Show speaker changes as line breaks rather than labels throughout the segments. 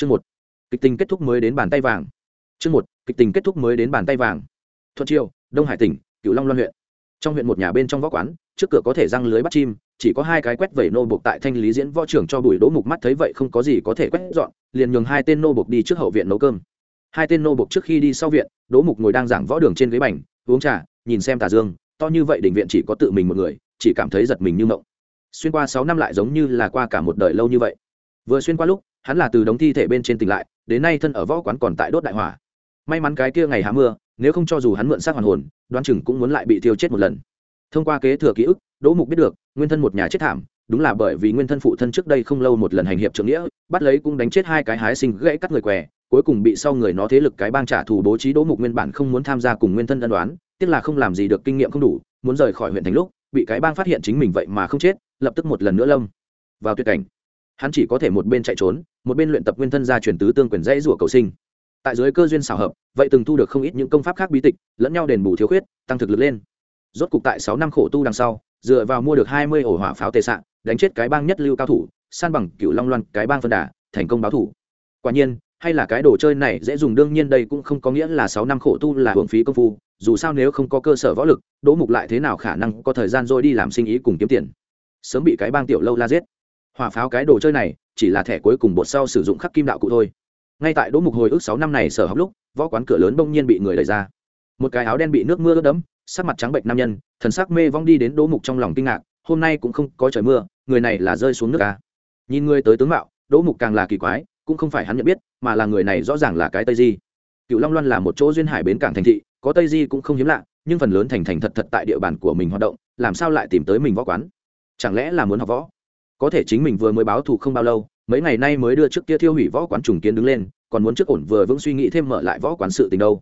chương một, kịch tình kết thúc mới đến bàn tay vàng. Chương một, kịch tình kết thúc mới đến bàn tay vàng. Thuận triều, đông hải tỉnh cựu long loan huyện. Trong huyện một nhà bên trong võ quán, trước cửa có thể răng lưới bắt chim, chỉ có hai cái quét vẩy nô buộc tại thanh lý diễn võ trưởng cho bùi đỗ mục mắt thấy vậy không có gì có thể quét dọn, liền nhường hai tên nô buộc đi trước hậu viện nấu cơm. Hai tên nô buộc trước khi đi sau viện, đỗ mục ngồi đang giảng võ đường trên ghế bành, uống trà, nhìn xem tà dương, to như vậy đỉnh viện chỉ có tự mình một người, chỉ cảm thấy giật mình như mộng. Xuyên qua sáu năm lại giống như là qua cả một đời lâu như vậy. Vừa xuyên qua lúc hắn là từ đống thi thể bên trên tỉnh lại, đến nay thân ở võ quán còn tại đốt đại hỏa. May mắn cái kia ngày há mưa, nếu không cho dù hắn mượn xác hoàn hồn, đoán chừng cũng muốn lại bị thiêu chết một lần. Thông qua kế thừa ký ức, đỗ mục biết được, nguyên thân một nhà chết thảm, đúng là bởi vì nguyên thân phụ thân trước đây không lâu một lần hành hiệp trưởng nghĩa, bắt lấy cũng đánh chết hai cái hái sinh gãy cắt người què, cuối cùng bị sau người nó thế lực cái bang trả thù bố trí đỗ mục nguyên bản không muốn tham gia cùng nguyên thân ân đoán tiếc là không làm gì được kinh nghiệm không đủ, muốn rời khỏi huyện thành lúc, bị cái bang phát hiện chính mình vậy mà không chết, lập tức một lần nữa lâm vào tuyệt cảnh. Hắn chỉ có thể một bên chạy trốn một bên luyện tập nguyên thân gia truyền tứ tương quyền dãy rủa cầu sinh. Tại dưới cơ duyên xảo hợp, vậy từng thu được không ít những công pháp khác bí tịch, lẫn nhau đền bù thiếu khuyết, tăng thực lực lên. Rốt cục tại sáu năm khổ tu đằng sau, dựa vào mua được hai mươi ổ hỏa pháo tệ sạn đánh chết cái bang nhất lưu cao thủ, san bằng cựu long loan, cái bang phân đà, thành công báo thủ. Quả nhiên, hay là cái đồ chơi này dễ dùng, đương nhiên đây cũng không có nghĩa là sáu năm khổ tu là hưởng phí công phu, dù sao nếu không có cơ sở võ lực, đỗ mục lại thế nào khả năng có thời gian rồi đi làm sinh ý cùng kiếm tiền? Sớm bị cái bang tiểu lâu la giết. Hỏa pháo cái đồ chơi này chỉ là thẻ cuối cùng bột sau sử dụng khắc kim đạo cụ thôi. Ngay tại đỗ mục hồi ức sáu năm này sở học lúc, võ quán cửa lớn bỗng nhiên bị người đẩy ra. Một cái áo đen bị nước mưa ướt đẫm, sắc mặt trắng bệnh nam nhân, thần sắc mê vong đi đến đỗ mục trong lòng kinh ngạc, hôm nay cũng không có trời mưa, người này là rơi xuống nước à. nhìn người tới tướng mạo, đỗ mục càng là kỳ quái, cũng không phải hắn nhận biết, mà là người này rõ ràng là cái tây di. Cựu long loan là một chỗ duyên hải bến cảng thành thị, có tây di cũng không hiếm lạ, nhưng phần lớn thành thành thật thật tại địa bàn của mình hoạt động, làm sao lại tìm tới mình võ quán? Chẳng lẽ là muốn học võ? Có thể chính mình vừa mới báo thù không bao lâu, mấy ngày nay mới đưa trước kia thiêu hủy võ quán trùng kiến đứng lên, còn muốn trước ổn vừa vững suy nghĩ thêm mở lại võ quán sự tình đâu.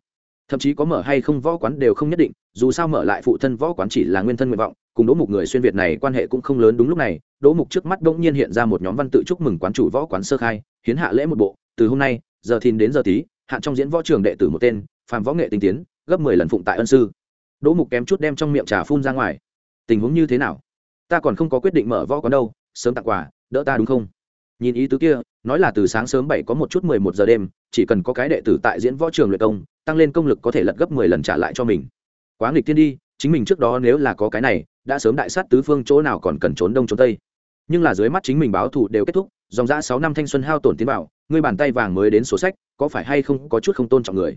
Thậm chí có mở hay không võ quán đều không nhất định, dù sao mở lại phụ thân võ quán chỉ là nguyên thân nguyện vọng, cùng đỗ mục người xuyên việt này quan hệ cũng không lớn đúng lúc này, đỗ mục trước mắt bỗng nhiên hiện ra một nhóm văn tự chúc mừng quán chủ võ quán sơ khai, hiến hạ lễ một bộ, từ hôm nay, giờ thìn đến giờ tí hạn trong diễn võ trường đệ tử một tên, phàm võ nghệ tinh tiến, gấp mười lần phụng tại ân sư. Đỗ mục kém chút đem trong miệng trà phun ra ngoài. Tình huống như thế nào? Ta còn không có quyết định mở võ quán đâu sớm tặng quà, đỡ ta đúng không? Nhìn ý tứ kia, nói là từ sáng sớm bảy có một chút mười một giờ đêm, chỉ cần có cái đệ tử tại diễn võ trường luyện công, tăng lên công lực có thể lật gấp mười lần trả lại cho mình. Quá nghịch thiên đi, chính mình trước đó nếu là có cái này, đã sớm đại sát tứ phương chỗ nào còn cần trốn đông trốn tây. Nhưng là dưới mắt chính mình báo thù đều kết thúc, dòng dã sáu năm thanh xuân hao tổn tiến bảo ngươi bàn tay vàng mới đến sổ sách, có phải hay không có chút không tôn trọng người?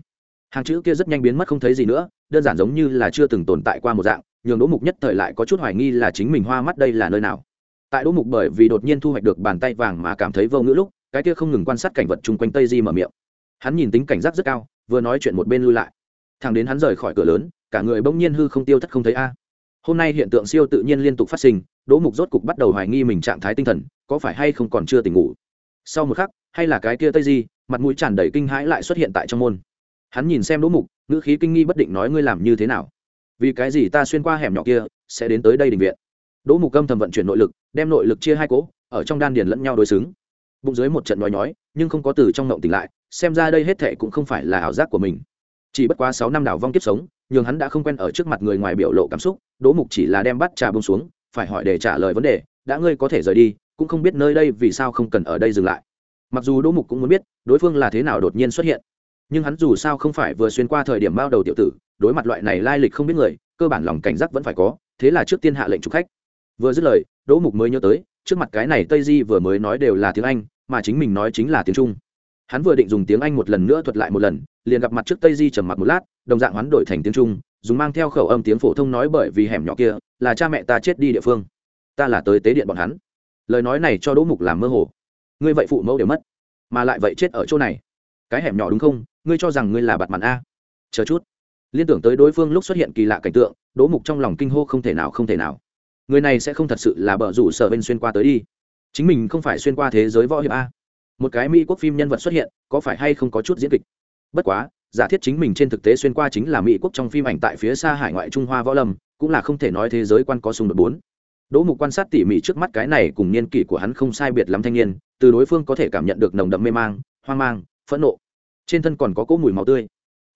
Hàng chữ kia rất nhanh biến mất không thấy gì nữa, đơn giản giống như là chưa từng tồn tại qua một dạng, nhường đỗ mục nhất thời lại có chút hoài nghi là chính mình hoa mắt đây là nơi nào tại đỗ mục bởi vì đột nhiên thu hoạch được bàn tay vàng mà cảm thấy vô ngữ lúc, cái kia không ngừng quan sát cảnh vật chung quanh tây di mở miệng. Hắn nhìn tính cảnh giác rất cao, vừa nói chuyện một bên lui lại. Thằng đến hắn rời khỏi cửa lớn, cả người bỗng nhiên hư không tiêu thất không thấy a. Hôm nay hiện tượng siêu tự nhiên liên tục phát sinh, đỗ mục rốt cục bắt đầu hoài nghi mình trạng thái tinh thần, có phải hay không còn chưa tỉnh ngủ. Sau một khắc, hay là cái kia tây di, mặt mũi tràn đầy kinh hãi lại xuất hiện tại trong môn. Hắn nhìn xem đỗ mục, ngữ khí kinh nghi bất định nói ngươi làm như thế nào? Vì cái gì ta xuyên qua hẻm nhỏ kia, sẽ đến tới đây đình viện? Đỗ mục âm thầm vận chuyển nội lực, đem nội lực chia hai cỗ, ở trong đan điền lẫn nhau đối xứng. Bụng dưới một trận nói nhói, nhưng không có từ trong ngộng tỉnh lại, xem ra đây hết thệ cũng không phải là ảo giác của mình. Chỉ bất quá sáu năm đảo vong kiếp sống nhưng hắn đã không quen ở trước mặt người ngoài biểu lộ cảm xúc, đỗ mục chỉ là đem bắt trà bông xuống, phải hỏi để trả lời vấn đề, đã ngươi có thể rời đi, cũng không biết nơi đây vì sao không cần ở đây dừng lại. Mặc dù đỗ mục cũng muốn biết, đối phương là thế nào đột nhiên xuất hiện, nhưng hắn dù sao không phải vừa xuyên qua thời điểm bao đầu tiểu tử, đối mặt loại này lai lịch không biết người, cơ bản lòng cảnh giác vẫn phải có, thế là trước tiên hạ lệnh chủ khách vừa dứt lời, đỗ mục mới nhớ tới, trước mặt cái này tây di vừa mới nói đều là tiếng anh, mà chính mình nói chính là tiếng trung. Hắn vừa định dùng tiếng anh một lần nữa thuật lại một lần, liền gặp mặt trước tây di trầm mặc một lát, đồng dạng hoán đổi thành tiếng trung, dùng mang theo khẩu âm tiếng phổ thông nói bởi vì hẻm nhỏ kia là cha mẹ ta chết đi địa phương. Ta là tới tế điện bọn hắn. Lời nói này cho đỗ mục làm mơ hồ. Ngươi vậy phụ mẫu đều mất, mà lại vậy chết ở chỗ này. Cái hẻm nhỏ đúng không? Ngươi cho rằng ngươi là bạt mặn a? Chờ chút. Liên tưởng tới đối phương lúc xuất hiện kỳ lạ cảnh tượng, đỗ mục trong lòng kinh hô không thể nào, không thể nào người này sẽ không thật sự là bờ rủ sở bên xuyên qua tới đi. Chính mình không phải xuyên qua thế giới võ hiệp a. Một cái mỹ quốc phim nhân vật xuất hiện, có phải hay không có chút diễn kịch? Bất quá, giả thiết chính mình trên thực tế xuyên qua chính là mỹ quốc trong phim ảnh tại phía xa hải ngoại trung hoa võ lâm, cũng là không thể nói thế giới quan có xung đột bốn. Đỗ mục quan sát tỉ mỉ trước mắt cái này cùng niên kỷ của hắn không sai biệt lắm thanh niên, từ đối phương có thể cảm nhận được nồng đậm mê mang, hoang mang, phẫn nộ. Trên thân còn có cỗ mùi máu tươi.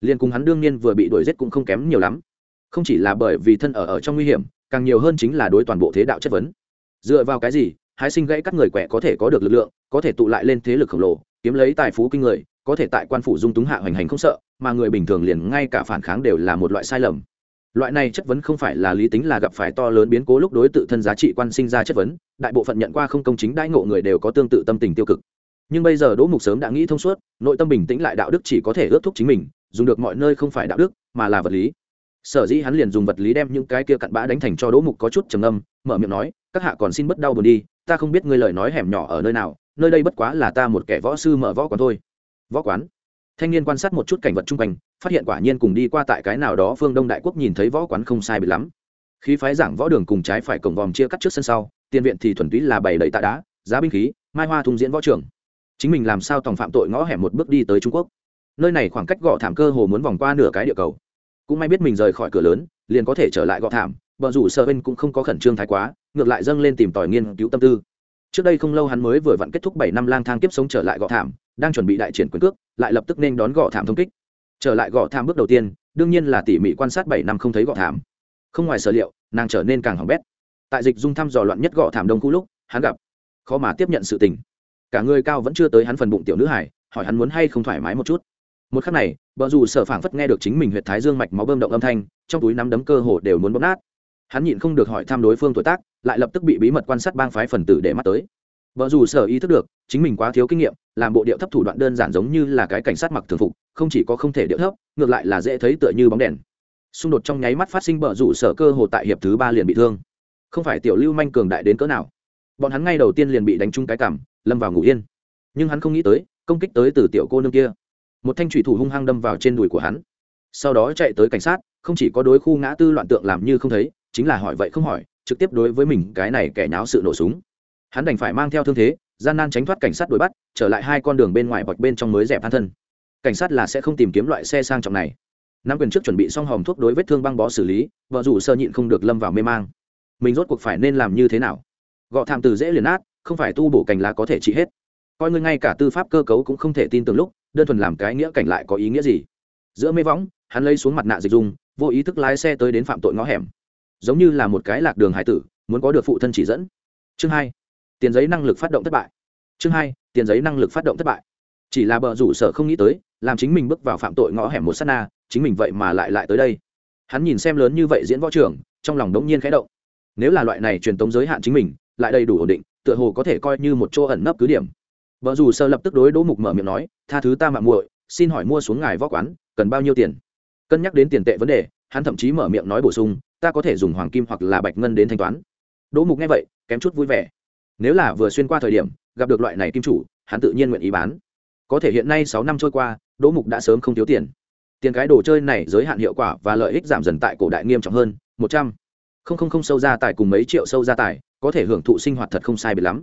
Liền cùng hắn đương nhiên vừa bị đuổi giết cũng không kém nhiều lắm. Không chỉ là bởi vì thân ở ở trong nguy hiểm càng nhiều hơn chính là đối toàn bộ thế đạo chất vấn. Dựa vào cái gì, hái sinh gãy các người quẻ có thể có được lực lượng, có thể tụ lại lên thế lực khổng lồ, kiếm lấy tài phú kinh người, có thể tại quan phủ dung túng hạ hoành hành không sợ, mà người bình thường liền ngay cả phản kháng đều là một loại sai lầm. Loại này chất vấn không phải là lý tính là gặp phải to lớn biến cố lúc đối tự thân giá trị quan sinh ra chất vấn, đại bộ phận nhận qua không công chính đãi ngộ người đều có tương tự tâm tình tiêu cực. Nhưng bây giờ đỗ mục sớm đã nghĩ thông suốt, nội tâm bình tĩnh lại đạo đức chỉ có thể ước thúc chính mình, dùng được mọi nơi không phải đạo đức, mà là vật lý sở dĩ hắn liền dùng vật lý đem những cái kia cặn bã đánh thành cho đỗ mục có chút trầm âm mở miệng nói, các hạ còn xin bất đau buồn đi, ta không biết ngươi lời nói hẻm nhỏ ở nơi nào, nơi đây bất quá là ta một kẻ võ sư mở võ quán thôi. Võ quán? Thanh niên quan sát một chút cảnh vật chung quanh, phát hiện quả nhiên cùng đi qua tại cái nào đó phương đông đại quốc nhìn thấy võ quán không sai bị lắm. Khí phái giảng võ đường cùng trái phải cổng vòm chia cắt trước sân sau, tiền viện thì thuần túy là bày đầy tạ đá, giá binh khí, mai hoa thung diễn võ trường. Chính mình làm sao tòng phạm tội ngõ hẻm một bước đi tới trung quốc. Nơi này khoảng cách gõ thảm cơ hồ muốn vòng qua nửa cái địa cầu cũng may biết mình rời khỏi cửa lớn, liền có thể trở lại gõ thảm vợ rủ sợ bên cũng không có khẩn trương thái quá, ngược lại dâng lên tìm tòi nghiên cứu tâm tư. Trước đây không lâu hắn mới vừa vặn kết thúc bảy năm lang thang kiếp sống trở lại gõ thảm, đang chuẩn bị đại triển quyền cước, lại lập tức nên đón gõ thảm thông kích. Trở lại gõ thảm bước đầu tiên, đương nhiên là tỉ mỉ quan sát bảy năm không thấy gõ thảm. Không ngoài sở liệu, nàng trở nên càng hỏng bét. Tại dịch dung thăm dò loạn nhất gõ thảm đông khu lúc, hắn gặp. Khó mà tiếp nhận sự tình. Cả người cao vẫn chưa tới hắn phần bụng tiểu nữ hải, hỏi hắn muốn hay không thoải mái một chút một khắc này vợ dù sở phảng phất nghe được chính mình huyệt thái dương mạch máu bơm động âm thanh, trong túi nắm đấm cơ hồ đều muốn bóp nát. Hắn nhịn không được hỏi thăm đối phương tuổi tác, lại lập tức bị bí mật quan sát bang phái phần tử để mắt tới. Vợ dù sở ý thức được, chính mình quá thiếu kinh nghiệm, làm bộ điệu thấp thủ đoạn đơn giản giống như là cái cảnh sát mặc thường phục, không chỉ có không thể điệu thấp, ngược lại là dễ thấy tựa như bóng đèn. Xung đột trong nháy mắt phát sinh bờ rủ sở cơ hồ tại hiệp thứ ba liền bị thương. Không phải tiểu lưu manh cường đại đến cỡ nào. Bọn hắn ngay đầu tiên liền bị đánh trúng cái cảm, lâm vào ngủ yên. Nhưng hắn không nghĩ tới, công kích tới từ tiểu cô nương kia một thanh thủy thủ hung hăng đâm vào trên đùi của hắn. Sau đó chạy tới cảnh sát, không chỉ có đối khu ngã tư loạn tượng làm như không thấy, chính là hỏi vậy không hỏi, trực tiếp đối với mình cái này kẻ nháo sự nổ súng. Hắn đành phải mang theo thương thế, gian nan tránh thoát cảnh sát đuổi bắt, trở lại hai con đường bên ngoài bọc bên trong mới dẹp an thân. Cảnh sát là sẽ không tìm kiếm loại xe sang trọng này. Năm quyền trước chuẩn bị xong hòm thuốc đối vết thương băng bó xử lý, vợ rủ sơ nhịn không được lâm vào mê mang. Mình rốt cuộc phải nên làm như thế nào? Gọ thảm từ dễ liền át không phải tu bổ cành lá có thể trị hết. Coi ngươi ngay cả tư pháp cơ cấu cũng không thể tin tưởng lúc đơn thuần làm cái nghĩa cảnh lại có ý nghĩa gì? Giữa mê võng, hắn lấy xuống mặt nạ dịch dung, vô ý thức lái xe tới đến phạm tội ngõ hẻm. Giống như là một cái lạc đường hải tử, muốn có được phụ thân chỉ dẫn. Chương hai, tiền giấy năng lực phát động thất bại. Chương hai, tiền giấy năng lực phát động thất bại. Chỉ là bờ rủ sở không nghĩ tới, làm chính mình bước vào phạm tội ngõ hẻm một s á t na, chính mình vậy mà lại lại tới đây. Hắn nhìn xem lớn như vậy diễn võ trường, trong lòng đống nhiên khẽ động. Nếu là loại này truyền tống giới hạn chính mình, lại đầy đủ ổn định, tựa hồ có thể coi như một chỗ ẩn nấp cứ điểm vợ dù sơ lập tức đối đỗ mục mở miệng nói, tha thứ ta mạng muội, xin hỏi mua xuống ngài võ quán, cần bao nhiêu tiền? Cân nhắc đến tiền tệ vấn đề, hắn thậm chí mở miệng nói bổ sung, ta có thể dùng hoàng kim hoặc là bạch ngân đến thanh toán. Đỗ mục nghe vậy, kém chút vui vẻ. Nếu là vừa xuyên qua thời điểm, gặp được loại này kim chủ, hắn tự nhiên nguyện ý bán. Có thể hiện nay sáu năm trôi qua, đỗ mục đã sớm không thiếu tiền. Tiền cái đồ chơi này giới hạn hiệu quả và lợi ích giảm dần tại cổ đại nghiêm trọng hơn, một trăm. Không không không sâu gia tài cùng mấy triệu sâu gia tài, có thể hưởng thụ sinh hoạt thật không sai biệt lắm.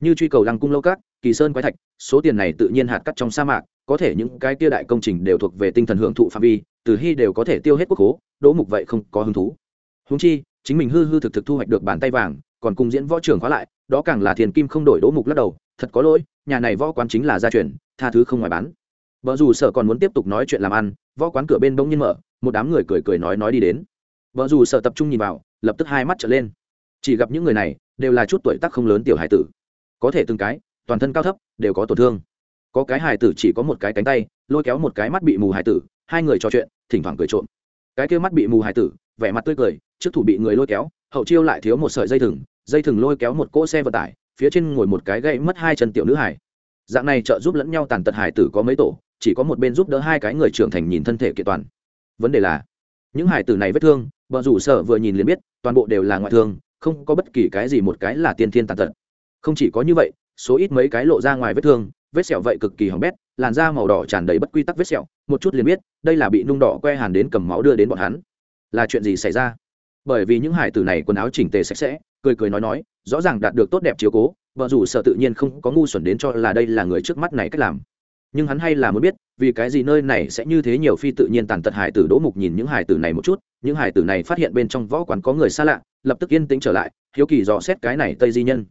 Như truy cầu lăng cung lâu cát kỳ sơn quái thạch, số tiền này tự nhiên hạt cắt trong sa mạc, có thể những cái kia đại công trình đều thuộc về tinh thần hưởng thụ phạm vi, từ hy đều có thể tiêu hết quốc hố đỗ mục vậy không có hứng thú. Húng chi, chính mình hư hư thực thực thu hoạch được bàn tay vàng, còn cùng diễn võ trường khóa lại, đó càng là thiền kim không đổi đỗ mục lắc đầu, thật có lỗi, nhà này võ quán chính là gia truyền, tha thứ không ngoài bán. Vợ dù sợ còn muốn tiếp tục nói chuyện làm ăn, võ quán cửa bên bỗng nhiên mở, một đám người cười cười nói nói đi đến. Vợ dù sợ tập trung nhìn vào, lập tức hai mắt trở lên. Chỉ gặp những người này, đều là chút tuổi tác không lớn tiểu hải tử. Có thể từng cái toàn thân cao thấp, đều có tổn thương. Có cái hài tử chỉ có một cái cánh tay, lôi kéo một cái mắt bị mù hài tử, hai người trò chuyện, thỉnh thoảng cười trộm. Cái kia mắt bị mù hài tử, vẻ mặt tươi cười, trước thủ bị người lôi kéo, hậu chiêu lại thiếu một sợi dây thừng dây thừng lôi kéo một cỗ xe vận tải, phía trên ngồi một cái gậy mất hai chân tiểu nữ hải dạng này trợ giúp lẫn nhau tàn tật hải tử có mấy tổ, chỉ có một bên giúp đỡ hai cái người trưởng thành nhìn thân thể kiện toàn. Vấn đề là, những hải tử này vết thương vợ rủ sở vừa nhìn liền biết, toàn bộ đều là ngoại thương, không có bất kỳ cái gì một cái là tiên thiên tàn tật. Không chỉ có như vậy số ít mấy cái lộ ra ngoài vết thương, vết sẹo vậy cực kỳ hỏng bét, làn da màu đỏ tràn đầy bất quy tắc vết sẹo, một chút liền biết, đây là bị nung đỏ que hàn đến cầm máu đưa đến bọn hắn. Là chuyện gì xảy ra? Bởi vì những hải tử này quần áo chỉnh tề sạch sẽ, cười cười nói nói, rõ ràng đạt được tốt đẹp chiếu cố, vợ dù sợ tự nhiên không có ngu xuẩn đến cho là đây là người trước mắt này cách làm. Nhưng hắn hay là muốn biết, vì cái gì nơi này sẽ như thế nhiều phi tự nhiên tàn tật hải tử đỗ mục nhìn những hải tử này một chút, những hải tử này phát hiện bên trong võ quán có người xa lạ, lập tức yên tĩnh trở lại, hiếu kỳ dò xét cái này tây di nhân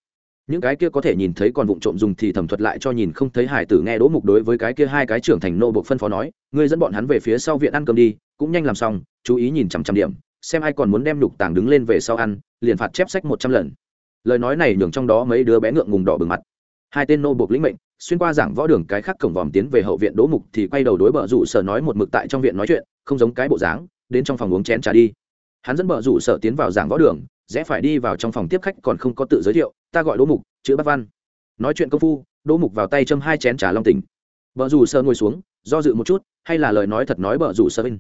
những cái kia có thể nhìn thấy còn vụng trộm dùng thì thẩm thuật lại cho nhìn không thấy hải tử nghe đỗ mục đối với cái kia hai cái trưởng thành nô buộc phân phó nói, ngươi dẫn bọn hắn về phía sau viện ăn cơm đi, cũng nhanh làm xong, chú ý nhìn chằm chằm điểm, xem ai còn muốn đem lục tàng đứng lên về sau ăn, liền phạt chép sách một trăm lần. Lời nói này nhường trong đó mấy đứa bé ngượng ngùng đỏ bừng mặt. Hai tên nô buộc lĩnh mệnh, xuyên qua giảng võ đường cái khác cổng vòm tiến về hậu viện đỗ mục thì quay đầu đối bờ rủ sở nói một mực tại trong viện nói chuyện, không giống cái bộ dáng, đến trong phòng uống chén trà đi. Hắn dẫn bờ rủ sở tiến vào giảng võ đường rẽ phải đi vào trong phòng tiếp khách còn không có tự giới thiệu, ta gọi đỗ mục, chữ bát văn. Nói chuyện công phu, đỗ mục vào tay châm hai chén trà long tỉnh. Bờ rủ sơ ngồi xuống, do dự một chút, hay là lời nói thật nói bờ rủ sơ vinh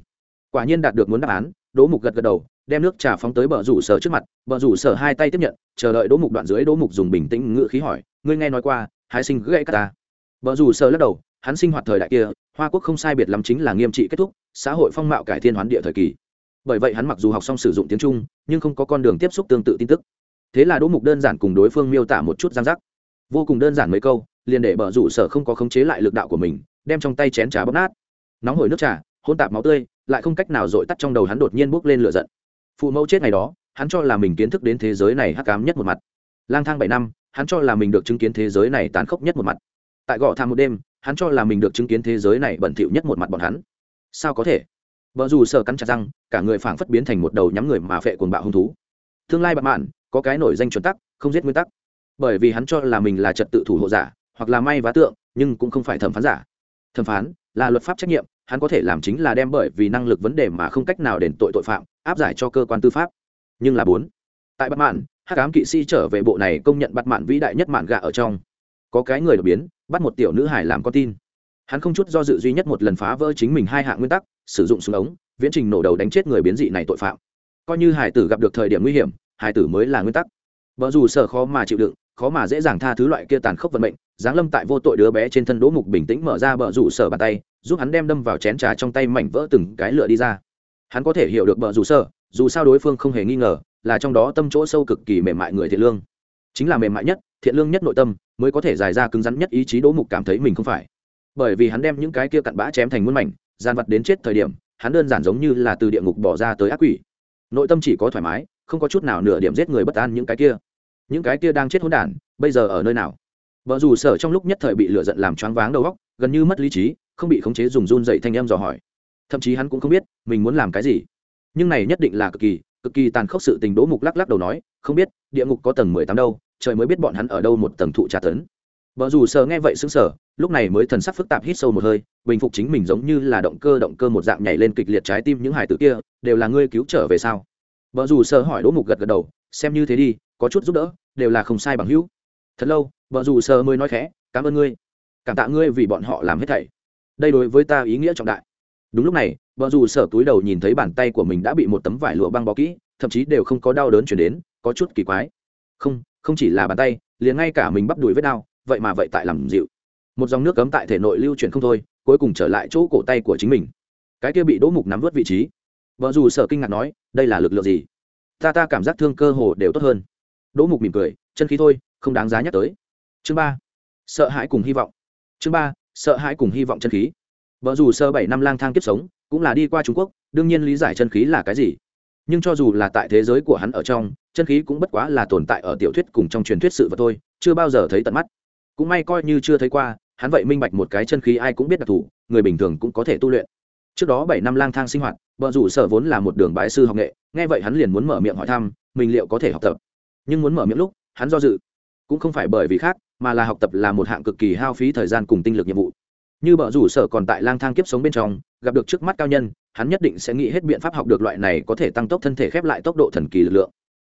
quả nhiên đạt được muốn đáp án, đỗ mục gật gật đầu, đem nước trà phóng tới bờ rủ sở trước mặt. Bờ rủ sở hai tay tiếp nhận, chờ đợi đỗ mục đoạn dưới đỗ mục dùng bình tĩnh ngự khí hỏi, ngươi nghe nói qua hai sinh gãy cả ta? Bờ rủ sở lắc đầu, hắn sinh hoạt thời đại kia, hoa quốc không sai biệt lắm chính là nghiêm trị kết thúc, xã hội phong mạo cải thiên hoán địa thời kỳ bởi vậy hắn mặc dù học xong sử dụng tiếng trung, nhưng không có con đường tiếp xúc tương tự tin tức. Thế là đỗ mục đơn giản cùng đối phương miêu tả một chút giang giác. Vô cùng đơn giản mấy câu, liền để bờ rủ sở không có khống chế lại lực đạo của mình, đem trong tay chén trà bóp nát. Nóng hổi nước trà hôn tạp máu tươi, lại không cách nào dội tắt trong đầu hắn đột nhiên bốc lên lửa giận. Phụ mẫu chết ngày đó, hắn cho là mình kiến thức đến thế giới này hắc cám nhất một mặt. Lang thang bảy năm, hắn cho là mình được chứng kiến thế giới này tàn khốc nhất một mặt. Tại gõ tham một đêm, hắn cho là mình được chứng kiến thế giới này bẩn thỉu nhất một mặt bọn hắn. Sao có thể? Vợ dù sợ cắn chặt răng, cả người phảng phất biến thành một đầu nhắm người mà phệ cuồng bạo hung thú. Tương lai bạn mạn, có cái nổi danh chuẩn tắc, không giết nguyên tắc. Bởi vì hắn cho là mình là trật tự thủ hộ giả, hoặc là may vá tượng, nhưng cũng không phải thẩm phán giả. Thẩm phán là luật pháp trách nhiệm, hắn có thể làm chính là đem bởi vì năng lực vấn đề mà không cách nào đền tội tội phạm, áp giải cho cơ quan tư pháp. Nhưng là bốn, tại bắt mạn hát cám kỵ sĩ trở về bộ này công nhận bắt mạn vĩ đại nhất mạn gạ ở trong. Có cái người đột biến, bắt một tiểu nữ hải làm con tin hắn không chút do dự duy nhất một lần phá vỡ chính mình hai hạng nguyên tắc, sử dụng súng ống, viễn trình nổ đầu đánh chết người biến dị này tội phạm. Coi như hải tử gặp được thời điểm nguy hiểm, hải tử mới là nguyên tắc. Vợ dù sợ khó mà chịu đựng, khó mà dễ dàng tha thứ loại kia tàn khốc vận mệnh, giáng lâm tại vô tội đứa bé trên thân đỗ mục bình tĩnh mở ra bờ rủ sở bàn tay, giúp hắn đem đâm vào chén trà trong tay mảnh vỡ từng cái lửa đi ra. Hắn có thể hiểu được bờ rủ sở dù sao đối phương không hề nghi ngờ, là trong đó tâm chỗ sâu cực kỳ mềm mại người thiện lương. Chính là mềm mại nhất, thiện lương nhất nội tâm, mới có thể dài ra cứng rắn nhất ý chí đỗ mục cảm thấy mình không phải bởi vì hắn đem những cái kia cặn bã chém thành muôn mảnh, gian vật đến chết thời điểm, hắn đơn giản giống như là từ địa ngục bỏ ra tới ác quỷ. Nội tâm chỉ có thoải mái, không có chút nào nửa điểm giết người bất an những cái kia. Những cái kia đang chết hỗn đản, bây giờ ở nơi nào? Vợ dù sở trong lúc nhất thời bị lửa giận làm choáng váng đầu óc, gần như mất lý trí, không bị khống chế dùng run dậy thanh em dò hỏi. Thậm chí hắn cũng không biết, mình muốn làm cái gì. Nhưng này nhất định là cực kỳ cực kỳ tàn khốc sự tình đỗ mục lắc lắc đầu nói, không biết, địa ngục có tầng mười tám đâu, trời mới biết bọn hắn ở đâu một tầng thụ tra tấn. Bở dù sở nghe vậy sững sờ, lúc này mới thần sắc phức tạp hít sâu một hơi bình phục chính mình giống như là động cơ động cơ một dạng nhảy lên kịch liệt trái tim những hải tử kia đều là ngươi cứu trở về sao? Bở dù sở hỏi đỗ mục gật gật đầu xem như thế đi có chút giúp đỡ đều là không sai bằng hữu. Thật lâu bở dù sơ mới nói khẽ cảm ơn ngươi cảm tạ ngươi vì bọn họ làm hết thảy. Đây đối với ta ý nghĩa trọng đại. Đúng lúc này bở dù sở túi đầu nhìn thấy bàn tay của mình đã bị một tấm vải lụa băng bó kỹ thậm chí đều không có đau đớn truyền đến có chút kỳ quái. Không không chỉ là bàn tay liền ngay cả mình bắp đùi vết đau vậy mà vậy tại làm dịu. Một dòng nước cấm tại thể nội lưu chuyển không thôi, cuối cùng trở lại chỗ cổ tay của chính mình. Cái kia bị đỗ mục nắm vớt vị trí. Vợ dù sở kinh ngạc nói, đây là lực lượng gì? Ta ta cảm giác thương cơ hồ đều tốt hơn. Đỗ mục mỉm cười, chân khí thôi, không đáng giá nhắc tới. Chương ba, sợ hãi cùng hy vọng. Chương ba, sợ hãi cùng hy vọng chân khí. Vợ dù sơ bảy năm lang thang kiếp sống, cũng là đi qua trung quốc, đương nhiên lý giải chân khí là cái gì. Nhưng cho dù là tại thế giới của hắn ở trong, chân khí cũng bất quá là tồn tại ở tiểu thuyết cùng trong truyền thuyết sự vật thôi, chưa bao giờ thấy tận mắt cũng may coi như chưa thấy qua, hắn vậy minh bạch một cái chân khí ai cũng biết đặc thù, người bình thường cũng có thể tu luyện. Trước đó bảy năm lang thang sinh hoạt vợ rủ sở vốn là một đường bái sư học nghệ, nghe vậy hắn liền muốn mở miệng hỏi thăm, mình liệu có thể học tập. Nhưng muốn mở miệng lúc, hắn do dự. Cũng không phải bởi vì khác, mà là học tập là một hạng cực kỳ hao phí thời gian cùng tinh lực nhiệm vụ. Như bờ rủ sở còn tại lang thang kiếp sống bên trong, gặp được trước mắt cao nhân, hắn nhất định sẽ nghĩ hết biện pháp học được loại này có thể tăng tốc thân thể khép lại tốc độ thần kỳ lực lượng.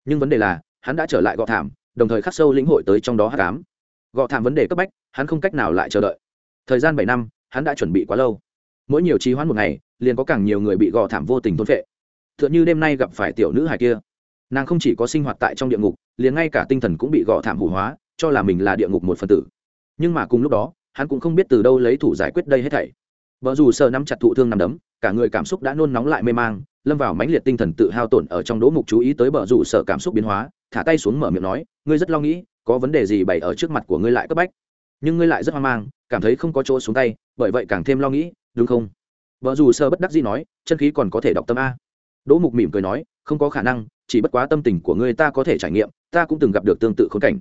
Nhưng vấn đề là, hắn đã trở lại gọ thảm, đồng thời khắc sâu lĩnh hội tới trong đó hát cám gọ thảm vấn đề cấp bách, hắn không cách nào lại chờ đợi. Thời gian bảy năm, hắn đã chuẩn bị quá lâu. Mỗi nhiều trí hoãn một ngày, liền có càng nhiều người bị gọ thảm vô tình thôn phệ. T h ư ợ n h ư đêm nay gặp phải tiểu nữ hài kia. Nàng không chỉ có sinh hoạt tại trong địa ngục, liền ngay cả tinh thần cũng bị gọ thảm hủ hóa, cho là mình là địa ngục một phần tử. Nhưng mà cùng lúc đó, hắn cũng không biết từ đâu lấy thủ giải quyết đây hết thảy. Vợ dù sợ nắm chặt thụ thương nằm đấm, cả người cảm xúc đã nôn nóng lại mê mang, lâm vào mãnh liệt tinh thần tự hao tổn ở trong đỗ mục chú ý tới bờ rủ sợ cảm xúc biến hóa, thả tay xuống mở miệng nói, ngươi rất lo nghĩ có vấn đề gì bày ở trước mặt của ngươi lại cấp bách. Nhưng ngươi lại rất hoang mang, cảm thấy không có chỗ xuống tay, bởi vậy càng thêm lo nghĩ, đúng không? Vợ dù sơ bất đắc dĩ nói, chân khí còn có thể đọc tâm a. Đỗ mục mỉm cười nói, không có khả năng, chỉ bất quá tâm tình của ngươi ta có thể trải nghiệm, ta cũng từng gặp được tương tự khốn cảnh.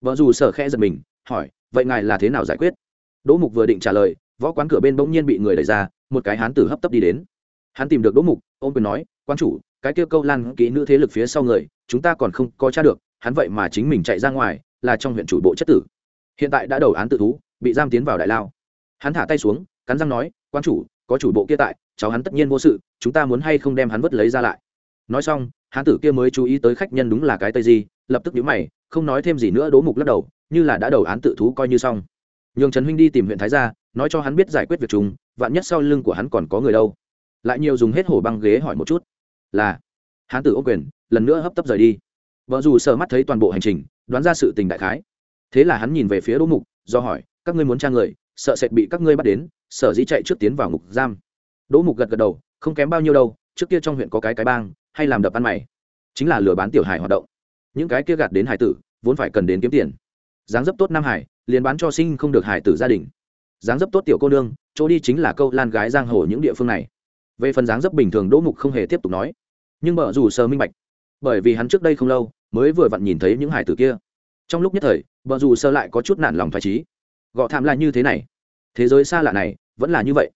Vợ dù sơ khẽ giật mình, hỏi, vậy ngài là thế nào giải quyết? Đỗ mục vừa định trả lời, võ quán cửa bên bỗng nhiên bị người đẩy ra, một cái hán tử hấp tấp đi đến. Hắn tìm được đỗ mục, ôm quyền nói quan chủ, cái kêu câu lan kỹ nữ thế lực phía sau người, chúng ta còn không có t r a được hắn vậy mà chính mình chạy ra ngoài, là trong huyện chủ bộ chất tử. Hiện tại đã đầu án tự thú, bị giam tiến vào đại lao. Hắn thả tay xuống, cắn răng nói, quan chủ, có chủ bộ kia tại, cháu hắn tất nhiên vô sự, chúng ta muốn hay không đem hắn vứt lấy ra lại? Nói xong, hán tử kia mới chú ý tới khách nhân đúng là cái tây di, lập tức nhíu mày, không nói thêm gì nữa đố mục lắc đầu, như là đã đầu án tự thú coi như xong. Nhường trần huynh đi tìm huyện thái gia, nói cho hắn biết giải quyết việc chúng vạn nhất sau lưng của hắn còn có người đâu. Lại nhiều dùng hết hổ băng ghế hỏi một chút. Là, hán tử ô quyền, lần nữa hấp tấp rời đi vợ dù sợ mắt thấy toàn bộ hành trình, đoán ra sự tình đại khái. Thế là hắn nhìn về phía đỗ mục, do hỏi, các ngươi muốn tra người, sợ sệt bị các ngươi bắt đến, sở dĩ chạy trước tiến vào ngục giam? Đỗ mục gật gật đầu, không kém bao nhiêu đâu, trước kia trong huyện có cái cái bang, hay làm đập ăn mày. Chính là lừa bán tiểu hài hoạt động. Những cái kia gạt đến hải tử, vốn phải cần đến kiếm tiền. Dáng dấp tốt nam hải liền bán cho sinh không được hải tử gia đình. Dáng dấp tốt tiểu cô nương, chỗ đi chính là câu lan gái giang hồ những địa phương này. Về phần dáng dấp bình thường, đỗ mục không hề tiếp tục nói. Nhưng mở dù sơ minh bạch bởi vì hắn trước đây không lâu mới vừa vặn nhìn thấy những hải tử kia. Trong lúc nhất thời vợ dù sơ lại có chút nản lòng thoải trí gọ thảm là như thế này. Thế giới xa lạ này, vẫn là như vậy.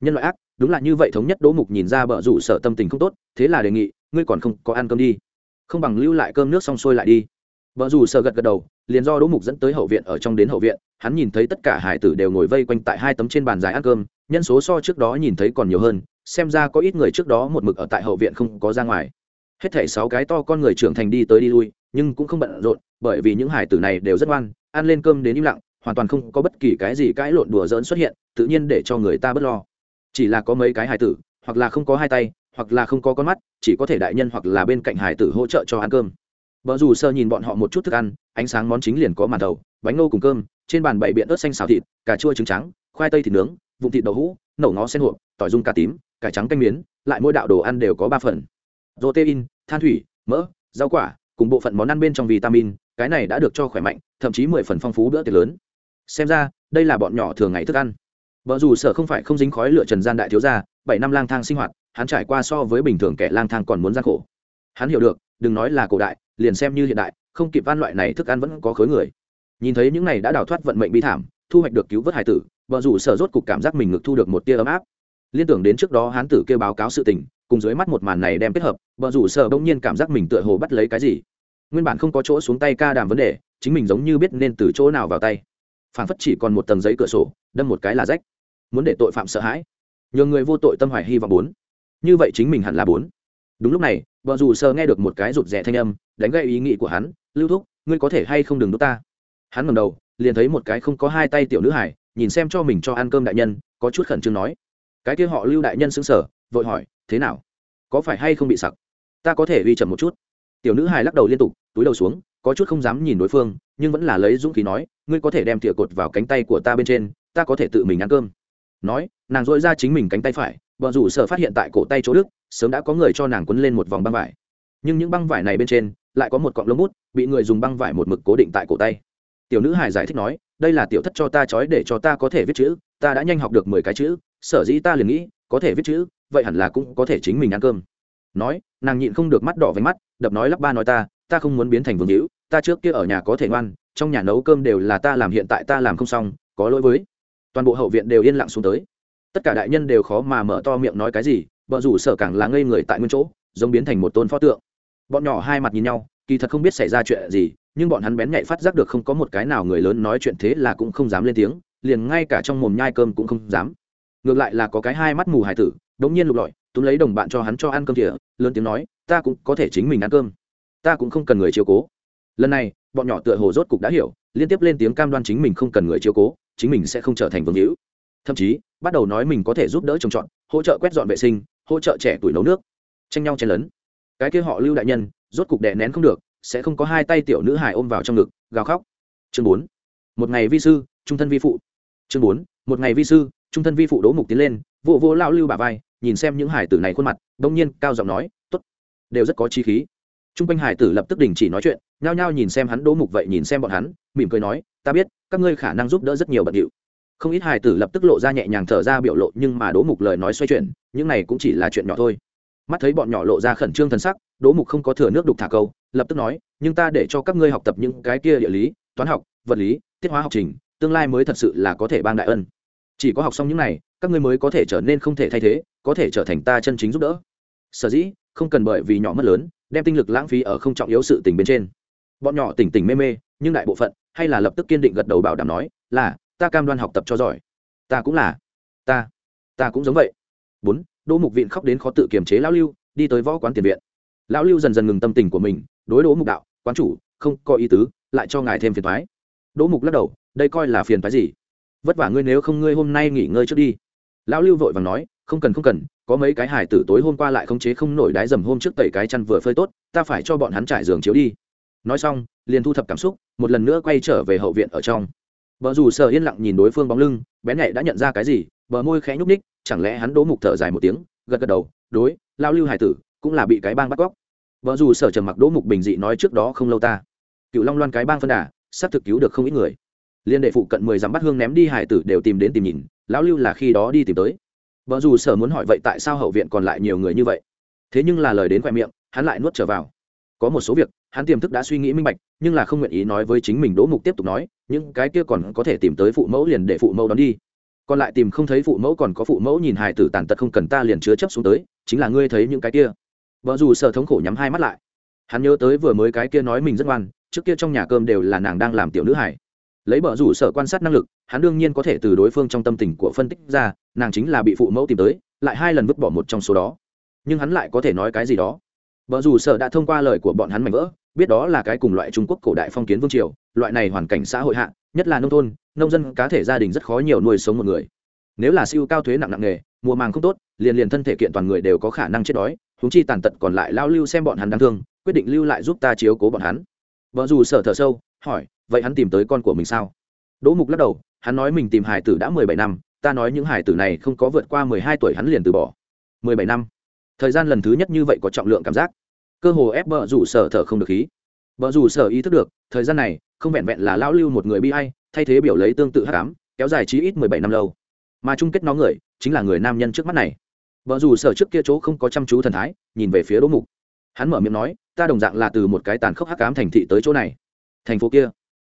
Nhân loại ác, đúng là như vậy thống nhất đỗ mục nhìn ra bờ rủ sở tâm tình không tốt, thế là đề nghị, ngươi còn không có ăn cơm đi. Không bằng lưu lại cơm nước xong xuôi lại đi. Vợ dù sợ gật gật đầu, liền do đỗ mục dẫn tới hậu viện ở trong đến hậu viện, hắn nhìn thấy tất cả hải tử đều ngồi vây quanh tại hai tấm trên bàn dài ăn cơm, nhân số so trước đó nhìn thấy còn nhiều hơn, xem ra có ít người trước đó một mực ở tại hậu viện không có ra ngoài hết thảy sáu cái to con người trưởng thành đi tới đi lui, nhưng cũng không bận rộn, bởi vì những hải tử này đều rất ngoan, ăn lên cơm đến im lặng, hoàn toàn không có bất kỳ cái gì cãi lộn đùa dỡn xuất hiện, tự nhiên để cho người ta bớt lo. Chỉ là có mấy cái hải tử, hoặc là không có hai tay, hoặc là không có con mắt, chỉ có thể đại nhân hoặc là bên cạnh hải tử hỗ trợ cho ăn cơm. Vợ dù sơ nhìn bọn họ một chút thức ăn, ánh sáng món chính liền có màn đầu, bánh nô cùng cơm, trên bàn bày biện ớt xanh xào thịt, cà chua trứng trắng, khoai tây thịt nướng, vụn thịt đậu hũ nổ ngó sen hộp, tỏi dung cà tím, cải trắng canh miến, lại mỗi đạo đồ ăn đều có ba phần protein, than thủy, mỡ, rau quả, cùng bộ phận món ăn bên trong vitamin, cái này đã được cho khỏe mạnh, thậm chí mười phần phong phú bữa tiệc lớn. Xem ra, đây là bọn nhỏ thường ngày thức ăn. Vợ dù sở không phải không dính khói lửa trần gian đại thiếu gia, bảy năm lang thang sinh hoạt, hắn trải qua so với bình thường kẻ lang thang còn muốn gian khổ. Hắn hiểu được, đừng nói là cổ đại, liền xem như hiện đại, không kịp van loại này thức ăn vẫn có khối người. Nhìn thấy những này đã đào thoát vận mệnh bi thảm, thu hoạch được cứu vớt hải tử vợ rủ sở rốt cục cảm giác mình ngực thu được một tia ấm áp. Liên tưởng đến trước đó hán tử kêu báo cáo sự tình cùng dưới mắt một màn này đem kết hợp vợ rủ sợ bỗng nhiên cảm giác mình tựa hồ bắt lấy cái gì. Nguyên bản không có chỗ xuống tay ca đàm vấn đề, chính mình giống như biết nên từ chỗ nào vào tay. Phản phất chỉ còn một tầng giấy cửa sổ, đâm một cái là rách. Muốn để tội phạm sợ hãi. Nhờ người vô tội tâm hoài hy vọng bốn. Như vậy chính mình hẳn là bốn. Đúng lúc này vợ dù sơ nghe được một cái rụt rè thanh âm, đánh gây ý nghĩ của hắn, lưu thúc, ngươi có thể hay không đừng đốt ta? Hắn ngầm đầu, liền thấy một cái không có hai tay tiểu nữ hải nhìn xem cho mình cho ăn cơm đại nhân, có chút khẩn trương nói. Cái kia họ lưu đại nhân xứng sở vội hỏi thế nào? Có phải hay không bị sặc? Ta có thể uy chậm một chút. Tiểu nữ hài lắc đầu liên tục, túi đầu xuống, có chút không dám nhìn đối phương, nhưng vẫn là lấy dũng khí nói, ngươi có thể đem thìa cột vào cánh tay của ta bên trên, ta có thể tự mình ăn cơm. Nói, nàng dội ra chính mình cánh tay phải vợ rủ sở phát hiện tại cổ tay chỗ đức, sớm đã có người cho nàng quấn lên một vòng băng vải. Nhưng những băng vải này bên trên, lại có một cọng lông bút, bị người dùng băng vải một mực cố định tại cổ tay. Tiểu nữ hải giải thích nói, đây là tiểu thất cho ta trói để cho ta có thể viết chữ, ta đã nhanh học được mười cái chữ, sở dĩ ta liền nghĩ, có thể viết chữ vậy hẳn là cũng có thể chính mình ăn cơm. Nói, nàng nhịn không được mắt đỏ với mắt, đập nói lắp ba nói ta ta không muốn biến thành vương hữu, ta trước kia ở nhà có thể ngoan, trong nhà nấu cơm đều là ta làm, hiện tại ta làm không xong, có lỗi với. Toàn bộ hậu viện đều yên lặng xuống tới. Tất cả đại nhân đều khó mà mở to miệng nói cái gì, vợ rủ sở càng là ngây người tại nguyên chỗ, giống biến thành một tôn pho tượng. Bọn nhỏ hai mặt nhìn nhau, kỳ thật không biết xảy ra chuyện gì, nhưng bọn hắn bén nhạy phát giác được không có một cái nào người lớn nói chuyện thế là cũng không dám lên tiếng, liền ngay cả trong mồm nhai cơm cũng không dám ngược lại là có cái hai mắt mù hải tử đống nhiên lục lọi, túm lấy đồng bạn cho hắn cho ăn cơm kìa, lớn tiếng nói, ta cũng có thể chính mình ăn cơm. Ta cũng không cần người chiều cố. Lần này, bọn nhỏ tựa hồ rốt cục đã hiểu, liên tiếp lên tiếng cam đoan chính mình không cần người chiều cố, chính mình sẽ không trở thành vương hữu. Thậm chí, bắt đầu nói mình có thể giúp đỡ trồng trọt, hỗ trợ quét dọn vệ sinh, hỗ trợ trẻ tuổi nấu nước. Tranh nhau chen lấn. Cái kia họ lưu đại nhân, rốt cục đè nén không được, sẽ không có hai tay tiểu nữ hài ôm vào trong ngực, gào khóc. Chương bốn. Một ngày vi sư, trung thân vi phụ. Chương bốn. Một ngày vi sư trung thân vi phụ đỗ mục tiến lên vụ vô, vô lao lưu bà vai nhìn xem những hải tử này khuôn mặt đông nhiên cao giọng nói t ố t đều rất có chi khí. T r u n g quanh hải tử lập tức đình chỉ nói chuyện nhao nhao nhìn xem hắn đỗ mục vậy nhìn xem bọn hắn mỉm cười nói ta biết các ngươi khả năng giúp đỡ rất nhiều bận điệu. Không ít hải tử lập tức lộ ra nhẹ nhàng thở ra biểu lộ nhưng mà đỗ mục lời nói xoay chuyển những này cũng chỉ là chuyện nhỏ thôi. Mắt thấy bọn nhỏ lộ ra khẩn trương thần sắc đỗ mục không có thừa nước đục thả câu lập tức nói nhưng ta để cho các ngươi học tập những cái kia địa lý toán học vật lý tiết hóa học trình tương lai mới thật sự là có thể ban đại ân chỉ có học xong những này, các ngươi mới có thể trở nên không thể thay thế, có thể trở thành ta chân chính giúp đỡ. Sở dĩ, không cần bởi vì nhỏ mất lớn, đem tinh lực lãng phí ở không trọng yếu sự tình bên trên. Bọn nhỏ tỉnh tỉnh mê mê, nhưng đại bộ phận, hay là lập tức kiên định gật đầu bảo đảm nói, là, ta cam đoan học tập cho giỏi. Ta cũng là. Ta ta cũng giống vậy. Bốn, đỗ mục viện khóc đến khó tự kiềm chế lão lưu, đi tới võ quán tiền viện. Lão lưu dần dần ngừng tâm tình của mình, đối đỗ mục đạo, quán chủ, không có ý tứ, lại cho ngài thêm phiền thoái đỗ mục lắc đầu, đây coi là phiền thoái gì? Vất vả ngươi nếu không ngươi hôm nay nghỉ ngơi trước đi. Lão lưu vội vàng nói, không cần không cần, có mấy cái hải tử tối hôm qua lại không chế không nổi đái dầm hôm trước tẩy cái chăn vừa phơi tốt, ta phải cho bọn hắn trải giường chiếu đi. Nói xong, liền thu thập cảm xúc, một lần nữa quay trở về hậu viện ở trong. Vợ dù sợ yên lặng nhìn đối phương bóng lưng bén nhạy đã nhận ra cái gì, bờ môi khẽ nhúc ních chẳng lẽ hắn đỗ mục thở dài một tiếng, gật gật đầu, đối lao lưu hải tử, cũng là bị cái bang bắt cóc. Vợ dù sở trầm mặc đỗ mục bình dị nói trước đó không lâu ta. Cựu long loan cái bang phân đà, sắp thực cứu được không ít người liên đệ phụ cận mười dám bắt hương ném đi hải tử đều tìm đến tìm nhìn, lão lưu là khi đó đi tìm tới. Vợ dù sở muốn hỏi vậy tại sao hậu viện còn lại nhiều người như vậy? Thế nhưng là lời đến khoe miệng, hắn lại nuốt trở vào. Có một số việc, hắn tiềm thức đã suy nghĩ minh bạch, nhưng là không nguyện ý nói với chính mình đỗ mục tiếp tục nói, những cái kia còn có thể tìm tới phụ mẫu liền để phụ mẫu đón đi. Còn lại tìm không thấy phụ mẫu còn có phụ mẫu nhìn hài tử tàn tật không cần ta liền chứa chấp xuống tới, chính là ngươi thấy những cái kia. Vợ dù sợ thống khổ nhắm hai mắt lại. Hắn nhớ tới vừa mới cái kia nói mình rất ngoan, trước kia trong nhà cơm đều là nàng đang làm tiểu nữ hải lấy bờ rủ sở quan sát năng lực, hắn đương nhiên có thể từ đối phương trong tâm tình của phân tích ra, nàng chính là bị phụ mẫu tìm tới, lại hai lần vứt bỏ một trong số đó. Nhưng hắn lại có thể nói cái gì đó? Vợ rủ sở đã thông qua lời của bọn hắn mảnh vỡ, biết đó là cái cùng loại trung quốc cổ đại phong kiến vương triều, loại này hoàn cảnh xã hội hạ, nhất là nông thôn, nông dân, cá thể gia đình rất khó nhiều nuôi sống một người. Nếu là siêu cao thuế nặng nặng nghề, mùa màng không tốt, liền liền thân thể kiện toàn người đều có khả năng chết đói húng chi tàn tật còn lại lao lưu xem bọn hắn đáng thương, quyết định lưu lại giúp ta chiếu cố bọn hắn. Vợ dù sở thở sâu hỏi, vậy hắn tìm tới con của mình sao? Đỗ mục lắc đầu, hắn nói mình tìm hải tử đã mười bảy năm, ta nói những hải tử này không có vượt qua mười hai tuổi hắn liền từ bỏ. Mười bảy năm. Thời gian lần thứ nhất như vậy có trọng lượng cảm giác. Cơ hồ ép vợ rủ sở thở không được khí. Vợ rủ sở ý thức được, thời gian này, không vẹn vẹn là lão lưu một người bi hay thay thế biểu lấy tương tự hắc ám, kéo dài chí ít mười bảy năm lâu. Mà chung kết nó người, chính là người nam nhân trước mắt này. Vợ dù sở trước kia chỗ không có chăm chú thần thái, nhìn về phía đỗ mục. Hắn mở miệng nói, ta đồng dạng là từ một cái tàn khốc hắc cám thành thị tới chỗ này thành phố kia.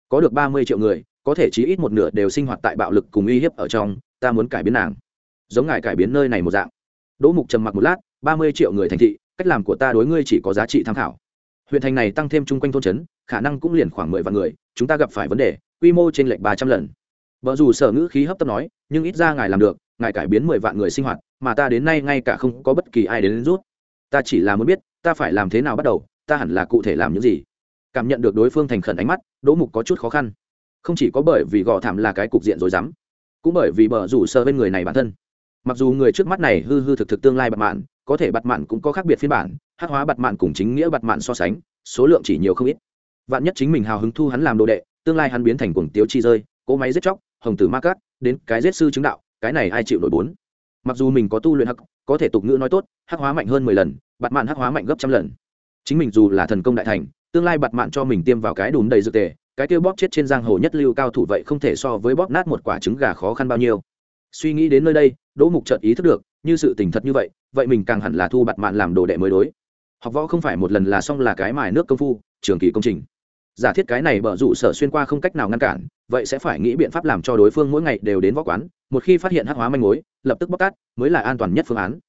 Có được ba mươi triệu người có thể chí ít một nửa đều sinh hoạt tại bạo lực cùng uy hiếp ở trong ta muốn cải biến nàng. Giống ngài cải biến nơi này một dạng. Đỗ mục trầm mặc một lát ba mươi triệu người thành thị cách làm của ta đối ngươi chỉ có giá trị tham khảo. Huyện thành này tăng thêm chung quanh thôn trấn khả năng cũng liền khoảng mười vạn người chúng ta gặp phải vấn đề quy mô trên lệch ba trăm lần. Vợ dù sở ngữ khí hấp tấp nói nhưng ít ra ngài làm được ngài cải biến mười vạn người sinh hoạt mà ta đến nay ngay cả không có bất kỳ ai đến, đến rút. Ta chỉ là muốn biết ta phải làm thế nào bắt đầu ta hẳn là cụ thể làm những gì cảm nhận được đối phương thành khẩn ánh mắt, đỗ mục có chút khó khăn. Không chỉ có bởi vì gò thảm là cái cục diện rồi dám cũng bởi vì bờ rủ sơ bên người này bản thân. Mặc dù người trước mắt này hư hư thực thực tương lai bặt mạn, có thể bặt mạn cũng có khác biệt phiên bản hát hóa bặt mạn cùng chính nghĩa bặt mạn so sánh, số lượng chỉ nhiều không ít. Vạn nhất chính mình hào hứng thu hắn làm đồ đệ, tương lai hắn biến thành cuồng tiếu chi rơi, cỗ máy giết chóc, hồng tử ma cát, đến cái giết sư chứng đạo, cái này ai chịu nổi bốn? Mặc dù mình có tu luyện hắc, có thể tục ngữ nói tốt, hắc hóa mạnh hơn mười lần bặt mạn hắc hóa mạnh gấp trăm lần. Chính mình dù là thần công đại thành tương lai bặt mạn cho mình tiêm vào cái đùm đầy dược tề, cái kia bóp chết trên giang hồ nhất lưu cao thủ vậy không thể so với bóp nát một quả trứng gà khó khăn bao nhiêu. Suy nghĩ đến nơi đây, đỗ mục chợt ý thức được, như sự tình thật như vậy vậy mình càng hẳn là thu bặt mạn làm đồ đệ mới đối. Học võ không phải một lần là xong là cái mài nước công phu, trường kỳ công trình. Giả thiết cái này bở rủ sở xuyên qua không cách nào ngăn cản, vậy sẽ phải nghĩ biện pháp làm cho đối phương mỗi ngày đều đến võ quán, một khi phát hiện hắc hóa manh mối, lập tức bóc tát, mới là an toàn nhất phương án.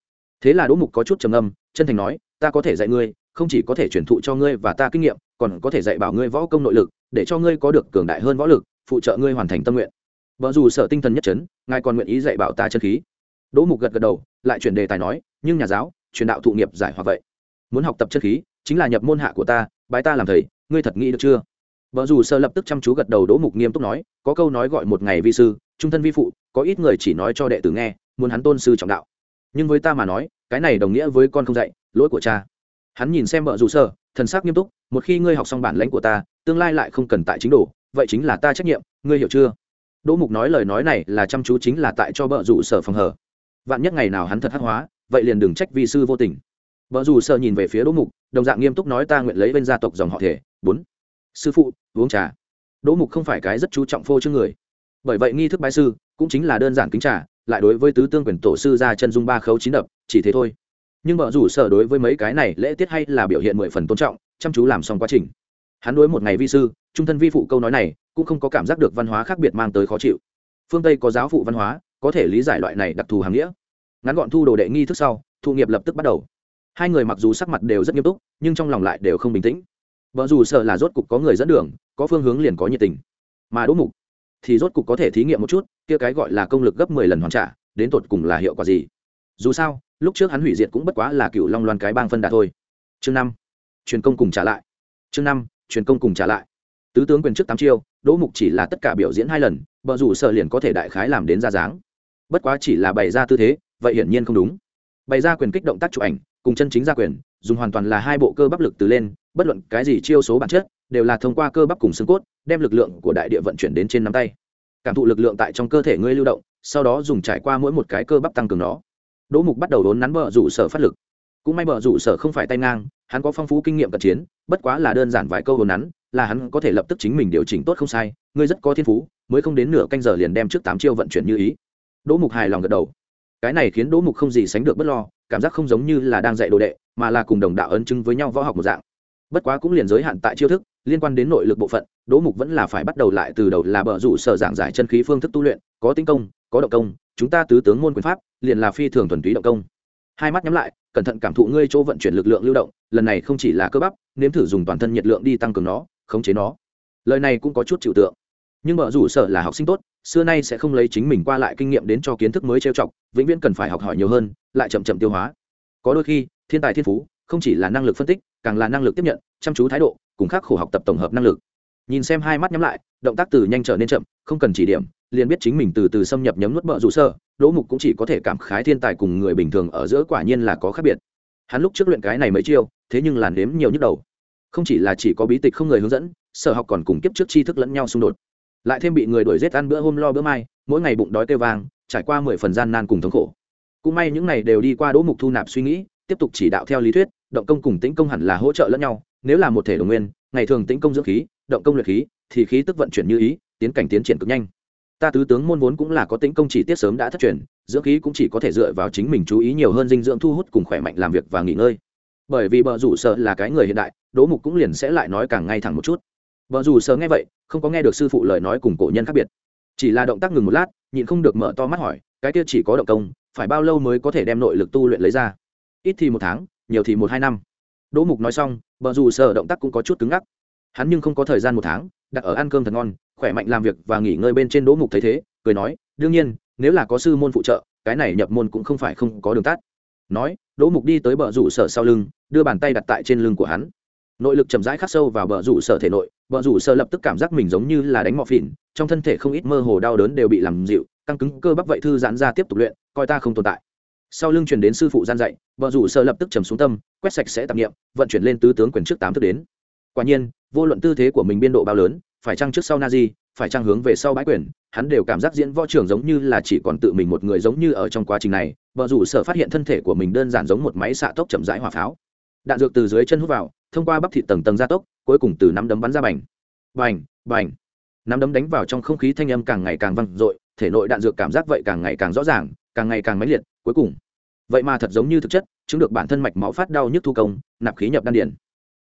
Thế là đỗ mục có chút trầm âm chân thành nói, ta có thể dạy ngươi không chỉ có thể truyền thụ cho ngươi và ta kinh nghiệm, còn có thể dạy bảo ngươi võ công nội lực, để cho ngươi có được cường đại hơn võ lực, phụ trợ ngươi hoàn thành tâm nguyện. Vợ dù sở tinh thần nhất trấn ngài còn nguyện ý dạy bảo ta chân khí. Đỗ mục gật gật đầu, lại chuyển đề tài nói, nhưng nhà giáo, truyền đạo thụ nghiệp giải hòa vậy. Muốn học tập chân khí, chính là nhập môn hạ của ta, bái ta làm thầy, ngươi thật nghĩ được chưa? Vợ dù sơ lập tức chăm chú gật đầu, đỗ mục nghiêm túc nói, có câu nói gọi một ngày vi sư, trung thân vi phụ, có ít người chỉ nói cho đệ tử nghe, muốn hắn tôn sư trọng đạo. Nhưng với ta mà nói, cái này đồng nghĩa với con không dạy, lỗi của cha hắn nhìn xem vợ dù sơ thần sắc nghiêm túc, một khi ngươi học xong bản lãnh của ta, tương lai lại không cần tại chính đồ, vậy chính là ta trách nhiệm, ngươi hiểu chưa? Đỗ mục nói lời nói này là chăm chú chính là tại cho vợ dù sở phòng hở vạn nhất ngày nào hắn thật hắc hóa, vậy liền đừng trách vi sư vô tình. Vợ dù sợ nhìn về phía đỗ mục, đồng dạng nghiêm túc nói ta nguyện lấy bên gia tộc dòng họ thể. Bốn. Sư phụ, uống trà. Đỗ mục không phải cái rất chú trọng phô chương người. Bởi vậy nghi thức bái sư cũng chính là đơn giản kính trà, lại đối với tứ tương quyền tổ sư ra chân dung ba khấu chín đập, chỉ thế thôi nhưng vợ rủ sợ đối với mấy cái này lễ tiết hay là biểu hiện mười phần tôn trọng, chăm chú làm xong quá trình. Hắn đối một ngày vi sư, trung thân vi phụ câu nói này, cũng không có cảm giác được văn hóa khác biệt mang tới khó chịu. Phương tây có giáo phụ văn hóa, có thể lý giải loại này đặc thù hàm nghĩa. Ngắn gọn thu đồ đệ nghi thức sau thụ nghiệp lập tức bắt đầu. Hai người mặc dù sắc mặt đều rất nghiêm túc, nhưng trong lòng lại đều không bình tĩnh. Vợ dù sợ là rốt cục có người dẫn đường, có phương hướng liền có nhiệt tình. Mà đỗ mục thì rốt cục có thể thí nghiệm một chút, kia cái gọi là công lực gấp mười lần hoàn trả, đến tột cùng là hiệu quả gì? Dù sao lúc trước hắn hủy diệt cũng bất quá là cựu long loan cái bang phân đà thôi. Chương năm, truyền công cùng trả lại. Chương năm, truyền công cùng trả lại. Tứ tướng quyền trước tám chiêu, đỗ mục chỉ là tất cả biểu diễn hai lần bờ rủ sợ liền có thể đại khái làm đến ra dáng. Bất quá chỉ là bày ra tư thế, vậy hiển nhiên không đúng. Bày ra quyền kích động tác chụp ảnh, cùng chân chính ra quyền, dùng hoàn toàn là hai bộ cơ bắp lực từ lên, bất luận cái gì chiêu số bản chất, đều là thông qua cơ bắp cùng xương cốt, đem lực lượng của đại địa vận chuyển đến trên nắm tay. Cảm thụ lực lượng tại trong cơ thể ngươi lưu động, sau đó dùng trải qua mỗi một cái cơ bắp tăng cường nó đỗ mục bắt đầu đốn nắn bờ rủ sở phát lực. Cũng may bờ rủ sở không phải tay ngang, hắn có phong phú kinh nghiệm cận chiến, bất quá là đơn giản vài câu đốn nắn, là hắn có thể lập tức chính mình điều chỉnh tốt không sai, ngươi rất có thiên phú, mới không đến nửa canh giờ liền đem trước tám chiêu vận chuyển như ý. Đỗ mục hài lòng gật đầu. Cái này khiến đỗ mục không gì sánh được bất lo, cảm giác không giống như là đang dạy đồ đệ, mà là cùng đồng đạo ấn chứng với nhau võ học một dạng. Bất quá cũng liền giới hạn tại chiêu thức, liên quan đến nội lực bộ phận, đỗ mục vẫn là phải bắt đầu lại từ đầu là bờ rủ sở giảng giải chân khí phương thức tu luyện, có tinh công có động công, chúng ta tứ tướng môn quyền pháp, liền là phi thường thuần túy động công. Hai mắt nhắm lại, cẩn thận cảm thụ ngươi chỗ vận chuyển lực lượng lưu động, lần này không chỉ là cơ bắp, nếm thử dùng toàn thân nhiệt lượng đi tăng cường nó, khống chế nó. Lời này cũng có chút chịu tượng. Nhưng mở rủ sở là học sinh tốt, xưa nay sẽ không lấy chính mình qua lại kinh nghiệm đến cho kiến thức mới trêu chọc, vĩnh viễn cần phải học hỏi nhiều hơn, lại chậm chậm tiêu hóa. Có đôi khi, thiên tài thiên phú, không chỉ là năng lực phân tích, càng là năng lực tiếp nhận, chăm chú thái độ, cùng khắc khổ học tập tổng hợp năng lực. Nhìn xem hai mắt nhắm lại, động tác từ nhanh trở nên chậm, không cần chỉ điểm liền biết chính mình từ từ xâm nhập nhấm nuốt bợ rủ sơ, đỗ mục cũng chỉ có thể cảm khái thiên tài cùng người bình thường ở giữa quả nhiên là có khác biệt. Hắn lúc trước luyện cái này mấy chiêu, thế nhưng làn đếm nhiều nhức đầu. Không chỉ là chỉ có bí tịch không người hướng dẫn, sở học còn cùng kiếp trước tri thức lẫn nhau xung đột. Lại thêm bị người đuổi giết ăn bữa hôm lo bữa mai, mỗi ngày bụng đói kêu vang, trải qua mười phần gian nan cùng thống khổ. Cũng may những này đều đi qua đỗ mục thu nạp suy nghĩ, tiếp tục chỉ đạo theo lý thuyết, động công cùng tĩnh công hẳn là hỗ trợ lẫn nhau, nếu là một thể đồng nguyên, ngày thường tĩnh công dưỡng khí, động công luyện khí, thì khí tức vận chuyển như ý, tiến cảnh tiến triển cực nhanh ta tứ tướng môn vốn cũng là có tính công chỉ tiết sớm đã thất truyền, dưỡng khí cũng chỉ có thể dựa vào chính mình chú ý nhiều hơn dinh dưỡng thu hút cùng khỏe mạnh làm việc và nghỉ ngơi. Bởi vì bờ rủ sợ là cái người hiện đại, đỗ mục cũng liền sẽ lại nói càng ngay thẳng một chút. Bờ rủ sợ nghe vậy, không có nghe được sư phụ lời nói cùng cổ nhân khác biệt. Chỉ là động tác ngừng một lát, nhịn không được mở to mắt hỏi, cái kia chỉ có động công, phải bao lâu mới có thể đem nội lực tu luyện lấy ra? Ít thì một tháng, nhiều thì một hai năm. Đỗ mục nói xong, bờ rủ sợ động tác cũng có chút cứng ngắc. Hắn nhưng không có thời gian một tháng, đặt ở ăn cơm thật ngon khỏe mạnh làm việc và nghỉ ngơi bên trên đỗ mục thấy thế, cười nói, đương nhiên, nếu là có sư môn phụ trợ, cái này nhập môn cũng không phải không có đường tắt. Nói, đỗ mục đi tới bờ rủ sở sau lưng, đưa bàn tay đặt tại trên lưng của hắn. Nội lực chậm rãi khắc sâu vào bờ rủ sở thể nội, bờ rủ sở lập tức cảm giác mình giống như là đánh mọ phỉn trong thân thể không ít mơ hồ đau đớn đều bị làm dịu, căng cứng cơ bắp vậy thư giãn ra tiếp tục luyện, coi ta không tồn tại. Sau lưng truyền đến sư phụ gian dạy, bờ rủ sở lập tức trầm xuống tâm, quét sạch sẽ tạp nghiệm vận chuyển lên tứ tướng quyền trước tám thức đến. Quả nhiên, vô luận tư thế của mình biên độ bao lớn phải chăng trước sau na di phải chăng hướng về sau bãi quyền, hắn đều cảm giác diễn võ trưởng giống như là chỉ còn tự mình một người giống như ở trong quá trình này vợ rủ sở phát hiện thân thể của mình đơn giản giống một máy xạ tốc chậm rãi hỏa pháo. Đạn dược từ dưới chân hút vào, thông qua bắp thịt tầng tầng gia tốc, cuối cùng từ nắm đấm bắn ra bành. Bành bành. Nắm đấm đánh vào trong không khí thanh âm càng ngày càng vang dội, thể nội đạn dược cảm giác vậy càng ngày càng rõ ràng, càng ngày càng mãnh liệt, cuối cùng. Vậy mà thật giống như thực chất, chứng được bản thân mạch máu phát đau nhức thu công, nạp khí nhập đan điển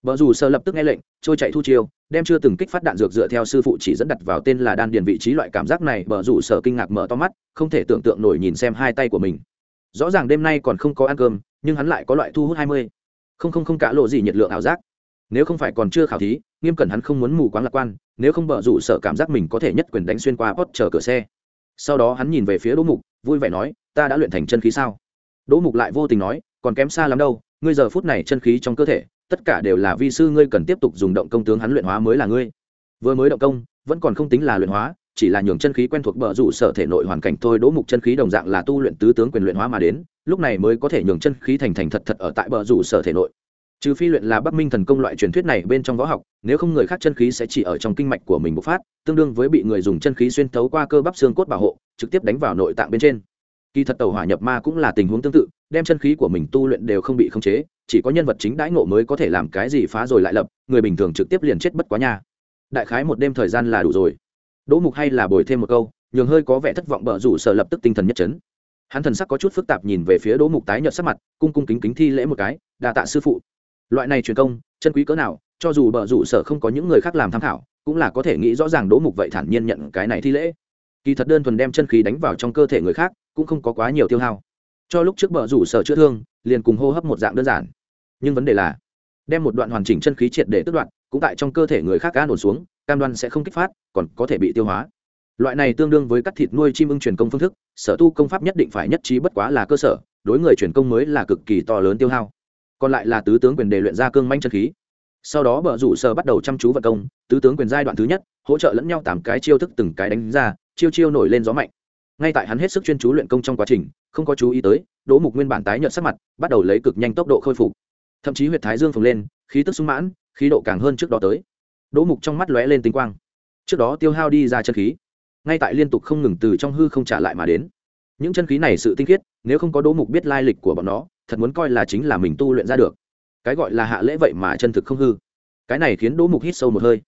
vợ rủ sơ lập tức nghe lệnh, trôi chạy thu chiêu, đem chưa từng kích phát đạn dược dựa theo sư phụ chỉ dẫn đặt vào tên là đan điền vị trí loại cảm giác này vợ rủ sơ kinh ngạc mở to mắt, không thể tưởng tượng nổi nhìn xem hai tay của mình. Rõ ràng đêm nay còn không có ăn cơm, nhưng hắn lại có loại thu hút hai mươi. Không không không cả lộ gì nhiệt lượng ảo giác. Nếu không phải còn chưa khảo thí, nghiêm cẩn hắn không muốn mù quáng lạc quan, nếu không bợ rủ sợ cảm giác mình có thể nhất quyền đánh xuyên qua pot chờ cửa xe. Sau đó hắn nhìn về phía đỗ mục, vui vẻ nói, ta đã luyện thành chân khí sao? Đỗ mục lại vô tình nói, còn kém xa lắm đâu, ngươi giờ phút này chân khí trong cơ thể tất cả đều là vi sư, ngươi cần tiếp tục dùng động công tướng hắn luyện hóa mới là ngươi. Vừa mới động công, vẫn còn không tính là luyện hóa, chỉ là nhường chân khí quen thuộc bờ rủ sở thể nội hoàn cảnh thôi, đỗ mục chân khí đồng dạng là tu luyện tứ tướng quyền luyện hóa mà đến, lúc này mới có thể nhường chân khí thành thành thật thật ở tại bờ rủ sở thể nội. Trừ phi luyện là bắc minh thần công loại truyền thuyết này bên trong võ học, nếu không người khác chân khí sẽ chỉ ở trong kinh mạch của mình bộc phát, tương đương với bị người dùng chân khí xuyên thấu qua cơ bắp xương cốt bảo hộ, trực tiếp đánh vào nội tạng bên trên. Kỳ thật tàu hỏa nhập ma cũng là tình huống tương tự, đem chân khí của mình tu luyện đều không bị khống chế chỉ có nhân vật chính đãi ngộ mới có thể làm cái gì phá rồi lại lập, người bình thường trực tiếp liền chết bất quá nha. Đại khái một đêm thời gian là đủ rồi. Đỗ mục hay là bồi thêm một câu, nhường hơi có vẻ thất vọng bở rủ sợ lập tức tinh thần nhất chấn. Hắn thần sắc có chút phức tạp nhìn về phía đỗ mục tái nhợt sắc mặt, cung cung kính kính thi lễ một cái đà tạ sư phụ. Loại này truyền công, chân quý cỡ nào, cho dù bở rủ sợ không có những người khác làm tham khảo, cũng là có thể nghĩ rõ ràng đỗ mục vậy thản nhiên nhận cái này thi lễ. Kỳ thật đơn thuần đem chân khí đánh vào trong cơ thể người khác, cũng không có quá nhiều tiêu hao. Cho lúc trước bờ rủ sở chữa thương, liền cùng hô hấp một dạng đơn giản nhưng vấn đề là đem một đoạn hoàn chỉnh chân khí triệt để tức đoạn, cũng tại trong cơ thể người khác an ổn xuống, cam đoan sẽ không kích phát, còn có thể bị tiêu hóa. Loại này tương đương với cắt thịt nuôi chim ưng truyền công phương thức, sở tu công pháp nhất định phải nhất trí bất quá là cơ sở, đối người truyền công mới là cực kỳ to lớn tiêu hao. Còn lại là tứ tướng quyền đề luyện ra cương manh chân khí. Sau đó bờ rủ sở bắt đầu chăm chú vận công, tứ tướng quyền giai đoạn thứ nhất, hỗ trợ lẫn nhau tám cái chiêu thức từng cái đánh ra, chiêu chiêu nổi lên gió mạnh. Ngay tại hắn hết sức chuyên chú luyện công trong quá trình, không có chú ý tới, đỗ mục nguyên bản tái nhợt sắc mặt, bắt đầu lấy cực nhanh tốc độ khôi phục thậm chí huyệt thái dương phồng lên, khí tức sung mãn, khí độ càng hơn trước đó tới. Đỗ mục trong mắt lóe lên tinh quang. Trước đó tiêu hao đi ra chân khí, ngay tại liên tục không ngừng từ trong hư không trả lại mà đến. Những chân khí này sự tinh khiết, nếu không có đỗ mục biết lai lịch của bọn nó, thật muốn coi là chính là mình tu luyện ra được. Cái gọi là hạ lễ vậy mà chân thực không hư. Cái này khiến đỗ mục hít sâu một hơi.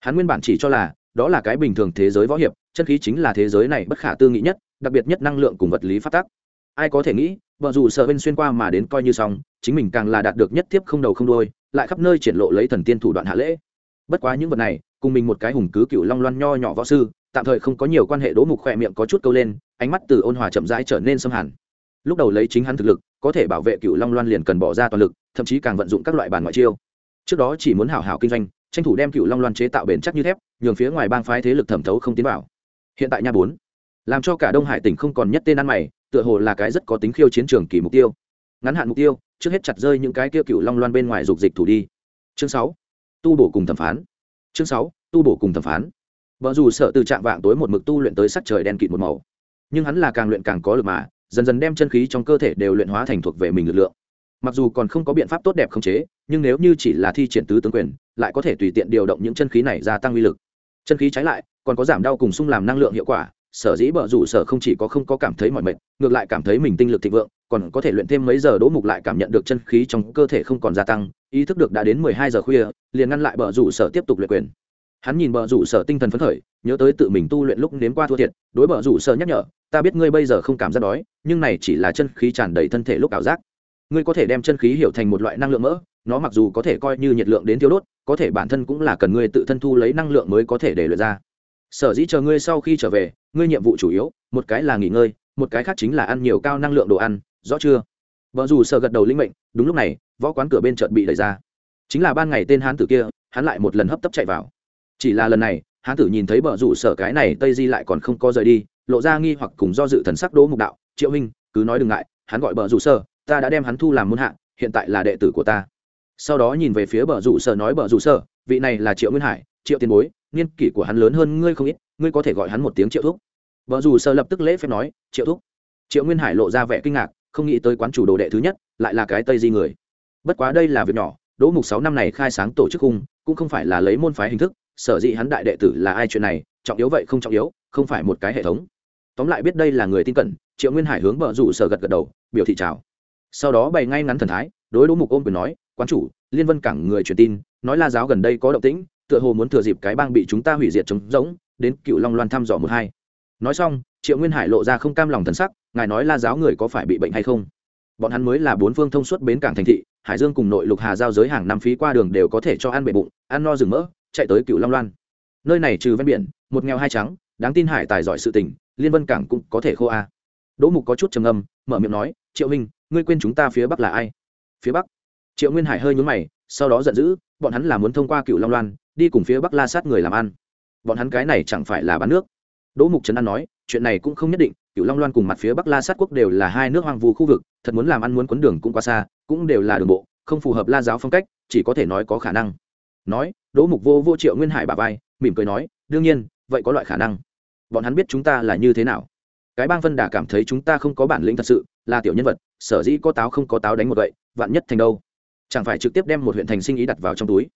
Hắn nguyên bản chỉ cho là, đó là cái bình thường thế giới võ hiệp, chân khí chính là thế giới này bất khả tư nghị nhất, đặc biệt nhất năng lượng cùng vật lý phát tác. Ai có thể nghĩ vợ dù sợ bên xuyên qua mà đến coi như xong, chính mình càng là đạt được nhất tiếp không đầu không đôi lại khắp nơi triển lộ lấy thần tiên thủ đoạn hạ lễ. Bất quá những vật này, cùng mình một cái hùng cứ cựu long loan nho nhỏ võ sư, tạm thời không có nhiều quan hệ, đỗ mục khỏe miệng có chút câu lên, ánh mắt từ ôn hòa chậm rãi trở nên xâm hẳn. Lúc đầu lấy chính hắn thực lực, có thể bảo vệ cựu long loan liền cần bỏ ra toàn lực, thậm chí càng vận dụng các loại bàn ngoại chiêu. Trước đó chỉ muốn hảo hảo kinh doanh, tranh thủ đem cựu long loan chế tạo bền chắc như thép, nhường phía ngoài bang phái thế lực thẩm thấu không tiến vào. Hiện tại nha bốn, làm cho cả đông hải tỉnh không còn nhất tên ăn mày tựa hồ là cái rất có tính khiêu chiến trường kỳ mục tiêu. Ngắn hạn mục tiêu, trước hết chặt rơi những cái kia cựu long loan bên ngoài dục dịch thủ đi. Chương sáu, tu bổ cùng thẩm phán. Chương sáu, tu bổ cùng thẩm phán. Vợ dù sợ từ trạng vạng tối một mực tu luyện tới sắc trời đen kịt một màu. Nhưng hắn là càng luyện càng có lực mà, dần dần đem chân khí trong cơ thể đều luyện hóa thành thuộc về mình lực lượng. Mặc dù còn không có biện pháp tốt đẹp khống chế, nhưng nếu như chỉ là thi triển tứ tướng quyền, lại có thể tùy tiện điều động những chân khí này gia tăng uy lực. Chân khí trái lại, còn có giảm đau cùng sung làm năng lượng hiệu quả sở dĩ bờ rủ sở không chỉ có không có cảm thấy mỏi mệt, ngược lại cảm thấy mình tinh lực thịnh vượng, còn có thể luyện thêm mấy giờ đỗ mục lại cảm nhận được chân khí trong cơ thể không còn gia tăng, ý thức được đã đến mười hai giờ khuya, liền ngăn lại bờ rủ sở tiếp tục luyện quyền. Hắn nhìn bờ rủ sở tinh thần phấn khởi, nhớ tới tự mình tu luyện lúc nếm qua thua thiệt, đối bờ rủ sở nhắc nhở, ta biết ngươi bây giờ không cảm giác đói, nhưng này chỉ là chân khí tràn đầy thân thể lúc ảo giác. Ngươi có thể đem chân khí hiểu thành một loại năng lượng mỡ, nó mặc dù có thể coi như nhiệt lượng đến tiêu đốt, có thể bản thân cũng là cần ngươi tự thân thu lấy năng lượng mới có thể để luyện ra sở dĩ chờ ngươi sau khi trở về, ngươi nhiệm vụ chủ yếu, một cái là nghỉ ngơi, một cái khác chính là ăn nhiều cao năng lượng đồ ăn, rõ chưa? Vợ dù sợ gật đầu linh mệnh, đúng lúc này, võ quán cửa bên chợt bị đẩy ra. Chính là ban ngày tên hán tử kia, hắn lại một lần hấp tấp chạy vào. Chỉ là lần này, hán tử nhìn thấy vợ rủ sở cái này, tây di lại còn không có rời đi, lộ ra nghi hoặc cùng do dự thần sắc đỗ mục đạo, triệu minh cứ nói đừng ngại, hắn gọi vợ rủ sở ta đã đem hắn thu làm môn hạ, hiện tại là đệ tử của ta. Sau đó nhìn về phía bờ rủ sở nói bờ rủ sở vị này là triệu nguyên hải, triệu tiền bối niên kỷ của hắn lớn hơn ngươi không ít, ngươi có thể gọi hắn một tiếng triệu thúc. Vợ dù sợ lập tức lễ phép nói, triệu thúc. Triệu nguyên hải lộ ra vẻ kinh ngạc, không nghĩ tới quán chủ đồ đệ thứ nhất, lại là cái tây di người. Bất quá đây là việc nhỏ, đỗ mục sáu năm này khai sáng tổ chức khung, cũng không phải là lấy môn phái hình thức, sở dĩ hắn đại đệ tử là ai chuyện này, trọng yếu vậy không trọng yếu, không phải một cái hệ thống. Tóm lại biết đây là người tin cẩn, triệu nguyên hải hướng vợ rủ sở gật gật đầu, biểu thị chào. Sau đó bày ngay ngắn thần thái, đối đỗ mục ôm quyền nói, quán chủ, liên vân cảng người truyền tin, nói la giáo gần đây có động tĩnh tựa hồ muốn thừa dịp cái bang bị chúng ta hủy diệt trống rỗng, đến cựu long loan thăm dò một hai. Nói xong, triệu nguyên hải lộ ra không cam lòng thần sắc, ngài nói la giáo người có phải bị bệnh hay không? Bọn hắn mới là bốn phương thông suốt bến cảng thành thị, hải dương cùng nội lục hà giao giới hàng năm phí qua đường đều có thể cho ăn bệ bụng, ăn no rừng mỡ, chạy tới cựu long loan. Nơi này trừ ven biển, một nghèo hai trắng, đáng tin hải tài giỏi sự tình, liên vân cảng cũng có thể khô a. Đỗ mục có chút trầm âm mở miệng nói, triệu minh ngươi quên chúng ta phía bắc là ai? Phía bắc? Triệu nguyên hải hơi nhún mày, sau đó giận dữ, bọn hắn là muốn thông qua cựu long loan đi cùng phía bắc la sát người làm ăn. Bọn hắn cái này chẳng phải là bán nước. Đỗ mục trấn an nói, chuyện này cũng không nhất định cựu long loan cùng mặt phía bắc la sát quốc đều là hai nước hoang vu khu vực, thật muốn làm ăn muốn quấn đường cũng quá xa, cũng đều là đường bộ, không phù hợp la giáo phong cách, chỉ có thể nói có khả năng. Nói, đỗ mục vô vô triệu nguyên hải bà vai, mỉm cười nói, đương nhiên, vậy có loại khả năng. Bọn hắn biết chúng ta là như thế nào. Cái bang vân đà cảm thấy chúng ta không có bản lĩnh thật sự, là tiểu nhân vật, sở dĩ có táo không có táo đánh một vậy vạn nhất thành đâu. Chẳng phải trực tiếp đem một huyện thành sinh ý đặt vào trong túi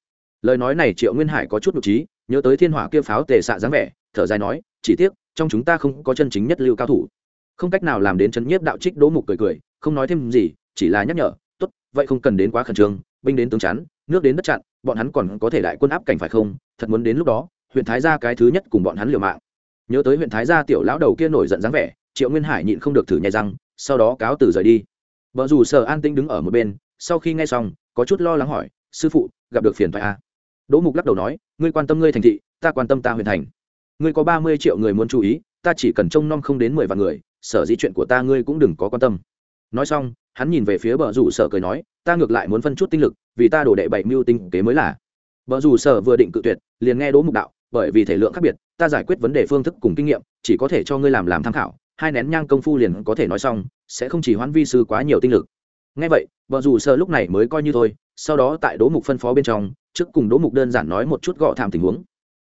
lời nói này triệu nguyên hải có chút nhục trí, nhớ tới thiên hỏa kia pháo tề xạ dáng vẻ, thở dài nói, chỉ tiếc, trong chúng ta không có chân chính nhất lưu cao thủ. Không cách nào làm đến chân nhiếp đạo trích đỗ mục cười cười, không nói thêm gì, chỉ là nhắc nhở, tốt, vậy không cần đến quá khẩn trương, binh đến tướng chắn, nước đến đất chặn, bọn hắn còn có thể đại quân áp cảnh phải không? Thật muốn đến lúc đó, huyện thái gia cái thứ nhất cùng bọn hắn liều mạng. Nhớ tới huyện thái gia tiểu lão đầu kia nổi giận dáng vẻ, triệu nguyên hải nhịn không được thử nhai răng, sau đó cáo từ rời đi. Vợ dù sở an tĩnh đứng ở một bên, sau khi nghe xong, có chút lo lắng hỏi, sư phụ, gặp được phiền thoại à? Đỗ mục lắc đầu nói, ngươi quan tâm ngươi thành thị, ta quan tâm ta huyền thành. Ngươi có ba mươi triệu người muốn chú ý, ta chỉ cần trông nom không đến mười vạn người, sở dĩ chuyện của ta ngươi cũng đừng có quan tâm. Nói xong, hắn nhìn về phía bờ rủ sở cười nói, ta ngược lại muốn phân chút tinh lực, vì ta đổ đệ bảy mưu tinh kế mới là. Bờ rủ sở vừa định cự tuyệt, liền nghe đỗ mục đạo, bởi vì thể lượng khác biệt, ta giải quyết vấn đề phương thức cùng kinh nghiệm, chỉ có thể cho ngươi làm làm tham khảo, hai nén nhang công phu liền có thể nói xong, sẽ không chỉ hoãn vi sư quá nhiều tinh lực. Ngay vậy vợ dù sợ lúc này mới coi như thôi, sau đó tại đỗ mục phân phó bên trong trước cùng đỗ mục đơn giản nói một chút gọ thảm tình huống.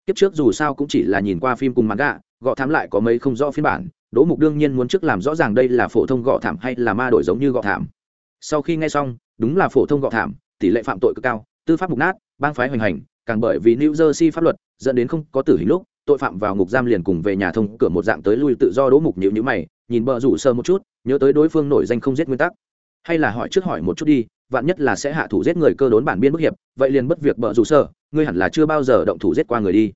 Kiếp trước dù sao cũng chỉ là nhìn qua phim cùng manga, gọ thảm lại có mấy không rõ phiên bản. Đỗ mục đương nhiên muốn trước làm rõ ràng đây là phổ thông gọ thảm hay là ma đổi giống như gọ thảm. Sau khi nghe xong, đúng là phổ thông gọ thảm, tỷ lệ phạm tội cực cao, tư pháp mục nát, bang phái hoành hành, càng bởi vì new jersey pháp luật dẫn đến không có tử hình lúc, tội phạm vào ngục giam liền cùng về nhà thông cửa một dạng tới lui tự do đỗ mục nhịu nhữ mày, nhìn bờ rủ sơ một chút, nhớ tới đối phương nổi danh không giết nguyên tắc. Hay là hỏi trước hỏi một chút đi vạn nhất là sẽ hạ thủ giết người cơ đốn bản biên bức hiệp, vậy liền bất việc bờ rủ sở, ngươi hẳn là chưa bao giờ động thủ giết qua người đi.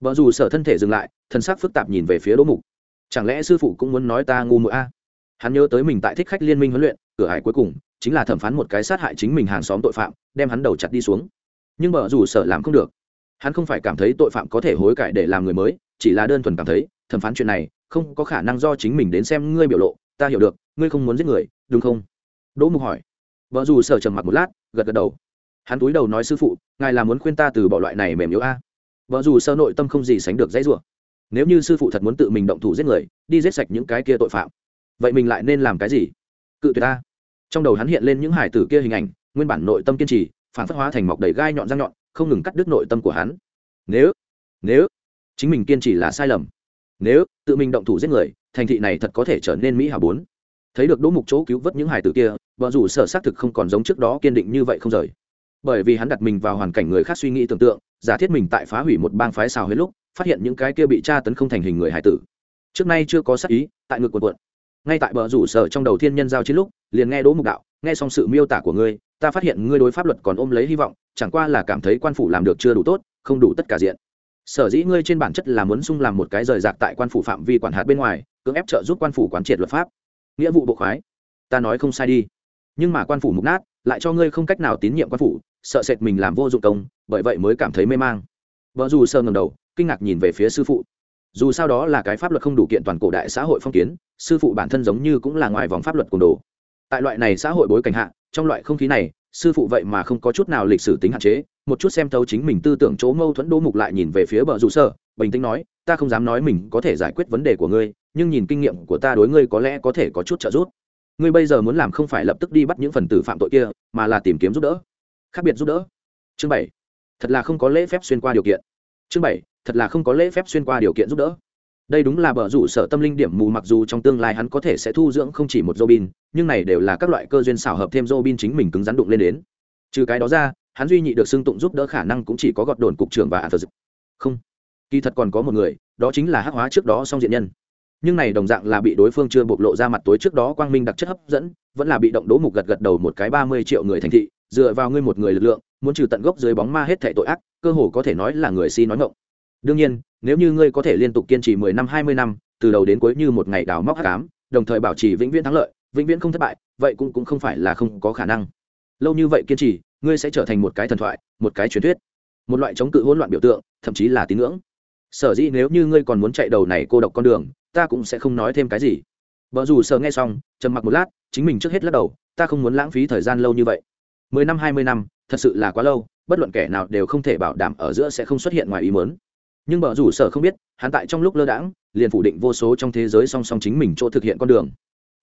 Bờ rủ sở thân thể dừng lại thân xác phức tạp nhìn về phía đỗ mục. Chẳng lẽ sư phụ cũng muốn nói ta ngu muội a? À? Hắn nhớ tới mình tại thích khách liên minh huấn luyện, cửa hải cuối cùng chính là thẩm phán một cái sát hại chính mình hàng xóm tội phạm, đem hắn đầu chặt đi xuống. Nhưng bờ rủ sở làm không được. Hắn không phải cảm thấy tội phạm có thể hối cải để làm người mới, chỉ là đơn thuần cảm thấy, thẩm phán chuyện này không có khả năng do chính mình đến xem ngươi biểu lộ, ta hiểu được, ngươi không muốn giết người, đúng không? Đỗ mục hỏi vợ dù sở trầm mặc một lát, gật gật đầu. Hắn túi đầu nói, sư phụ, ngài là muốn khuyên ta từ bỏ loại này mềm yếu a? À. vợ dù sơ nội tâm không gì sánh được dãy rủa. Nếu như sư phụ thật muốn tự mình động thủ giết người, đi giết sạch những cái kia tội phạm, vậy mình lại nên làm cái gì? Cự tuyệt ta. Trong đầu hắn hiện lên những hải tử kia hình ảnh, nguyên bản nội tâm kiên trì, phản phất hóa thành mọc đầy gai nhọn răng nhọn, không ngừng cắt đứt nội tâm của hắn. Nếu nếu chính mình kiên trì là sai lầm, nếu tự mình động thủ giết người, thành thị này thật có thể trở nên mỹ hảo bốn thấy được đỗ mục chỗ cứu vớt những hải tử kia, vợ dù sở xác thực không còn giống trước đó kiên định như vậy không rời. Bởi vì hắn đặt mình vào hoàn cảnh người khác suy nghĩ tưởng tượng, giả thiết mình tại phá hủy một bang phái xào hết lúc, phát hiện những cái kia bị tra tấn không thành hình người hải tử. Trước nay chưa có sắc ý, tại ngực quần quận ngay tại bờ rủ sở trong đầu thiên nhân giao chiến lúc, liền nghe đỗ mục đạo, nghe xong sự miêu tả của ngươi, ta phát hiện ngươi đối pháp luật còn ôm lấy hy vọng, chẳng qua là cảm thấy quan phủ làm được chưa đủ tốt, không đủ tất cả diện. Sở dĩ ngươi trên bản chất là muốn sung làm một cái rời rạc tại quan phủ phạm vi quản hạt bên ngoài, cưỡng ép trợ giúp quan phủ quán triệt luật pháp nghĩa vụ bộ khoái. Ta nói không sai đi. Nhưng mà quan phủ mục nát, lại cho ngươi không cách nào tín nhiệm quan phủ, sợ sệt mình làm vô dụng công, bởi vậy mới cảm thấy mê mang. Vợ dù sơ ngầm đầu, kinh ngạc nhìn về phía sư phụ. Dù sao đó là cái pháp luật không đủ kiện toàn cổ đại xã hội phong kiến, sư phụ bản thân giống như cũng là ngoài vòng pháp luật cùng đồ. Tại loại này xã hội bối cảnh hạ, trong loại không khí này, sư phụ vậy mà không có chút nào lịch sử tính hạn chế, một chút xem thấu chính mình tư tưởng chỗ mâu thuẫn đỗ mục lại nhìn về phía bờ rủ sơ, bình tĩnh nói ta không dám nói mình có thể giải quyết vấn đề của ngươi, nhưng nhìn kinh nghiệm của ta đối ngươi có lẽ có thể có chút trợ giúp. Ngươi bây giờ muốn làm không phải lập tức đi bắt những phần tử phạm tội kia, mà là tìm kiếm giúp đỡ. Khác biệt giúp đỡ. Chương bảy. Thật là không có lễ phép xuyên qua điều kiện. Chương bảy. Thật là không có lễ phép xuyên qua điều kiện giúp đỡ. Đây đúng là bờ rủ sở tâm linh điểm mù mặc dù trong tương lai hắn có thể sẽ thu dưỡng không chỉ một robin, nhưng này đều là các loại cơ duyên xảo hợp thêm robin chính mình cứng rắn đụng lên đến. Trừ cái đó ra, hắn duy nhị được xưng tụng giúp đỡ khả năng cũng chỉ có gọt đồn cục trưởng và an không kỳ thật còn có một người, đó chính là hắc hóa trước đó song diện nhân. Nhưng này đồng dạng là bị đối phương chưa bộc lộ ra mặt tối trước đó quang minh đặc chất hấp dẫn, vẫn là bị động đố mục gật gật đầu một cái ba mươi triệu người thành thị, dựa vào ngươi một người lực lượng, muốn trừ tận gốc dưới bóng ma hết thảy tội ác, cơ hồ có thể nói là người si nói ngọng. Đương nhiên, nếu như ngươi có thể liên tục kiên trì mười năm, hai mươi năm, từ đầu đến cuối như một ngày đào móc hắc ám, đồng thời bảo trì vĩnh viễn thắng lợi, vĩnh viễn không thất bại, vậy cũng cũng không phải là không có khả năng. Lâu như vậy kiên trì, ngươi sẽ trở thành một cái thần thoại, một cái truyền thuyết, một loại chống cự hỗn loạn biểu tượng, thậm chí là tín ngưỡng sở dĩ nếu như ngươi còn muốn chạy đầu này cô độc con đường, ta cũng sẽ không nói thêm cái gì. Vợ dù sợ nghe xong, trầm mặc một lát, chính mình trước hết lắc đầu, ta không muốn lãng phí thời gian lâu như vậy. Mười năm, hai mươi năm, thật sự là quá lâu, bất luận kẻ nào đều không thể bảo đảm ở giữa sẽ không xuất hiện ngoài ý mớn nhưng vợ rủ sở không biết, hắn tại trong lúc lơ đãng, liền phủ định vô số trong thế giới song song chính mình chỗ thực hiện con đường.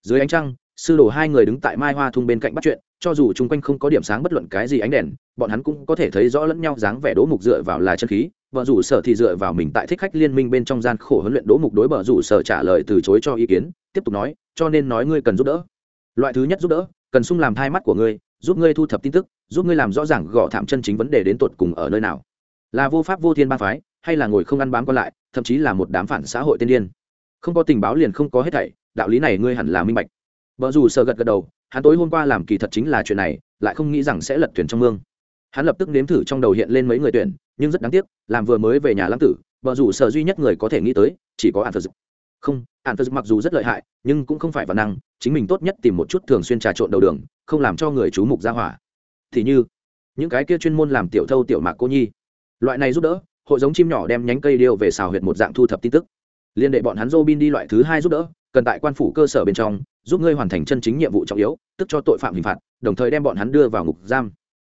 Dưới ánh trăng, sư đồ hai người đứng tại mai hoa thung bên cạnh bắt chuyện cho dù chung quanh không có điểm sáng bất luận cái gì ánh đèn, bọn hắn cũng có thể thấy rõ lẫn nhau dáng vẻ đỗ mục dựa vào là chân khí vợ rủ sở thì dựa vào mình tại thích khách liên minh bên trong gian khổ huấn luyện đỗ mục đối bờ rủ sở trả lời từ chối cho ý kiến, tiếp tục nói, cho nên nói ngươi cần giúp đỡ. Loại thứ nhất giúp đỡ, cần sung làm thai mắt của ngươi, giúp ngươi thu thập tin tức, giúp ngươi làm rõ ràng gõ thảm chân chính vấn đề đến tột cùng ở nơi nào. Là vô pháp vô thiên ba phái, hay là ngồi không ăn bám còn lại, thậm chí là một đám phản xã hội tiên điên. Không có tình báo liền không có hết thảy, đạo lý này ngươi hẳn là minh bạch. Vợ dù sợ gật gật đầu hắn tối hôm qua làm kỳ thật chính là chuyện này, lại không nghĩ rằng sẽ lật thuyền trong mương. Hắn lập tức nếm thử trong đầu hiện lên mấy người tuyển, nhưng rất đáng tiếc, làm vừa mới về nhà lãng tử, vợ dù sợ duy nhất người có thể nghĩ tới, chỉ có an phật không an phật mặc dù rất lợi hại, nhưng cũng không phải văn năng, chính mình tốt nhất tìm một chút thường xuyên trà trộn đầu đường, không làm cho người chú mục ra hỏa. Thì như, những cái kia chuyên môn làm tiểu thâu tiểu mạc cô nhi. Loại này giúp đỡ, hội giống chim nhỏ đem nhánh cây điêu về xào huyệt một dạng thu thập tin tức. Liên đệ bọn hắn dô bin đi loại thứ hai giúp đỡ, cần tại quan phủ cơ sở bên trong giúp ngươi hoàn thành chân chính nhiệm vụ trọng yếu, tức cho tội phạm hình phạt, đồng thời đem bọn hắn đưa vào ngục giam.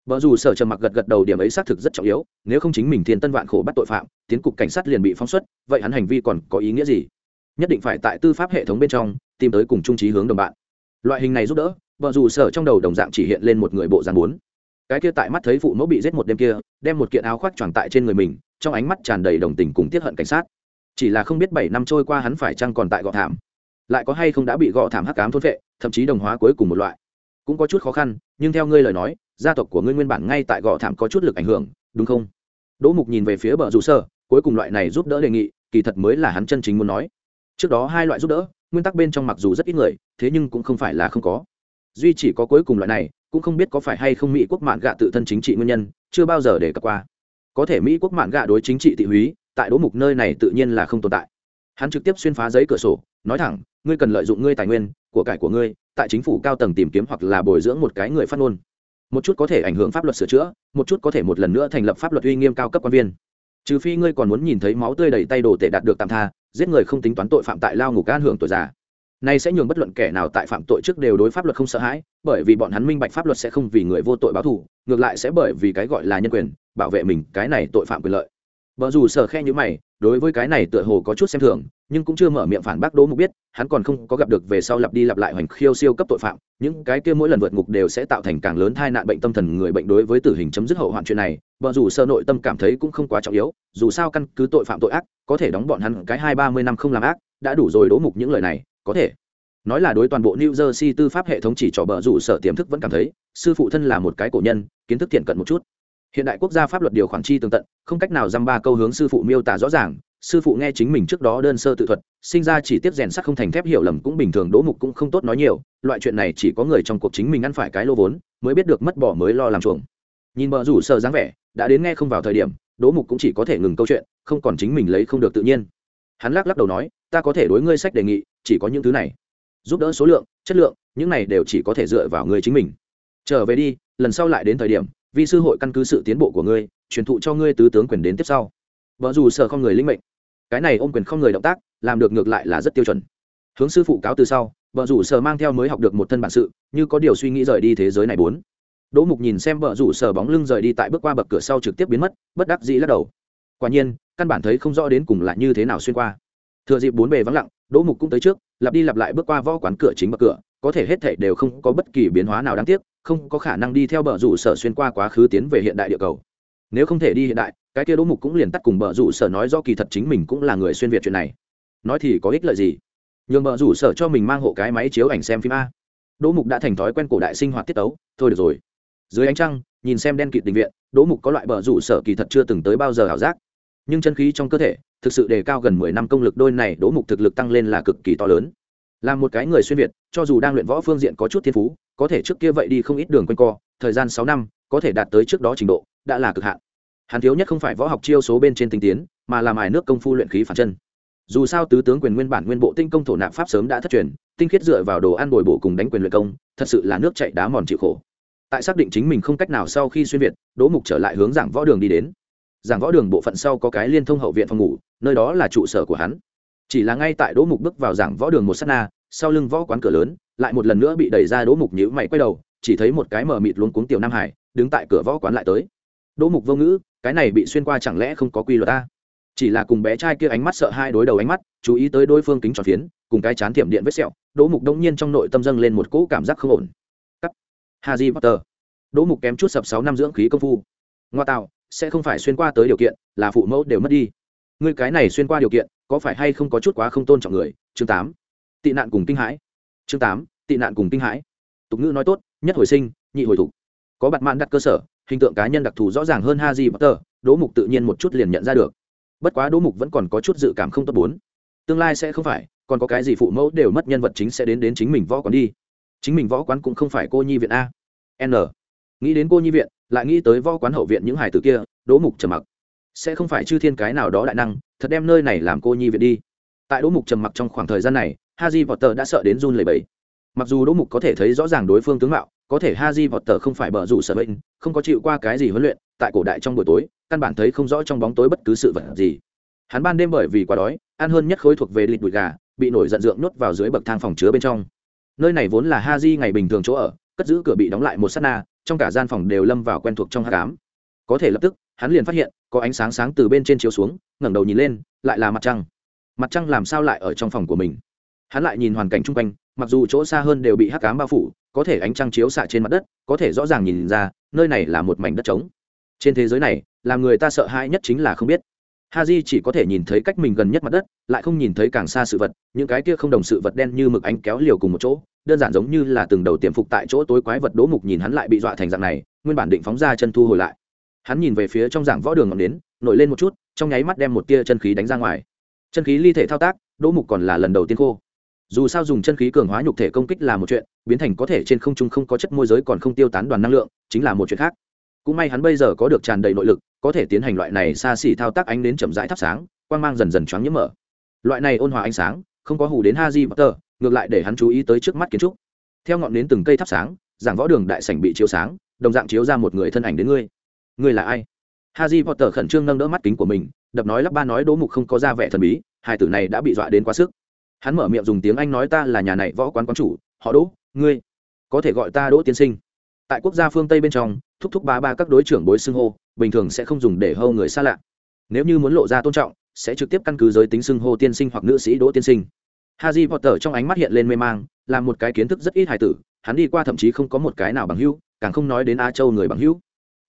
Vợ dù sở trầm mặc gật gật đầu, điểm ấy xác thực rất trọng yếu, nếu không chính mình thiên tân vạn khổ bắt tội phạm, tiến cục cảnh sát liền bị phóng xuất, vậy hắn hành vi còn có ý nghĩa gì? Nhất định phải tại tư pháp hệ thống bên trong, tìm tới cùng trung trí hướng đồng bạn. Loại hình này giúp đỡ vợ dù sở trong đầu đồng dạng chỉ hiện lên một người bộ dàn bốn. Cái kia tại mắt thấy phụ mẫu bị giết một đêm kia, đem một kiện áo khoác choàng tại trên người mình, trong ánh mắt tràn đầy đồng tình cùng tiết hận cảnh sát. Chỉ là không biết bảy năm trôi qua hắn phải chăng còn tại gọ thảm lại có hay không đã bị gọ thảm hắc cám thôn vệ thậm chí đồng hóa cuối cùng một loại. Cũng có chút khó khăn, nhưng theo ngươi lời nói, gia tộc của ngươi nguyên bản ngay tại gọ thảm có chút lực ảnh hưởng, đúng không? Đỗ mục nhìn về phía bờ rủ sơ, cuối cùng loại này giúp đỡ đề nghị, kỳ thật mới là hắn chân chính muốn nói. Trước đó hai loại giúp đỡ, nguyên tắc bên trong mặc dù rất ít người, thế nhưng cũng không phải là không có. Duy chỉ có cuối cùng loại này, cũng không biết có phải hay không mỹ quốc mạn gạ tự thân chính trị nguyên nhân, chưa bao giờ để cập qua. Có thể mỹ quốc mạn gạ đối chính trị thị húy, tại đỗ mục nơi này tự nhiên là không tồn tại. Hắn trực tiếp xuyên phá giấy cửa sổ, nói thẳng ngươi cần lợi dụng ngươi tài nguyên của cải của ngươi, tại chính phủ cao tầng tìm kiếm hoặc là bồi dưỡng một cái người phát ngôn. Một chút có thể ảnh hưởng pháp luật sửa chữa, một chút có thể một lần nữa thành lập pháp luật uy nghiêm cao cấp quan viên. Trừ phi ngươi còn muốn nhìn thấy máu tươi đầy tay đồ tể đạt được tạm tha, giết người không tính toán tội phạm tại lao ngục an hưởng tuổi già. Này sẽ nhường bất luận kẻ nào tại phạm tội trước đều đối pháp luật không sợ hãi, bởi vì bọn hắn minh bạch pháp luật sẽ không vì người vô tội báo thù, ngược lại sẽ bởi vì cái gọi là nhân quyền, bảo vệ mình, cái này tội phạm quyền lợi vợ dù sở khe như mày, đối với cái này tựa hồ có chút xem thường, nhưng cũng chưa mở miệng phản bác đỗ mục biết, hắn còn không có gặp được về sau lặp đi lặp lại hoành khiêu siêu cấp tội phạm, những cái kia mỗi lần vượt ngục đều sẽ tạo thành càng lớn tai nạn bệnh tâm thần người bệnh đối với tử hình chấm dứt hậu hoạn chuyện này vợ dù sơ nội tâm cảm thấy cũng không quá trọng yếu, dù sao căn cứ tội phạm tội ác, có thể đóng bọn hắn cái hai ba mươi năm không làm ác, đã đủ rồi đỗ mục những lời này, có thể. Nói là đối toàn bộ new jersey tư pháp hệ thống chỉ cho bờ rủ sở tiềm thức vẫn cảm thấy, sư phụ thân là một cái cổ nhân, kiến thức thiện cận một chút hiện đại quốc gia pháp luật điều khoản chi tường tận, không cách nào dăm ba câu hướng sư phụ miêu tả rõ ràng, sư phụ nghe chính mình trước đó đơn sơ tự thuật, sinh ra chỉ tiếp rèn sắt không thành thép hiểu lầm cũng bình thường đỗ mục cũng không tốt nói nhiều, loại chuyện này chỉ có người trong cuộc chính mình ăn phải cái lô vốn, mới biết được mất bỏ mới lo làm chuồng. Nhìn bờ rủ sợ dáng vẻ, đã đến nghe không vào thời điểm đỗ mục cũng chỉ có thể ngừng câu chuyện, không còn chính mình lấy không được tự nhiên. Hắn lắc lắc đầu nói, ta có thể đối ngươi sách đề nghị, chỉ có những thứ này. Giúp đỡ số lượng, chất lượng, những này đều chỉ có thể dựa vào ngươi chính mình. Trở về đi, lần sau lại đến thời điểm vi sư hội căn cứ sự tiến bộ của ngươi, truyền thụ cho ngươi tứ tướng quyền đến tiếp sau. Vợ dù sợ không người linh mệnh, cái này ôm quyền không người động tác, làm được ngược lại là rất tiêu chuẩn. Hướng sư phụ cáo từ sau, vợ rủ sở mang theo mới học được một thân bản sự, như có điều suy nghĩ rời đi thế giới này bốn. Đỗ mục nhìn xem vợ rủ sở bóng lưng rời đi tại bước qua bậc cửa sau trực tiếp biến mất, bất đắc dĩ lắc đầu. Quả nhiên, căn bản thấy không rõ đến cùng là như thế nào xuyên qua. Thừa dịp bốn bề vắng lặng, đỗ mục cũng tới trước, lặp đi lặp lại bước qua võ quán cửa chính bậc cửa, có thể hết thảy đều không có bất kỳ biến hóa nào đáng tiếc không có khả năng đi theo bờ rủ sở xuyên qua quá khứ tiến về hiện đại địa cầu. Nếu không thể đi hiện đại, cái kia đỗ mục cũng liền tắt cùng bờ rủ sở nói do kỳ thật chính mình cũng là người xuyên việt chuyện này. Nói thì có ích lợi gì? Nhường bờ rủ sở cho mình mang hộ cái máy chiếu ảnh xem phim a. Đỗ mục đã thành thói quen cổ đại sinh hoạt tiết tấu. Thôi được rồi. Dưới ánh trăng, nhìn xem đen kịt định viện, đỗ mục có loại bờ rủ sở kỳ thật chưa từng tới bao giờ ảo giác. Nhưng chân khí trong cơ thể thực sự đề cao gần mười năm công lực, đôi này đỗ mục thực lực tăng lên là cực kỳ to lớn là một cái người xuyên việt, cho dù đang luyện võ phương diện có chút thiên phú, có thể trước kia vậy đi không ít đường quanh co, thời gian sáu năm, có thể đạt tới trước đó trình độ, đã là cực hạn. Hắn thiếu nhất không phải võ học chiêu số bên trên tinh tiến, mà làm ải nước công phu luyện khí phản chân. Dù sao tứ tướng quyền nguyên bản nguyên bộ tinh công thổ nạp pháp sớm đã thất truyền, tinh khiết dựa vào đồ ăn bồi bổ cùng đánh quyền luyện công, thật sự là nước chạy đá mòn chịu khổ. Tại xác định chính mình không cách nào sau khi xuyên việt, đỗ mục trở lại hướng giảng võ đường đi đến. Giảng võ đường bộ phận sau có cái liên thông hậu viện phòng ngủ, nơi đó là trụ sở của hắn chỉ là ngay tại đỗ mục bước vào giảng võ đường một s á t na, sau lưng võ quán cửa lớn, lại một lần nữa bị đẩy ra đỗ mục nhữ mày quay đầu, chỉ thấy một cái mờ mịt luống cuống tiểu nam hải đứng tại cửa võ quán lại tới. Đỗ mục vô ngữ, cái này bị xuyên qua chẳng lẽ không có quy luật ta? Chỉ là cùng bé trai kia ánh mắt sợ hai đối đầu ánh mắt, chú ý tới đối phương kính tròn phiến, cùng cái chán thiểm điện vết sẹo, đỗ mục đông nhiên trong nội tâm dâng lên một cỗ cảm giác không ổn. Cắt. Haji potter. Đỗ mục kém chút sập sáu năm dưỡng khí công phu. Ngoa tạo, sẽ không phải xuyên qua tới điều kiện, là phụ mẫu đều mất đi. Ngươi cái này xuyên qua điều kiện có phải hay không có chút quá không tôn trọng người chương tám tị nạn cùng kinh hãi chương tám tị nạn cùng kinh hãi tục ngữ nói tốt nhất hồi sinh nhị hồi thục có bạn mạn đặt cơ sở hình tượng cá nhân đặc thù rõ ràng hơn ha Haji Potter, Đỗ Mục tự nhiên một chút liền nhận ra được. Bất quá Đỗ Mục vẫn còn có chút dự cảm không tốt bốn. Tương lai sẽ không phải, còn có cái gì phụ mẫu đều mất nhân vật chính sẽ đến đến chính mình võ quán đi. Chính mình võ quán cũng không phải cô nhi viện a. N. Nghĩ đến cô nhi viện, lại nghĩ tới võ quán hậu viện những hải tử kia, Đỗ Mục trầm mặc. Sẽ không phải chư thiên cái nào đó đại năng, thật đem nơi này làm cô nhi viện đi. Tại Đỗ Mục trầm mặc trong khoảng thời gian này, Haji Potter đã sợ đến run lẩy bẩy. Mặc dù Đỗ Mục có thể thấy rõ ràng đối phương tướng mạo, có thể Haji Potter không phải bờ rủ sợ bệnh, không có chịu qua cái gì huấn luyện, tại cổ đại trong buổi tối, căn bản thấy không rõ trong bóng tối bất cứ sự vật gì. Hắn ban đêm bởi vì quá đói, ăn hơn nhất khối thuộc về lịt đùi gà, bị nổi giận dượng nuốt vào dưới bậc thang phòng chứa bên trong. Nơi này vốn là Haji ngày bình thường chỗ ở, cất giữ cửa bị đóng lại một sát na, trong cả gian phòng đều lâm vào quen thuộc trong hát cám có thể lập tức hắn liền phát hiện, có ánh sáng sáng từ bên trên chiếu xuống, ngẩng đầu nhìn lên, lại là mặt trăng. Mặt trăng làm sao lại ở trong phòng của mình? Hắn lại nhìn hoàn cảnh chung quanh, mặc dù chỗ xa hơn đều bị hắc cám bao phủ, có thể ánh trăng chiếu xạ trên mặt đất, có thể rõ ràng nhìn ra, nơi này là một mảnh đất trống. Trên thế giới này, làm người ta sợ hãi nhất chính là không biết. Ha j chỉ có thể nhìn thấy cách mình gần nhất mặt đất, lại không nhìn thấy càng xa sự vật, những cái kia không đồng sự vật đen như mực ánh kéo liều cùng một chỗ, đơn giản giống như là từng đầu tiềm phục tại chỗ tối quái vật đỗ mục nhìn hắn lại bị dọa thành dạng này, nguyên bản định phóng ra chân thu hồi lại hắn nhìn về phía trong giảng võ đường ngọn nến, nổi lên một chút, trong nháy mắt đem một tia chân khí đánh ra ngoài. Chân khí ly thể thao tác, đỗ mục còn là lần đầu tiên khô. Dù sao dùng chân khí cường hóa nhục thể công kích là một chuyện, biến thành có thể trên không trung không có chất môi giới còn không tiêu tán đoàn năng lượng, chính là một chuyện khác. Cũng may hắn bây giờ có được tràn đầy nội lực, có thể tiến hành loại này xa xỉ thao tác ánh đến chậm rãi thắp sáng, quang mang dần dần choáng nhiễm mở. Loại này ôn hòa ánh sáng, không có hù đến ha di potter, ngược lại để hắn chú ý tới trước mắt kiến trúc. Theo ngọn nến từng cây thắp sáng, giảng võ đường đại sảnh bị chiếu sáng, đồng dạng chiếu ra một người thân ảnh đến ngươi ngươi là ai? Ha di potter khẩn trương nâng đỡ mắt kính của mình, đập nói lắp ba nói đỗ mục không có ra vẻ thần bí, hai tử này đã bị dọa đến quá sức. Hắn mở miệng dùng tiếng anh nói ta là nhà này võ quán quán chủ, họ đỗ, ngươi có thể gọi ta đỗ tiên sinh. Tại quốc gia phương tây bên trong, thúc thúc ba ba các đối trưởng bối xưng hô, bình thường sẽ không dùng để hâu người xa lạ. Nếu như muốn lộ ra tôn trọng, sẽ trực tiếp căn cứ giới tính xưng hô tiên sinh hoặc nữ sĩ đỗ tiên sinh. Haji potter trong ánh mắt hiện lên mê mang, là một cái kiến thức rất ít hài tử, hắn đi qua thậm chí không có một cái nào bằng hữu, càng không nói đến a châu người bằng hữu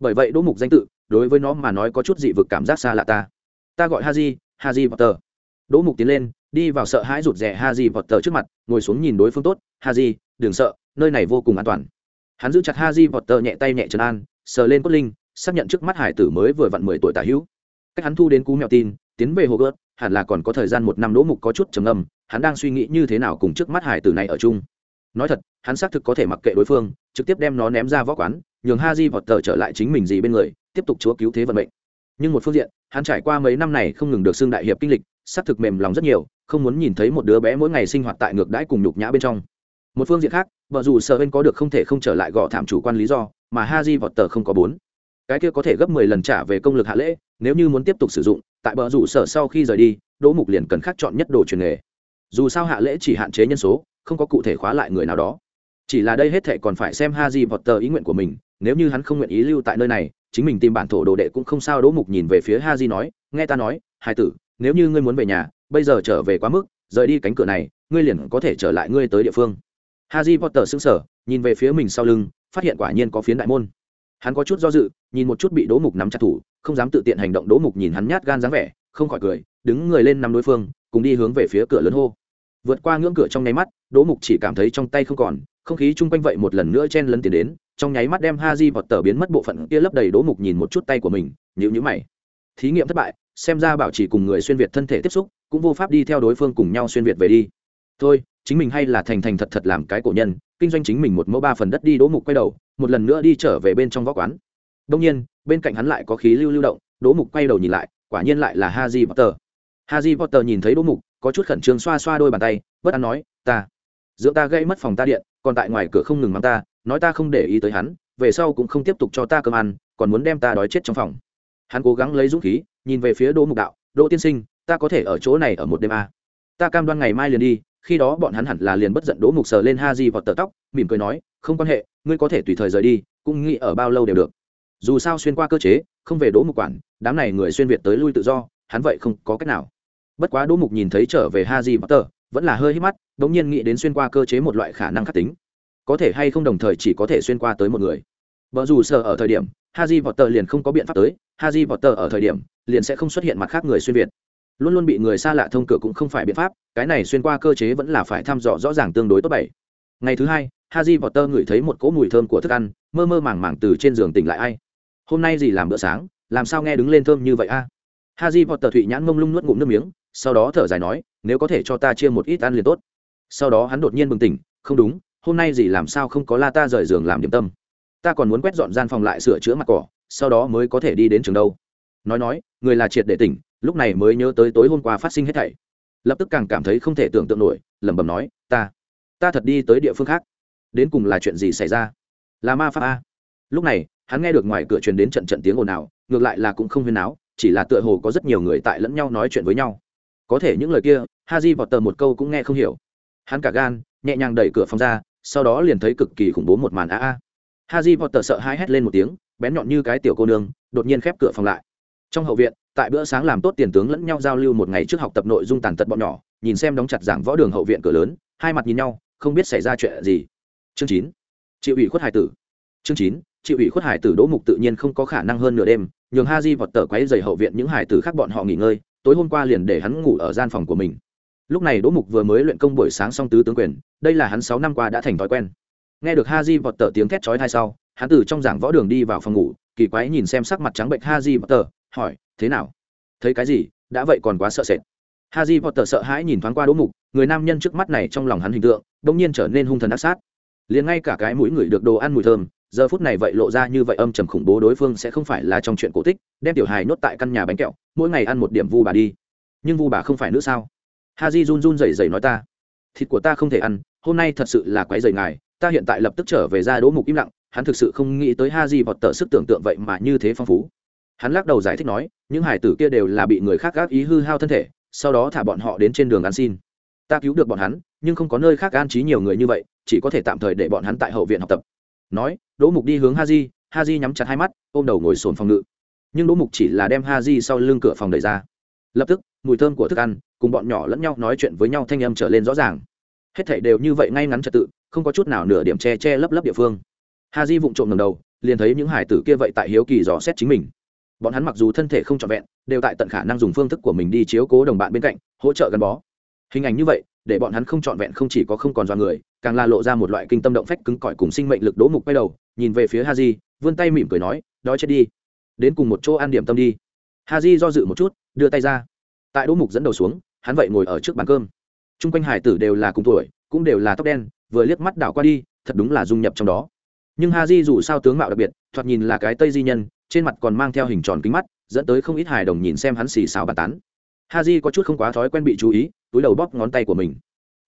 bởi vậy đỗ mục danh tự, đối với nó mà nói có chút dị vực cảm giác xa lạ ta. Ta gọi haji haji potter. Đỗ mục tiến lên, đi vào sợ hãi rụt rè haji potter trước mặt, ngồi xuống nhìn đối phương tốt. Haji, đừng sợ, nơi này vô cùng an toàn. Hắn giữ chặt haji potter nhẹ tay nhẹ trấn an, sờ lên cốt linh, xác nhận trước mắt hải tử mới vừa vặn mười tuổi tả hữu. Cách hắn thu đến cú mèo tin, tiến về hồ gớt hẳn là còn có thời gian một năm đỗ mục có chút trầm âm hắn đang suy nghĩ như thế nào cùng trước mắt hải tử này ở chung. Nói thật, hắn xác thực có thể mặc kệ đối phương, trực tiếp đem nó ném ra võ quán nhường ha di vọt tờ trở lại chính mình gì bên người, tiếp tục chúa cứu thế vận mệnh. Nhưng một phương diện, hắn trải qua mấy năm này không ngừng được xưng đại hiệp kinh lịch, xác thực mềm lòng rất nhiều, không muốn nhìn thấy một đứa bé mỗi ngày sinh hoạt tại ngược đãi cùng nhục nhã bên trong. Một phương diện khác, vợ dù sợ bên có được không thể không trở lại gõ thảm chủ quan lý do, mà ha di vọt tờ không có bốn. Cái kia có thể gấp mười lần trả về công lực hạ lễ, nếu như muốn tiếp tục sử dụng, tại bờ rủ sở sau khi rời đi, đỗ mục liền cần khắc chọn nhất đồ truyền nghề. Dù sao hạ lễ chỉ hạn chế nhân số, không có cụ thể khóa lại người nào đó. Chỉ là đây hết thệ còn phải xem ha di vọt tờ ý nguyện của mình nếu như hắn không nguyện ý lưu tại nơi này, chính mình tìm bản thổ đồ đệ cũng không sao. Đỗ mục nhìn về phía ha di nói, nghe ta nói, hai tử, nếu như ngươi muốn về nhà, bây giờ trở về quá mức, rời đi cánh cửa này, ngươi liền có thể trở lại ngươi tới địa phương. Ha di vọt tờ xứng sở nhìn về phía mình sau lưng, phát hiện quả nhiên có phiến đại môn. Hắn có chút do dự, nhìn một chút bị đỗ mục nắm chặt thủ, không dám tự tiện hành động. Đỗ mục nhìn hắn nhát gan dáng vẻ, không khỏi cười, đứng người lên nắm đối phương, cùng đi hướng về phía cửa lớn hô. Vượt qua ngưỡng cửa trong nháy mắt, đỗ mục chỉ cảm thấy trong tay không còn không khí chung quanh vậy một lần nữa chen lấn tiến đến, trong nháy mắt đem ha di vọt tờ biến mất bộ phận kia lấp đầy đỗ mục nhìn một chút tay của mình nhữ nhữ mày. Thí nghiệm thất bại, xem ra bảo chỉ cùng người xuyên việt thân thể tiếp xúc, cũng vô pháp đi theo đối phương cùng nhau xuyên việt về đi. Thôi, chính mình hay là thành thành thật thật làm cái cổ nhân, kinh doanh chính mình một mẫu ba phần đất đi đỗ mục quay đầu, một lần nữa đi trở về bên trong võ quán. Đông nhiên, bên cạnh hắn lại có khí lưu lưu động đỗ mục quay đầu nhìn lại, quả nhiên lại là Ha haji potter. Haji potter nhìn thấy đỗ mục, có chút khẩn trương xoa xoa đôi bàn tay, bất an nói, ta dưỡng ta gây mất phòng ta điện, còn tại ngoài cửa không ngừng mắng ta, nói ta không để ý tới hắn, về sau cũng không tiếp tục cho ta cơm ăn, còn muốn đem ta đói chết trong phòng. Hắn cố gắng lấy dũng khí, nhìn về phía đỗ mục đạo, đỗ tiên sinh, ta có thể ở chỗ này ở một đêm à. ta cam đoan ngày mai liền đi, khi đó bọn hắn hẳn là liền bất giận đỗ mục sờ lên ha di vọt tờ tóc, mỉm cười nói, không quan hệ, ngươi có thể tùy thời rời đi, cũng nghĩ ở bao lâu đều được. Dù sao xuyên qua cơ chế, không về đỗ mục quản, đám này người xuyên việt tới lui tự do, hắn vậy không có cách nào. Bất quá đỗ mục nhìn thấy trở về ha di vọt tờ vẫn là hơi hít mắt đ ỗ n g nhiên nghĩ đến xuyên qua cơ chế một loại khả năng khắc tính. Có thể hay không đồng thời chỉ có thể xuyên qua tới một người. Vợ dù sợ ở thời điểm ha di vọt tờ liền không có biện pháp tới. Ha di vọt tờ ở thời điểm, liền sẽ không xuất hiện mặt khác người xuyên việt. Luôn luôn bị người xa lạ thông cửa cũng không phải biện pháp, cái này xuyên qua cơ chế vẫn là phải thăm dò rõ ràng tương đối tốt bảy. Ngày thứ hai haji vọt tơ ngửi thấy một cỗ mùi thơm của thức ăn, mơ mơ màng màng từ trên giường tỉnh lại ai. Hôm nay gì làm bữa sáng, làm sao nghe đứng lên thơm như vậy a? Haji vọt tờ thụy nhãn mông lung nuốt ngụm nước miếng, sau đó thở dài nói nếu có thể cho ta chia một ít ăn liền tốt. Sau đó hắn đột nhiên bừng tỉnh, không đúng, hôm nay gì làm sao không có la ta rời giường làm điểm tâm. Ta còn muốn quét dọn gian phòng lại sửa chữa mặt cỏ, sau đó mới có thể đi đến trường đâu. Nói nói, người là triệt để tỉnh, lúc này mới nhớ tới tối hôm qua phát sinh hết thảy. Lập tức càng cảm thấy không thể tưởng tượng nổi, lẩm bẩm nói, ta ta thật đi tới địa phương khác. Đến cùng là chuyện gì xảy ra? Là ma pháp a. Lúc này, hắn nghe được ngoài cửa truyền đến trận trận tiếng ồn ào, ngược lại là cũng không huyên áo chỉ là tựa hồ có rất nhiều người tại lẫn nhau nói chuyện với nhau có thể những lời kia ha di vọt tờ một câu cũng nghe không hiểu. Hắn cả gan, nhẹ nhàng đẩy cửa phòng ra, sau đó liền thấy cực kỳ khủng bố một màn a a. Ha di vọt tờ sợ hai hét lên một tiếng, bén nhọn như cái tiểu cô nương, đột nhiên khép cửa phòng lại. Trong hậu viện, tại bữa sáng làm tốt tiền tướng lẫn nhau giao lưu một ngày trước học tập nội dung tàn tật bọn nhỏ, nhìn xem đóng chặt giảng võ đường hậu viện cửa lớn, hai mặt nhìn nhau, không biết xảy ra chuyện gì. Chương chín. Chịu ủy khuất hải tử. Chương chín. Chịu ủy khuất hải tử đỗ mục tự nhiên không có khả năng hơn nửa đêm, nhường ha di vọt tờ quấy dày hậu viện những hải tử khác bọn họ nghỉ ngơi tối hôm qua liền để hắn ngủ ở gian phòng của mình. Lúc này đỗ mục vừa mới luyện công buổi sáng xong tứ tướng quyền, đây là hắn sáu năm qua đã thành thói quen. Nghe được ha di vọt tờ tiếng thét chói thai sau, hắn từ trong giảng võ đường đi vào phòng ngủ, kỳ quái nhìn xem sắc mặt trắng bệnh ha di vọt tờ hỏi, thế nào? Thấy cái gì? Đã vậy còn quá sợ sệt. Ha di vọt tờ sợ hãi nhìn thoáng qua đỗ mục, người nam nhân trước mắt này trong lòng hắn hình tượng đ ỗ n g nhiên trở nên hung thần ác sát. Liền ngay cả cái mũi người được đồ ăn mùi thơm, giờ phút này vậy lộ ra như vậy âm trầm khủng bố đối phương sẽ không phải là trong chuyện cổ tích, đem tiểu hài nốt tại căn nhà bánh kẹo mỗi ngày ăn một điểm vu bà đi. Nhưng vu bà không phải nữa sao? Ha di run run rẩy rẩy nói ta, thịt của ta không thể ăn, hôm nay thật sự là quái rầy ngài, ta hiện tại lập tức trở về ra đỗ mục im lặng. Hắn thực sự không nghĩ tới ha di vọt tờ sức tưởng tượng vậy mà như thế phong phú. Hắn lắc đầu giải thích nói, những hải tử kia đều là bị người khác gác ý hư hao thân thể, sau đó thả bọn họ đến trên đường ăn xin. Ta cứu được bọn hắn, nhưng không có nơi khác an trí nhiều người như vậy, chỉ có thể tạm thời để bọn hắn tại hậu viện học tập. Nói, đỗ mục đi hướng ha di ha di nhắm chặt hai mắt, ôm đầu ngồi sồn phòng ngự nhưng đỗ mục chỉ là đem ha di sau lưng cửa phòng đẩy ra. Lập tức, mùi thơm của thức ăn cùng bọn nhỏ lẫn nhau nói chuyện với nhau thanh âm trở lên rõ ràng. Hết thảy đều như vậy ngay ngắn trật tự, không có chút nào nửa điểm che che lấp lấp địa phương. Ha di vụng trộm ngầm đầu, liền thấy những hải tử kia vậy tại hiếu kỳ dò xét chính mình. Bọn hắn mặc dù thân thể không trọn vẹn, đều tại tận khả năng dùng phương thức của mình đi chiếu cố đồng bạn bên cạnh, hỗ trợ gắn bó. Hình ảnh như vậy, để bọn hắn không trọn vẹn không chỉ có không còn do người, càng là lộ ra một loại kinh tâm động phách cứng cỏi cùng sinh mệnh lực đỗ mục quay đầu, nhìn về phía ha di, vươn tay mỉm cười nói, đói chết đi đến cùng một chỗ ăn điểm tâm đi. Ha di do dự một chút, đưa tay ra. Tại đỗ mục dẫn đầu xuống, hắn vậy ngồi ở trước bàn cơm. T r u n g quanh hải tử đều là cùng tuổi, cũng đều là tóc đen, vừa liếc mắt đảo qua đi, thật đúng là dung nhập trong đó. Nhưng ha di dù sao tướng mạo đặc biệt, thoạt nhìn là cái tây di nhân, trên mặt còn mang theo hình tròn kính mắt, dẫn tới không ít hài đồng nhìn xem hắn xì xào bàn tán. Ha di có chút không quá thói quen bị chú ý, túi đầu bóp ngón tay của mình.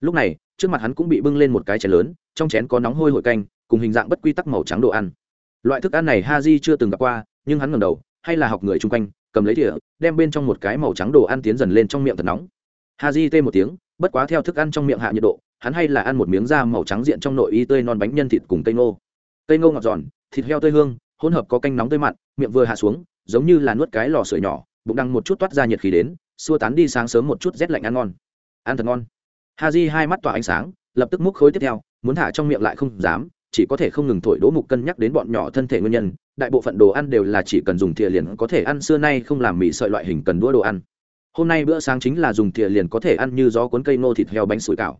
Lúc này, trước mặt hắn cũng bị bưng lên một cái chén lớn, trong chén có nóng hôi hổi canh, cùng hình dạng bất quy tắc màu trắng đồ ăn. Loại thức ăn này ha di chưa từng gặp qua nhưng hắn ngẩng đầu, hay là học người chung quanh, cầm lấy đĩa đem bên trong một cái màu trắng đồ ăn tiến dần lên trong miệng thật nóng. Ha tê một tiếng, bất quá theo thức ăn trong miệng hạ nhiệt độ, hắn hay là ăn một miếng da màu trắng diện trong nội y tươi non bánh nhân thịt cùng cây ngô. Cây ngô ngọt giòn, thịt heo tươi hương, hỗn hợp có canh nóng tươi mặn, miệng vừa hạ xuống, giống như là nuốt cái lò sưởi nhỏ, bụng đăng một chút toát ra nhiệt khí đến, xua tán đi sáng sớm một chút rét lạnh ăn ngon. Ăn thật ngon. Ha di hai mắt tỏa ánh sáng, lập tức múc khối tiếp theo, muốn thả trong miệng lại không dám chỉ có thể không ngừng thổi đỗ mục cân nhắc đến bọn nhỏ thân thể nguyên nhân, đại bộ phận đồ ăn đều là chỉ cần dùng thìa liền có thể ăn, xưa nay không làm mì sợi loại hình cần đũa đồ ăn. Hôm nay bữa sáng chính là dùng thìa liền có thể ăn như gió cuốn cây nô thịt heo bánh sủi cảo.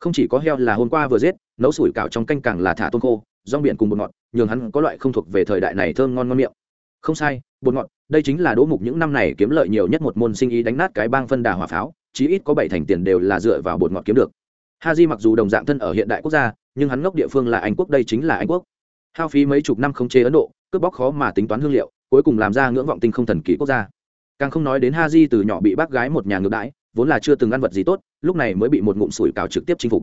Không chỉ có heo là hôm qua vừa giết, nấu sủi cảo trong canh càng là thả tôm khô, rong biển cùng bột ngọt, nhường hắn có loại không thuộc về thời đại này thơm ngon ngon miệng. Không sai, bột ngọt, đây chính là đỗ mục những năm này kiếm lợi nhiều nhất một môn sinh ý đánh nát cái bang phân đà hỏa pháo, chí ít có bảy thành tiền đều là dựa vào bột ngọt kiếm được. Ha di mặc dù đồng dạng thân ở hiện đại quốc gia nhưng hắn ngốc địa phương là anh quốc, đây chính là anh quốc. Hao phí mấy chục năm không chế ấn độ, cướp bóc khó mà tính toán hương liệu, cuối cùng làm ra ngưỡng vọng tinh không thần kỳ quốc gia. Càng không nói đến ha di từ nhỏ bị bác gái một nhà ngược đãi, vốn là chưa từng ăn vật gì tốt, lúc này mới bị một ngụm sủi cào trực tiếp chinh phục.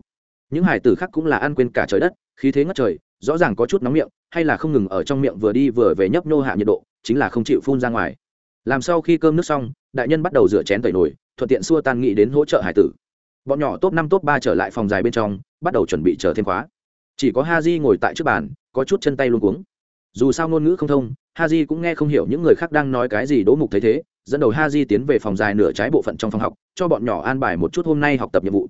Những hải tử khác cũng là ăn quên cả trời đất, khí thế ngất trời, rõ ràng có chút nóng miệng, hay là không ngừng ở trong miệng vừa đi vừa về nhấp nhô hạ nhiệt độ, chính là không chịu phun ra ngoài. Làm sau khi cơm nước xong, đại nhân bắt đầu rửa chén tẩy nổi thuận tiện xua tan nghị đến hỗ trợ hải tử. Bọn nhỏ top năm, top ba trở lại phòng dài bên trong bắt đầu chuẩn bị chờ thêm khóa. Chỉ có ha di ngồi tại trước bàn, có chút chân tay luôn cuống. Dù sao ngôn ngữ không thông ha di cũng nghe không hiểu những người khác đang nói cái gì đỗ mục thấy thế, dẫn đầu ha di tiến về phòng dài nửa trái bộ phận trong phòng học, cho bọn nhỏ an bài một chút hôm nay học tập nhiệm vụ.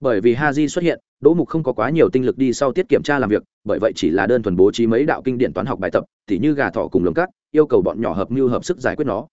Bởi vì ha di xuất hiện, đỗ mục không có quá nhiều tinh lực đi sau tiết kiểm tra làm việc, bởi vậy chỉ là đơn thuần bố trí mấy đạo kinh điển toán học bài tập t h như gà thọ cùng lồng cắt yêu cầu bọn nhỏ hợp mưu hợp sức giải quyết nó.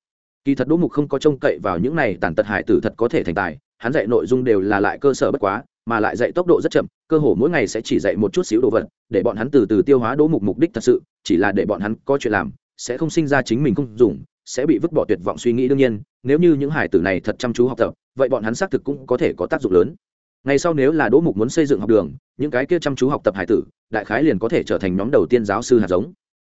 Kỳ thật đỗ mục không có trông cậy vào những này tàn tật hải tử thật có thể thành tài, hắn dạy nội dung đều là lại cơ sở bất quá mà lại dạy tốc độ rất chậm, cơ hồ mỗi ngày sẽ chỉ dạy một chút xíu đồ vật, để bọn hắn từ từ tiêu hóa đỗ mục mục đích thật sự, chỉ là để bọn hắn có chuyện làm, sẽ không sinh ra chính mình không dùng, sẽ bị vứt bỏ tuyệt vọng suy nghĩ đương nhiên, nếu như những hải tử này thật chăm chú học tập, vậy bọn hắn xác thực cũng có thể có tác dụng lớn. Ngày sau nếu là đỗ mục muốn xây dựng học đường, những cái kia chăm chú học tập hải tử, đại khái liền có thể trở thành nhóm đầu tiên giáo sư hạt giống.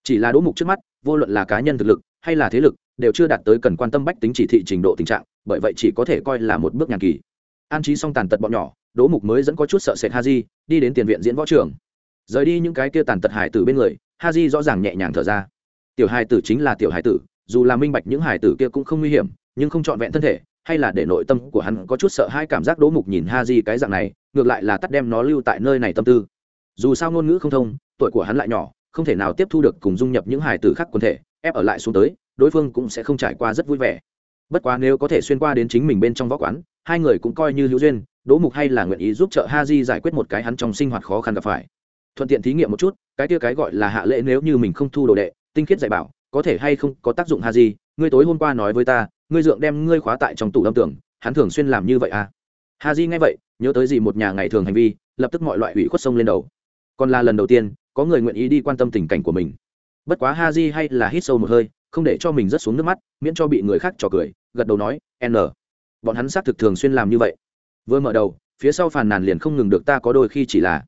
Chỉ là đỗ mục trước mắt, vô luận là cá nhân thực lực, hay là thế lực, đều chưa đạt tới cần quan tâm bách tính chỉ thị trình độ tình trạng, bởi vậy chỉ có thể coi là một bước nhàn kỳ. An trí xong tàn tật bọn nhỏ đỗ mục mới dẫn có chút sợ sệt ha di đi đến tiền viện diễn võ trường. Rời đi những cái kia tàn tật hải tử bên người ha di rõ ràng nhẹ nhàng thở ra. Tiểu hải tử chính là tiểu hải tử, dù là minh bạch những hải tử kia cũng không nguy hiểm, nhưng không trọn vẹn thân thể, hay là để nội tâm của hắn có chút sợ hai cảm giác đỗ mục nhìn ha di cái dạng này, ngược lại là tắt đem nó lưu tại nơi này tâm tư. Dù sao ngôn ngữ không thông, tuổi của hắn lại nhỏ, không thể nào tiếp thu được cùng dung nhập những hài tử khác quần thể, ép ở lại xuống tới, đối phương cũng sẽ không trải qua rất vui vẻ. Bất quá nếu có thể xuyên qua đến chính mình bên trong võ quán, hai người cũng coi như hữu duyên đỗ mục hay là nguyện ý giúp trợ ha di giải quyết một cái hắn trong sinh hoạt khó khăn gặp phải. Thuận tiện thí nghiệm một chút, cái kia cái gọi là hạ lễ nếu như mình không thu đồ đệ, tinh khiết dạy bảo, có thể hay không có tác dụng ha di ngươi tối hôm qua nói với ta, ngươi dượng đem ngươi khóa tại trong tủ lâm tưởng, hắn thường xuyên làm như vậy à? Ha di nghe vậy, nhớ tới gì một nhà ngày thường hành vi, lập tức mọi loại ủy khuất sông lên đầu. Còn là lần đầu tiên, có người nguyện ý đi quan tâm tình cảnh của mình. Bất quá ha di hay là hít sâu một hơi, không để cho mình rớt xuống nước mắt, miễn cho bị người khác trò cười, gật đầu nói, n. Bọn hắn xác thực thường xuyên làm như vậy vừa mở đầu, phía sau phàn nàn liền không ngừng được ta có đôi khi chỉ là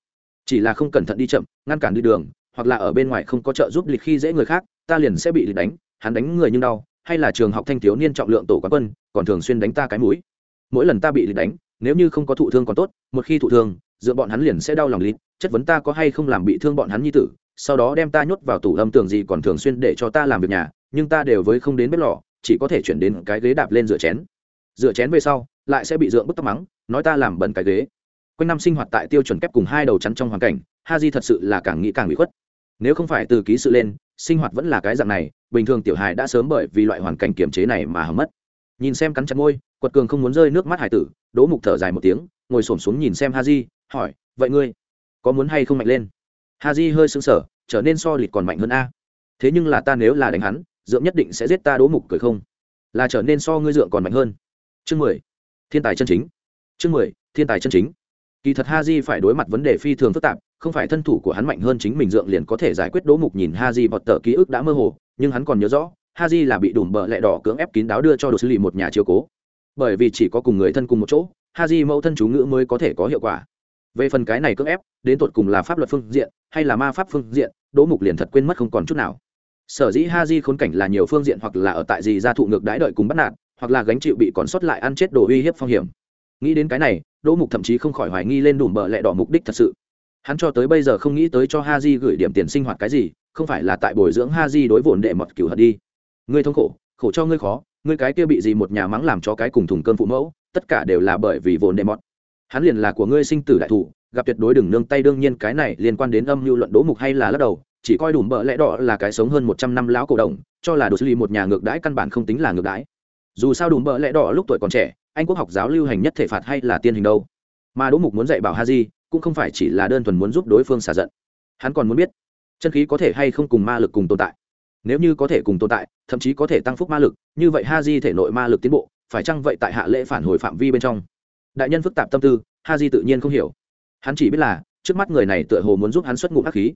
chỉ là không cẩn thận đi chậm, ngăn cản đi đường, hoặc là ở bên ngoài không có trợ giúp lịch khi dễ người khác, ta liền sẽ bị lịch đánh, hắn đánh người nhưng đau, hay là trường học thanh thiếu niên trọng lượng tổ quán quân, còn thường xuyên đánh ta cái mũi. Mỗi lần ta bị lịch đánh, nếu như không có thụ thương còn tốt, một khi thụ thương dựa bọn hắn liền sẽ đau lòng lịch, chất vấn ta có hay không làm bị thương bọn hắn như tử, sau đó đem ta nhốt vào tủ âm tường gì còn thường xuyên để cho ta làm việc nhà, nhưng ta đều với không đến bếp lò, chỉ có thể chuyển đến cái ghế đạp lên rửa chén. Rửa chén về sau, lại sẽ bị dượng bức tóc mắng nói ta làm bẩn cái ghế. Quanh năm sinh hoạt tại tiêu chuẩn kép cùng hai đầu chắn trong hoàn cảnh ha di thật sự là càng nghĩ càng bị khuất. Nếu không phải từ ký sự lên, sinh hoạt vẫn là cái dạng này, bình thường tiểu hài đã sớm bởi vì loại hoàn cảnh kiềm chế này mà hầm mất. Nhìn xem cắn chặt môi, quật cường không muốn rơi nước mắt hải tử, đỗ mục thở dài một tiếng, ngồi s ổ m xuống nhìn xem ha di hỏi, vậy ngươi, có muốn hay không mạnh lên? Ha di hơi sưng sở trở nên so lịt còn mạnh hơn a. Thế nhưng là ta nếu là đánh hắn, dượng nhất định sẽ giết ta đỗ mục cười không? Là trở nên so ngươi dượng còn mạnh hơn. Chương mười, thiên tài chân chính chương mười, thiên tài chân chính. Kỳ thật ha di phải đối mặt vấn đề phi thường phức tạp, không phải thân thủ của hắn mạnh hơn chính mình dượng liền có thể giải quyết đỗ mục nhìn ha di bọt tờ ký ức đã mơ hồ, nhưng hắn còn nhớ rõ ha di là bị đùm bợ lẹ đỏ cưỡng ép kín đáo đưa cho đồ xử lý một nhà chiếu cố. Bởi vì chỉ có cùng người thân cùng một chỗ ha di mẫu thân chú ngữ mới có thể có hiệu quả. Về phần cái này cưỡng ép, đến tột cùng là pháp luật phương diện, hay là ma pháp phương diện đỗ mục liền thật quên mất không còn chút nào. Sở dĩ ha di khốn cảnh là nhiều phương diện hoặc là ở tại gì ra thụ ngược đãi đợi cùng bắt nạt, hoặc là gánh chịu bị còn sót lại ăn chết đồ uy hiếp phong hiểm nghĩ đến cái này, đỗ mục thậm chí không khỏi hoài nghi lên đủ bờ lẹ đỏ mục đích thật sự. Hắn cho tới bây giờ không nghĩ tới cho ha di gửi điểm tiền sinh hoạt cái gì, không phải là tại bồi dưỡng ha di đối vồn đệ mật cửu hận đi. Ngươi thống khổ khổ cho ngươi khó, ngươi cái kia bị gì một nhà mắng làm cho cái cùng thùng cơn phụ mẫu, tất cả đều là bởi vì vồn đệ mọt hắn liền là của ngươi sinh tử đại thủ, gặp tuyệt đối đừng nương tay đương nhiên cái này liên quan đến âm mưu luận đỗ mục hay là lắc đầu, chỉ coi đủ bợ lẽ đỏ là cái sống hơn một trăm năm lão cổ đồng, cho là đồ xử lý một nhà ngược đãi căn bản không tính là ngược đãi. Dù sao đủ bợ lẽ đỏ lúc tuổi còn trẻ anh quốc học giáo lưu hành nhất thể phạt hay là tiên hình đâu? Mà đỗ mục muốn dạy bảo ha di cũng không phải chỉ là đơn thuần muốn giúp đối phương xả giận. Hắn còn muốn biết, chân khí có thể hay không cùng ma lực cùng tồn tại. Nếu như có thể cùng tồn tại, thậm chí có thể tăng phúc ma lực, như vậy ha di thể nội ma lực tiến bộ, phải chăng vậy tại hạ lễ phản hồi phạm vi bên trong? Đại nhân phức tạp tâm tư ha di tự nhiên không hiểu. Hắn chỉ biết là, trước mắt người này tựa hồ muốn giúp hắn xuất ngụ hắc khí.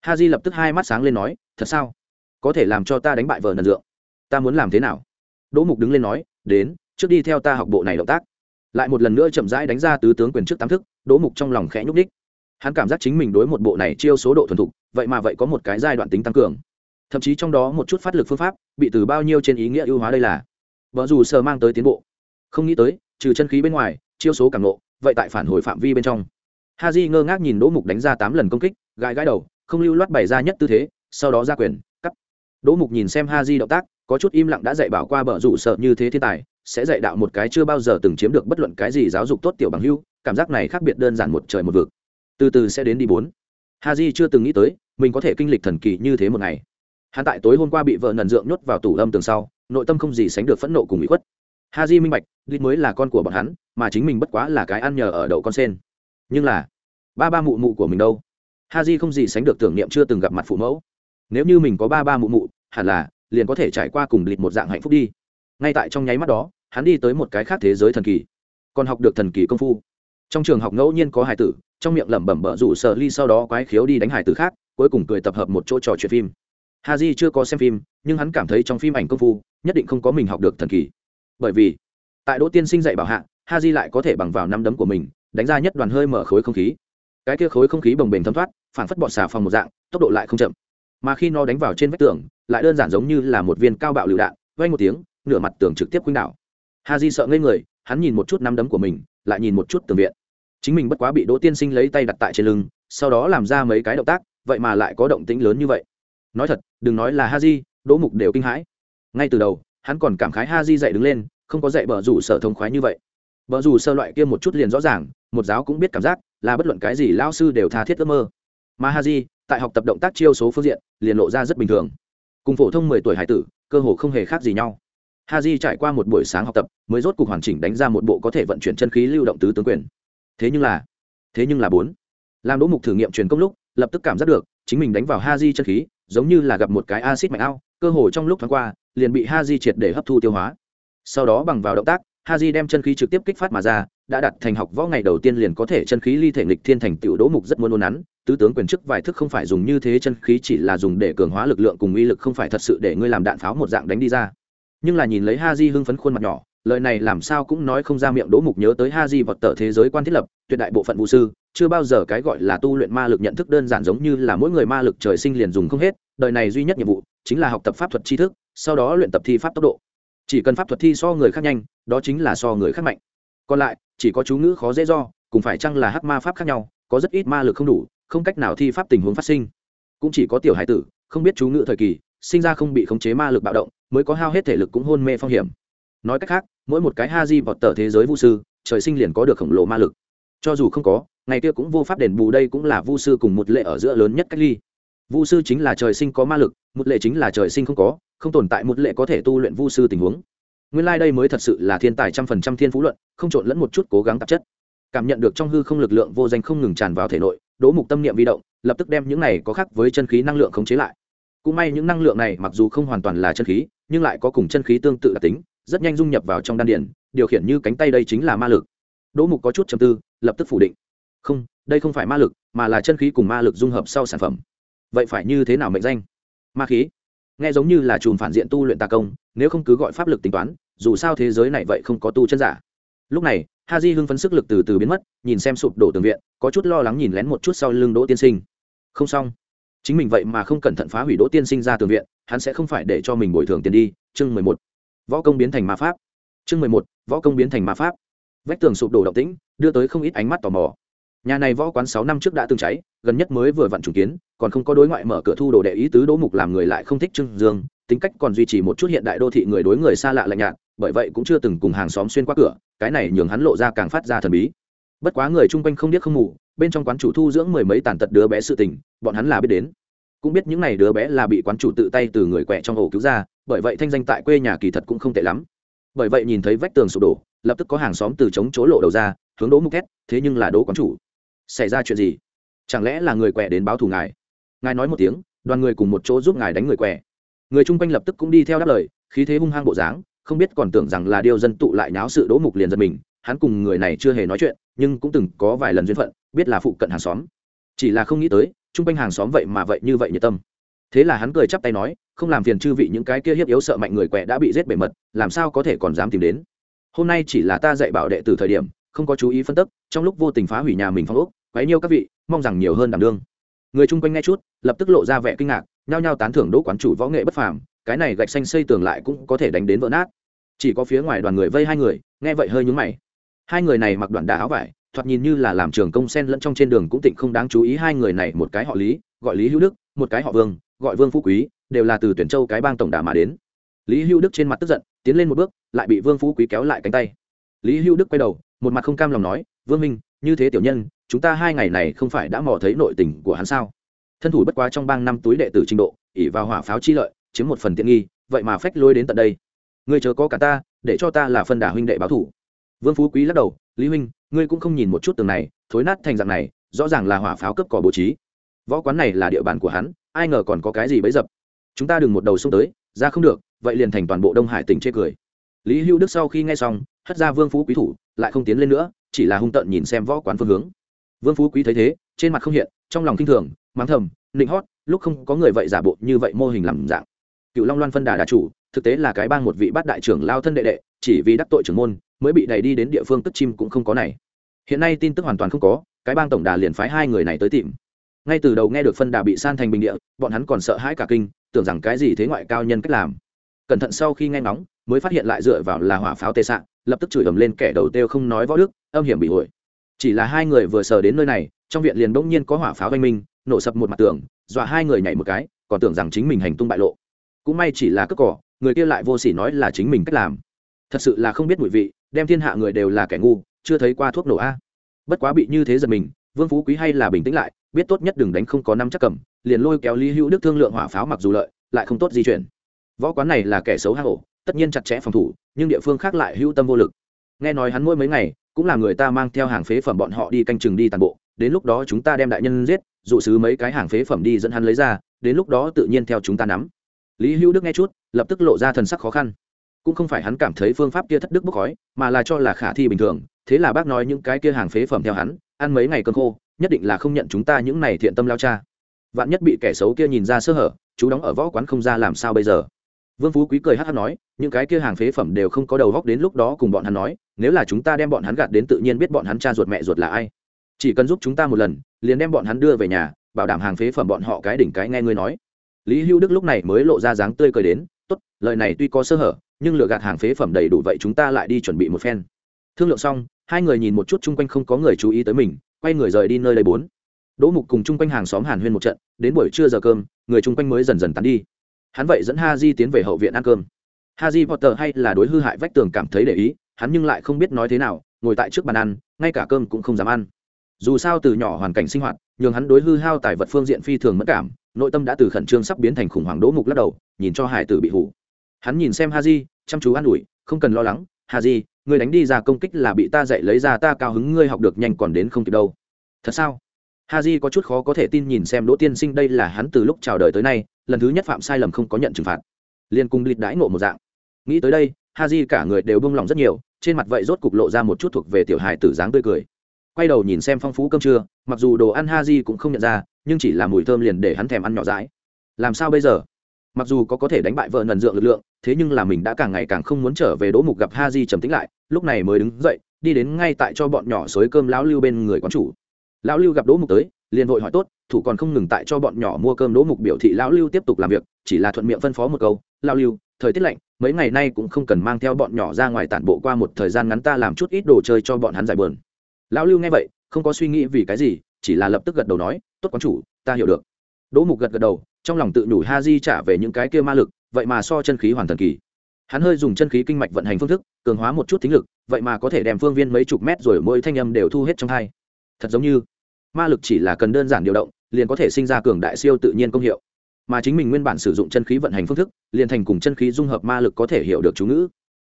Ha di lập tức hai mắt sáng lên nói, thật sao? Có thể làm cho ta đánh bại vợ nần dượng. Ta muốn làm thế nào? Đỗ mục đứng lên nói, đến trước đi theo ta học bộ này động tác. Lại một lần nữa chậm rãi đánh ra tứ tướng quyền trước tám thức, đỗ mục trong lòng khẽ nhúc ních hắn cảm giác chính mình đối một bộ này chiêu số độ thuần thục, vậy mà vậy có một cái giai đoạn tính tăng cường. Thậm chí trong đó một chút phát lực phương pháp, bị từ bao nhiêu trên ý nghĩa ưu hóa đây là. Vợ dù sờ mang tới tiến bộ. Không nghĩ tới, trừ chân khí bên ngoài, chiêu số càng nộ vậy tại phản hồi phạm vi bên trong. Ha j ngơ ngác nhìn đỗ mục đánh ra tám lần công kích, gãi gãi đầu, không lưu loát bày ra nhất tư thế, sau đó ra quyền, cắt. Đỗ mục nhìn xem ha j động tác, có chút im lặng đã dạy bảo qua bờ rủ sợ như thế thiên tài sẽ dạy đạo một cái chưa bao giờ từng chiếm được bất luận cái gì giáo dục tốt tiểu bằng hưu, cảm giác này khác biệt đơn giản một trời một vực. Từ từ sẽ đến đi bốn. Ha j chưa từng nghĩ tới, mình có thể kinh lịch thần kỳ như thế một ngày. Hắn tại tối hôm qua bị vợ nần dượng nhốt vào tủ âm tường sau, nội tâm không gì sánh được phẫn nộ cùng bị khuất. Ha j minh bạch lít mới là con của bọn hắn, mà chính mình bất quá là cái ăn nhờ ở đậu con sen. Nhưng là, ba ba mụ mụ của mình đâu? Ha j không gì sánh được tưởng niệm chưa từng gặp mặt phụ mẫu. Nếu như mình có ba ba mụ mụ, hẳn là liền có thể trải qua cùng lịt một dạng hạnh phúc đi ngay tại trong nháy mắt đó, hắn đi tới một cái khác thế giới thần kỳ. Còn học được thần kỳ công phu. Trong trường học ngẫu nhiên có hải tử, trong miệng lẩm bẩm bở rủ sợ ly sau đó quái khiếu đi đánh hải tử khác, cuối cùng cười tập hợp một chỗ trò chuyện phim. Ha j chưa có xem phim, nhưng hắn cảm thấy trong phim ảnh công phu, nhất định không có mình học được thần kỳ. Bởi vì, tại đỗ tiên sinh dạy bảo hạ ha j lại có thể bằng vào năm đấm của mình, đánh ra nhất đoàn hơi mở khối không khí. Cái kia khối không khí bồng bềnh thấm thoát phản phất bọt xà phòng một dạng, tốc độ lại không chậm. Mà khi nó đánh vào trên vách tường, lại đơn giản giống như là một viên cao bạo lựu đạn vay một tiếng nửa mặt tường trực tiếp khuynh đảo. Ha di sợ ngây người, hắn nhìn một chút nắm đấm của mình, lại nhìn một chút tường viện. Chính mình bất quá bị đỗ tiên sinh lấy tay đặt tại trên lưng, sau đó làm ra mấy cái động tác, vậy mà lại có động tĩnh lớn như vậy. Nói thật, đừng nói là ha di đỗ mục đều kinh hãi. Ngay từ đầu, hắn còn cảm khái ha di dậy đứng lên, không có dạy bờ rủ sở thông khoái như vậy. Bờ rủ sơ loại kia một chút liền rõ ràng, một giáo cũng biết cảm giác, là bất luận cái gì lao sư đều tha thiết ước mơ. Mà ha di tại học tập động tác chiêu số phương diện, liền lộ ra rất bình thường. Cùng phổ thông mười tuổi hải tử, cơ hồ không hề khác gì nhau ha di trải qua một buổi sáng học tập, mới rốt cuộc hoàn chỉnh đánh ra một bộ có thể vận chuyển chân khí lưu động tứ tướng quyền. Thế nhưng là, thế nhưng là bốn. Làm đỗ mục thử nghiệm truyền công lúc, lập tức cảm giác được, chính mình đánh vào ha di chân khí, giống như là gặp một cái acid mạnh ao, cơ hồ trong lúc thoáng qua, liền bị ha di triệt để hấp thu tiêu hóa. Sau đó bằng vào động tác ha di đem chân khí trực tiếp kích phát mà ra, đã đặt thành học võ ngày đầu tiên liền có thể chân khí ly thể nghịch thiên thành tiểu đỗ mục rất muốn ôn nắn, tứ tướng quyền chức vài thức không phải dùng như thế, chân khí chỉ là dùng để cường hóa lực lượng cùng uy lực không phải thật sự để ngươi làm đạn pháo một dạng đánh đi ra nhưng là nhìn lấy ha di hưng phấn khuôn mặt nhỏ, lời này làm sao cũng nói không ra miệng đỗ mục nhớ tới ha di vật tờ thế giới quan thiết lập, tuyệt đại bộ phận vũ sư, chưa bao giờ cái gọi là tu luyện ma lực nhận thức đơn giản giống như là mỗi người ma lực trời sinh liền dùng không hết, đời này duy nhất nhiệm vụ chính là học tập pháp thuật tri thức, sau đó luyện tập thi pháp tốc độ. Chỉ cần pháp thuật thi so người khác nhanh, đó chính là so người khác mạnh. Còn lại, chỉ có chú ngữ khó dễ do, cùng phải chăng là hắc ma pháp khác nhau, có rất ít ma lực không đủ, không cách nào thi pháp tình huống phát sinh. Cũng chỉ có tiểu hải tử, không biết chú ngữ thời kỳ, sinh ra không bị khống chế ma lực bạo động mới có hao hết thể lực cũng hôn mê phong hiểm. Nói cách khác, mỗi một cái ha di vọt tờ thế giới vũ sư, trời sinh liền có được khổng lồ ma lực. Cho dù không có, ngày kia cũng vô pháp đền bù đây cũng là vu sư cùng một lệ ở giữa lớn nhất cách ly. Vu sư chính là trời sinh có ma lực, một lệ chính là trời sinh không có, không tồn tại một lệ có thể tu luyện vu sư tình huống. Nguyên lai、like、đây mới thật sự là thiên tài trăm phần trăm thiên phú luận, không trộn lẫn một chút cố gắng tạp chất. Cảm nhận được trong hư không lực lượng vô danh không ngừng tràn vào thể nội, đỗ mục tâm niệm vi động, lập tức đem những này có khác với chân khí năng lượng khống chế lại. Cũng may những năng lượng này mặc dù không hoàn toàn là chân khí nhưng lại có cùng chân khí tương tự đặc tính, rất nhanh dung nhập vào trong đan điển điều khiển như cánh tay đây chính là ma lực. Đỗ mục có chút chầm tư, lập tức phủ định. Không, đây không phải ma lực, mà là chân khí cùng ma lực dung hợp sau sản phẩm. Vậy phải như thế nào mệnh danh? Ma khí? Nghe giống như là chùm phản diện tu luyện tà công, nếu không cứ gọi pháp lực tính toán, dù sao thế giới này vậy không có tu chân giả. Lúc này, ha di hưng phấn sức lực từ từ biến mất, nhìn xem sụp đổ tường viện, có chút lo lắng nhìn lén một chút sau lưng đỗ tiên sinh. Không xong chính mình vậy mà không cẩn thận phá hủy đỗ tiên sinh ra tường viện, hắn sẽ không phải để cho mình bồi thường tiền đi. Chương mười một. Võ công biến thành ma pháp. Chương mười một. Võ công biến thành ma pháp. Vách tường sụp đổ động tĩnh, đưa tới không ít ánh mắt tò mò. Nhà này võ quán sáu năm trước đã từng cháy, gần nhất mới vừa vặn trùng kiến, còn không có đối ngoại mở cửa thu đồ đệ ý tứ đỗ mục làm người lại không thích trưng dương, tính cách còn duy trì một chút hiện đại đô thị người đối người xa lạ lạnh nhạt, bởi vậy cũng chưa từng cùng hàng xóm xuyên qua cửa, cái này nhường hắn lộ ra càng phát ra thần bí. Bất quá người chung quanh không biết không ngủ bên trong quán chủ thu dưỡng mười mấy tàn tật đứa bé sự tình, bọn hắn là biết đến. Cũng biết những n à y đứa bé là bị quán chủ tự tay từ người quẹ trong ổ cứu ra, bởi vậy thanh danh tại quê nhà kỳ thật cũng không tệ lắm. Bởi vậy nhìn thấy vách tường sụp đổ, lập tức có hàng xóm từ chống chỗ lộ đầu ra, hướng đỗ mục thét, thế nhưng là đỗ quán chủ, xảy ra chuyện gì? Chẳng lẽ là người quẹ đến báo thù ngài? Ngài nói một tiếng, đoàn người cùng một chỗ giúp ngài đánh người quẹ người chung quanh lập tức cũng đi theo đáp lời, khí thế hung hăng bộ dáng, không biết còn tưởng rằng là điều dân tụ lại nháo sự đỗ mục liền giật mình hắn cùng người này chưa hề nói chuyện, nhưng cũng từng có vài lần duyên phận, biết là phụ cận hàng xóm. Chỉ là không nghĩ tới, chung quanh hàng xóm vậy mà vậy như vậy nhiệt tâm. Thế là hắn cười chắp tay nói, không làm phiền chư vị những cái kia hiếp yếu sợ mạnh người quẹ đã bị giết bể mật, làm sao có thể còn dám tìm đến? Hôm nay chỉ là ta dạy bảo đệ từ thời điểm, không có chú ý phân tích trong lúc vô tình phá hủy nhà mình phong ốc, quấy nhiêu các vị, mong rằng nhiều hơn đảm đương. Người chung quanh nghe chút, lập tức lộ ra vẻ kinh ngạc, nhao nhao tán thưởng đỗ quán chủ võ nghệ bất phàm, cái này gạch xanh xây tường lại cũng có thể đánh đến vỡ nát. Chỉ có phía ngoài đoàn người vây hai người, nghe vậy hơi nhúng mày hai người này mặc đoạn đà áo vải, thoạt nhìn như là làm trường công sen lẫn trong trên đường cũng tịnh không đáng chú ý hai người này, một cái họ lý, gọi lý hữu đức, một cái họ vương, gọi vương phú quý, đều là từ tuyển châu cái bang tổng đà mà đến. Lý hữu đức trên mặt tức giận, tiến lên một bước, lại bị vương phú quý kéo lại cánh tay. Lý hữu đức quay đầu, một mặt không cam lòng nói, vương minh, như thế tiểu nhân, chúng ta hai ngày này không phải đã mò thấy nội tình của hắn sao? Thân thủ bất quá trong bang năm túi đệ tử trình độ ỉ vào hỏa pháo chi lợi, chiếm một phần tiện nghi, vậy mà phách lôi đến tận đây. Người chớ có cả ta, để cho ta là phân đà huynh đệ báo thủ vương phú quý lắc đầu, lý huynh, ngươi cũng không nhìn một chút tường này, thối nát thành dạng này, rõ ràng là hỏa pháo cấp cỏ bố trí. Võ quán này là địa bàn của hắn, ai ngờ còn có cái gì bấy dập. Chúng ta đừng một đầu xông tới, ra không được, vậy liền thành toàn bộ đông hải tỉnh chê cười. Lý hữu đức sau khi nghe xong, hất ra vương phú quý thủ, lại không tiến lên nữa, chỉ là hung tợn nhìn xem võ quán phương hướng. Vương phú quý thấy thế, trên mặt không hiện, trong lòng kinh thường, mắng thầm, nịnh hót, lúc không có người vậy giả bộ như vậy mô hình làm dạng. Cựu long loan phân đà đà chủ, thực tế là cái bang một vị bát đại trưởng lao thân đệ đệ chỉ vì đắc tội trưởng môn, mới bị đẩy đi đến địa phương tức chim cũng không có này. Hiện nay tin tức hoàn toàn không có, cái bang tổng đà liền phái hai người này tới tìm. Ngay từ đầu nghe được phân đà bị san thành bình địa, bọn hắn còn sợ hãi cả kinh, tưởng rằng cái gì thế ngoại cao nhân cách làm. Cẩn thận sau khi nghe ngóng, mới phát hiện lại dựa vào là hỏa pháo tê sạn lập tức chửi ầm lên kẻ đầu têu không nói võ đức, âm hiểm bị hội. Chỉ là hai người vừa sờ đến nơi này, trong viện liền bỗng nhiên có hỏa pháo oanh minh, nổ sập một mặt tường, dọa hai người nhảy một cái, còn tưởng rằng chính mình hành tung bại lộ. Cũng may chỉ là cất cỏ người kia lại vô sỉ nói là chính mình cách làm thật sự là không biết mùi vị, đem thiên hạ người đều là kẻ ngu, chưa thấy qua thuốc nổ a. Bất quá bị như thế giật mình, vương phú quý hay là bình tĩnh lại, biết tốt nhất đừng đánh không có năm chắc cầm, liền lôi kéo lý hữu đức thương lượng hỏa pháo mặc dù lợi, lại không tốt di chuyển. Võ quán này là kẻ xấu hang ổ, tất nhiên chặt chẽ phòng thủ, nhưng địa phương khác lại hữu tâm vô lực. Nghe nói hắn mỗi mấy ngày, cũng là người ta mang theo hàng phế phẩm bọn họ đi canh chừng đi tàn bộ, đến lúc đó chúng ta đem đại nhân giết, dụ sứ mấy cái hàng phế phẩm đi dẫn hắn lấy ra, đến lúc đó tự nhiên theo chúng ta nắm. Lý hữu đức nghe chút, lập tức lộ ra thần sắc khó khăn cũng không phải hắn cảm thấy phương pháp kia thất đức bốc khói, mà là cho là khả thi bình thường, thế là bác nói những cái kia hàng phế phẩm theo hắn, ăn mấy ngày cơn khô, nhất định là không nhận chúng ta những này thiện tâm lao cha. Vạn nhất bị kẻ xấu kia nhìn ra sơ hở, chú đóng ở võ quán không ra làm sao bây giờ? Vương phú quý cười hát hát nói, những cái kia hàng phế phẩm đều không có đầu góc đến lúc đó cùng bọn hắn nói, nếu là chúng ta đem bọn hắn gạt đến tự nhiên biết bọn hắn cha ruột mẹ ruột là ai. Chỉ cần giúp chúng ta một lần, liền đem bọn hắn đưa về nhà, bảo đảm hàng phế phẩm bọn họ cái đỉnh cái nghe ngươi nói. Lý hữu đức lúc này mới lộ ra dáng tươi cười đến, tốt, lời này tuy có sơ hở nhưng lựa gạt hàng phế phẩm đầy đủ vậy chúng ta lại đi chuẩn bị một phen. Thương lượng xong, hai người nhìn một chút chung quanh không có người chú ý tới mình, quay người rời đi nơi đây bốn. Đỗ mục cùng chung quanh hàng xóm hàn huyên một trận, đến buổi trưa giờ cơm, người chung quanh mới dần dần tán đi. Hắn vậy dẫn ha di tiến về hậu viện ăn cơm. Ha di potter hay là đối hư hại vách tường cảm thấy để ý, hắn nhưng lại không biết nói thế nào, ngồi tại trước bàn ăn, ngay cả cơm cũng không dám ăn. Dù sao từ nhỏ hoàn cảnh sinh hoạt, nhường hắn đối hư hao tài vật phương diện phi thường mất cảm, nội tâm đã từ khẩn trương sắp biến thành khủng hoảng đỗ mục lắc đầu, nhìn cho hải tử bị hủ hắn nhìn xem ha di chăm chú an ủi, không cần lo lắng ha di người đánh đi ra công kích là bị ta dạy lấy ra, ta cao hứng ngươi học được nhanh còn đến không kịp đâu. Thật sao? Ha di có chút khó có thể tin nhìn xem đỗ tiên sinh, đây là hắn từ lúc chào đời tới nay, lần thứ nhất phạm sai lầm không có nhận trừng phạt. Liên cung lịch đãi ngộ một dạng. Nghĩ tới đây ha di cả người đều bông lòng rất nhiều, trên mặt vậy rốt cục lộ ra một chút thuộc về tiểu hài tử dáng tươi cười. Quay đầu nhìn xem phong phú cơm trưa, mặc dù đồ ăn ha di cũng không nhận ra, nhưng chỉ là mùi thơm liền để hắn thèm ăn nhỏ dãi. Làm sao bây giờ? Mặc dù có có thể đánh bại vợ nần dượng lực lượng, thế nhưng là mình đã càng ngày càng không muốn trở về đỗ mục gặp ha di trầm tính lại, lúc này mới đứng dậy, đi đến ngay tại cho bọn nhỏ xối cơm lão lưu bên người quán chủ. Lão lưu gặp đỗ mục tới, liền vội hỏi tốt, thủ còn không ngừng tại cho bọn nhỏ mua cơm đỗ mục biểu thị lão lưu tiếp tục làm việc, chỉ là thuận miệng phân phó một câu, lão lưu, thời tiết lạnh, mấy ngày nay cũng không cần mang theo bọn nhỏ ra ngoài tản bộ qua một thời gian ngắn ta làm chút ít đồ chơi cho bọn hắn giải bờn. Lão lưu nghe vậy, không có suy nghĩ vì cái gì, chỉ là lập tức gật đầu nói, tốt quán chủ, ta hiểu được. Đỗ mục gật gật đầu trong lòng tự nhủ ha di trả về những cái kia ma lực, vậy mà so chân khí hoàn thần kỳ. Hắn hơi dùng chân khí kinh mạch vận hành phương thức, cường hóa một chút thính lực, vậy mà có thể đem phương viên mấy chục mét rồi mỗi thanh âm đều thu hết trong hai. Thật giống như, ma lực chỉ là cần đơn giản điều động, liền có thể sinh ra cường đại siêu tự nhiên công hiệu. Mà chính mình nguyên bản sử dụng chân khí vận hành phương thức, liền thành cùng chân khí dung hợp ma lực có thể hiểu được chú ngữ.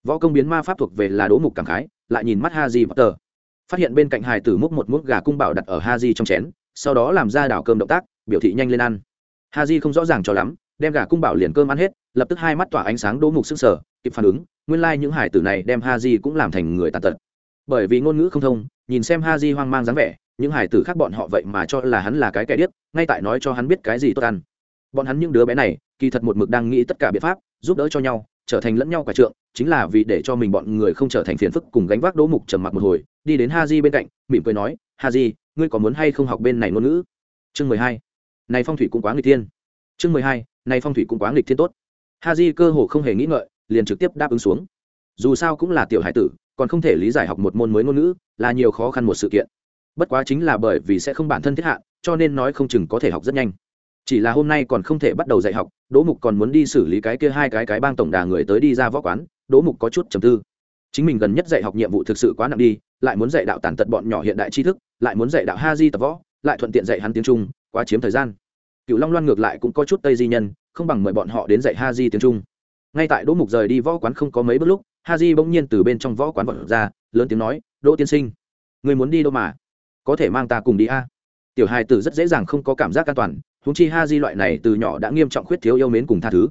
Võ công biến ma pháp thuộc về là đố mục cảm khái, lại nhìn mắt ha di potter. Phát hiện bên cạnh hài tử múc một múc gà cung bảo đặt ở ha di trong chén, sau đó làm ra đảo cơm động tác, biểu thị nhanh lên ăn ha di không rõ ràng cho lắm, đem gà cung bảo liền cơm ăn hết, lập tức hai mắt tỏa ánh sáng đỗ mục sức sở kịp phản ứng, nguyên lai、like、những hải tử này đem ha di cũng làm thành người tàn tật. Bởi vì ngôn ngữ không thông, nhìn xem ha di hoang mang dáng vẻ, những hải tử khác bọn họ vậy mà cho là hắn là cái kẻ điếc, ngay tại nói cho hắn biết cái gì tốt ăn. Bọn hắn những đứa bé này, kỳ thật một mực đang nghĩ tất cả biện pháp, giúp đỡ cho nhau, trở thành lẫn nhau quả trượng, chính là vì để cho mình bọn người không trở thành phiền phức cùng gánh vác đỗ mục trầm mặc một hồi, đi đến ha di bên cạnh, mỉm cười nói, ha di ngươi có muốn hay không học bên này ngôn ngữ? Chương mười hai này phong thủy cũng quá nghịch thiên. Chương mười hai, này phong thủy cũng quá nghịch thiên tốt. Ha di cơ hồ không hề nghĩ ngợi, liền trực tiếp đáp ứng xuống. Dù sao cũng là tiểu hải tử, còn không thể lý giải học một môn mới ngôn ngữ, là nhiều khó khăn một sự kiện. Bất quá chính là bởi vì sẽ không bản thân thiết hạ cho nên nói không chừng có thể học rất nhanh. Chỉ là hôm nay còn không thể bắt đầu dạy học, đỗ mục còn muốn đi xử lý cái kia hai cái cái bang tổng đà người tới đi ra võ quán, đỗ mục có chút trầm tư. Chính mình gần nhất dạy học nhiệm vụ thực sự quá nặng đi, lại muốn dạy đạo tàn tật bọn nhỏ hiện đại tri thức, lại muốn dạy đạo ha di tập võ, lại thuận tiện dạy hắn tiếng trung quá chiếm thời gian. Cựu long loan ngược lại cũng có chút tây di nhân, không bằng mời bọn họ đến dạy ha di tiếng trung. Ngay tại đỗ mục rời đi võ quán không có mấy bước lúc, ha di bỗng nhiên từ bên trong võ quán vật ra, lớn tiếng nói, đỗ tiên sinh, người muốn đi đâu mà? Có thể mang ta cùng đi a? Tiểu hài tử rất dễ dàng không có cảm giác an toàn húng chi ha di loại này từ nhỏ đã nghiêm trọng khuyết thiếu yêu mến cùng tha thứ.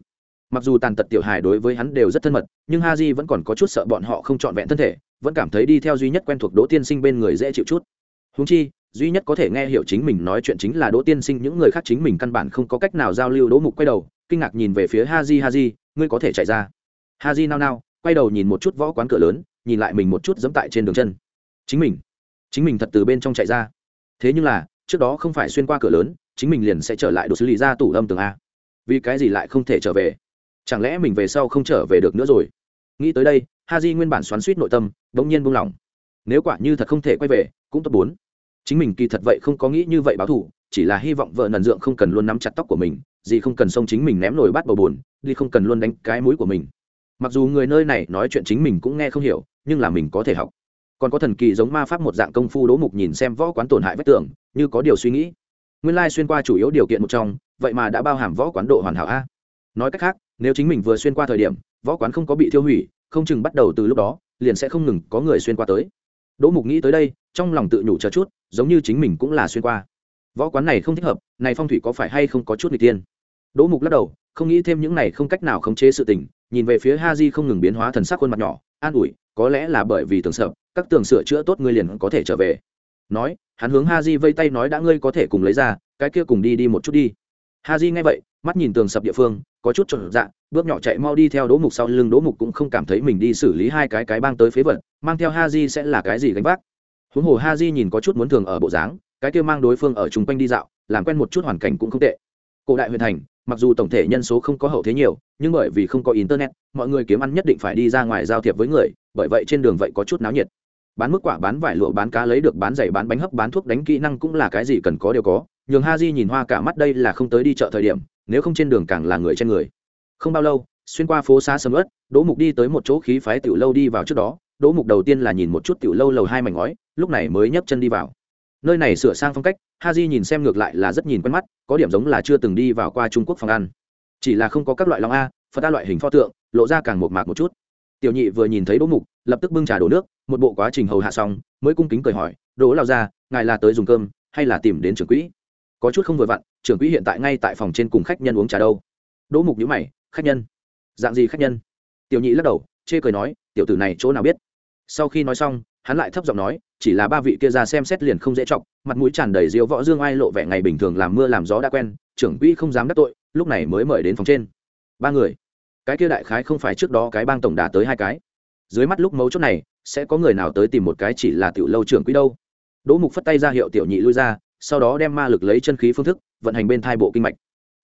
Mặc dù tàn tật tiểu hài đối với hắn đều rất thân mật, nhưng ha di vẫn còn có chút sợ bọn họ không trọn vẹn thân thể, vẫn cảm thấy đi theo duy nhất quen thuộc đỗ tiên sinh bên người dễ chịu chút. Húng chi duy nhất có thể nghe hiểu chính mình nói chuyện chính là đỗ tiên sinh, những người khác chính mình căn bản không có cách nào giao lưu, đỗ mục quay đầu, kinh ngạc nhìn về phía ha di ha di ngươi có thể chạy ra? Ha di nao nao, quay đầu nhìn một chút võ quán cửa lớn, nhìn lại mình một chút dẫm tại trên đường chân. Chính mình chính mình thật từ bên trong chạy ra. Thế nhưng là, trước đó không phải xuyên qua cửa lớn, chính mình liền sẽ trở lại đồ xử lý ra tủ âm tường a. Vì cái gì lại không thể trở về? Chẳng lẽ mình về sau không trở về được nữa rồi? Nghĩ tới đây ha di nguyên bản xoắn suýt nội tâm đ ỗ n g nhiên buông lỏng. Nếu quả như thật không thể quay về, cũng tốt bốn chính mình kỳ thật vậy không có nghĩ như vậy báo thù, chỉ là hy vọng vợ nần dượng không cần luôn nắm chặt tóc của mình, gì không cần xông chính mình ném nổi bát bầu bùn đi không cần luôn đánh cái mũi của mình. Mặc dù người nơi này nói chuyện chính mình cũng nghe không hiểu, nhưng là mình có thể học. Còn có thần kỳ giống ma pháp một dạng công phu đố mục nhìn xem võ quán tổn hại vách tường, như có điều suy nghĩ. Nguyên lai xuyên qua chủ yếu điều kiện một trong, vậy mà đã bao hàm võ quán độ hoàn hảo a. Nói cách khác, nếu chính mình vừa xuyên qua thời điểm, võ quán không có bị thiêu hủy, không chừng bắt đầu từ lúc đó, liền sẽ không ngừng có người xuyên qua tới. Đỗ mục nghĩ tới đây trong lòng tự nhủ chờ chút, giống như chính mình cũng là xuyên qua. Võ quán này không thích hợp, này phong thủy có phải hay không có chút n tiên đỗ mục lắc đầu, không nghĩ thêm những này không cách nào khống chế sự tình, nhìn về phía ha di không ngừng biến hóa thần sắc khuôn mặt nhỏ, an ủi, có lẽ là bởi vì tường sợ, các tường sửa chữa tốt ngươi liền có thể trở về. Nói, hắn hướng ha di vây tay nói đã ngươi có thể cùng lấy ra, cái kia cùng đi đi một chút đi. Ha di nghe vậy, mắt nhìn tường sập địa phương, có chút trộn dạ bước nhỏ chạy mau đi theo đỗ mục sau lưng, đỗ mục cũng không cảm thấy mình đi xử lý hai cái cái bang tới phế vật, mang theo ha di sẽ là cái gì gánh vác huống hồ ha di nhìn có chút muốn thường ở bộ dáng, cái kia mang đối phương ở chung quanh đi dạo, làm quen một chút hoàn cảnh cũng không tệ. Cổ đại huyện thành, mặc dù tổng thể nhân số không có hậu thế nhiều, nhưng bởi vì không có internet, mọi người kiếm ăn nhất định phải đi ra ngoài giao thiệp với người, bởi vậy trên đường vậy có chút náo nhiệt. Bán mức quả bán vải lụa bán cá lấy được bán giày bán bánh hấp bán thuốc đánh kỹ năng cũng là cái gì cần có đều có, nhường ha di nhìn hoa cả mắt đây là không tới đi chợ thời điểm, nếu không trên đường càng là người trên người. Không bao lâu, xuyên qua phố xa sầm ớt đỗ mục đi tới một chỗ khí phái tiểu lâu đi vào trước đó đỗ mục đầu tiên là nhìn một chút tiểu lâu lầu hai mảnh ngói, lúc này mới nhấc chân đi vào. Nơi này sửa sang phong cách ha di nhìn xem ngược lại là rất nhìn quen mắt, có điểm giống là chưa từng đi vào qua trung quốc phòng ăn. Chỉ là không có các loại lòng a, phật ta loại hình pho tượng, lộ ra càng một mạc một chút. Tiểu nhị vừa nhìn thấy đỗ mục, lập tức bưng trà đổ nước, một bộ quá trình hầu hạ xong, mới cung kính cười hỏi, đỗ lao ra ngài là tới dùng cơm, hay là tìm đến trưởng quỹ? Có chút không vừa vặn, trưởng quỹ hiện tại ngay tại phòng trên cùng khách nhân uống trà đâu. Đỗ mục nhữ mày, khách nhân? Dạng gì khách nhân? Tiểu nhị lắc đầu, chê cười nói, tiểu tử này chỗ nào biết? Sau khi nói xong, hắn lại thấp giọng nói, chỉ là ba vị kia ra xem xét liền không dễ chọc, mặt mũi tràn đầy diếu võ dương ai lộ vẻ ngày bình thường làm mưa làm gió đã quen, trưởng quỹ không dám đắc tội, lúc này mới mời đến phòng trên. Ba người. Cái kia đại khái không phải trước đó cái bang tổng đà tới hai cái. Dưới mắt lúc mấu chốt này, sẽ có người nào tới tìm một cái chỉ là tiểu lâu trưởng quỹ đâu? Đỗ mục phất tay ra hiệu tiểu nhị lui ra, sau đó đem ma lực lấy chân khí phương thức, vận hành bên thai bộ kinh mạch.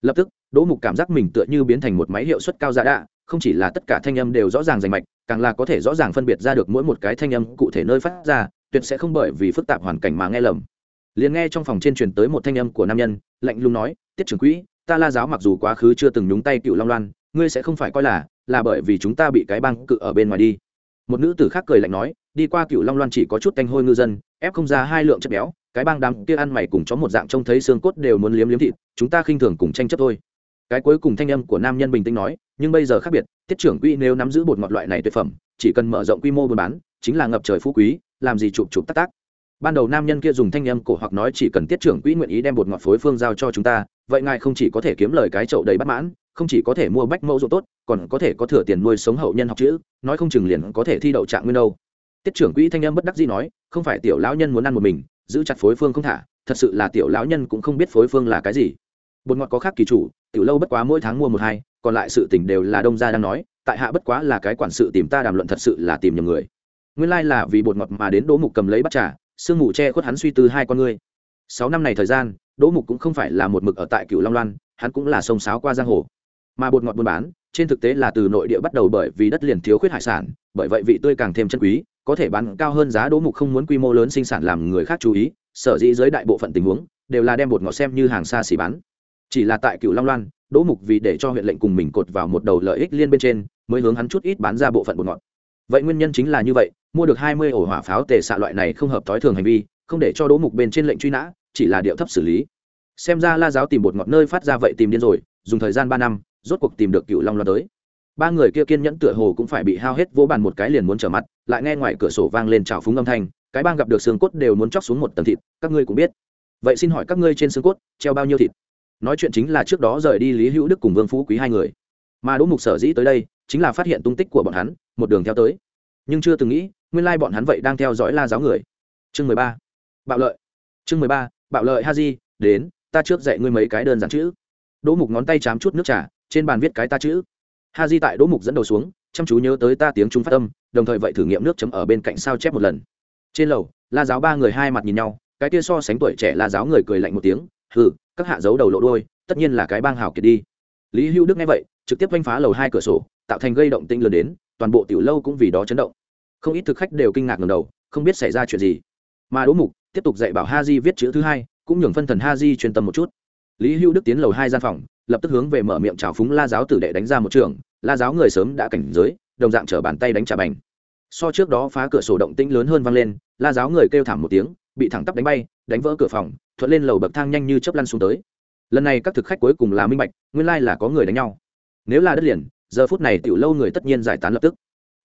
Lập tức, đỗ mục cảm giác mình tựa như biến thành một máy hiệu suất cao giá đạ không chỉ là tất cả thanh âm đều rõ ràng rành mạch, càng là có thể rõ ràng phân biệt ra được mỗi một cái thanh âm cụ thể nơi phát ra, tuyệt sẽ không bởi vì phức tạp hoàn cảnh mà nghe lầm. Liền nghe trong phòng trên truyền tới một thanh âm của nam nhân, lạnh lùng nói, tiết trưởng quỹ, ta la giáo mặc dù quá khứ chưa từng nhúng tay cựu long loan, ngươi sẽ không phải coi là là bởi vì chúng ta bị cái băng cự ở bên ngoài đi. Một nữ tử khác cười lạnh nói, đi qua cựu long loan chỉ có chút canh hôi ngư dân, ép không ra hai lượng chất béo, cái băng đám kia ăn mày cùng chó một dạng trông thấy xương cốt đều muốn liếm liếm thịt, chúng ta khinh thường cùng tranh chấp thôi. Cái cuối cùng thanh âm của nam nhân bình tĩnh nói nhưng bây giờ khác biệt, tiết trưởng quỹ nếu nắm giữ bột ngọt loại này tuyệt phẩm, chỉ cần mở rộng quy mô buôn bán, chính là ngập trời phú quý, làm gì chụp chụp tắc tác ban đầu nam nhân kia dùng thanh âm cổ hoặc nói chỉ cần tiết trưởng quỹ nguyện ý đem bột ngọt phối phương giao cho chúng ta, vậy ngài không chỉ có thể kiếm lời cái chậu đầy bất mãn, không chỉ có thể mua bách mẫu ruộng tốt, còn có thể có thừa tiền nuôi sống hậu nhân học chữ, nói không chừng liền có thể thi đậu trạng nguyên đâu. Tiết trưởng quỹ thanh âm bất đắc dĩ nói, không phải tiểu lão nhân muốn ăn một mình, giữ chặt phối phương không thả, thật sự là tiểu lão nhân cũng không biết phối phương là cái gì. Bột ngọt có khác kỳ chủ, tiểu lâu bất quá mỗi tháng mua một hai còn lại sự tình đều là đông gia đang nói, tại hạ bất quá là cái quản sự tìm ta đàm luận thật sự là tìm nhầm người. Nguyên lai là vì bột ngọt mà đến đỗ mục cầm lấy bắt trà, sương mù che khuất hắn suy tư hai con ngươi. Sáu năm này thời gian, đỗ mục cũng không phải là một mực ở tại cựu long loan, hắn cũng là sông sáo qua giang hồ. Mà bột ngọt buôn bán, trên thực tế là từ nội địa bắt đầu bởi vì đất liền thiếu khuyết hải sản, bởi vậy vị tươi càng thêm chân quý, có thể bán cao hơn giá đỗ mục không muốn quy mô lớn sinh sản làm người khác chú ý, sở dĩ dưới đại bộ phận tình huống, đều là đem bột ngọt xem như hàng xa xỉ bán. Chỉ là tại cựu long loan đỗ mục vì để cho huyện lệnh cùng mình cột vào một đầu lợi ích liên bên trên, mới hướng hắn chút ít bán ra bộ phận bột ngọt. Vậy nguyên nhân chính là như vậy, mua được hai mươi ổ hỏa pháo tề xạ loại này không hợp thói thường hành vi, không để cho đỗ mục bên trên lệnh truy nã, chỉ là điệu thấp xử lý. Xem ra la giáo tìm bột ngọt nơi phát ra vậy tìm điên rồi, dùng thời gian ba năm, rốt cuộc tìm được cựu long loan tới. Ba người kia kiên nhẫn tựa hồ cũng phải bị hao hết vỗ bàn một cái liền muốn trở mặt, lại nghe ngoài cửa sổ vang lên trào phúng âm thanh, cái bang gặp được xương cốt đều muốn chóc xuống một tầng thịt, các ngươi cũng biết. Vậy xin hỏi các ngươi trên xương cốt treo bao nhiêu thịt? Nói chuyện chính là trước đó rời đi lý hữu đức cùng vương phú quý hai người mà đỗ mục sở dĩ tới đây chính là phát hiện tung tích của bọn hắn một đường theo tới nhưng chưa từng nghĩ nguyên lai bọn hắn vậy đang theo dõi la giáo người chương mười ba bạo lợi chương mười ba bạo lợi ha di đến ta trước dạy ngươi mấy cái đơn giản chữ đỗ mục ngón tay chám chút nước trà trên bàn viết cái ta chữ ha di tại đỗ mục dẫn đầu xuống chăm chú nhớ tới ta tiếng chúng phát âm đồng thời vậy thử nghiệm nước chấm ở bên cạnh sao chép một lần trên lầu la giáo ba người hai mặt nhìn nhau cái kia so sánh tuổi trẻ la giáo người cười lạnh một tiếng hừ các hạ giấu đầu lộ đôi tất nhiên là cái bang hào kiệt đi. Lý hữu đức nghe vậy, trực tiếp vanh phá lầu hai cửa sổ, tạo thành gây động tinh lớn đến, toàn bộ tiểu lâu cũng vì đó chấn động. Không ít thực khách đều kinh ngạc ngầm đầu, không biết xảy ra chuyện gì. Mà đỗ mục tiếp tục dạy bảo ha di viết chữ thứ hai, cũng nhường phân thần ha di chuyên tâm một chút. Lý hữu đức tiến lầu hai gian phòng, lập tức hướng về mở miệng trào phúng la giáo tử đệ đánh ra một trường, la giáo người sớm đã cảnh giới, đồng dạng trở bàn tay đánh trả bành. So trước đó phá cửa sổ động tĩnh lớn hơn vang lên, la giáo người kêu thảm một tiếng, bị thẳng tắp đánh bay, đánh vỡ cửa phòng thuận lên lầu bậc thang nhanh như chớp lăn xuống tới. Lần này các thực khách cuối cùng là minh bạch, nguyên lai là có người đánh nhau. Nếu là đất liền, giờ phút này tiểu lâu người tất nhiên giải tán lập tức.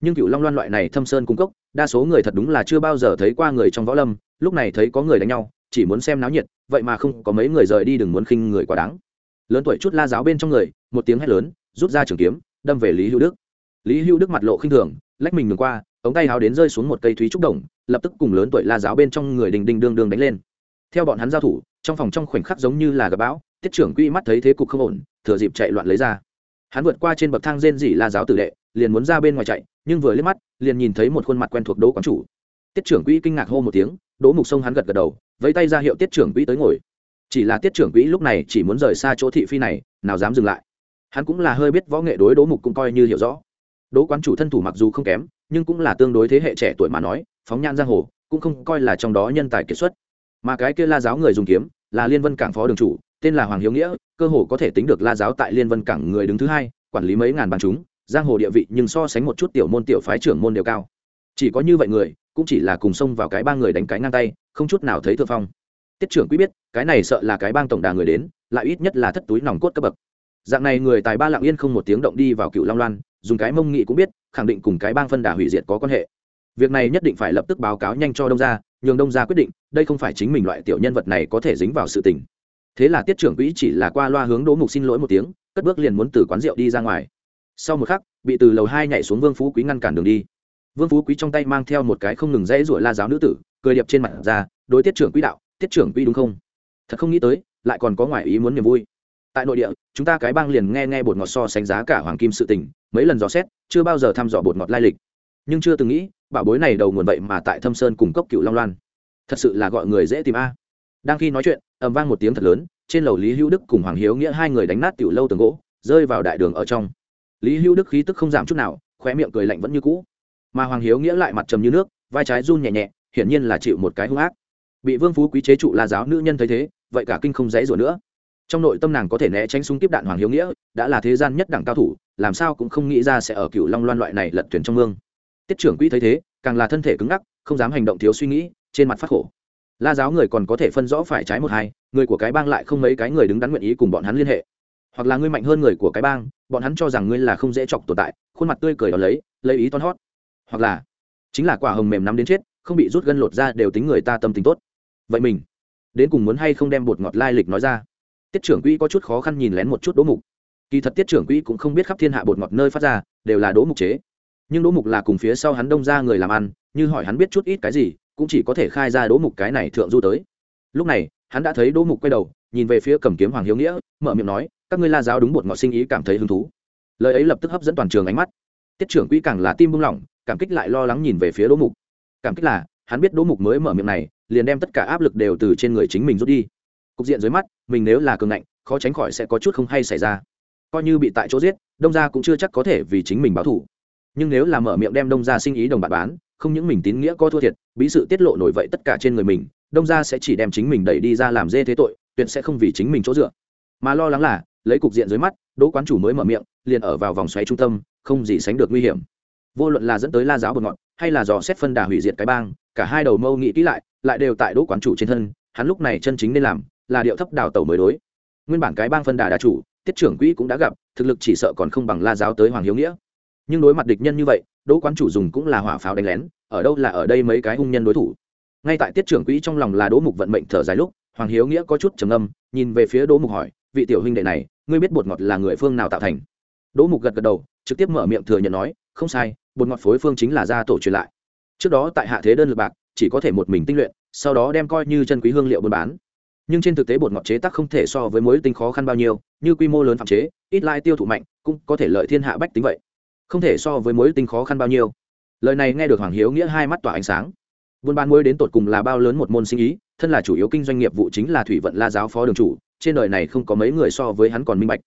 Nhưng cựu long loan loại này thâm sơn cung cốc, đa số người thật đúng là chưa bao giờ thấy qua người trong võ lâm, lúc này thấy có người đánh nhau, chỉ muốn xem náo nhiệt, vậy mà không có mấy người rời đi đừng muốn khinh người quá đáng. Lớn tuổi chút la giáo bên trong người, một tiếng hét lớn, rút ra trường kiếm, đâm về lý hữu đức. Lý hữu đức mặt lộ khinh thường, lách mình ngừng qua, ống tay háo đến rơi xuống một cây thúy trúc đồng, lập tức cùng lớn tuổi la giáo bên trong người đình đình đương đương đánh lên theo bọn hắn giao thủ, trong phòng trong khoảnh khắc giống như là gặp bão, tiết trưởng quỹ mắt thấy thế cục không ổn, thừa dịp chạy loạn lấy ra. Hắn vượt qua trên bậc thang rên dỉ la giáo tử đệ, liền muốn ra bên ngoài chạy, nhưng vừa liếc mắt, liền nhìn thấy một khuôn mặt quen thuộc đỗ quán chủ. Tiết trưởng quỹ kinh ngạc hô một tiếng, đỗ mục sông hắn gật gật đầu, vẫy tay ra hiệu tiết trưởng quỹ tới ngồi. Chỉ là tiết trưởng quỹ lúc này chỉ muốn rời xa chỗ thị phi này, nào dám dừng lại. Hắn cũng là hơi biết võ nghệ đối đỗ mục cũng coi như hiểu rõ. Đỗ quán chủ thân thủ mặc dù không kém, nhưng cũng là tương đối thế hệ trẻ tuổi mà nói, phóng nhan giang hồ, cũng không coi là trong đó nhân tài kiệt xuất mà cái kia la giáo người dùng kiếm, là liên vân cảng phó đường chủ, tên là hoàng hiếu nghĩa, cơ hồ có thể tính được la giáo tại liên vân cảng người đứng thứ hai, quản lý mấy ngàn bằng chúng, giang hồ địa vị nhưng so sánh một chút tiểu môn tiểu phái trưởng môn đều cao. Chỉ có như vậy người, cũng chỉ là cùng xông vào cái ba người đánh cái ngang tay, không chút nào thấy thượng phong. Tiết trưởng quý biết, cái này sợ là cái bang tổng đà người đến, lại ít nhất là thất túi nòng cốt cấp bậc. Dạng này người tài ba lặng yên không một tiếng động đi vào cựu long loan, dùng cái mông nghị cũng biết, khẳng định cùng cái bang phân đà hủy diệt có quan hệ việc này nhất định phải lập tức báo cáo nhanh cho đông gia, nhường đông gia quyết định, đây không phải chính mình loại tiểu nhân vật này có thể dính vào sự tình. Thế là tiết trưởng quỹ chỉ là qua loa hướng đỗ mục xin lỗi một tiếng, cất bước liền muốn từ quán rượu đi ra ngoài. Sau một khắc, bị từ lầu hai nhảy xuống vương phú quý ngăn cản đường đi. Vương phú quý trong tay mang theo một cái không ngừng dãy ruổi la giáo nữ tử, cười điệp trên mặt ra, đối tiết trưởng quỹ đạo, tiết trưởng quỹ đúng không? Thật không nghĩ tới, lại còn có ngoại ý muốn niềm vui. Tại nội địa, chúng ta cái bang liền nghe nghe bột ngọt so sánh giá cả hoàng kim sự tình, mấy lần dò xét, chưa bao giờ thăm dò bột ngọt lai lịch nhưng chưa từng nghĩ, bảo bối này đầu nguồn vậy mà tại thâm sơn cùng cốc cựu long loan. Thật sự là gọi người dễ tìm a. Đang khi nói chuyện, ầm vang một tiếng thật lớn, trên lầu lý hữu đức cùng hoàng hiếu nghĩa hai người đánh nát tiểu lâu tường gỗ, rơi vào đại đường ở trong. Lý hữu đức khí tức không giảm chút nào, khóe miệng cười lạnh vẫn như cũ. Mà hoàng hiếu nghĩa lại mặt trầm như nước, vai trái run nhẹ nhẹ, hiển nhiên là chịu một cái hung ác. Bị vương phú quý chế trụ la giáo nữ nhân thấy thế, vậy cả kinh không dãy rủa nữa. Trong nội tâm nàng có thể né tránh súng tiếp đạn hoàng hiếu nghĩa, đã là thế gian nhất đẳng cao thủ, làm sao cũng không nghĩ ra sẽ ở cựu long loan loại này lật thuyền trong mương tiết trưởng quỹ thấy thế, càng là thân thể cứng ngắc, không dám hành động thiếu suy nghĩ, trên mặt phát khổ. La giáo người còn có thể phân rõ phải trái một hai, người của cái bang lại không mấy cái người đứng đắn nguyện ý cùng bọn hắn liên hệ. Hoặc là ngươi mạnh hơn người của cái bang, bọn hắn cho rằng ngươi là không dễ chọc tồn tại, khuôn mặt tươi cười đó lấy lấy ý toan hót. Hoặc là, chính là quả hồng mềm nắm đến chết, không bị rút gân lột ra đều tính người ta tâm tính tốt. Vậy mình, đến cùng muốn hay không đem bột ngọt lai lịch nói ra? Tiết trưởng quỹ có chút khó khăn nhìn lén một chút đỗ mục. Kỳ thật tiết trưởng quỹ cũng không biết khắp thiên hạ bột ngọt nơi phát ra, đều là đỗ mục chế nhưng đỗ mục là cùng phía sau hắn đông ra người làm ăn, như hỏi hắn biết chút ít cái gì, cũng chỉ có thể khai ra đỗ mục cái này thượng du tới. Lúc này, hắn đã thấy đỗ mục quay đầu, nhìn về phía cầm kiếm hoàng hiếu nghĩa, mở miệng nói, các ngươi la giáo đúng bột ngọt sinh ý cảm thấy hứng thú. Lời ấy lập tức hấp dẫn toàn trường ánh mắt. Tiết trưởng quỹ càng là tim bung lỏng, cảm kích lại lo lắng nhìn về phía đỗ mục. Cảm kích là, hắn biết đỗ mục mới mở miệng này, liền đem tất cả áp lực đều từ trên người chính mình rút đi. Cục diện dưới mắt, mình nếu là cường ngạnh, khó tránh khỏi sẽ có chút không hay xảy ra. Coi như bị tại chỗ giết, đông gia cũng chưa chắc có thể vì chính mình báo thủ nhưng nếu là mở miệng đem đông gia sinh ý đồng bạc bán, không những mình tín nghĩa có thua thiệt, bí sự tiết lộ nổi vậy tất cả trên người mình, đông gia sẽ chỉ đem chính mình đẩy đi ra làm dê thế tội, tuyệt sẽ không vì chính mình chỗ dựa. Mà lo lắng là, lấy cục diện dưới mắt, đỗ quán chủ mới mở miệng, liền ở vào vòng xoáy trung tâm, không gì sánh được nguy hiểm. Vô luận là dẫn tới la giáo bột ngọn hay là dò xét phân đà hủy diệt cái bang, cả hai đầu mâu nghĩ kỹ lại lại đều tại đỗ quán chủ trên thân, hắn lúc này chân chính nên làm, là điệu thấp đào tẩu mới đối. Nguyên bản cái bang phân đà đà chủ, tiết trưởng quỹ cũng đã gặp, thực lực chỉ sợ còn không bằng la giáo tới hoàng hiếu nghĩa nhưng đối mặt địch nhân như vậy, đỗ quán chủ dùng cũng là hỏa pháo đánh lén, ở đâu là ở đây mấy cái hung nhân đối thủ? Ngay tại tiết trưởng quỹ trong lòng là đỗ mục vận mệnh thở dài lúc, hoàng hiếu nghĩa có chút trầm âm nhìn về phía đỗ mục hỏi, vị tiểu huynh đệ này, ngươi biết bột ngọt là người phương nào tạo thành? Đỗ mục gật gật đầu, trực tiếp mở miệng thừa nhận nói, không sai, bột ngọt phối phương chính là gia tổ truyền lại. Trước đó tại hạ thế đơn lực bạc, chỉ có thể một mình tinh luyện, sau đó đem coi như chân quý hương liệu buôn bán. Nhưng trên thực tế bột ngọt chế tác không thể so với mối tinh khó khăn bao nhiêu, như quy mô lớn phạm chế, ít lai tiêu thụ mạnh, cũng có thể lợi thiên hạ bách tính vậy không thể so với mối tinh khó khăn bao nhiêu. Lời này nghe được hoàng hiếu nghĩa hai mắt tỏa ánh sáng. Buôn bán muối đến tột cùng là bao lớn một môn sinh ý, thân là chủ yếu kinh doanh nghiệp vụ chính là thủy vận la giáo phó đường chủ, trên đời này không có mấy người so với hắn còn minh bạch.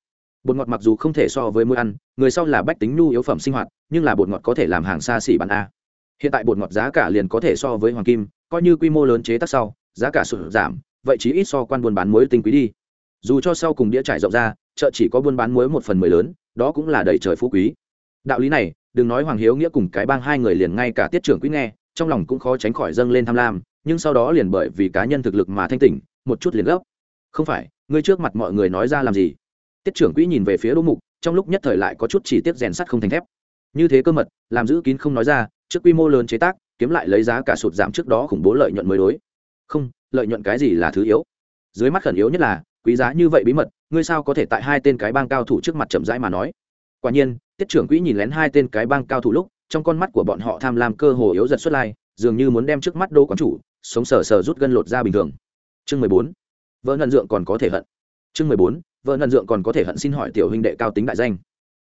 Bột ngọt mặc dù không thể so với muối ăn, người sau là bách tính nhu yếu phẩm sinh hoạt, nhưng là bột ngọt có thể làm hàng xa xỉ bán a. Hiện tại bột ngọt giá cả liền có thể so với hoàng kim, coi như quy mô lớn chế tác sau, giá cả sụt giảm, vậy chí ít so quan buôn bán muối tinh quý đi. Dù cho sau cùng đĩa trải rộng ra, chợ chỉ có buôn bán muối một phần mười lớn, đó cũng là đầy trời phú quý đạo lý này, đừng nói hoàng hiếu nghĩa cùng cái bang hai người liền ngay cả tiết trưởng quý nghe, trong lòng cũng khó tránh khỏi dâng lên tham lam, nhưng sau đó liền bởi vì cá nhân thực lực mà thanh tỉnh, một chút liền gấp. Không phải, ngươi trước mặt mọi người nói ra làm gì? Tiết trưởng quỹ nhìn về phía đỗ mục, trong lúc nhất thời lại có chút chỉ tiết rèn sắt không thành thép. Như thế cơ mật, làm giữ kín không nói ra, trước quy mô lớn chế tác, kiếm lại lấy giá cả sụt giảm trước đó khủng bố lợi nhuận mới đối. Không, lợi nhuận cái gì là thứ yếu? Dưới mắt khẩn yếu nhất là, quý giá như vậy bí mật, ngươi sao có thể tại hai tên cái bang cao thủ trước mặt chậm rãi mà nói? Quả nhiên, tiết trưởng quỹ nhìn lén hai tên cái bang cao thủ lúc, trong con mắt của bọn họ tham lam cơ hồ yếu giật xuất lai, dường như muốn đem trước mắt đô quán chủ, sống sờ sờ rút gân lột ra bình thường. Chương mười bốn, vợ nần dượng còn có thể hận. Chương mười bốn, vợ nần dượng còn có thể hận xin hỏi tiểu huynh đệ cao tính đại danh.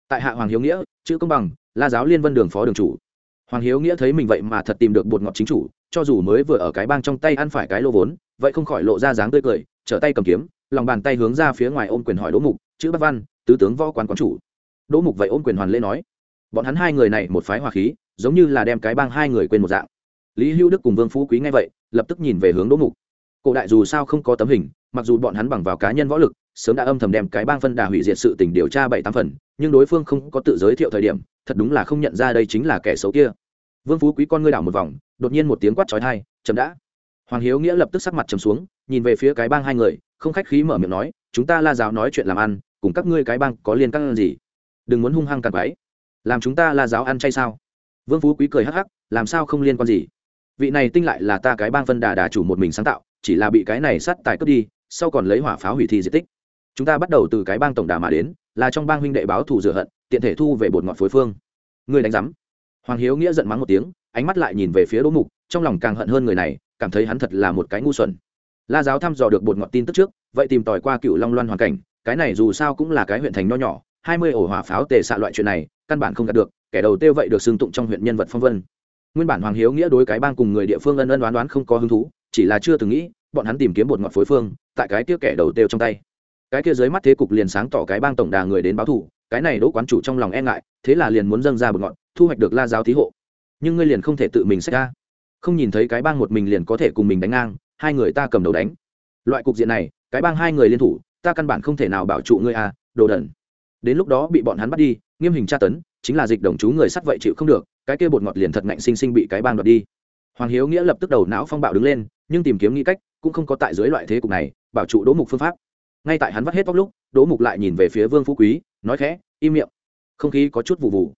Tại hạ hoàng hiếu nghĩa, chữ công bằng, la giáo liên vân đường phó đường chủ. Hoàng hiếu nghĩa thấy mình vậy mà thật tìm được bột ngọt chính chủ, cho dù mới vừa ở cái bang trong tay ăn phải cái lô vốn, vậy không khỏi lộ ra dáng tươi cười, trở tay cầm kiếm, lòng bàn tay hướng ra phía ngoài ôm quyền hỏi đỗ mục, chữ bắc văn, tứ tướng võ quán quán chủ đỗ mục vậy ôm quyền hoàn lễ nói, bọn hắn hai người này một phái hòa khí, giống như là đem cái bang hai người quên một dạng. Lý hữu đức cùng vương phú quý nghe vậy, lập tức nhìn về hướng đỗ mục. Cổ đại dù sao không có tấm hình, mặc dù bọn hắn bằng vào cá nhân võ lực, sớm đã âm thầm đem cái bang phân đà hủy diệt sự tình điều tra bảy tám phần, nhưng đối phương không có tự giới thiệu thời điểm, thật đúng là không nhận ra đây chính là kẻ xấu kia. Vương phú quý con ngươi đảo một vòng, đột nhiên một tiếng quát trói thai chậm đã. Hoàng hiếu nghĩa lập tức sắc mặt trầm xuống, nhìn về phía cái bang hai người, không khách khí mở miệng nói, chúng ta la giáo nói chuyện làm ăn, cùng các ngươi cái bang có liên căng gì? Đừng muốn hung hăng cặn váy làm chúng ta la giáo ăn chay sao? Vương phú quý cười hắc hắc, làm sao không liên quan gì? Vị này tinh lại là ta cái bang phân đà đà chủ một mình sáng tạo, chỉ là bị cái này sát tài cướp đi, sau còn lấy hỏa pháo hủy thi di tích. Chúng ta bắt đầu từ cái bang tổng đà mà đến, là trong bang huynh đệ báo thù rửa hận, tiện thể thu về bột ngọt phối phương. Người đánh giám. Hoàng hiếu nghĩa giận mắng một tiếng, ánh mắt lại nhìn về phía đỗ mục, trong lòng càng hận hơn người này, cảm thấy hắn thật là một cái ngu xuẩn. La giáo thăm dò được bột ngọt tin tức trước, vậy tìm tòi qua cựu long loan hoàn cảnh, cái này dù sao cũng là cái huyện thành nho nhỏ hai mươi ổ hỏa pháo tề xạ loại chuyện này, căn bản không đạt được, kẻ đầu tiêu vậy được xưng tụng trong huyện nhân vật phong vân. Nguyên bản hoàng hiếu nghĩa đối cái bang cùng người địa phương ân ân đoán đoán không có hứng thú, chỉ là chưa từng nghĩ, bọn hắn tìm kiếm bột ngọt phối phương, tại cái kia kẻ đầu tiêu trong tay. Cái kia dưới mắt thế cục liền sáng tỏ cái bang tổng đà người đến báo thủ cái này đỗ quán chủ trong lòng e ngại, thế là liền muốn dâng ra bột ngọt, thu hoạch được la giáo thí hộ. Nhưng ngươi liền không thể tự mình xét ra. Không nhìn thấy cái bang một mình liền có thể cùng mình đánh ngang, hai người ta cầm đầu đánh. Loại cục diện này, cái bang hai người liên thủ, ta căn bản không thể nào bảo trụ ngươi à đồ đần đến lúc đó bị bọn hắn bắt đi, nghiêm hình tra tấn, chính là dịch đồng chú người sắt vậy chịu không được, cái kia bột ngọt liền thật ngạnh sinh sinh bị cái bang đoạt đi. Hoàng hiếu nghĩa lập tức đầu não phong bạo đứng lên, nhưng tìm kiếm nghĩ cách, cũng không có tại dưới loại thế cục này, bảo trụ đỗ mục phương pháp. Ngay tại hắn vắt hết tóc lúc, đỗ mục lại nhìn về phía vương phú quý, nói khẽ, im miệng. Không khí có chút vụ vụ.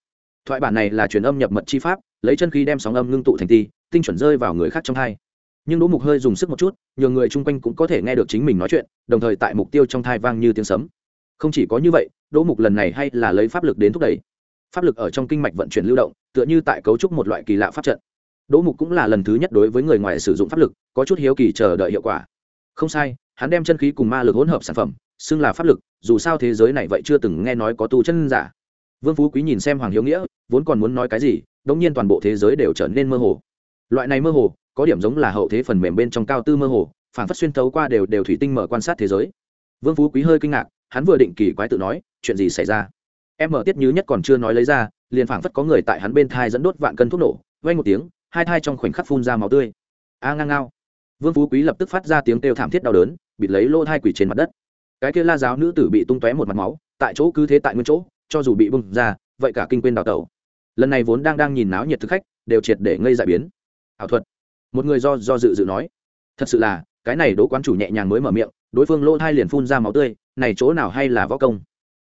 Thoại bản này là truyền âm nhập mật chi pháp, lấy chân khí đem sóng âm ngưng tụ thành ti, tinh chuẩn rơi vào người khác trong hai. Nhưng đỗ mục hơi dùng sức một chút nhiều người chung quanh cũng có thể nghe được chính mình nói chuyện, đồng thời tại mục tiêu trong thai vang như tiếng sấm. Không chỉ có như vậy đỗ mục lần này hay là lấy pháp lực đến thúc đẩy. Pháp lực ở trong kinh mạch vận chuyển lưu động, tựa như tại cấu trúc một loại kỳ lạ pháp trận. Đỗ mục cũng là lần thứ nhất đối với người ngoài sử dụng pháp lực, có chút hiếu kỳ chờ đợi hiệu quả. Không sai, hắn đem chân khí cùng ma lực hỗn hợp sản phẩm, xưng là pháp lực, dù sao thế giới này vậy chưa từng nghe nói có tu chân giả. Vương phú quý nhìn xem hoàng hiếu nghĩa, vốn còn muốn nói cái gì, đống nhiên toàn bộ thế giới đều trở nên mơ hồ. Loại này mơ hồ, có điểm giống là hậu thế phần mềm bên trong cao tư mơ hồ, phản phát xuyên thấu qua đều đều thủy tinh mở quan sát thế giới. Vương phú quý hơi kinh ngạc hắn vừa định kỳ quái tự nói, chuyện gì xảy ra? Em mở tiết như nhất còn chưa nói lấy ra, liền phảng phất có người tại hắn bên thai dẫn đốt vạn cân thuốc nổ vay một tiếng, hai thai trong khoảnh khắc phun ra máu tươi. A ngang ngao. Vương phú quý lập tức phát ra tiếng kêu thảm thiết đau đớn, bịt lấy lỗ thai quỷ trên mặt đất. Cái kia la giáo nữ tử bị tung tóe một mặt máu, tại chỗ cứ thế tại nguyên chỗ, cho dù bị bưng ra, vậy cả kinh quên đào tẩu. Lần này vốn đang đang nhìn náo nhiệt thực khách, đều triệt để ngây dại biến. Ảo thuật. Một người do do dự dự nói. Thật sự là, cái này đỗ quán chủ nhẹ nhàng mới mở miệng, đối phương lỗ thai liền phun ra máu tươi này chỗ nào hay là võ công?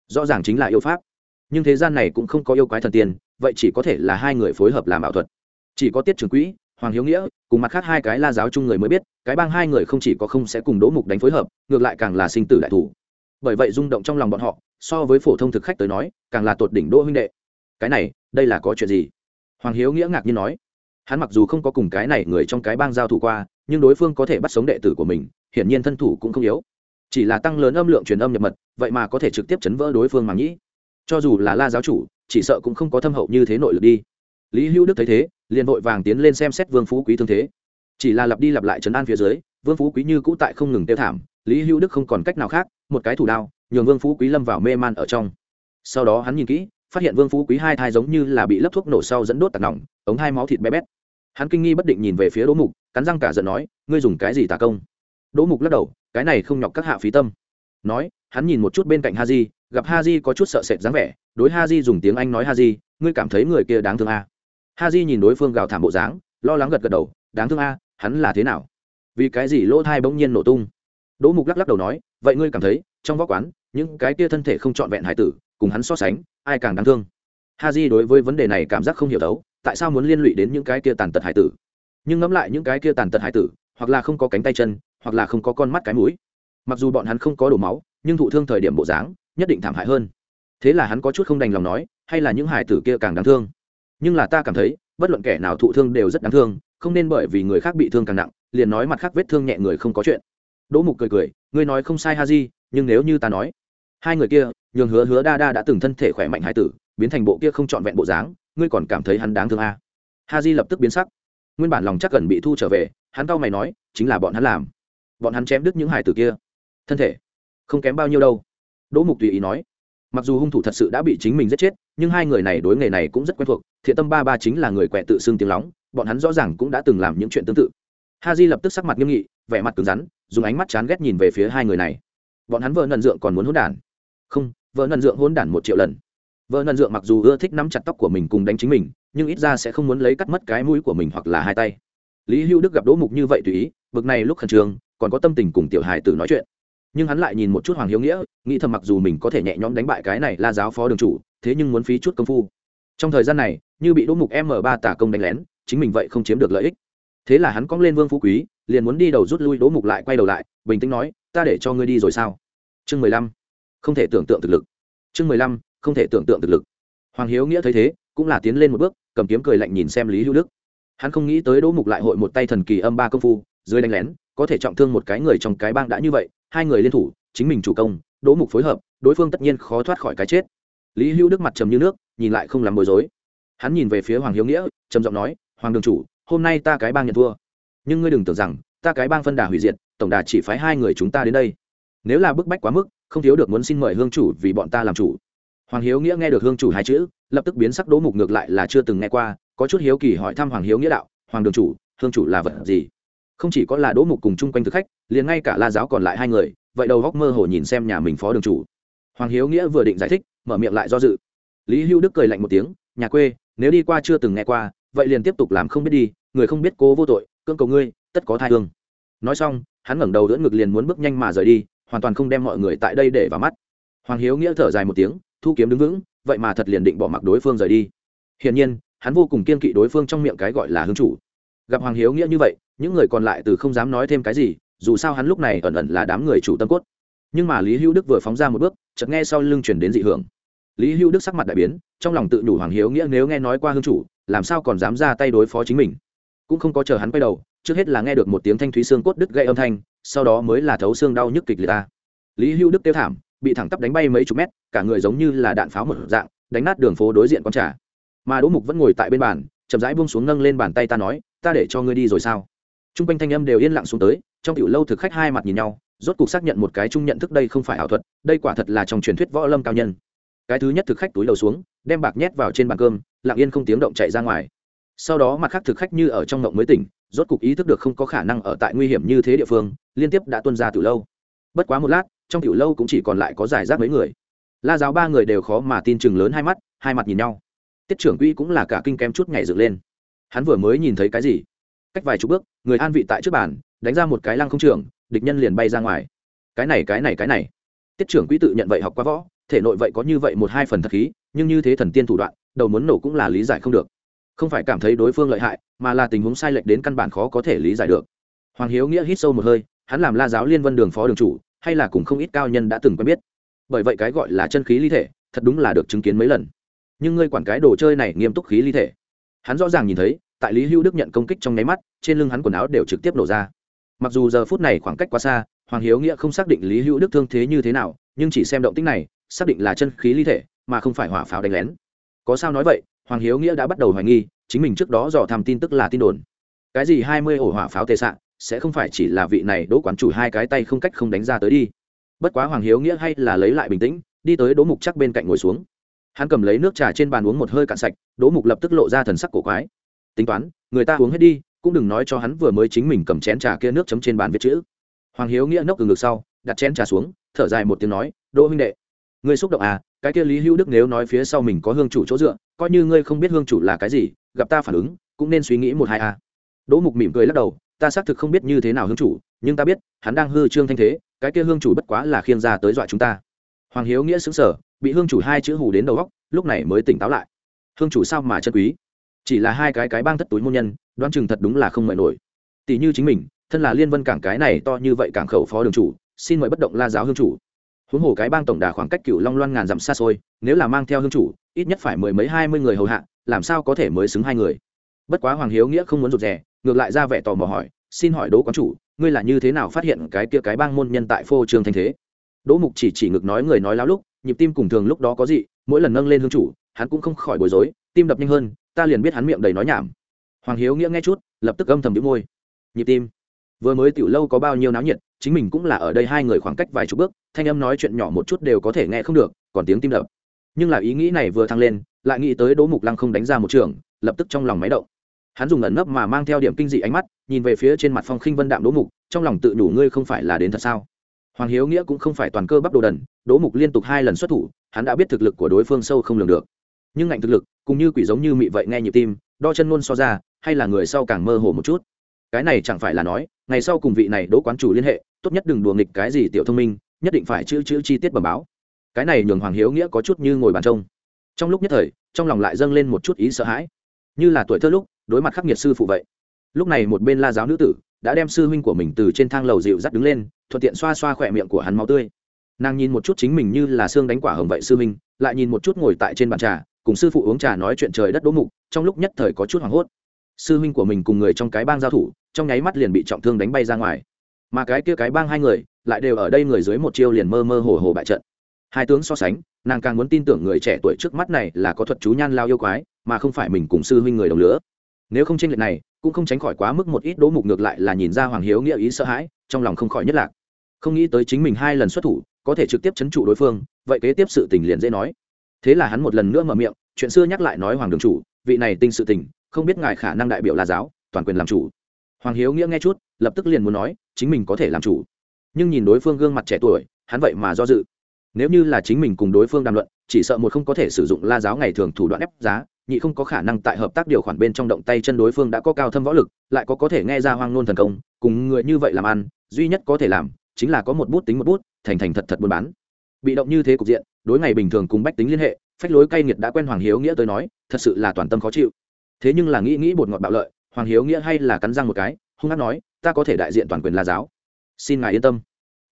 Rõ ràng chính là yêu pháp. Nhưng thế gian này cũng không có yêu quái thần tiên, vậy chỉ có thể là hai người phối hợp làm ảo thuật. Chỉ có tiết trưởng quỹ, hoàng hiếu nghĩa, cùng mặt khác hai cái la giáo chung người mới biết, cái bang hai người không chỉ có không sẽ cùng đỗ mục đánh phối hợp, ngược lại càng là sinh tử đại thủ. Bởi vậy rung động trong lòng bọn họ, so với phổ thông thực khách tới nói, càng là tột đỉnh đỗ huynh đệ. Cái này, đây là có chuyện gì? Hoàng hiếu nghĩa ngạc nhiên nói. Hắn mặc dù không có cùng cái này người trong cái bang giao thủ qua, nhưng đối phương có thể bắt sống đệ tử của mình, hiển nhiên thân thủ cũng không yếu chỉ là tăng lớn âm lượng truyền âm nhập mật, vậy mà có thể trực tiếp chấn vỡ đối phương màng nhĩ cho dù là la giáo chủ, chỉ sợ cũng không có thâm hậu như thế nội lực đi. Lý hữu đức thấy thế, liền vội vàng tiến lên xem xét vương phú quý thương thế. Chỉ là lặp đi lặp lại chấn an phía dưới, vương phú quý như cũ tại không ngừng tiêu thảm, lý hữu đức không còn cách nào khác, một cái thủ đao, nhường vương phú quý lâm vào mê man ở trong. Sau đó hắn nhìn kỹ, phát hiện vương phú quý hai thai giống như là bị lấp thuốc nổ sau dẫn đốt tạt nỏng ống hai máu thịt bé bét. Hắn kinh nghi bất định nhìn về phía đỗ mục, cắn răng cả giận nói, ngươi dùng cái gì tà công? Đỗ mục lắc đầu cái này không nhọc các hạ phí tâm. Nói, hắn nhìn một chút bên cạnh ha di gặp ha di có chút sợ sệt dáng vẻ, đối ha di dùng tiếng anh nói ha di ngươi cảm thấy người kia đáng thương à? ha di nhìn đối phương gào thảm bộ dáng, lo lắng gật gật đầu, đáng thương a, hắn là thế nào? Vì cái gì lỗ thai bỗng nhiên nổ tung. Đỗ mục lắc lắc đầu nói, vậy ngươi cảm thấy, trong võ quán, những cái kia thân thể không trọn vẹn hải tử, cùng hắn so sánh, ai càng đáng thương? Ha di đối với vấn đề này cảm giác không hiểu đấu tại sao muốn liên lụy đến những cái kia tàn tật hải tử? Nhưng ngẫm lại những cái kia tàn tật hải tử, hoặc là không có cánh tay chân hoặc là không có con mắt cái mũi. Mặc dù bọn hắn không có đổ máu, nhưng thụ thương thời điểm bộ dáng, nhất định thảm hại hơn. Thế là hắn có chút không đành lòng nói, hay là những hải tử kia càng đáng thương. Nhưng là ta cảm thấy, bất luận kẻ nào thụ thương đều rất đáng thương, không nên bởi vì người khác bị thương càng nặng, liền nói mặt khác vết thương nhẹ người không có chuyện. Đỗ mục cười cười, ngươi nói không sai ha di, nhưng nếu như ta nói, hai người kia, nhường hứa hứa đa đa đã từng thân thể khỏe mạnh hải tử, biến thành bộ kia không trọn vẹn bộ dáng, ngươi còn cảm thấy hắn đáng thương à. ha di lập tức biến sắc. Nguyên bản lòng chắc cần bị thu trở về, hắn cau mày nói, chính là bọn hắn làm bọn hắn chém đứt những hải tử kia. Thân thể, không kém bao nhiêu đâu. Đỗ mục tùy ý nói, mặc dù hung thủ thật sự đã bị chính mình giết chết, nhưng hai người này đối nghề này cũng rất quen thuộc, thiện tâm ba ba chính là người quẹ tự xưng tiếng lóng, bọn hắn rõ ràng cũng đã từng làm những chuyện tương tự. Ha di lập tức sắc mặt nghiêm nghị, vẻ mặt cứng rắn, dùng ánh mắt chán ghét nhìn về phía hai người này. Bọn hắn vợ nần dượng còn muốn hôn đản. Không vợ nần dượng hôn đản một triệu lần. Vợ nần dượng mặc dù ưa thích nắm chặt tóc của mình cùng đánh chính mình, nhưng ít ra sẽ không muốn lấy cắt mất cái mũi của mình hoặc là hai tay. Lý hữu đức gặp đỗ mục như vậy tùy ý, bực này lúc khẩn trương còn có tâm tình cùng tiểu hài tử nói chuyện. Nhưng hắn lại nhìn một chút hoàng hiếu nghĩa, nghĩ thầm mặc dù mình có thể nhẹ nhõm đánh bại cái này la giáo phó đường chủ, thế nhưng muốn phí chút công phu. Trong thời gian này, như bị đỗ mục m ba tả công đánh lén, chính mình vậy không chiếm được lợi ích. Thế là hắn cong lên vương phú quý, liền muốn đi đầu rút lui đỗ mục lại quay đầu lại, bình tĩnh nói, ta để cho ngươi đi rồi sao? Chương mười lăm. Không thể tưởng tượng thực lực. Chương mười lăm, không thể tưởng tượng thực lực. Hoàng hiếu nghĩa thấy thế, cũng là tiến lên một bước, cầm kiếm cười lạnh nhìn xem lý hữu đức. Hắn không nghĩ tới đỗ mục lại hội một tay thần kỳ âm ba công phu, dưới đánh lén có thể trọng thương một cái người trong cái bang đã như vậy, hai người liên thủ, chính mình chủ công, đỗ mục phối hợp, đối phương tất nhiên khó thoát khỏi cái chết. Lý hữu đức mặt trầm như nước, nhìn lại không làm bối rối. Hắn nhìn về phía hoàng hiếu nghĩa, trầm giọng nói, hoàng đường chủ, hôm nay ta cái bang nhận thua. Nhưng ngươi đừng tưởng rằng, ta cái bang phân đà hủy diệt, tổng đà chỉ phái hai người chúng ta đến đây. Nếu là bức bách quá mức, không thiếu được muốn xin mời hương chủ vì bọn ta làm chủ. Hoàng hiếu nghĩa nghe được hương chủ hai chữ, lập tức biến sắc đỗ mục ngược lại là chưa từng nghe qua, có chút hiếu kỳ hỏi thăm hoàng hiếu nghĩa đạo, hoàng đường chủ, hương chủ là vật gì? Không chỉ có là đỗ mục cùng chung quanh thực khách, liền ngay cả la giáo còn lại hai người, vậy đầu góc mơ hồ nhìn xem nhà mình phó đường chủ. Hoàng hiếu nghĩa vừa định giải thích, mở miệng lại do dự. Lý hữu đức cười lạnh một tiếng, nhà quê, nếu đi qua chưa từng nghe qua, vậy liền tiếp tục làm không biết đi, người không biết cố vô tội, cưỡng cầu ngươi, tất có thai thương nói xong, hắn ngẩng đầu đỡ ngực liền muốn bước nhanh mà rời đi, hoàn toàn không đem mọi người tại đây để vào mắt. Hoàng hiếu nghĩa thở dài một tiếng, thu kiếm đứng vững, vậy mà thật liền định bỏ mặc đối phương rời đi. Hiển nhiên, hắn vô cùng kiên kỵ đối phương trong miệng cái gọi là hương chủ. Gặp hoàng hiếu nghĩa như vậy những người còn lại từ không dám nói thêm cái gì, dù sao hắn lúc này ẩn ẩn là đám người chủ tâm cốt. Nhưng mà lý hữu đức vừa phóng ra một bước, chợt nghe sau lưng chuyển đến dị hưởng. Lý hữu đức sắc mặt đại biến, trong lòng tự nhủ hoàng hiếu nghĩa nếu nghe nói qua hương chủ, làm sao còn dám ra tay đối phó chính mình? Cũng không có chờ hắn quay đầu, trước hết là nghe được một tiếng thanh thúy xương cốt đứt gây âm thanh, sau đó mới là thấu xương đau nhức kịch liệt ta lý hữu đức tiêu thảm, bị thẳng tắp đánh bay mấy chục mét, cả người giống như là đạn pháo một dạng, đánh nát đường phố đối diện con trà. Mà đỗ mục vẫn ngồi tại bên bàn, chậm rãi buông xuống nâng lên bàn tay ta nói, ta để cho ngươi đi rồi sao? T r u n g quanh thanh âm đều yên lặng xuống tới, trong tiểu lâu thực khách hai mặt nhìn nhau, rốt cuộc xác nhận một cái chung nhận thức đây không phải ảo thuật, đây quả thật là trong truyền thuyết võ lâm cao nhân. Cái thứ nhất thực khách túi đầu xuống, đem bạc nhét vào trên bàn cơm, lặng yên không tiếng động chạy ra ngoài. Sau đó mặt khác thực khách như ở trong ngộng mới tỉnh, rốt cục ý thức được không có khả năng ở tại nguy hiểm như thế địa phương, liên tiếp đã tuân ra từ lâu. Bất quá một lát, trong tiểu lâu cũng chỉ còn lại có giải rác mấy người. La giáo ba người đều khó mà tin chừng lớn hai mắt, hai mặt nhìn nhau. Tiết trưởng quỹ cũng là cả kinh kém chút ngày dựng lên. Hắn vừa mới nhìn thấy cái gì? Cách vài chục bước, người an vị tại trước bàn, đánh ra một cái lăng không trưởng địch nhân liền bay ra ngoài. Cái này cái này cái này. Tiết trưởng quý tự nhận vậy học qua võ, thể nội vậy có như vậy một hai phần thật khí, nhưng như thế thần tiên thủ đoạn, đầu muốn nổ cũng là lý giải không được. Không phải cảm thấy đối phương lợi hại, mà là tình huống sai lệch đến căn bản khó có thể lý giải được. Hoàng hiếu nghĩa hít sâu một hơi, hắn làm la giáo liên vân đường phó đường chủ, hay là cùng không ít cao nhân đã từng quen biết. Bởi vậy cái gọi là chân khí ly thể, thật đúng là được chứng kiến mấy lần. Nhưng ngươi quản cái đồ chơi này nghiêm túc khí ly thể. Hắn rõ ràng nhìn thấy tại lý hữu đức nhận công kích trong nháy mắt, trên lưng hắn quần áo đều trực tiếp nổ ra. Mặc dù giờ phút này khoảng cách quá xa, hoàng hiếu nghĩa không xác định lý hữu đức thương thế như thế nào, nhưng chỉ xem động tích này, xác định là chân khí ly thể, mà không phải hỏa pháo đánh lén. Có sao nói vậy, hoàng hiếu nghĩa đã bắt đầu hoài nghi, chính mình trước đó dò thăm tin tức là tin đồn. Cái gì hai mươi ổ hỏa pháo tệ xạ, sẽ không phải chỉ là vị này đỗ quán chủ hai cái tay không cách không đánh ra tới đi. Bất quá hoàng hiếu nghĩa hay là lấy lại bình tĩnh, đi tới đỗ mục chắc bên cạnh ngồi xuống. Hắn cầm lấy nước trà trên bàn uống một hơi cạn sạch, đỗ mục lập tức lộ ra thần sắc cổ quái tính toán, người ta uống hết đi, cũng đừng nói cho hắn vừa mới chính mình cầm chén trà kia nước chấm trên bàn viết chữ. Hoàng hiếu nghĩa nốc từ ngực sau, đặt chén trà xuống, thở dài một tiếng nói, đỗ huynh đệ, ngươi xúc động à cái kia lý hữu đức nếu nói phía sau mình có hương chủ chỗ dựa, coi như ngươi không biết hương chủ là cái gì, gặp ta phản ứng, cũng nên suy nghĩ một hai a. À. đỗ mục mỉm cười lắc đầu, ta xác thực không biết như thế nào hương chủ, nhưng ta biết, hắn đang hư trương thanh thế, cái kia hương chủ bất quá là khiêng ra tới dọa chúng ta. Hoàng hiếu nghĩa xứng sở bị hương chủ hai chữ hù đến đầu góc lúc này mới tỉnh táo lại. Hương chủ sao mà chân quý? Chỉ là hai cái cái bang thất túi môn nhân, đoán chừng thật đúng là không mời nổi. Tỷ như chính mình, thân là liên vân cảng cái này to như vậy cảng khẩu phó đường chủ, xin mời bất động la giáo hương chủ. Huống hồ cái bang tổng đà khoảng cách cựu long loan ngàn dặm xa xôi, nếu là mang theo hương chủ, ít nhất phải mười mấy hai mươi người hầu hạ, làm sao có thể mới xứng hai người? Bất quá hoàng hiếu nghĩa không muốn rụt rè, ngược lại ra vẻ tò mò hỏi, xin hỏi đỗ quán chủ, ngươi là như thế nào phát hiện cái kia cái bang môn nhân tại phô trường thanh thế? Đỗ mục chỉ chỉ ngược nói người nói láo lúc, nhịp tim cùng thường lúc đó có gì mỗi lần nâng lên hương chủ, hắn cũng không khỏi bối rối, tim đập nhanh hơn ta liền biết hắn miệng đầy nói nhảm. Hoàng hiếu nghĩa nghe chút, lập tức âm thầm đĩu môi. Nhịp tim. Vừa mới tiểu lâu có bao nhiêu náo nhiệt, chính mình cũng là ở đây hai người khoảng cách vài chục bước, thanh âm nói chuyện nhỏ một chút đều có thể nghe không được, còn tiếng tim đập. Nhưng là ý nghĩ này vừa thăng lên, lại nghĩ tới đỗ mục lăng không đánh ra một trường, lập tức trong lòng máy động. Hắn dùng ẩn nấp mà mang theo điểm kinh dị ánh mắt, nhìn về phía trên mặt phong khinh vân đạm đỗ mục, trong lòng tự đủ ngươi không phải là đến thật sao? Hoàng hiếu nghĩa cũng không phải toàn cơ bắp đồ đần, đỗ mục liên tục hai lần xuất thủ, hắn đã biết thực lực của đối phương sâu không lường được nhưng ngạnh thực lực cũng như quỷ giống như mị vậy nghe nhịp tim, đo chân luôn so ra, hay là người sau càng mơ hồ một chút. Cái này chẳng phải là nói, ngày sau cùng vị này đỗ quán chủ liên hệ, tốt nhất đừng đùa nghịch cái gì tiểu thông minh, nhất định phải chữ chữ chi tiết bẩm báo. Cái này nhường hoàng hiếu nghĩa có chút như ngồi bàn trông. Trong lúc nhất thời, trong lòng lại dâng lên một chút ý sợ hãi. Như là tuổi thơ lúc, đối mặt khắc nghiệt sư phụ vậy. Lúc này một bên la giáo nữ tử đã đem sư huynh của mình từ trên thang lầu dịu dắt đứng lên, thuận tiện xoa xoa khỏe miệng của hắn máu tươi. Nàng nhìn một chút chính mình như là xương đánh quả hồng vậy sư huynh, lại nhìn một chút ngồi tại trên bàn trà cùng sư phụ uống trà nói chuyện trời đất đỗ mục, trong lúc nhất thời có chút hoảng hốt. Sư huynh của mình cùng người trong cái bang giao thủ, trong nháy mắt liền bị trọng thương đánh bay ra ngoài. Mà cái kia cái bang hai người, lại đều ở đây người dưới một chiêu liền mơ mơ hồ hồ bại trận. Hai tướng so sánh, nàng càng muốn tin tưởng người trẻ tuổi trước mắt này là có thuật chú nhan lao yêu quái, mà không phải mình cùng sư huynh người đồng lứa. Nếu không tranh lệch này, cũng không tránh khỏi quá mức một ít đỗ mục ngược lại là nhìn ra hoàng hiếu nghĩa ý sợ hãi, trong lòng không khỏi nhất lạc. Không nghĩ tới chính mình hai lần xuất thủ, có thể trực tiếp chấn trụ đối phương, vậy kế tiếp sự tình liền dễ nói thế là hắn một lần nữa mở miệng, chuyện xưa nhắc lại nói hoàng đường chủ, vị này tinh sự tình, không biết ngài khả năng đại biểu là giáo, toàn quyền làm chủ. Hoàng hiếu nghĩa nghe chút, lập tức liền muốn nói, chính mình có thể làm chủ. Nhưng nhìn đối phương gương mặt trẻ tuổi, hắn vậy mà do dự. Nếu như là chính mình cùng đối phương đàm luận, chỉ sợ một không có thể sử dụng la giáo ngày thường thủ đoạn ép giá, nhị không có khả năng tại hợp tác điều khoản bên trong động tay chân đối phương đã có cao thâm võ lực, lại có có thể nghe ra hoang nôn thần công, cùng người như vậy làm ăn, duy nhất có thể làm, chính là có một bút tính một bút, thành thành thật thật buôn bán. Bị động như thế cục diện đối ngày bình thường cùng bách tính liên hệ, phách lối cay nghiệt đã quen hoàng hiếu nghĩa tới nói, thật sự là toàn tâm khó chịu. Thế nhưng là nghĩ nghĩ bột ngọt bạo lợi, hoàng hiếu nghĩa hay là cắn răng một cái, hung hát nói, ta có thể đại diện toàn quyền la giáo. Xin ngài yên tâm.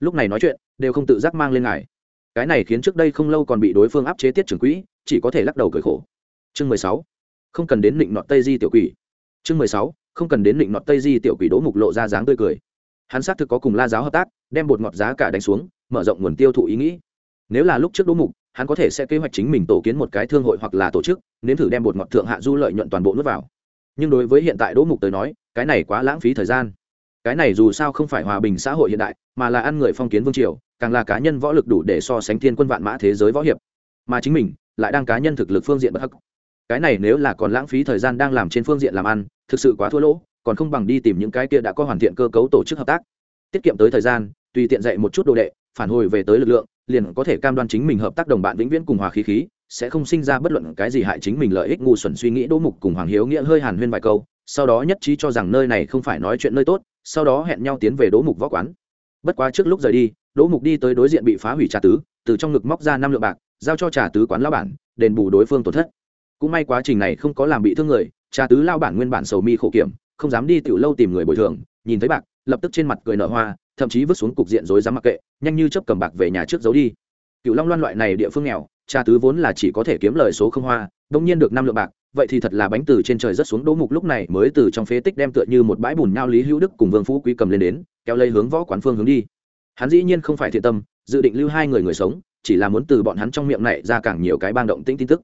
Lúc này nói chuyện, đều không tự giác mang lên ngài. Cái này khiến trước đây không lâu còn bị đối phương áp chế tiết trưởng quỹ, chỉ có thể lắc đầu cởi khổ. Chương mười sáu, không cần đến định nọt tây di tiểu quỷ. Chương mười sáu, không cần đến định nọt tây di tiểu quỷ đỗ mục lộ ra dáng tươi cười. Hắn xác thực có cùng la giáo hợp tác, đem bột ngọt giá cả đánh xuống, mở rộng nguồn tiêu thụ ý nghĩ nếu là lúc trước đỗ mục, hắn có thể sẽ kế hoạch chính mình tổ kiến một cái thương hội hoặc là tổ chức, nếm thử đem bột ngọt thượng hạ du lợi nhuận toàn bộ nước vào. Nhưng đối với hiện tại đỗ mục tới nói, cái này quá lãng phí thời gian. Cái này dù sao không phải hòa bình xã hội hiện đại, mà là ăn người phong kiến vương triều, càng là cá nhân võ lực đủ để so sánh thiên quân vạn mã thế giới võ hiệp. Mà chính mình, lại đang cá nhân thực lực phương diện bất hắc. Cái này nếu là còn lãng phí thời gian đang làm trên phương diện làm ăn, thực sự quá thua lỗ, còn không bằng đi tìm những cái kia đã có hoàn thiện cơ cấu tổ chức hợp tác. Tiết kiệm tới thời gian, tùy tiện dạy một chút đồ đệ, phản hồi về tới lực lượng liền có thể cam đoan chính mình hợp tác đồng bạn vĩnh viễn cùng hòa khí khí, sẽ không sinh ra bất luận cái gì hại chính mình lợi ích ngu xuẩn suy nghĩ đỗ mục cùng hoàng hiếu nghĩa hơi hàn huyên vài câu, sau đó nhất trí cho rằng nơi này không phải nói chuyện nơi tốt, sau đó hẹn nhau tiến về đỗ mục võ quán. Bất quá trước lúc rời đi, đỗ mục đi tới đối diện bị phá hủy trà tứ, từ trong ngực móc ra năm lượng bạc, giao cho trà tứ quán lao bản, đền bù đối phương tổn thất. Cũng may quá trình này không có làm bị thương người, trà tứ lao bản nguyên bản sầu mi khổ kiểm, không dám đi tiểu lâu tìm người bồi thường, nhìn thấy bạc lập tức trên mặt cười nở hoa, thậm chí vứt xuống cục diện rối rắm mặc kệ, nhanh như chấp cầm bạc về nhà trước giấu đi. Cựu long loan loại này địa phương nghèo, cha tứ vốn là chỉ có thể kiếm lời số không hoa, đông nhiên được năm lượng bạc, vậy thì thật là bánh từ trên trời rất xuống đỗ mục lúc này mới từ trong phế tích đem tựa như một bãi bùn nhao lý hữu đức cùng vương phú quý cầm lên đến, kéo lấy hướng võ quán phương hướng đi. Hắn dĩ nhiên không phải thiện tâm, dự định lưu hai người người sống, chỉ là muốn từ bọn hắn trong miệng này ra càng nhiều cái bang động tĩnh tin tức.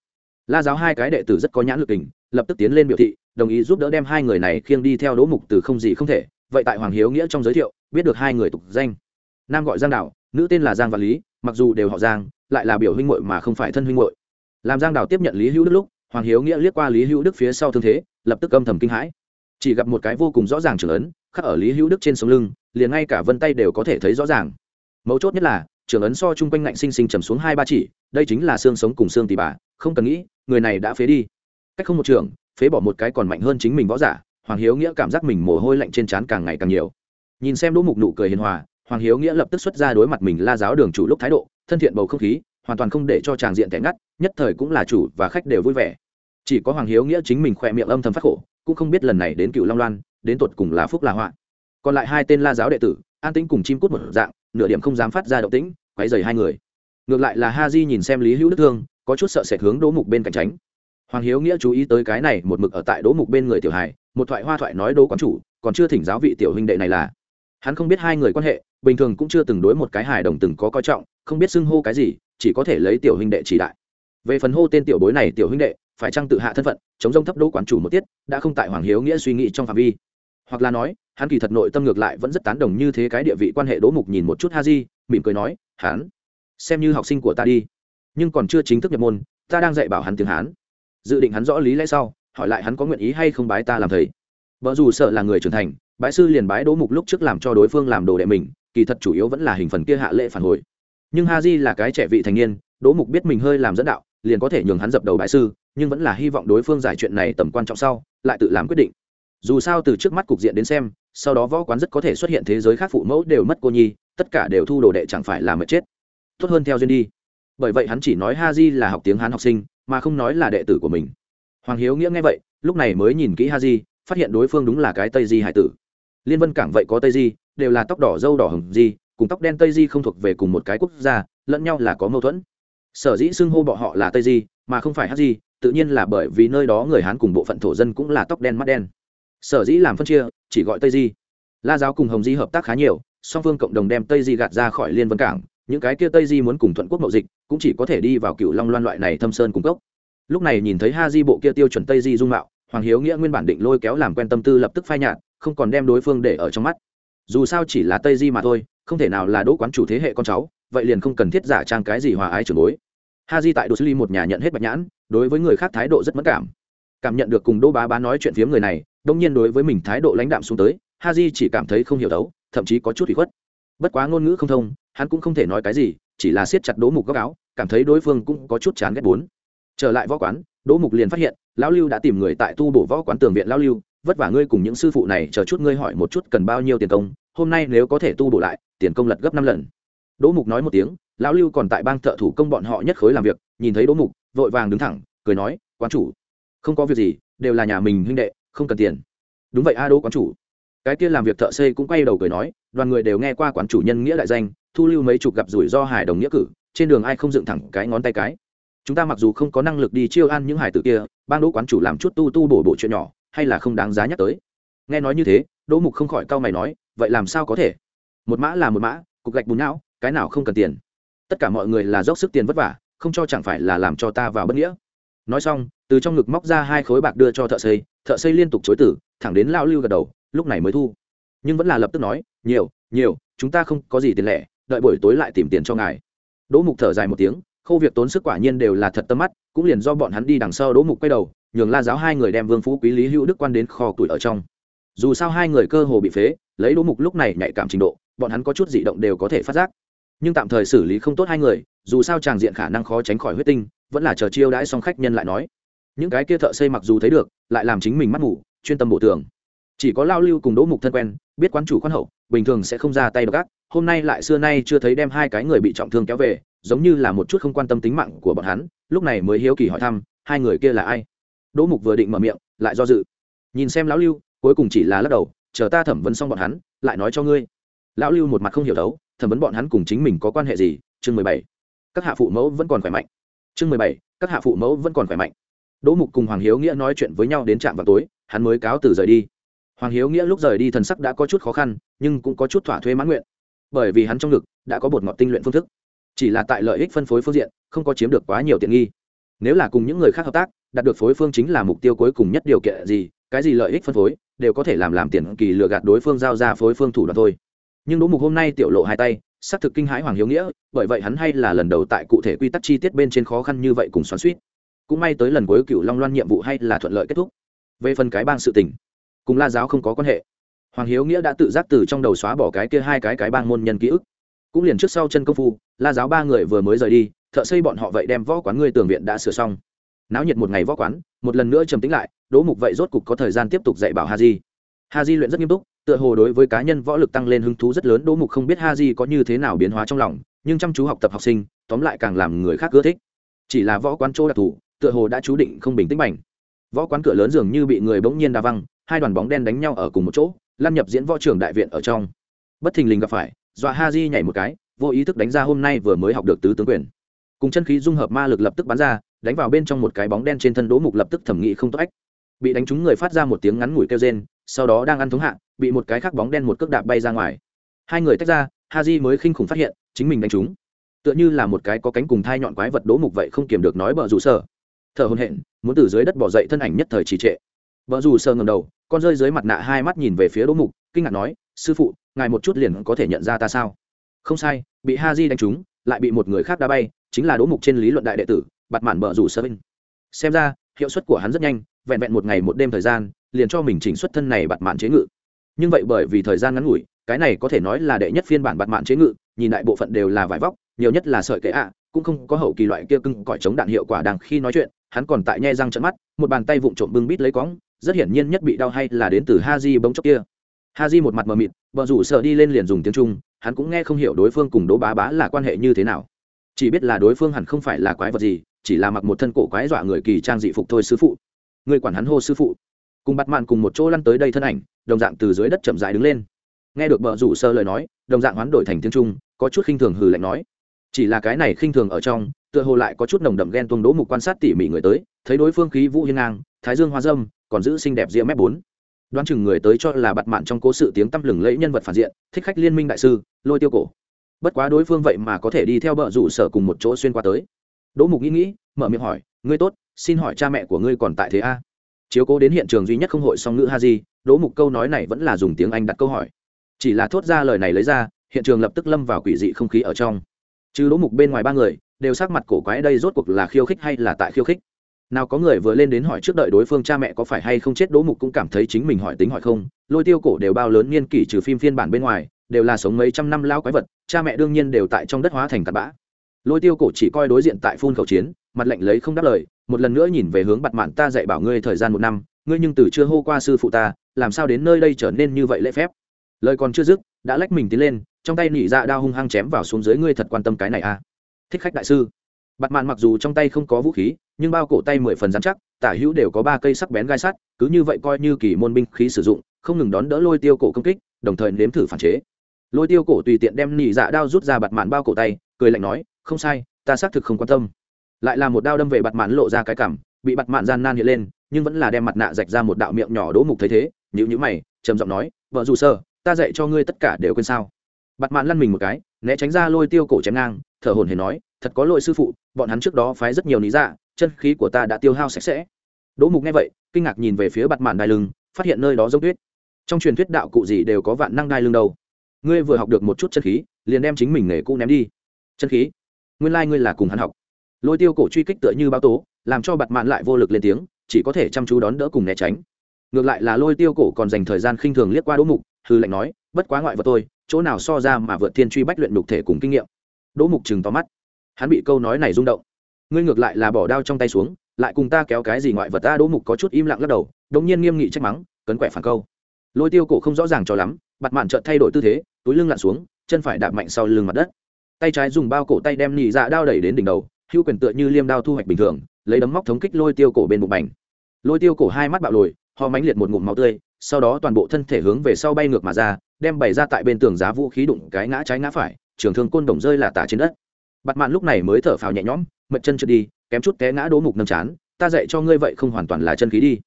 La giáo hai cái đệ tử rất có nhãn lực tình lập tức tiến lên biểu thị, đồng ý giúp đỡ đem hai người này khiêng đi theo đỗ mục từ không gì không thể vậy tại hoàng hiếu nghĩa trong giới thiệu, biết được hai người tục danh. Nam gọi giang đảo, nữ tên là giang và lý, mặc dù đều họ giang, lại là biểu huynh muội mà không phải thân huynh muội. Làm giang đảo tiếp nhận lý hữu đức lúc, hoàng hiếu nghĩa liếc qua lý hữu đức phía sau thương thế, lập tức âm thầm kinh hãi. Chỉ gặp một cái vô cùng rõ ràng trưởng ấn, khắc ở lý hữu đức trên sống lưng, liền ngay cả vân tay đều có thể thấy rõ ràng. Mấu chốt nhất là, trưởng ấn so chung quanh ngạnh sinh sinh trầm xuống hai ba chỉ, đây chính là xương sống cùng xương tì bà, không cần nghĩ, người này đã phế đi. Cách không một trường phế bỏ một cái còn mạnh hơn chính mình võ giả hoàng hiếu nghĩa cảm giác mình mồ hôi lạnh trên trán càng ngày càng nhiều. Nhìn xem đỗ mục nụ cười hiền hòa, hoàng hiếu nghĩa lập tức xuất ra đối mặt mình la giáo đường chủ lúc thái độ, thân thiện bầu không khí, hoàn toàn không để cho tràng diện tẻ ngắt, nhất thời cũng là chủ và khách đều vui vẻ. Chỉ có hoàng hiếu nghĩa chính mình khỏe miệng âm thầm phát khổ, cũng không biết lần này đến cựu long loan, đến tột cùng là phúc là họa. Còn lại hai tên la giáo đệ tử, an tĩnh cùng chim cút một dạng, nửa điểm không dám phát ra động tĩnh, quấy dày hai người. Ngược lại là ha di nhìn xem lý hữu đức thương, có chút sợ sệt hướng đỗ mục bên cạnh tránh. Hoàng hiếu nghĩa chú ý tới cái này, một mực ở tại đỗ mục bên người tiểu hài một thoại hoa thoại nói đố quán chủ, còn chưa thỉnh giáo vị tiểu huynh đệ này là. Hắn không biết hai người quan hệ, bình thường cũng chưa từng đối một cái hài đồng từng có coi trọng, không biết xưng hô cái gì, chỉ có thể lấy tiểu huynh đệ chỉ đại. Về phần hô tên tiểu bối này, tiểu huynh đệ, phải chăng tự hạ thân phận, chống rông thấp đỗ quán chủ một tiết, đã không tại hoàng hiếu nghĩa suy nghĩ trong phạm vi. Hoặc là nói, hắn kỳ thật nội tâm ngược lại vẫn rất tán đồng như thế cái địa vị quan hệ đỗ mục nhìn một chút ha di mỉm cười nói, hắn, xem như học sinh của ta đi. Nhưng còn chưa chính thức nhập môn, ta đang dạy bảo hắn tiếng hán. Dự định hắn rõ lý lẽ sau hỏi lại hắn có nguyện ý hay không bái ta làm thầy. Vợ dù sợ là người trưởng thành, bái sư liền bái đỗ mục lúc trước làm cho đối phương làm đồ đệ mình, kỳ thật chủ yếu vẫn là hình phần kia hạ lệ phản hồi. Nhưng ha di là cái trẻ vị thành niên, đỗ mục biết mình hơi làm dẫn đạo, liền có thể nhường hắn dập đầu bái sư, nhưng vẫn là hy vọng đối phương giải chuyện này tầm quan trọng sau, lại tự làm quyết định. Dù sao từ trước mắt cục diện đến xem, sau đó võ quán rất có thể xuất hiện thế giới khác phụ mẫu đều mất cô nhi, tất cả đều thu đồ đệ chẳng phải là mệt chết. Tốt hơn theo duyên đi. Bởi vậy hắn chỉ nói ha di là học tiếng hán học sinh, mà không nói là đệ tử của mình hoàng hiếu nghĩa nghe vậy, lúc này mới nhìn kỹ ha di phát hiện đối phương đúng là cái tây di hải tử. Liên vân cảng vậy có tây di, đều là tóc đỏ dâu đỏ hồng di, cùng tóc đen tây di không thuộc về cùng một cái quốc gia, lẫn nhau là có mâu thuẫn. Sở dĩ xưng hô bọ họ là tây di, mà không phải hát di tự nhiên là bởi vì nơi đó người hán cùng bộ phận thổ dân cũng là tóc đen mắt đen. Sở dĩ làm phân chia, chỉ gọi tây di. La giáo cùng hồng di hợp tác khá nhiều, song phương cộng đồng đem tây di gạt ra khỏi liên vân cảng, những cái kia tây di muốn cùng thuận quốc mậu dịch, cũng chỉ có thể đi vào cựu long loan loại này thâm sơn cung cấp lúc này nhìn thấy ha di bộ kia tiêu chuẩn tây di dung mạo, hoàng hiếu nghĩa nguyên bản định lôi kéo làm quen tâm tư lập tức phai nhạt, không còn đem đối phương để ở trong mắt. Dù sao chỉ là tây di mà thôi, không thể nào là đỗ quán chủ thế hệ con cháu, vậy liền không cần thiết giả trang cái gì hòa ái trưởng bối. Ha di tại đô sư ly một nhà nhận hết bạch nhãn, đối với người khác thái độ rất mất cảm. Cảm nhận được cùng đỗ bá bá nói chuyện phiếm người này, đông nhiên đối với mình thái độ lãnh đạm xuống tới ha di chỉ cảm thấy không hiểu đấu, thậm chí có chút hủy khuất. Bất quá ngôn ngữ không thông, hắn cũng không thể nói cái gì, chỉ là siết chặt đố mục góc áo, cảm thấy đối phương cũng có chút chán ghét bốn trở lại võ quán, đỗ mục liền phát hiện, lão lưu đã tìm người tại tu bổ võ quán tường viện lão lưu, vất vả ngươi cùng những sư phụ này chờ chút ngươi hỏi một chút cần bao nhiêu tiền công, hôm nay nếu có thể tu bổ lại, tiền công lật gấp năm lần. Đỗ mục nói một tiếng, lão lưu còn tại bang thợ thủ công bọn họ nhất khối làm việc, nhìn thấy đỗ mục, vội vàng đứng thẳng, cười nói, quán chủ, không có việc gì, đều là nhà mình huynh đệ, không cần tiền. Đúng vậy a, đỗ quán chủ. Cái kia làm việc thợ xây cũng quay đầu cười nói, đoàn người đều nghe qua quán chủ nhân nghĩa đại danh, thu lưu mấy chục gặp rủi ro hài đồng nghĩa cử, trên đường ai không dựng thẳng cái ngón tay cái chúng ta mặc dù không có năng lực đi chiêu an những hải tử kia, bang đỗ quán chủ làm chút tu tu bổ bộ chuyện nhỏ, hay là không đáng giá nhắc tới. Nghe nói như thế, đỗ mục không khỏi cau mày nói, vậy làm sao có thể? Một mã là một mã, cục gạch bùn não, cái nào không cần tiền? Tất cả mọi người là dốc sức tiền vất vả, không cho chẳng phải là làm cho ta vào bất nghĩa. Nói xong, từ trong ngực móc ra hai khối bạc đưa cho thợ xây thợ xây liên tục chối tử, thẳng đến lao lưu gật đầu, lúc này mới thu. Nhưng vẫn là lập tức nói, nhiều nhiều, chúng ta không có gì tiền lẻ, đợi buổi tối lại tìm tiền cho ngài. Đỗ mục thở dài một tiếng khâu việc tốn sức quả nhiên đều là thật tâm mắt, cũng liền do bọn hắn đi đằng sau đỗ mục quay đầu, nhường la giáo hai người đem vương phú quý, lý hữu đức quan đến kho tuổi ở trong. Dù sao hai người cơ hồ bị phế, lấy đỗ mục lúc này nhạy cảm trình độ, bọn hắn có chút dị động đều có thể phát giác. Nhưng tạm thời xử lý không tốt hai người, dù sao tràng diện khả năng khó tránh khỏi huyết tinh, vẫn là chờ chiêu đãi xong khách nhân lại nói. Những cái kia thợ xây mặc dù thấy được, lại làm chính mình mắt ngủ chuyên tâm bổ tường. Chỉ có lao lưu cùng đỗ mục thân quen, biết quán chủ khoan hậu, bình thường sẽ không ra tay gác hôm nay lại xưa nay chưa thấy đem hai cái người bị trọng thương kéo về, giống như là một chút không quan tâm tính mạng của bọn hắn, lúc này mới hiếu kỳ hỏi thăm, hai người kia là ai? Đỗ mục vừa định mở miệng, lại do dự. Nhìn xem lão lưu, cuối cùng chỉ là lắc đầu, chờ ta thẩm vấn xong bọn hắn, lại nói cho ngươi. Lão lưu một mặt không hiểu đấu, thẩm vấn bọn hắn cùng chính mình có quan hệ gì? Chương mười bảy. Các hạ phụ mẫu vẫn còn khỏe mạnh. Chương mười bảy. Các hạ phụ mẫu vẫn còn khỏe mạnh. Đỗ mục cùng hoàng hiếu nghĩa nói chuyện với nhau đến trạm vào tối, hắn mới cáo từ rời đi. Hoàng hiếu nghĩa lúc rời đi thần sắc đã có chút khó khăn, nhưng cũng có chút thỏa thuê mãn nguyện bởi vì hắn trong ngực đã có bột ngọt tinh luyện phương thức. Chỉ là tại lợi ích phân phối phương diện, không có chiếm được quá nhiều tiện nghi. Nếu là cùng những người khác hợp tác, đạt được phối phương chính là mục tiêu cuối cùng nhất điều kiện gì, cái gì lợi ích phân phối, đều có thể làm làm tiền kỳ lừa gạt đối phương giao ra phối phương thủ đoạn thôi. Nhưng đỗ mục hôm nay tiểu lộ hai tay, xác thực kinh hãi hoàng hiếu nghĩa, bởi vậy hắn hay là lần đầu tại cụ thể quy tắc chi tiết bên trên khó khăn như vậy cùng xoắn suýt cũng may tới lần cuối cựu long loan nhiệm vụ hay là thuận lợi kết thúc. Về phần cái bang sự tình, cùng la giáo không có quan hệ hoàng hiếu nghĩa đã tự giác từ trong đầu xóa bỏ cái kia hai cái cái bang môn nhân ký ức. Cũng liền trước sau chân công phu, la giáo ba người vừa mới rời đi, thợ xây bọn họ vậy đem võ quán ngươi tường viện đã sửa xong. Náo nhiệt một ngày võ quán, một lần nữa trầm tính lại, đỗ mục vậy rốt cục có thời gian tiếp tục dạy bảo ha di ha di luyện rất nghiêm túc, tựa hồ đối với cá nhân võ lực tăng lên hứng thú rất lớn, đỗ mục không biết ha di có như thế nào biến hóa trong lòng, nhưng chăm chú học tập học sinh, tóm lại càng làm người khác ưa thích. Chỉ là võ quán chỗ đặc thù, tựa hồ đã chú định không bình tĩnh bành. Võ quán cửa lớn dường như bị người bỗng nhiên đa văng, hai đoàn bóng đen đánh nhau ở cùng một chỗ lăn nhập diễn võ trưởng đại viện ở trong. Bất thình lình gặp phải dọa ha di nhảy một cái, vô ý thức đánh ra hôm nay vừa mới học được tứ tướng quyền. Cùng chân khí dung hợp ma lực lập tức bắn ra, đánh vào bên trong một cái bóng đen trên thân đỗ mục lập tức thẩm nghị không tốt ách. Bị đánh trúng người phát ra một tiếng ngắn ngủi kêu rên, sau đó đang ăn thống hạ, bị một cái khác bóng đen một cước đạp bay ra ngoài. Hai người tách ra ha di mới khinh khủng phát hiện, chính mình đánh trúng. Tựa như là một cái có cánh cùng thai nhọn quái vật đỗ mục vậy không kiềm được nói bờ rủ sở thở hồn hện muốn từ dưới đất bỏ dậy thân ảnh nhất thời trì trệ. Vợ rủ sờ ngầm đầu con rơi dưới mặt nạ hai mắt nhìn về phía đỗ mục, kinh ngạc nói, sư phụ, ngài một chút liền có thể nhận ra ta sao? Không sai, bị ha di đánh trúng, lại bị một người khác đá bay, chính là đỗ mục trên lý luận đại đệ tử bặt mạn bờ rủ sơ vinh. Xem ra, hiệu suất của hắn rất nhanh, vẹn vẹn một ngày một đêm thời gian, liền cho mình chỉnh xuất thân này bặt mạn chế ngự. Nhưng vậy bởi vì thời gian ngắn ngủi, cái này có thể nói là đệ nhất phiên bản bặt mạn chế ngự, nhìn đại bộ phận đều là vải vóc, nhiều nhất là sợi kệ ạ, cũng không có hậu kỳ loại kia cưng cõi chống đạn hiệu quả đằng khi nói chuyện, hắn còn tại nhe răng trận mắt, một bàn tay vụng trộm bưng bít lấy cóng rất hiển nhiên nhất bị đau hay là đến từ ha di bóng chốc kia. Ha di một mặt mờ mịt vợ rủ sợ đi lên liền dùng tiếng trung, hắn cũng nghe không hiểu đối phương cùng đỗ bá bá là quan hệ như thế nào. Chỉ biết là đối phương hẳn không phải là quái vật gì, chỉ là mặc một thân cổ quái dọa người kỳ trang dị phục thôi sư phụ. Người quản hắn hô sư phụ. Cùng bắt mạn cùng một chỗ lăn tới đây thân ảnh, đồng dạng từ dưới đất chậm dại đứng lên. Nghe được bờ rủ sơ lời nói, đồng dạng hoán đổi thành tiếng trung, có chút khinh thường hừ lạnh nói. Chỉ là cái này khinh thường ở trong, tựa hồ lại có chút nồng đậm ghen tuông đỗ mục quan sát tỉ mỉ người tới, thấy đối phương khí vũ hiên ngang, thái dương hoa dâm còn giữ xinh đẹp ria mép bốn. Đoán chừng người tới cho là bặt mạn trong cố sự tiếng tăm lừng lẫy nhân vật phản diện, thích khách liên minh đại sư, lôi tiêu cổ. Bất quá đối phương vậy mà có thể đi theo bờ rủ sở cùng một chỗ xuyên qua tới. Đỗ mục nghĩ nghĩ, mở miệng hỏi, ngươi tốt, xin hỏi cha mẹ của ngươi còn tại thế a? Chiếu cố đến hiện trường duy nhất không hội song ngữ ha di đỗ mục câu nói này vẫn là dùng tiếng anh đặt câu hỏi. Chỉ là thốt ra lời này lấy ra, hiện trường lập tức lâm vào quỷ dị không khí ở trong. Chứ đỗ mục bên ngoài ba người, đều sắc mặt cổ quái đây rốt cuộc là khiêu khích hay là tại khiêu khích? Nào có người vừa lên đến hỏi trước đợi đối phương cha mẹ có phải hay không chết, đỗ mục cũng cảm thấy chính mình hỏi tính hỏi không. Lôi tiêu cổ đều bao lớn niên kỷ trừ phim phiên bản bên ngoài, đều là sống mấy trăm năm lao quái vật, cha mẹ đương nhiên đều tại trong đất hóa thành tạt bã. Lôi tiêu cổ chỉ coi đối diện tại phun khẩu chiến, mặt lạnh lấy không đáp lời, một lần nữa nhìn về hướng bặt mạn ta dạy bảo ngươi thời gian một năm, ngươi nhưng từ chưa hô qua sư phụ ta, làm sao đến nơi đây trở nên như vậy lễ phép? Lời còn chưa dứt, đã lách mình tiến lên, trong tay nỉ dạ đao hung hăng chém vào xuống dưới, ngươi thật quan tâm cái này à? Thích khách đại sư bặt mạn mặc dù trong tay không có vũ khí, nhưng bao cổ tay mười phần dán chắc, tả hữu đều có ba cây sắc bén gai sắt, cứ như vậy coi như kỳ môn binh khí sử dụng, không ngừng đón đỡ lôi tiêu cổ công kích, đồng thời nếm thử phản chế. Lôi tiêu cổ tùy tiện đem nỉ dạ đao rút ra bặt mạn bao cổ tay, cười lạnh nói, không sai, ta xác thực không quan tâm. Lại là một đao đâm về bặt mạn lộ ra cái cảm, bị bặt mạn gian nan hiện lên, nhưng vẫn là đem mặt nạ rạch ra một đạo miệng nhỏ đỗ mục thấy thế nhữ nhữ mày, trầm giọng nói, vợ dù sơ, ta dạy cho ngươi tất cả đều quên sao? Bặt mạn lăn mình một cái, né tránh ra lôi tiêu cổ chém ngang, thở hồn hề nói thật có lỗi sư phụ, bọn hắn trước đó phái rất nhiều lý dạ chân khí của ta đã tiêu hao sạch sẽ. Đỗ mục nghe vậy, kinh ngạc nhìn về phía bặt mạn đai lưng, phát hiện nơi đó giống tuyết. Trong truyền thuyết đạo cụ gì đều có vạn năng đai lưng đâu. Ngươi vừa học được một chút chân khí, liền đem chính mình nghề cũ ném đi. Chân khí? Nguyên lai、like、ngươi là cùng hắn học. Lôi tiêu cổ truy kích tựa như báo tố, làm cho bặt mạn lại vô lực lên tiếng, chỉ có thể chăm chú đón đỡ cùng né tránh. Ngược lại là lôi tiêu cổ còn dành thời gian khinh thường liếc qua đỗ mục, hư lệnh nói, bất quá ngoại vật tôi, chỗ nào so ra mà vượt thiên truy bách luyện đục thể cùng kinh nghiệm. Đỗ mục chừng tóm mắt hắn bị câu nói này rung động. Ngươi ngược lại là bỏ đao trong tay xuống, lại cùng ta kéo cái gì ngoại vật ta đỗ mục có chút im lặng lắc đầu, đống nhiên nghiêm nghị trách mắng, cấn quẻ phản câu. Lôi tiêu cổ không rõ ràng cho lắm bặt mạn chợt thay đổi tư thế, túi lưng lặn xuống, chân phải đạp mạnh sau lưng mặt đất. Tay trái dùng bao cổ tay đem nhị dạ đao đẩy đến đỉnh đầu hữu quyền tựa như liêm đao thu hoạch bình thường, lấy đấm móc thống kích lôi tiêu cổ bên bụng bành. Lôi tiêu cổ hai mắt bạo lồi, ho mánh liệt một ngụm máu tươi, sau đó toàn bộ thân thể hướng về sau bay ngược mà ra, đem bày ra tại bên tường giá vũ khí đụng cái ngã trái ngã phải, trường thương côn đồng rơi là tả trên đất bặt mạn lúc này mới thở phào nhẹ nhõm mật chân trượt đi, kém chút té ngã đố mục nâng chán, ta dạy cho ngươi vậy không hoàn toàn là chân khí đi.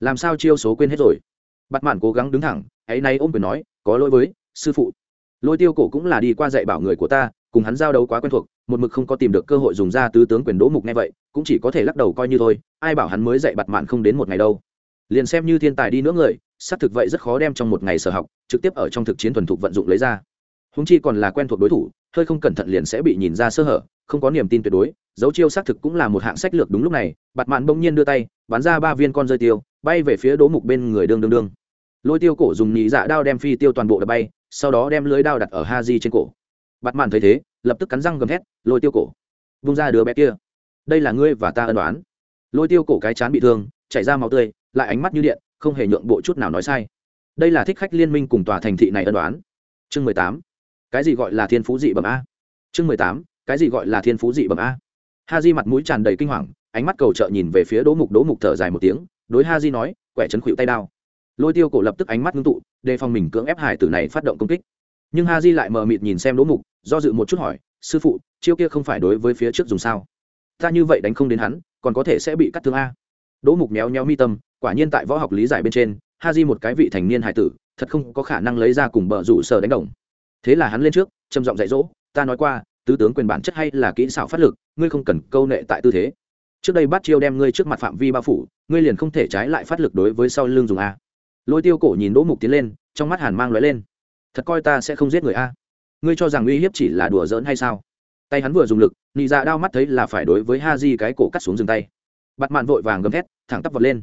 Làm sao chiêu số quên hết rồi? Bặt mạn cố gắng đứng thẳng, ấy nay ôm quyền nói, có lỗi với sư phụ. Lôi tiêu cổ cũng là đi qua dạy bảo người của ta, cùng hắn giao đấu quá quen thuộc, một mực không có tìm được cơ hội dùng ra tứ tướng quyền đỗ mục nghe vậy, cũng chỉ có thể lắc đầu coi như thôi, ai bảo hắn mới dạy bặt mạn không đến một ngày đâu. Liền xem như thiên tài đi nữa người, xác thực vậy rất khó đem trong một ngày sở học, trực tiếp ở trong thực chiến thuần thục vận dụng lấy ra. Húng chi còn là quen thuộc đối thủ hơi không cẩn thận liền sẽ bị nhìn ra sơ hở, không có niềm tin tuyệt đối, dấu chiêu xác thực cũng là một hạng sách lược đúng lúc này, bạt mạn bỗng nhiên đưa tay, bắn ra ba viên con rơi tiêu, bay về phía đố mục bên người đương đương đương. Lôi tiêu cổ dùng nhị dạ đao đem phi tiêu toàn bộ đập bay, sau đó đem lưới đao đặt ở ha di trên cổ. Bạt mạn thấy thế, lập tức cắn răng gầm thét, lôi tiêu cổ, vung ra đứa bé kia. Đây là ngươi và ta ân đoán lôi tiêu cổ cái chán bị thương, chảy ra máu tươi, lại ánh mắt như điện, không hề nhượng bộ chút nào nói sai. Đây là thích khách liên minh cùng tòa thành thị này ân đoán chương mười tám cái gì gọi là thiên phú dị bẩm a? Chương mười tám, cái gì gọi là thiên phú dị bẩm a? Ha di mặt mũi tràn đầy kinh hoàng, ánh mắt cầu trợ nhìn về phía đỗ mục đỗ mục thở dài một tiếng, đối ha di nói, quẻ chấn khuỵu tay đao. Lôi tiêu cổ lập tức ánh mắt ngưng tụ, đề phòng mình cưỡng ép hải tử này phát động công kích. Nhưng ha di lại mờ mịt nhìn xem đỗ mục, do dự một chút hỏi, sư phụ, chiêu kia không phải đối với phía trước dùng sao? Ta như vậy đánh không đến hắn, còn có thể sẽ bị cắt thương a? Đỗ mục méo méo mi tâm, quả nhiên tại võ học lý giải bên trên ha di một cái vị thành niên hải tử, thật không có khả năng lấy ra cùng bờ rủ sở đánh đồng thế là hắn lên trước, trầm giọng dạy dỗ, ta nói qua, tứ tướng quyền bản chất hay là kỹ xảo phát lực, ngươi không cần câu nệ tại tư thế. Trước đây bắt chiêu đem ngươi trước mặt phạm vi bao phủ, ngươi liền không thể trái lại phát lực đối với sau lưng dùng a. Lôi tiêu cổ nhìn đỗ mục tiến lên, trong mắt hàn mang lóe lên. Thật coi ta sẽ không giết người a? Ngươi cho rằng uy hiếp chỉ là đùa giỡn hay sao? Tay hắn vừa dùng lực, nị dạ đao mắt thấy là phải đối với ha di cái cổ cắt xuống dừng tay. Bặt mạn vội vàng gầm thét, thẳng tắp vật lên.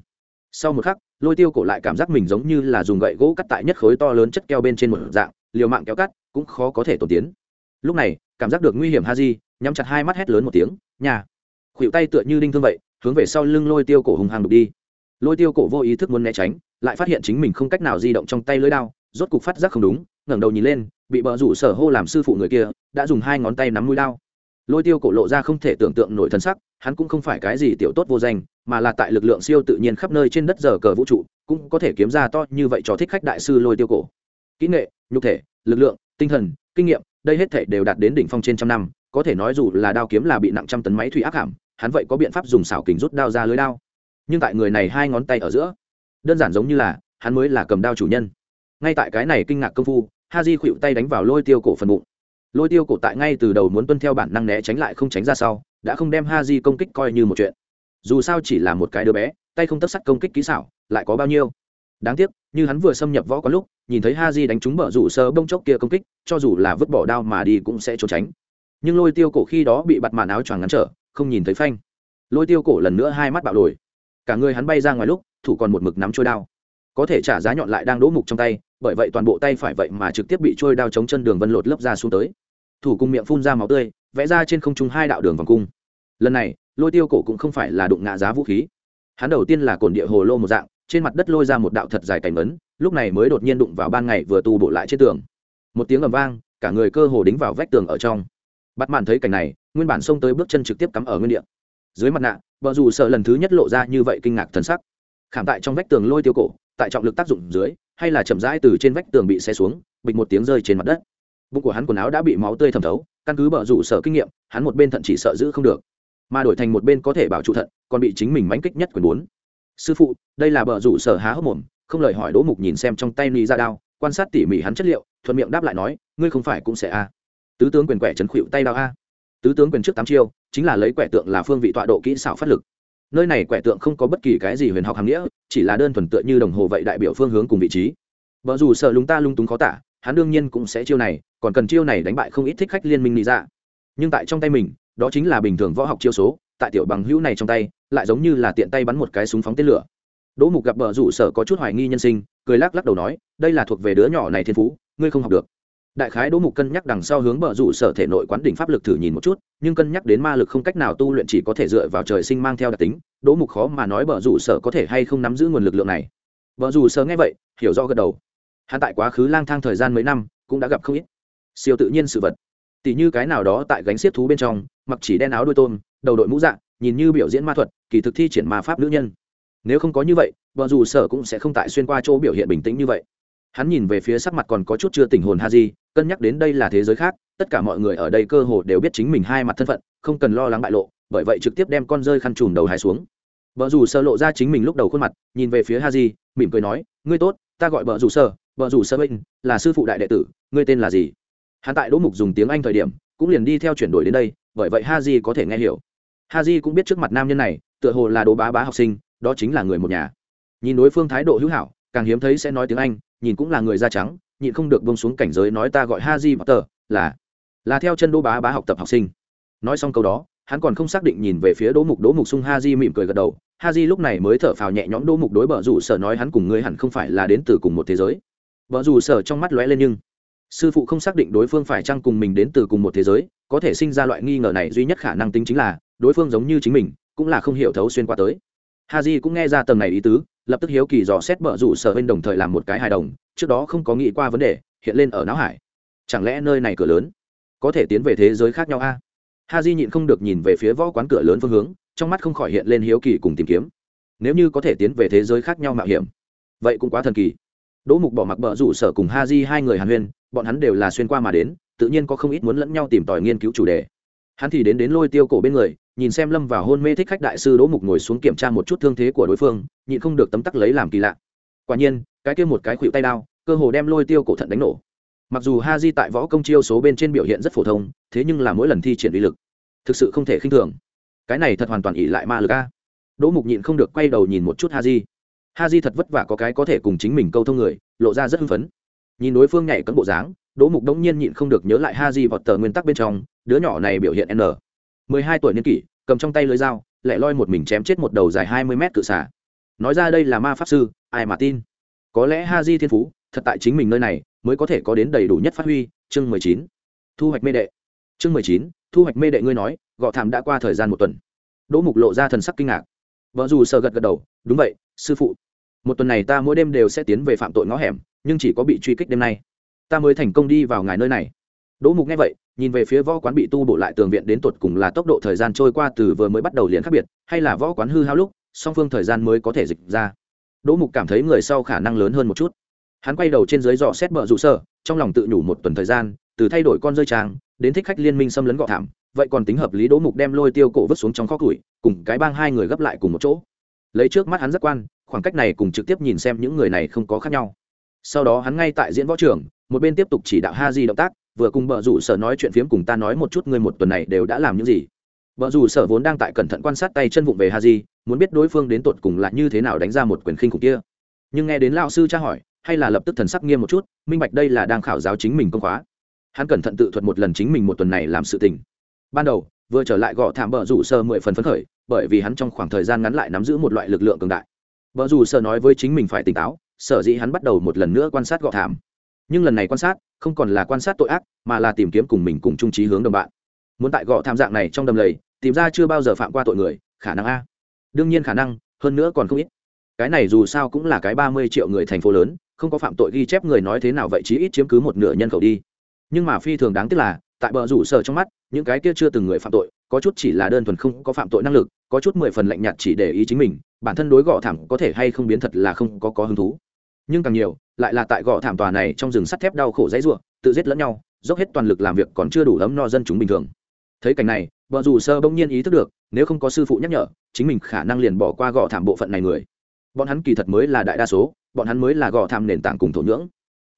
Sau một khắc, lôi tiêu cổ lại cảm giác mình giống như là dùng gậy gỗ cắt tại nhất khối to lớn chất keo bên trên một dạng liều mạng kéo cắt, cũng khó có thể tổn tiến. Lúc này, cảm giác được nguy hiểm ha di nhắm chặt hai mắt hét lớn một tiếng, nhà! Khuỵu tay tựa như đinh thương vậy, hướng về sau lưng lôi tiêu cổ hùng hàng đục đi. Lôi tiêu cổ vô ý thức muốn né tránh, lại phát hiện chính mình không cách nào di động trong tay lưới đao, rốt cục phát giác không đúng, ngẩng đầu nhìn lên, bị bờ rủ sở hô làm sư phụ người kia, đã dùng hai ngón tay nắm mũi đao. Lôi tiêu cổ lộ ra không thể tưởng tượng nổi thân sắc, hắn cũng không phải cái gì tiểu tốt vô danh, mà là tại lực lượng siêu tự nhiên khắp nơi trên đất giờ cờ vũ trụ, cũng có thể kiếm ra to như vậy cho thích khách đại sư lôi tiêu cổ kỹ nghệ, nhục thể, lực lượng, tinh thần, kinh nghiệm, đây hết thể đều đạt đến đỉnh phong trên trăm năm, có thể nói dù là đao kiếm là bị nặng trăm tấn máy thủy ác hàm hắn vậy có biện pháp dùng xảo kình rút đao ra lưới đao. Nhưng tại người này hai ngón tay ở giữa, đơn giản giống như là, hắn mới là cầm đao chủ nhân. Ngay tại cái này kinh ngạc công phu ha di khuỵu tay đánh vào lôi tiêu cổ phần bụng. Lôi tiêu cổ tại ngay từ đầu muốn tuân theo bản năng né tránh lại không tránh ra sau, đã không đem ha di công kích coi như một chuyện. Dù sao chỉ là một cái đứa bé, tay không tất sắt công kích kỹ xảo, lại có bao nhiêu? Đáng tiếc, như hắn vừa xâm nhập võ có lúc, nhìn thấy ha di đánh trúng bờ rủ sơ bông chốc kia công kích, cho dù là vứt bỏ đao mà đi cũng sẽ trốn tránh. Nhưng lôi tiêu cổ khi đó bị bặt màn áo choàng ngắn trở, không nhìn thấy phanh. Lôi tiêu cổ lần nữa hai mắt bạo lồi cả người hắn bay ra ngoài lúc, thủ còn một mực nắm trôi đao. Có thể trả giá nhọn lại đang đỗ mục trong tay, bởi vậy toàn bộ tay phải vậy mà trực tiếp bị trôi đao chống chân đường vân lột lớp ra xuống tới. Thủ cung miệng phun ra máu tươi, vẽ ra trên không trung hai đạo đường vòng cung. Lần này, lôi tiêu cổ cũng không phải là đụng ngã giá vũ khí. Hắn đầu tiên là cồn địa hồ lô một dạng trên mặt đất lôi ra một đạo thật dài cảnh ấn, lúc này mới đột nhiên đụng vào ban ngày vừa tu bổ lại trên tường. Một tiếng ầm vang, cả người cơ hồ đính vào vách tường ở trong. Bắt mạn thấy cảnh này, nguyên bản xông tới bước chân trực tiếp cắm ở nguyên địa. Dưới mặt nạ vợ dù sợ lần thứ nhất lộ ra như vậy kinh ngạc thần sắc. Khảm tại trong vách tường lôi tiêu cổ, tại trọng lực tác dụng dưới, hay là chậm rãi từ trên vách tường bị xe xuống, bịch một tiếng rơi trên mặt đất. Bụng của hắn quần áo đã bị máu tươi thẩm thấu, căn cứ bờ rủ sở kinh nghiệm, hắn một bên thận chỉ sợ giữ không được, mà đổi thành một bên có thể bảo trụ thận, còn bị chính mình mánh kích nhất quyền bốn sư phụ, đây là bờ rủ sở há hốc mồm. Không lời hỏi đỗ mục nhìn xem trong tay ni ra đao, quan sát tỉ mỉ hắn chất liệu, thuận miệng đáp lại nói, ngươi không phải cũng sẽ a? Tứ tướng quyền quẻ chấn khuỵu tay đao a. Tứ tướng quyền trước tám chiêu, chính là lấy quẻ tượng là phương vị tọa độ kỹ xảo phát lực. Nơi này quẻ tượng không có bất kỳ cái gì huyền học hàm nghĩa, chỉ là đơn thuần tựa như đồng hồ vậy đại biểu phương hướng cùng vị trí. Vợ dù sợ lúng ta lung túng khó tả, hắn đương nhiên cũng sẽ chiêu này, còn cần chiêu này đánh bại không ít thích khách liên minh lý ra. Nhưng tại trong tay mình, đó chính là bình thường võ học chiêu số tại tiểu bằng hữu này trong tay, lại giống như là tiện tay bắn một cái súng phóng tên lửa. Đỗ mục gặp bờ rủ sở có chút hoài nghi nhân sinh, cười lắc lắc đầu nói, đây là thuộc về đứa nhỏ này thiên phú, ngươi không học được. Đại khái đỗ mục cân nhắc đằng sau hướng bờ rủ sở thể nội quán đỉnh pháp lực thử nhìn một chút, nhưng cân nhắc đến ma lực không cách nào tu luyện chỉ có thể dựa vào trời sinh mang theo đặc tính, đỗ mục khó mà nói bờ rủ sở có thể hay không nắm giữ nguồn lực lượng này. Bờ rủ sở nghe vậy, hiểu rõ gật đầu. Hắn tại quá khứ lang thang thời gian mấy năm, cũng đã gặp không ít siêu tự nhiên sự vật. Tỷ như cái nào đó tại gánh xiết thú bên trong, mặc chỉ đen áo đuôi tôm đầu đội mũ dạng, nhìn như biểu diễn ma thuật, kỳ thực thi triển ma pháp nữ nhân. Nếu không có như vậy vợ dù sở cũng sẽ không tại xuyên qua chỗ biểu hiện bình tĩnh như vậy. Hắn nhìn về phía sắc mặt còn có chút chưa tình hồn ha di cân nhắc đến đây là thế giới khác, tất cả mọi người ở đây cơ hồ đều biết chính mình hai mặt thân phận, không cần lo lắng bại lộ, bởi vậy trực tiếp đem con rơi khăn trùm đầu hài xuống. Vợ dù sơ lộ ra chính mình lúc đầu khuôn mặt, nhìn về phía ha di mỉm cười nói, ngươi tốt, ta gọi vợ dù sơ vợ dù sơ binh là sư phụ đại đệ tử, ngươi tên là gì? Hắn tại đỗ mục dùng tiếng anh thời điểm, cũng liền đi theo chuyển đổi đến đây, bởi vậy ha di có thể nghe hiểu ha di cũng biết trước mặt nam nhân này, tựa hồ là đồ bá bá học sinh, đó chính là người một nhà. Nhìn đối phương thái độ hữu hảo, càng hiếm thấy sẽ nói tiếng anh, nhìn cũng là người da trắng, nhịn không được bông xuống cảnh giới nói ta gọi ha di tờ là là theo chân đỗ bá bá học tập học sinh. Nói xong câu đó, hắn còn không xác định nhìn về phía đỗ mục đỗ mục sung ha di mỉm cười gật đầu. Ha di lúc này mới thở phào nhẹ nhõm đỗ mục đối bờ rủ sở nói hắn cùng ngươi hẳn không phải là đến từ cùng một thế giới. Bờ rủ sở trong mắt lóe lên nhưng, sư phụ không xác định đối phương phải chăng cùng mình đến từ cùng một thế giới, có thể sinh ra loại nghi ngờ này duy nhất khả năng tính chính là đối phương giống như chính mình, cũng là không hiểu thấu xuyên qua tới. Ha j cũng nghe ra tầng này ý tứ, lập tức hiếu kỳ dò xét bở rủ sở bên đồng thời làm một cái hài đồng, trước đó không có nghĩ qua vấn đề, hiện lên ở não hải. Chẳng lẽ nơi này cửa lớn? Có thể tiến về thế giới khác nhau a? Ha di nhịn không được nhìn về phía võ quán cửa lớn phương hướng, trong mắt không khỏi hiện lên hiếu kỳ cùng tìm kiếm. Nếu như có thể tiến về thế giới khác nhau mạo hiểm, vậy cũng quá thần kỳ. Đỗ mục bỏ mặc bờ rủ sở cùng ha di hai người hàn huyên, bọn hắn đều là xuyên qua mà đến, tự nhiên có không ít muốn lẫn nhau tìm tòi nghiên cứu chủ đề. Hắn thì đến đến lôi tiêu cổ bên người nhìn xem lâm vào hôn mê thích khách đại sư đỗ mục ngồi xuống kiểm tra một chút thương thế của đối phương, nhịn không được tấm tắc lấy làm kỳ lạ. Quả nhiên, cái kia một cái khuỵu tay đao, cơ hồ đem lôi tiêu cổ thận đánh nổ. Mặc dù ha di tại võ công chiêu số bên trên biểu hiện rất phổ thông, thế nhưng là mỗi lần thi triển uy lực, thực sự không thể khinh thường. Cái này thật hoàn toàn ỉ lại ma lực a. Đỗ mục nhịn không được quay đầu nhìn một chút ha di. Ha di thật vất vả có cái có thể cùng chính mình câu thông người, lộ ra rất hưng phấn. Nhìn đối phương nhảy cấm bộ dáng, đỗ mục đống nhiên nhịn không được nhớ lại ha di vọt tờ nguyên tắc bên trong, đứa nhỏ này biểu hiện n mười hai tuổi niên kỷ, cầm trong tay lưới dao lại loi một mình chém chết một đầu dài hai mươi mét cự xả nói ra đây là ma pháp sư, ai mà tin? Có lẽ ha di thiên phú, thật tại chính mình nơi này, mới có thể có đến đầy đủ nhất phát huy. Chương mười chín. Thu hoạch mê đệ. Chương mười chín, thu hoạch mê đệ ngươi nói, gọ thảm đã qua thời gian một tuần. Đỗ mục lộ ra thần sắc kinh ngạc. Vợ dù sợ gật gật đầu, đúng vậy, sư phụ. Một tuần này ta mỗi đêm đều sẽ tiến về phạm tội ngõ hẻm, nhưng chỉ có bị truy kích đêm nay. Ta mới thành công đi vào ngài nơi này đỗ mục nghe vậy, nhìn về phía võ quán bị tu bổ lại tường viện đến tột cùng là tốc độ thời gian trôi qua từ vừa mới bắt đầu liền khác biệt, hay là võ quán hư hao lúc, song phương thời gian mới có thể dịch ra. Đỗ mục cảm thấy người sau khả năng lớn hơn một chút. Hắn quay đầu trên dưới dò xét bờ rủ sở, trong lòng tự nhủ một tuần thời gian, từ thay đổi con rơi trang đến thích khách liên minh xâm lấn gọ thảm, vậy còn tính hợp lý đỗ mục đem lôi tiêu cổ vứt xuống trong kho củi, cùng cái bang hai người gấp lại cùng một chỗ. Lấy trước mắt hắn rất quan, khoảng cách này cùng trực tiếp nhìn xem những người này không có khác nhau. Sau đó hắn ngay tại diễn võ trường, một bên tiếp tục chỉ đạo ha di động tác vừa cùng bờ rủ sở nói chuyện phiếm cùng ta nói một chút, ngươi một tuần này đều đã làm những gì? Bờ rủ sở vốn đang tại cẩn thận quan sát tay chân vụng về ha di muốn biết đối phương đến tột cùng là như thế nào đánh ra một quyền khinh khủng kia. Nhưng nghe đến lao sư tra hỏi, hay là lập tức thần sắc nghiêm một chút, minh bạch đây là đang khảo giáo chính mình công khóa. Hắn cẩn thận tự thuật một lần chính mình một tuần này làm sự tình. Ban đầu, vừa trở lại gõ thảm bờ rủ sơ mười phần phấn khởi, bởi vì hắn trong khoảng thời gian ngắn lại nắm giữ một loại lực lượng cường đại. Bờ rủ sơ nói với chính mình phải tỉnh táo, sở dĩ hắn bắt đầu một lần nữa quan sát gõ thảm nhưng lần này quan sát, không còn là quan sát tội ác, mà là tìm kiếm cùng mình cùng trung trí hướng đồng bạn. Muốn tại gõ tham dạng này trong đầm lầy, tìm ra chưa bao giờ phạm qua tội người, khả năng a. Đương nhiên khả năng, hơn nữa còn không ít. Cái này dù sao cũng là cái ba mươi triệu người thành phố lớn, không có phạm tội ghi chép người nói thế nào vậy chí ít chiếm cứ một nửa nhân khẩu đi. Nhưng mà phi thường đáng tiếc là, tại bờ rủ sở trong mắt, những cái kia chưa từng người phạm tội, có chút chỉ là đơn thuần không có phạm tội năng lực, có chút mười phần lạnh nhạt chỉ để ý chính mình, bản thân đối gõ thảm có thể hay không biến thật là không có có hứng thú nhưng càng nhiều, lại là tại gõ thảm tòa này trong rừng sắt thép đau khổ dãy ruộng tự giết lẫn nhau, dốc hết toàn lực làm việc còn chưa đủ ấm no dân chúng bình thường. Thấy cảnh này, vợ dù sơ bỗng nhiên ý thức được, nếu không có sư phụ nhắc nhở, chính mình khả năng liền bỏ qua gõ thảm bộ phận này người. Bọn hắn kỳ thật mới là đại đa số, bọn hắn mới là gò tham nền tảng cùng thổ nhưỡng.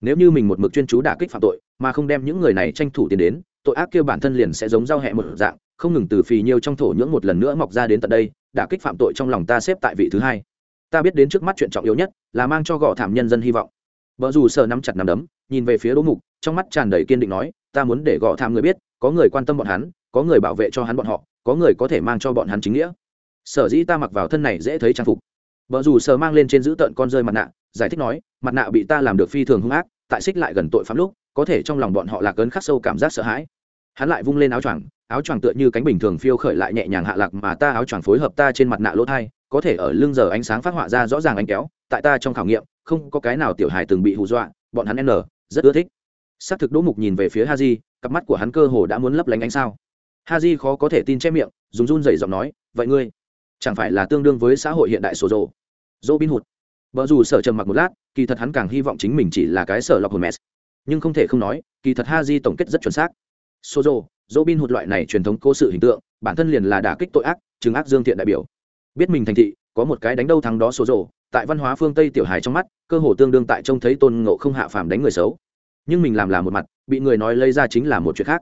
Nếu như mình một mực chuyên chú đả kích phạm tội, mà không đem những người này tranh thủ tiền đến, tội ác kia bản thân liền sẽ giống giao hẹ một dạng, không ngừng từ phì nhiêu trong thổ nhưỡng một lần nữa mọc ra đến tận đây, đả kích phạm tội trong lòng ta xếp tại vị thứ hai ta biết đến trước mắt chuyện trọng yếu nhất là mang cho gò thảm nhân dân hy vọng. Vợ dù sợ nắm chặt nắm đấm, nhìn về phía đỗ mục, trong mắt tràn đầy kiên định nói, ta muốn để gò thảm người biết, có người quan tâm bọn hắn, có người bảo vệ cho hắn bọn họ, có người có thể mang cho bọn hắn chính nghĩa. Sở dĩ ta mặc vào thân này dễ thấy trang phục. Vợ dù sờ mang lên trên giữ tợn con rơi mặt nạ, giải thích nói, mặt nạ bị ta làm được phi thường hung ác, tại xích lại gần tội phạm lúc, có thể trong lòng bọn họ lạc ấn khắc sâu cảm giác sợ hãi. Hắn lại vung lên áo choàng áo choàng tựa như cánh bình thường phiêu khởi lại nhẹ nhàng hạ lạc mà ta áo choàng phối hợp ta trên mặt nạ lỗ thai có thể ở lưng giờ ánh sáng phát họa ra rõ ràng ánh kéo, tại ta trong khảo nghiệm, không có cái nào tiểu hài từng bị hù dọa, bọn hắn n, rất ưa thích. Xác thực đỗ mục nhìn về phía ha di cặp mắt của hắn cơ hồ đã muốn lấp lánh ánh sao. Ha di khó có thể tin che miệng, dùng run dày giọng nói, vậy ngươi, chẳng phải là tương đương với xã hội hiện đại sổ rồ? Dỗ bin hụt vợ dù sở trầm mặc một lát, kỳ thật hắn càng hy vọng chính mình chỉ là cái sở lọc hồn mess nhưng không thể không nói, kỳ thật ha di tổng kết rất chuẩn xác. Số rồ dỗ bin hụt loại này truyền thống cố sự hình tượng, bản thân liền là đả kích tội ác chứng ác dương thiện đại biểu biết mình thành thị, có một cái đánh đâu thắng đó số rồ tại văn hóa phương tây tiểu hài trong mắt, cơ hồ tương đương tại trông thấy tôn ngộ không hạ phàm đánh người xấu. Nhưng mình làm là một mặt, bị người nói lấy ra chính là một chuyện khác.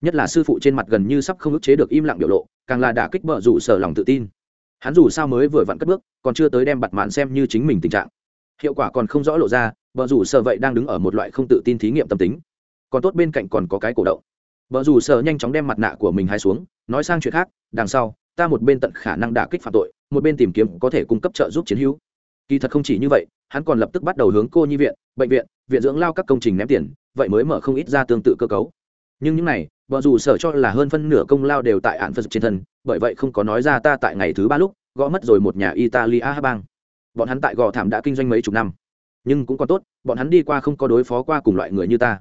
Nhất là sư phụ trên mặt gần như sắp không ức chế được im lặng biểu lộ, càng là đả kích bợ rủ sở lòng tự tin. Hắn dù sao mới vừa vặn cất bước, còn chưa tới đem bặt mạn xem như chính mình tình trạng. Hiệu quả còn không rõ lộ ra, bợ rủ sở vậy đang đứng ở một loại không tự tin thí nghiệm tâm tính. Còn tốt bên cạnh còn có cái cổ động. Bợ rủ sở nhanh chóng đem mặt nạ của mình hai xuống, nói sang chuyện khác, đằng sau ta một bên tận khả năng đả kích phạm tội, một bên tìm kiếm có thể cung cấp trợ giúp chiến hữu. Kỳ thật không chỉ như vậy, hắn còn lập tức bắt đầu hướng cô nhi viện, bệnh viện viện dưỡng lao các công trình ném tiền, vậy mới mở không ít ra tương tự cơ cấu. Nhưng những này, vợ dù sở cho là hơn phân nửa công lao đều tại án phật trên thân, bởi vậy không có nói ra ta tại ngày thứ ba lúc, gõ mất rồi một nhà italia bang. Bọn hắn tại gò thảm đã kinh doanh mấy chục năm. Nhưng cũng còn tốt, bọn hắn đi qua không có đối phó qua cùng loại người như ta.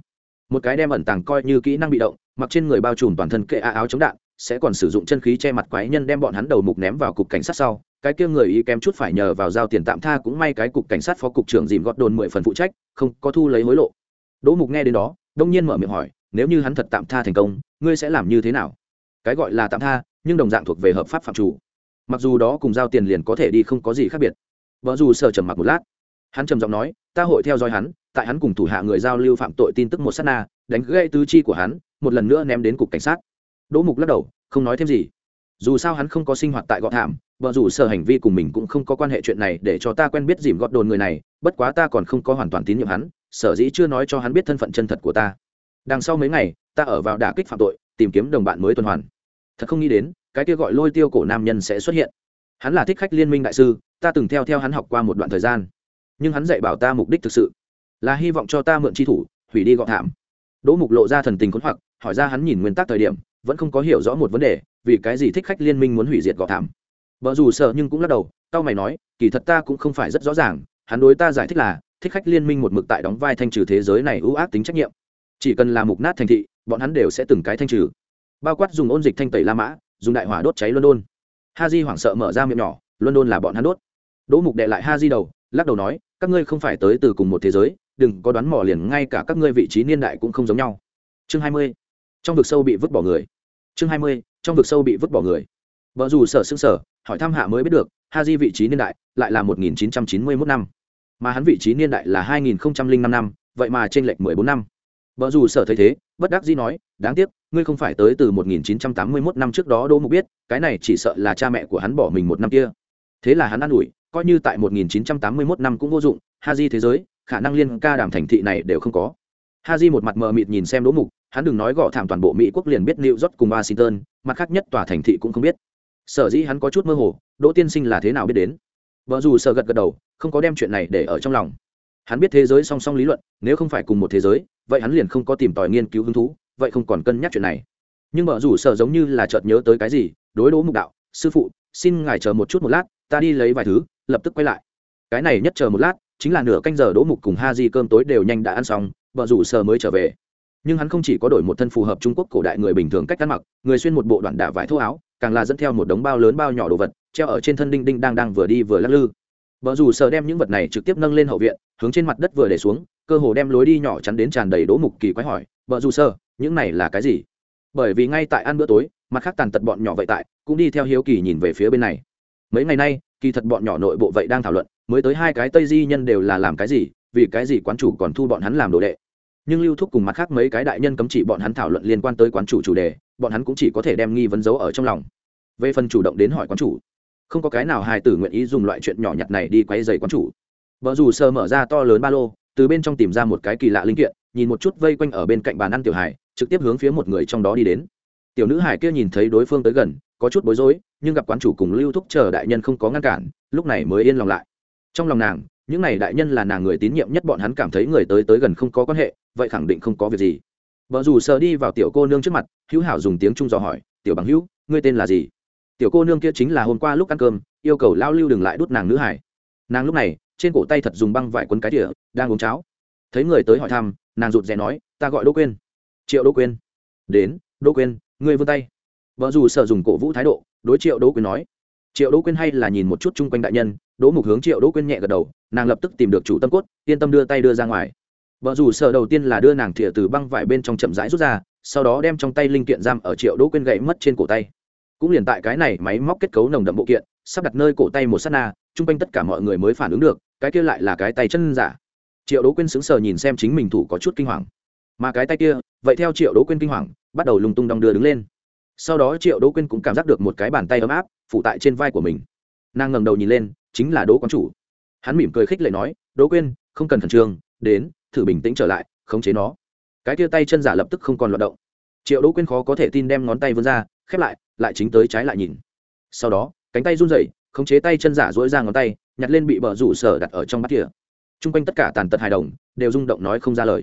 Một cái đem ẩn tàng coi như kỹ năng bị động, mặc trên người bao trùm toàn thân kệ áo chống đạn sẽ còn sử dụng chân khí che mặt quái nhân đem bọn hắn đầu mục ném vào cục cảnh sát sau. Cái kia người ý kém chút phải nhờ vào giao tiền tạm tha cũng may cái cục cảnh sát phó cục trưởng dìm gọt đồn mười phần phụ trách, không có thu lấy hối lộ. Đỗ mục nghe đến đó, đông nhiên mở miệng hỏi, nếu như hắn thật tạm tha thành công, ngươi sẽ làm như thế nào? Cái gọi là tạm tha, nhưng đồng dạng thuộc về hợp pháp phạm chủ. Mặc dù đó cùng giao tiền liền có thể đi không có gì khác biệt. Vợ dù sợ trầm mặc một lát. Hắn trầm giọng nói, ta hội theo dõi hắn, tại hắn cùng thủ hạ người giao lưu phạm tội tin tức một s á t na, đánh gây tứ chi của hắn, một lần nữa ném đến cục cảnh sát đỗ mục lắc đầu, không nói thêm gì. Dù sao hắn không có sinh hoạt tại gọt thảm vợ dù sở hành vi cùng mình cũng không có quan hệ chuyện này để cho ta quen biết dìm gọt đồn người này, bất quá ta còn không có hoàn toàn tín nhiệm hắn, sở dĩ chưa nói cho hắn biết thân phận chân thật của ta. Đằng sau mấy ngày, ta ở vào đả kích phạm tội, tìm kiếm đồng bạn mới tuần hoàn. Thật không nghĩ đến, cái kia gọi lôi tiêu cổ nam nhân sẽ xuất hiện. Hắn là thích khách liên minh đại sư, ta từng theo theo hắn học qua một đoạn thời gian. Nhưng hắn dạy bảo ta mục đích thực sự, là hy vọng cho ta mượn chi thủ, hủy đi gọn thảm đỗ mục lộ ra thần tình khốn hoặc, hỏi ra hắn nhìn nguyên tắc thời điểm vẫn không có hiểu rõ một vấn đề, vì cái gì thích khách liên minh muốn hủy diệt gò thảm. Vợ dù sợ nhưng cũng lắc đầu, tao mày nói, kỳ thật ta cũng không phải rất rõ ràng, hắn đối ta giải thích là, thích khách liên minh một mực tại đóng vai thanh trừ thế giới này ưu ác tính trách nhiệm. Chỉ cần là mục nát thành thị, bọn hắn đều sẽ từng cái thanh trừ. Bao quát dùng ôn dịch thanh tẩy la mã, dùng đại hỏa đốt cháy london. Ha di hoảng sợ mở ra miệng nhỏ, london là bọn hắn đốt. Đỗ mục đệ lại ha di đầu, lắc đầu nói, các ngươi không phải tới từ cùng một thế giới, đừng có đoán mò liền, ngay cả các ngươi vị trí niên đại cũng không giống nhau. Chương hai mươi trong vực sâu bị vứt bỏ người. Chương hai mươi, trong vực sâu bị vứt bỏ người. Vợ dù sở xương sở hỏi thăm hạ mới biết được, ha di vị trí niên đại lại là một nghìn chín trăm chín mươi mốt năm, mà hắn vị trí niên đại là hai nghìn năm năm, vậy mà t r ê n lệch mười bốn năm. Vợ dù sở thấy thế, bất đắc dĩ nói, đáng tiếc, ngươi không phải tới từ một nghìn chín trăm tám mươi mốt năm trước đó đỗ mục biết, cái này chỉ sợ là cha mẹ của hắn bỏ mình một năm kia. Thế là hắn an ủi, coi như tại 1981 năm cũng vô dụng, ha di thế giới, khả năng liên ca đàm thành thị này đều không có. Ha di một mặt mờ mịt nhìn xem đỗ mục hắn đừng nói gõ thảm toàn bộ mỹ quốc liền biết new york cùng washington, mặt khác nhất tòa thành thị cũng không biết. Sở dĩ hắn có chút mơ hồ, đỗ tiên sinh là thế nào biết đến? Vợ dù sợ gật gật đầu, không có đem chuyện này để ở trong lòng. Hắn biết thế giới song song lý luận, nếu không phải cùng một thế giới, vậy hắn liền không có tìm tòi nghiên cứu hứng thú, vậy không còn cân nhắc chuyện này. Nhưng vợ rủ sợ giống như là chợt nhớ tới cái gì, đối đỗ mục đạo, sư phụ, xin ngài chờ một chút một lát, ta đi lấy vài thứ, lập tức quay lại. Cái này nhất chờ một lát, chính là nửa canh giờ đỗ mục cùng ha di cơm tối đều nhanh đã ăn xong, vợ rủ sợ mới trở về nhưng hắn không chỉ có đổi một thân phù hợp trung quốc cổ đại người bình thường cách ăn mặc người xuyên một bộ đoạn đạ vải thô áo càng là dẫn theo một đống bao lớn bao nhỏ đồ vật treo ở trên thân đinh đinh đang đang vừa đi vừa lắc lư vợ dù sờ đem những vật này trực tiếp nâng lên hậu viện hướng trên mặt đất vừa để xuống cơ hồ đem lối đi nhỏ chắn đến tràn đầy đỗ mục kỳ quái hỏi vợ dù sờ những này là cái gì bởi vì ngay tại ăn bữa tối mặt khác tàn tật bọn nhỏ vậy tại cũng đi theo hiếu kỳ nhìn về phía bên này mấy ngày nay kỳ thật bọn nhỏ nội bộ vậy đang thảo luận mới tới hai cái tây di nhân đều là làm cái gì vì cái gì quán chủ còn thu bọn hắn làm đồ đệ nhưng lưu thúc cùng mặt khác mấy cái đại nhân cấm chỉ bọn hắn thảo luận liên quan tới quán chủ chủ đề, bọn hắn cũng chỉ có thể đem nghi vấn giấu ở trong lòng. Về phần chủ động đến hỏi quán chủ, không có cái nào hài tử nguyện ý dùng loại chuyện nhỏ nhặt này đi quay dày quán chủ. Vợ dù sơ mở ra to lớn ba lô, từ bên trong tìm ra một cái kỳ lạ linh kiện, nhìn một chút vây quanh ở bên cạnh bàn ăn tiểu hải trực tiếp hướng phía một người trong đó đi đến. Tiểu nữ hải kia nhìn thấy đối phương tới gần, có chút bối rối, nhưng gặp quán chủ cùng lưu thúc chờ đại nhân không có ngăn cản, lúc này mới yên lòng lại. Trong lòng nàng những này đại nhân là nàng người tín nhiệm nhất, bọn hắn cảm thấy người tới tới gần không có quan hệ, vậy khẳng định không có việc gì. Vợ dù sờ đi vào tiểu cô nương trước mặt, hữu hảo dùng tiếng trung dò hỏi, tiểu bằng hữu, ngươi tên là gì? Tiểu cô nương kia chính là hôm qua lúc ăn cơm, yêu cầu lao lưu đừng lại đút nàng nữ hải nàng lúc này, trên cổ tay thật dùng băng vải quấn cái tỉa, đang uống cháo. Thấy người tới hỏi thăm, nàng rụt rè nói, ta gọi đỗ quên triệu đỗ quên đến, đỗ quên ngươi vươn tay. Vợ dù sợ dùng cổ vũ thái độ, đối triệu đỗ quyên nói triệu đỗ quyên hay là nhìn một chút chung quanh đại nhân, đỗ mục hướng triệu đỗ quyên nhẹ gật đầu, nàng lập tức tìm được chủ tâm cốt, yên tâm đưa tay đưa ra ngoài. Vợ dù sợ đầu tiên là đưa nàng thìa từ băng vải bên trong chậm rãi rút ra, sau đó đem trong tay linh kiện giam ở triệu đỗ quyên gậy mất trên cổ tay. Cũng liền tại cái này máy móc kết cấu nồng đậm bộ kiện, sắp đặt nơi cổ tay một s á t na, chung quanh tất cả mọi người mới phản ứng được, cái kia lại là cái tay chân giả. Triệu đỗ quyên sững sờ nhìn xem chính mình thủ có chút kinh hoàng. Mà cái tay kia, vậy theo triệu đỗ quyên kinh hoàng, bắt đầu lùng tung đong đưa đứng lên sau đó triệu đỗ quyên cũng cảm giác được một cái bàn tay ấm áp phụ tại trên vai của mình nàng ngẩng đầu nhìn lên chính là đỗ quán chủ hắn mỉm cười khích lệ nói đỗ quyên không cần khẩn trương đến thử bình tĩnh trở lại khống chế nó cái tia tay chân giả lập tức không còn loạt động triệu đỗ quyên khó có thể tin đem ngón tay vươn ra khép lại lại chính tới trái lại nhìn sau đó cánh tay run rẩy khống chế tay chân giả dỗi ra ngón tay nhặt lên bị bờ rủ sở đặt ở trong bát kia t r u n g quanh tất cả tàn tật hài đồng đều rung động nói không ra lời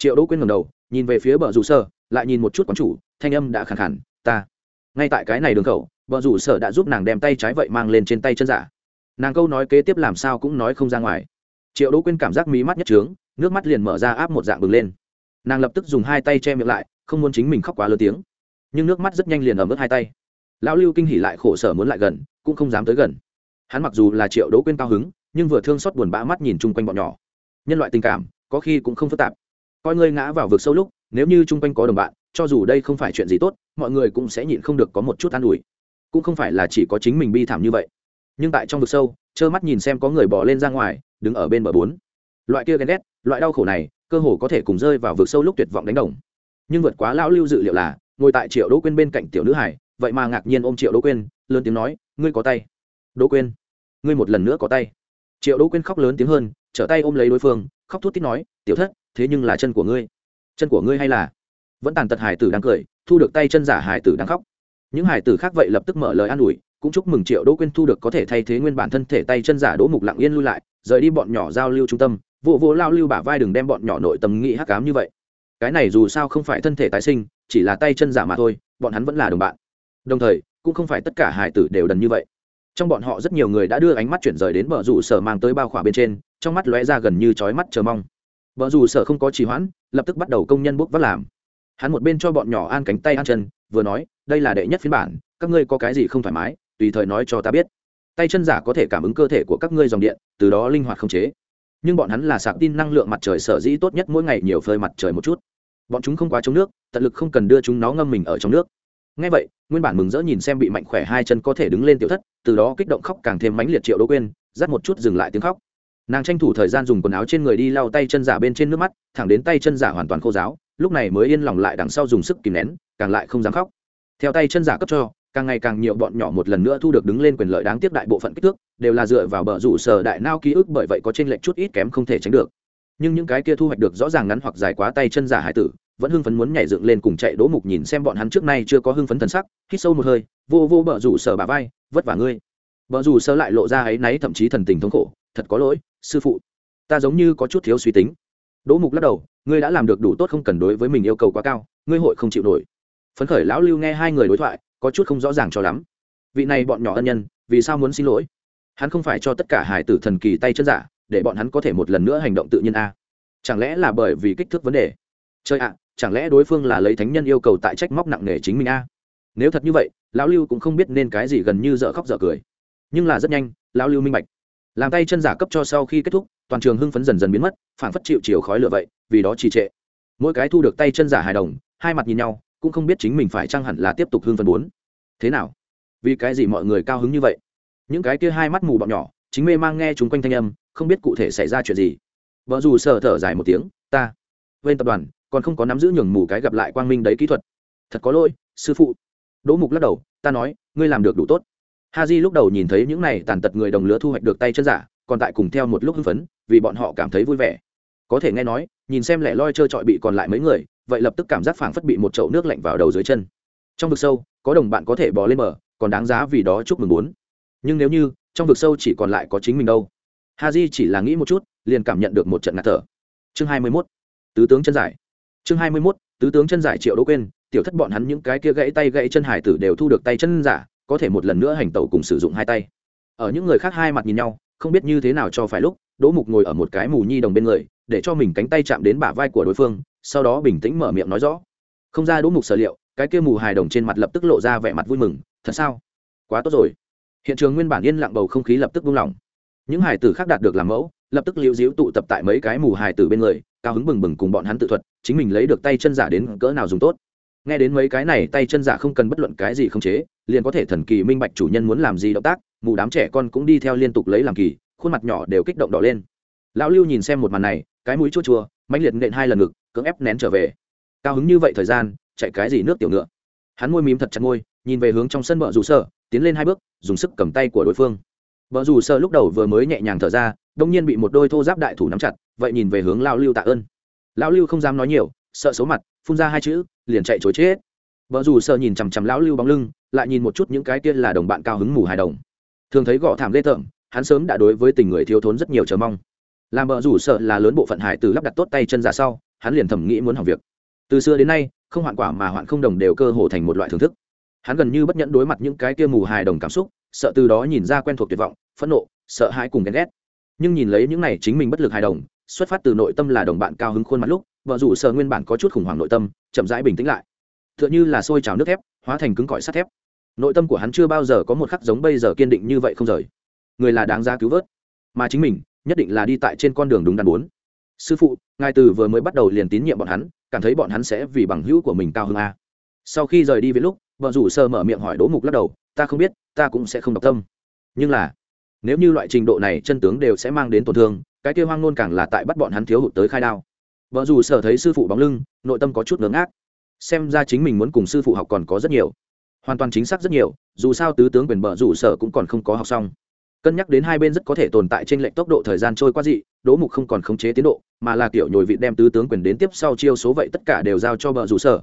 triệu đỗ quyên ngầm đầu nhìn về phía bờ rủ sở lại nhìn một chút quán chủ thanh âm đã khẳng hẳn ta. Ngay tại cái này đường khẩu, vợ rủ sở đã giúp nàng đem tay trái vậy mang lên trên tay chân giả. Nàng câu nói kế tiếp làm sao cũng nói không ra ngoài. Triệu đỗ quyên cảm giác mí mắt nhất trướng, nước mắt liền mở ra áp một dạng bừng lên. Nàng lập tức dùng hai tay che miệng lại, không muốn chính mình khóc quá lớn tiếng. Nhưng nước mắt rất nhanh liền ẩm ướt hai tay. Lão lưu kinh hỉ lại khổ sở muốn lại gần, cũng không dám tới gần. Hắn mặc dù là triệu đỗ quyên cao hứng, nhưng vừa thương xót buồn bã mắt nhìn chung quanh bọn nhỏ. Nhân loại tình cảm, có khi cũng không phức tạp. Coi ngươi ngã vào vực sâu lúc, nếu như chung quanh có đồng bạn, cho dù đây không phải chuyện gì tốt mọi người cũng sẽ nhịn không được có một chút an ủi. Cũng không phải là chỉ có chính mình bi thảm như vậy. Nhưng tại trong vực sâu, trơ mắt nhìn xem có người bỏ lên ra ngoài, đứng ở bên bờ bốn. Loại kia ghen ghét, loại đau khổ này, cơ hồ có thể cùng rơi vào vực sâu lúc tuyệt vọng đánh đồng. Nhưng vượt quá lão lưu dự liệu là, ngồi tại triệu đỗ quên bên cạnh tiểu nữ hải vậy mà ngạc nhiên ôm triệu đỗ quên lớn tiếng nói, ngươi có tay. Đỗ quên ngươi một lần nữa có tay. Triệu đỗ quên khóc lớn tiếng hơn, trở tay ôm lấy đối phương, khóc thút tít nói, tiểu thất, thế nhưng là chân của ngươi. Chân của ngươi hay là vẫn tàn tật hải tử đang cười, thu được tay chân giả hải tử đang khóc. Những hải tử khác vậy lập tức mở lời an ủi, cũng chúc mừng triệu đỗ quyên thu được có thể thay thế nguyên bản thân thể tay chân giả đỗ mục lặng yên lui lại, rời đi bọn nhỏ giao lưu trung tâm vụ vụ lao lưu bả vai đừng đem bọn nhỏ nội tâm nghĩ hắc cám như vậy. Cái này dù sao không phải thân thể tái sinh, chỉ là tay chân giả mà thôi, bọn hắn vẫn là đồng bạn. Đồng thời, cũng không phải tất cả hải tử đều đần như vậy. Trong bọn họ rất nhiều người đã đưa ánh mắt chuyển rời đến bờ rủ sở mang tới bao khỏa bên trên, trong mắt lóe ra gần như trói mắt chờ mong. Bờ rủ sở không có trì hoãn, lập tức bắt đầu công nhân bốc vác làm hắn một bên cho bọn nhỏ an cánh tay an chân, vừa nói, đây là đệ nhất phiên bản, các ngươi có cái gì không thoải mái, tùy thời nói cho ta biết. Tay chân giả có thể cảm ứng cơ thể của các ngươi dòng điện, từ đó linh hoạt không chế. Nhưng bọn hắn là sạc tin năng lượng mặt trời sở dĩ tốt nhất mỗi ngày nhiều phơi mặt trời một chút. Bọn chúng không quá chống nước, tận lực không cần đưa chúng nó ngâm mình ở trong nước. Ngay vậy, nguyên bản mừng rỡ nhìn xem bị mạnh khỏe hai chân có thể đứng lên tiểu thất, từ đó kích động khóc càng thêm mãnh liệt triệu đỗ quên dắt một chút dừng lại tiếng khóc. Nàng tranh thủ thời gian dùng quần áo trên người đi lau tay chân giả bên trên nước mắt, thẳng đến tay chân giả hoàn toàn khô giáo lúc này mới yên lòng lại đằng sau dùng sức kìm nén, càng lại không dám khóc. Theo tay chân giả cấp cho, càng ngày càng nhiều bọn nhỏ một lần nữa thu được đứng lên quyền lợi đáng tiếc đại bộ phận kích thước, đều là dựa vào bờ rủ sở đại nao ký ức bởi vậy có trên lệch chút ít kém không thể tránh được. Nhưng những cái kia thu hoạch được rõ ràng ngắn hoặc dài quá tay chân giả hải tử, vẫn hưng phấn muốn nhảy dựng lên cùng chạy đỗ mục nhìn xem bọn hắn trước nay chưa có hưng phấn thần sắc, hít sâu một hơi, vô vô bờ rủ sở bà vai, vất vả ngươi. Bờ rủ sở lại lộ ra áy náy thậm chí thần tình thống khổ, thật có lỗi, sư phụ. Ta giống như có chút thiếu suy tính. Đỗ mục lắc đầu ngươi đã làm được đủ tốt không cần đối với mình yêu cầu quá cao, ngươi hội không chịu nổi. Phấn khởi lão lưu nghe hai người đối thoại, có chút không rõ ràng cho lắm. Vị này bọn nhỏ ân nhân, vì sao muốn xin lỗi? Hắn không phải cho tất cả hải tử thần kỳ tay chân giả, để bọn hắn có thể một lần nữa hành động tự nhiên a. Chẳng lẽ là bởi vì kích thước vấn đề? Chơi ạ, chẳng lẽ đối phương là lấy thánh nhân yêu cầu tại trách móc nặng nề chính mình a? Nếu thật như vậy, lão lưu cũng không biết nên cái gì gần như dở khóc dở cười. Nhưng là rất nhanh, lão lưu minh bạch. Làm tay chân giả cấp cho sau khi kết thúc toàn trường hưng phấn dần dần biến mất phản phất chịu chiều khói lửa vậy, vì đó trì trệ. Mỗi cái thu được tay chân giả hài đồng, hai mặt nhìn nhau, cũng không biết chính mình phải chăng hẳn là tiếp tục hưng phấn bốn. Thế nào? Vì cái gì mọi người cao hứng như vậy? Những cái kia hai mắt mù bọn nhỏ, chính mê mang nghe chúng quanh thanh âm, không biết cụ thể xảy ra chuyện gì. Vợ dù sợ thở dài một tiếng, ta, bên tập đoàn, còn không có nắm giữ nhường mù cái gặp lại quang minh đấy kỹ thuật. Thật có lỗi, sư phụ. Đỗ mục lắc đầu, ta nói, ngươi làm được đủ tốt. Ha j lúc đầu nhìn thấy những này tàn tật người đồng lứa thu hoạch được tay chân giả còn tại cùng theo một lúc hưng phấn, vì bọn họ cảm thấy vui vẻ. Có thể nghe nói, nhìn xem lẻ loi trơ trọi bị còn lại mấy người, vậy lập tức cảm giác phảng phất bị một chậu nước lạnh vào đầu dưới chân. Trong vực sâu, có đồng bạn có thể bò lên bờ, còn đáng giá vì đó chúc mừng muốn. Nhưng nếu như, trong vực sâu chỉ còn lại có chính mình đâu. Ha di chỉ là nghĩ một chút, liền cảm nhận được một trận ngạt thở. Chương hai mươi 21. tứ tướng chân giải. Chương hai mươi 21. tứ tướng chân giải triệu đỗ quên tiểu thất bọn hắn những cái kia gãy tay gãy chân hải tử đều thu được tay chân giả, có thể một lần nữa hành tẩu cùng sử dụng hai tay. Ở những người khác hai mặt nhìn nhau không biết như thế nào cho phải lúc, đỗ mục ngồi ở một cái mù nhi đồng bên người, để cho mình cánh tay chạm đến bả vai của đối phương, sau đó bình tĩnh mở miệng nói rõ. Không ra đỗ mục sở liệu, cái kia mù hài đồng trên mặt lập tức lộ ra vẻ mặt vui mừng, thật sao? Quá tốt rồi. Hiện trường nguyên bản yên lặng bầu không khí lập tức buông lỏng. Những hài tử khác đạt được làm mẫu, lập tức liễu diễu tụ tập tại mấy cái mù hài tử bên người, cao hứng bừng bừng cùng bọn hắn tự thuật, chính mình lấy được tay chân giả đến cỡ nào dùng tốt nghe đến mấy cái này tay chân giả không cần bất luận cái gì không chế, liền có thể thần kỳ minh bạch chủ nhân muốn làm gì động tác, mù đám trẻ con cũng đi theo liên tục lấy làm kỳ, khuôn mặt nhỏ đều kích động đỏ lên. Lão lưu nhìn xem một màn này, cái mũi chua chua, mãnh liệt nện hai lần ngực, cưỡng ép nén trở về. Cao hứng như vậy thời gian, chạy cái gì nước tiểu ngựa? Hắn môi mím thật chặt môi, nhìn về hướng trong sân bờ rủ sợ tiến lên hai bước, dùng sức cầm tay của đối phương. Bờ rủ sợ lúc đầu vừa mới nhẹ nhàng thở ra, đông nhiên bị một đôi thô giáp đại thủ nắm chặt, vậy nhìn về hướng lao lưu tạ ơn. Lao lưu không dám nói nhiều sợ xấu mặt, phun ra hai chữ, liền chạy chối chết. Vợ dù sợ nhìn chằm chằm lão lưu bóng lưng, lại nhìn một chút những cái kia là đồng bạn cao hứng mù hài đồng. Thường thấy gõ thảm lê tởm, hắn sớm đã đối với tình người thiếu thốn rất nhiều chờ mong. Làm vợ rủ sợ là lớn bộ phận hải từ lắp đặt tốt tay chân giả sau, hắn liền thầm nghĩ muốn hỏng việc. Từ xưa đến nay, không hoạn quả mà hoạn không đồng đều cơ hồ thành một loại thưởng thức. Hắn gần như bất nhẫn đối mặt những cái kia mù hài đồng cảm xúc, sợ từ đó nhìn ra quen thuộc tuyệt vọng, phẫn nộ, sợ hãi cùng ghen ghét. Nhưng nhìn lấy những này chính mình bất lực hài đồng, xuất phát từ nội tâm là đồng bạn cao hứng khuôn mặt lúc vợ rủ sở nguyên bản có chút khủng hoảng nội tâm, chậm rãi bình tĩnh lại. T h ư ợ n h ư là sôi trào nước thép, hóa thành cứng cỏi sắt thép. Nội tâm của hắn chưa bao giờ có một khắc giống bây giờ kiên định như vậy không rời. Người là đáng ra cứu vớt, mà chính mình nhất định là đi tại trên con đường đúng đắn bốn. Sư phụ, ngài từ vừa mới bắt đầu liền tín nhiệm bọn hắn, cảm thấy bọn hắn sẽ vì bằng hữu của mình cao hơn a. Sau khi rời đi với lúc, vợ rủ sơ mở miệng hỏi đỗ mục lắc đầu, ta không biết, ta cũng sẽ không đọc tâm. Nhưng là, nếu như loại trình độ này chân tướng đều sẽ mang đến tổn thương, cái kia hoang nôn càng là tại bắt bọn hắn thiếu hụt tới khai đao vợ dù sở thấy sư phụ bóng lưng, nội tâm có chút ngưỡng ác xem ra chính mình muốn cùng sư phụ học còn có rất nhiều. Hoàn toàn chính xác rất nhiều, dù sao tứ tướng quyền bờ rủ sở cũng còn không có học xong. Cân nhắc đến hai bên rất có thể tồn tại trên lệnh tốc độ thời gian trôi qua dị, đỗ mục không còn khống chế tiến độ, mà là kiểu nhồi vị đem tứ tướng quyền đến tiếp sau chiêu số vậy tất cả đều giao cho bờ rủ sở.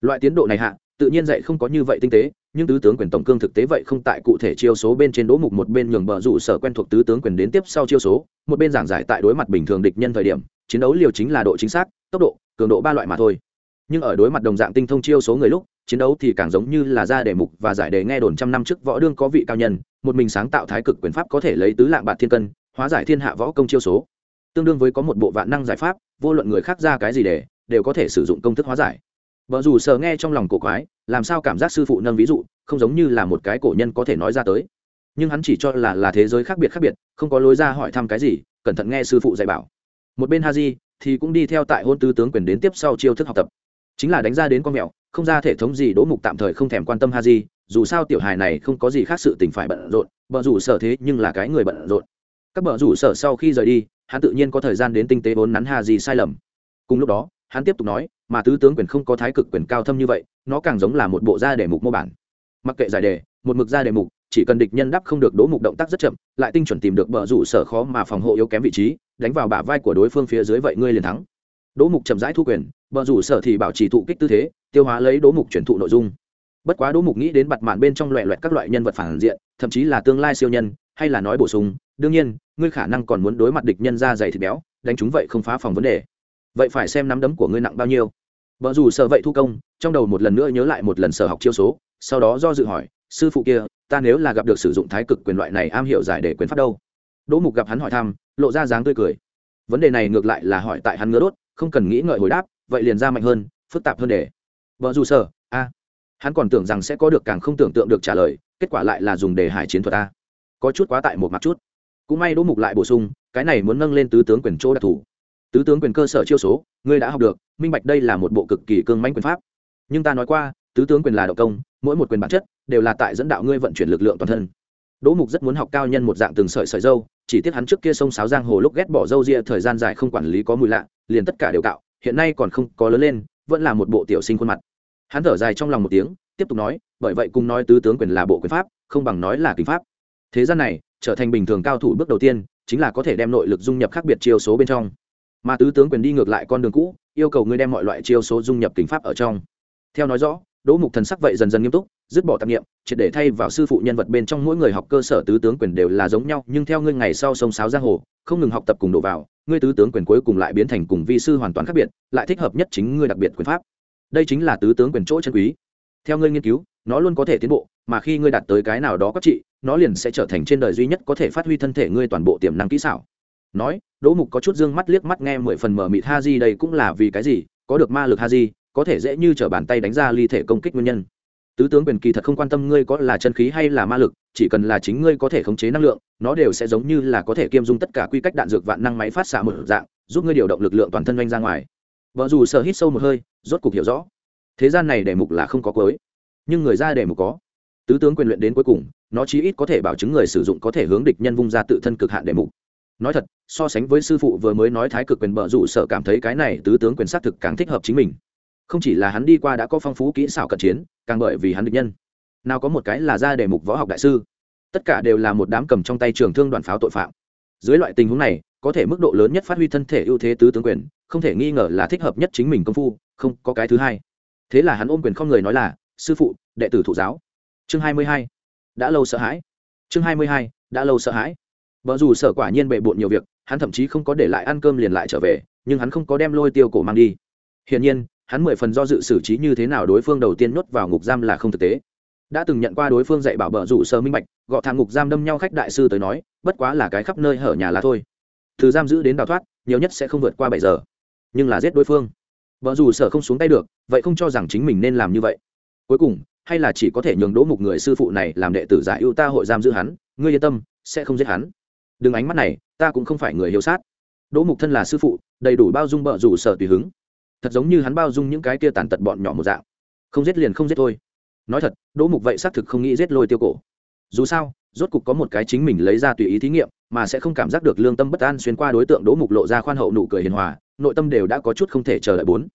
Loại tiến độ này hạ, tự nhiên dạy không có như vậy tinh tế, nhưng tứ tướng quyền tổng cương thực tế vậy không tại cụ thể chiêu số bên trên đỗ mục một bên nhường bờ rủ sở quen thuộc tứ tướng quyền đến tiếp sau chiêu số, một bên giảng giải tại đối mặt bình thường địch nhân thời điểm chiến đấu liều chính là độ chính xác, tốc độ, cường độ ba loại mà thôi. Nhưng ở đối mặt đồng dạng tinh thông chiêu số người lúc, chiến đấu thì càng giống như là ra đề mục và giải đề nghe đồn trăm năm trước võ đương có vị cao nhân, một mình sáng tạo thái cực quyền pháp có thể lấy tứ lạng bạc thiên cân, hóa giải thiên hạ võ công chiêu số. Tương đương với có một bộ vạn năng giải pháp, vô luận người khác ra cái gì để đều có thể sử dụng công thức hóa giải. Vợ dù sờ nghe trong lòng cổ quái, làm sao cảm giác sư phụ nâng ví dụ, không giống như là một cái cổ nhân có thể nói ra tới. Nhưng hắn chỉ cho là là thế giới khác biệt khác biệt, không có lối ra hỏi thăm cái gì, cẩn thận nghe sư phụ dạy bảo một bên ha di thì cũng đi theo tại hôn tư tướng quyền đến tiếp sau chiêu thức học tập. Chính là đánh ra đến con mẹo không ra thể thống gì đỗ mục tạm thời không thèm quan tâm ha di dù sao tiểu hài này không có gì khác sự tình phải bận rộn bờ rủ sở thế nhưng là cái người bận rộn. Các bờ rủ sở sau khi rời đi, hắn tự nhiên có thời gian đến tinh tế vốn nắn ha di sai lầm. Cùng lúc đó, hắn tiếp tục nói, mà tứ tướng quyền không có thái cực quyền cao thâm như vậy, nó càng giống là một bộ da đề mục mô bản. Mặc kệ giải đề, một mực ra đề mục chỉ cần địch nhân đáp không được đỗ mục động tác rất chậm, lại tinh chuẩn tìm được bờ rủ sở khó mà phòng hộ yếu kém vị trí, đánh vào bả vai của đối phương phía dưới vậy ngươi liền thắng. Đỗ mục chậm rãi thu quyền, bờ rủ sở thì bảo trì thụ kích tư thế, tiêu hóa lấy đỗ mục chuyển thụ nội dung. Bất quá đỗ mục nghĩ đến bặt mạn bên trong loẹ loẹt các loại nhân vật phản diện, thậm chí là tương lai siêu nhân, hay là nói bổ sung, đương nhiên, ngươi khả năng còn muốn đối mặt địch nhân ra dày thịt béo, đánh chúng vậy không phá phòng vấn đề. Vậy phải xem nắm đấm của ngươi nặng bao nhiêu. Vợ dù sợ vậy thu công, trong đầu một lần nữa nhớ lại một lần sở học chiêu số, sau đó do dự hỏi, sư phụ kia ta nếu là gặp được sử dụng thái cực quyền loại này am hiểu giải để quyền pháp đâu? Đỗ mục gặp hắn hỏi thăm, lộ ra dáng tươi cười. Vấn đề này ngược lại là hỏi tại hắn ngứa đốt, không cần nghĩ ngợi hồi đáp, vậy liền ra mạnh hơn, phức tạp hơn để. Vợ dù sở a. Hắn còn tưởng rằng sẽ có được càng không tưởng tượng được trả lời, kết quả lại là dùng để hải chiến thuật a. Có chút quá tại một mặt chút. Cũng may đỗ mục lại bổ sung, cái này muốn nâng lên tứ tướng quyền chỗ đặc thù. Tứ tướng quyền cơ sở chiêu số, ngươi đã học được, minh bạch đây là một bộ cực kỳ cương mãnh quyền pháp. Nhưng ta nói qua, tứ tướng quyền là động công, mỗi một quyền bản chất đều là tại dẫn đạo ngươi vận chuyển lực lượng toàn thân. Đỗ mục rất muốn học cao nhân một dạng từng sợi sợi dâu, chỉ tiếc hắn trước kia sông sáo giang hồ lúc ghét bỏ dâu ria thời gian dài không quản lý có mùi lạ, liền tất cả đều cạo, hiện nay còn không có lớn lên, vẫn là một bộ tiểu sinh khuôn mặt. Hắn thở dài trong lòng một tiếng, tiếp tục nói, bởi vậy cùng nói tứ tướng quyền là bộ quyền pháp, không bằng nói là kính pháp. Thế gian này, trở thành bình thường cao thủ bước đầu tiên, chính là có thể đem nội lực dung nhập khác biệt chiêu số bên trong. Mà tứ tướng quyền đi ngược lại con đường cũ, yêu cầu ngươi đem mọi loại chiêu số dung nhập kính pháp ở trong. Theo nói rõ, đỗ mục thần sắc vậy dần dần nghiêm túc dứt bỏ tạp nghiệm triệt để thay vào sư phụ nhân vật bên trong mỗi người học cơ sở tứ tướng quyền đều là giống nhau, nhưng theo ngươi ngày sau sông sáo giang hồ, không ngừng học tập cùng đổ vào, ngươi tứ tướng quyền cuối cùng lại biến thành cùng vi sư hoàn toàn khác biệt, lại thích hợp nhất chính ngươi đặc biệt quyền pháp. Đây chính là tứ tướng quyền chỗ chân quý. Theo ngươi nghiên cứu, nó luôn có thể tiến bộ, mà khi ngươi đạt tới cái nào đó các trị, nó liền sẽ trở thành trên đời duy nhất có thể phát huy thân thể ngươi toàn bộ tiềm năng kỹ xảo. Nói, đỗ mục có chút d ư ơ n g mắt liếc mắt nghe mười phần mở mịt ha di đây cũng là vì cái gì, có được ma lực ha di có thể dễ như t r ở bàn tay đánh ra ly thể công kích nguyên nhân tứ tướng quyền kỳ thật không quan tâm ngươi có là chân khí hay là ma lực, chỉ cần là chính ngươi có thể khống chế năng lượng, nó đều sẽ giống như là có thể kiêm dung tất cả quy cách đạn dược vạn năng máy phát xạ một dạng, giúp ngươi điều động lực lượng toàn thân doanh ra ngoài. Vợ dù sợ hít sâu một hơi, rốt cục hiểu rõ. Thế gian này đề mục là không có cuối, nhưng người ra đề mục có. Tứ tướng quyền luyện đến cuối cùng, nó chí ít có thể bảo chứng người sử dụng có thể hướng địch nhân vung ra tự thân cực hạn đề mục. Nói thật, so sánh với sư phụ vừa mới nói thái cực quyền bờ rủ sở cảm thấy cái này tứ tướng quyền xác thực càng thích hợp chính mình không chỉ là hắn đi qua đã có phong phú kỹ xảo cận chiến, càng bởi vì hắn được nhân. Nào có một cái là ra đề mục võ học đại sư, tất cả đều là một đám cầm trong tay trường thương đoàn pháo tội phạm. Dưới loại tình huống này, có thể mức độ lớn nhất phát huy thân thể ưu thế tứ tướng quyền, không thể nghi ngờ là thích hợp nhất chính mình công phu, không có cái thứ hai. Thế là hắn ôm quyền không người nói là, sư phụ, đệ tử thụ giáo. Chương hai mươi hai, đã lâu sợ hãi. Chương hai mươi hai, đã lâu sợ hãi. Vợ dù sở quả nhiên bệ bộn nhiều việc, hắn thậm chí không có để lại ăn cơm liền lại trở về, nhưng hắn không có đem lôi tiêu cổ mang đi. Hiển nhiên hắn mười phần do dự xử trí như thế nào đối phương đầu tiên nhốt vào ngục giam là không thực tế. Đã từng nhận qua đối phương dạy bảo bợ rủ sơ minh bạch gọ thang ngục giam đâm nhau khách đại sư tới nói, bất quá là cái khắp nơi hở nhà là thôi. Từ giam giữ đến đào thoát, nhiều nhất sẽ không vượt qua bảy giờ. Nhưng là giết đối phương. Vợ dù sở không xuống tay được, vậy không cho rằng chính mình nên làm như vậy. Cuối cùng, hay là chỉ có thể nhường đỗ mục người sư phụ này làm đệ tử giải ưu ta hội giam giữ hắn, ngươi yên tâm, sẽ không giết hắn. Đừng ánh mắt này, ta cũng không phải người hiếu sát. Đỗ mục thân là sư phụ, đầy đủ bao dung bợ rủ sở tùy hứng thật giống như hắn bao dung những cái kia tàn tật bọn nhỏ một dạng. Không giết liền không giết thôi. Nói thật, đỗ mục vậy xác thực không nghĩ giết lôi tiêu cổ. Dù sao, rốt cục có một cái chính mình lấy ra tùy ý thí nghiệm, mà sẽ không cảm giác được lương tâm bất an xuyên qua đối tượng đỗ mục lộ ra khoan hậu nụ cười hiền hòa, nội tâm đều đã có chút không thể chờ đợi bốn.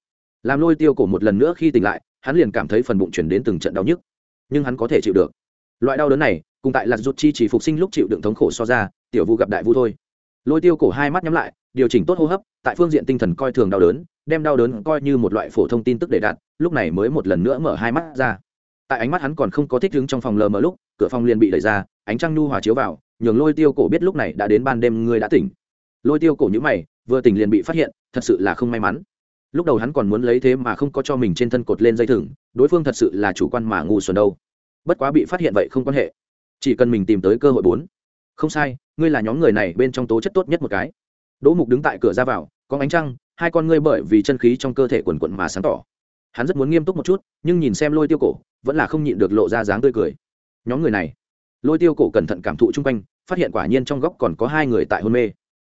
Làm lôi tiêu cổ một lần nữa khi tỉnh lại, hắn liền cảm thấy phần bụng chuyển đến từng trận đau nhức. Nhưng hắn có thể chịu được. Loại đau đớn này, cùng tại lạc rút chi chỉ phục sinh lúc chịu đựng thống khổ so ra, tiểu vu gặp đại vu thôi lôi tiêu cổ hai mắt nhắm lại, điều chỉnh tốt hô hấp, tại phương diện tinh thần coi thường đau đớn, đem đau đớn coi như một loại phổ thông tin tức để đạt, lúc này mới một lần nữa mở hai mắt ra. Tại ánh mắt hắn còn không có thích đứng trong phòng lờ mờ lúc, cửa phòng liền bị đẩy ra, ánh trăng nhu hòa chiếu vào, nhường lôi tiêu cổ biết lúc này đã đến ban đêm người đã tỉnh. Lôi tiêu cổ nhữ mày, vừa tỉnh liền bị phát hiện, thật sự là không may mắn. Lúc đầu hắn còn muốn lấy thế mà không có cho mình trên thân cột lên dây thừng, đối phương thật sự là chủ quan mà ngu xuẩn đâu. Bất quá bị phát hiện vậy không quan hệ. Chỉ cần mình tìm tới cơ hội bốn không sai, ngươi là nhóm người này bên trong tố chất tốt nhất một cái. Đỗ mục đứng tại cửa ra vào, có ánh trăng, hai con ngươi bởi vì chân khí trong cơ thể quần quận mà sáng tỏ. Hắn rất muốn nghiêm túc một chút, nhưng nhìn xem lôi tiêu cổ, vẫn là không nhịn được lộ ra dáng tươi cười. Nhóm người này. Lôi tiêu cổ cẩn thận cảm thụ chung quanh, phát hiện quả nhiên trong góc còn có hai người tại hôn mê.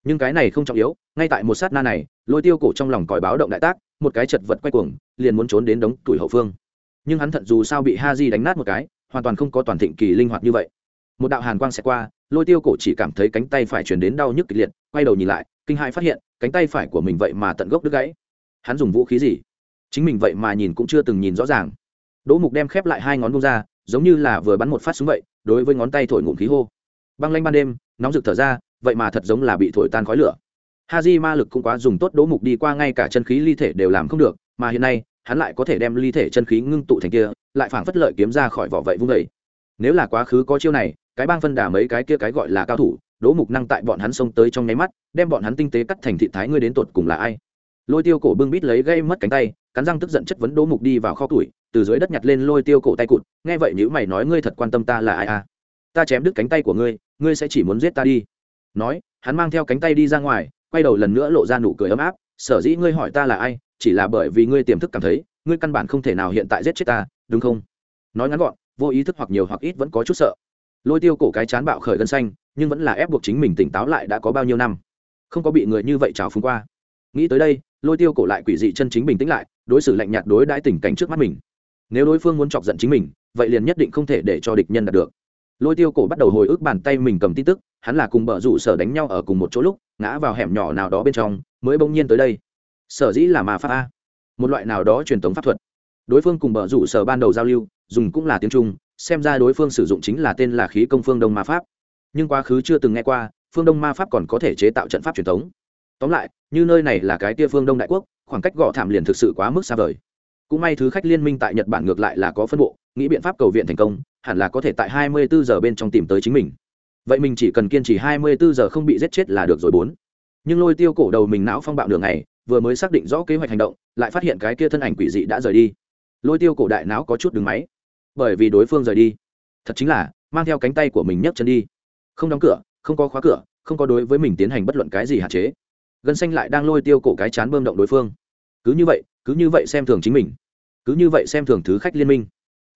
Nhưng cái này không trọng yếu, ngay tại một sát na này, lôi tiêu cổ trong lòng còi báo động đại tác, một cái chật vật quay cuồng, liền muốn trốn đến đống tuổi hậu phương. Nhưng hắn thận dù sao bị ha di đánh nát một cái, hoàn toàn không có toàn thịnh kỳ linh hoạt như vậy một đạo hàn quang sẽ qua, lôi tiêu cổ chỉ cảm thấy cánh tay phải chuyển đến đau nhức kịch liệt, quay đầu nhìn lại, kinh hãi phát hiện, cánh tay phải của mình vậy mà tận gốc đứt gãy. Hắn dùng vũ khí gì? Chính mình vậy mà nhìn cũng chưa từng nhìn rõ ràng. Đỗ mục đem khép lại hai ngón bông ra, giống như là vừa bắn một phát súng vậy, đối với ngón tay thổi ngụm khí hô. Băng lanh ban đêm, nóng rực thở ra, vậy mà thật giống là bị thổi tan khói lửa. Ha di ma lực cũng quá dùng tốt, đỗ mục đi qua ngay cả chân khí ly thể đều làm không được, mà hiện nay, hắn lại có thể đem ly thể chân khí ngưng tụ thành kia, lại phảng phất lợi kiếm ra khỏi vỏ vậy vung đầy nếu là quá khứ có chiêu này cái bang phân đà mấy cái kia cái gọi là cao thủ, đỗ mục năng tại bọn hắn xông tới trong nháy mắt, đem bọn hắn tinh tế cắt thành thị thái ngươi đến tột cùng là ai. Lôi tiêu cổ bưng bít lấy gây mất cánh tay, cắn răng tức giận chất vấn đỗ mục đi vào kho tuổi từ dưới đất nhặt lên lôi tiêu cổ tay cụt, nghe vậy nếu mày nói ngươi thật quan tâm ta là ai à? Ta chém đứt cánh tay của ngươi ngươi sẽ chỉ muốn giết ta đi. Nói, hắn mang theo cánh tay đi ra ngoài, quay đầu lần nữa lộ ra nụ cười ấm áp, sở dĩ ngươi hỏi ta là ai, chỉ là bởi vì ngươi tiềm thức cảm thấy, ngươi căn bản không thể nào hiện tại giết chết ta, đúng không? Nói ngắn gọn, vô ý thức hoặc nhiều hoặc ít vẫn có chút sợ lôi tiêu cổ cái chán bạo khởi gân xanh, nhưng vẫn là ép buộc chính mình tỉnh táo lại đã có bao nhiêu năm. Không có bị người như vậy trào phúng qua. Nghĩ tới đây, lôi tiêu cổ lại quỷ dị chân chính bình tĩnh lại, đối xử lạnh nhạt đối đãi tình cảnh trước mắt mình. Nếu đối phương muốn chọc giận chính mình, vậy liền nhất định không thể để cho địch nhân đạt được. Lôi tiêu cổ bắt đầu hồi ức bàn tay mình cầm tin tức, hắn là cùng bờ rủ sở đánh nhau ở cùng một chỗ lúc, ngã vào hẻm nhỏ nào đó bên trong, mới bỗng nhiên tới đây. Sở dĩ là mà pháp a. Một loại nào đó truyền thống pháp thuật. Đối phương cùng bờ rủ sở ban đầu giao lưu, dùng cũng là tiếng trung xem ra đối phương sử dụng chính là tên là khí công phương đông ma pháp. Nhưng quá khứ chưa từng nghe qua, phương đông ma pháp còn có thể chế tạo trận pháp truyền thống. Tóm lại, như nơi này là cái tia phương đông đại quốc, khoảng cách gõ thảm liền thực sự quá mức xa vời. Cũng may thứ khách liên minh tại nhật bản ngược lại là có phân bộ, nghĩ biện pháp cầu viện thành công, hẳn là có thể tại 24 giờ bên trong tìm tới chính mình. Vậy mình chỉ cần kiên trì 24 giờ không bị giết chết là được rồi bốn. Nhưng lôi tiêu cổ đầu mình não phong bạo đường này vừa mới xác định rõ kế hoạch hành động, lại phát hiện cái kia thân ảnh quỷ dị đã rời đi. Lôi tiêu cổ đại não có chút đứng máy bởi vì đối phương rời đi. Thật chính là, mang theo cánh tay của mình nhấc chân đi. Không đóng cửa, không có khóa cửa, không có đối với mình tiến hành bất luận cái gì hạn chế. Gân xanh lại đang lôi tiêu cổ cái chán bơm động đối phương. Cứ như vậy, cứ như vậy xem thường chính mình. Cứ như vậy xem thường thứ khách liên minh.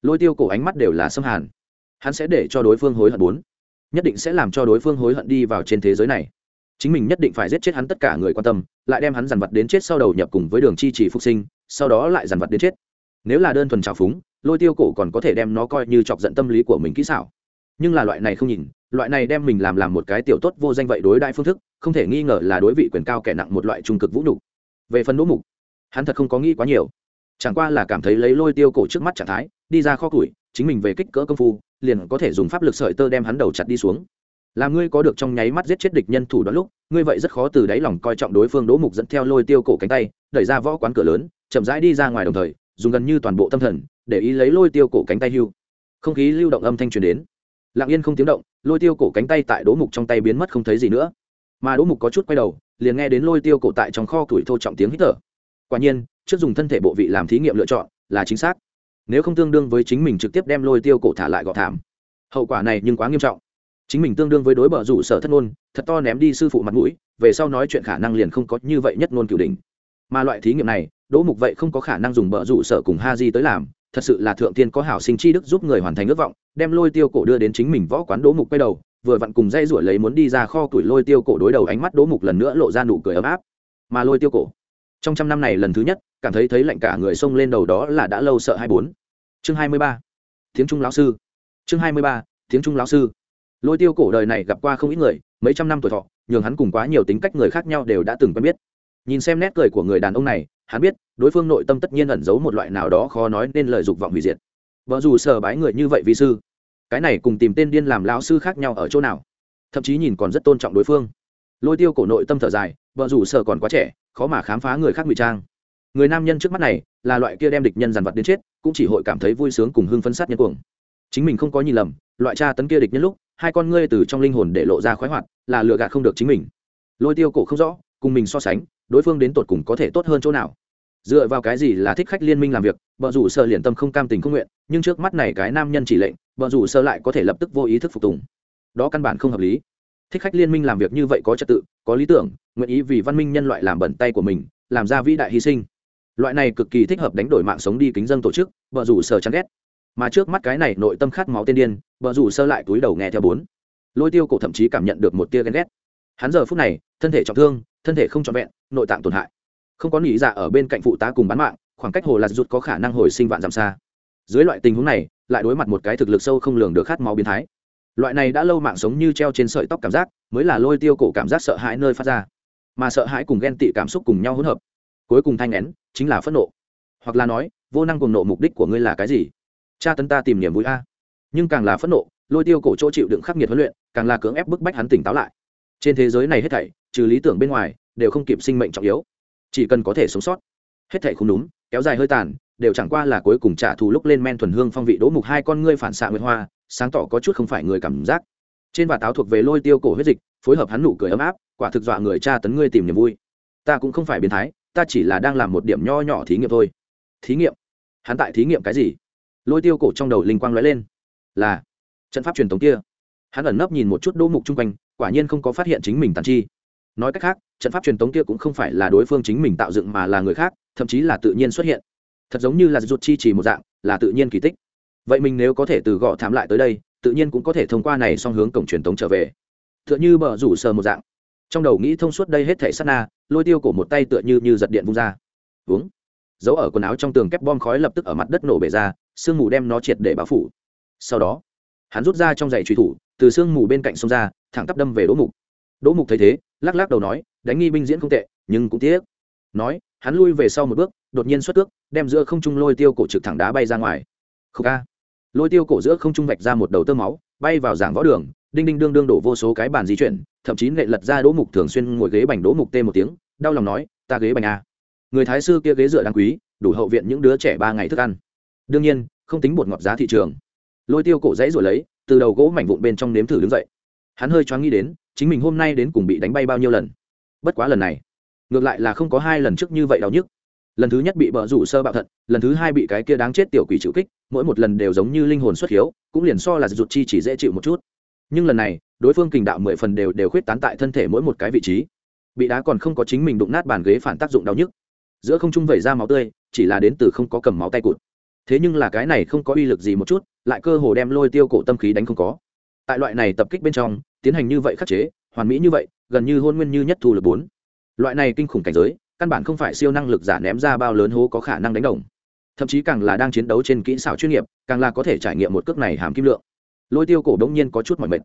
Lôi tiêu cổ ánh mắt đều là xâm hàn. Hắn sẽ để cho đối phương hối hận bốn. Nhất định sẽ làm cho đối phương hối hận đi vào trên thế giới này. Chính mình nhất định phải giết chết hắn tất cả người quan tâm, lại đem hắn dằn vặt đến chết sau đầu nhập cùng với đường chi chỉ phục sinh, sau đó lại dằn vặt đến chết. Nếu là đơn thuần trào phúng lôi tiêu cổ còn có thể đem nó coi như chọc giận tâm lý của mình kỹ xảo. Nhưng là loại này không nhìn, loại này đem mình làm làm một cái tiểu tốt vô danh vậy đối đại phương thức, không thể nghi ngờ là đối vị quyền cao kẻ nặng một loại trung cực vũ nhục. Về phần đỗ mục, hắn thật không có nghĩ quá nhiều. Chẳng qua là cảm thấy lấy lôi tiêu cổ trước mắt trạng thái, đi ra kho củi, chính mình về kích cỡ công phu, liền có thể dùng pháp lực sợi tơ đem hắn đầu chặt đi xuống. Là ngươi có được trong nháy mắt giết chết địch nhân thủ đoạn lúc, ngươi vậy rất khó từ đáy lòng coi trọng đối phương đỗ mục dẫn theo lôi tiêu cổ cánh tay, đẩy ra võ quán cửa lớn, chậm rãi đi ra ngoài đồng thời, dùng gần như toàn bộ tâm thần để ý lấy lôi tiêu cổ cánh tay hưu. Không khí lưu động âm thanh truyền đến. Lặng yên không tiếng động, lôi tiêu cổ cánh tay tại đỗ mục trong tay biến mất không thấy gì nữa. Mà đỗ mục có chút quay đầu, liền nghe đến lôi tiêu cổ tại trong kho tuổi thô trọng tiếng hít thở. Quả nhiên, trước dùng thân thể bộ vị làm thí nghiệm lựa chọn, là chính xác. Nếu không tương đương với chính mình trực tiếp đem lôi tiêu cổ thả lại gọt thảm, hậu quả này nhưng quá nghiêm trọng. Chính mình tương đương với đối bờ rủ sở thất ngôn, thật to ném đi sư phụ mặt mũi, về sau nói chuyện khả năng liền không có như vậy nhất ngôn cửu đỉnh. Mà loại thí nghiệm này, đỗ mục vậy không có khả năng dùng bờ rủ sở cùng ha di tới làm thật sự là thượng tiên có hảo sinh chi đức giúp người hoàn thành ước vọng, đem lôi tiêu cổ đưa đến chính mình võ quán đỗ mục quay đầu, vừa vặn cùng dây ruổi lấy muốn đi ra kho tuổi lôi tiêu cổ đối đầu ánh mắt đỗ mục lần nữa lộ ra nụ cười ấm áp. Mà lôi tiêu cổ, trong trăm năm này lần thứ nhất, cảm thấy thấy lạnh cả người xông lên đầu đó là đã lâu sợ hai bốn. Chương hai mươi ba, tiếng trung lão sư. Chương hai mươi ba, tiếng trung lão sư. Lôi tiêu cổ đời này gặp qua không ít người, mấy trăm năm tuổi thọ, nhường hắn cùng quá nhiều tính cách người khác nhau đều đã từng quen biết. Nhìn xem nét cười của người đàn ông này hắn biết, đối phương nội tâm tất nhiên ẩn giấu một loại nào đó khó nói nên lời dục vọng hủy diệt. Vợ dù sờ bái người như vậy vì sư, cái này cùng tìm tên điên làm lão sư khác nhau ở chỗ nào? Thậm chí nhìn còn rất tôn trọng đối phương. Lôi tiêu cổ nội tâm thở dài, vợ dù sờ còn quá trẻ, khó mà khám phá người khác ngụy trang. Người nam nhân trước mắt này, là loại kia đem địch nhân dằn vặt đến chết, cũng chỉ hội cảm thấy vui sướng cùng hưng phấn sát nhân cuồng. Chính mình không có nhìn lầm, loại tra tấn kia địch nhân lúc, hai con ngươi từ trong linh hồn để lộ ra khoái hoạt, là lựa gạt không được chính mình. Lôi tiêu cổ không rõ, cùng mình so sánh đối phương đến tột cùng có thể tốt hơn chỗ nào. Dựa vào cái gì là thích khách liên minh làm việc vợ rủ sợ liền tâm không cam tình không nguyện, nhưng trước mắt này cái nam nhân chỉ lệnh vợ rủ sợ lại có thể lập tức vô ý thức phục tùng. Đó căn bản không hợp lý. Thích khách liên minh làm việc như vậy có trật tự, có lý tưởng, nguyện ý vì văn minh nhân loại làm bẩn tay của mình, làm ra vĩ đại hy sinh. Loại này cực kỳ thích hợp đánh đổi mạng sống đi kính dân tổ chức vợ rủ sợ chán ghét. Mà trước mắt cái này nội tâm khát máu tên điên vợ rủ sơ lại túi đầu nghe theo bốn. Lôi tiêu cổ thậm chí cảm nhận được một tia ghen ghét. Hắn giờ phút này, thân thể trọng thương, thân thể không trọn vẹn nội tạng tổn hại. Không có nghĩ dạ ở bên cạnh phụ tá cùng bán mạng, khoảng cách hồ lạt rụt có khả năng hồi sinh vạn dặm xa. Dưới loại tình huống này, lại đối mặt một cái thực lực sâu không lường được khát máu biến thái. Loại này đã lâu mạng sống như treo trên sợi tóc cảm giác, mới là lôi tiêu cổ cảm giác sợ hãi nơi phát ra. Mà sợ hãi cùng ghen tị cảm xúc cùng nhau hỗn hợp. Cuối cùng thanh nén, chính là phẫn nộ. Hoặc là nói, vô năng cùng nộ mục đích của ngươi là cái gì? Cha tấn ta tìm niềm vui a. Nhưng càng là phẫn nộ, lôi tiêu cổ chỗ chịu đựng khắc nghiệt huấn luyện, càng là cưỡng ép bức bách hắn tỉnh táo lại. Trên thế giới này hết thảy, trừ lý tưởng bên ngoài đều không kịp sinh mệnh trọng yếu. Chỉ cần có thể sống sót, hết thể không đúng, kéo dài hơi tàn, đều chẳng qua là cuối cùng trả thù lúc lên men thuần hương phong vị đỗ mục hai con ngươi phản xạ nguyệt hoa, sáng tỏ có chút không phải người cảm giác. Trên và táo thuộc về lôi tiêu cổ huyết dịch, phối hợp hắn nụ cười ấm áp, quả thực dọa người cha tấn ngươi tìm niềm vui. Ta cũng không phải biến thái, ta chỉ là đang làm một điểm nho nhỏ thí nghiệm thôi. Thí nghiệm? Hắn tại thí nghiệm cái gì? Lôi tiêu cổ trong đầu linh quang lóe lên. Là, trận pháp truyền thống kia. Hắn ẩn nấp nhìn một chút đỗ mục chung quanh, quả nhiên không có phát hiện chính mình tàn chi nói cách khác, trận pháp truyền thống kia cũng không phải là đối phương chính mình tạo dựng mà là người khác, thậm chí là tự nhiên xuất hiện. Thật giống như là rụt chi chỉ một dạng, là tự nhiên kỳ tích. Vậy mình nếu có thể từ gõ thảm lại tới đây, tự nhiên cũng có thể thông qua này song hướng cổng truyền thống trở về. Tựa như bờ rủ sờ một dạng. Trong đầu nghĩ thông suốt đây hết thể sát na, lôi tiêu cổ một tay tựa như như giật điện vung ra. Uống giấu ở quần áo trong tường kép bom khói lập tức ở mặt đất nổ bể ra, sương mù đem nó triệt để báo phủ. Sau đó, hắn rút ra trong giày truy thủ, từ sương mù bên cạnh sông ra, thẳng tắp đâm về đỗ mục. Đỗ mục thấy thế lắc lắc đầu nói, đánh nghi binh diễn không tệ, nhưng cũng tiếc. Nói, hắn lui về sau một bước, đột nhiên xuất cước, đem giữa không trung lôi tiêu cổ trực thẳng đá bay ra ngoài. Khúc ca. Lôi tiêu cổ giữa không trung vạch ra một đầu tơ máu, bay vào giảng võ đường, đinh đinh đương đương đổ vô số cái bàn di chuyển, thậm chí lệ lật ra đỗ mục thường xuyên ngồi ghế bành đỗ mục tê một tiếng, đau lòng nói, ta ghế bành a người thái sư kia ghế dựa đáng quý, đủ hậu viện những đứa trẻ ba ngày thức ăn. Đương nhiên, không tính bột ngọt giá thị trường. Lôi tiêu cổ dãy rồi lấy, từ đầu gỗ mảnh vụn bên trong nếm thử đứng dậy. Hắn hơi choáng nghĩ đến chính mình hôm nay đến cùng bị đánh bay bao nhiêu lần? Bất quá lần này, ngược lại là không có hai lần trước như vậy đau nhức. Lần thứ nhất bị bờ rủ sơ bạo thận, lần thứ hai bị cái kia đáng chết tiểu quỷ chịu kích, mỗi một lần đều giống như linh hồn xuất hiếu, cũng liền so là rụt chi chỉ dễ chịu một chút. Nhưng lần này, đối phương kình đạo mười phần đều đều khuyết tán tại thân thể mỗi một cái vị trí. Bị đá còn không có chính mình đụng nát bàn ghế phản tác dụng đau nhức. Giữa không trung vẩy ra máu tươi, chỉ là đến từ không có cầm máu tay cụt. Thế nhưng là cái này không có uy lực gì một chút, lại cơ hồ đem lôi tiêu cổ tâm khí đánh không có tại loại này tập kích bên trong, tiến hành như vậy khắc chế, hoàn mỹ như vậy, gần như hôn nguyên như nhất thu lực bốn. Loại này kinh khủng cảnh giới, căn bản không phải siêu năng lực giả ném ra bao lớn hố có khả năng đánh đồng. Thậm chí càng là đang chiến đấu trên kỹ xảo chuyên nghiệp, càng là có thể trải nghiệm một cước này hàm kim lượng. Lôi tiêu cổ đống nhiên có chút mỏi mệt.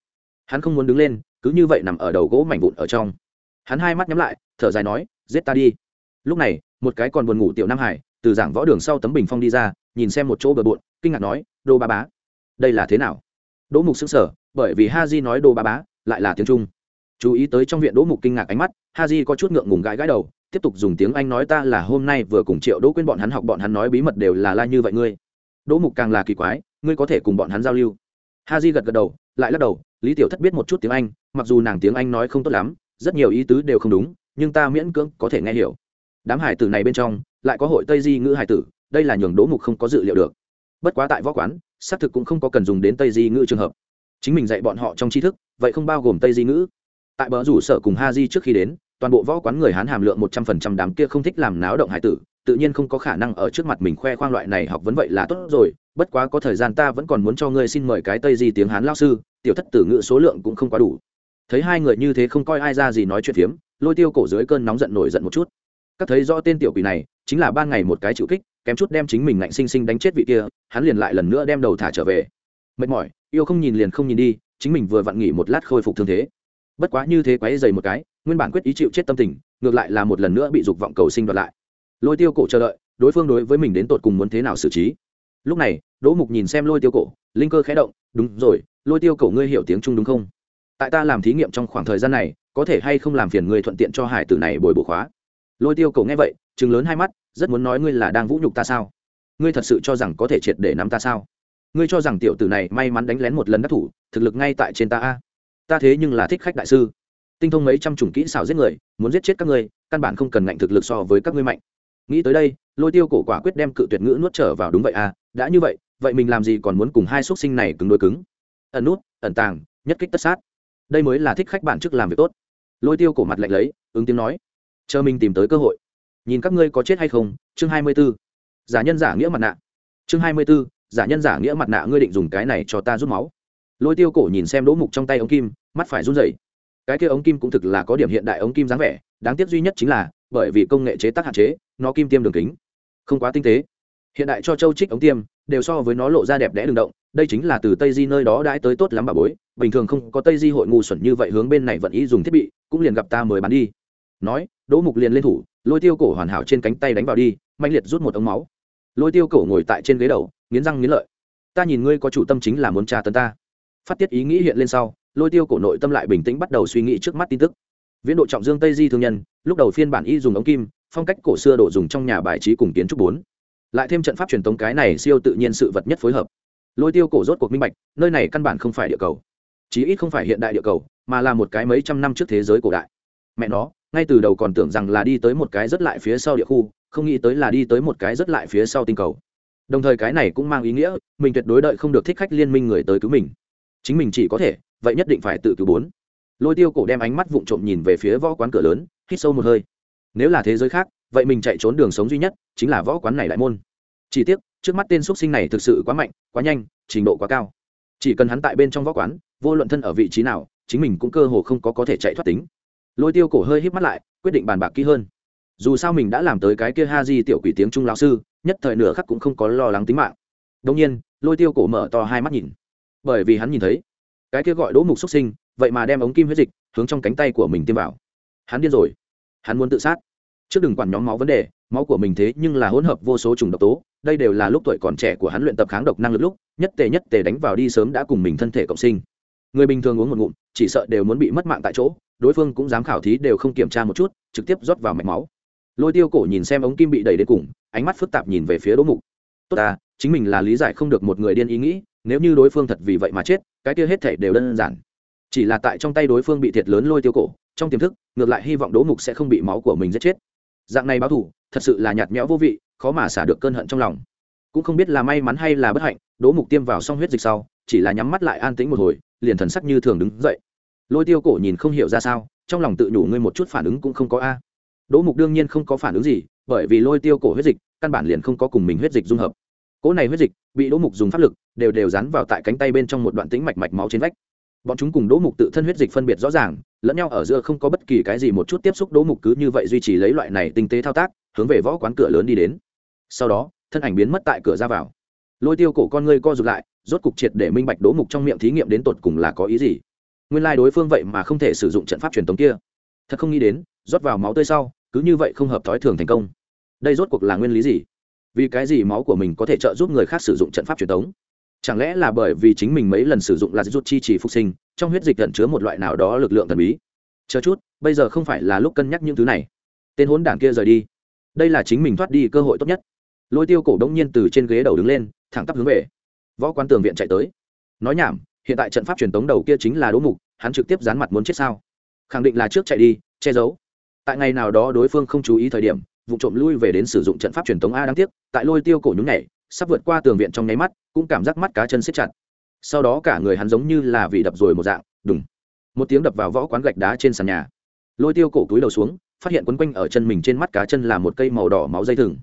Hắn không muốn đứng lên, cứ như vậy nằm ở đầu gỗ mảnh vụn ở trong. Hắn hai mắt nhắm lại, thở dài nói, giết ta đi. Lúc này, một cái còn buồn ngủ tiểu nam hải, từ giảng võ đường sau tấm bình phong đi ra, nhìn xem một chỗ bờ bộn, kinh ngạc nói đô ba bá, đây là thế nào? Đỗ mục xứng sở bởi vì ha di nói đồ ba bá, lại là tiếng trung. Chú ý tới trong viện đỗ mục kinh ngạc ánh mắt ha di có chút ngượng ngùng gãi gãi đầu, tiếp tục dùng tiếng anh nói ta là hôm nay vừa cùng triệu đỗ quên bọn hắn học, bọn hắn nói bí mật đều là la như vậy ngươi. Đỗ mục càng là kỳ quái, ngươi có thể cùng bọn hắn giao lưu. Ha di gật gật đầu, lại lắc đầu, lý tiểu thất biết một chút tiếng anh, mặc dù nàng tiếng anh nói không tốt lắm, rất nhiều ý tứ đều không đúng, nhưng ta miễn cưỡng có thể nghe hiểu. Đám hải tử này bên trong, lại có hội tây di ngữ hải tử, đây là nhường đỗ mục không có dự liệu được. Bất quá tại võ quán, xác thực cũng không có cần dùng đến tây di ngữ trường hợp chính mình dạy bọn họ trong tri thức, vậy không bao gồm tây di ngữ. Tại bờ rủ sở cùng ha di trước khi đến, toàn bộ võ quán người hán hàm lượng một trăm phần trăm đám kia không thích làm náo động hải tử, tự nhiên không có khả năng ở trước mặt mình khoe khoang loại này học vấn vậy là tốt rồi, bất quá có thời gian ta vẫn còn muốn cho ngươi xin mời cái tây di tiếng hán lao sư, tiểu thất tử ngữ số lượng cũng không quá đủ. Thấy hai người như thế không coi ai ra gì nói chuyện phiếm, lôi tiêu cổ dưới cơn nóng giận nổi giận một chút. Các thấy rõ tên tiểu quỷ này, chính là ban ngày một cái chịu kích, kém chút đem chính mình ngạnh sinh sinh đánh chết vị kia, hắn liền lại lần nữa đem đầu thả trở về. Mệt mỏi yêu không nhìn liền không nhìn đi, chính mình vừa vặn nghỉ một lát khôi phục thương thế. Bất quá như thế quấy dày một cái, nguyên bản quyết ý chịu chết tâm tình, ngược lại là một lần nữa bị dục vọng cầu sinh đoạt lại. Lôi tiêu cổ chờ đợi, đối phương đối với mình đến tột cùng muốn thế nào xử trí? Lúc này, đỗ mục nhìn xem lôi tiêu cổ, linh cơ khẽ động, đúng rồi, lôi tiêu cổ ngươi hiểu tiếng trung đúng không? Tại ta làm thí nghiệm trong khoảng thời gian này, có thể hay không làm phiền ngươi thuận tiện cho hải tử này bồi bổ khóa? Lôi tiêu cổ nghe vậy chừng lớn hai mắt, rất muốn nói ngươi là đang vũ nhục ta sao? Ngươi thật sự cho rằng có thể triệt để nắm ta sao? Ngươi cho rằng tiểu tử này may mắn đánh lén một lần đắc thủ, thực lực ngay tại trên ta a. Ta thế nhưng là thích khách đại sư. Tinh thông mấy trăm chủng kỹ xảo giết người, muốn giết chết các ngươi, căn bản không cần ngạnh thực lực so với các ngươi mạnh. Nghĩ tới đây, lôi tiêu cổ quả quyết đem cự tuyệt ngữ nuốt trở vào, đúng vậy à đã như vậy vậy mình làm gì còn muốn cùng hai x u ấ t sinh này cứng đôi cứng? Ẩn nút, ẩn tàng, nhất kích tất sát. Đây mới là thích khách bản chức làm việc tốt. Lôi tiêu cổ mặt lạnh lấy, ứng tiếng nói, chờ mình tìm tới cơ hội. Nhìn các ngươi có chết hay không, chương hai mươi b ố giả nhân giả nghĩa mặt nạ. Chương hai mươi b ố giả nhân giả nghĩa mặt nạ ngươi định dùng cái này cho ta rút máu. Lôi tiêu cổ nhìn xem đỗ mục trong tay ống kim, mắt phải run rẩy. Cái kia ống kim cũng thực là có điểm hiện đại ống kim dáng vẻ, đáng tiếc duy nhất chính là, bởi vì công nghệ chế tác hạn chế, nó kim tiêm đường kính. Không quá tinh tế. Hiện đại cho châu trích ống tiêm, đều so với nó lộ ra đẹp đẽ đường động, đây chính là từ tây di nơi đó đãi tới tốt lắm bà bối. Bình thường không có tây di hội ngu xuẩn như vậy hướng bên này vẫn ý dùng thiết bị, cũng liền gặp ta mới bán đi. Nói, đỗ mục liền lên thủ, lôi tiêu cổ hoàn hảo trên cánh tay đánh vào đi mạnh liệt rút một ống máu. Lôi tiêu cổ ngồi tại trên ghế đầu nghiến răng nghiến lợi. Ta nhìn ngươi có chủ tâm chính là muốn tra tấn ta. Phát tiết ý nghĩ hiện lên sau, lôi tiêu cổ nội tâm lại bình tĩnh bắt đầu suy nghĩ trước mắt tin tức. Viễn độ trọng dương tây di thương nhân, lúc đầu phiên bản y dùng ống kim, phong cách cổ xưa đồ dùng trong nhà bài trí cùng kiến trúc bốn. Lại thêm trận pháp truyền thống cái này siêu tự nhiên sự vật nhất phối hợp. Lôi tiêu cổ rốt cuộc minh bạch, nơi này căn bản không phải địa cầu. Chí ít không phải hiện đại địa cầu, mà là một cái mấy trăm năm trước thế giới cổ đại. Mẹ nó, ngay từ đầu còn tưởng rằng là đi tới một cái rất lại phía sau địa khu, không nghĩ tới là đi tới một cái rất lại phía sau tinh cầu đồng thời cái này cũng mang ý nghĩa, mình tuyệt đối đợi không được thích khách liên minh người tới cứu mình. Chính mình chỉ có thể, vậy nhất định phải tự cứu bốn. Lôi tiêu cổ đem ánh mắt vụng trộm nhìn về phía võ quán cửa lớn, hít sâu một hơi. Nếu là thế giới khác, vậy mình chạy trốn đường sống duy nhất, chính là võ quán này lại môn. Chỉ tiếc, trước mắt tên x u ấ t sinh này thực sự quá mạnh, quá nhanh, trình độ quá cao. Chỉ cần hắn tại bên trong võ quán, vô luận thân ở vị trí nào, chính mình cũng cơ hồ không có có thể chạy thoát tính. Lôi tiêu cổ hơi hít mắt lại, quyết định bàn bạc kỹ hơn. Dù sao mình đã làm tới cái kia ha di tiểu quỷ tiếng trung lão sư nhất thời nửa khắc cũng không có lo lắng tính mạng. Đông nhiên, lôi tiêu cổ mở to hai mắt nhìn. Bởi vì hắn nhìn thấy, cái kia gọi đỗ mục xuất sinh, vậy mà đem ống kim huyết dịch hướng trong cánh tay của mình tiêm vào. Hắn điên rồi. Hắn muốn tự sát. Trước đừng quản nhóm máu vấn đề, máu của mình thế nhưng là hỗn hợp vô số trùng độc tố, đây đều là lúc tuổi còn trẻ của hắn luyện tập kháng độc năng lực lúc, nhất tề nhất tề đánh vào đi sớm đã cùng mình thân thể cộng sinh. Người bình thường uống một ngụm, chỉ sợ đều muốn bị mất mạng tại chỗ, đối phương cũng dám khảo thí đều không kiểm tra một chút, trực tiếp rót vào mạch máu lôi tiêu cổ nhìn xem ống kim bị đẩy đến cùng, ánh mắt phức tạp nhìn về phía đỗ mục. Tốt ta, chính mình là lý giải không được một người điên ý nghĩ, nếu như đối phương thật vì vậy mà chết, cái kia hết thể đều đơn giản. Chỉ là tại trong tay đối phương bị thiệt lớn lôi tiêu cổ, trong tiềm thức, ngược lại hy vọng đỗ mục sẽ không bị máu của mình giết chết. Dạng này báo thủ thật sự là nhạt nhẽo vô vị, khó mà xả được cơn hận trong lòng. Cũng không biết là may mắn hay là bất hạnh, đỗ mục tiêm vào xong huyết dịch sau, chỉ là nhắm mắt lại an tĩnh một hồi, liền thần sắc như thường đứng dậy. Lôi tiêu cổ nhìn không hiểu ra sao, trong lòng tự nhủ ngươi một chút phản ứng cũng không có a đỗ mục đương nhiên không có phản ứng gì, bởi vì lôi tiêu cổ huyết dịch, căn bản liền không có cùng mình huyết dịch dung hợp. Cỗ này huyết dịch bị đỗ mục dùng pháp lực, đều đều dán vào tại cánh tay bên trong một đoạn tĩnh mạch mạch máu trên vách. Bọn chúng cùng đỗ mục tự thân huyết dịch phân biệt rõ ràng, lẫn nhau ở giữa không có bất kỳ cái gì một chút tiếp xúc, đỗ mục cứ như vậy duy trì lấy loại này tinh tế thao tác, hướng về võ quán cửa lớn đi đến. Sau đó, thân ảnh biến mất tại cửa ra vào. Lôi tiêu cổ con ngươi co rụt lại, rốt cục triệt để minh bạch đỗ mục trong miệng thí nghiệm đến tột cùng là có ý gì. Nguyên lai đối phương vậy mà không thể sử dụng trận pháp truyền thống kia. Thật không nghĩ đến rót vào máu tươi sau, cứ như vậy không hợp thói thường thành công. Đây rốt cuộc là nguyên lý gì? Vì cái gì máu của mình có thể trợ giúp người khác sử dụng trận pháp truyền thống chẳng lẽ là bởi vì chính mình mấy lần sử dụng là rút chi trì phục sinh, trong huyết dịch tận chứa một loại nào đó lực lượng thần bí? Chờ chút, bây giờ không phải là lúc cân nhắc những thứ này. Tên hốn đảng kia rời đi. Đây là chính mình thoát đi cơ hội tốt nhất. Lôi tiêu cổ đông nhiên từ trên ghế đầu đứng lên, thẳng tắp hướng về. Võ quan tường viện chạy tới. Nói nhảm, hiện tại trận pháp truyền tống đầu kia chính là đỗ mục, hắn trực tiếp dán mặt muốn chết sao? Khẳng định là trước chạy đi, che giấu tại ngày nào đó đối phương không chú ý thời điểm, vụ trộm lui về đến sử dụng trận pháp truyền thống a đáng tiếc, tại lôi tiêu cổ nhúng nhảy, sắp vượt qua tường viện trong nháy mắt, cũng cảm giác mắt cá chân xếp chặt. Sau đó cả người hắn giống như là vì đập rồi một dạng, đùng. Một tiếng đập vào võ quán gạch đá trên sàn nhà. Lôi tiêu cổ túi đầu xuống, phát hiện quấn quanh ở chân mình trên mắt cá chân là một cây màu đỏ máu dây thừng.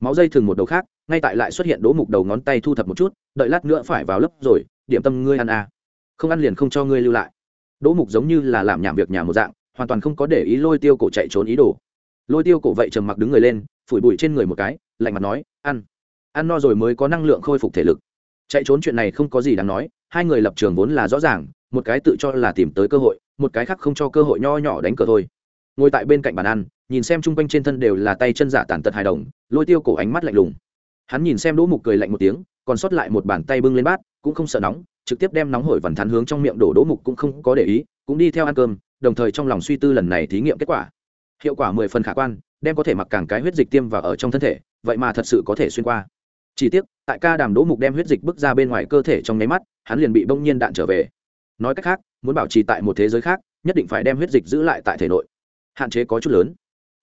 Máu dây thừng một đầu khác, ngay tại lại xuất hiện đỗ mục đầu ngón tay thu thập một chút, đợi lát nữa phải vào lớp rồi, điểm tâm ngươi ăn à. không ăn liền không cho ngươi lưu lại. Đỗ mục giống như là làm nhảm việc nhà một dạng hoàn toàn không có để ý lôi tiêu cổ chạy trốn ý đồ. Lôi tiêu cổ vậy trầm mặc đứng người lên, phủi bụi trên người một cái, lạnh mặt nói, ăn ăn no rồi mới có năng lượng khôi phục thể lực. Chạy trốn chuyện này không có gì đáng nói, hai người lập trường vốn là rõ ràng, một cái tự cho là tìm tới cơ hội, một cái khác không cho cơ hội nho nhỏ đánh cờ thôi. Ngồi tại bên cạnh bàn ăn, nhìn xem chung quanh trên thân đều là tay chân giả tàn tật hài đồng, lôi tiêu cổ ánh mắt lạnh lùng. Hắn nhìn xem đỗ mục cười lạnh một tiếng, còn sót lại một bàn tay bưng lên bát, cũng không sợ nóng, trực tiếp đem nóng hổi vằn thắn hướng trong miệng đổ đỗ mục cũng không có để ý, cũng đi theo ăn cơm đồng thời trong lòng suy tư lần này thí nghiệm kết quả. Hiệu quả mười phần khả quan, đem có thể mặc càng cái huyết dịch tiêm vào ở trong thân thể, vậy mà thật sự có thể xuyên qua. Chỉ tiếc, tại ca đàm đỗ mục đem huyết dịch bước ra bên ngoài cơ thể trong nháy mắt, hắn liền bị bỗng nhiên đạn trở về. Nói cách khác, muốn bảo trì tại một thế giới khác, nhất định phải đem huyết dịch giữ lại tại thể nội. Hạn chế có chút lớn.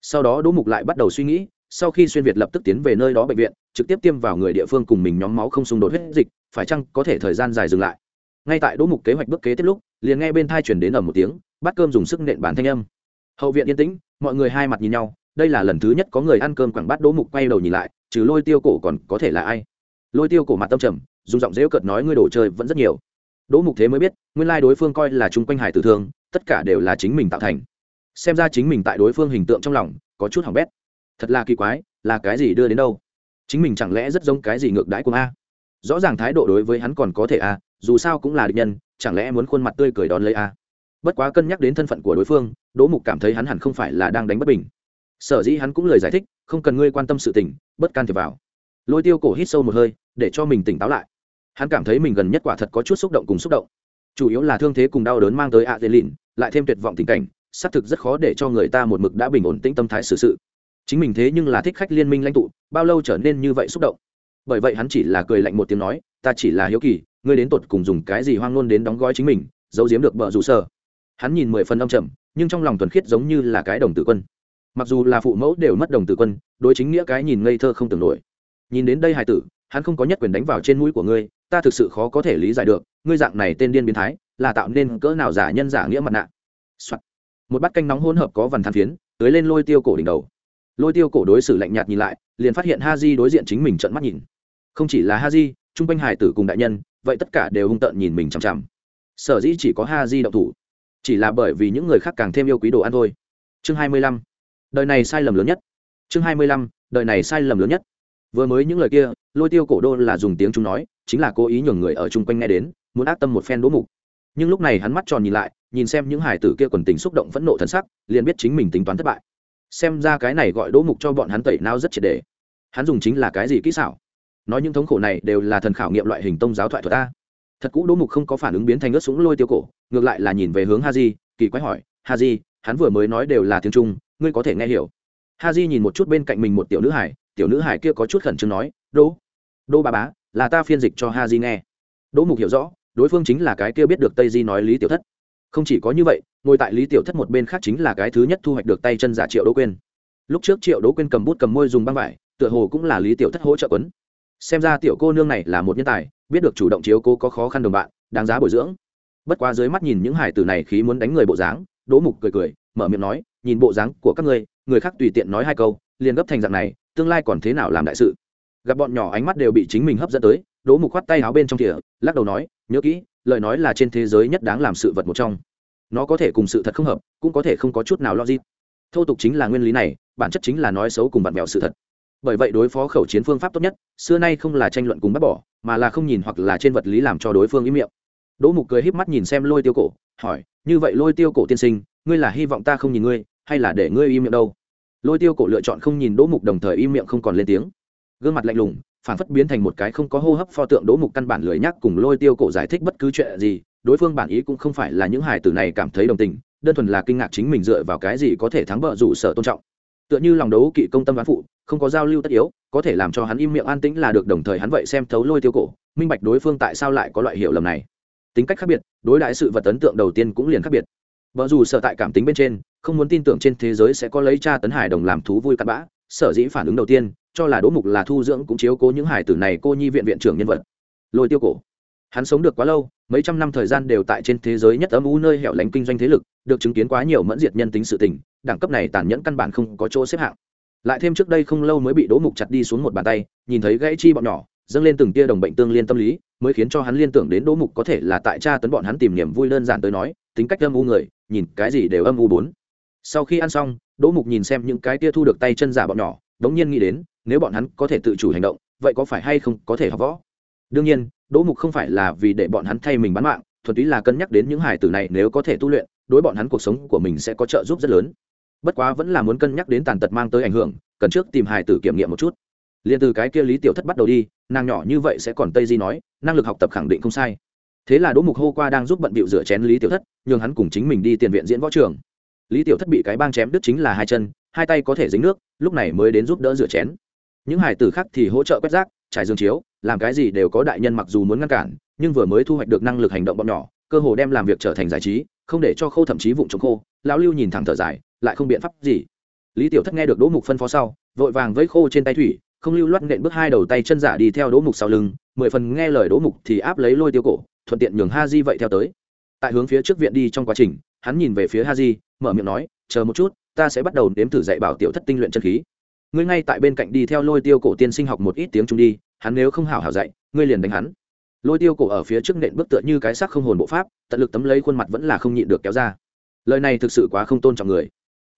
Sau đó đỗ mục lại bắt đầu suy nghĩ, sau khi xuyên việt lập tức tiến về nơi đó bệnh viện, trực tiếp tiêm vào người địa phương cùng mình nhóm máu không xung đột huyết dịch, phải chăng có thể thời gian dài dừng lại? Ngay tại đỗ mục kế hoạch bước kế tiếp lúc, liền nghe bên thai chuyển đến ở một tiếng bát cơm dùng sức nện bản thanh âm. Hậu viện yên tĩnh, mọi người hai mặt nhìn nhau, đây là lần thứ nhất có người ăn cơm quẳng bát đỗ mục quay đầu nhìn lại, trừ lôi tiêu cổ còn có thể là ai? Lôi tiêu cổ mặt tâm trầm, dùng giọng dễu cợt nói ngươi đồ chơi vẫn rất nhiều. Đỗ mục thế mới biết, nguyên lai đối phương coi là chung quanh hải tử thương, tất cả đều là chính mình tạo thành. Xem ra chính mình tại đối phương hình tượng trong lòng, có chút hỏng bét. Thật là kỳ quái, là cái gì đưa đến đâu? Chính mình chẳng lẽ rất giống cái gì ngược đãi của a rõ ràng thái độ đối với hắn còn có thể a dù sao cũng là địch nhân, chẳng lẽ muốn khuôn mặt tươi cười đón lấy a bất quá cân nhắc đến thân phận của đối phương, đỗ mục cảm thấy hắn hẳn không phải là đang đánh bất bình. Sở dĩ hắn cũng lời giải thích, không cần ngươi quan tâm sự tình, bất can thiệp vào. Lôi tiêu cổ hít sâu một hơi, để cho mình tỉnh táo lại. Hắn cảm thấy mình gần nhất quả thật có chút xúc động cùng xúc động. Chủ yếu là thương thế cùng đau đớn mang tới ạ dê lìn lại thêm tuyệt vọng tình cảnh, xác thực rất khó để cho người ta một mực đã bình ổn tĩnh tâm thái xử sự. Chính mình thế nhưng là thích khách liên minh lãnh tụ, bao lâu trở nên như vậy xúc động? Bởi vậy hắn chỉ là cười lạnh một tiếng nói, ta chỉ là hiếu kỳ, ngươi đến tột cùng dùng cái gì hoang ngôn đến đóng gói chính mình, giấu giếm được bờ rủ sơ hắn nhìn mười phần âm trầm, nhưng trong lòng thuần khiết giống như là cái đồng tử quân. Mặc dù là phụ mẫu đều mất đồng tử quân, đối chính nghĩa cái nhìn ngây thơ không tưởng nổi. Nhìn đến đây hài tử, hắn không có nhất quyền đánh vào trên mũi của ngươi, ta thực sự khó có thể lý giải được, ngươi dạng này tên điên biến thái, là tạo nên cỡ nào giả nhân giả nghĩa mặt nạ、Soạn. một bát canh nóng hỗn hợp có vằn than phiến tới lên lôi tiêu cổ đỉnh đầu. Lôi tiêu cổ đối xử lạnh nhạt nhìn lại, liền phát hiện ha di đối diện chính mình trận mắt nhìn. Không chỉ là ha di chung quanh hải tử cùng đại nhân, vậy tất cả đều hung tợn nhìn mình chằm chằm. Sở dĩ chỉ có ha di động thủ chỉ là bởi vì những người khác càng thêm yêu quý đồ ăn thôi. Chương hai mươi lăm. Đời này sai lầm lớn nhất. Chương hai mươi lăm. Đời này sai lầm lớn nhất. Vừa mới những lời kia, lôi tiêu cổ đô là dùng tiếng chúng nói, chính là cố ý nhường người ở chung quanh nghe đến, muốn ác tâm một phen đỗ mục. Nhưng lúc này hắn mắt tròn nhìn lại, nhìn xem những hải tử kia quần tình xúc động phẫn nộ thân sắc, liền biết chính mình tính toán thất bại. Xem ra cái này gọi đỗ mục cho bọn hắn tẩy nao rất triệt đề hắn dùng chính là cái gì kỹ xảo? Nói những thống khổ này đều là thần khảo nghiệm loại hình tông giáo thoại thuật ta thật cũ đỗ mục không có phản ứng biến thành ớt súng lôi tiêu cổ, ngược lại là nhìn về hướng ha di kỳ quái hỏi ha di hắn vừa mới nói đều là tiếng trung, ngươi có thể nghe hiểu? Ha di nhìn một chút bên cạnh mình một tiểu nữ hải tiểu nữ hải kia có chút khẩn trương nói, đỗ đỗ ba bá, là ta phiên dịch cho ha di nghe. Đỗ mục hiểu rõ, đối phương chính là cái kia biết được tây di nói lý tiểu thất. Không chỉ có như vậy, ngồi tại lý tiểu thất một bên khác chính là cái thứ nhất thu hoạch được tay chân giả triệu đỗ quên lúc trước triệu đỗ quên cầm bút cầm môi dùng băng vải, tựa hồ cũng là lý tiểu thất hỗ trợ quấn xem ra tiểu cô nương này là một nhân tài, biết được chủ động chiếu cố có khó khăn đồng bạn, đáng giá bồi dưỡng. Bất quá dưới mắt nhìn những hải tử này khí muốn đánh người bộ dáng, đỗ mục cười cười, mở miệng nói, nhìn bộ dáng của các ngươi, người khác tùy tiện nói hai câu, liền gấp thành dạng này, tương lai còn thế nào làm đại sự? Gặp bọn nhỏ ánh mắt đều bị chính mình hấp dẫn tới, đỗ mục khoát tay áo bên trong thìa, lắc đầu nói, nhớ kỹ, lời nói là trên thế giới nhất đáng làm sự vật một trong. Nó có thể cùng sự thật không hợp, cũng có thể không có chút nào logic. Thô tục chính là nguyên lý này, bản chất chính là nói xấu cùng bạn bèo sự thật bởi vậy đối phó khẩu chiến phương pháp tốt nhất, xưa nay không là tranh luận cùng bác bỏ, mà là không nhìn hoặc là trên vật lý làm cho đối phương ý miệng. Đỗ mục cười híp mắt nhìn xem lôi tiêu cổ, hỏi, như vậy lôi tiêu cổ tiên sinh, ngươi là hy vọng ta không nhìn ngươi, hay là để ngươi im miệng đâu? Lôi tiêu cổ lựa chọn không nhìn đỗ mục đồng thời im miệng không còn lên tiếng. Gương mặt lạnh lùng phản phất biến thành một cái không có hô hấp pho tượng, đỗ mục căn bản lười nhắc cùng lôi tiêu cổ giải thích bất cứ chuyện gì, đối phương bản ý cũng không phải là những hài tử này cảm thấy đồng tình, đơn thuần là kinh ngạc chính mình dựa vào cái gì có thể thắng bợ rủ sở tôn trọng tựa như lòng đấu kỵ công tâm đoán phụ, không có giao lưu tất yếu, có thể làm cho hắn im miệng an tĩnh là được, đồng thời hắn vậy xem thấu lôi tiêu cổ, minh bạch đối phương tại sao lại có loại hiểu lầm này. Tính cách khác biệt, đối đại sự vật ấn tượng đầu tiên cũng liền khác biệt. Vợ dù sợ tại cảm tính bên trên, không muốn tin tưởng trên thế giới sẽ có lấy cha tấn hải đồng làm thú vui cặn bã, sở dĩ phản ứng đầu tiên, cho là đỗ mục là thu dưỡng cũng chiếu cố những hải tử này cô nhi viện viện trưởng nhân vật. Lôi tiêu cổ. Hắn sống được quá lâu, mấy trăm năm thời gian đều tại trên thế giới nhất âm u nơi hẻo lánh kinh doanh thế lực, được chứng kiến quá nhiều mẫn diệt nhân tính sự tình đẳng cấp này tàn nhẫn căn bản không có chỗ xếp hạng. Lại thêm trước đây không lâu mới bị đỗ mục chặt đi xuống một bàn tay, nhìn thấy gãy chi bọn nhỏ, dâng lên từng tia đồng bệnh tương liên tâm lý, mới khiến cho hắn liên tưởng đến đỗ mục có thể là tại cha tấn bọn hắn tìm niềm vui đơn giản tới nói, tính cách âm u người, nhìn cái gì đều âm u bốn. Sau khi ăn xong đỗ mục nhìn xem những cái tia thu được tay chân giả bọn nhỏ, đống nhiên nghĩ đến, nếu bọn hắn có thể tự chủ hành động, vậy có phải hay không có thể học võ? Đương nhiên đỗ mục không phải là vì để bọn hắn thay mình bán mạng, thuần túy là cân nhắc đến những hải tử này nếu có thể tu luyện, đối bọn hắn cuộc sống của mình sẽ có trợ giúp rất lớn bất quá vẫn là muốn cân nhắc đến tàn tật mang tới ảnh hưởng, cần trước tìm hải tử kiểm nghiệm một chút. Liền từ cái kia lý tiểu thất bắt đầu đi, nàng nhỏ như vậy sẽ còn tây di nói, năng lực học tập khẳng định không sai. Thế là đỗ mục hô qua đang giúp bận bịu rửa chén lý tiểu thất, nhường hắn cùng chính mình đi tiền viện diễn võ trường. Lý tiểu thất bị cái bang chém đứt chính là hai chân, hai tay có thể dính nước, lúc này mới đến giúp đỡ rửa chén. Những hải tử khác thì hỗ trợ quét rác, trải giường chiếu, làm cái gì đều có đại nhân mặc dù muốn ngăn cản, nhưng vừa mới thu hoạch được năng lực hành động bọn nhỏ, cơ hồ đem làm việc trở thành giải trí, không để cho khô thậm chí vụng trống khô. Lão lưu nhìn thẳng thở dài lại không biện pháp gì. Lý tiểu thất nghe được đỗ mục phân phó sau, vội vàng với khô trên tay thủy, không lưu loát nện bước hai đầu tay chân giả đi theo đỗ mục sau lưng, mười phần nghe lời đỗ mục thì áp lấy lôi tiêu cổ, thuận tiện nhường ha di vậy theo tới. Tại hướng phía trước viện đi trong quá trình, hắn nhìn về phía ha di mở miệng nói, chờ một chút, ta sẽ bắt đầu nếm thử dạy bảo tiểu thất tinh luyện chân khí. Ngươi ngay tại bên cạnh đi theo lôi tiêu cổ tiên sinh học một ít tiếng trung đi, hắn nếu không hảo hảo dạy, ngươi liền đánh hắn. Lôi tiêu cổ ở phía trước nện bước tựa như cái xác không hồn bộ pháp, tận lực tấm lấy khuôn mặt vẫn là không nhịn được kéo ra. Lời này thực sự quá không tôn trọng người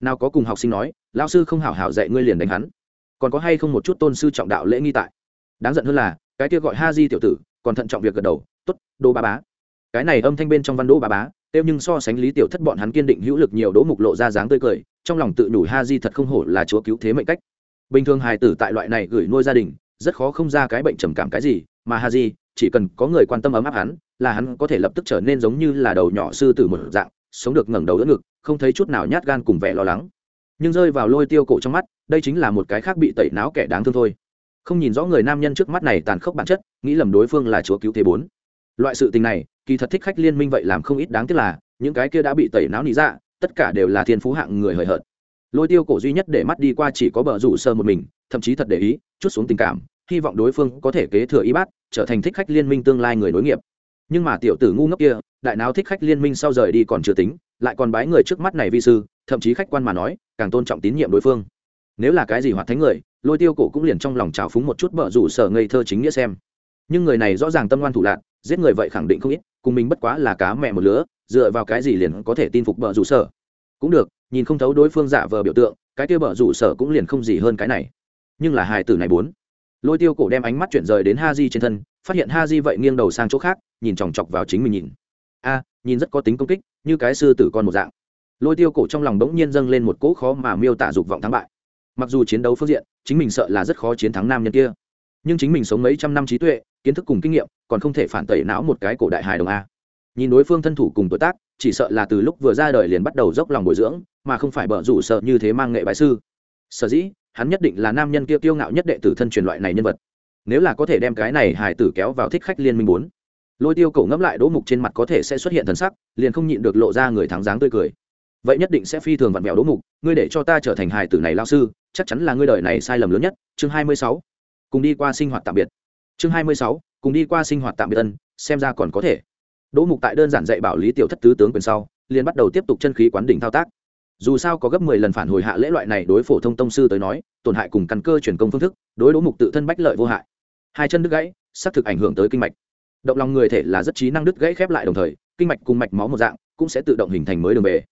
nào có cùng học sinh nói lao sư không hảo hảo dạy ngươi liền đánh hắn. Còn có hay không một chút tôn sư trọng đạo lễ nghi tại? Đáng giận hơn là, cái kia gọi ha di tiểu tử, còn thận trọng việc gật đầu t ố t đô ba bá. Cái này âm thanh bên trong văn đỗ ba bá tiêu nhưng so sánh lý tiểu thất bọn hắn kiên định hữu lực nhiều đỗ mục lộ ra dáng tươi cười, trong lòng tự nhủ ha di thật không hổ là chúa cứu thế mệnh cách. Bình thường hài tử tại loại này gửi nuôi gia đình, rất khó không ra cái bệnh trầm cảm cái gì, mà ha di chỉ cần có người quan tâm ấm áp hắn, là hắn có thể lập tức trở nên giống như là đầu nhỏ sư tử một dạng sống được ngẩng đầu đỡ ngực không thấy chút nào nhát gan cùng vẻ lo lắng. Nhưng rơi vào lôi tiêu cổ trong mắt đây chính là một cái khác bị tẩy não kẻ đáng thương thôi. Không nhìn rõ người nam nhân trước mắt này tàn khốc bản chất nghĩ lầm đối phương là chúa cứu thế bốn. Loại sự tình này kỳ thật thích khách liên minh vậy làm không ít đáng tiếc là những cái kia đã bị tẩy não nị ra dạ, tất cả đều là thiên phú hạng người hời hợt. Lôi tiêu cổ duy nhất để mắt đi qua chỉ có bờ rủ sơ một mình thậm chí thật để ý chút xuống tình cảm hy vọng đối phương có thể kế thừa y bát trở thành thích khách liên minh tương lai người nối nghiệp. Nhưng mà tiểu tử ngu ngốc kia đại não thích khách liên minh sau rời đi còn chưa tính, lại còn bái người trước mắt này vi sư, thậm chí khách quan mà nói, càng tôn trọng tín nhiệm đối phương. Nếu là cái gì hoạt thánh người, lôi tiêu cổ cũng liền trong lòng trào phúng một chút bở rủ sở ngây thơ chính nghĩa xem. Nhưng người này rõ ràng tâm ngoan thủ lạc giết người vậy khẳng định không ít, cùng mình bất quá là cá mẹ một lứa, dựa vào cái gì liền có thể tin phục bở rủ sở. Cũng được, nhìn không thấu đối phương giả vờ biểu tượng, cái kia bở rủ sở cũng liền không gì hơn cái này. Nhưng là hài tử này bốn. Lôi tiêu cổ đem ánh mắt chuyển rời đến ha di trên thân, phát hiện ha di vậy nghiêng đầu sang chỗ khác, nhìn chòng chọc vào chính mình nhìn a, nhìn rất có tính công kích, như cái sư tử con một dạng. Lôi tiêu cổ trong lòng đ ố n g nhiên dâng lên một cỗ khó mà miêu tả dục vọng thắng bại. Mặc dù chiến đấu phương diện, chính mình sợ là rất khó chiến thắng nam nhân kia. Nhưng chính mình sống mấy trăm năm trí tuệ, kiến thức cùng kinh nghiệm, còn không thể phản tẩy não một cái cổ đại hài đồng a. Nhìn đối phương thân thủ cùng tuổi tác, chỉ sợ là từ lúc vừa ra đời liền bắt đầu dốc lòng bồi dưỡng, mà không phải bở rủ sợ như thế mang nghệ bại sư. Sở dĩ, hắn nhất định là nam nhân kia kiêu ngạo nhất đệ tử thân truyền loại này nhân vật. Nếu là có thể đem cái này hài tử kéo vào thích khách liên minh bốn lôi tiêu cổ ngẫm lại đỗ mục trên mặt có thể sẽ xuất hiện thần sắc, liền không nhịn được lộ ra người thắng dáng tươi cười. Vậy nhất định sẽ phi thường vặn vẹo đỗ mục, ngươi để cho ta trở thành hài tử này lao sư, chắc chắn là ngươi đời này sai lầm lớn nhất. Chương hai mươi sáu, cùng đi qua sinh hoạt tạm biệt. Chương hai mươi sáu, cùng đi qua sinh hoạt tạm biệt ân, xem ra còn có thể. Đỗ mục tại đơn giản dạy bảo lý tiểu thất tứ tướng quyền sau, liền bắt đầu tiếp tục chân khí quán đỉnh thao tác. Dù sao có gấp mười lần phản hồi hạ lễ loại này đối phổ thông tông sư tới nói, tổn hại cùng căn cơ chuyển công phương thức, đối đỗ mục tự thân bách lợi vô hại. Hai chân đứt gãy, xác thực ảnh hưởng tới kinh mạch động lòng người thể là rất trí năng đứt gãy khép lại đồng thời, kinh mạch cùng mạch máu một dạng, cũng sẽ tự động hình thành mới đường về.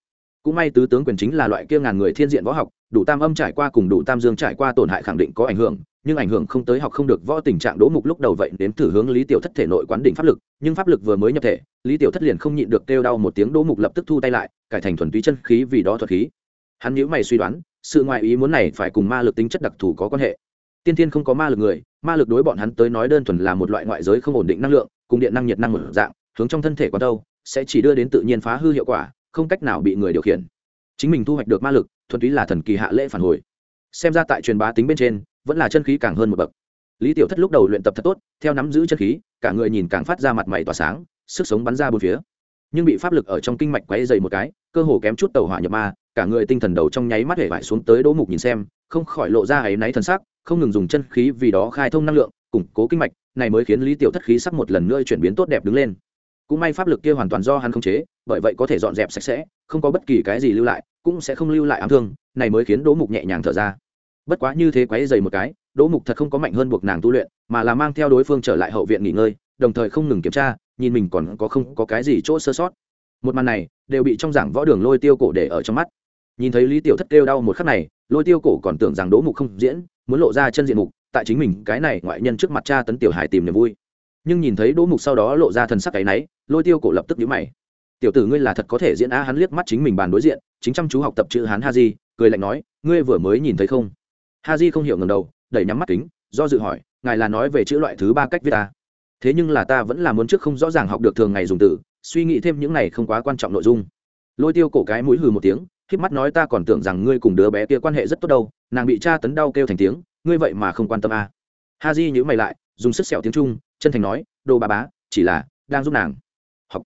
Cũng may tứ tướng quyền chính là loại kia ngàn người thiên diện võ học, đủ tam âm trải qua cùng đủ tam dương trải qua tổn hại khẳng định có ảnh hưởng, nhưng ảnh hưởng không tới học không được võ tình trạng đỗ mục lúc đầu vậy đến thử hướng lý tiểu thất thể nội quán đỉnh pháp lực, nhưng pháp lực vừa mới nhập thể, lý tiểu thất liền không nhịn được kêu đau một tiếng đỗ mục lập tức thu tay lại, cải thành thuần túy chân khí vì đó thuật khí. Hắn nhữ mày suy đoán, sự ngoại ý muốn này phải cùng ma lực tính chất đặc thù có quan hệ. Tiên thiên không có ma lực người, ma lực đối bọn hắn tới nói đơn thuần là một loại ngoại giới không ổn định năng lượng cùng điện năng nhiệt năng một dạng, hướng trong thân thể quá đâu, sẽ chỉ đưa đến tự nhiên phá hư hiệu quả, không cách nào bị người điều khiển. Chính mình thu hoạch được ma lực, thuần túy là thần kỳ hạ lễ phản hồi. Xem ra tại truyền bá tính bên trên, vẫn là chân khí càng hơn một bậc. Lý tiểu thất lúc đầu luyện tập thật tốt, theo nắm giữ chân khí, cả người nhìn càng phát ra mặt mày tỏa sáng, sức sống bắn ra bốn phía. Nhưng bị pháp lực ở trong kinh mạch quấy dày một cái, cơ hồ kém chút tàu hỏa nhập ma, cả người tinh thần đầu trong nháy mắt hể vải xuống tới đỗ mục nhìn xem, không khỏi lộ ra áy náy thần sắc, không ngừng dùng chân khí vì đó khai thông năng lượng củng cố kinh mạch, này mới khiến lý tiểu thất khí sắc một lần nữa chuyển biến tốt đẹp đứng lên. Cũng may pháp lực kia hoàn toàn do hắn khống chế, bởi vậy có thể dọn dẹp sạch sẽ, không có bất kỳ cái gì lưu lại, cũng sẽ không lưu lại ám thương, này mới khiến đỗ mục nhẹ nhàng thở ra. Bất quá như thế quấy dày một cái, đỗ mục thật không có mạnh hơn buộc nàng tu luyện, mà là mang theo đối phương trở lại hậu viện nghỉ ngơi, đồng thời không ngừng kiểm tra, nhìn mình còn có không có cái gì chỗ sơ sót. Một màn này, đều bị trong giảng võ đường lôi tiêu cổ để ở trong mắt. Nhìn thấy lý tiểu thất kêu đau một khắc này, lôi tiêu cổ còn tưởng rằng đỗ mục không diễn, muốn lộ ra chân diện mục tại chính mình cái này ngoại nhân trước mặt cha tấn tiểu hải tìm niềm vui. Nhưng nhìn thấy đỗ mục sau đó lộ ra thần sắc cái náy lôi tiêu cổ lập tức nhíu mày. Tiểu tử ngươi là thật có thể diễn á hắn liếc mắt chính mình bàn đối diện, chính chăm chú học tập chữ hán ha di cười lạnh nói, ngươi vừa mới nhìn thấy không? Ha di không hiểu ngầm đầu, đẩy nhắm mắt kính, do dự hỏi, ngài là nói về chữ loại thứ ba cách viết ta? Thế nhưng là ta vẫn là muốn trước không rõ ràng học được thường ngày dùng từ, suy nghĩ thêm những này không quá quan trọng nội dung. Lôi tiêu cổ cái mũi hừ một tiếng k mắt nói, ta còn tưởng rằng ngươi cùng đứa bé kia quan hệ rất tốt đâu, nàng bị cha tấn đau kêu thành tiếng ngươi vậy mà không quan tâm à. ha di nhữ mày lại, dùng sức sẹo tiếng trung, chân thành nói, đồ bà bá, chỉ là đang giúp nàng. Học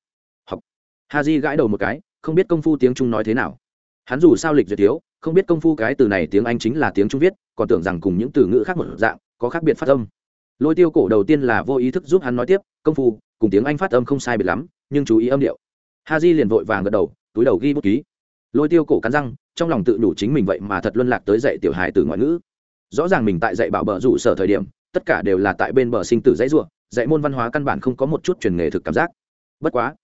học. Ha di gãi đầu một cái, không biết công phu tiếng trung nói thế nào. Hắn dù sao lịch duyệt thiếu, không biết công phu cái từ này tiếng anh chính là tiếng trung viết, còn tưởng rằng cùng những từ ngữ khác một dạng, có khác biệt phát âm. Lôi tiêu cổ đầu tiên là vô ý thức giúp hắn nói tiếp, công phu, cùng tiếng anh phát âm không sai biệt lắm, nhưng chú ý âm điệu. Ha di liền vội vàng gật đầu, túi đầu ghi bút ký. Lôi tiêu cổ cắn răng, trong lòng tự đủ chính mình vậy mà thật luân lạc tới dạy tiểu hài từ ngoại ngữ rõ ràng mình tại dạy bảo bờ rủ sở thời điểm, tất cả đều là tại bên bờ sinh tử dãy ruộng dạy môn văn hóa căn bản không có một chút truyền nghề thực cảm giác. Bất quá,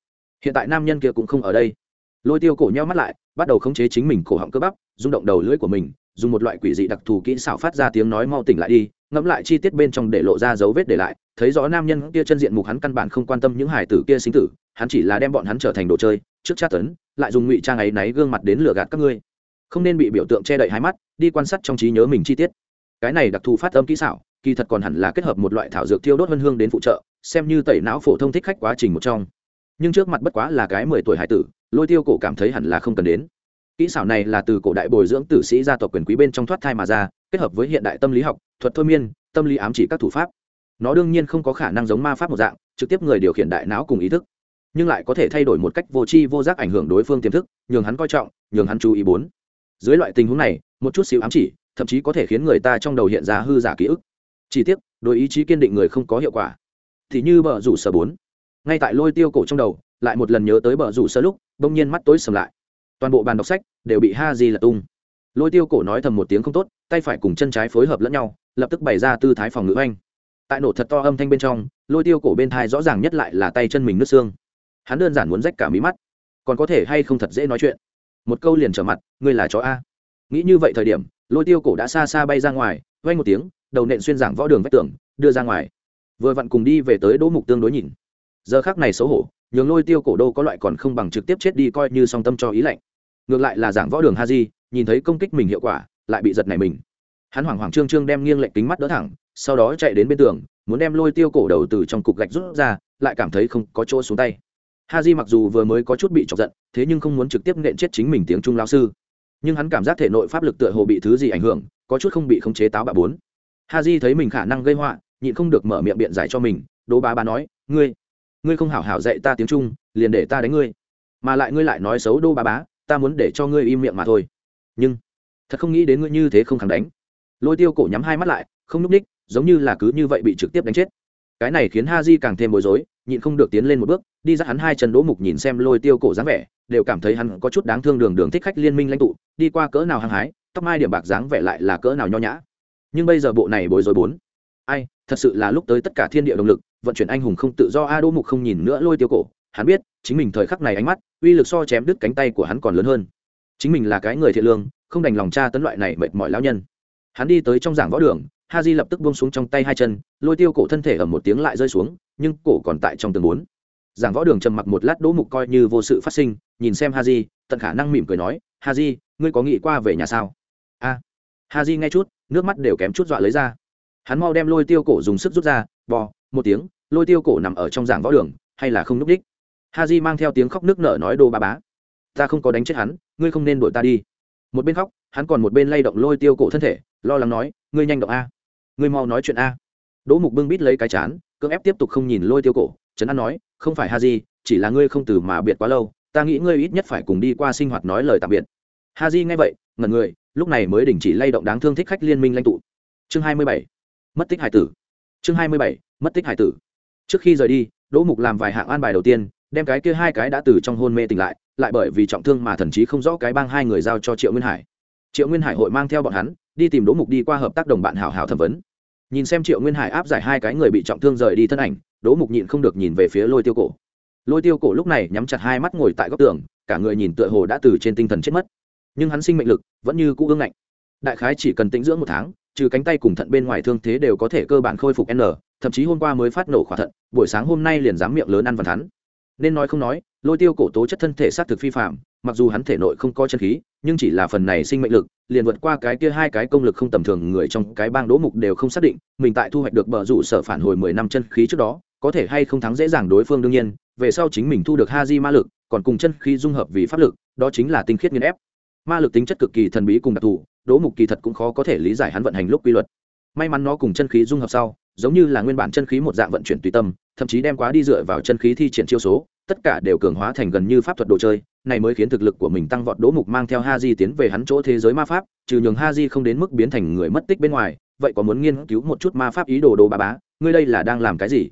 hiện tại nam nhân kia cũng không ở đây. Lôi tiêu cổ nhau mắt lại, bắt đầu khống chế chính mình cổ họng cơ bắp, rung động đầu lưỡi của mình, dùng một loại quỷ dị đặc thù kỹ xảo phát ra tiếng nói mau tỉnh lại đi, ngẫm lại chi tiết bên trong để lộ ra dấu vết để lại, thấy rõ nam nhân kia chân diện mục hắn căn bản không quan tâm những hải tử kia sinh tử, hắn chỉ là đem bọn hắn trở thành đồ chơi, trước tra tấn, lại dùng ngụy trang ấy náy gương mặt đến lừa gạt các ngươi. Không nên bị biểu tượng che đậy hai mắt, đi quan sát trong trí nhớ mình chi tiết cái này đặc thù phát âm kỹ xảo, kỳ thật còn hẳn là kết hợp một loại thảo dược thiêu đốt vân hương đến phụ trợ, xem như tẩy não phổ thông thích khách quá trình một trong. Nhưng trước mặt bất quá là cái mười tuổi hải tử, lôi tiêu cổ cảm thấy hẳn là không cần đến. Kỹ xảo này là từ cổ đại bồi dưỡng tử sĩ gia tộc quyền quý bên trong thoát thai mà ra, kết hợp với hiện đại tâm lý học, thuật thôi miên, tâm lý ám chỉ các thủ pháp. Nó đương nhiên không có khả năng giống ma pháp một dạng, trực tiếp người điều khiển đại não cùng ý thức, nhưng lại có thể thay đổi một cách vô tri vô giác ảnh hưởng đối phương tiềm thức, nhường hắn coi trọng, nhường hắn chú ý bốn. Dưới loại tình huống này, một chút xíu ám chỉ thậm chí có thể khiến người ta trong đầu hiện ra hư giả ký ức. Chỉ tiếc, đối ý chí kiên định người không có hiệu quả. Thì như bờ rủ sở bốn. Ngay tại lôi tiêu cổ trong đầu, lại một lần nhớ tới bờ rủ sơ lúc, bỗng nhiên mắt tối sầm lại. Toàn bộ bàn đọc sách đều bị ha di lật tung. Lôi tiêu cổ nói thầm một tiếng không tốt, tay phải cùng chân trái phối hợp lẫn nhau, lập tức bày ra tư thái phòng ngữ anh. Tại nổ thật to âm thanh bên trong, lôi tiêu cổ bên thai rõ ràng nhất lại là tay chân mình nước xương. Hắn đơn giản muốn rách cả mí mắt. Còn có thể hay không thật dễ nói chuyện? Một câu liền trở mặt, ngươi là chó a. Nghĩ như vậy thời điểm lôi tiêu cổ đã xa xa bay ra ngoài vay một tiếng, đầu nện xuyên giảng võ đường vách tường, đưa ra ngoài. Vừa vặn cùng đi về tới đỗ mục tương đối nhìn. Giờ khác này xấu hổ, nhường lôi tiêu cổ đô có loại còn không bằng trực tiếp chết đi coi như song tâm cho ý lạnh. Ngược lại là giảng võ đường ha di nhìn thấy công kích mình hiệu quả, lại bị giật này mình. Hắn hoảng hoảng trương trương đem nghiêng lệnh kính mắt đỡ thẳng, sau đó chạy đến bên tường, muốn đem lôi tiêu cổ đầu từ trong cục gạch rút ra, lại cảm thấy không có chỗ xuống tay. Ha di mặc dù vừa mới có chút bị chọc giận, thế nhưng không muốn trực tiếp nện chết chính mình tiếng trung lao sư nhưng hắn cảm giác thể nội pháp lực tựa hồ bị thứ gì ảnh hưởng, có chút không bị khống chế táo bạ bốn. Ha di thấy mình khả năng gây họa, nhịn không được mở miệng biện giải cho mình, đố bá bá nói, ngươi ngươi không hảo hảo dạy ta tiếng trung, liền để ta đánh ngươi. Mà lại ngươi lại nói xấu đô bá bá ta muốn để cho ngươi im miệng mà thôi. Nhưng, thật không nghĩ đến ngươi như thế không khẳng đánh. Lôi tiêu cổ nhắm hai mắt lại, không núp ních, giống như là cứ như vậy bị trực tiếp đánh chết cái này khiến ha di càng thêm bối rối, nhịn không được tiến lên một bước, đi ra hắn hai chân đỗ mục nhìn xem lôi tiêu cổ dáng vẻ, đều cảm thấy hắn có chút đáng thương đường đường thích khách liên minh lãnh tụ, đi qua cỡ nào hăng hái, tóc mai điểm bạc dáng vẻ lại là cỡ nào nho nhã. Nhưng bây giờ bộ này bối rối bốn. Ai, thật sự là lúc tới tất cả thiên địa động lực, vận chuyển anh hùng không tự do, a, đỗ mục không nhìn nữa lôi tiêu cổ, hắn biết, chính mình thời khắc này ánh mắt, uy lực so chém đứt cánh tay của hắn còn lớn hơn. Chính mình là cái người thiện lương, không đành lòng tra tấn loại này mệt mỏi lão nhân. Hắn đi tới trong giảng võ đường ha di lập tức buông xuống trong tay hai chân, lôi tiêu cổ thân thể ở một tiếng lại rơi xuống, nhưng cổ còn tại trong tường bốn. Giảng võ đường trầm mặc một lát đỗ mục coi như vô sự phát sinh, nhìn xem ha di tận khả năng mỉm cười nói ha di ngươi có nghĩ qua về nhà sao? A. Ha di nghe chút, nước mắt đều kém chút dọa lấy ra. Hắn mau đem lôi tiêu cổ dùng sức rút ra, bò, một tiếng, lôi tiêu cổ nằm ở trong giảng võ đường, hay là không núp đích? Ha di mang theo tiếng khóc nước nở nói, đồ ba bá, ta không có đánh chết hắn, ngươi không nên đuổi ta đi. Một bên khóc, hắn còn một bên lay động lôi tiêu cổ thân thể, lo lắng nói, ngươi nhanh động a ngươi mau nói chuyện a. Đỗ mục bưng bít lấy cái chán, cưỡng ép tiếp tục không nhìn lôi tiêu cổ, trấn an nói, không phải ha di, chỉ là ngươi không từ mà biệt quá lâu, ta nghĩ ngươi ít nhất phải cùng đi qua sinh hoạt nói lời tạm biệt. Ha di nghe vậy, ngẩn người, lúc này mới đình chỉ lay động đáng thương thích khách liên minh lãnh tụ. Chương hai mươi bảy, mất tích hải tử. Chương hai mươi bảy, mất tích hải tử. Trước khi rời đi, đỗ mục làm vài hạng an bài đầu tiên, đem cái kia hai cái đã từ trong hôn mê tỉnh lại lại bởi vì trọng thương mà thần chí không rõ cái bang hai người giao cho triệu nguyên hải. Triệu nguyên hải hội mang theo bọn hắn, đi tìm đỗ mục đi qua hợp tác đồng bạn hảo hảo thẩm vấn nhìn xem triệu nguyên hải áp giải hai cái người bị trọng thương rời đi thân ảnh, đỗ mục nhịn không được nhìn về phía lôi tiêu cổ. Lôi tiêu cổ lúc này nhắm chặt hai mắt ngồi tại góc tường, cả người nhìn tựa hồ đã từ trên tinh thần chết mất. Nhưng hắn sinh mệnh lực vẫn như cũ ương ngạnh. Đại khái chỉ cần tĩnh dưỡng một tháng, trừ cánh tay cùng thận bên ngoài thương thế đều có thể cơ bản khôi phục n, thậm chí hôm qua mới phát nổ khỏa thận, buổi sáng hôm nay liền dám miệng lớn ăn văn thắn nên nói không nói, lôi tiêu cổ tố chất thân thể xác thực phi phạm mặc dù hắn thể nội không có chân khí, nhưng chỉ là phần này sinh mệnh lực, liền vượt qua cái kia hai cái công lực không tầm thường người trong cái bang đỗ mục đều không xác định, mình tại thu hoạch được bờ rủ sở phản hồi mười năm chân khí trước đó, có thể hay không thắng dễ dàng đối phương đương nhiên, về sau chính mình thu được ha di ma lực, còn cùng chân khí dung hợp vì pháp lực, đó chính là tinh khiết nghiên ép. Ma lực tính chất cực kỳ thần bí cùng đặc thù, đỗ mục kỳ thật cũng khó có thể lý giải hắn vận hành lúc quy luật. May mắn nó cùng chân khí dung hợp sau giống như là nguyên bản chân khí một dạng vận chuyển tùy tâm, thậm chí đem quá đi dựa vào chân khí thi triển chiêu số, tất cả đều cường hóa thành gần như pháp thuật đồ chơi, này mới khiến thực lực của mình tăng vọt đỗ mục mang theo ha di tiến về hắn chỗ thế giới ma pháp, trừ nhường ha di không đến mức biến thành người mất tích bên ngoài, vậy có muốn nghiên cứu một chút ma pháp ý đồ đồ bà bá, ngươi đây là đang làm cái gì?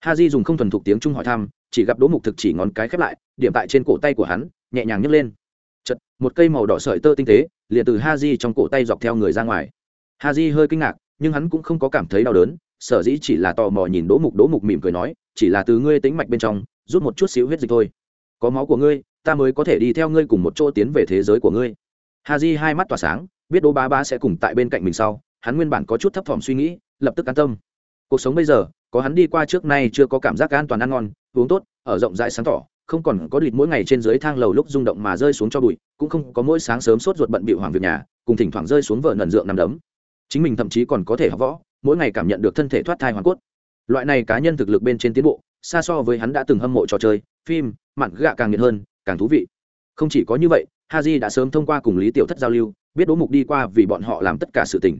Ha di dùng không thuần thục tiếng trung hỏi thăm, chỉ gặp đỗ mục thực chỉ ngón cái khép lại, điểm tại trên cổ tay của hắn, nhẹ nhàng nhấc lên. Chật một cây màu đỏ sợi tơ tinh tế, liền từ ha di trong cổ tay dọc theo người ra ngoài. Ha di hơi kinh ngạc, nhưng hắn cũng không có cảm thấy đau đớn sở dĩ chỉ là tò mò nhìn đỗ mục đỗ mục mỉm cười nói, chỉ là từ ngươi tính mạch bên trong, rút một chút xíu huyết dịch thôi. Có máu của ngươi, ta mới có thể đi theo ngươi cùng một chỗ tiến về thế giới của ngươi. Hà di hai mắt tỏa sáng, biết đỗ bá bá sẽ cùng tại bên cạnh mình sau, hắn nguyên bản có chút thấp thỏm suy nghĩ, lập tức an tâm. Cuộc sống bây giờ, có hắn đi qua trước nay chưa có cảm giác an toàn ăn ngon, uống tốt, ở rộng rãi sáng tỏ, không còn có lịch mỗi ngày trên dưới thang lầu lúc rung động mà rơi xuống cho bụi, cũng không có mỗi sáng sớm sốt ruột bận bịu hoàng việc nhà, cùng thỉnh thoảng rơi xuống vợ nần dượng nằm đấm. Chính mình thậm chí còn có thể học võ mỗi ngày cảm nhận được thân thể thoát thai hoàn cốt. Loại này cá nhân thực lực bên trên tiến bộ, xa so với hắn đã từng hâm mộ trò chơi, phim mặn gạ càng nghiện hơn, càng thú vị. Không chỉ có như vậy, haji đã sớm thông qua cùng lý tiểu thất giao lưu, biết đỗ mục đi qua vì bọn họ làm tất cả sự tình.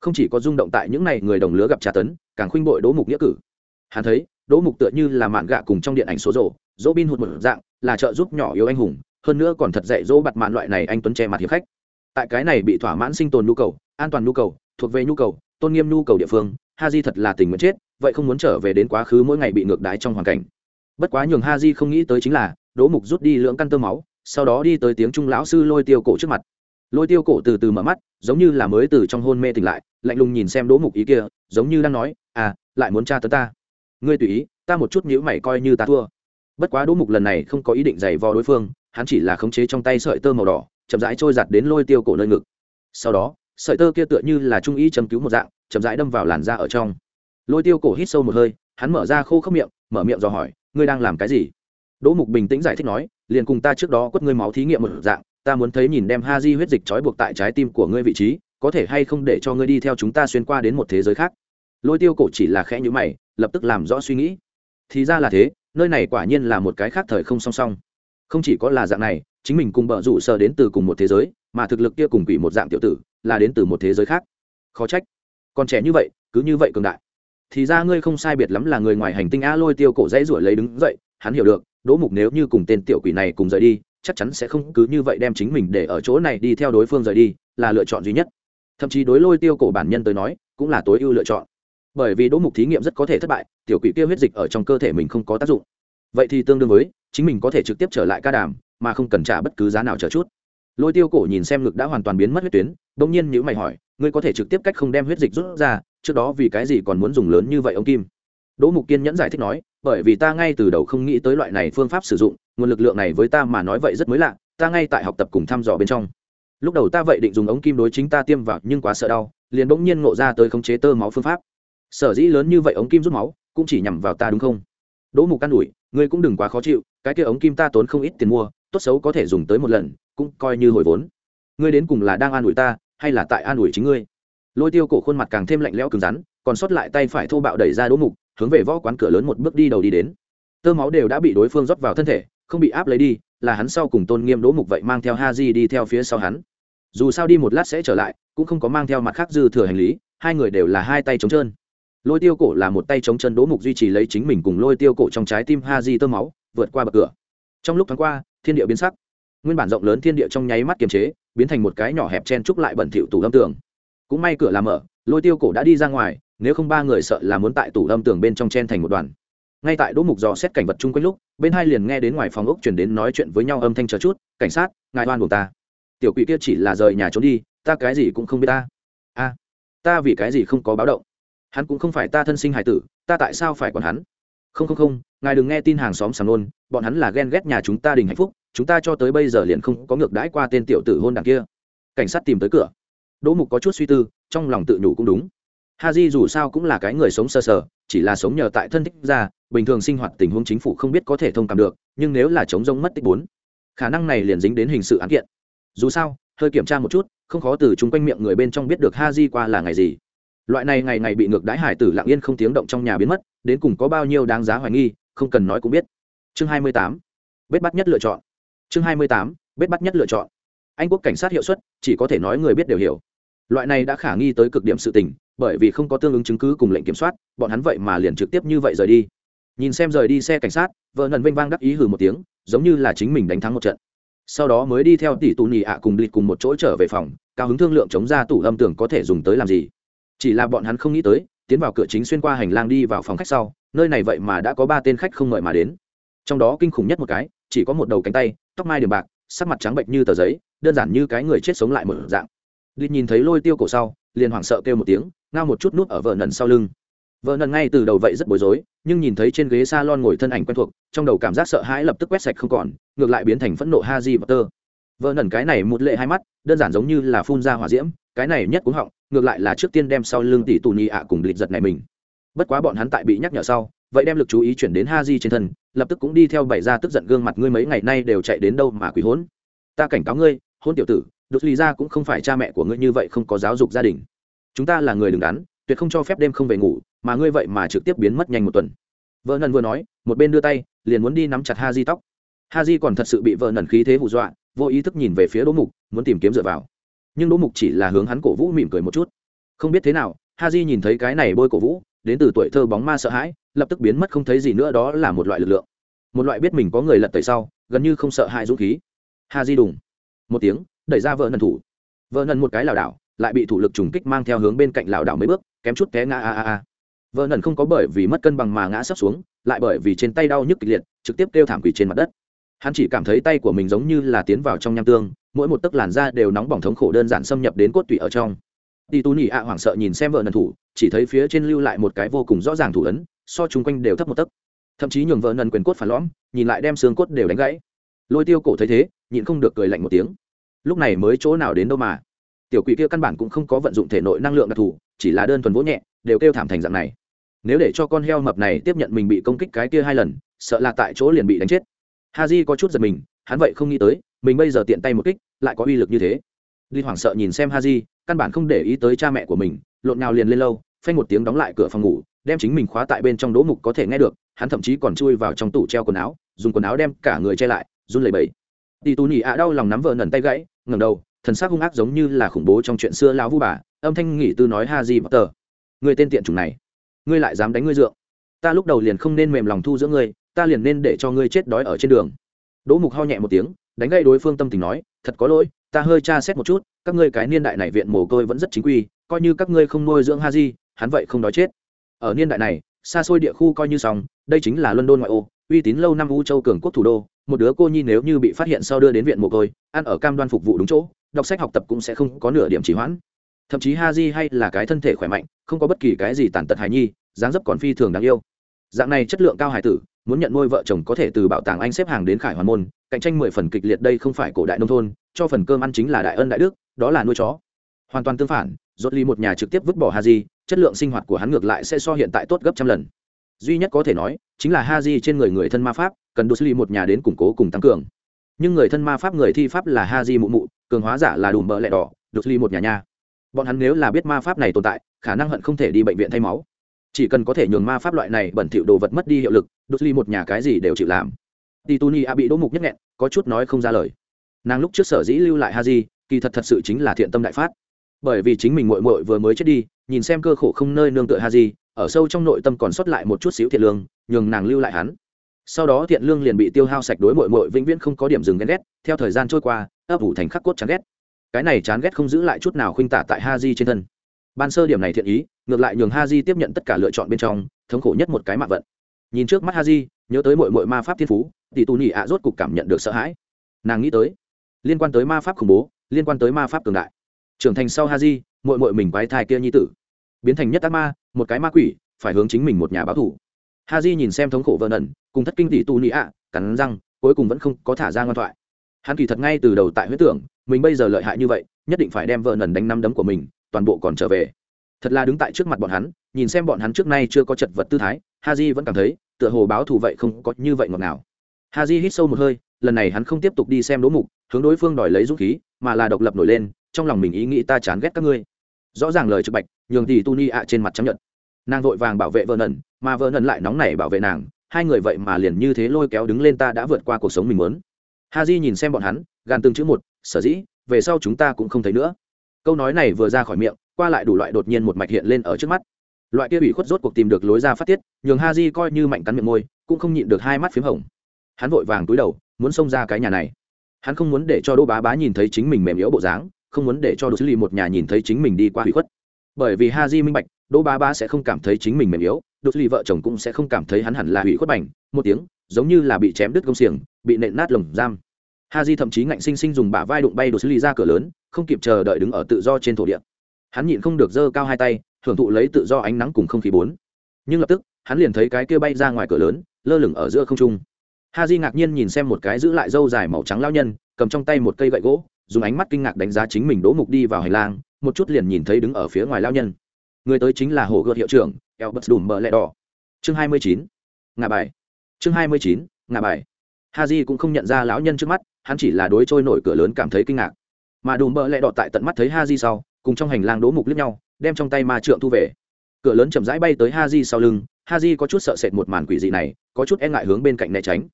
Không chỉ có rung động tại những n à y người đồng lứa gặp trà tấn, càng khuynh bội đỗ mục nghĩa cử. Hắn thấy, đỗ mục tựa như là mạn gạ cùng trong điện ảnh số rổ dỗ bin hụt một dạng, là trợ giúp nhỏ yếu anh hùng, hơn nữa còn thật dạy dỗ bặt mạn loại này anh tuấn che mặt hiệp khách. Tại cái này bị thỏa mãn sinh tồn nhu cầu, an toàn nhu cầu, thuộc về nhu cầu tôn nghiêm nhu cầu địa phương ha di thật là tình nguyện chết, vậy không muốn trở về đến quá khứ mỗi ngày bị ngược đái trong hoàn cảnh. Bất quá nhường ha di không nghĩ tới chính là, đỗ mục rút đi lưỡng căn tơ máu, sau đó đi tới tiếng trung lão sư lôi tiêu cổ trước mặt. Lôi tiêu cổ từ từ mở mắt, giống như là mới từ trong hôn mê tỉnh lại, lạnh lùng nhìn xem đỗ mục ý kia, giống như đang nói à lại muốn tra tấn ta. Ngươi tùy ý, ta một chút nhữ mày coi như ta thua. Bất quá đỗ mục lần này không có ý định giày vò đối phương, hắn chỉ là khống chế trong tay sợi tơ màu đỏ, chậm rãi trôi giặt đến lôi tiêu cổ nơi ngực. Sau đó sợi tơ kia tựa như là trung ý chấm cứu một dạng, chậm rãi đâm vào làn da ở trong. Lôi tiêu cổ hít sâu một hơi, hắn mở ra khô khốc miệng, mở miệng dò hỏi, ngươi đang làm cái gì? Đỗ mục bình tĩnh giải thích nói, liền cùng ta trước đó quất ngươi máu thí nghiệm một dạng, ta muốn thấy nhìn đem ha di huyết dịch trói buộc tại trái tim của ngươi vị trí, có thể hay không để cho ngươi đi theo chúng ta xuyên qua đến một thế giới khác? Lôi tiêu cổ chỉ là khẽ nhữ mày, lập tức làm rõ suy nghĩ. Thì ra là thế, nơi này quả nhiên là một cái khác thời không song song. Không chỉ có là dạng này, chính mình cùng bợ rủ sờ đến từ cùng một thế giới, mà thực lực kia cùng quỷ một dạng tiểu tử là đến từ một thế giới khác. Khó trách. Còn trẻ như vậy, cứ như vậy cường đại. Thì ra ngươi không sai biệt lắm là người ngoài hành tinh a lôi tiêu cổ dãy ruổi lấy đứng dậy, hắn hiểu được, đỗ mục nếu như cùng tên tiểu quỷ này cùng rời đi, chắc chắn sẽ không cứ như vậy đem chính mình để ở chỗ này đi theo đối phương rời đi, là lựa chọn duy nhất. Thậm chí đối lôi tiêu cổ bản nhân tới nói, cũng là tối ưu lựa chọn. Bởi vì đỗ mục thí nghiệm rất có thể thất bại, tiểu quỷ kia huyết dịch ở trong cơ thể mình không có tác dụng. Vậy thì tương đương với, chính mình có thể trực tiếp trở lại ca đàm, mà không cần trả bất cứ giá nào chờ chút. Lôi tiêu cổ nhìn xem ngực đã hoàn toàn biến mất huyết tuyến đ nhiên nhữ mày hỏi, ngươi có thể trực tiếp cách không đem huyết dịch rút ra, trước đó vì cái gì còn muốn dùng lớn như vậy ông kim? Đỗ mục kiên nhẫn giải thích nói, bởi vì ta ngay từ đầu không nghĩ tới loại này phương pháp sử dụng, nguồn lực lượng này với ta mà nói vậy rất mới lạ, ta ngay tại học tập cùng thăm dò bên trong. Lúc đầu ta vậy định dùng ống kim đối chính ta tiêm vào nhưng quá sợ đau, liền bỗng nhiên ngộ ra tới khống chế tơ máu phương pháp. Sở dĩ lớn như vậy ống kim rút máu, cũng chỉ nhằm vào ta đúng không? Đỗ mục can ủi, ngươi cũng đừng quá khó chịu, cái kia ống kim ta tốn không ít tiền mua, tốt xấu có thể dùng tới một lần, cũng coi như hồi vốn. Ngươi đến cùng là đang an ủi ta hay là tại an ủi chính ngươi. Lôi tiêu cổ khuôn mặt càng thêm lạnh lẽo cứng rắn, còn sót lại tay phải thô bạo đẩy ra đỗ mục, hướng về võ quán cửa lớn một bước đi đầu đi đến. Tơ máu đều đã bị đối phương rót vào thân thể, không bị áp lấy đi, là hắn sau cùng tôn nghiêm đỗ mục vậy mang theo ha di đi theo phía sau hắn. Dù sao đi một lát sẽ trở lại, cũng không có mang theo mặt khác dư thừa hành lý, hai người đều là hai tay trống trơn lôi tiêu cổ là một tay chống chân đỗ mục duy trì lấy chính mình cùng lôi tiêu cổ trong trái tim ha di tơ máu, vượt qua bậc cửa. Trong lúc tháng qua, thiên địa biến sắc nguyên bản rộng lớn thiên địa trong nháy mắt kiềm chế, biến thành một cái nhỏ hẹp chen trúc lại bẩn thỉu tủ âm tường. Cũng may cửa làm mở, lôi tiêu cổ đã đi ra ngoài, nếu không ba người sợ là muốn tại tủ âm tường bên trong chen thành một đoàn. Ngay tại đỗ mục dò xét cảnh vật chung quanh lúc, bên hai liền nghe đến ngoài phòng ốc chuyển đến nói chuyện với nhau âm thanh chờ chút, cảnh sát, ngài oan buộc ta. Tiểu quỷ kia chỉ là rời nhà trốn đi, ta cái gì cũng không biết ta. A, ta vì cái gì không có báo động? Hắn cũng không phải ta thân sinh hải tử, ta tại sao phải còn hắn? Không không không, ngài đừng nghe tin hàng xóm sầm nôn, bọn hắn là ghen ghét nhà chúng ta đình hạnh phúc chúng ta cho tới bây giờ liền không có ngược đãi qua tên tiểu tử hôn đằng kia. Cảnh sát tìm tới cửa. Đỗ mục có chút suy tư trong lòng tự nhủ cũng đúng. Ha di dù sao cũng là cái người sống sơ sờ, chỉ là sống nhờ tại thân thích ra bình thường sinh hoạt tình huống chính phủ không biết có thể thông cảm được nhưng nếu là chống rông mất tích bốn khả năng này liền dính đến hình sự án kiện. Dù sao hơi kiểm tra một chút không khó từ chúng quanh miệng người bên trong biết được ha di qua là ngày gì. Loại này ngày ngày bị ngược đái hải tử lặng yên không tiếng động trong nhà biến mất đến cùng có bao nhiêu đáng giá hoài nghi không cần nói cũng biết. Chương hai mươi tám. Bết bắt nhất lựa chọn chương hai mươi tám, bết bắt nhất lựa chọn. Anh quốc cảnh sát hiệu suất, chỉ có thể nói người biết đều hiểu. Loại này đã khả nghi tới cực điểm sự tình, bởi vì không có tương ứng chứng cứ cùng lệnh kiểm soát, bọn hắn vậy mà liền trực tiếp như vậy rời đi. Nhìn xem rời đi xe cảnh sát, vợ nần vênh vang đắc ý hừ một tiếng, giống như là chính mình đánh thắng một trận. Sau đó mới đi theo tỷ tù nhì ạ cùng đi cùng một chỗ trở về phòng, cao hứng thương lượng chống ra tủ âm tưởng có thể dùng tới làm gì. Chỉ là bọn hắn không nghĩ tới, tiến vào cửa chính xuyên qua hành lang đi vào phòng khách sau, nơi này vậy mà đã có ba tên khách không mời mà đến. Trong đó kinh khủng nhất một cái, chỉ có một đầu cánh tay tóc mai điểm bạc, sắc mặt trắng bệnh như tờ giấy, đơn giản như cái người chết sống lại một dạng. Đi nhìn thấy lôi tiêu cổ sau, liền hoảng sợ kêu một tiếng, ngao một chút nút ở vợ nần sau lưng. Vợ nần ngay từ đầu vậy rất bối rối, nhưng nhìn thấy trên ghế s a lon ngồi thân ảnh quen thuộc, trong đầu cảm giác sợ hãi lập tức quét sạch không còn, ngược lại biến thành phẫn nộ ha di và tơ vợ nần cái này một lệ hai mắt, đơn giản giống như là phun ra hỏa diễm, cái này nhất cũng họng, ngược lại là trước tiên đem sau lưng tỷ tù nhị ạ cùng lịch giật này mình. Bất quá bọn hắn tại bị nhắc nhở sau vậy đem lực chú ý chuyển đến ha di trên thân, lập tức cũng đi theo bày ra tức giận gương mặt, ngươi mấy ngày nay đều chạy đến đâu mà quỷ hỗn ta cảnh cáo ngươi, hôn tiểu tử, đột lý ra cũng không phải cha mẹ của ngươi như vậy không có giáo dục gia đình. Chúng ta là người đứng đắn, tuyệt không cho phép đêm không về ngủ, mà ngươi vậy mà trực tiếp biến mất nhanh một tuần. Vợ nần vừa nói, một bên đưa tay, liền muốn đi nắm chặt ha di tóc. Ha di còn thật sự bị vợ nần khí thế hù dọa, vô ý thức nhìn về phía đỗ mục, muốn tìm kiếm dựa vào. Nhưng đỗ mục chỉ là hướng hắn cổ vũ mỉm cười một chút. Không biết thế nào ha di nhìn thấy cái này bôi cổ vũ, đến từ tuổi thơ bóng ma sợ hãi lập tức biến mất không thấy gì nữa, đó là một loại lực lượng. Một loại biết mình có người lật tẩy sau, gần như không sợ hãi dũng khí. Ha di đùng. Một tiếng, đẩy ra vợ nần thủ. Vợ nần một cái lảo đảo, lại bị thủ lực trùng kích mang theo hướng bên cạnh lảo đảo mấy bước, kém chút té ngã a a a. Vợ nần không có bởi vì mất cân bằng mà ngã sấp xuống, lại bởi vì trên tay đau nhức kịch liệt, trực tiếp kêu thảm quỷ trên mặt đất. Hắn chỉ cảm thấy tay của mình giống như là tiến vào trong nham tương, mỗi một tấc làn da đều nóng bỏng thống khổ đơn giản xâm nhập đến cốt tủy ở trong. Đi tu nhị ạ hoảng sợ nhìn xem vợ nần thủ, chỉ thấy phía trên lưu lại một cái vô cùng rõ ràng thủ ấn so chung quanh đều thấp một tấc. Thậm chí nhường vợ nần quyền cốt phản lõm, nhìn lại đem xương cốt đều đánh gãy. Lôi tiêu cổ thấy thế, nhịn không được cười lạnh một tiếng. Lúc này mới chỗ nào đến đâu mà. Tiểu quỷ kia căn bản cũng không có vận dụng thể nội năng lượng đặc thù, chỉ là đơn thuần vỗ nhẹ, đều kêu thảm thành dạng này. Nếu để cho con heo mập này tiếp nhận mình bị công kích cái kia hai lần, sợ là tại chỗ liền bị đánh chết. Ha di có chút giật mình, hắn vậy không nghĩ tới, mình bây giờ tiện tay một kích, lại có uy lực như thế. Đi hoảng sợ nhìn xem ha di căn bản không để ý tới cha mẹ của mình, lộn nào liền lên lâu, phanh một tiếng đóng lại cửa phòng ngủ đem chính mình khóa tại bên trong đỗ mục có thể nghe được, hắn thậm chí còn chui vào trong tủ treo quần áo, dùng quần áo đem cả người che lại, run lẩy bẩy. Tỷ tù nhị ạ đau lòng nắm vợ nần tay gãy, ngẩng đầu, thần sắc hung ác giống như là khủng bố trong chuyện xưa lão vu bà, âm thanh nghỉ tư nói ha di tờ. Người tên tiện chủng này, ngươi lại dám đánh ngươi dượng. Ta lúc đầu liền không nên mềm lòng thu giữa ngươi, ta liền nên để cho ngươi chết đói ở trên đường. Đỗ mục ho nhẹ một tiếng, đánh gây đối phương tâm tình nói, thật có lỗi, ta hơi tra xét một chút, các ngươi cái niên đại này viện mồ côi vẫn rất chính quy, coi như các ngươi không nuôi dưỡng ha di, hắn vậy không đói chết ở niên đại này, xa xôi địa khu coi như xong, đây chính là london ngoại ô, uy tín lâu năm u châu cường quốc thủ đô. Một đứa cô nhi nếu như bị phát hiện sau đưa đến viện mồ côi, ăn ở cam đoan phục vụ đúng chỗ, đọc sách học tập cũng sẽ không có nửa điểm trì hoãn. Thậm chí ha di hay là cái thân thể khỏe mạnh, không có bất kỳ cái gì tàn tật hài nhi, dáng dấp còn phi thường đáng yêu. Dạng này chất lượng cao hải tử, muốn nhận nuôi vợ chồng có thể từ bảo tàng anh xếp hàng đến khải hoàn môn, cạnh tranh mười phần kịch liệt đây không phải cổ đại nông thôn, cho phần cơm ăn chính là đại ân đại đức, đó là nuôi chó. Hoàn toàn tương phản, rốt ly một nhà trực tiếp vứt bỏ ha di chất lượng sinh hoạt của hắn ngược lại sẽ so hiện tại tốt gấp trăm lần. Duy nhất có thể nói, chính là ha di trên người người thân ma pháp, cần đột ly một nhà đến củng cố cùng tăng cường. Nhưng người thân ma pháp, người thi pháp là ha di mụ mụ, cường hóa giả là đùm bợ lẹ đỏ, đột ly một nhà nha. Bọn hắn nếu là biết ma pháp này tồn tại, khả năng hận không thể đi bệnh viện thay máu. Chỉ cần có thể nhường ma pháp loại này bẩn thỉu đồ vật mất đi hiệu lực, đột ly một nhà cái gì đều chịu làm. Tituni a bị đỗ mục nhất nghẹn, có chút nói không ra lời. Nàng lúc trước sở dĩ lưu lại ha di kỳ thật thật sự chính là thiện tâm đại phát. Bởi vì chính mình muội muội vừa mới chết đi nhìn xem cơ khổ không nơi nương tựa ha di ở sâu trong nội tâm còn sót lại một chút xíu thiện lương, nhường nàng lưu lại hắn. Sau đó thiện lương liền bị tiêu hao sạch đối mội mội vĩnh viễn không có điểm dừng ghen ghét, theo thời gian trôi qua, ấp ủ thành khắc cốt chán ghét. Cái này chán ghét không giữ lại chút nào khuynh tả tại ha di trên thân. Ban sơ điểm này thiện ý, ngược lại nhường ha di tiếp nhận tất cả lựa chọn bên trong, thống khổ nhất một cái mạng vận. Nhìn trước mắt ha di nhớ tới mội mội ma pháp thiên phú thì tù nhị ạ rốt cục cảm nhận được sợ hãi. Nàng nghĩ tới, liên quan tới ma pháp khủng bố, liên quan tới ma pháp cường đại. Trưởng thành sau ha di mội mội mình quái thai kia nhi tử biến thành nhất ác ma, một cái ma quỷ, phải hướng chính mình một nhà báo thủ. Ha di nhìn xem thống khổ vợ nần, cùng thất kinh tỷ tu nị ạ, cắn răng, cuối cùng vẫn không có thả ra ngoan thoại. Hắn kỳ thật ngay từ đầu tại huyết tưởng, mình bây giờ lợi hại như vậy, nhất định phải đem vợ nần đánh năm đấm của mình, toàn bộ còn trở về. Thật là đứng tại trước mặt bọn hắn, nhìn xem bọn hắn trước nay chưa có chật vật tư thái ha j vẫn cảm thấy, tựa hồ báo thù vậy không có như vậy ngọt nào ha j hít sâu một hơi, lần này hắn không tiếp tục đi xem đố mục, hướng đối phương đòi lấy dũng khí, mà là độc lập nổi lên, trong lòng mình ý nghĩ ta chán ghét các ngươi. Rõ ràng lời trực bạch nhường thì tu ni ạ trên mặt chấp nhận. Nàng vội vàng bảo vệ vợ nần, mà vợ nần lại nóng nảy bảo vệ nàng, hai người vậy mà liền như thế lôi kéo đứng lên ta đã vượt qua cuộc sống mình muốn. Ha di nhìn xem bọn hắn gan từng chữ một, sở dĩ, về sau chúng ta cũng không thấy nữa. Câu nói này vừa ra khỏi miệng, qua lại đủ loại đột nhiên một mạch hiện lên ở trước mắt. Loại kia bị khuất rốt cuộc tìm được lối ra phát tiết, nhường ha di coi như mạnh cắn miệng môi, cũng không nhịn được hai mắt p h í m hồng. Hắn vội vàng túi đầu, muốn xông ra cái nhà này. Hắn không muốn để cho đỗ bá bá nhìn thấy chính mình mềm yếu bộ dáng, không muốn để cho đỗ xử lì một nhà nhìn thấy chính mình đi qua hủy khuất bởi vì ha di minh bạch, đỗ bá Ba sẽ không cảm thấy chính mình mềm yếu, đỗ xử vợ chồng cũng sẽ không cảm thấy hắn hẳn là hủy khuất bành, một tiếng, giống như là bị chém đứt công xiềng, bị nện nát lồng giam. Ha di thậm chí ngạnh sinh sinh dùng bả vai đụng bay đỗ xử ra cửa lớn, không kịp chờ đợi đứng ở tự do trên thổ địa. Hắn nhịn không được giơ cao hai tay, hưởng thụ lấy tự do ánh nắng cùng không khí bốn. Nhưng lập tức, hắn liền thấy cái kia bay ra ngoài cửa lớn, lơ lửng ở giữa không trung. Ha di ngạc nhiên nhìn xem một cái giữ lại dâu dài màu trắng lao nhân, cầm trong tay một cây gậy gỗ, dùng ánh mắt kinh ngạc đánh giá chính mình đỗ mục đi vào hành lang một chút liền nhìn thấy đứng ở phía ngoài lao nhân. Người tới chính là hồ gợt hiệu trưởng, elbert đùm mờ lẹ đỏ. Chương hai mươi chín ngà bài. Chương hai mươi chín ngà bài. Ha di cũng không nhận ra lão nhân trước mắt, hắn chỉ là đối trôi nổi cửa lớn cảm thấy kinh ngạc. Mà đùm mờ lẹ đỏ tại tận mắt thấy ha di sau, cùng trong hành lang đỗ mục liếc nhau, đem trong tay ma trượng thu về. Cửa lớn chậm rãi bay tới ha di sau lưng ha di có chút sợ sệt một màn quỷ dị này, có chút e ngại hướng bên cạnh né tránh.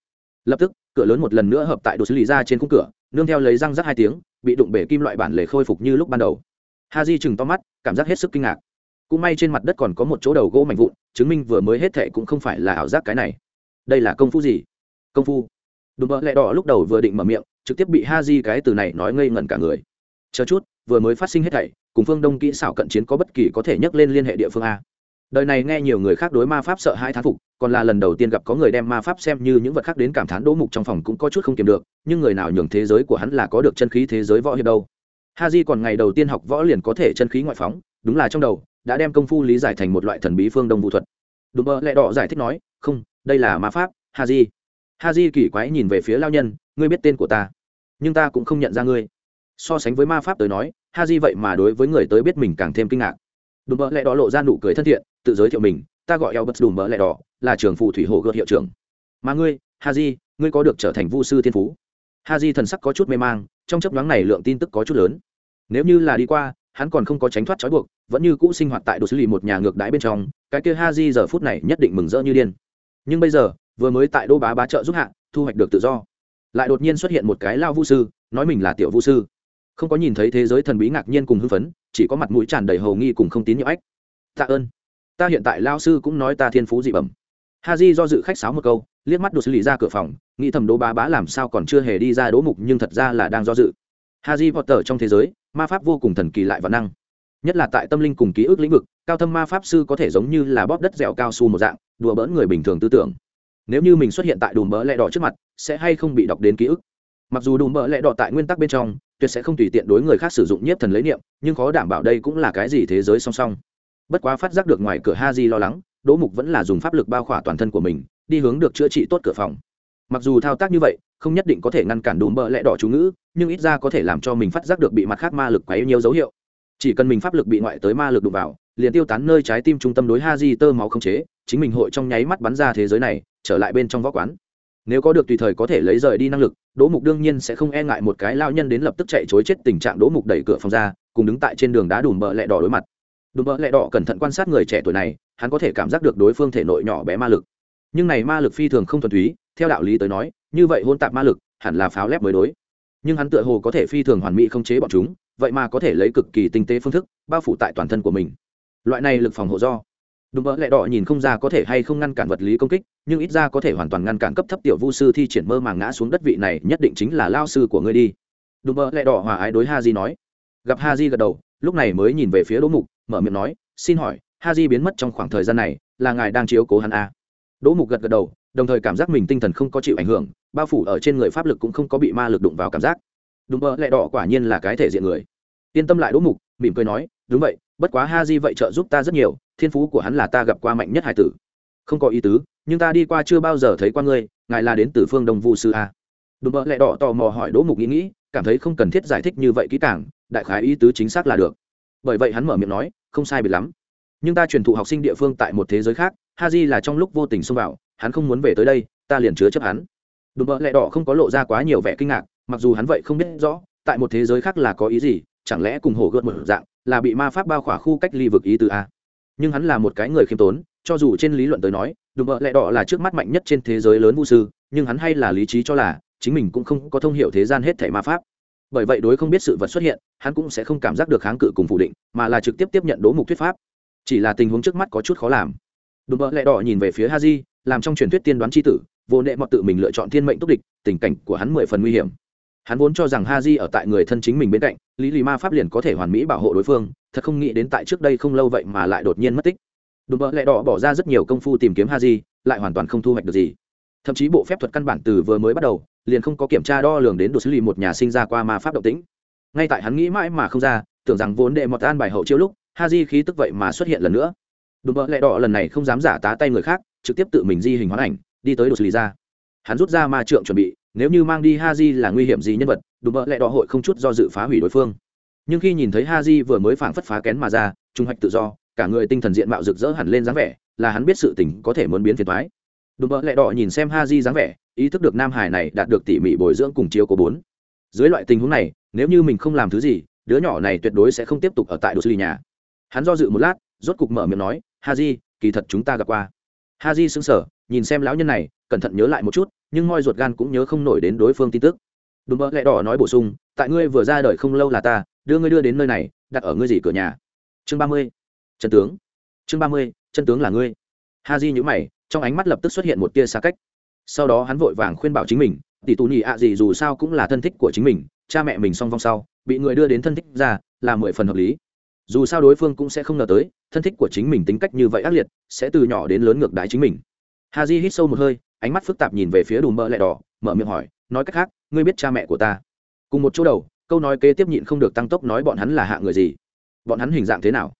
Lập tức, cửa lớn một lần nữa hợp tại đồ xử lý ra trên khung cửa, nương theo lấy răng rắc hai tiếng, bị đụng bể kim loại bản lề khôi phục như lúc ban đầu ha di chừng to mắt, cảm giác hết sức kinh ngạc. Cũng may trên mặt đất còn có một chỗ đầu gỗ mạnh vụn, chứng minh vừa mới hết thệ cũng không phải là ảo giác cái này. Đây là công phu gì? Công phu. Đùm bợ lẹ đỏ lúc đầu vừa định mở miệng, trực tiếp bị ha di cái từ này nói ngây ngẩn cả người. Chờ chút, vừa mới phát sinh hết thảy, cùng phương đông kỹ xảo cận chiến có bất kỳ có thể nhắc lên liên hệ địa phương a. Đời này nghe nhiều người khác đối ma pháp sợ hai thán phục, còn là lần đầu tiên gặp có người đem ma pháp xem như những vật khác đến cảm thán đỗ mục trong phòng cũng có chút không kiềm được, nhưng người nào nhường thế giới của hắn là có được chân khí thế giới võ hiệp đâu ha di còn ngày đầu tiên học võ liền có thể chân khí ngoại phóng, đúng là trong đầu, đã đem công phu lý giải thành một loại thần bí phương đông vũ thuật. Đùm bơ lẹ đỏ giải thích nói, không, đây là ma pháp, ha di ha di kỳ quái nhìn về phía lao nhân, ngươi biết tên của ta, nhưng ta cũng không nhận ra ngươi. So sánh với ma pháp tới nói, ha di vậy mà đối với người tới biết mình càng thêm kinh ngạc. Đùm bỡ lẹ đỏ lộ ra nụ cười thân thiện, tự giới thiệu mình, ta gọi eo bất đùm bỡ lẹ đỏ, là trường phù thủy hồ gợt hiệu trưởng. Mà ngươi, ha di ngươi có được trở thành vu sư thiên phú? Ha di thần sắc có chút mê mang trong chấp nhoáng này lượng tin tức có chút lớn. Nếu như là đi qua, hắn còn không có tránh thoát trói buộc, vẫn như cũ sinh hoạt tại đồ xử lý một nhà ngược đãi bên trong, cái kia ha di giờ phút này nhất định mừng rỡ như điên. Nhưng bây giờ, vừa mới tại đô bá bá trợ giúp hạ, thu hoạch được tự do. Lại đột nhiên xuất hiện một cái lao vũ sư, nói mình là tiểu vũ sư. Không có nhìn thấy thế giới thần bí ngạc nhiên cùng hưng phấn, chỉ có mặt mũi tràn đầy hầu nghi cùng không tín nhiệm ách. Tạ ơn. Ta hiện tại lao sư cũng nói ta thiên phú dị bẩm. Ha di do dự khách sáo một câu liếc mắt đồ xử lý ra cửa phòng, nghĩ thầm đỗ bá bá làm sao còn chưa hề đi ra đỗ mục nhưng thật ra là đang do dự. Ha di potter trong thế giới, ma pháp vô cùng thần kỳ lại và năng. Nhất là tại tâm linh cùng ký ức lĩnh vực, cao thâm ma pháp sư có thể giống như là bóp đất dẻo cao su một dạng, đùa bỡn người bình thường tư tưởng. Nếu như mình xuất hiện tại đùm bỡ lẹ đỏ trước mặt, sẽ hay không bị đọc đến ký ức? Mặc dù đùm bỡ lẹ đỏ tại nguyên tắc bên trong, tuyệt sẽ không tùy tiện đối người khác sử dụng nhiếp thần lấy niệm, nhưng khó đảm bảo đây cũng là cái gì thế giới song song. Bất quá phát giác được ngoài cửa ha di lo lắng đỗ mục vẫn là dùng pháp lực bao khỏa toàn thân của mình đi hướng được chữa trị tốt cửa phòng. Mặc dù thao tác như vậy, không nhất định có thể ngăn cản đùm bợ lẹ đỏ chú ngữ, nhưng ít ra có thể làm cho mình phát giác được bị mặt khác ma lực quấy nhiều dấu hiệu. Chỉ cần mình pháp lực bị ngoại tới ma lực đụng vào, liền tiêu tán nơi trái tim trung tâm đối ha di tơ máu không chế, chính mình hội trong nháy mắt bắn ra thế giới này, trở lại bên trong võ quán. Nếu có được tùy thời có thể lấy rời đi năng lực, đỗ mục đương nhiên sẽ không e ngại một cái lao nhân đến lập tức chạy chối chết tình trạng đỗ mục đẩy cửa phòng ra, cùng đứng tại trên đường đá đùm bợ lẹ đỏ đối mặt. Đùm bợ lẹ đỏ cẩn thận quan sát người trẻ tuổi này, hắn có thể cảm giác được đối phương thể nội nhỏ bé ma lực nhưng này ma lực phi thường không thuần túy, theo đạo lý tới nói, như vậy hôn tạp ma lực hẳn là pháo lép mới đối. Nhưng hắn tựa hồ có thể phi thường hoàn mỹ không chế bọn chúng, vậy mà có thể lấy cực kỳ tinh tế phương thức bao phủ tại toàn thân của mình. Loại này lực phòng hộ do đúng vỡ lẹ đỏ nhìn không ra có thể hay không ngăn cản vật lý công kích, nhưng ít ra có thể hoàn toàn ngăn cản cấp thấp tiểu vu sư thi triển mơ màng ngã xuống đất vị này, nhất định chính là lao sư của ngươi đi. Đúng vỡ lẹ đỏ hòa ái đối ha di nói. Gặp ha di gật đầu, lúc này mới nhìn về phía đỗ mục, mở miệng nói, xin hỏi ha di biến mất trong khoảng thời gian này là ngài đang chiếu cố hắn à? Đỗ mục gật gật đầu, đồng thời cảm giác mình tinh thần không có chịu ảnh hưởng, bao phủ ở trên người pháp lực cũng không có bị ma lực đụng vào cảm giác. Đúng mơ lẹ đỏ quả nhiên là cái thể diện người. Yên tâm lại đỗ mục, mỉm cười nói, đúng vậy, bất quá ha di vậy trợ giúp ta rất nhiều, thiên phú của hắn là ta gặp qua mạnh nhất hải tử. Không có ý tứ, nhưng ta đi qua chưa bao giờ thấy qua ngươi, ngài là đến từ phương đông vu sư a. Đùm bợ lẹ đỏ tò mò hỏi đỗ mục nghĩ nghĩ, cảm thấy không cần thiết giải thích như vậy kỹ càng, đại khái ý tứ chính xác là được. Bởi vậy hắn mở miệng nói, không sai biệt lắm. Nhưng ta truyền thụ học sinh địa phương tại một thế giới khác ha di là trong lúc vô tình xông vào, hắn không muốn về tới đây, ta liền chứa chấp hắn. Đùm bợ lẹ đỏ không có lộ ra quá nhiều vẻ kinh ngạc, mặc dù hắn vậy không biết rõ, tại một thế giới khác là có ý gì, chẳng lẽ cùng hổ gợt một dạng, là bị ma pháp bao khỏa khu cách ly vực ý từ a. Nhưng hắn là một cái người khiêm tốn, cho dù trên lý luận tới nói, đùm bợ lẹ đỏ là trước mắt mạnh nhất trên thế giới lớn vũ sư, nhưng hắn hay là lý trí cho là, chính mình cũng không có thông hiểu thế gian hết thể ma pháp. Bởi vậy đối không biết sự vật xuất hiện, hắn cũng sẽ không cảm giác được kháng cự cùng phủ định, mà là trực tiếp tiếp nhận đố mục thuyết pháp. Chỉ là tình huống trước mắt có chút khó làm đùm bợ lẹ đỏ nhìn về phía ha di làm trong truyền thuyết tiên đoán c h i tử, vô nệ mọt tự mình lựa chọn thiên mệnh túc địch, tình cảnh của hắn mười phần nguy hiểm. Hắn vốn cho rằng ha di ở tại người thân chính mình bên cạnh, lý lì ma pháp liền có thể hoàn mỹ bảo hộ đối phương, thật không nghĩ đến tại trước đây không lâu vậy mà lại đột nhiên mất tích. Đùm bợ lẹ đỏ bỏ ra rất nhiều công phu tìm kiếm ha di lại hoàn toàn không thu hoạch được gì. Thậm chí bộ phép thuật căn bản từ vừa mới bắt đầu, liền không có kiểm tra đo lường đến đồ xử lý một nhà sinh ra qua ma pháp động tĩnh. Ngay tại hắn nghĩ mãi mà không ra, tưởng rằng vốn đệ mọt an bài hậu chiếu lúc ha di khí tức vậy mà xuất hiện lần nữa đùm bợ lẹ đỏ lần này không dám giả tá tay người khác, trực tiếp tự mình di hình hoán ảnh, đi tới đồ xử lý ra. Hắn rút ra ma trượng chuẩn bị, nếu như mang đi ha di là nguy hiểm gì nhân vật, đùm bợ lẹ đỏ hội không chút do dự phá hủy đối phương. Nhưng khi nhìn thấy ha di vừa mới phảng phất phá kén mà ra, trung hoạch tự do, cả người tinh thần diện mạo rực rỡ hẳn lên dáng vẻ, là hắn biết sự tình có thể muốn biến phiền thoái đùm bợ lẹ đỏ nhìn xem ha di dáng vẻ, ý thức được nam hải này đạt được tỉ mỉ bồi dưỡng cùng chiếu của bốn. Dưới loại tình huống này, nếu như mình không làm thứ gì, đứa nhỏ này tuyệt đối sẽ không tiếp tục ở tại đồ xử lý nhà. Hắn do dự một lát, rốt cục mở miệng nói ha di kỳ thật chúng ta gặp qua. ha di xứng sở nhìn xem lão nhân này, cẩn thận nhớ lại một chút, nhưng moi ruột gan cũng nhớ không nổi đến đối phương tin tức. Đùm bợ lẹ đỏ nói bổ sung, tại ngươi vừa ra đời không lâu là ta, đưa ngươi đưa đến nơi này, đặt ở ngươi gì cửa nhà? Chương ba mươi, chân tướng. Chương ba mươi, chân tướng là ngươi. ha di nhữ mày, trong ánh mắt lập tức xuất hiện một tia xa cách. Sau đó hắn vội vàng khuyên bảo chính mình, tỷ tù nhị ạ gì dù sao cũng là thân thích của chính mình, cha mẹ mình song vong sau, bị người đưa đến thân thích ra, là mười phần hợp lý dù sao đối phương cũng sẽ không ngờ tới, thân thích của chính mình tính cách như vậy ác liệt, sẽ từ nhỏ đến lớn ngược đái chính mình. Ha di hít sâu một hơi, ánh mắt phức tạp nhìn về phía đùm bơ lẹ đỏ, mở miệng hỏi, nói cách khác, ngươi biết cha mẹ của ta? Cùng một chỗ đầu, câu nói kế tiếp nhịn không được tăng tốc nói bọn hắn là hạ người gì? Bọn hắn hình dạng thế nào?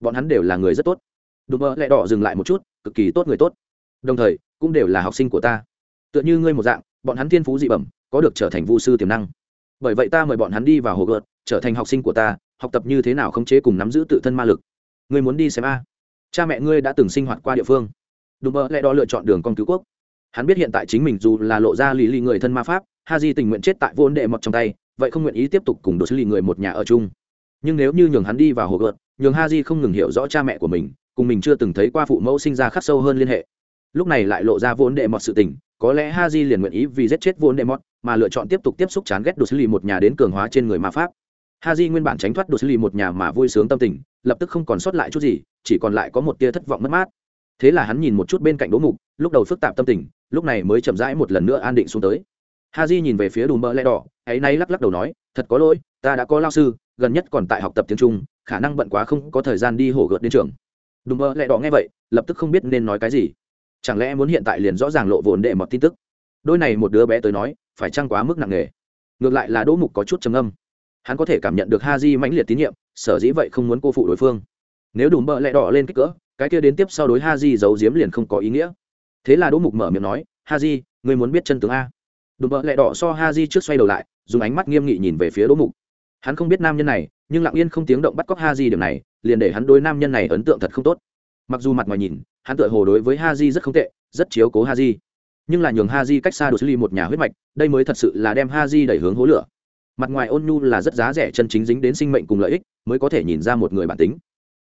Bọn hắn đều là người rất tốt. Đùm bơ lẹ đỏ dừng lại một chút, cực kỳ tốt người tốt. Đồng thời, cũng đều là học sinh của ta. Tựa như ngươi một dạng, bọn hắn thiên phú dị bẩm, có được trở thành vu sư tiềm năng. Bởi vậy ta mời bọn hắn đi vào hồ gợt trở thành học sinh của ta học tập như thế nào khống chế cùng nắm giữ tự thân ma lực. Ngươi muốn đi xem a. Cha mẹ ngươi đã từng sinh hoạt qua địa phương. Đùm bơ lẽ đó lựa chọn đường con cứu quốc. Hắn biết hiện tại chính mình dù là lộ ra lì lì người thân ma pháp, ha di tình nguyện chết tại vốn đệ mọt trong tay, vậy không nguyện ý tiếp tục cùng đồ sứ lý người một nhà ở chung. Nhưng nếu như nhường hắn đi vào hồ gợt, nhường ha di không ngừng hiểu rõ cha mẹ của mình, cùng mình chưa từng thấy qua phụ mẫu sinh ra khắc sâu hơn liên hệ. Lúc này lại lộ ra vốn đệ mọt sự tình, có lẽ ha di liền nguyện ý vì giết chết vốn đệ mọt mà lựa chọn tiếp tục tiếp xúc chán ghét đồ sứ lý một nhà đến cường hóa trên người ma pháp ha di nguyên bản tránh thoát đột xử lý một nhà mà vui sướng tâm tình, lập tức không còn sót lại chút gì, chỉ còn lại có một tia thất vọng mất mát. Thế là hắn nhìn một chút bên cạnh đỗ mục, lúc đầu phức tạp tâm tình, lúc này mới chậm rãi một lần nữa an định xuống tới. Ha di nhìn về phía đùm mỡ lẽ đỏ, ấy nay lắc lắc đầu nói, thật có lỗi, ta đã có lao sư, gần nhất còn tại học tập tiếng trung, khả năng bận quá không có thời gian đi hổ gợt đến trường. Đùm mỡ lẽ đỏ nghe vậy, lập tức không biết nên nói cái gì. Chẳng lẽ muốn hiện tại liền rõ ràng lộ vồn đệ mọt tin tức? Đôi này một đứa bé tới nói, phải chăng quá mức nặng nề? Ngược lại là đỗ mục có chút trầm âm hắn có thể cảm nhận được ha di mãnh liệt tín nhiệm, sở dĩ vậy không muốn cô phụ đối phương. Nếu đùm bợ lẹ đỏ lên kích cỡ, cái kia đến tiếp sau đối ha di giấu giếm liền không có ý nghĩa. Thế là đỗ mục mở miệng nói ha di người muốn biết chân tướng a? Đùm bợ lẹ đỏ so ha di trước xoay đầu lại, dùng ánh mắt nghiêm nghị nhìn về phía đỗ mục. Hắn không biết nam nhân này, nhưng lặng yên không tiếng động bắt cóc ha di điều này, liền để hắn đối nam nhân này ấn tượng thật không tốt. Mặc dù mặt ngoài nhìn, hắn tựa hồ đối với ha di rất không tệ, rất chiếu cố ha di nhưng là nhường ha di cách xa đồ xử lý một nhà huyết mạch, đây mới thật sự là đem ha di đẩy hướng hố lửa mặt ngoài ôn nhu là rất giá rẻ chân chính dính đến sinh mệnh cùng lợi ích, mới có thể nhìn ra một người bản tính.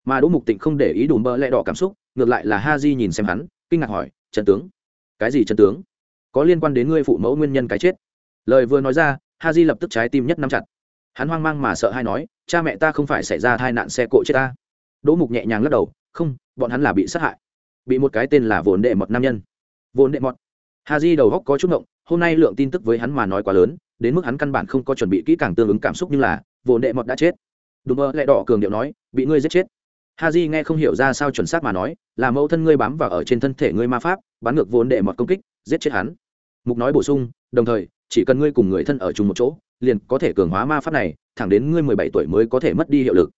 Mà đỗ mục tịnh không để ý đùm bơ lẹ đỏ cảm xúc, ngược lại là ha di nhìn xem hắn, kinh ngạc hỏi, trần tướng, cái gì trần tướng? Có liên quan đến ngươi phụ mẫu nguyên nhân cái chết? Lời vừa nói ra, ha di lập tức trái tim nhất nắm chặt. Hắn hoang mang mà sợ hay nói, cha mẹ ta không phải xảy ra tai nạn xe cộ chết ta. Đỗ mục nhẹ nhàng lắc đầu, không, bọn hắn là bị sát hại. Bị một cái tên là vốn đệ mọt nam nhân. Vốn đệ mọt. Ha di đầu góc có chút ngộng, hôm nay lượng tin tức với hắn mà nói quá lớn đến mức hắn căn bản không có chuẩn bị kỹ càng tương ứng cảm xúc như là vồn đệ mọt đã chết. Đùm mơ lẹ đỏ cường điệu nói, bị ngươi giết chết. Ha di nghe không hiểu ra sao chuẩn xác mà nói, là mẫu thân ngươi bám vào ở trên thân thể ngươi ma pháp, bắn ngược vốn đệ mọt công kích, giết chết hắn. Mục nói bổ sung, đồng thời, chỉ cần ngươi cùng người thân ở chung một chỗ, liền có thể cường hóa ma pháp này, thẳng đến ngươi mười bảy tuổi mới có thể mất đi hiệu lực.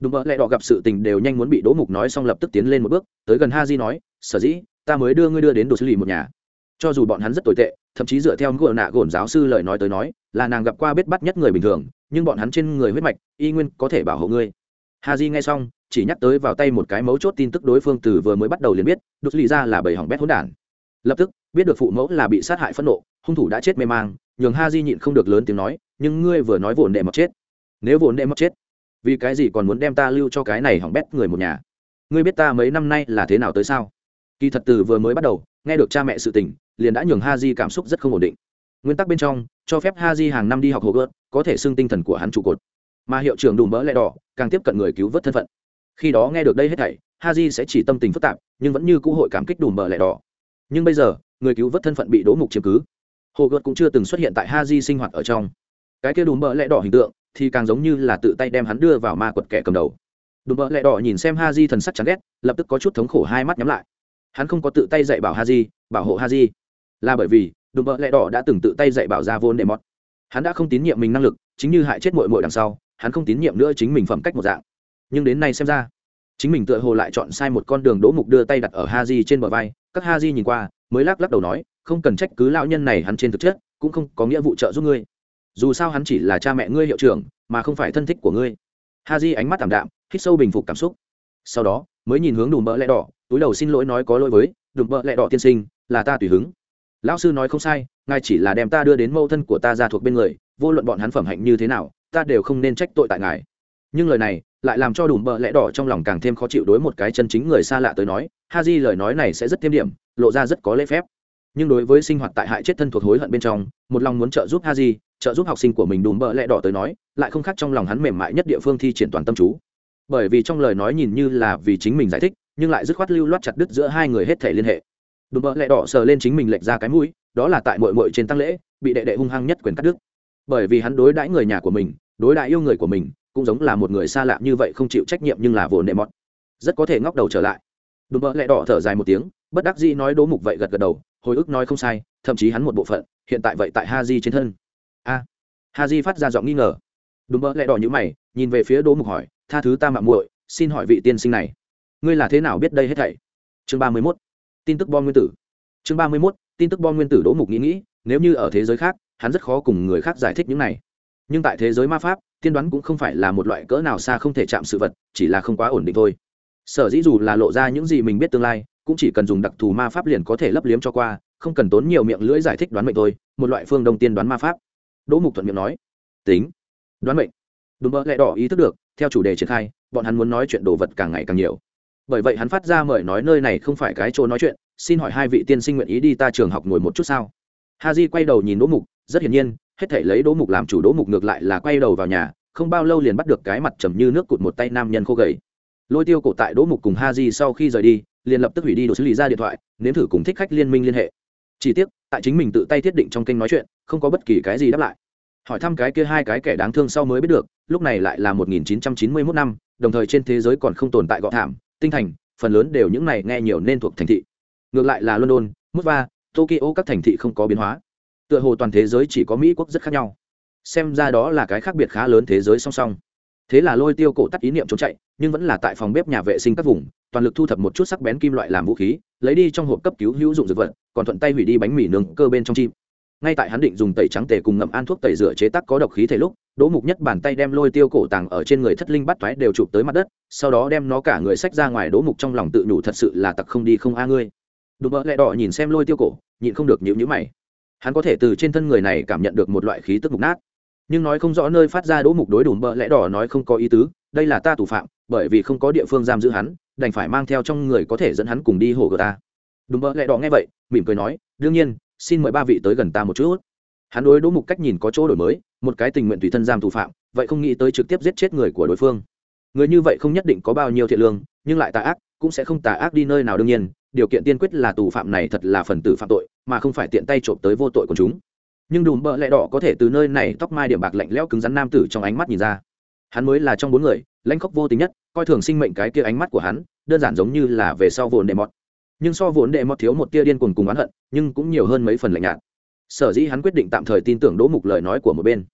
Đúng mơ lẹ đỏ gặp sự tình đều nhanh muốn bị đỗ mục nói xong lập tức tiến lên một bước, tới gần ha di nói, sở dĩ, ta mới đưa ngươi đưa đến đồ xử lý một nhà cho dù bọn hắn rất tồi tệ, thậm chí dựa theo ngựa nạ gồn giáo sư lời nói tới nói, là nàng gặp qua biết bắt nhất người bình thường, nhưng bọn hắn trên người huyết mạch, y nguyên có thể bảo hộ ngươi. Ha di nghe xong, chỉ nhắc tới vào tay một cái mấu chốt tin tức đối phương từ vừa mới bắt đầu liền biết, đột lì ra là bầy hỏng bét hỗn đản. Lập tức, biết được phụ mẫu là bị sát hại phẫn nộ, hung thủ đã chết mê mang, nhường ha di nhịn không được lớn tiếng nói, nhưng ngươi vừa nói vồn đệ mọc chết. Nếu vồn đệ mọc chết, vì cái gì còn muốn đem ta lưu cho cái này hỏng bét người một nhà? Ngươi biết ta mấy năm nay là thế nào tới sao? Kỳ thật từ vừa mới bắt đầu nghe được cha mẹ sự tình, liền đã nhường ha di cảm xúc rất không ổn định. Nguyên tắc bên trong, cho phép ha di hàng năm đi học hồ gớt có thể xưng tinh thần của hắn trụ cột. Mà hiệu trưởng đùm bỡ lẹ đỏ, càng tiếp cận người cứu vớt thân phận. Khi đó nghe được đây hết thảy ha di sẽ chỉ tâm tình phức tạp, nhưng vẫn như cũ hội cảm kích đùm bỡ lẹ đỏ. Nhưng bây giờ, người cứu vớt thân phận bị đỗ mục chiếm cứ. Hồ gợt cũng chưa từng xuất hiện tại ha di sinh hoạt ở trong. Cái kia đùm bỡ lẹ đỏ hình tượng, thì càng giống như là tự tay đem hắn đưa vào ma quật kẻ cầm đầu. Đùm bỡ lẹ đỏ nhìn xem ha di thần sắc chán ghét, lập tức có chút thống khổ hai mắt nhắm lại hắn không có tự tay dạy bảo ha di bảo hộ ha di là bởi vì, đùm bỡ lẹ đỏ đã từng tự tay dạy bảo ra vốn đệ mót hắn đã không tín nhiệm mình năng lực, chính như hại chết mội mội đằng sau, hắn không tín nhiệm nữa chính mình phẩm cách một dạng. Nhưng đến nay xem ra, chính mình tựa hồ lại chọn sai một con đường đỗ mục đưa tay đặt ở ha di trên bờ vai. Các ha di nhìn qua, mới lắc lắc đầu nói, không cần trách cứ lão nhân này hắn trên thực chất, cũng không có nghĩa vụ trợ giúp ngươi. Dù sao hắn chỉ là cha mẹ ngươi hiệu trưởng, mà không phải thân thích của ngươi. Ha di ánh mắt thảm đạm, hít sâu bình phục cảm xúc. Sau đó, mới nhìn hướng đùm bỡ lẹ đỏ túi đầu xin lỗi nói có lỗi với đùm bợ lẹ đỏ tiên sinh, là ta tùy hứng. Lão sư nói không sai, ngài chỉ là đem ta đưa đến mâu thân của ta ra thuộc bên người, vô luận bọn hắn phẩm hạnh như thế nào, ta đều không nên trách tội tại ngài. Nhưng lời này lại làm cho đùm bợ lẽ đỏ trong lòng càng thêm khó chịu đối một cái chân chính người xa lạ tới nói, ha di lời nói này sẽ rất thêm điểm, lộ ra rất có lễ phép. Nhưng đối với sinh hoạt tại hại chết thân thuộc hối hận bên trong, một lòng muốn trợ giúp ha di, trợ giúp học sinh của mình đùm bợ lẽ đỏ tới nói, lại không khác trong lòng hắn mềm mại nhất địa phương thi triển toàn tâm chú. Bởi vì trong lời nói nhìn như là vì chính mình giải thích nhưng lại dứt khoát lưu loát chặt đứt giữa hai người hết thể liên hệ. Đùm bợ lẹ đỏ sờ lên chính mình lệch ra cái mũi, đó là tại mội mội trên tăng lễ, bị đệ đệ hung hăng nhất quyền cắt đứt. Bởi vì hắn đối đãi người nhà của mình, đối đãi yêu người của mình, cũng giống là một người xa lạ như vậy không chịu trách nhiệm nhưng là vồn nệ mọt. Rất có thể ngóc đầu trở lại. Đùm bợ lẹ đỏ thở dài một tiếng, bất đắc dĩ nói đố mục vậy gật gật đầu, hồi ức nói không sai, thậm chí hắn một bộ phận, hiện tại vậy tại ha di trên thân. A. Ha di phát ra giọng nghi ngờ. Đùm bợ lẹ đỏ như mày, nhìn về phía đố mục hỏi, tha thứ ta mạng muội, xin hỏi vị tiên sinh này ngươi là thế nào biết đây hết thảy? Chương ba mươi mốt, tin tức bom nguyên tử. Chương ba mươi mốt, tin tức bom nguyên tử đỗ mục nghĩ nghĩ, nếu như ở thế giới khác, hắn rất khó cùng người khác giải thích những này. Nhưng tại thế giới ma pháp, tiên đoán cũng không phải là một loại cỡ nào xa không thể chạm sự vật, chỉ là không quá ổn định thôi. Sở dĩ dù là lộ ra những gì mình biết tương lai, cũng chỉ cần dùng đặc thù ma pháp liền có thể lấp liếm cho qua, không cần tốn nhiều miệng lưỡi giải thích đoán mệnh thôi, một loại phương đông tiên đoán ma pháp. Đỗ mục thuận miệng nói. Tính. Đoán mệnh. Đúng mơ lẽ đỏ ý thức được, theo chủ đề triển khai, bọn hắn muốn nói chuyện đồ vật càng ngày càng nhiều bởi vậy hắn phát ra mời nói nơi này không phải cái chỗ nói chuyện, xin hỏi hai vị tiên sinh nguyện ý đi ta trường học ngồi một chút sao? Ha di quay đầu nhìn đỗ mục, rất hiển nhiên, hết thể lấy đỗ mục làm chủ đỗ mục ngược lại là quay đầu vào nhà, không bao lâu liền bắt được cái mặt trầm như nước cụt một tay nam nhân khô gầy. Lôi tiêu cổ tại đỗ mục cùng ha di sau khi rời đi, liền lập tức hủy đi đồ xử lý ra điện thoại, nếm thử cùng thích khách liên minh liên hệ. Chỉ tiếc, tại chính mình tự tay thiết định trong kênh nói chuyện, không có bất kỳ cái gì đáp lại. Hỏi thăm cái kia hai cái kẻ đáng thương sau mới biết được, lúc này lại là 1991 năm, đồng thời trên thế giới còn không tồn tại gọ thảm tinh thành, phần lớn đều những này nghe nhiều nên thuộc thành thị. Ngược lại là london mosva tokyo các thành thị không có biến hóa. Tựa hồ toàn thế giới chỉ có mỹ quốc rất khác nhau. Xem ra đó là cái khác biệt khá lớn thế giới song song. Thế là lôi tiêu cổ tắt ý niệm trốn chạy, nhưng vẫn là tại phòng bếp nhà vệ sinh các vùng, toàn lực thu thập một chút sắc bén kim loại làm vũ khí, lấy đi trong hộp cấp cứu hữu dụng dược vật, còn thuận tay hủy đi bánh mì nướng cơ bên trong chim ngay tại hắn định dùng tẩy trắng tề cùng ngậm an thuốc tẩy rửa chế tác có độc khí thể lúc, đỗ mục nhất bàn tay đem lôi tiêu cổ tàng ở trên người thất linh bắt thoái đều chụp tới mặt đất, sau đó đem nó cả người sách ra ngoài đỗ mục trong lòng tự nhủ thật sự là tặc không đi không a ngươi. Đùm bỡ lẹ đỏ nhìn xem lôi tiêu cổ, nhịn không được nhịu nhữ mày. Hắn có thể từ trên thân người này cảm nhận được một loại khí tức mục nát. Nhưng nói không rõ nơi phát ra đỗ mục đối đùm bỡ lẽ đỏ nói không có ý tứ, đây là ta thủ phạm, bởi vì không có địa phương giam giữ hắn, đành phải mang theo trong người có thể dẫn hắn cùng đi hồ gờ ta. Đùm bỡ lẽ đỏ nghe vậy, mỉm cười nói, đương nhiên xin mời ba vị tới gần ta một chút. Hắn đối đỗ mục cách nhìn có chỗ đổi mới, một cái tình nguyện tùy thân giam thủ phạm, vậy không nghĩ tới trực tiếp giết chết người của đối phương. Người như vậy không nhất định có bao nhiêu thiện lương, nhưng lại tà ác, cũng sẽ không tà ác đi nơi nào đương nhiên, điều kiện tiên quyết là tù phạm này thật là phần tử phạm tội, mà không phải tiện tay trộm tới vô tội của chúng. Nhưng đùm bợ lẹ đỏ có thể từ nơi này tóc mai điểm bạc lạnh lẽo cứng rắn nam tử trong ánh mắt nhìn ra. Hắn mới là trong bốn người, lãnh khóc vô tính nhất, coi thường sinh mệnh cái kia ánh mắt của hắn, đơn giản giống như là về sau vồn đệ mọt nhưng so vốn đệ mọt thiếu một tia điên cuồng cùng oán hận, nhưng cũng nhiều hơn mấy phần lạnh nhạt. Sở dĩ hắn quyết định tạm thời tin tưởng đỗ mục lời nói của một bên.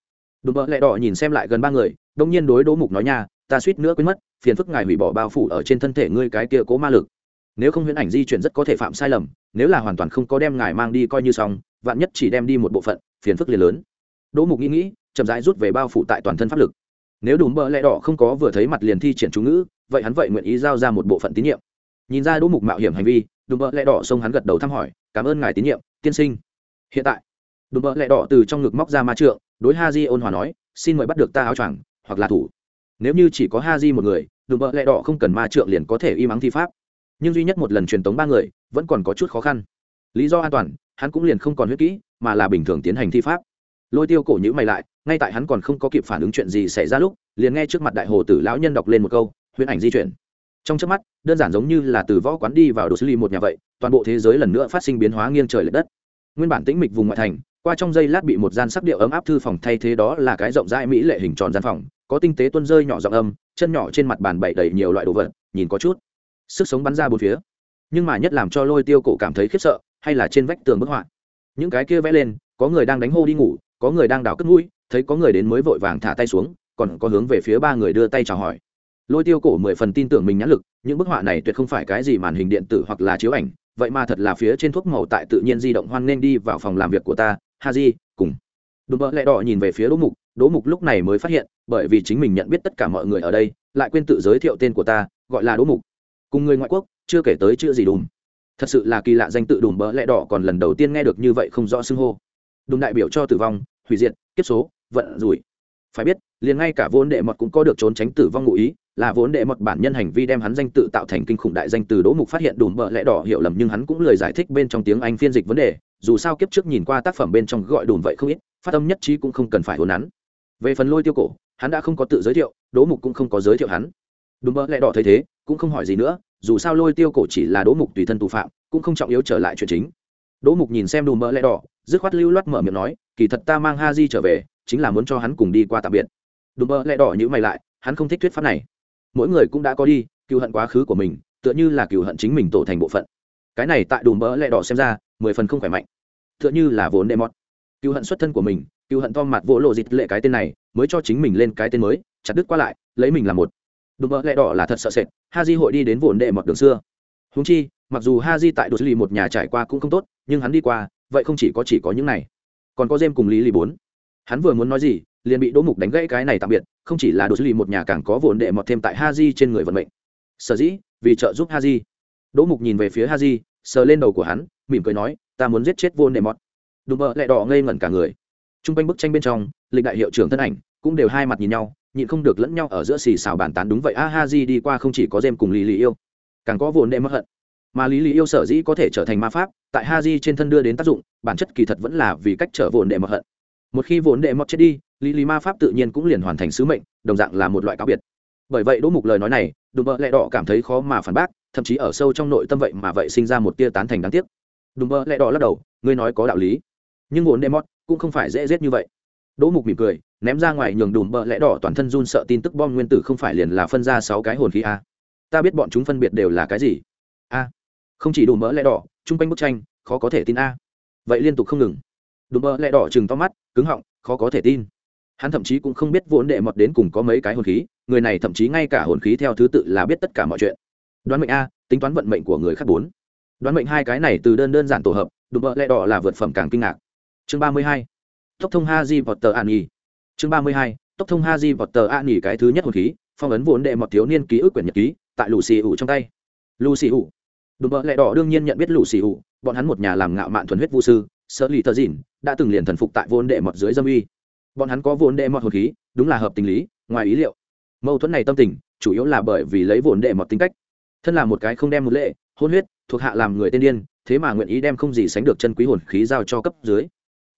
Đùm bợ lẹ đỏ nhìn xem lại gần ba người, đông nhiên đối đỗ mục nói nha, ta suýt nữa quên mất, phiền phức ngài hủy bỏ bao phủ ở trên thân thể ngươi cái kia cố ma lực. Nếu không huyễn ảnh di chuyển rất có thể phạm sai lầm, nếu là hoàn toàn không có đem ngài mang đi coi như xong, vạn nhất chỉ đem đi một bộ phận, phiền phức liền lớn. Đỗ mục nghĩ nghĩ, chậm rãi rút về bao phủ tại toàn thân pháp lực. Nếu đùm bợ lẹ đỏ không có vừa thấy mặt liền thi triển chú ngữ, vậy hắn vậy nguyện ý giao ra một bộ phận tín nhiệm nhìn ra đỗ mục mạo hiểm hành vi, đùm bợ lẹ đỏ xông hắn gật đầu thăm hỏi, cảm ơn ngài tín nhiệm, tiên sinh. Hiện tại, đùm bợ lẹ đỏ từ trong ngực móc ra ma trượng, đối ha di ôn hòa nói, xin mời bắt được ta áo choàng, hoặc là thủ. Nếu như chỉ có ha di một người, đùm bợ lẹ đỏ không cần ma trượng liền có thể y mắng thi pháp. Nhưng duy nhất một lần truyền tống ba người, vẫn còn có chút khó khăn. Lý do an toàn, hắn cũng liền không còn huyết kỹ, mà là bình thường tiến hành thi pháp. Lôi tiêu cổ nhữ mày lại, ngay tại hắn còn không có kịp phản ứng chuyện gì xảy ra lúc, liền nghe trước mặt đại hồ tử lão nhân đọc lên một câu, huyễn ảnh di chuyển trong trước mắt, đơn giản giống như là từ võ quán đi vào đồ xử lý một nhà vậy, toàn bộ thế giới lần nữa phát sinh biến hóa nghiêng trời l ệ đất. Nguyên bản tĩnh mịch vùng ngoại thành, qua trong giây lát bị một gian sắc điệu ấm áp thư phòng thay thế đó là cái rộng rãi mỹ lệ hình tròn gian phòng, có tinh tế tuân rơi nhỏ giọng âm, chân nhỏ trên mặt bàn bậy đầy nhiều loại đồ vật, nhìn có chút sức sống bắn ra bốn phía. Nhưng mà nhất làm cho lôi tiêu cổ cảm thấy khiếp sợ, hay là trên vách tường bức họa. Những cái kia vẽ lên, có người đang đánh hô đi ngủ, có người đang đào cất mũi, thấy có người đến mới vội vàng thả tay xuống, còn có hướng về phía ba người đưa tay chào hỏi lôi tiêu cổ mười phần tin tưởng mình nhãn lực, những bức họa này tuyệt không phải cái gì màn hình điện tử hoặc là chiếu ảnh, vậy mà thật là phía trên thuốc màu tại tự nhiên di động hoan nên đi vào phòng làm việc của ta, ha di cùng. Đùm bỡ lẹ đỏ nhìn về phía đỗ mục đỗ mục lúc này mới phát hiện, bởi vì chính mình nhận biết tất cả mọi người ở đây, lại quên tự giới thiệu tên của ta, gọi là đỗ mục. Cùng người ngoại quốc, chưa kể tới chữ gì đùm. Thật sự là kỳ lạ danh tự đùm bỡ lẹ đỏ còn lần đầu tiên nghe được như vậy không rõ xưng hô. Đùm đại biểu cho tử vong, hủy diệt, kiếp số, vận rủi. Phải biết, liền ngay cả vốn đệ mọt cũng có được trốn tránh tử vong ngụ ý là vốn đệ mật bản nhân hành vi đem hắn danh tự tạo thành kinh khủng đại danh từ đỗ mục phát hiện đùm bợ lẽ đỏ hiểu lầm nhưng hắn cũng lời giải thích bên trong tiếng anh phiên dịch vấn đề, dù sao kiếp trước nhìn qua tác phẩm bên trong gọi đùm vậy không ít, phát âm nhất trí cũng không cần phải hồn hắn về phần lôi tiêu cổ, hắn đã không có tự giới thiệu, đỗ mục cũng không có giới thiệu hắn. Đùm bợ lẽ đỏ thấy thế, cũng không hỏi gì nữa, dù sao lôi tiêu cổ chỉ là đỗ mục tùy thân tù phạm, cũng không trọng yếu trở lại chuyện chính. Đỗ mục nhìn xem đùm bợ lẽ đỏ, dứt khoát lưu loát mở miệng nói, kỳ thật ta mang ha di trở về, chính là muốn cho hắn cùng đi qua tạm biệt. Đùm bợ lẽ đỏ nhữ mày lại, hắn không thích thuyết pháp này mỗi người cũng đã có đi cựu hận quá khứ của mình, tựa như là cựu hận chính mình tổ thành bộ phận. Cái này tại đùm bỡ lẹ đỏ xem ra, mười phần không khỏe mạnh. Tựa như là vốn đệ mọt cựu hận xuất thân của mình cựu hận to mặt vỗ lộ dịch lệ cái tên này, mới cho chính mình lên cái tên mới, chặt đứt qua lại, lấy mình làm một. Đùm bỡ lẹ đỏ là thật sợ sệt ha di hội đi đến vốn đệ mọt đường xưa. Húng chi, mặc dù ha di tại đột lì một nhà trải qua cũng không tốt, nhưng hắn đi qua, vậy không chỉ có chỉ có những này. Còn có dêm cùng lý lì bốn. Hắn vừa muốn nói gì, liền bị đỗ mục đánh gãy cái này tạm biệt không chỉ là đồ xử lý một nhà càng có vốn đệ mọt thêm tại ha di trên người vận mệnh. Sở dĩ vì trợ giúp ha di đỗ mục nhìn về phía ha di sờ lên đầu của hắn mỉm cười nói ta muốn giết chết vốn đệ mọt. Đùm bợ lại đỏ ngây ngẩn cả người. T r u n g quanh bức tranh bên trong lịch đại hiệu trưởng thân ảnh cũng đều hai mặt nhìn nhau nhịn không được lẫn nhau ở giữa xì xào bàn tán đúng vậy a ha di đi qua không chỉ có dêm cùng lý lý yêu càng có vốn đệ mọt, hận. Mà lý lý yêu sở dĩ có thể trở thành ma pháp tại ha di trên thân đưa đến tác dụng bản chất kỳ thật vẫn là vì cách trở vốn đệ mọt. hận một khi vốn đệ mọt chết đi, lý lý ma pháp tự nhiên cũng liền hoàn thành sứ mệnh, đồng dạng là một loại cáo biệt. Bởi vậy đỗ mục lời nói này, đùm bợ lẹ đỏ cảm thấy khó mà phản bác, thậm chí ở sâu trong nội tâm vậy mà vậy sinh ra một tia tán thành đáng tiếc. Đùm bợ lẹ đỏ lắc đầu, ngươi nói có đạo lý, nhưng vốn đệ mọt cũng không phải dễ dết như vậy. Đỗ mục mỉm cười, ném ra ngoài nhường đùm bợ lẽ đỏ toàn thân run sợ tin tức bom nguyên tử không phải liền là phân ra sáu cái hồn khí a. Ta biết bọn chúng phân biệt đều là cái gì? A, không chỉ đùm bợ lẽ đỏ, chung quanh bức tranh, khó có thể tin a. Vậy liên tục không ngừng. Đùm bợ lẽ đỏ chừng to mắt cứng họng, khó có thể tin. Hắn thậm chí cũng không biết vốn đệ mọt đến cùng có mấy cái hồn khí, người này thậm chí ngay cả hồn khí theo thứ tự là biết tất cả mọi chuyện. Đoán mệnh a, tính toán vận mệnh của người khác bốn. Đoán mệnh hai cái này từ đơn đơn giản tổ hợp đụng vợ lẽ đỏ là vượt phẩm càng kinh ngạc. Chương ba mươi hai, tốc thông ha di vọt tờ an nghỉ chương ba mươi hai, tốc thông ha di vọt tờ an nghỉ cái thứ nhất hồn khí, phong ấn vốn đệ mọt thiếu niên ký ức quyển nhật ký, tại lù xì ủ trong tay. Lù xì ủ. Đùm bợ lẽ đỏ đương nhiên nhận biết lù xì ủ, bọn hắn một nhà làm ngạo mạn thuần huyết vũ sư sợ lì tờ dìn đã từng liền thần phục tại vốn đệ mọt dưới dâm uy. Bọn hắn có vốn đệ mọt hồn khí, đúng là hợp tình lý, ngoài ý liệu. Mâu thuẫn này tâm tình, chủ yếu là bởi vì lấy vốn đệ mọt tính cách. Thân là một cái không đem một lệ, hôn huyết, thuộc hạ làm người tên điên, thế mà nguyện ý đem không gì sánh được chân quý hồn khí giao cho cấp dưới.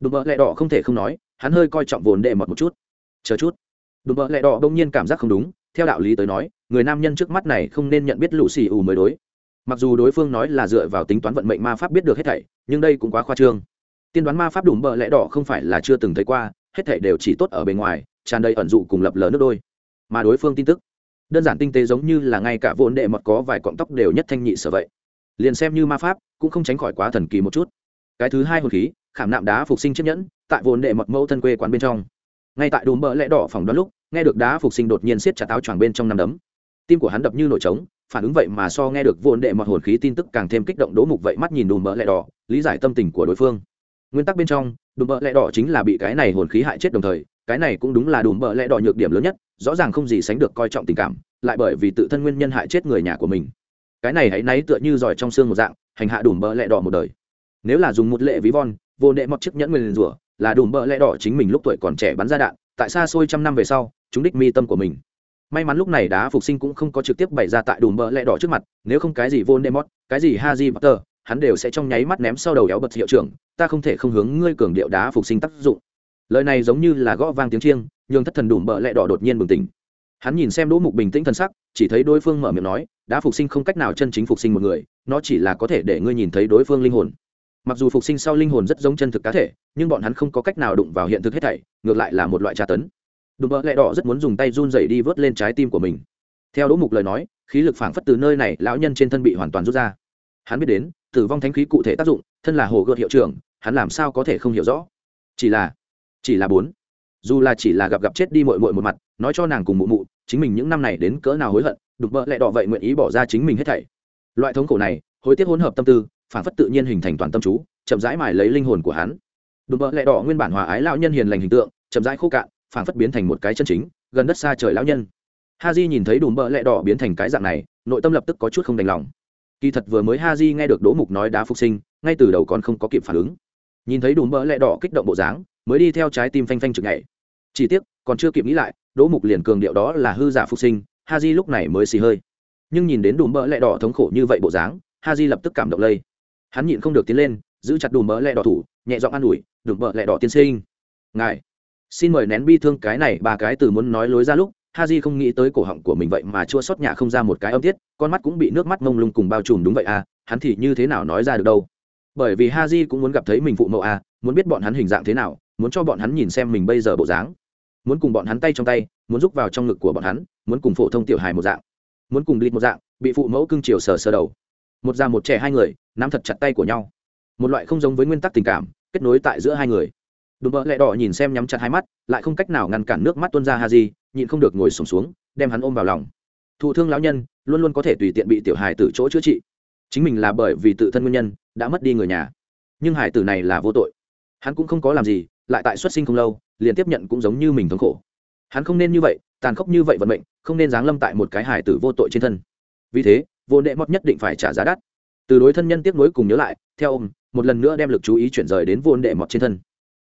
Đùm bợ lẹ đỏ không thể không nói, hắn hơi coi trọng vốn đệ mọt một chút. Chờ chút. Đùm bợ lẹ đỏ đông nhiên cảm giác không đúng, theo đạo lý tới nói, người nam nhân trước mắt này không nên nhận biết lũ xì ù mới đối. Mặc dù đối phương nói là dựa vào tính toán vận mệnh ma pháp biết được hết thảy, nhưng đây cũng quá khoa trương tiên đoán ma pháp đùm bợ lẽ đỏ không phải là chưa từng thấy qua, hết thảy đều chỉ tốt ở bề ngoài, tràn đầy ẩn dụ cùng lập lờ nước đôi. Mà đối phương tin tức, đơn giản tinh tế giống như là ngay cả vốn đệ mọt có vài cọng tóc đều nhất thanh nhị sở vậy. Liền xem như ma pháp, cũng không tránh khỏi quá thần kỳ một chút. Cái thứ hai hồn khí, khảm nạm đá phục sinh chiếc nhẫn, tại vốn đệ mọt mẫu thân quê quán bên trong. Ngay tại đùm bờ lẽ đỏ phòng đoán lúc, nghe được đá phục sinh đột nhiên siết chặt áo choàng bên trong năm đấm. Tim của hắn đập như nổi trống, phản ứng vậy mà so nghe được vốn đệ mọt hồn khí tin tức càng thêm kích động đố mục vậy mắt nhìn đùm bỡ lẽ đỏ, lý giải tâm tình của đối phương nguyên tắc bên trong, đùm bỡ lẽ đỏ chính là bị cái này hồn khí hại chết đồng thời, cái này cũng đúng là đùm bỡ lẽ đỏ nhược điểm lớn nhất, rõ ràng không gì sánh được coi trọng tình cảm, lại bởi vì tự thân nguyên nhân hại chết người nhà của mình. Cái này hãy náy tựa như giỏi trong xương một dạng, hành hạ đùm bỡ lẽ đỏ một đời. Nếu là dùng một lệ ví von, vô đệ mọc chiếc nhẫn nguyên rủa, là đùm bỡ lẽ đỏ chính mình lúc tuổi còn trẻ bắn ra đạn, tại xa xôi trăm năm về sau, chúng đích mi tâm của mình. May mắn lúc này đá phục sinh cũng không có trực tiếp bày ra tại đùm bỡ lẽ đỏ trước mặt, nếu không cái gì vô đệ mọc cái gì ha haji potter hắn đều sẽ trong nháy mắt ném sau đầu éo bật hiệu trưởng, ta không thể không hướng ngươi cường điệu đá phục sinh tác dụng. Lời này giống như là gõ vang tiếng chiêng, nhường thất thần đùm bỡ lẹ đỏ đột nhiên bừng tỉnh. Hắn nhìn xem đỗ mục bình tĩnh thân sắc, chỉ thấy đối phương mở miệng nói đã phục sinh không cách nào chân chính phục sinh một người, nó chỉ là có thể để ngươi nhìn thấy đối phương linh hồn. Mặc dù phục sinh sau linh hồn rất giống chân thực cá thể, nhưng bọn hắn không có cách nào đụng vào hiện thực hết thảy, ngược lại là một loại tra tấn. Đùm bỡ lẹ đỏ rất muốn dùng tay run dày đi vớt lên trái tim của mình. Theo đỗ mục lời nói, khí lực phảng phất từ nơi này, lão nhân trên thân bị hoàn toàn rút ra. Hắn biết đến tử vong thánh khí cụ thể tác dụng, thân là hồ gợt hiệu trưởng, hắn làm sao có thể không hiểu rõ? Chỉ là chỉ là bốn. Dù là chỉ là gặp gặp chết đi mội mội một mặt, nói cho nàng cùng mụ mụ, chính mình những năm này đến cỡ nào hối hận đục vợ lẹ đỏ vậy nguyện ý bỏ ra chính mình hết thảy. Loại thống khổ này, hối tiếc hỗn hợp tâm tư phản phất tự nhiên hình thành toàn tâm chú, chậm rãi mài lấy linh hồn của hắn. Đùm vợ lẹ đỏ nguyên bản hòa ái lão nhân hiền lành hình tượng, chậm rãi khô cạn phản phất biến thành một cái chân chính, gần đất xa trời lão nhân. Ha di nhìn thấy đùm bợ lẹ đỏ biến thành cái dạng này, nội tâm lập tức có chút không đành lòng kỳ thật vừa mới ha di nghe được đỗ mục nói đá phục sinh, ngay từ đầu còn không có kịp phản ứng. Nhìn thấy đùm bỡ lẹ đỏ kích động bộ dáng, mới đi theo trái tim phanh phanh chực nhảy. Chỉ tiếc, còn chưa kịp nghĩ lại, đỗ mục liền cường điệu đó là hư giả phục sinh ha di lúc này mới xì hơi. Nhưng nhìn đến đùm bỡ lẹ đỏ thống khổ như vậy bộ dáng ha di lập tức cảm động lây. Hắn nhịn không được tiến lên, giữ chặt đùm bỡ lẹ đỏ thủ, nhẹ giọng an ủi, đùm bỡ lẹ đỏ tiên sinh. Ngài, xin mời nén bi thương cái này ba cái từ muốn nói lối ra lúc ha di không nghĩ tới cổ họng của mình vậy mà chua xót nhả không ra một cái âm tiết, con mắt cũng bị nước mắt mông lung cùng bao trùm đúng vậy à hắn thì như thế nào nói ra được đâu. Bởi vì ha di cũng muốn gặp thấy mình phụ mẫu à muốn biết bọn hắn hình dạng thế nào, muốn cho bọn hắn nhìn xem mình bây giờ bộ dáng. Muốn cùng bọn hắn tay trong tay, muốn rúc vào trong ngực của bọn hắn, muốn cùng phổ thông tiểu hài một dạng. Muốn cùng lịt một dạng, bị phụ mẫu cưng chiều sờ sờ đầu. Một già một trẻ hai người, nắm thật chặt tay của nhau. Một loại không giống với nguyên tắc tình cảm, kết nối tại giữa hai người đùm bợ lẹ đỏ nhìn xem nhắm chặt hai mắt lại không cách nào ngăn cản nước mắt tuôn ra ha di nhịn không được ngồi sùng xuống, xuống đem hắn ôm vào lòng. Thụ thương lão nhân luôn luôn có thể tùy tiện bị tiểu hài từ chỗ chữa trị. Chính mình là bởi vì tự thân nguyên nhân đã mất đi người nhà. Nhưng hải tử này là vô tội. Hắn cũng không có làm gì lại tại xuất sinh không lâu liền tiếp nhận cũng giống như mình thống khổ. Hắn không nên như vậy tàn khốc như vậy vận mệnh không nên giáng lâm tại một cái hải tử vô tội trên thân. Vì thế vô nệ mót nhất định phải trả giá đắt. Từ đối thân nhân tiếp nối cùng nhớ lại theo ông một lần nữa đem lực chú ý chuyển rời đến vô nệ mọt trên thân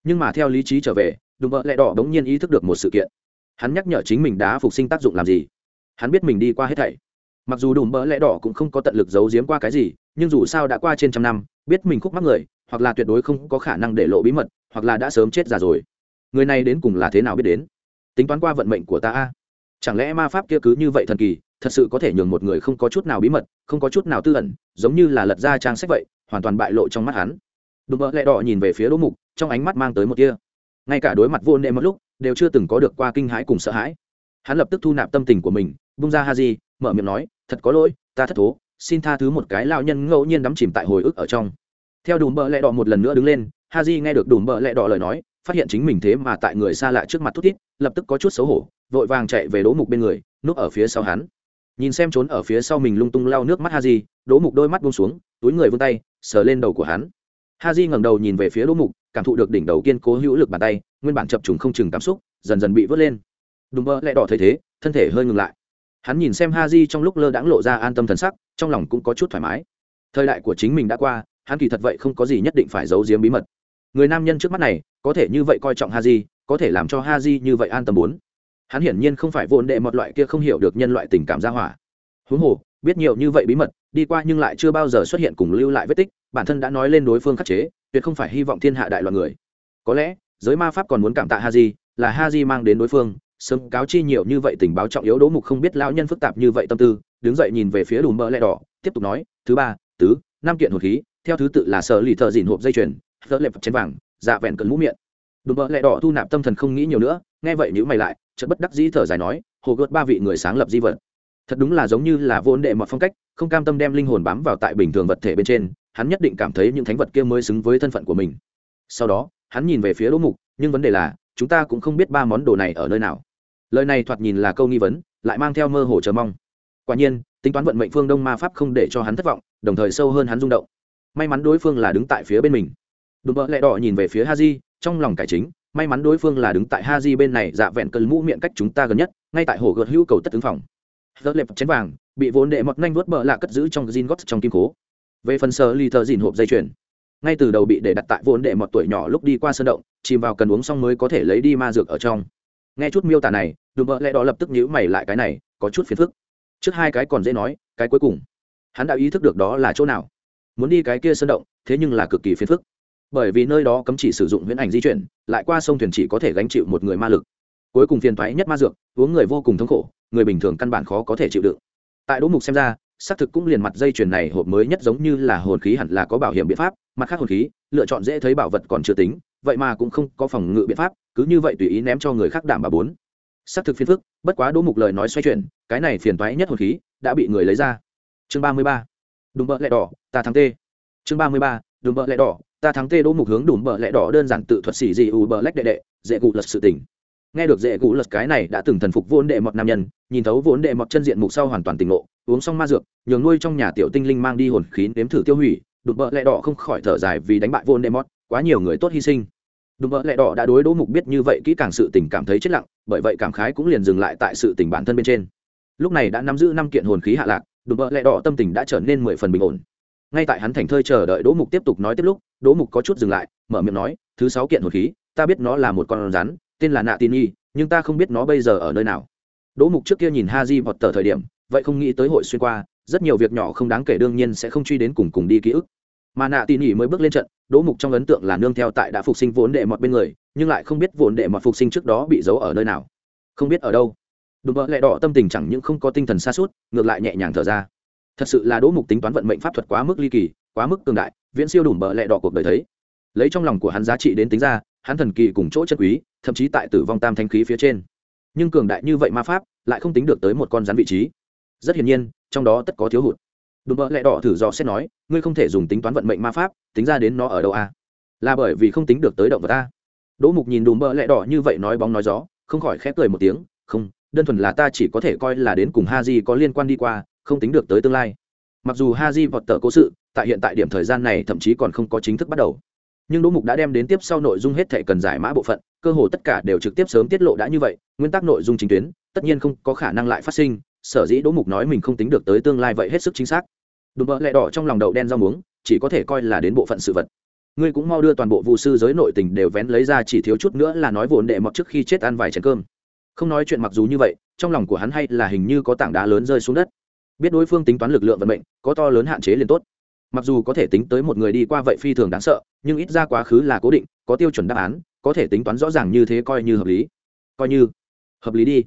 nhưng mà theo lý trí trở về, đùm bợ lẹ đỏ bỗng nhiên ý thức được một sự kiện. Hắn nhắc nhở chính mình đã phục sinh tác dụng làm gì. Hắn biết mình đi qua hết thảy. Mặc dù đùm bợ lẹ đỏ cũng không có tận lực giấu giếm qua cái gì, nhưng dù sao đã qua trên trăm năm, biết mình khúc mắc người, hoặc là tuyệt đối không có khả năng để lộ bí mật, hoặc là đã sớm chết già rồi. Người này đến cùng là thế nào biết đến? Tính toán qua vận mệnh của ta a. Chẳng lẽ ma pháp kia cứ như vậy thần kỳ, thật sự có thể nhường một người không có chút nào bí mật, không có chút nào tư ẩn, giống như là lật ra trang sách vậy, hoàn toàn bại lộ trong mắt hắn? Đùm bợ lẹ đỏ nhìn về phía đỗ mục, trong ánh mắt mang tới một kia ngay cả đối mặt vô nệ một lúc, đều chưa từng có được qua kinh hãi cùng sợ hãi. Hắn lập tức thu nạp tâm tình của mình bung ra ha di mở miệng nói, thật có lỗi, ta thất thố, xin tha thứ một cái lao nhân ngẫu nhiên đắm chìm tại hồi ức ở trong. Theo đùm bợ lẹ đỏ một lần nữa đứng lên ha di nghe được đùm bợ lẹ đỏ lời nói, phát hiện chính mình thế mà tại người xa lạ trước mặt thút thít, lập tức có chút xấu hổ, vội vàng chạy về đỗ mục bên người, núp ở phía sau hắn. Nhìn xem trốn ở phía sau mình lung tung lau nước mắt ha di đỗ mục đôi mắt bông xuống, túi người vươn tay, sờ lên đầu của hắn ha di ngẩng đầu nhìn về phía đỗ mục, cảm thụ được đỉnh đầu kiên cố hữu lực bàn tay, nguyên bản chập trùng không chừng cảm xúc, dần dần bị vớt lên. Đùm bơ, lẹ đỏ thấy thế, thân thể hơi ngừng lại. Hắn nhìn xem ha di trong lúc lơ đãng lộ ra an tâm thần sắc, trong lòng cũng có chút thoải mái. Thời đại của chính mình đã qua, hắn kỳ thật vậy không có gì nhất định phải giấu giếm bí mật. Người nam nhân trước mắt này, có thể như vậy coi trọng ha di có thể làm cho ha di như vậy an tâm bốn. Hắn hiển nhiên không phải vốn đệ một loại kia không hiểu được nhân loại tình cảm gia hỏa. Huống hồ, biết nhiều như vậy bí mật, đi qua nhưng lại chưa bao giờ xuất hiện cùng lưu lại vết tích bản thân đã nói lên đối phương khắc chế, tuyệt không phải hy vọng thiên hạ đại loạn người. Có lẽ, giới ma pháp còn muốn cảm tạ ha di là ha di mang đến đối phương, sớm cáo chi nhiều như vậy tình báo trọng yếu đỗ mục không biết lão nhân phức tạp như vậy tâm tư, đứng dậy nhìn về phía đùm mỡ lẹ đỏ, tiếp tục nói, thứ ba, tứ, năm kiện hột khí, theo thứ tự là sở lì thợ dìn hộp dây chuyền, thợ lẹp chén vàng dạ vẹn cẩn mũ miệng. Đùm mỡ lẹ đỏ thu nạp tâm thần không nghĩ nhiều nữa, nghe vậy nhữ mày lại, chợt bất đắc dĩ thở dài nói, hồ gợt ba vị người sáng lập di vật. Thật đúng là giống như là vốn đệ mọi phong cách, không cam tâm đem linh hồn bám vào tại bình thường vật thể bên trên hắn nhất định cảm thấy những thánh vật kia mới xứng với thân phận của mình. Sau đó, hắn nhìn về phía đỗ mục, nhưng vấn đề là, chúng ta cũng không biết ba món đồ này ở nơi nào. Lời này thoạt nhìn là câu nghi vấn, lại mang theo mơ hồ chờ mong. Quả nhiên, tính toán vận mệnh phương đông ma pháp không để cho hắn thất vọng, đồng thời sâu hơn hắn rung động. May mắn đối phương là đứng tại phía bên mình. Đùm bỡ lẹ đỏ nhìn về phía ha di trong lòng cải chính, may mắn đối phương là đứng tại ha di bên này dạ vẹn cơn mũ miệng cách chúng ta gần nhất, ngay tại hồ gợt hữu cầu tất ứng phòng. Rớt lệp chén vàng, bị vốn đệ mọt nhanh vuốt bờ lạ cất giữ trong gin gót trong kim cố về phần sơ ly thợ dìn hộp dây chuyền. Ngay từ đầu bị để đặt tại vốn đệ mọt tuổi nhỏ lúc đi qua sơn động, chìm vào cần uống xong mới có thể lấy đi ma dược ở trong. Nghe chút miêu tả này, đùm bợ lẽ đó lập tức nhíu mày lại cái này, có chút phiền phức. Trước hai cái còn dễ nói, cái cuối cùng. Hắn đã ý thức được đó là chỗ nào. Muốn đi cái kia sơn động, thế nhưng là cực kỳ phiền phức. Bởi vì nơi đó cấm chỉ sử dụng huyễn ảnh di chuyển, lại qua sông thuyền chỉ có thể gánh chịu một người ma lực. Cuối cùng phiền thoái nhất ma dược, uống người vô cùng thống khổ, người bình thường căn bản khó có thể chịu đựng. Tại đỗ mục xem ra xác thực cũng liền mặt dây chuyền này hộp mới nhất giống như là hồn khí hẳn là có bảo hiểm biện pháp, mặt khác hồn khí, lựa chọn dễ thấy bảo vật còn chưa tính, vậy mà cũng không có phòng ngự biện pháp, cứ như vậy tùy ý ném cho người khác đảm bảo bốn. Xác thực phiền phức, bất quá đỗ mục lời nói xoay chuyển, cái này phiền toái nhất hồn khí đã bị người lấy ra. Chương ba mươi ba. Đùm bợ lẹ đỏ, ta thắng tê. Chương ba mươi ba. Đùm bợ lẹ đỏ, ta thắng tê. Đỗ mục hướng đùm bợ lẹ đỏ đơn giản tự thuật xỉ gì u bợ lách đệ đệ, dễ cụ lật sự tình nghe được dễ cụ lật cái này đã từng thần phục vốn đệ mọt nam nhân, nhìn thấu vốn đệ mọt chân diện mục sau hoàn toàn tỉnh ngộ, uống xong ma dược, nhường nuôi trong nhà tiểu tinh linh mang đi hồn khí nếm thử tiêu hủy đụng bợ lẹ đỏ không khỏi thở dài vì đánh bại vốn đệ mọt, quá nhiều người tốt hy sinh. Đụng bợ lẹ đỏ đã đối đỗ mục biết như vậy kỹ càng sự tình cảm thấy chết lặng, bởi vậy cảm khái cũng liền dừng lại tại sự tình bản thân bên trên. Lúc này đã nắm giữ năm kiện hồn khí hạ lạc đụng bợ lẹ đỏ tâm tình đã trở nên mười phần bình ổn. Ngay tại hắn thành thơi chờ đợi đỗ mục tiếp tục nói tiếp lúc, đỗ mục có chút dừng lại, mở miệng nói, thứ sáu kiện hồn khí, ta biết nó là một con rắn tên là nạ tin y nhưng ta không biết nó bây giờ ở nơi nào. Đỗ mục trước kia nhìn ha di vọt tờ thời điểm, vậy không nghĩ tới hội xuyên qua, rất nhiều việc nhỏ không đáng kể đương nhiên sẽ không truy đến cùng cùng đi ký ức. Mà nạ tin y mới bước lên trận, đỗ mục trong ấn tượng là nương theo tại đã phục sinh vốn đệ mọt bên người, nhưng lại không biết vốn đệ mọt phục sinh trước đó bị giấu ở nơi nào. Không biết ở đâu. Đùm bợ lẹ đỏ tâm tình chẳng những không có tinh thần xa suốt ngược lại nhẹ nhàng thở ra. Thật sự là đỗ mục tính toán vận mệnh pháp thuật quá mức ly kỳ, quá mức cường đại, viễn siêu đùm mở lẹ đỏ cuộc đời thấy. Lấy trong lòng của hắn giá trị đến tính ra hắn thần kỳ cùng chỗ chất quý, thậm chí tại tử vong tam thanh khí phía trên. Nhưng cường đại như vậy ma pháp, lại không tính được tới một con rắn vị trí. Rất hiển nhiên, trong đó tất có thiếu hụt. Đùm bợ lẹ đỏ thử dò xét nói, ngươi không thể dùng tính toán vận mệnh ma pháp, tính ra đến nó ở đâu à? là bởi vì không tính được tới động vật ta. Đỗ mục nhìn đùm bợ lẹ đỏ như vậy nói bóng nói gió, không khỏi khép cười một tiếng, không, đơn thuần là ta chỉ có thể coi là đến cùng ha di có liên quan đi qua, không tính được tới tương lai. Mặc dù ha di vọt tờ cố sự, tại hiện tại điểm thời gian này thậm chí còn không có chính thức bắt đầu nhưng đỗ mục đã đem đến tiếp sau nội dung hết thể cần giải mã bộ phận, cơ hồ tất cả đều trực tiếp sớm tiết lộ đã như vậy, nguyên tắc nội dung chính tuyến, tất nhiên không có khả năng lại phát sinh, sở dĩ đỗ mục nói mình không tính được tới tương lai vậy hết sức chính xác. Đùm bợ lẹ đỏ trong lòng đậu đen rau muống, chỉ có thể coi là đến bộ phận sự vật. Ngươi cũng mau đưa toàn bộ vụ sư giới nội tình đều vén lấy ra chỉ thiếu chút nữa là nói vốn đệ mọt trước khi chết ăn vài chén cơm. Không nói chuyện mặc dù như vậy, trong lòng của hắn hay là hình như có tảng đá lớn rơi xuống đất. Biết đối phương tính toán lực lượng vận mệnh, có to lớn hạn chế liền tốt mặc dù có thể tính tới một người đi qua vậy phi thường đáng sợ, nhưng ít ra quá khứ là cố định, có tiêu chuẩn đáp án, có thể tính toán rõ ràng như thế coi như hợp lý. Coi như hợp lý đi.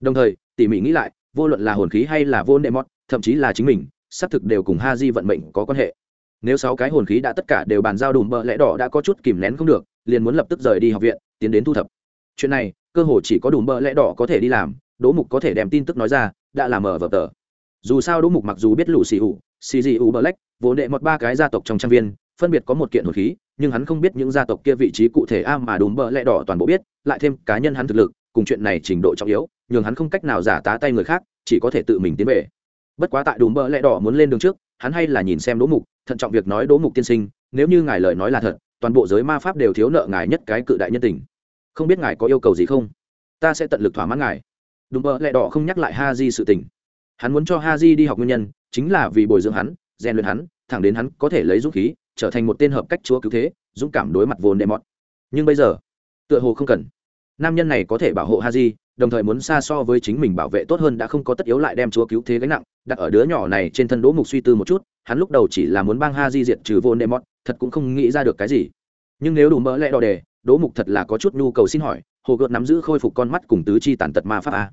Đồng thời, tỉ mỉ nghĩ lại, vô luận là hồn khí hay là vô nệ mót thậm chí là chính mình, xác thực đều cùng ha di vận mệnh có quan hệ. Nếu sáu cái hồn khí đã tất cả đều bàn giao đùm bợ lẽ đỏ đã có chút kìm nén không được, liền muốn lập tức rời đi học viện, tiến đến thu thập. Chuyện này, cơ hồ chỉ có đùm bợ lẽ đỏ có thể đi làm, đỗ mục có thể đem tin tức nói ra, đã làm mở vở tờ. Dù sao đỗ mục mặc dù biết lũ xì ủ xì dị ủ black vốn đệ một ba cái gia tộc trong trang viên, phân biệt có một kiện hồn khí, nhưng hắn không biết những gia tộc kia vị trí cụ thể a mà đùm bờ lẹ đỏ toàn bộ biết, lại thêm cá nhân hắn thực lực, cùng chuyện này trình độ trọng yếu, nhường hắn không cách nào giả tá tay người khác, chỉ có thể tự mình tiến về. Bất quá tại đùm bờ lẹ đỏ muốn lên đường trước, hắn hay là nhìn xem đỗ mục, thận trọng việc nói đỗ mục tiên sinh, nếu như ngài lời nói là thật, toàn bộ giới ma pháp đều thiếu nợ ngài nhất cái cự đại nhân tình. Không biết ngài có yêu cầu gì không? Ta sẽ tận lực thỏa mãn ngài. Đùm bờ lẹ đỏ không nhắc lại ha di sự tình. Hắn muốn cho ha di đi học nguyên nhân chính là vì bồi dưỡng hắn, rèn luyện hắn, thẳng đến hắn có thể lấy dũng khí, trở thành một tên hợp cách chúa cứu thế, dũng cảm đối mặt vồn đệ mọt nhưng bây giờ, tựa hồ không cần. Nam nhân này có thể bảo hộ ha di đồng thời muốn xa so với chính mình bảo vệ tốt hơn đã không có tất yếu lại đem chúa cứu thế gánh nặng, đặt ở đứa nhỏ này trên thân đỗ mục suy tư một chút, hắn lúc đầu chỉ là muốn bang ha di diệt trừ vô đệ mọt thật cũng không nghĩ ra được cái gì. Nhưng nếu đủ mỡ lẽ đo đề đỗ mục thật là có chút nhu cầu xin hỏi, hồ gợt nắm giữ khôi phục con mắt cùng tứ chi tàn tật ma pháp a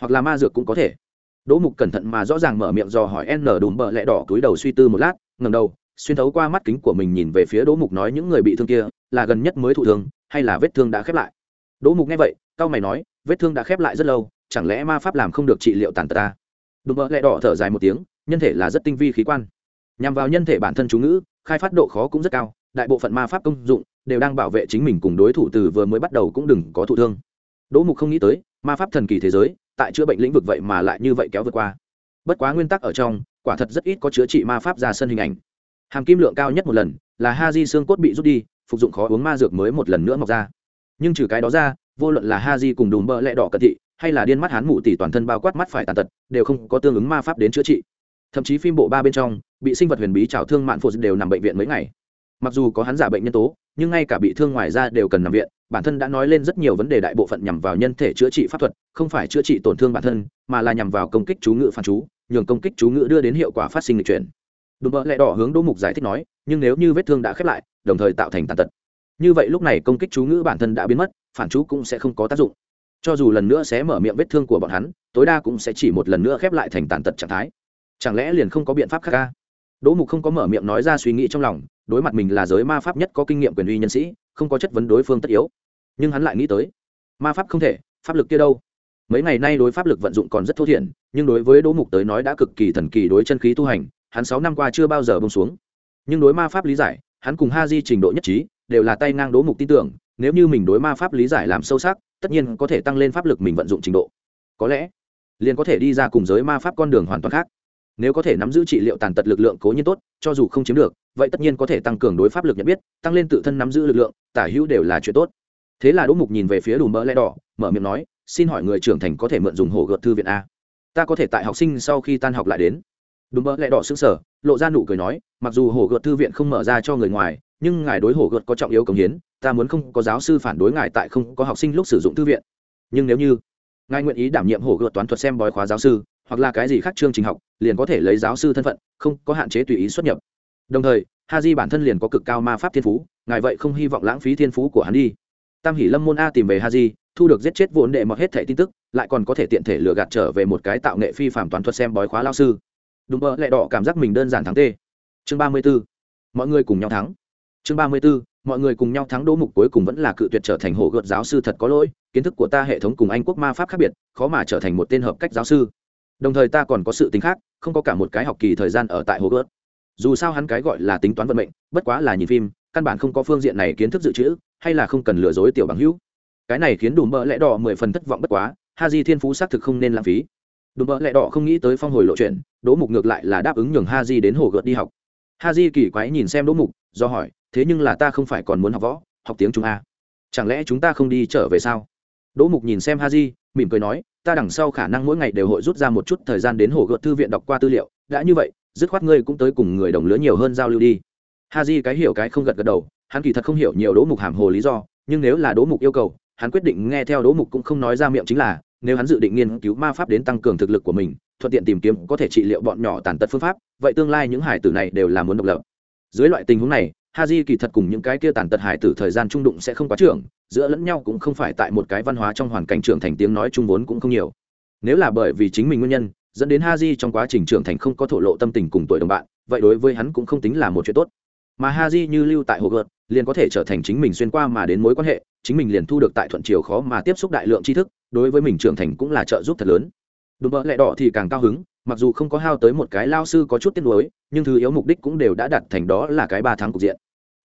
hoặc là ma dược cũng có thể đỗ mục cẩn thận mà rõ ràng mở miệng dò hỏi n đùm bợ lẹ đỏ túi đầu suy tư một lát ngầm đầu, xuyên thấu qua mắt kính của mình nhìn về phía đỗ mục nói những người bị thương kia là gần nhất mới thụ thương hay là vết thương đã khép lại? Đỗ mục nghe vậy cao mày nói, vết thương đã khép lại rất lâu, chẳng lẽ ma pháp làm không được trị liệu tàn tật ta? Đùm bợ lẹ đỏ thở dài một tiếng, nhân thể là rất tinh vi khí quan. Nhằm vào nhân thể bản thân chú ngữ, khai phát độ khó cũng rất cao, đại bộ phận ma pháp công dụng đều đang bảo vệ chính mình cùng đối thủ từ vừa mới bắt đầu cũng đừng có thụ thương. Đỗ mục không nghĩ tới, ma pháp thần kỳ thế giới tại chữa bệnh lĩnh vực vậy mà lại như vậy kéo vượt qua. Bất quá nguyên tắc ở trong, quả thật rất ít có chữa trị ma pháp ra sân hình ảnh. Hàm kim lượng cao nhất một lần, là ha di xương cốt bị rút đi, phục dụng khó uống ma dược mới một lần nữa mọc ra. Nhưng trừ cái đó ra, vô luận là ha di cùng đùm bợ lẹ đỏ cận thị, hay là điên mắt hán mụ tỷ toàn thân bao quát mắt phải tàn tật, đều không có tương ứng ma pháp đến chữa trị. Thậm chí phim bộ ba bên trong, bị sinh vật huyền bí trào thương mạn phụ đều nằm bệnh viện mấy ngày. Mặc dù có hắn giả bệnh nhân tố nhưng ngay cả bị thương ngoài ra đều cần nằm viện, bản thân đã nói lên rất nhiều vấn đề đại bộ phận nhằm vào nhân thể chữa trị pháp thuật, không phải chữa trị tổn thương bản thân, mà là nhằm vào công kích chú ngữ phản chú, nhường công kích chú ngữ đưa đến hiệu quả phát sinh lịch chuyển. Đùm bỡ lẹ đỏ hướng đỗ mục giải thích nói, nhưng nếu như vết thương đã khép lại, đồng thời tạo thành tàn tật. Như vậy lúc này công kích chú ngữ bản thân đã biến mất, phản chú cũng sẽ không có tác dụng. Cho dù lần nữa sẽ mở miệng vết thương của bọn hắn, tối đa cũng sẽ chỉ một lần nữa khép lại thành tàn tật trạng thái. Chẳng lẽ liền không có biện pháp khác ca? Đỗ mục không có mở miệng nói ra suy nghĩ trong lòng, đối mặt mình là giới ma pháp nhất có kinh nghiệm quyền uy nhân sĩ, không có chất vấn đối phương tất yếu. Nhưng hắn lại nghĩ tới, ma pháp không thể, pháp lực kia đâu? Mấy ngày nay đối pháp lực vận dụng còn rất thô thiển, nhưng đối với đỗ mục tới nói đã cực kỳ thần kỳ đối chân khí tu hành, hắn sáu năm qua chưa bao giờ bông xuống. Nhưng đối ma pháp lý giải, hắn cùng ha di trình độ nhất trí, đều là tay ngang đỗ mục tin tưởng, nếu như mình đối ma pháp lý giải làm sâu sắc, tất nhiên có thể tăng lên pháp lực mình vận dụng trình độ. Có lẽ, liền có thể đi ra cùng giới ma pháp con đường hoàn toàn khác nếu có thể nắm giữ trị liệu tàn tật lực lượng cố nhiên tốt, cho dù không chiếm được, vậy tất nhiên có thể tăng cường đối pháp lực nhận biết, tăng lên tự thân nắm giữ lực lượng, tả hữu đều là chuyện tốt. Thế là đỗ mục nhìn về phía đùm mỡ lẽ đỏ, mở miệng nói, xin hỏi người trưởng thành có thể mượn dùng hồ gợt thư viện a? Ta có thể tại học sinh sau khi tan học lại đến. Đùm mỡ lẽ đỏ xứng sở lộ ra nụ cười nói, mặc dù hồ gợt thư viện không mở ra cho người ngoài, nhưng ngài đối hồ gợt có trọng yếu cống hiến, ta muốn không có giáo sư phản đối ngài tại không có học sinh lúc sử dụng thư viện. Nhưng nếu như ngài nguyện ý đảm nhiệm hồ gợt toán thuật xem bói khóa giáo sư hoặc là cái gì khác chương trình học, liền có thể lấy giáo sư thân phận, không có hạn chế tùy ý xuất nhập. Đồng thời ha di bản thân liền có cực cao ma pháp thiên phú, ngài vậy không hy vọng lãng phí thiên phú của hắn đi. Tam hỷ lâm môn a tìm về ha di thu được giết chết vốn đệ mọt hết thẻ tin tức, lại còn có thể tiện thể lừa gạt trở về một cái tạo nghệ phi phạm toán thuật xem bói khóa lao sư. Đúng mơ lẹ đỏ cảm giác mình đơn giản thắng tê. Chương ba mươi b ố mọi người cùng nhau thắng. Chương ba mươi b ố mọi người cùng nhau thắng đỗ mục cuối cùng vẫn là cự tuyệt trở thành hộ gợt giáo sư thật có lỗi, kiến thức của ta hệ thống cùng anh quốc ma pháp khác biệt, khó mà trở thành một tên hợp cách giáo sư đồng thời ta còn có sự tính khác, không có cả một cái học kỳ thời gian ở tại hồ gợt dù sao hắn cái gọi là tính toán vận mệnh, bất quá là nhìn phim, căn bản không có phương diện này kiến thức dự trữ, hay là không cần lừa dối tiểu bằng hữu. Cái này khiến đùm bỡ lẽ đỏ mười phần thất vọng bất quá, ha di thiên phú xác thực không nên lãng phí. Đùm bỡ lẽ đỏ không nghĩ tới phong hồi lộ chuyện, đỗ mục ngược lại là đáp ứng nhường ha di đến hồ gợt đi học. Ha di kỳ quái nhìn xem đỗ mục, do hỏi, thế nhưng là ta không phải còn muốn học võ, học tiếng chúng a? Chẳng lẽ chúng ta không đi trở về sao? Đỗ mục nhìn xem ha di, mỉm cười nói ta đằng sau khả năng mỗi ngày đều hội rút ra một chút thời gian đến hồ gợt thư viện đọc qua tư liệu, đã như vậy, dứt khoát ngươi cũng tới cùng người đồng lứa nhiều hơn giao lưu đi. Ha di cái hiểu cái không gật gật đầu, hắn kỳ thật không hiểu nhiều đỗ mục hàm hồ lý do, nhưng nếu là đỗ mục yêu cầu, hắn quyết định nghe theo đỗ mục cũng không nói ra miệng chính là, nếu hắn dự định nghiên cứu ma pháp đến tăng cường thực lực của mình, thuận tiện tìm kiếm có thể trị liệu bọn nhỏ tàn tật phương pháp, vậy tương lai những hải tử này đều là muốn độc lập. Dưới loại tình huống này ha di kỳ thật cùng những cái kia tàn tật hải tử thời gian trung đụng sẽ không quá trưởng giữa lẫn nhau cũng không phải tại một cái văn hóa trong hoàn cảnh trưởng thành tiếng nói chung vốn cũng không nhiều. Nếu là bởi vì chính mình nguyên nhân dẫn đến ha di trong quá trình trưởng thành không có thổ lộ tâm tình cùng tuổi đồng bạn vậy đối với hắn cũng không tính là một chuyện tốt. Mà ha di như lưu tại hồ gợt liền có thể trở thành chính mình xuyên qua mà đến mối quan hệ chính mình liền thu được tại thuận chiều khó mà tiếp xúc đại lượng tri thức đối với mình trưởng thành cũng là trợ giúp thật lớn. Đùm vậy, lẽ đỏ thì càng cao hứng mặc dù không có hao tới một cái lao sư có chút tiếc nuối, nhưng thứ yếu mục đích cũng đều đã đặt thành đó là cái ba tháng cục diện.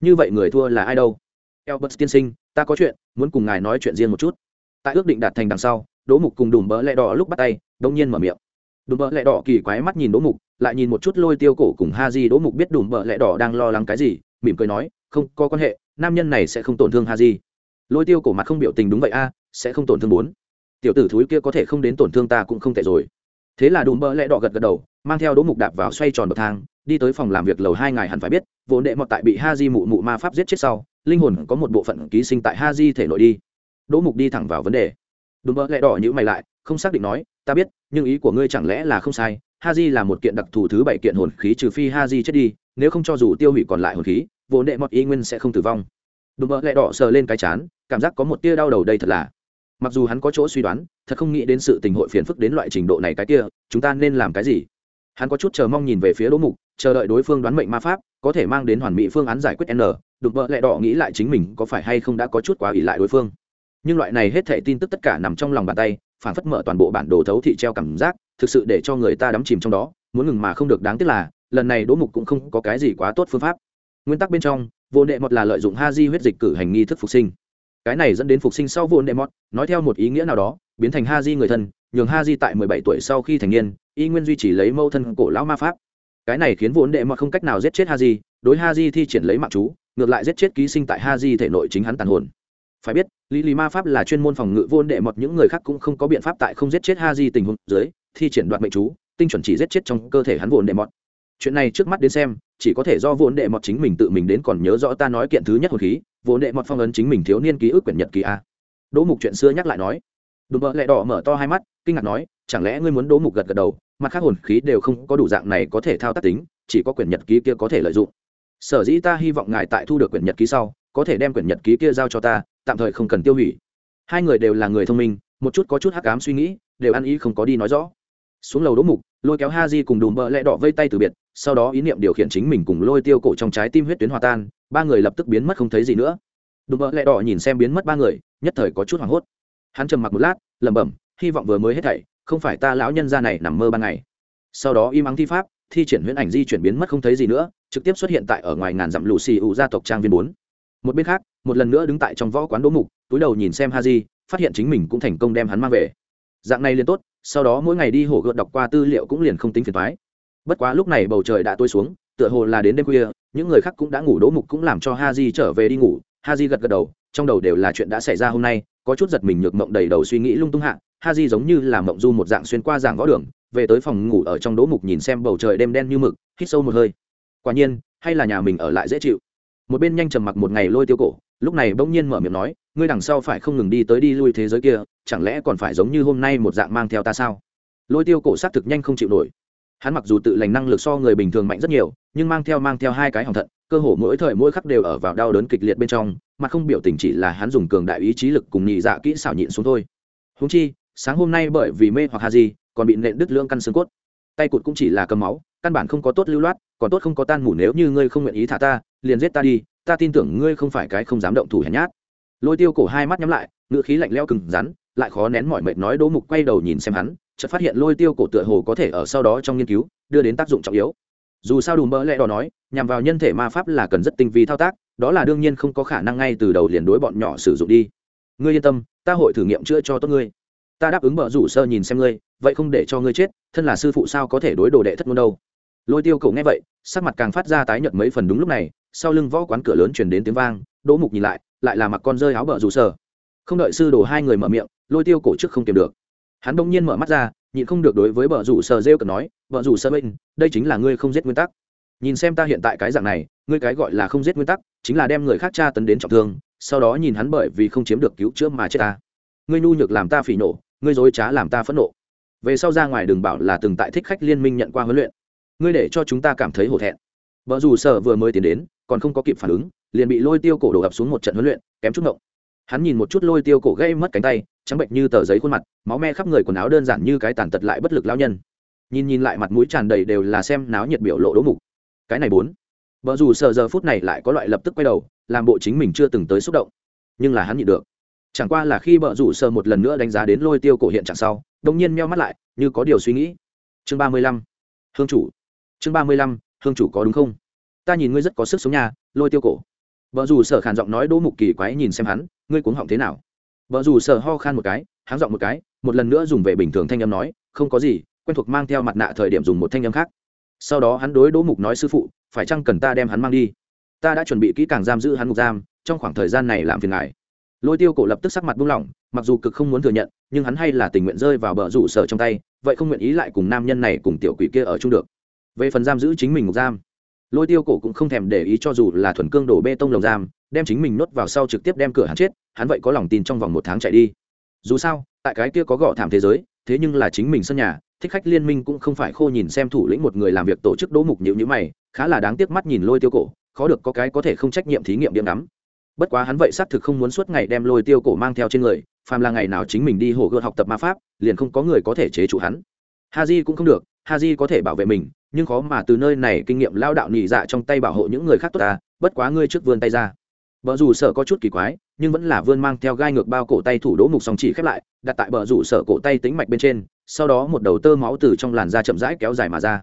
Như vậy người thua là ai đâu? Albert tiên sinh, ta có chuyện, muốn cùng ngài nói chuyện riêng một chút. Tại ước định đạt thành đằng sau, đỗ mục cùng đùm bợ Lệ đỏ lúc bắt tay đông nhiên mở miệng. Đùm bợ Lệ đỏ kỳ quái mắt nhìn đỗ mục, lại nhìn một chút lôi tiêu cổ cùng Haji đỗ mục biết đùm bợ Lệ đỏ đang lo lắng cái gì, mỉm cười nói, không có quan hệ, nam nhân này sẽ không tổn thương Haji lôi tiêu cổ mặt không biểu tình đúng vậy a, sẽ không tổn thương bốn. Tiểu tử thúi kia có thể không đến tổn thương ta cũng không tệ rồi thế là đùm bơ lẹ đỏ gật gật đầu, mang theo đỗ mục đạp vào xoay tròn bậc thang, đi tới phòng làm việc lầu hai ngày hẳn phải biết, vốn đệ mọt tại bị ha di mụ mụ ma pháp giết chết sau, linh hồn có một bộ phận ký sinh tại ha di thể nội đi. Đỗ mục đi thẳng vào vấn đề. Đùm bơ lẹ đỏ nhữ mày lại, không xác định nói, ta biết, nhưng ý của ngươi chẳng lẽ là không sai ha di là một kiện đặc thù thứ bảy kiện hồn khí trừ phi ha di chết đi, nếu không cho dù tiêu hủy còn lại hồn khí, vốn đệ mọt y nguyên sẽ không tử vong. Đùm bơ lẹ đỏ sờ lên cái chán, cảm giác có một tia đau đầu đây thật là mặc dù hắn có chỗ suy đoán, thật không nghĩ đến sự tình hội phiền phức đến loại trình độ này cái kia, chúng ta nên làm cái gì? Hắn có chút chờ mong nhìn về phía đỗ mục, chờ đợi đối phương đoán mệnh ma pháp, có thể mang đến hoàn mỹ phương án giải quyết n, đục vợ lẹ đỏ nghĩ lại chính mình có phải hay không đã có chút quá ỉ lại đối phương. Nhưng loại này hết thệ tin tức tất cả nằm trong lòng bàn tay, phản phất mở toàn bộ bản đồ thấu thị treo cảm giác, thực sự để cho người ta đắm chìm trong đó, muốn ngừng mà không được đáng tiếc là, lần này đỗ mục cũng không có cái gì quá tốt phương pháp. Nguyên tắc bên trong, vô đệ mọt là lợi dụng ha di huyết dịch cử hành nghi thức phục sinh cái này dẫn đến phục sinh sau vốn đệ mọt nói theo một ý nghĩa nào đó, biến thành ha di người thân, nhường ha di tại mười bảy tuổi sau khi thành niên, y nguyên duy trì lấy mâu thân cổ lão ma pháp. Cái này khiến vốn đệ mọt không cách nào giết chết ha di đối ha di thi triển lấy mạng chú, ngược lại giết chết ký sinh tại ha di thể nội chính hắn tàn hồn. Phải biết, lý lý ma pháp là chuyên môn phòng ngự vốn đệ mọt những người khác cũng không có biện pháp tại không giết chết ha di tình huống dưới, thi triển đoạt mệnh chú, tinh chuẩn chỉ giết chết trong cơ thể hắn vốn đệ mọt chuyện này trước mắt đến xem chỉ có thể do vốn đệ mọt chính mình tự mình đến còn nhớ rõ ta nói kiện thứ nhất hồn khí vốn đệ mọt phong ấn chính mình thiếu niên ký ức quyển nhật ký a. Đỗ mục chuyện xưa nhắc lại nói. Đùm bợ lẹ đỏ mở to hai mắt, kinh ngạc nói, chẳng lẽ ngươi muốn đỗ mục gật gật đầu, mặt khác hồn khí đều không có đủ dạng này có thể thao tác tính, chỉ có quyển nhật ký kia có thể lợi dụng. Sở dĩ ta hy vọng ngài tại thu được quyển nhật ký sau, có thể đem quyển nhật ký kia giao cho ta, tạm thời không cần tiêu hủy. Hai người đều là người thông minh, một chút có chút hắc ám suy nghĩ, đều ăn ý không có đi nói rõ. Xuống lầu đỗ mục, lôi kéo ha di cùng đùm bợ lẹ đỏ vây tay từ biệt sau đó ý niệm điều khiển chính mình cùng lôi tiêu cổ trong trái tim huyết tuyến hòa tan, ba người lập tức biến mất không thấy gì nữa. Đùm bợ lẹ đỏ nhìn xem biến mất ba người, nhất thời có chút hoảng hốt. Hắn trầm mặc một lát, lẩm bẩm, hy vọng vừa mới hết thảy, không phải ta lão nhân gia này nằm mơ ban ngày. Sau đó im ắng thi pháp, thi triển huyễn ảnh di chuyển biến mất không thấy gì nữa, trực tiếp xuất hiện tại ở ngoài ngàn dặm lù xì ủ gia tộc trang viên bốn. Một bên khác, một lần nữa đứng tại trong võ quán đỗ mục, túi đầu nhìn xem ha di, phát hiện chính mình cũng thành công đem hắn mang về. Dạng này liền tốt, sau đó mỗi ngày đi hổ gợt đọc qua tư liệu cũng liền không tính phiền thoái bất quá lúc này bầu trời đã tối xuống, tựa hồ là đến đêm khuya, những người khác cũng đã ngủ, đỗ mục cũng làm cho ha di trở về đi ngủ. Ha di gật gật đầu, trong đầu đều là chuyện đã xảy ra hôm nay, có chút giật mình nhược mộng đầy đầu suy nghĩ lung tung hạ ha di giống như là mộng du một dạng xuyên qua dạng võ đường, về tới phòng ngủ ở trong đỗ mục nhìn xem bầu trời đêm đen như mực, hít sâu một hơi. Quả nhiên, hay là nhà mình ở lại dễ chịu. Một bên nhanh trầm mặc một ngày lôi tiêu cổ, lúc này bỗng nhiên mở miệng nói, ngươi đằng sau phải không ngừng đi tới đi lui thế giới kia, chẳng lẽ còn phải giống như hôm nay một dạng mang theo ta sao? Lôi tiêu cổ xác thực nhanh không chịu nổi hắn mặc dù tự lành năng lực so người bình thường mạnh rất nhiều, nhưng mang theo mang theo hai cái hỏng thận, cơ hồ mỗi thời mỗi khắc đều ở vào đau đớn kịch liệt bên trong, mà không biểu tình chỉ là hắn dùng cường đại ý chí lực cùng nhị dạ kỹ xảo nhịn xuống thôi. Húng chi, sáng hôm nay bởi vì mê hoặc hà gì còn bị nện đứt lưỡng căn xương cốt. Tay cụt cũng chỉ là cầm máu, căn bản không có tốt lưu loát, còn tốt không có tan mủ nếu như ngươi không nguyện ý thả ta, liền giết ta đi, ta tin tưởng ngươi không phải cái không dám động thủ hèn nhát. Lôi tiêu cổ hai mắt nhắm lại ngựa khí lạnh leo cừng rắn, lại khó nén mọi mệt nói đỗ mục quay đầu nhìn xem hắn chợt phát hiện lôi tiêu cổ tựa hồ có thể ở sau đó trong nghiên cứu, đưa đến tác dụng trọng yếu. Dù sao đùm bỡ lẽ đỏ nói, nhằm vào nhân thể ma pháp là cần rất tinh vi thao tác, đó là đương nhiên không có khả năng ngay từ đầu liền đối bọn nhỏ sử dụng đi. Ngươi yên tâm, ta hội thử nghiệm chữa cho tốt ngươi. Ta đáp ứng bợ rủ sơ nhìn xem ngươi, vậy không để cho ngươi chết, thân là sư phụ sao có thể đối đồ đệ thất ngôn đâu. Lôi tiêu cậu nghe vậy, sắc mặt càng phát ra tái nhợt mấy phần đúng lúc này, sau lưng võ quán cửa lớn chuyển đến tiếng vang, đỗ mục nhìn lại lại là mặc con rơi áo bợ rủ sơ. Không đợi sư đồ hai người mở miệng, lôi tiêu cổ trước không tìm được hắn đông nhiên mở mắt ra, nhịn không được đối với vợ rủ sờ rêu cần nói vợ rủ sơ bên, đây chính là ngươi không giết nguyên tắc. Nhìn xem ta hiện tại cái dạng này, ngươi cái gọi là không giết nguyên tắc, chính là đem người khác tra tấn đến trọng thương, sau đó nhìn hắn bởi vì không chiếm được cứu chữa mà chết ta. Ngươi nhu nhược làm ta phỉ nổ ngươi dối trá làm ta phẫn nộ. Về sau ra ngoài đừng bảo là từng tại thích khách liên minh nhận qua huấn luyện. Ngươi để cho chúng ta cảm thấy hổ thẹn. Vợ dù sờ vừa mới tiến đến, còn không có kịp phản ứng, liền bị lôi tiêu cổ đổ ập xuống một trận huấn luyện, kém chút ngộng hắn nhìn một chút lôi tiêu cổ gây mất cánh tay, trắng bệnh như tờ giấy khuôn mặt, máu me khắp người quần áo đơn giản như cái tàn tật lại bất lực lao nhân. Nhìn nhìn lại mặt mũi tràn đầy đều là xem náo nhiệt biểu lộ đỗ mục. Cái này bốn. Vợ dù sợ giờ phút này lại có loại lập tức quay đầu, làm bộ chính mình chưa từng tới xúc động. Nhưng là hắn nhịn được. Chẳng qua là khi vợ rủ sợ một lần nữa đánh giá đến lôi tiêu cổ hiện trạng sau đông nhiên meo mắt lại, như có điều suy nghĩ. Chương ba mươi lăm. Hương chủ. Chương ba mươi lăm, hương chủ có đúng không? Ta nhìn ngươi rất có sức sống nhà lôi tiêu cổ vợ dù sở khàn giọng nói đỗ mục kỳ quái nhìn xem hắn, ngươi cuống họng thế nào? Vợ dù sở ho khan một cái, háng giọng một cái, một lần nữa dùng về bình thường thanh âm nói, không có gì, quen thuộc mang theo mặt nạ thời điểm dùng một thanh âm khác. Sau đó hắn đối đỗ mục nói sư phụ, phải chăng cần ta đem hắn mang đi? Ta đã chuẩn bị kỹ càng giam giữ hắn mục giam, trong khoảng thời gian này làm phiền ngài. Lôi tiêu cổ lập tức sắc mặt buông lỏng, mặc dù cực không muốn thừa nhận, nhưng hắn hay là tình nguyện rơi vào bờ rủ sở trong tay, vậy không nguyện ý lại cùng nam nhân này cùng tiểu quỷ kia ở chung được. Về phần giam giữ chính mình mục giam lôi tiêu cổ cũng không thèm để ý cho dù là thuần cương đổ bê tông lồng giam, đem chính mình nốt vào sau trực tiếp đem cửa hắn chết, hắn vậy có lòng tin trong vòng một tháng chạy đi dù sao, tại cái kia có gõ thảm thế giới, thế nhưng là chính mình sân nhà, thích khách liên minh cũng không phải khô nhìn xem thủ lĩnh một người làm việc tổ chức đỗ mục nhịu nhữ mày, khá là đáng tiếc mắt nhìn lôi tiêu cổ, khó được có cái có thể không trách nhiệm thí nghiệm điểm lắm. bất quá hắn vậy xác thực không muốn suốt ngày đem lôi tiêu cổ mang theo trên người, phàm là ngày nào chính mình đi hồ gươm học tập ma pháp, liền không có người có thể chế trụ hắn ha di cũng không được Haji có thể bảo vệ mình, nhưng khó mà từ nơi này kinh nghiệm lao đạo nhị dạ trong tay bảo hộ những người khác tốt ta, bất quá ngươi trước vươn tay ra. Bờ rủ sợ có chút kỳ quái, nhưng vẫn là vươn mang theo gai ngược bao cổ tay thủ đỗ mục song chỉ khép lại, đặt tại bờ rủ sợ cổ tay tính mạch bên trên, sau đó một đầu tơ máu từ trong làn da chậm rãi kéo dài mà ra.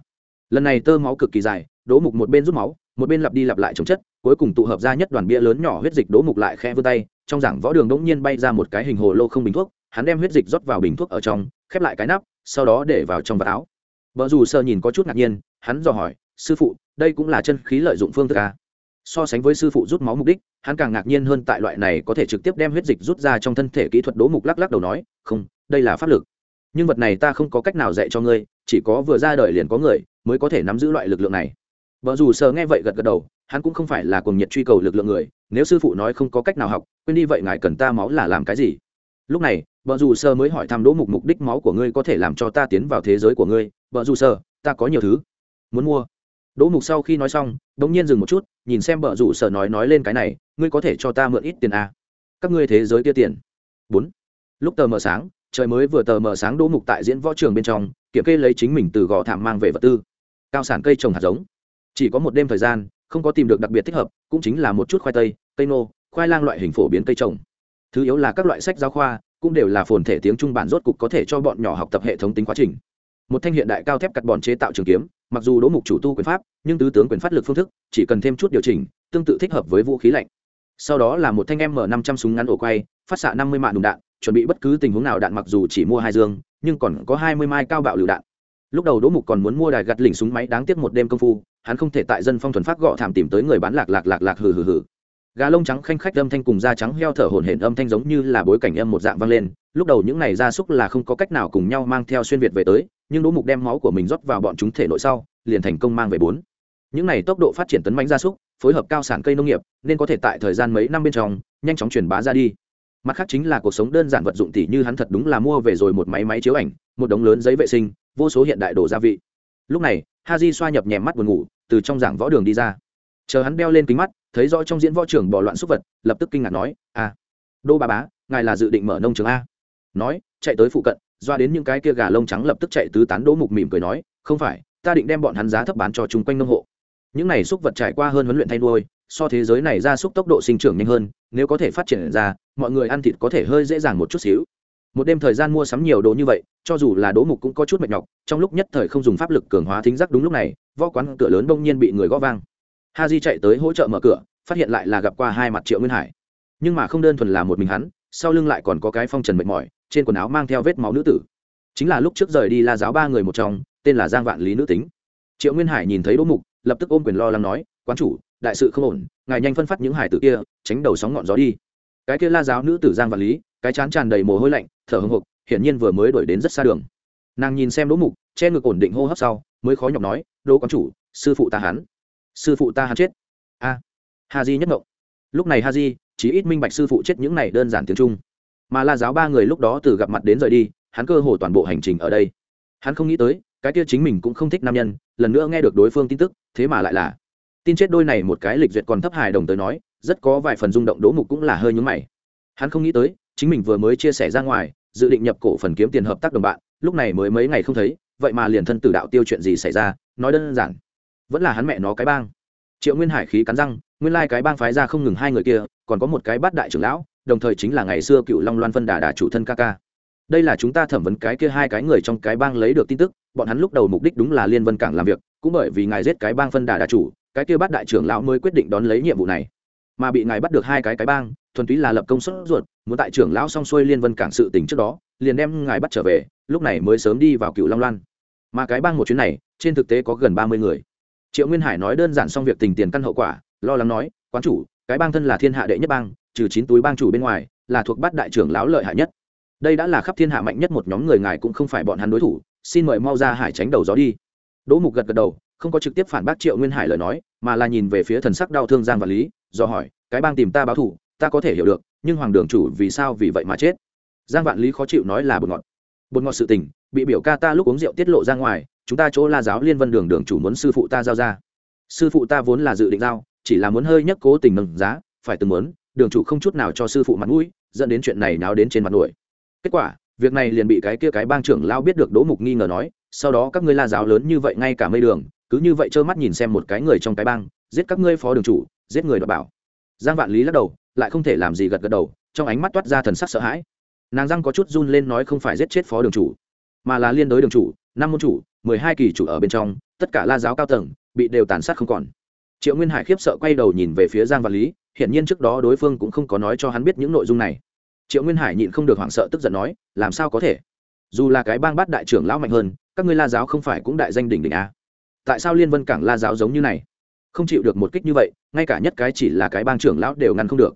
Lần này tơ máu cực kỳ dài, đỗ mục một bên rút máu, một bên lặp đi lặp lại chống chất, cuối cùng tụ hợp ra nhất đoàn bia lớn nhỏ huyết dịch đỗ mục lại khẽ vươn tay, trong giảng võ đường đống nhiên bay ra một cái hình hồ lô không bình thuốc, hắn đem huyết dịch rót vào bình thuốc ở trong, khép lại cái nắp, sau đó để vào trong vạt áo vợ dù sơ nhìn có chút ngạc nhiên, hắn dò hỏi, sư phụ, đây cũng là chân khí lợi dụng phương thức à? so sánh với sư phụ rút máu mục đích, hắn càng ngạc nhiên hơn tại loại này có thể trực tiếp đem huyết dịch rút ra trong thân thể kỹ thuật đỗ mục lắc lắc đầu nói, không, đây là pháp lực. Nhưng vật này ta không có cách nào dạy cho ngươi, chỉ có vừa ra đời liền có người mới có thể nắm giữ loại lực lượng này. Vợ dù sờ nghe vậy gật gật đầu, hắn cũng không phải là cuồng nhiệt truy cầu lực lượng người, nếu sư phụ nói không có cách nào học, quên đi vậy ngài cần ta máu là làm cái gì? Lúc này vợ dù sơ mới hỏi thăm đỗ mục mục đích máu của ngươi có thể làm cho ta tiến vào thế giới của ngươi. Vợ dù sơ, ta có nhiều thứ muốn mua. Đỗ mục sau khi nói xong đ ỗ n g nhiên dừng một chút, nhìn xem vợ dù sơ nói nói lên cái này, ngươi có thể cho ta mượn ít tiền à? các ngươi thế giới kia tiền. Bốn. Lúc tờ mờ sáng, trời mới vừa tờ mờ sáng đỗ mục tại diễn võ trường bên trong, kiểm kê lấy chính mình từ gò thảm mang về vật tư. Cao sản cây trồng hạt giống. Chỉ có một đêm thời gian, không có tìm được đặc biệt thích hợp, cũng chính là một chút khoai tây, cây nô, khoai lang loại hình phổ biến cây trồng. Thứ yếu là các loại sách giáo khoa cũng đều là phồn thể tiếng trung bản rốt cục có thể cho bọn nhỏ học tập hệ thống tính quá trình. Một thanh hiện đại cao thép cắt bòn chế tạo trường kiếm, mặc dù đỗ mục chủ tu quyền pháp, nhưng tứ tướng quyền phát lực phương thức, chỉ cần thêm chút điều chỉnh, tương tự thích hợp với vũ khí lạnh. Sau đó là một thanh m năm trăm súng ngắn ổ quay, phát xạ năm mươi mạng đùng đạn, chuẩn bị bất cứ tình huống nào đạn mặc dù chỉ mua hai dương, nhưng còn có hai mươi mai cao bạo lựu đạn. Lúc đầu đỗ mục còn muốn mua đài gặt lỉnh súng máy, đáng tiếc một đêm công phu, hắn không thể tại dân phong thuần phát gọ thảm tìm tới người bán lạc lạc lạc lạc hừ hừ hừ gà lông trắng khanh khách âm thanh cùng da trắng heo thở hổn hển âm thanh giống như là bối cảnh âm một dạng vang lên, lúc đầu những này gia súc là không có cách nào cùng nhau mang theo xuyên việt về tới, nhưng đỗ mục đem máu của mình rót vào bọn chúng thể nội sau, liền thành công mang về bốn. Những này tốc độ phát triển tấn bánh gia súc, phối hợp cao sản cây nông nghiệp, nên có thể tại thời gian mấy năm bên trong, nhanh chóng truyền bá ra đi. Mặt khác chính là cuộc sống đơn giản vật dụng tỷ như hắn thật đúng là mua về rồi một máy máy chiếu ảnh, một đống lớn giấy vệ sinh, vô số hiện đại đồ gia vị. Lúc này ha di xoa nhập nhèm mắt buồn ngủ, từ trong giảng võ đường đi ra. Chờ hắn đeo lên kính mắt thấy rõ trong diễn võ trường bỏ loạn xúc vật lập tức kinh ngạc nói à, đô bà bá ngài là dự định mở nông trường a? Nói chạy tới phụ cận doa đến những cái kia gà lông trắng lập tức chạy tứ tán đỗ mục mỉm cười nói không phải ta định đem bọn hắn giá thấp bán cho chung quanh nông hộ. Những này xúc vật trải qua hơn huấn luyện thay nuôi so thế giới này ra xúc tốc độ sinh trưởng nhanh hơn nếu có thể phát triển ra mọi người ăn thịt có thể hơi dễ dàng một chút xíu. Một đêm thời gian mua sắm nhiều đồ như vậy cho dù là đỗ mục cũng có chút mệt nhọc trong lúc nhất thời không dùng pháp lực cường hóa thính giác đúng lúc này võ quán cửa lớn bỗng nhiên bị người gõ vang ha di chạy tới hỗ trợ mở cửa, phát hiện lại là gặp qua hai mặt triệu nguyên hải. Nhưng mà không đơn thuần là một mình hắn, sau lưng lại còn có cái phong trần mệt mỏi, trên quần áo mang theo vết máu nữ tử. Chính là lúc trước rời đi la giáo ba người một trong, tên là giang vạn lý nữ tính. Triệu nguyên hải nhìn thấy đỗ mục, lập tức ôm quyền lo lắng nói, quán chủ, đại sự không ổn, ngài nhanh phân phát những hải tử kia, tránh đầu sóng ngọn gió đi. Cái kia la giáo nữ tử giang vạn lý, cái chán tràn đầy mồ hôi lạnh, thở hồng hộc, hiển nhiên vừa mới đuổi đến rất xa đường. Nàng nhìn xem đỗ mục, che ngực ổn định hô hấp sau, mới khó nhọc nói, đỗ quán chủ, sư phụ ta hắn sư phụ ta hắn chết. A ha di nhất ngộng. Lúc này ha di chỉ ít minh bạch sư phụ chết những này đơn giản tiếng trung. Mà la giáo ba người lúc đó từ gặp mặt đến rời đi, hắn cơ hồ toàn bộ hành trình ở đây. Hắn không nghĩ tới, cái kia chính mình cũng không thích nam nhân, lần nữa nghe được đối phương tin tức, thế mà lại là. Tin chết đôi này một cái lịch duyệt còn thấp hài đồng tới nói, rất có vài phần rung động đố mục cũng là hơi nhúng mày. Hắn không nghĩ tới, chính mình vừa mới chia sẻ ra ngoài, dự định nhập cổ phần kiếm tiền hợp tác đồng bạn, lúc này mới mấy ngày không thấy, vậy mà liền thân tử đạo tiêu chuyện gì xảy ra, nói đơn giản vẫn là hắn mẹ nó cái bang. Triệu nguyên hải khí cắn răng, nguyên lai cái bang phái ra không ngừng hai người kia, còn có một cái bát đại trưởng lão, đồng thời chính là ngày xưa cựu long loan phân đà đà chủ thân ca ca. Đây là chúng ta thẩm vấn cái kia hai cái người trong cái bang lấy được tin tức, bọn hắn lúc đầu mục đích đúng là liên vân cảng làm việc, cũng bởi vì ngài giết cái bang phân đà đà chủ, cái kia bát đại trưởng lão mới quyết định đón lấy nhiệm vụ này. Mà bị ngài bắt được hai cái cái bang, thuần túy là lập công suất ruột, muốn tại trưởng lão xong xuôi liên vân cảng sự tình trước đó, liền đem ngài bắt trở về, lúc này mới sớm đi vào cựu long loan. Mà cái bang một chuyến này, trên thực tế có gần ba mươi người triệu nguyên hải nói đơn giản xong việc tình tiền căn hậu quả, lo lắng nói, quán chủ, cái bang thân là thiên hạ đệ nhất bang, trừ chín túi bang chủ bên ngoài, là thuộc bát đại trưởng lão lợi hại nhất. Đây đã là khắp thiên hạ mạnh nhất một nhóm người ngài cũng không phải bọn hắn đối thủ, xin mời mau ra hải tránh đầu gió đi. Đỗ mục gật gật đầu, không có trực tiếp phản bác triệu nguyên hải lời nói, mà là nhìn về phía thần sắc đau thương giang và lý, do hỏi, cái bang tìm ta báo thủ ta có thể hiểu được, nhưng hoàng đường chủ vì sao vì vậy mà chết? Giang vạn lý khó chịu nói là bột ngọt. Bột ngọt sự tình, bị biểu ca ta lúc uống rượu tiết lộ ra ngoài chúng ta chỗ la giáo liên vân đường đường chủ muốn sư phụ ta giao ra. Sư phụ ta vốn là dự định giao, chỉ là muốn hơi nhất cố tình nâng giá, phải từng muốn, đường chủ không chút nào cho sư phụ mặt mũi, dẫn đến chuyện này náo đến trên mặt nổi. Kết quả, việc này liền bị cái kia cái bang trưởng lao biết được đỗ mục nghi ngờ nói, sau đó các ngươi la giáo lớn như vậy ngay cả mây đường, cứ như vậy trơ mắt nhìn xem một cái người trong cái bang, giết các ngươi phó đường chủ, giết người đọc bảo. Giang vạn lý lắc đầu, lại không thể làm gì gật gật đầu, trong ánh mắt toát ra thần sắc sợ hãi. Nàng răng có chút run lên nói không phải giết chết phó đường chủ, mà là liên đối đường chủ năm môn chủ, mười hai kỳ chủ ở bên trong, tất cả la giáo cao tầng bị đều tàn sát không còn. Triệu nguyên hải khiếp sợ quay đầu nhìn về phía giang vạn lý, hiển nhiên trước đó đối phương cũng không có nói cho hắn biết những nội dung này. Triệu nguyên hải nhịn không được hoảng sợ tức giận nói, làm sao có thể? Dù là cái bang bát đại trưởng lão mạnh hơn, các ngươi la giáo không phải cũng đại danh đỉnh đỉnh a tại sao liên vân cảng la giáo giống như này? Không chịu được một kích như vậy, ngay cả nhất cái chỉ là cái bang trưởng lão đều ngăn không được.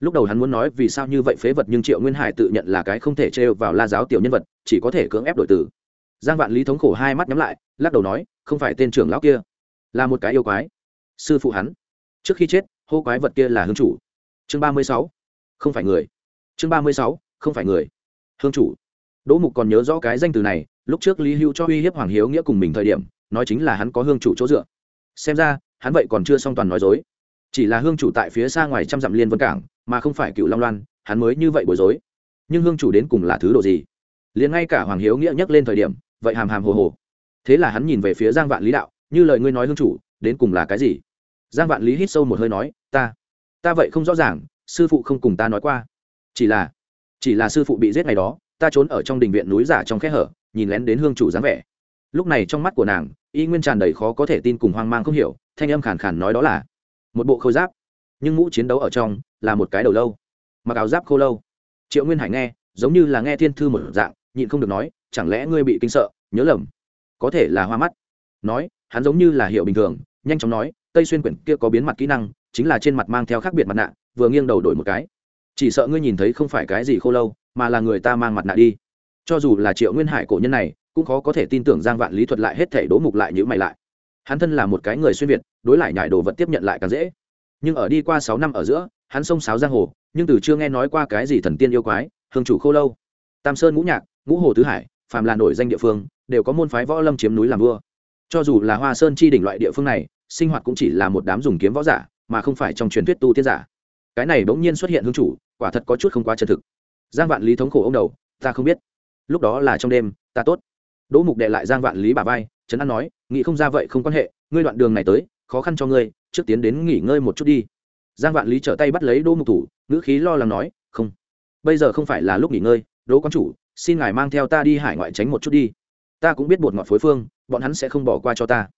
Lúc đầu hắn muốn nói vì sao như vậy phế vật nhưng triệu nguyên hải tự nhận là cái không thể trêu vào la giáo tiểu nhân vật, chỉ có thể cưỡng ép đổi từ giang vạn lý thống khổ hai mắt nhắm lại, lắc đầu nói, không phải tên trưởng lão kia, là một cái yêu quái. Sư phụ hắn. Trước khi chết, hô quái vật kia là hương chủ. Chương ba mươi sáu. Không phải người. Chương ba mươi sáu. Không phải người. Hương chủ. Đỗ mục còn nhớ rõ cái danh từ này, lúc trước lý hưu cho uy hiếp hoàng hiếu nghĩa cùng mình thời điểm, nói chính là hắn có hương chủ chỗ dựa. Xem ra, hắn vậy còn chưa xong toàn nói dối. Chỉ là hương chủ tại phía xa ngoài trăm dặm liên vân cảng, mà không phải cựu long loan, hắn mới như vậy bối rối. Nhưng hương chủ đến cùng là thứ độ gì? Liền ngay cả hoàng hiếu nghĩa nhắc lên thời điểm vậy hàm hàm hồ hồ. Thế là hắn nhìn về phía giang vạn lý đạo, như lời ngươi nói hương chủ, đến cùng là cái gì? Giang vạn lý hít sâu một hơi nói, ta ta vậy không rõ ràng, sư phụ không cùng ta nói qua. Chỉ là chỉ là sư phụ bị giết ngày đó, ta trốn ở trong đình viện núi giả trong khe hở, nhìn lén đến hương chủ dáng vẻ. Lúc này trong mắt của nàng, y nguyên tràn đầy khó có thể tin cùng hoang mang không hiểu, thanh âm khàn khàn nói đó là, một bộ khôi giáp, nhưng mũ chiến đấu ở trong là một cái đầu lâu. Mặc áo giáp khô lâu. Triệu nguyên hải nghe, giống như là nghe thiên thư một dạng nhịn không được nói, chẳng lẽ ngươi bị kinh sợ, nhớ lầm? Có thể là hoa mắt. Nói, hắn giống như là hiệu bình thường, nhanh chóng nói, tây xuyên quyển kia có biến mặt kỹ năng, chính là trên mặt mang theo khác biệt mặt nạ, vừa nghiêng đầu đổi một cái. Chỉ sợ ngươi nhìn thấy không phải cái gì khô lâu, mà là người ta mang mặt nạ đi. Cho dù là triệu nguyên hải cổ nhân này, cũng khó có thể tin tưởng giang vạn lý thuật lại hết thể đố mục lại như mày lại. Hắn thân là một cái người xuyên việt, đối lại nhải đồ vật tiếp nhận lại càng dễ. Nhưng ở đi qua sáu năm ở giữa, hắn sông sáo giang hồ, nhưng từ chưa nghe nói qua cái gì thần tiên yêu quái, hương chủ khô lâu. Tam sơn ngũ nhạc ngũ hồ tứ hải, phàm là nổi danh địa phương, đều có môn phái võ lâm chiếm núi làm vua. Cho dù là hoa sơn chi đỉnh loại địa phương này, sinh hoạt cũng chỉ là một đám dùng kiếm võ giả, mà không phải trong truyền thuyết tu tiên giả. Cái này bỗng nhiên xuất hiện hương chủ, quả thật có chút không quá chân thực. Giang vạn lý thống khổ ông đầu, ta không biết. Lúc đó là trong đêm, ta tốt. Đỗ mục đệ lại giang vạn lý bà vai, trấn an nói, nghĩ không ra vậy không quan hệ, ngươi đoạn đường này tới, khó khăn cho ngươi, trước tiến đến nghỉ ngơi một chút đi. Giang vạn lý trở tay bắt lấy đỗ mục thủ, ngữ khí lo lắng nói, không. Bây giờ không phải là lúc nghỉ ngơi, đỗ quan chủ xin ngài mang theo ta đi hải ngoại tránh một chút đi. Ta cũng biết bột ngọt phối phương, bọn hắn sẽ không bỏ qua cho ta.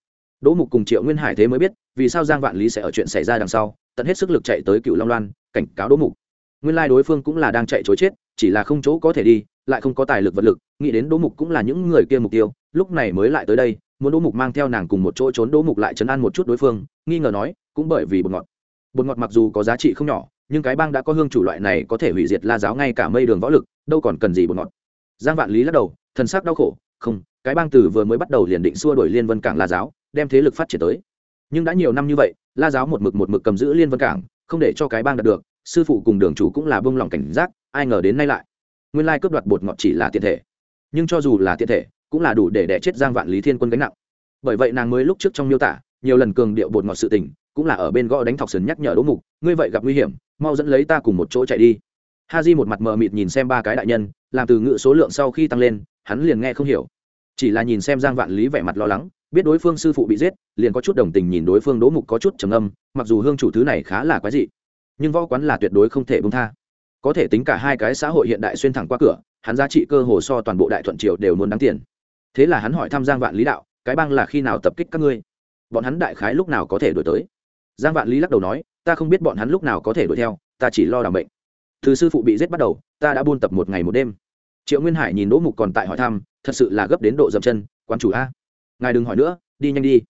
Đỗ mục cùng triệu nguyên hải thế mới biết, vì sao giang vạn lý sẽ ở chuyện xảy ra đằng sau, tận hết sức lực chạy tới cựu long loan, cảnh cáo đỗ mục. Nguyên lai đối phương cũng là đang chạy chối chết, chỉ là không chỗ có thể đi, lại không có tài lực vật lực, nghĩ đến đỗ mục cũng là những người kia mục tiêu, lúc này mới lại tới đây, muốn đỗ mục mang theo nàng cùng một chỗ trốn đỗ mục lại chấn an một chút đối phương, nghi ngờ nói, cũng bởi vì bột ngọt. Bột ngọt mặc dù có giá trị không nhỏ, nhưng cái bang đã có hương chủ loại này có thể hủy diệt la giáo ngay cả mây đường võ lực, đâu còn cần gì bột ngọt giang vạn lý lắc đầu, thần sắc đau khổ, không, cái bang từ vừa mới bắt đầu liền định xua đổi liên vân cảng la giáo, đem thế lực phát triển tới. Nhưng đã nhiều năm như vậy, la giáo một mực một mực cầm giữ liên vân cảng, không để cho cái bang đạt được, sư phụ cùng đường chủ cũng là bông lòng cảnh giác, ai ngờ đến nay lại. Nguyên lai cướp đoạt bột ngọt chỉ là tiện thể. Nhưng cho dù là tiện thể, cũng là đủ để đẻ chết giang vạn lý thiên quân gánh nặng. Bởi vậy nàng mới lúc trước trong miêu tả, nhiều lần cường điệu bột ngọt sự tình, cũng là ở bên gõ đánh thọc sườn nhắc nhở đỗ mục, ngươi vậy gặp nguy hiểm, mau dẫn lấy ta cùng một chỗ chạy đi ha di một mặt mờ mịt nhìn xem ba cái đại nhân, làm từ ngữ số lượng sau khi tăng lên, hắn liền nghe không hiểu. Chỉ là nhìn xem giang vạn lý vẻ mặt lo lắng, biết đối phương sư phụ bị giết, liền có chút đồng tình nhìn đối phương đỗ mục có chút trầm âm mặc dù hương chủ thứ này khá là quái dị, nhưng võ quán là tuyệt đối không thể bông tha. Có thể tính cả hai cái xã hội hiện đại xuyên thẳng qua cửa, hắn giá trị cơ hồ so toàn bộ đại thuận triều đều muốn đáng tiền. Thế là hắn hỏi thăm giang vạn lý đạo, cái bang là khi nào tập kích các ngươi? Bọn hắn đại khái lúc nào có thể đổi tới? Giang vạn lý lắc đầu nói, ta không biết bọn hắn lúc nào có thể đuổi theo, ta chỉ lo đảm bệnh từ sư phụ bị giết bắt đầu, ta đã buôn tập một ngày một đêm. Triệu nguyên hải nhìn đỗ mục còn tại hỏi thăm, thật sự là gấp đến độ dậm chân quan chủ a, ngài đừng hỏi nữa, đi nhanh đi.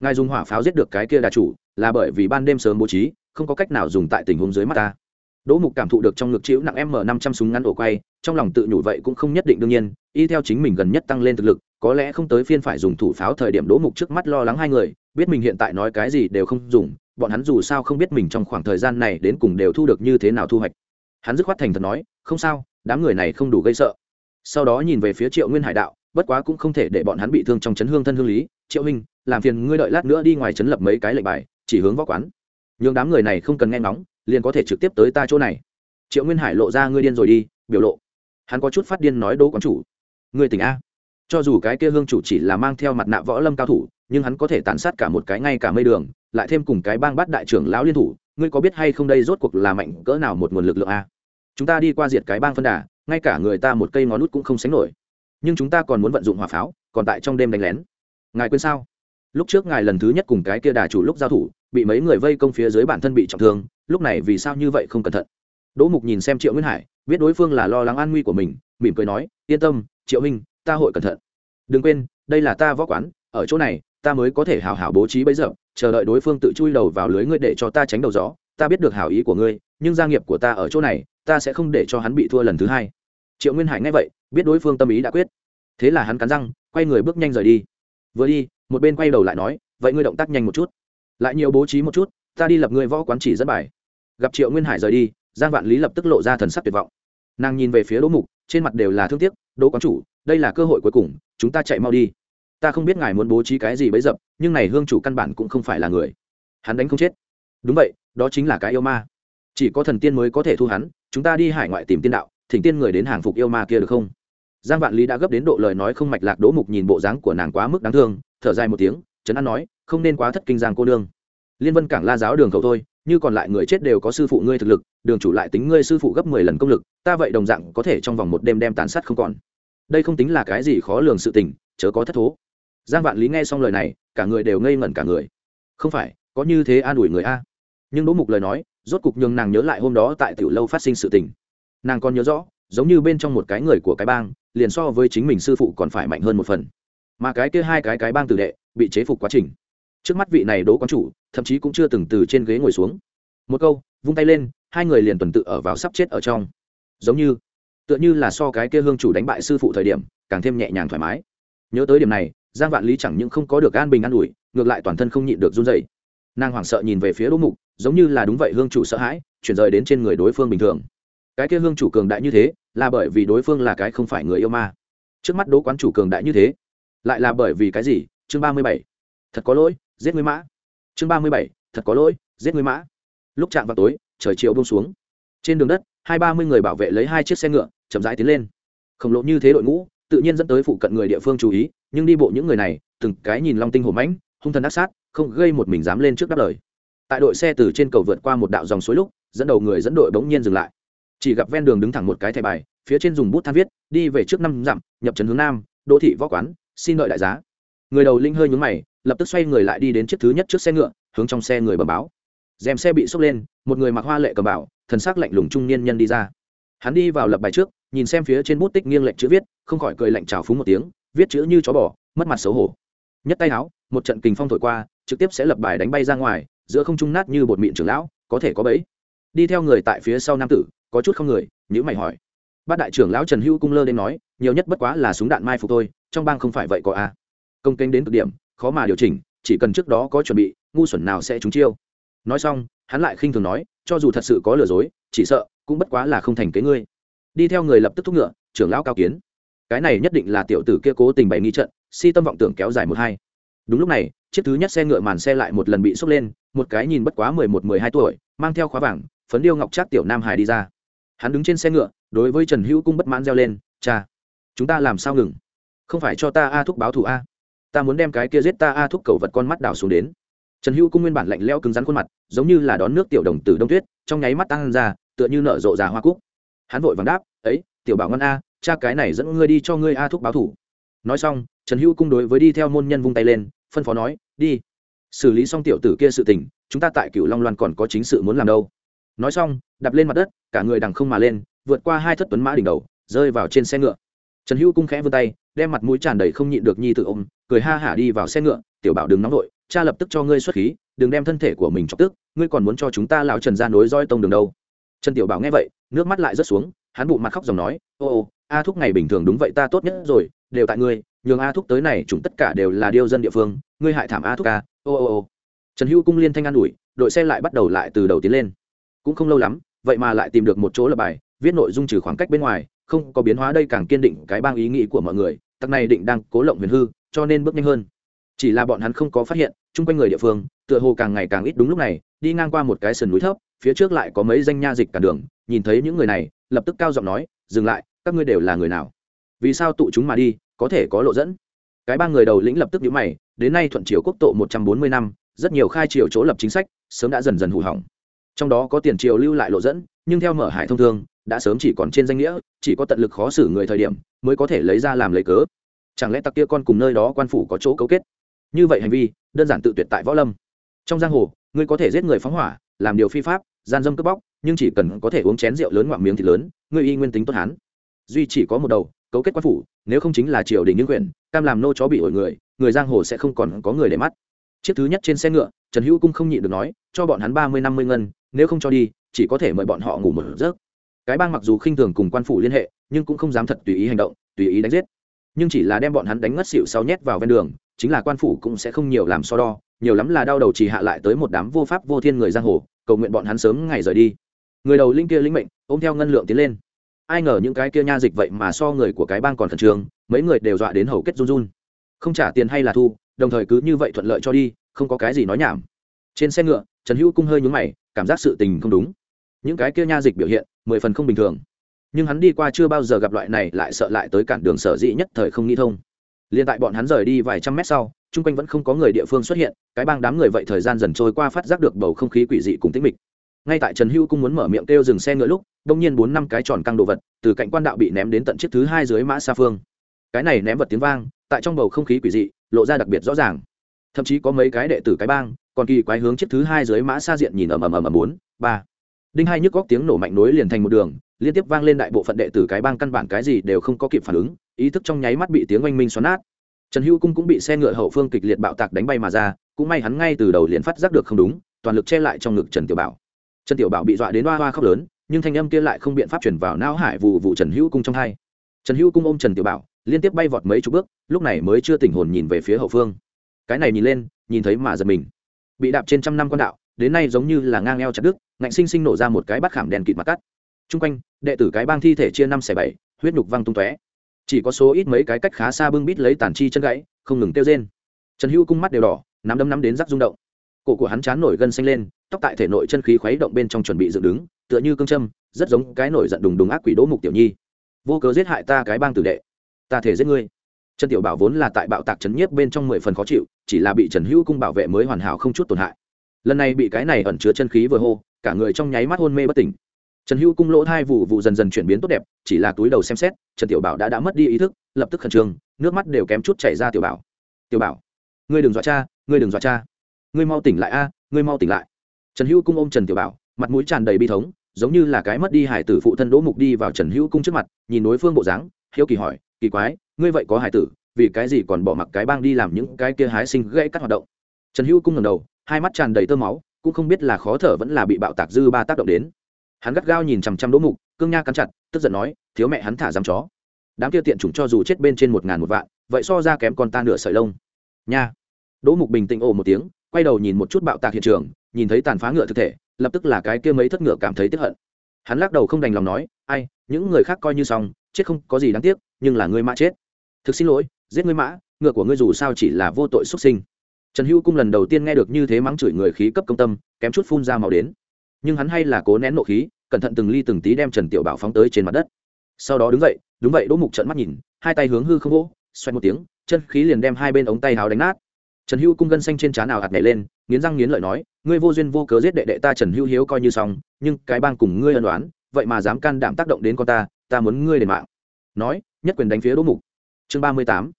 Ngài dùng hỏa pháo giết được cái kia đà chủ, là bởi vì ban đêm sớm bố trí, không có cách nào dùng tại tình huống dưới mắt ta. Đỗ mục cảm thụ được trong ngực chịu nặng m năm trăm súng ngắn ổ quay, trong lòng tự nhủ vậy cũng không nhất định đương nhiên, y theo chính mình gần nhất tăng lên thực lực, có lẽ không tới phiên phải dùng thủ pháo thời điểm đỗ mục trước mắt lo lắng hai người, biết mình hiện tại nói cái gì đều không dùng, bọn hắn dù sao không biết mình trong khoảng thời gian này đến cùng đều thu được như thế nào thu hoạch hắn dứt khoát thành thật nói, không sao, đám người này không đủ gây sợ. Sau đó nhìn về phía triệu nguyên hải đạo, bất quá cũng không thể để bọn hắn bị thương trong chấn hương thân hương lý. Triệu huynh, làm phiền ngươi đợi lát nữa đi ngoài chấn lập mấy cái lệnh bài, chỉ hướng võ quán. Nhưng đám người này không cần nghe ngóng, liền có thể trực tiếp tới ta chỗ này. Triệu nguyên hải lộ ra ngươi điên rồi đi, biểu lộ. Hắn có chút phát điên nói đỗ quán chủ, ngươi tỉnh a. Cho dù cái kia hương chủ chỉ là mang theo mặt nạ võ lâm cao thủ, nhưng hắn có thể tàn sát cả một cái ngay cả mây đường, lại thêm cùng cái bang bắt đại trưởng lão liên thủ ngươi có biết hay không đây rốt cuộc là mạnh cỡ nào một nguồn lực lượng a? Chúng ta đi qua diệt cái bang phân đà, ngay cả người ta một cây ngón nút cũng không sánh nổi. Nhưng chúng ta còn muốn vận dụng hỏa pháo, còn tại trong đêm đánh lén. Ngài quên sao? Lúc trước ngài lần thứ nhất cùng cái kia đà chủ lúc giao thủ, bị mấy người vây công phía dưới bản thân bị trọng thương, lúc này vì sao như vậy không cẩn thận? Đỗ mục nhìn xem triệu nguyên hải, biết đối phương là lo lắng an nguy của mình, mỉm cười nói, yên tâm, triệu huynh, ta hội cẩn thận. Đừng quên, đây là ta võ quán, ở chỗ này, ta mới có thể hảo hảo bố trí bấy giờ chờ đợi đối phương tự chui đầu vào lưới ngươi để cho ta tránh đầu gió, ta biết được hảo ý của ngươi, nhưng gia nghiệp của ta ở chỗ này, ta sẽ không để cho hắn bị thua lần thứ hai. Triệu nguyên hải nghe vậy, biết đối phương tâm ý đã quyết. Thế là hắn cắn răng, quay người bước nhanh rời đi. Vừa đi, một bên quay đầu lại nói, vậy ngươi động tác nhanh một chút. Lại nhiều bố trí một chút, ta đi lập ngươi võ quán chỉ dẫn bài. Gặp triệu nguyên hải rời đi, giang vạn lý lập tức lộ ra thần sắc tuyệt vọng. Nàng nhìn về phía đỗ mục, trên mặt đều là thương tiếc, đỗ quán chủ, đây là cơ hội cuối cùng, chúng ta chạy mau đi ta không biết ngài muốn bố trí cái gì bấy dập, nhưng này hương chủ căn bản cũng không phải là người. Hắn đánh không chết. Đúng vậy, đó chính là cái yêu ma. Chỉ có thần tiên mới có thể thu hắn, chúng ta đi hải ngoại tìm tiên đạo, thỉnh tiên người đến hàng phục yêu ma kia được không? Giang vạn lý đã gấp đến độ lời nói không mạch lạc đỗ mục nhìn bộ dáng của nàng quá mức đáng thương, thở dài một tiếng, trấn an nói, không nên quá thất kinh giang cô nương. Liên vân cảng la giáo đường cầu thôi, như còn lại người chết đều có sư phụ ngươi thực lực, đường chủ lại tính ngươi sư phụ gấp mười lần công lực, ta vậy đồng dạng có thể trong vòng một đêm đem tàn sát không còn. Đây không tính là cái gì khó lường sự tình, chớ có thất thố giang vạn lý nghe xong lời này, cả người đều ngây ngẩn cả người. Không phải, có như thế an ủi người a? Nhưng đỗ mục lời nói, rốt cục nhường nàng nhớ lại hôm đó tại tiểu lâu phát sinh sự tình. Nàng còn nhớ rõ, giống như bên trong một cái người của cái bang, liền so với chính mình sư phụ còn phải mạnh hơn một phần. Mà cái kia hai cái cái bang tử đệ, bị chế phục quá trình. Trước mắt vị này đỗ quán chủ, thậm chí cũng chưa từng từ trên ghế ngồi xuống. Một câu, vung tay lên, hai người liền tuần tự ở vào sắp chết ở trong. Giống như, tựa như là so cái kia hương chủ đánh bại sư phụ thời điểm, càng thêm nhẹ nhàng thoải mái. Nhớ tới điểm này giang vạn lý chẳng những không có được an bình an ủi, ngược lại toàn thân không nhịn được run dày nàng hoảng sợ nhìn về phía đỗ mục, giống như là đúng vậy hương chủ sợ hãi, chuyển rời đến trên người đối phương bình thường. Cái kia hương chủ cường đại như thế, là bởi vì đối phương là cái không phải người yêu ma. Trước mắt đỗ quán chủ cường đại như thế, lại là bởi vì cái gì? Chương ba mươi bảy. Thật có lỗi, giết người mã. Chương ba mươi bảy. Thật có lỗi, giết người mã. Lúc chạm vào tối, trời chiều bông xuống. Trên đường đất, hai ba mươi người bảo vệ lấy hai chiếc xe ngựa, chậm rãi tiến lên. Khổng lồ như thế đội ngũ, tự nhiên dẫn tới phụ cận người địa phương chú ý nhưng đi bộ những người này, từng cái nhìn long tinh hổ mãnh, hung thần ác sát, không gây một mình dám lên trước đáp lời. Tại đội xe từ trên cầu vượt qua một đạo dòng suối lúc, dẫn đầu người dẫn đội bỗng nhiên dừng lại. Chỉ gặp ven đường đứng thẳng một cái thẻ bài, phía trên dùng bút than viết, đi về trước năm dặm, nhập trấn hướng nam, đô thị võ quán, xin đợi đại giá. Người đầu linh hơi nhúng mày, lập tức xoay người lại đi đến chiếc thứ nhất trước xe ngựa, hướng trong xe người bờ báo. Dèm xe bị sốc lên, một người mặc hoa lệ cầm bảo thần sắc lạnh lùng trung niên nhân đi ra. Hắn đi vào lập bài trước, nhìn xem phía trên bút tích nghiêng lệnh chữ viết, không khỏi cười lạnh trào phúng một tiếng viết chữ như chó bỏ mất mặt xấu hổ. Nhất tay áo một trận kình phong thổi qua, trực tiếp sẽ lập bài đánh bay ra ngoài, giữa không trung nát như bột mịn trưởng lão, có thể có bẫy. Đi theo người tại phía sau nam tử, có chút không người nhữ mày hỏi. Bát đại trưởng lão trần hữu cung lơ đến nói, nhiều nhất bất quá là súng đạn mai phục thôi, trong bang không phải vậy có a. À. công kênh đến cực điểm, khó mà điều chỉnh, chỉ cần trước đó có chuẩn bị, ngu xuẩn nào sẽ trúng chiêu. Nói xong, hắn lại khinh thường nói, cho dù thật sự có lừa dối, chỉ sợ, cũng bất quá là không thành kế ngươi. Đi theo người lập tức thúc ngựa, trưởng lão cao kiến cái này nhất định là tiểu tử kia cố tình bày nghi trận, si tâm vọng tưởng kéo dài một hai. Đúng lúc này, chiếc thứ nhất xe ngựa màn xe lại một lần bị xốc lên, một cái nhìn bất quá mười một, mười hai tuổi, mang theo khóa vàng, phấn điêu ngọc trác tiểu nam hải đi ra. Hắn đứng trên xe ngựa, đối với trần hữu cung bất mãn reo lên, cha, chúng ta làm sao ngừng? Không phải cho ta a thúc báo thù a? Ta muốn đem cái kia giết ta a thúc cầu vật con mắt đào xuống đến. Trần hữu cung nguyên bản lạnh leo cứng rắn khuôn mặt, giống như là đón nước tiểu đồng từ đông tuyết, trong nháy mắt tăng ra, tựa như nở rộ già hoa cúc. Hắn vội vàng đáp, ấy, tiểu bảo ngân a cha cái này dẫn ngươi đi cho ngươi a thúc báo thủ. Nói xong, trần hữu cung đối với đi theo môn nhân vung tay lên, phân phó nói, đi. Xử lý xong tiểu tử kia sự tình, chúng ta tại cựu long loan còn có chính sự muốn làm đâu. Nói xong đập lên mặt đất, cả người đằng không mà lên, vượt qua hai thất tuấn mã đỉnh đầu, rơi vào trên xe ngựa. Trần hữu cung khẽ vươn tay, đem mặt mũi tràn đầy không nhịn được nhi tự ôm, cười ha hả đi vào xe ngựa, tiểu bảo đừng nóng vội, cha lập tức cho ngươi xuất khí, đừng đem thân thể của mình chọc tức, ngươi còn muốn cho chúng ta lão trần ra nối roi tông đường đâu. Trần tiểu bảo nghe vậy, nước mắt lại rớt xuống, hắn bụ mặt khóc dòng nói, ô ô a thúc ngày bình thường đúng vậy ta tốt nhất rồi, đều tại ngươi, nhường a thúc tới này chúng tất cả đều là điêu dân địa phương, ngươi hại thảm a thúc ca, ô ô ô. Trần hữu cung liên thanh an ủi, đội xe lại bắt đầu lại từ đầu tiến lên. Cũng không lâu lắm, vậy mà lại tìm được một chỗ lập bài, viết nội dung trừ khoảng cách bên ngoài, không có biến hóa đây càng kiên định cái bang ý nghĩ của mọi người, tặc này định đang cố lộng huyền hư, cho nên bước nhanh hơn. Chỉ là bọn hắn không có phát hiện, chung quanh người địa phương, tựa hồ càng ngày càng ít đúng lúc này, đi ngang qua một cái sườn núi thấp, phía trước lại có mấy danh nha dịch cả đường, nhìn thấy những người này, lập tức cao giọng nói, dừng lại các ngươi đều là người nào? Vì sao tụ chúng mà đi, có thể có lộ dẫn? Cái ba người đầu lĩnh lập tức nhíu mày, đến nay thuận triều quốc tộ một trăm bốn mươi năm, rất nhiều khai triều chỗ lập chính sách, sớm đã dần dần hủ hỏng. Trong đó có tiền triều lưu lại lộ dẫn, nhưng theo mở hải thông thương, đã sớm chỉ còn trên danh nghĩa, chỉ có tận lực khó xử người thời điểm, mới có thể lấy ra làm lấy cớ. Chẳng lẽ tặc kia con cùng nơi đó quan phủ có chỗ cấu kết? Như vậy hành vi, đơn giản tự tuyệt tại võ lâm. Trong giang hồ, ngươi có thể giết người phóng hỏa, làm điều phi pháp, gian dâm cướp bóc, nhưng chỉ cần có thể uống chén rượu lớn ngoạm miếng thịt lớn, ngươi y nguyên tính tốt hán duy chỉ có một đầu, cấu kết quan phủ, nếu không chính là triều đình những quyền, cam làm nô chó bị ổi người người giang hồ sẽ không còn có người để mắt. Chiếc thứ nhất trên xe ngựa, trần hữu cung không nhịn được nói, cho bọn hắn ba mươi năm mươi ngân, nếu không cho đi, chỉ có thể mời bọn họ ngủ một giấc. Cái bang mặc dù khinh thường cùng quan phủ liên hệ, nhưng cũng không dám thật tùy ý hành động, tùy ý đánh giết. Nhưng chỉ là đem bọn hắn đánh ngất xỉu sau nhét vào ven đường, chính là quan phủ cũng sẽ không nhiều làm so đo, nhiều lắm là đau đầu chỉ hạ lại tới một đám vô pháp vô thiên người giang hồ, cầu nguyện bọn hắn sớm ngày rời đi. Người đầu linh kia linh mệnh, ôm theo ngân lượng tiến lên ai ngờ những cái kia nha dịch vậy mà so người của cái bang còn khẩn trương, mấy người đều dọa đến hầu kết run run. Không trả tiền hay là thu, đồng thời cứ như vậy thuận lợi cho đi, không có cái gì nói nhảm. Trên xe ngựa, trần hữu cung hơi nhúng mày, cảm giác sự tình không đúng. Những cái kia nha dịch biểu hiện, mười phần không bình thường. Nhưng hắn đi qua chưa bao giờ gặp loại này, lại sợ lại tới cản đường sở dĩ nhất thời không nghĩ thông. Liền tại bọn hắn rời đi vài trăm mét sau, chung quanh vẫn không có người địa phương xuất hiện, cái bang đám người vậy thời gian dần trôi qua phát giác được bầu không khí quỷ dị cùng tĩnh mịch ngay tại trần hữu cung muốn mở miệng kêu dừng xe ngựa lúc, đông nhiên bốn năm cái tròn căng đồ vật từ cạnh quan đạo bị ném đến tận chiếc thứ hai dưới mã xa phương. Cái này ném vật tiếng vang, tại trong bầu không khí quỷ dị, lộ ra đặc biệt rõ ràng. Thậm chí có mấy cái đệ tử cái bang, còn kỳ quái hướng chiếc thứ hai dưới mã xa diện nhìn ầm ầm ầm ầm bốn, ba. Đinh hai nhức góc tiếng nổ mạnh nối liền thành một đường, liên tiếp vang lên đại bộ phận đệ tử cái bang căn bản cái gì đều không có kịp phản ứng, ý thức trong nháy mắt bị tiếng oanh minh xoắn nát. Trần hữu cung cũng bị xe ngựa hậu phương kịch liệt bạo tạc đánh bay mà ra, cũng may hắn ngay từ đầu liền phát giác được không đúng, toàn lực che lại trong ngực trần tiểu bảo trần tiểu bảo bị dọa đến hoa hoa khóc lớn, nhưng thanh âm kia lại không biện pháp chuyển vào não hải vụ vụ trần hữu cung trong hai. Trần hữu cung ôm trần tiểu bảo, liên tiếp bay vọt mấy chục bước, lúc này mới chưa tỉnh hồn nhìn về phía hậu phương. Cái này nhìn lên, nhìn thấy mà giật mình. Bị đạp trên trăm năm con đạo, đến nay giống như là ngang eo chặt đứt, ngạnh sinh sinh nổ ra một cái bát khảm đèn kịt mặt cắt. T r u n g quanh, đệ tử cái bang thi thể chia năm xẻ bảy, huyết nhục văng tung tóe. Chỉ có số ít mấy cái cách khá xa bưng bít lấy tàn chi chân gãy, không ngừng kêu trên trần hữu cung mắt đều đỏ, nắm đấm nắm đến rắc rung động cổ của hắn chán nổi gân xanh lên, tóc tại thể nội chân khí khuấy động bên trong chuẩn bị dựng đứng, tựa như cương châm, rất giống cái nổi giận đùng đùng ác quỷ đỗ mục tiểu nhi. Vô cớ giết hại ta cái bang tử đệ. Ta thể giết ngươi. Trần tiểu bảo vốn là tại bạo tạc chấn nhiếp bên trong mười phần khó chịu, chỉ là bị trần hữu cung bảo vệ mới hoàn hảo không chút tổn hại. Lần này bị cái này ẩn chứa chân khí vừa hô, cả người trong nháy mắt hôn mê bất tỉnh. Trần hữu cung lỗ thai vụ vụ dần dần chuyển biến tốt đẹp, chỉ là túi đầu xem xét, trần tiểu bảo đã đã mất đi ý thức, lập tức khẩn trương, nước mắt đều kém chút chảy ra tiểu bảo. Tiểu bảo, ngươi đừng dọa cha, ngươi đừng dọa cha ngươi mau tỉnh lại a, ngươi mau tỉnh lại. Trần hữu cung ôm trần tiểu bảo, mặt mũi tràn đầy bi thống, giống như là cái mất đi hải tử phụ thân đỗ mục đi vào trần hữu cung trước mặt, nhìn đối phương bộ dáng, hiếu kỳ hỏi, kỳ quái, ngươi vậy có hải tử, vì cái gì còn bỏ mặc cái bang đi làm những cái kia hái sinh gãy các hoạt động? Trần hữu cung ngầm đầu, hai mắt tràn đầy tơ máu, cũng không biết là khó thở vẫn là bị bạo tạc dư ba tác động đến. Hắn gắt gao nhìn chằm chằm đỗ mục, cương nha cắn chặt, tức giận nói, thiếu mẹ hắn thả dám chó. Đám kia tiện chủng cho dù chết bên trên một ngàn một vạn, vậy so ra kém con ta nửa sợi lông. Nha. Đỗ mục bình tĩnh ồ một tiếng quay đầu nhìn một chút bạo tạc hiện trường, nhìn thấy tàn phá ngựa thực thể, lập tức là cái kia mấy thất ngựa cảm thấy tức hận. Hắn lắc đầu không đành lòng nói, ai, những người khác coi như xong, chết không có gì đáng tiếc, nhưng là ngươi mã chết. Thực xin lỗi, giết ngươi mã, ngựa của ngươi dù sao chỉ là vô tội xuất sinh. Trần hữu cung lần đầu tiên nghe được như thế mắng chửi người khí cấp công tâm, kém chút phun ra màu đến. Nhưng hắn hay là cố nén nộ khí, cẩn thận từng ly từng tí đem trần tiểu bảo phóng tới trên mặt đất. Sau đó đứng dậy, đúng vậy, đỗ mục trận mắt nhìn, hai tay hướng hư không gỗ xoay một tiếng, chân khí liền đem hai bên ống tay hào đánh nát trần hữu cung gân xanh trên trán nào hạt nhảy lên, nghiến răng nghiến lợi nói, ngươi vô duyên vô cớ giết đệ đệ ta trần hữu hiếu coi như xong, nhưng cái bang cùng ngươi ân đoán vậy mà dám can đảm tác động đến con ta ta muốn ngươi đền mạng. Nói, nhất quyền đánh phía đỗ mục. Chương ba mươi tám,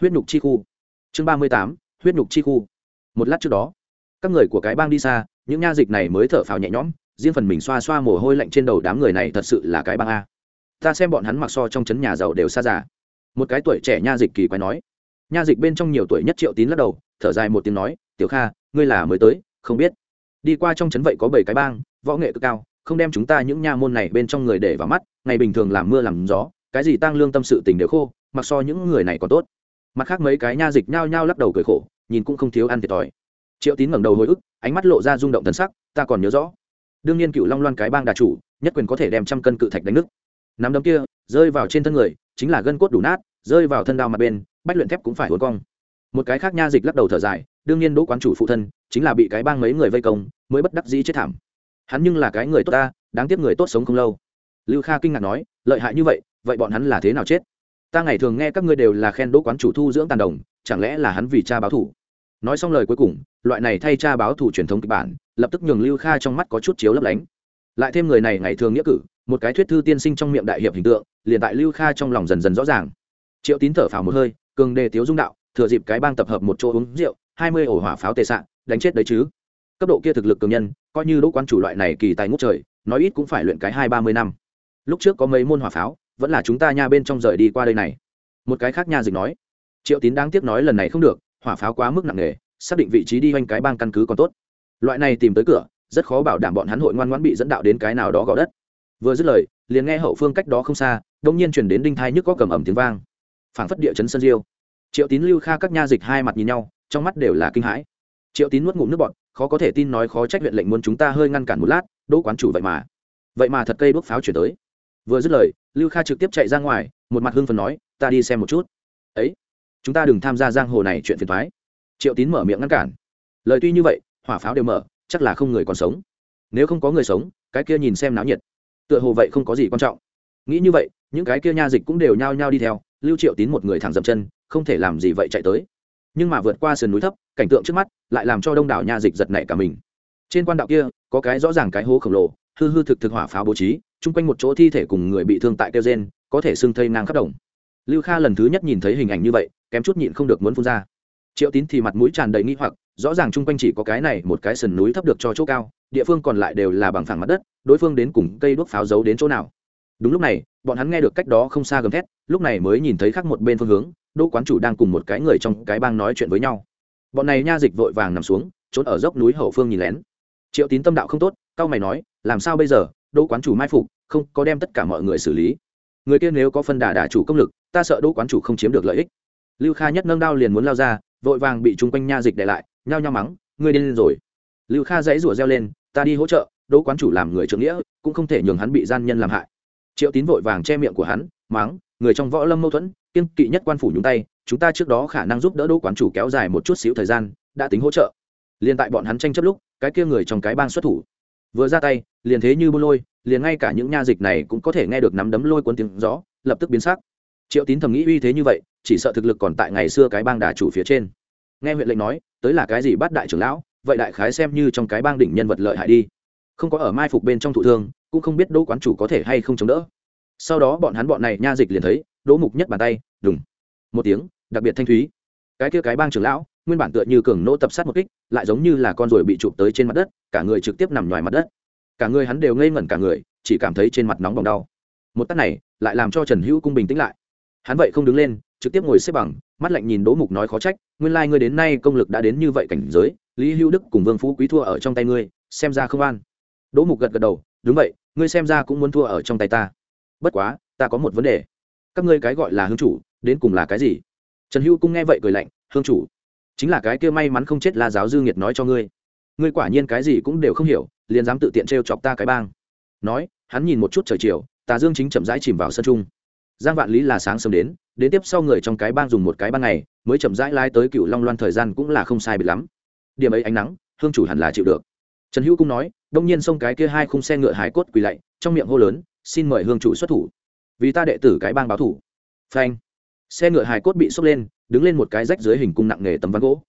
huyết nhục chi khu. Chương ba mươi tám, huyết nhục chi khu. Một lát trước đó, các người của cái bang đi xa, những nha dịch này mới thở phào nhẹ nhõm, riêng phần mình xoa xoa mồ hôi lạnh trên đầu đám người này thật sự là cái bang a. Ta xem bọn hắn mặc so trong trấn nhà giàu đều xa già. Một cái tuổi trẻ nha dịch kỳ quái nói nha dịch bên trong nhiều tuổi nhất triệu tín lắc đầu, thở dài một tiếng nói, tiểu kha, ngươi là mới tới, không biết. Đi qua trong trấn vậy có bảy cái bang, võ nghệ cực cao, không đem chúng ta những nha môn này bên trong người để vào mắt, ngày bình thường làm mưa làm gió, cái gì tăng lương tâm sự tình đều khô, mặc so những người này còn tốt. Mặt khác mấy cái nha dịch nhao nhao lắc đầu cười khổ, nhìn cũng không thiếu ăn thiệt thòi. Triệu tín ngẩng đầu hồi ức, ánh mắt lộ ra rung động thần sắc, ta còn nhớ rõ. Đương nhiên cựu long loan cái bang đà chủ, nhất quyền có thể đem trăm cân cự thạch đánh nứt. Nắm đấm kia, rơi vào trên thân người, chính là gân cốt đủ nát, rơi vào thân đao mặt bên bách luyện thép cũng phải hốn cong. Một cái khác nha dịch lắc đầu thở dài, đương nhiên đỗ quán chủ phụ thân chính là bị cái bang mấy người vây công, mới bất đắc dĩ chết thảm. Hắn nhưng là cái người tốt ta, đáng tiếc người tốt sống không lâu. Lưu kha kinh ngạc nói, lợi hại như vậy vậy bọn hắn là thế nào chết? Ta ngày thường nghe các ngươi đều là khen đỗ quán chủ thu dưỡng tàn đồng, chẳng lẽ là hắn vì cha báo thủ nói xong lời cuối cùng, loại này thay cha báo thủ truyền thống kịch bản, lập tức nhường lưu kha trong mắt có chút chiếu lấp lánh. Lại thêm người này ngày thường nghĩa cử, một cái thuyết thư tiên sinh trong miệng đại hiệp hình tượng, liền tại lưu kha trong lòng dần dần rõ ràng. Triệu tín thở phào một hơi cường đề tiếu dung đạo, thừa dịp cái bang tập hợp một chỗ uống rượu, hai mươi ổ hỏa pháo tệ sạn đánh chết đấy chứ. Cấp độ kia thực lực cường nhân, coi như đỗ quan chủ loại này kỳ tài ngút trời, nói ít cũng phải luyện cái hai ba mươi năm. Lúc trước có mấy môn hỏa pháo, vẫn là chúng ta nha bên trong rời đi qua đây này. Một cái khác nha dịch nói, triệu tín đáng tiếc nói lần này không được, hỏa pháo quá mức nặng nề, xác định vị trí đi quanh cái bang căn cứ còn tốt. Loại này tìm tới cửa, rất khó bảo đảm bọn hắn hội ngoan ngoãn bị dẫn đạo đến cái nào đó gò đất. Vừa dứt lời, liền nghe hậu phương cách đó không xa, đông nhiên chuyển đến đinh thai nhức có cầm ẩm tiếng vang phảng phất địa chấn sân diêu. Triệu tín lưu kha các nha dịch hai mặt nhìn nhau, trong mắt đều là kinh hãi. Triệu tín nuốt ngụm nước bọt, khó có thể tin nói khó trách huyện lệnh muốn chúng ta hơi ngăn cản một lát, đỗ quán chủ vậy mà. Vậy mà thật cây đốt pháo chuyển tới. Vừa dứt lời, lưu kha trực tiếp chạy ra ngoài, một mặt hưng phần nói, ta đi xem một chút. Ấy, chúng ta đừng tham gia giang hồ này chuyện phiền thoái triệu tín mở miệng ngăn cản. Lời tuy như vậy, hỏa pháo đều mở, chắc là không người còn sống. Nếu không có người sống, cái kia nhìn xem náo nhiệt. Tựa hồ vậy không có gì quan trọng. Nghĩ như vậy, những cái kia nha dịch cũng đều nhao nhao đi theo lưu triệu tín một người thẳng dậm chân, không thể làm gì vậy chạy tới. Nhưng mà vượt qua sườn núi thấp, cảnh tượng trước mắt lại làm cho đông đảo nha dịch giật nảy cả mình. Trên quan đạo kia, có cái rõ ràng cái hố khổng lồ, hư hư thực thực hỏa pháo bố trí, chung quanh một chỗ thi thể cùng người bị thương tại kêu gen có thể xưng thây ngang khắp đồng. Lưu kha lần thứ nhất nhìn thấy hình ảnh như vậy, kém chút nhịn không được muốn phun ra. Triệu tín thì mặt mũi tràn đầy nghi hoặc, rõ ràng chung quanh chỉ có cái này một cái sườn núi thấp được cho chỗ cao, địa phương còn lại đều là bằng phẳng mặt đất, đối phương đến cùng cây đuốc pháo giấu đến chỗ nào đúng lúc này, bọn hắn nghe được cách đó không xa gầm thét, lúc này mới nhìn thấy khác một bên phương hướng, đỗ quán chủ đang cùng một cái người trong cái bang nói chuyện với nhau. Bọn này nha dịch vội vàng nằm xuống, trốn ở dốc núi hậu phương nhìn lén. Triệu tín tâm đạo không tốt, cao mày nói, làm sao bây giờ? Đỗ quán chủ mai phục, không có đem tất cả mọi người xử lý. Người kia nếu có phân đà đà chủ công lực, ta sợ đỗ quán chủ không chiếm được lợi ích. Lưu kha nhất nâng đao liền muốn lao ra, vội vàng bị chung quanh nha dịch để lại, nhao nhao mắng, ngươi điên rồi. Lưu kha dãy rủa reo lên, ta đi hỗ trợ, đỗ quán chủ làm người trưởng nghĩa, cũng không thể nhường hắn bị gian nhân làm hại triệu tín vội vàng che miệng của hắn máng người trong võ lâm mâu thuẫn kiên kỵ nhất quan phủ nhúng tay, chúng ta trước đó khả năng giúp đỡ đỗ quán chủ kéo dài một chút xíu thời gian, đã tính hỗ trợ. Liền tại bọn hắn tranh chấp lúc, cái kia người trong cái bang xuất thủ. Vừa ra tay, liền thế như bô lôi, liền ngay cả những nha dịch này cũng có thể nghe được nắm đấm lôi cuốn tiếng gió, lập tức biến sắc. Triệu tín thầm nghĩ uy thế như vậy, chỉ sợ thực lực còn tại ngày xưa cái bang đà chủ phía trên. Nghe huyện lệnh nói, tới là cái gì bắt đại trưởng lão, vậy đại khái xem như trong cái bang đỉnh nhân vật lợi hại đi không có ở mai phục bên trong thụ thương, cũng không biết đỗ quán chủ có thể hay không chống đỡ. Sau đó bọn hắn bọn này nha dịch liền thấy, đỗ mục nhất bàn tay, đùng. Một tiếng, đặc biệt thanh thúy. Cái kia cái bang trưởng lão, nguyên bản tựa như cường nỗ tập sát một kích, lại giống như là con ruồi bị chụp tới trên mặt đất, cả người trực tiếp nằm ngoài mặt đất. Cả người hắn đều ngây ngẩn cả người, chỉ cảm thấy trên mặt nóng bỏng đau. Một tắt này, lại làm cho trần hữu cung bình tĩnh lại. Hắn vậy không đứng lên, trực tiếp ngồi xếp bằng, mắt lạnh nhìn đỗ mục nói khó trách, nguyên lai、like、ngươi đến nay công lực đã đến như vậy cảnh giới, lý hữu đức cùng vương phú quý thua ở trong tay ngươi, xem ra không an đỗ mục gật gật đầu, đúng vậy, ngươi xem ra cũng muốn thua ở trong tay ta. Bất quá, ta có một vấn đề. Các ngươi cái gọi là hương chủ, đến cùng là cái gì? Trần hữu cung nghe vậy cười lạnh, hương chủ? Chính là cái kia may mắn không chết la giáo dư nghiệt nói cho ngươi. Ngươi quả nhiên cái gì cũng đều không hiểu, liền dám tự tiện t r e o chọc ta cái bang. Nói, hắn nhìn một chút trời chiều, tà dương chính chậm rãi chìm vào sân trung. Giang vạn lý là sáng sớm đến đến tiếp sau người trong cái bang dùng một cái ban ngày, mới chậm rãi lai tới cựu long loan thời gian cũng là không sai biệt lắm. Điểm ấy ánh nắng, hương chủ hẳn là chịu được. Trần hữu cung nói đông nhiên xông cái kia hai khung xe ngựa hải cốt quỳ lạy, trong miệng hô lớn, xin mời hương chủ xuất thủ. Vì ta đệ tử cái bang báo thủ. Phanh. Xe ngựa hải cốt bị xốc lên, đứng lên một cái rách dưới hình cung nặng nghề tấm ván gỗ.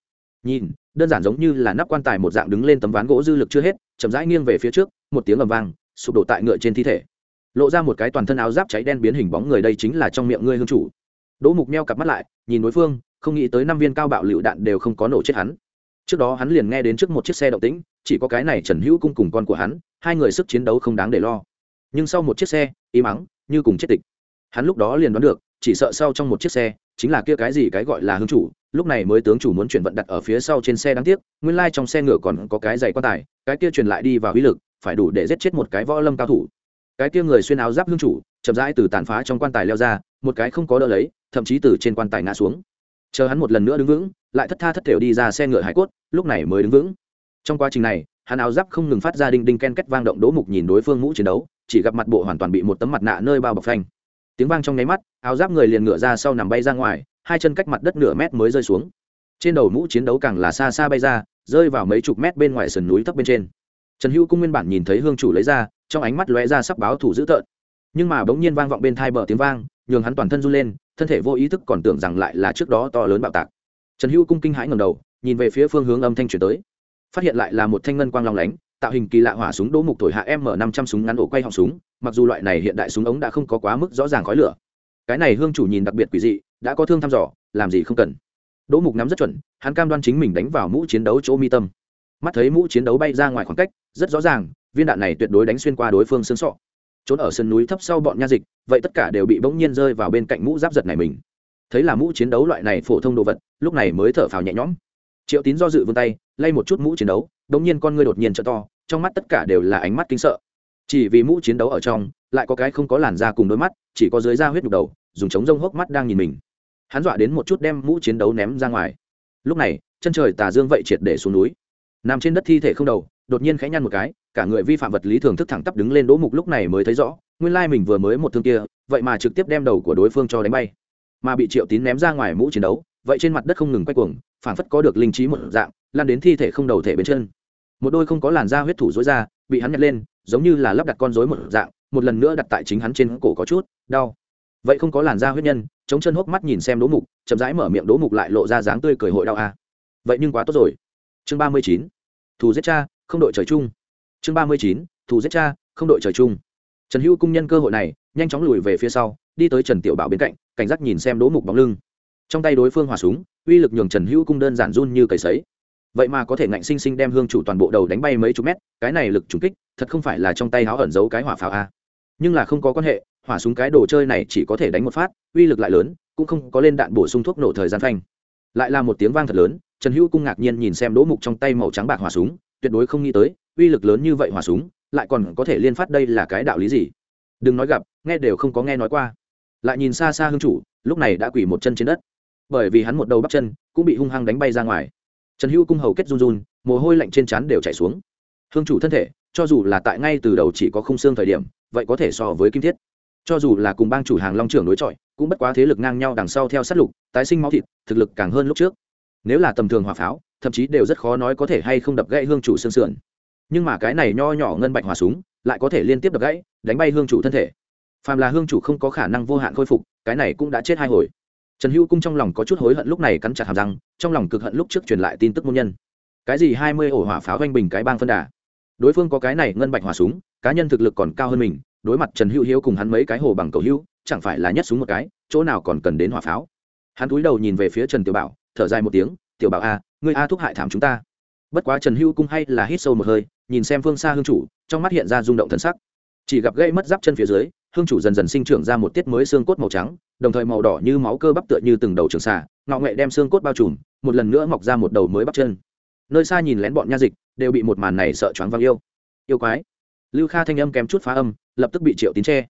Nhìn, đơn giản giống như là nắp quan tài một dạng đứng lên tấm ván gỗ dư lực chưa hết, chậm rãi nghiêng về phía trước, một tiếng ầm vang, sụp đổ tại ngựa trên thi thể. Lộ ra một cái toàn thân áo giáp cháy đen biến hình bóng người đây chính là trong miệng ngươi hương chủ. Đỗ mục meo cặp mắt lại, nhìn đối phương, không nghĩ tới năm viên cao bạo lựu đạn đều không có nổ chết hắn. Trước đó hắn liền nghe đến trước một chiếc xe động tĩnh chỉ có cái này trần hữu cung cùng con của hắn, hai người sức chiến đấu không đáng để lo. Nhưng sau một chiếc xe, y mắng, như cùng chết tịch hắn lúc đó liền đoán được, chỉ sợ sau trong một chiếc xe, chính là kia cái gì cái gọi là hương chủ, lúc này mới tướng chủ muốn chuyển vận đặt ở phía sau trên xe đáng tiếc, nguyên lai trong xe ngựa còn có cái giày quan tài, cái kia truyền lại đi vào uy lực, phải đủ để giết chết một cái võ lâm cao thủ. Cái kia người xuyên áo giáp hương chủ, chậm rãi từ tàn phá trong quan tài leo ra, một cái không có đỡ lấy, thậm chí từ trên quan tài ngã xuống. Chờ hắn một lần nữa đứng vững, lại thất tha thất thểu đi ra xe ngựa hải cốt, lúc này mới đứng vững trong quá trình này, hắn áo giáp không ngừng phát ra đinh đinh ken két vang động đỗ mục nhìn đối phương mũ chiến đấu, chỉ gặp mặt bộ hoàn toàn bị một tấm mặt nạ nơi bao bọc phanh. Tiếng vang trong nháy mắt, áo giáp người liền ngựa ra sau nằm bay ra ngoài, hai chân cách mặt đất nửa mét mới rơi xuống. Trên đầu mũ chiến đấu càng là xa xa bay ra, rơi vào mấy chục mét bên ngoài sườn núi thấp bên trên. Trần hữu cung nguyên bản nhìn thấy hương chủ lấy ra, trong ánh mắt lóe ra sắp báo thủ dữ tợn. Nhưng mà bỗng nhiên vang vọng bên thai bờ tiếng vang, nhường hắn toàn thân run lên, thân thể vô ý thức còn tưởng rằng lại là trước đó to lớn bạo tạc. Trần hữu cung kinh hãi ngầm đầu, nhìn về phía phương hướng âm thanh chuyển tới phát hiện lại là một thanh ngân quang long lánh, tạo hình kỳ lạ hỏa súng đỗ mục thổi hạ m năm trăm súng ngắn ổ quay họng súng, mặc dù loại này hiện đại súng ống đã không có quá mức rõ ràng khói lửa. Cái này hương chủ nhìn đặc biệt quỷ dị, đã có thương thăm dò, làm gì không cần. Đỗ mục nắm rất chuẩn, hắn cam đoan chính mình đánh vào mũ chiến đấu chỗ mi tâm. Mắt thấy mũ chiến đấu bay ra ngoài khoảng cách, rất rõ ràng, viên đạn này tuyệt đối đánh xuyên qua đối phương xương sọ. Trốn ở sân núi thấp sau bọn nha dịch, vậy tất cả đều bị bỗng nhiên rơi vào bên cạnh mũ giáp giật này mình. Thấy là mũ chiến đấu loại này phổ thông đồ vật, lúc này mới thở phào nhẹ nhõm triệu tín do dự vươn tay, lay một chút mũ chiến đấu bỗng nhiên con ngươi đột nhiên t to, trong mắt tất cả đều là ánh mắt kinh sợ. Chỉ vì mũ chiến đấu ở trong, lại có cái không có làn da cùng đôi mắt, chỉ có dưới da huyết nhục đầu, dùng chống rông hốc mắt đang nhìn mình. Hắn dọa đến một chút đem mũ chiến đấu ném ra ngoài. Lúc này, chân trời tà dương vậy triệt để xuống núi. Nằm trên đất thi thể không đầu, đột nhiên khẽ nhăn một cái, cả người vi phạm vật lý thường thức thẳng tắp đứng lên đỗ mục lúc này mới thấy rõ, nguyên lai mình vừa mới một thương kia, vậy mà trực tiếp đem đầu của đối phương cho đánh bay. Mà bị triệu tín ném ra ngoài mũ chiến đấu vậy trên mặt đất không ngừng quay cuồng phản phất có được linh trí một dạng, lan đến thi thể không đầu thể bên chân. Một đôi không có làn da huyết thủ dối ra, bị hắn nhặt lên, giống như là lắp đặt con dối một dạng, một lần nữa đặt tại chính hắn trên cổ có chút đau. Vậy không có làn da huyết nhân, chống chân hốc mắt nhìn xem đố mục, chậm rãi mở miệng đố mục lại lộ ra dáng tươi cười hội đau a à. vậy nhưng quá tốt rồi. Chương ba mươi chín, thù giết cha, không đội trời chung. Chương ba mươi chín, thù giết cha, không đội trời chung. Trần hữu cung nhân cơ hội này, nhanh chóng lùi về phía sau, đi tới trần tiểu bảo bên cạnh, cảnh giác nhìn xem đố mục bóng lưng trong tay đối phương hỏa súng, uy lực nhường trần hữu cung đơn giản run như cầy sấy. Vậy mà có thể ngạnh sinh sinh đem hương chủ toàn bộ đầu đánh bay mấy chục mét, cái này lực trùng kích, thật không phải là trong tay háo ẩn giấu cái hỏa pháo a. Nhưng là không có quan hệ, hỏa súng cái đồ chơi này chỉ có thể đánh một phát, uy lực lại lớn, cũng không có lên đạn bổ sung thuốc nổ thời gian phanh. Lại là một tiếng vang thật lớn, trần hữu cung ngạc nhiên nhìn xem đỗ mục trong tay màu trắng bạc hỏa súng, tuyệt đối không nghĩ tới, uy lực lớn như vậy hỏa súng, lại còn có thể liên phát đây là cái đạo lý gì? Đừng nói gặp, nghe đều không có nghe nói qua. Lại nhìn xa xa hương chủ, lúc này đã quỳ một chân trên đất bởi vì hắn một đầu bắp chân cũng bị hung hăng đánh bay ra ngoài. Trần hữu cung hầu kết run run, mồ hôi lạnh trên trán đều chảy xuống. Hương chủ thân thể, cho dù là tại ngay từ đầu chỉ có khung xương thời điểm, vậy có thể so với kim thiết. Cho dù là cùng bang chủ hàng long trưởng đối chọi, cũng bất quá thế lực ngang nhau đằng sau theo sát lục, tái sinh máu thịt, thực lực càng hơn lúc trước. Nếu là tầm thường hỏa pháo, thậm chí đều rất khó nói có thể hay không đập gãy hương chủ xương sườn. Nhưng mà cái này nho nhỏ ngân bạch hỏa súng, lại có thể liên tiếp đập gãy, đánh bay hương chủ thân thể. Phàm là hương chủ không có khả năng vô hạn khôi phục, cái này cũng đã chết hai hồi trần hữu cung trong lòng có chút hối hận lúc này cắn chặt hàm răng, trong lòng cực hận lúc trước truyền lại tin tức môn nhân. Cái gì hai mươi ổ hỏa pháo oanh bình cái bang phân đà? Đối phương có cái này ngân bạch hỏa súng, cá nhân thực lực còn cao hơn mình, đối mặt trần hữu hiếu cùng hắn mấy cái hồ bằng cầu hữu, chẳng phải là nhất súng một cái, chỗ nào còn cần đến hỏa pháo. Hắn cúi đầu nhìn về phía trần tiểu bảo, thở dài một tiếng, tiểu bảo a, ngươi a thúc hại thảm chúng ta. Bất quá trần hữu cung hay là hít sâu một hơi, nhìn xem phương xa hương chủ, trong mắt hiện ra rung động thân sắc. Chỉ gặp gây mất giáp chân phía dưới hương chủ dần dần sinh trưởng ra một tiết mới xương cốt màu trắng, đồng thời màu đỏ như máu cơ bắp tựa như từng đầu trường xà ngọ nghệ đem xương cốt bao trùm, một lần nữa mọc ra một đầu mới bắp chân. Nơi xa nhìn lén bọn nha dịch, đều bị một màn này sợ choáng văng yêu. Yêu quái. Lưu kha thanh âm kém chút phá âm, lập tức bị triệu tín tre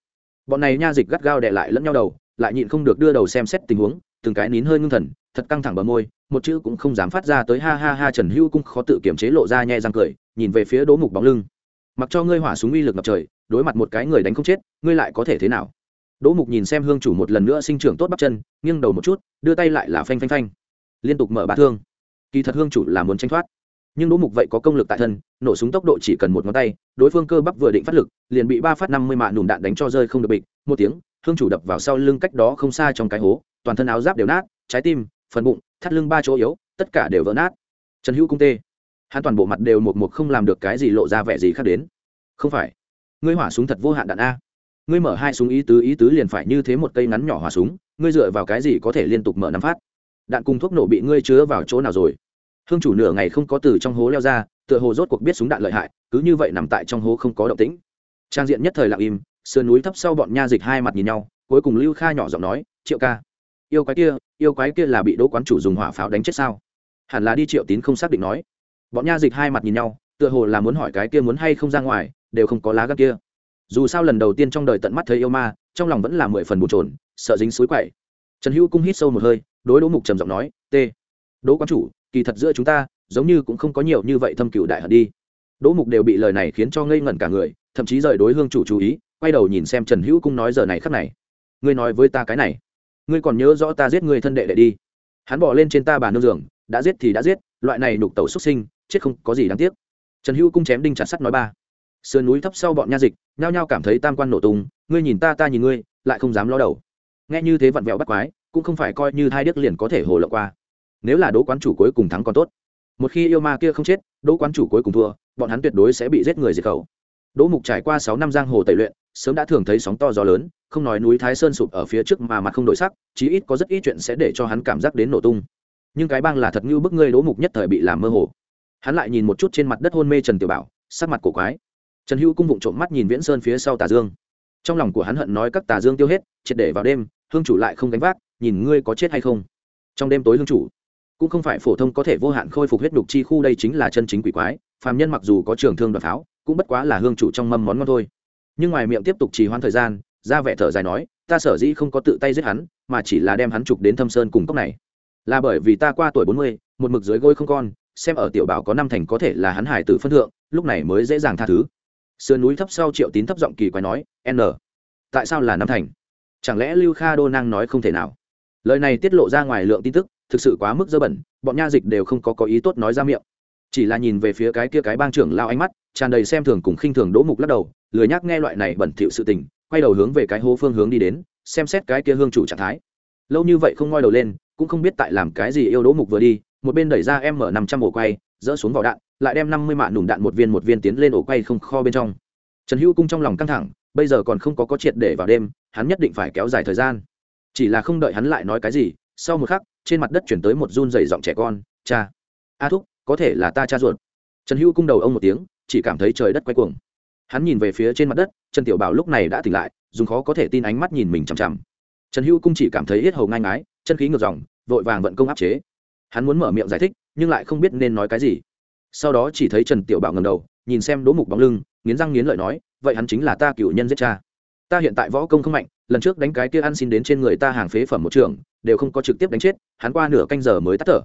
bọn này nha dịch gắt gao đè lại lẫn nhau đầu, lại nhịn không được đưa đầu xem xét tình huống, từng cái nín hơi ngưng thần, thật căng thẳng bờ môi, một chữ cũng không dám phát ra tới ha ha ha trần hữu cũng khó tự kiểm chế lộ ra nhẹ răng cười, nhìn về phía đỗ mục bóng lưng. Mặc cho ngươi hỏa súng uy lực ngập trời đối mặt một cái người đánh không chết, ngươi lại có thể thế nào? Đỗ mục nhìn xem hương chủ một lần nữa sinh trưởng tốt bắp chân, nghiêng đầu một chút, đưa tay lại là phanh phanh phanh. Liên tục mở bát thương. Kỳ thật hương chủ là muốn tranh thoát. Nhưng đỗ mục vậy có công lực tại thân, nổ súng tốc độ chỉ cần một ngón tay, đối phương cơ bắp vừa định phát lực, liền bị ba phát năm mươi mạ nùm đạn đánh cho rơi không được bịch. Một tiếng, hương chủ đập vào sau lưng cách đó không xa trong cái hố, toàn thân áo giáp đều nát, trái tim, phần bụng, thắt lưng ba chỗ yếu, tất cả đều vỡ nát. Trần hữu cung tê. Hắn toàn bộ mặt đều một một không làm được cái gì lộ ra vẻ gì khác đến. Không phải ngươi hỏa súng thật vô hạn đạn a. Ngươi mở hai súng ý tứ ý tứ liền phải như thế một cây ngắn nhỏ hỏa súng, ngươi dựa vào cái gì có thể liên tục mở năm phát? Đạn cùng thuốc nổ bị ngươi chứa vào chỗ nào rồi? Hương chủ nửa ngày không có từ trong hố leo ra, tựa hồ rốt cuộc biết súng đạn lợi hại, cứ như vậy nằm tại trong hố không có động tĩnh. Trang diện nhất thời lặng im, sườn núi thấp sau bọn nha dịch hai mặt nhìn nhau, cuối cùng lưu kha nhỏ giọng nói, triệu ca, yêu quái kia, yêu quái kia là bị đỗ quán chủ dùng hỏa pháo đánh chết sao? Hẳn là đi triệu tín không xác định nói. Bọn nha dịch hai mặt nhìn nhau, tựa hồ là muốn hỏi cái kia muốn hay không ra ngoài đều không có lá gan kia. Dù sao lần đầu tiên trong đời tận mắt thấy yêu ma, trong lòng vẫn là mười phần bồn trồn sợ dính suối quậy. Trần hữu cung hít sâu một hơi, đối đỗ mục trầm giọng nói t đỗ quán chủ, kỳ thật giữa chúng ta, giống như cũng không có nhiều như vậy thâm cựu đại hận đi. Đỗ mục đều bị lời này khiến cho ngây ngẩn cả người, thậm chí rời đối hương chủ chú ý, quay đầu nhìn xem trần hữu cung nói giờ này khắc này, ngươi nói với ta cái này, ngươi còn nhớ rõ ta giết người thân đệ đệ đi. Hắn bỏ lên trên ta bà nương giường, đã giết thì đã giết, loại này đục tẩu xuất sinh, chết không có gì đáng tiếc. Trần hữu cung chém đinh chặt sắt nói ba sườn núi thấp sau bọn nha dịch, nhao nhao cảm thấy tam quan nổ tung, ngươi nhìn ta ta nhìn ngươi, lại không dám lo đầu. Nghe như thế vặn vẹo bắt quái, cũng không phải coi như hai điếc liền có thể hồ lộ qua. Nếu là đỗ quán chủ cuối cùng thắng còn tốt. Một khi yêu ma kia không chết đỗ quán chủ cuối cùng thua, bọn hắn tuyệt đối sẽ bị giết người diệt khẩu. Đỗ mục trải qua sáu năm giang hồ tẩy luyện, sớm đã thường thấy sóng to gió lớn, không nói núi thái sơn sụp ở phía trước mà mặt không đổi sắc, chí ít có rất ít chuyện sẽ để cho hắn cảm giác đến nổ tung. Nhưng cái bang là thật như bức ngươi đỗ mục nhất thời bị làm mơ hồ. Hắn lại nhìn một chút trên mặt đất hôn mê trần tiểu bảo, sắc mặt cổ quái trần hữu cung vụng trộm mắt nhìn viễn sơn phía sau tà dương. Trong lòng của hắn hận nói các tà dương tiêu hết, triệt để vào đêm, hương chủ lại không gánh vác, nhìn ngươi có chết hay không. Trong đêm tối hương chủ, cũng không phải phổ thông có thể vô hạn khôi phục huyết đục chi khu đây chính là chân chính quỷ quái, phàm nhân mặc dù có trường thương đoạt pháo, cũng bất quá là hương chủ trong mâm món ngon thôi. Nhưng ngoài miệng tiếp tục trì hoãn thời gian, ra vẻ thở dài nói, ta sở dĩ không có tự tay giết hắn, mà chỉ là đem hắn trục đến thâm sơn cùng cốc này. Là bởi vì ta qua tuổi bốn mươi, một mực dưới gối không con, xem ở tiểu bảo có năm thành có thể là hắn hải tử phân thượng, lúc này mới dễ dàng tha thứ sườn núi thấp sau triệu tín thấp giọng kỳ quái nói, n, tại sao là năm thành? Chẳng lẽ lưu kha đô năng nói không thể nào? Lời này tiết lộ ra ngoài lượng tin tức, thực sự quá mức dơ bẩn, bọn nha dịch đều không có có ý tốt nói ra miệng. Chỉ là nhìn về phía cái kia cái bang trưởng lao ánh mắt, tràn đầy xem thường cùng khinh thường đỗ mục lắc đầu, lười nhác nghe loại này bẩn thỉu sự tình, quay đầu hướng về cái hố phương hướng đi đến, xem xét cái kia hương chủ trạng thái. Lâu như vậy không ngoi đầu lên, cũng không biết tại làm cái gì yêu đỗ mục vừa đi, một bên đẩy ra em mở năm trăm ổ quay dỡ xuống vỏ đạn, lại đem năm mươi mạ nùm đạn một viên một viên tiến lên ổ quay không kho bên trong. Trần hữu cung trong lòng căng thẳng, bây giờ còn không có có triệt để vào đêm, hắn nhất định phải kéo dài thời gian. Chỉ là không đợi hắn lại nói cái gì, sau một khắc, trên mặt đất chuyển tới một run dày giọng trẻ con, cha, a thúc, có thể là ta cha ruột. Trần hữu cung đầu ông một tiếng, chỉ cảm thấy trời đất quay cuồng. Hắn nhìn về phía trên mặt đất, trần tiểu bảo lúc này đã tỉnh lại, dùng khó có thể tin ánh mắt nhìn mình chằm chằm. Trần hữu cung chỉ cảm thấy yết hầu ngai ngái, chân khí ngược dòng, vội vàng vận công áp chế. Hắn muốn mở miệng giải thích nhưng lại không biết nên nói cái gì. Sau đó chỉ thấy trần tiểu bảo ngầm đầu, nhìn xem đỗ mục bóng lưng, nghiến răng nghiến lợi nói, vậy hắn chính là ta cựu nhân giết cha. Ta hiện tại võ công không mạnh, lần trước đánh cái kia ăn xin đến trên người ta hàng phế phẩm một trường, đều không có trực tiếp đánh chết, hắn qua nửa canh giờ mới tắt thở.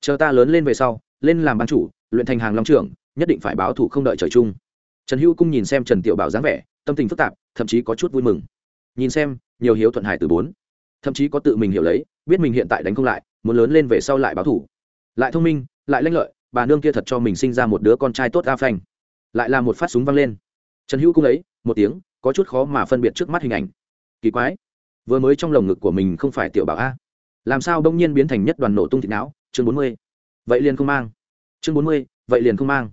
Chờ ta lớn lên về sau, lên làm ban chủ, luyện thành hàng long trưởng, nhất định phải báo thù không đợi trời chung. Trần hữu cung nhìn xem trần tiểu bảo dáng vẻ, tâm tình phức tạp, thậm chí có chút vui mừng. Nhìn xem, nhiều hiếu thuận hải từ bốn. Thậm chí có tự mình hiểu lấy, biết mình hiện tại đánh không lại, muốn lớn lên về sau lại báo thù lại thông minh, lại lanh lợi, bà nương kia thật cho mình sinh ra một đứa con trai tốt a phanh. Lại là một phát súng văng lên. Trần hữu cung ấy, một tiếng, có chút khó mà phân biệt trước mắt hình ảnh. Kỳ quái, vừa mới trong lồng ngực của mình không phải tiểu bảo a. Làm sao đông nhiên biến thành nhất đoàn nổ tung thịt não? Chương bốn mươi. Vậy liền không mang. Chương bốn mươi, vậy liền không mang.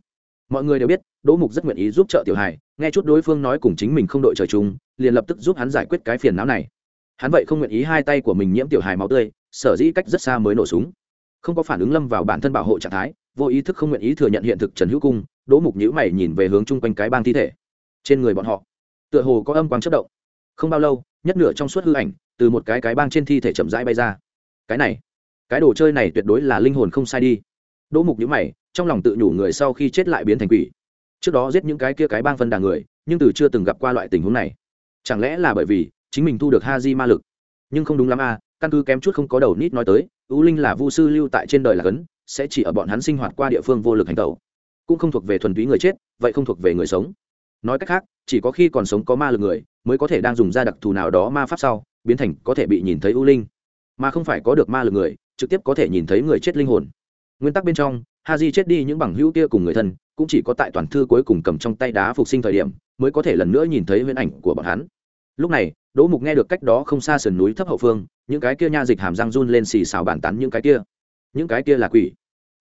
Mọi người đều biết, đỗ mục rất nguyện ý giúp trợ tiểu hải nghe chút đối phương nói cùng chính mình không đội trời chung, liền lập tức giúp hắn giải quyết cái phiền não này. Hắn vậy không nguyện ý hai tay của mình nhiễm tiểu hải máu tươi, sở dĩ cách rất xa mới nổ súng không có phản ứng lâm vào bản thân bảo hộ trạng thái, vô ý thức không nguyện ý thừa nhận hiện thực trần hữu cung, đỗ mục nhữ mày nhìn về hướng chung quanh cái bang thi thể. Trên người bọn họ, tựa hồ có âm quang chất động. Không bao lâu, nhất nửa trong suốt hư ảnh, từ một cái cái bang trên thi thể chậm rãi bay ra. Cái này, cái đồ chơi này tuyệt đối là linh hồn không sai đi. Đỗ mục nhữ mày, trong lòng tự nhủ người sau khi chết lại biến thành quỷ. Trước đó giết những cái kia cái bang phân đà người, nhưng từ chưa từng gặp qua loại tình huống này. Chẳng lẽ là bởi vì chính mình thu được ha di ma lực? Nhưng không đúng lắm à căn cứ kém chút không có đầu nít nói tới ưu linh là vu sư lưu tại trên đời là cấn, sẽ chỉ ở bọn hắn sinh hoạt qua địa phương vô lực hành tẩu, cũng không thuộc về thuần túy người chết, vậy không thuộc về người sống. Nói cách khác, chỉ có khi còn sống có ma lực người, mới có thể đang dùng ra đặc thù nào đó ma pháp sau, biến thành có thể bị nhìn thấy ưu linh. Mà không phải có được ma lực người, trực tiếp có thể nhìn thấy người chết linh hồn. Nguyên tắc bên trong ha di chết đi những bằng hữu kia cùng người thân, cũng chỉ có tại toàn thư cuối cùng cầm trong tay đá phục sinh thời điểm, mới có thể lần nữa nhìn thấy huyễn ảnh của bọn hắn. Lúc này, đỗ mục nghe được cách đó không xa sườn núi thấp hậu phương những cái kia nha dịch hàm răng run lên xì xào bàn tán những cái kia. Những cái kia là quỷ.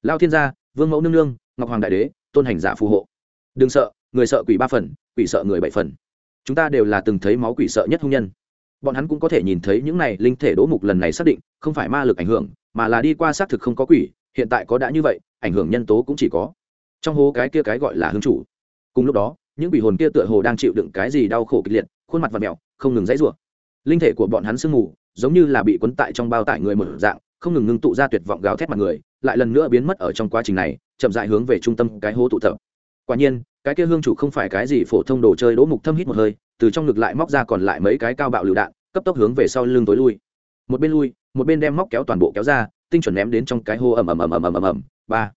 Lao thiên gia, vương mẫu nương nương, ngọc hoàng đại đế, tôn hành giả phù hộ. Đừng sợ, người sợ quỷ ba phần, quỷ sợ người bảy phần. Chúng ta đều là từng thấy máu quỷ sợ nhất hung nhân. Bọn hắn cũng có thể nhìn thấy những này linh thể đỗ mục lần này xác định, không phải ma lực ảnh hưởng, mà là đi qua xác thực không có quỷ, hiện tại có đã như vậy, ảnh hưởng nhân tố cũng chỉ có. Trong hố cái kia cái gọi là hương chủ. Cùng lúc đó, những quỷ hồn kia tựa hồ đang chịu đựng cái gì đau khổ kịch liệt, khuôn mặt và mẹo, không ngừng dãy rủa. Linh thể của bọn hắn sương mù giống như là bị quấn tại trong bao tải người một dạng, không ngừng ngưng tụ ra tuyệt vọng gáo thét mặt người, lại lần nữa biến mất ở trong quá trình này, chậm dại hướng về trung tâm cái hố tụ tập. Quả nhiên, cái kia hương chủ không phải cái gì phổ thông đồ chơi đỗ mục thâm hít một hơi, từ trong ngực lại móc ra còn lại mấy cái cao bạo lựu đạn, cấp tốc hướng về sau lưng tối lui. Một bên lui, một bên đem móc kéo toàn bộ kéo ra, tinh chuẩn ném đến trong cái hô ầm ầm ầm ầm ầm ầm ầm. Ba.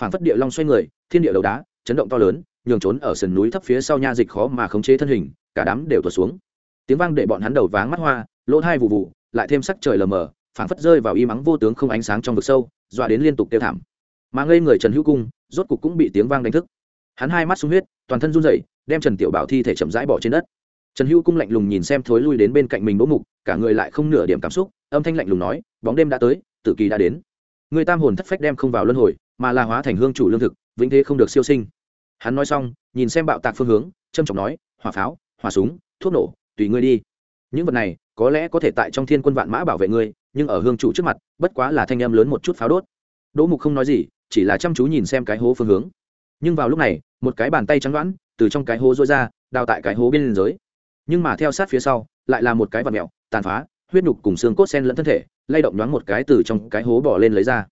Phản phất địa long xoay người, thiên địa đầu đá, chấn động to lớn, nhường trốn ở sườn núi thấp phía sau nha dịch khó mà khống chế thân hình, cả đám đều tuột xuống. Tiếng vang để bọn hắn đầu váng mắt hoa, lỗ hai vụ vụ lại thêm sắc trời lờ mờ, phảng phất rơi vào y mắng vô tướng không ánh sáng trong vực sâu, dọa đến liên tục tiêu thảm. Mà ngây người trần hữu cung, rốt cục cũng bị tiếng vang đánh thức. Hắn hai mắt sung huyết, toàn thân run rẩy, đem trần tiểu bảo thi thể chậm rãi bỏ trên đất. Trần hữu cung lạnh lùng nhìn xem thối lui đến bên cạnh mình đỗ mục, cả người lại không nửa điểm cảm xúc, âm thanh lạnh lùng nói, bóng đêm đã tới, tử kỳ đã đến. Người tam hồn thất phách đem không vào luân hồi, mà là hóa thành hương chủ lương thực, vĩnh thế không được siêu sinh. Hắn nói xong, nhìn xem bạo tạc phương hướng trâm trọng nói, hỏa pháo, hỏa súng, thuốc nổ, tùy ngươi đi. Những vật này có lẽ có thể tại trong thiên quân vạn mã bảo vệ ngươi, nhưng ở hương chủ trước mặt, bất quá là thanh em lớn một chút pháo đốt. Đỗ mục không nói gì, chỉ là chăm chú nhìn xem cái hố phương hướng. Nhưng vào lúc này, một cái bàn tay trắng đoãn từ trong cái hố rối ra, đào tại cái hố bên dưới. Nhưng mà theo sát phía sau, lại là một cái vật mẹo, tàn phá, huyết nhục cùng xương cốt sen lẫn thân thể, lay động nhoáng một cái từ trong cái hố bỏ lên lấy ra.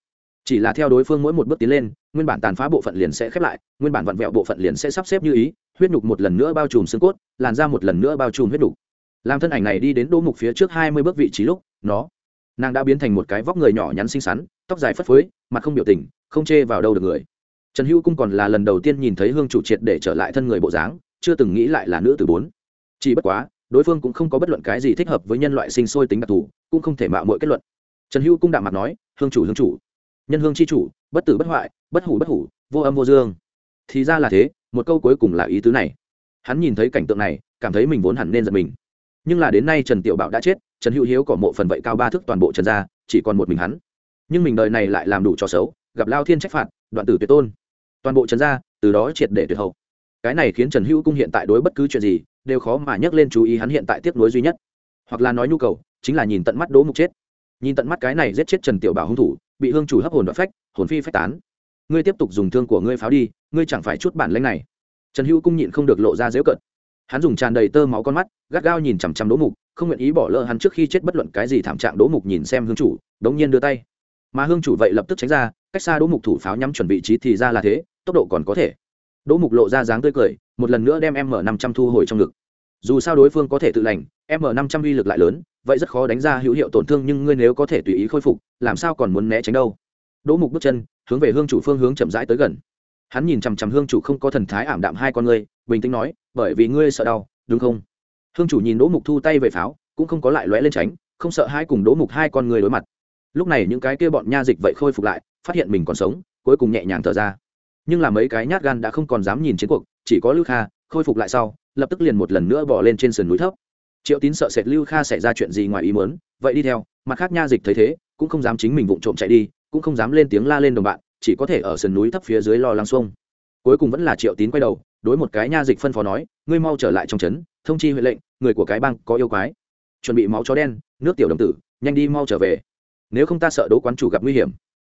Chỉ là theo đối phương mỗi một bước tiến lên, nguyên bản tàn phá bộ phận liền sẽ khép lại, nguyên bản vặn vẹo bộ phận liền sẽ sắp xếp như ý, huyết nhục một lần nữa bao trùm xương cốt, làn ra một lần nữa bao trùm huyết nhục làm thân ảnh này đi đến đỗ mục phía trước hai mươi bước vị trí lúc, nó, nàng đã biến thành một cái vóc người nhỏ nhắn xinh xắn, tóc dài phất phới, mặt không biểu tình, không chê vào đâu được người. Trần hữu cung còn là lần đầu tiên nhìn thấy hương chủ triệt để trở lại thân người bộ dáng, chưa từng nghĩ lại là nữ từ bốn. Chỉ bất quá, đối phương cũng không có bất luận cái gì thích hợp với nhân loại sinh sôi tính đặc thù, cũng không thể mạo mọi kết luận. Trần hữu cung đạm mặt nói, hương chủ hương chủ, nhân hương c h i chủ, bất tử bất hoại, bất hủ bất hủ, vô âm vô dương. Thì ra là thế, một câu cuối cùng là ý tứ này. Hắn nhìn thấy cảnh tượng này, cảm thấy mình vốn hẳn nên giật mình nhưng là đến nay trần tiểu bảo đã chết, trần hữu hiếu có mộ phần vậy cao ba thước toàn bộ trần gia, chỉ còn một mình hắn. Nhưng mình đời này lại làm đủ cho xấu, gặp lao thiên trách phạt, đoạn tử tuyệt tôn. Toàn bộ trần gia, từ đó triệt để tuyệt hậu. Cái này khiến trần hữu cung hiện tại đối bất cứ chuyện gì, đều khó mà nhắc lên chú ý hắn hiện tại tiếp nối duy nhất. Hoặc là nói nhu cầu, chính là nhìn tận mắt đỗ mục chết. Nhìn tận mắt cái này giết chết trần tiểu bảo hung thủ, bị hương chủ hấp hồn đoạn phách, hồn phi phách tán. Ngươi tiếp tục dùng thương của ngươi pháo đi, ngươi chẳng phải chút bản lãnh này. Trần hữu cung nhịn không được lộ ra dễu cận hắn dùng tràn đầy tơ máu con mắt, gắt gao nhìn chằm chằm đỗ mục, không nguyện ý bỏ lỡ hắn trước khi chết bất luận cái gì thảm trạng. Đỗ mục nhìn xem hương chủ, đống nhiên đưa tay. Mà hương chủ vậy lập tức tránh ra, cách xa đỗ mục thủ pháo nhắm chuẩn vị trí thì ra là thế, tốc độ còn có thể. Đỗ mục lộ ra dáng tươi cười, một lần nữa đem m năm trăm thu hồi trong ngực. Dù sao đối phương có thể tự lành, m năm trăm uy lực lại lớn, vậy rất khó đánh ra hữu hiệu tổn thương, nhưng ngươi nếu có thể tùy ý khôi phục, làm sao còn muốn né tránh đâu? Đỗ mục bước chân, hướng về hương chủ phương hướng chậm rãi tới gần hắn nhìn chằm chằm hương chủ không có thần thái ảm đạm hai con ngươi, bình tĩnh nói, bởi vì ngươi sợ đau, đúng không? Hương chủ nhìn đỗ mục thu tay về pháo, cũng không có lại lóe lên tránh, không sợ hai cùng đỗ mục hai con người đối mặt. Lúc này những cái kia bọn nha dịch vậy khôi phục lại, phát hiện mình còn sống, cuối cùng nhẹ nhàng thở ra. Nhưng là mấy cái nhát gan đã không còn dám nhìn chiến cuộc, chỉ có lưu kha, khôi phục lại sau, lập tức liền một lần nữa bỏ lên trên sườn núi thấp. Triệu tín sợ sệt lưu kha xảy ra chuyện gì ngoài ý muốn, vậy đi theo, mặt khác nha dịch thấy thế, cũng không dám chính mình vụng trộm chạy đi, cũng không dám lên tiếng la lên đồng bạn chỉ có thể ở sườn núi thấp phía dưới lo lắng xuông. Cuối cùng vẫn là triệu tín quay đầu, đối một cái nha dịch phân phó nói, ngươi mau trở lại trong trấn, thông chi huệ lệnh, người của cái bang có yêu quái. Chuẩn bị máu chó đen, nước tiểu đồng tử, nhanh đi mau trở về. Nếu không ta sợ đỗ quán chủ gặp nguy hiểm.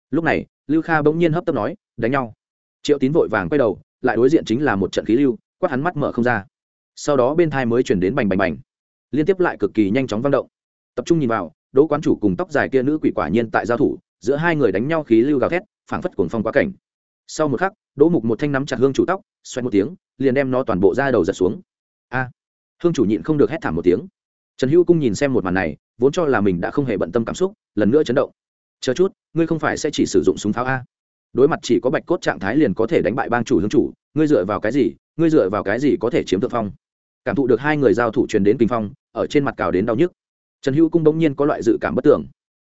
Lúc này, lưu kha bỗng nhiên hấp tấp nói, đánh nhau. Triệu tín vội vàng quay đầu, lại đối diện chính là một trận khí lưu, quát hắn mắt mở không ra. Sau đó bên thai mới chuyển đến bành bành bành. Liên tiếp lại cực kỳ nhanh chóng vang động. Tập trung nhìn vào đỗ quán chủ cùng tóc dài kia nữ quỷ quả nhiên tại giao thủ, giữa hai người đánh nhau khí lưu gào thét phảng phất cuồng phong quá cảnh. Sau một khắc, đỗ mục một thanh nắm chặt hương chủ tóc xoay một tiếng, liền đem nó toàn bộ ra đầu giật xuống. A! Hương chủ nhịn không được hét thảm một tiếng. Trần hữu cung nhìn xem một màn này, vốn cho là mình đã không hề bận tâm cảm xúc, lần nữa chấn động. Chờ chút, ngươi không phải sẽ chỉ sử dụng súng pháo a? Đối mặt chỉ có bạch cốt trạng thái liền có thể đánh bại bang chủ hương chủ, ngươi dựa vào cái gì? Ngươi dựa vào cái gì có thể chiếm thượng phong? Cảm thụ được hai người giao thủ truyền đến kinh phong, ở trên mặt cào đến đau nhức. Trần hữu cung bỗng nhiên có loại dự cảm bất tưởng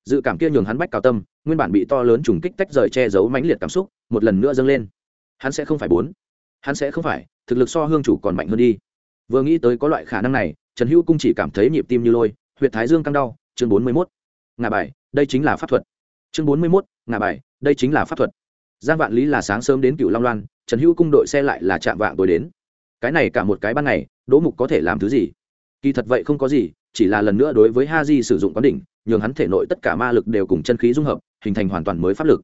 dự cảm kia nhường hắn bách cao tâm, nguyên bản bị to lớn trùng kích tách rời che giấu mãnh liệt cảm xúc, một lần nữa dâng lên. Hắn sẽ không phải bốn. Hắn sẽ không phải, thực lực so hương chủ còn mạnh hơn đi. Vừa nghĩ tới có loại khả năng này, trần hữu cung chỉ cảm thấy nhịp tim như lôi huyện thái dương căng đau, chương bốn mươi mốt. Ngà bài, đây chính là pháp thuật. Chương bốn mươi mốt ngà bài, đây chính là pháp thuật. Giang vạn lý là sáng sớm đến cựu long loan, trần hữu cung đội xe lại là chạm vạng tối đến. Cái này cả một cái ban ngày, đỗ mục có thể làm thứ gì? Kỳ thật vậy không có gì chỉ là lần nữa đối với ha di sử dụng quán đỉnh, nhường hắn thể nội tất cả ma lực đều cùng chân khí dung hợp, hình thành hoàn toàn mới pháp lực.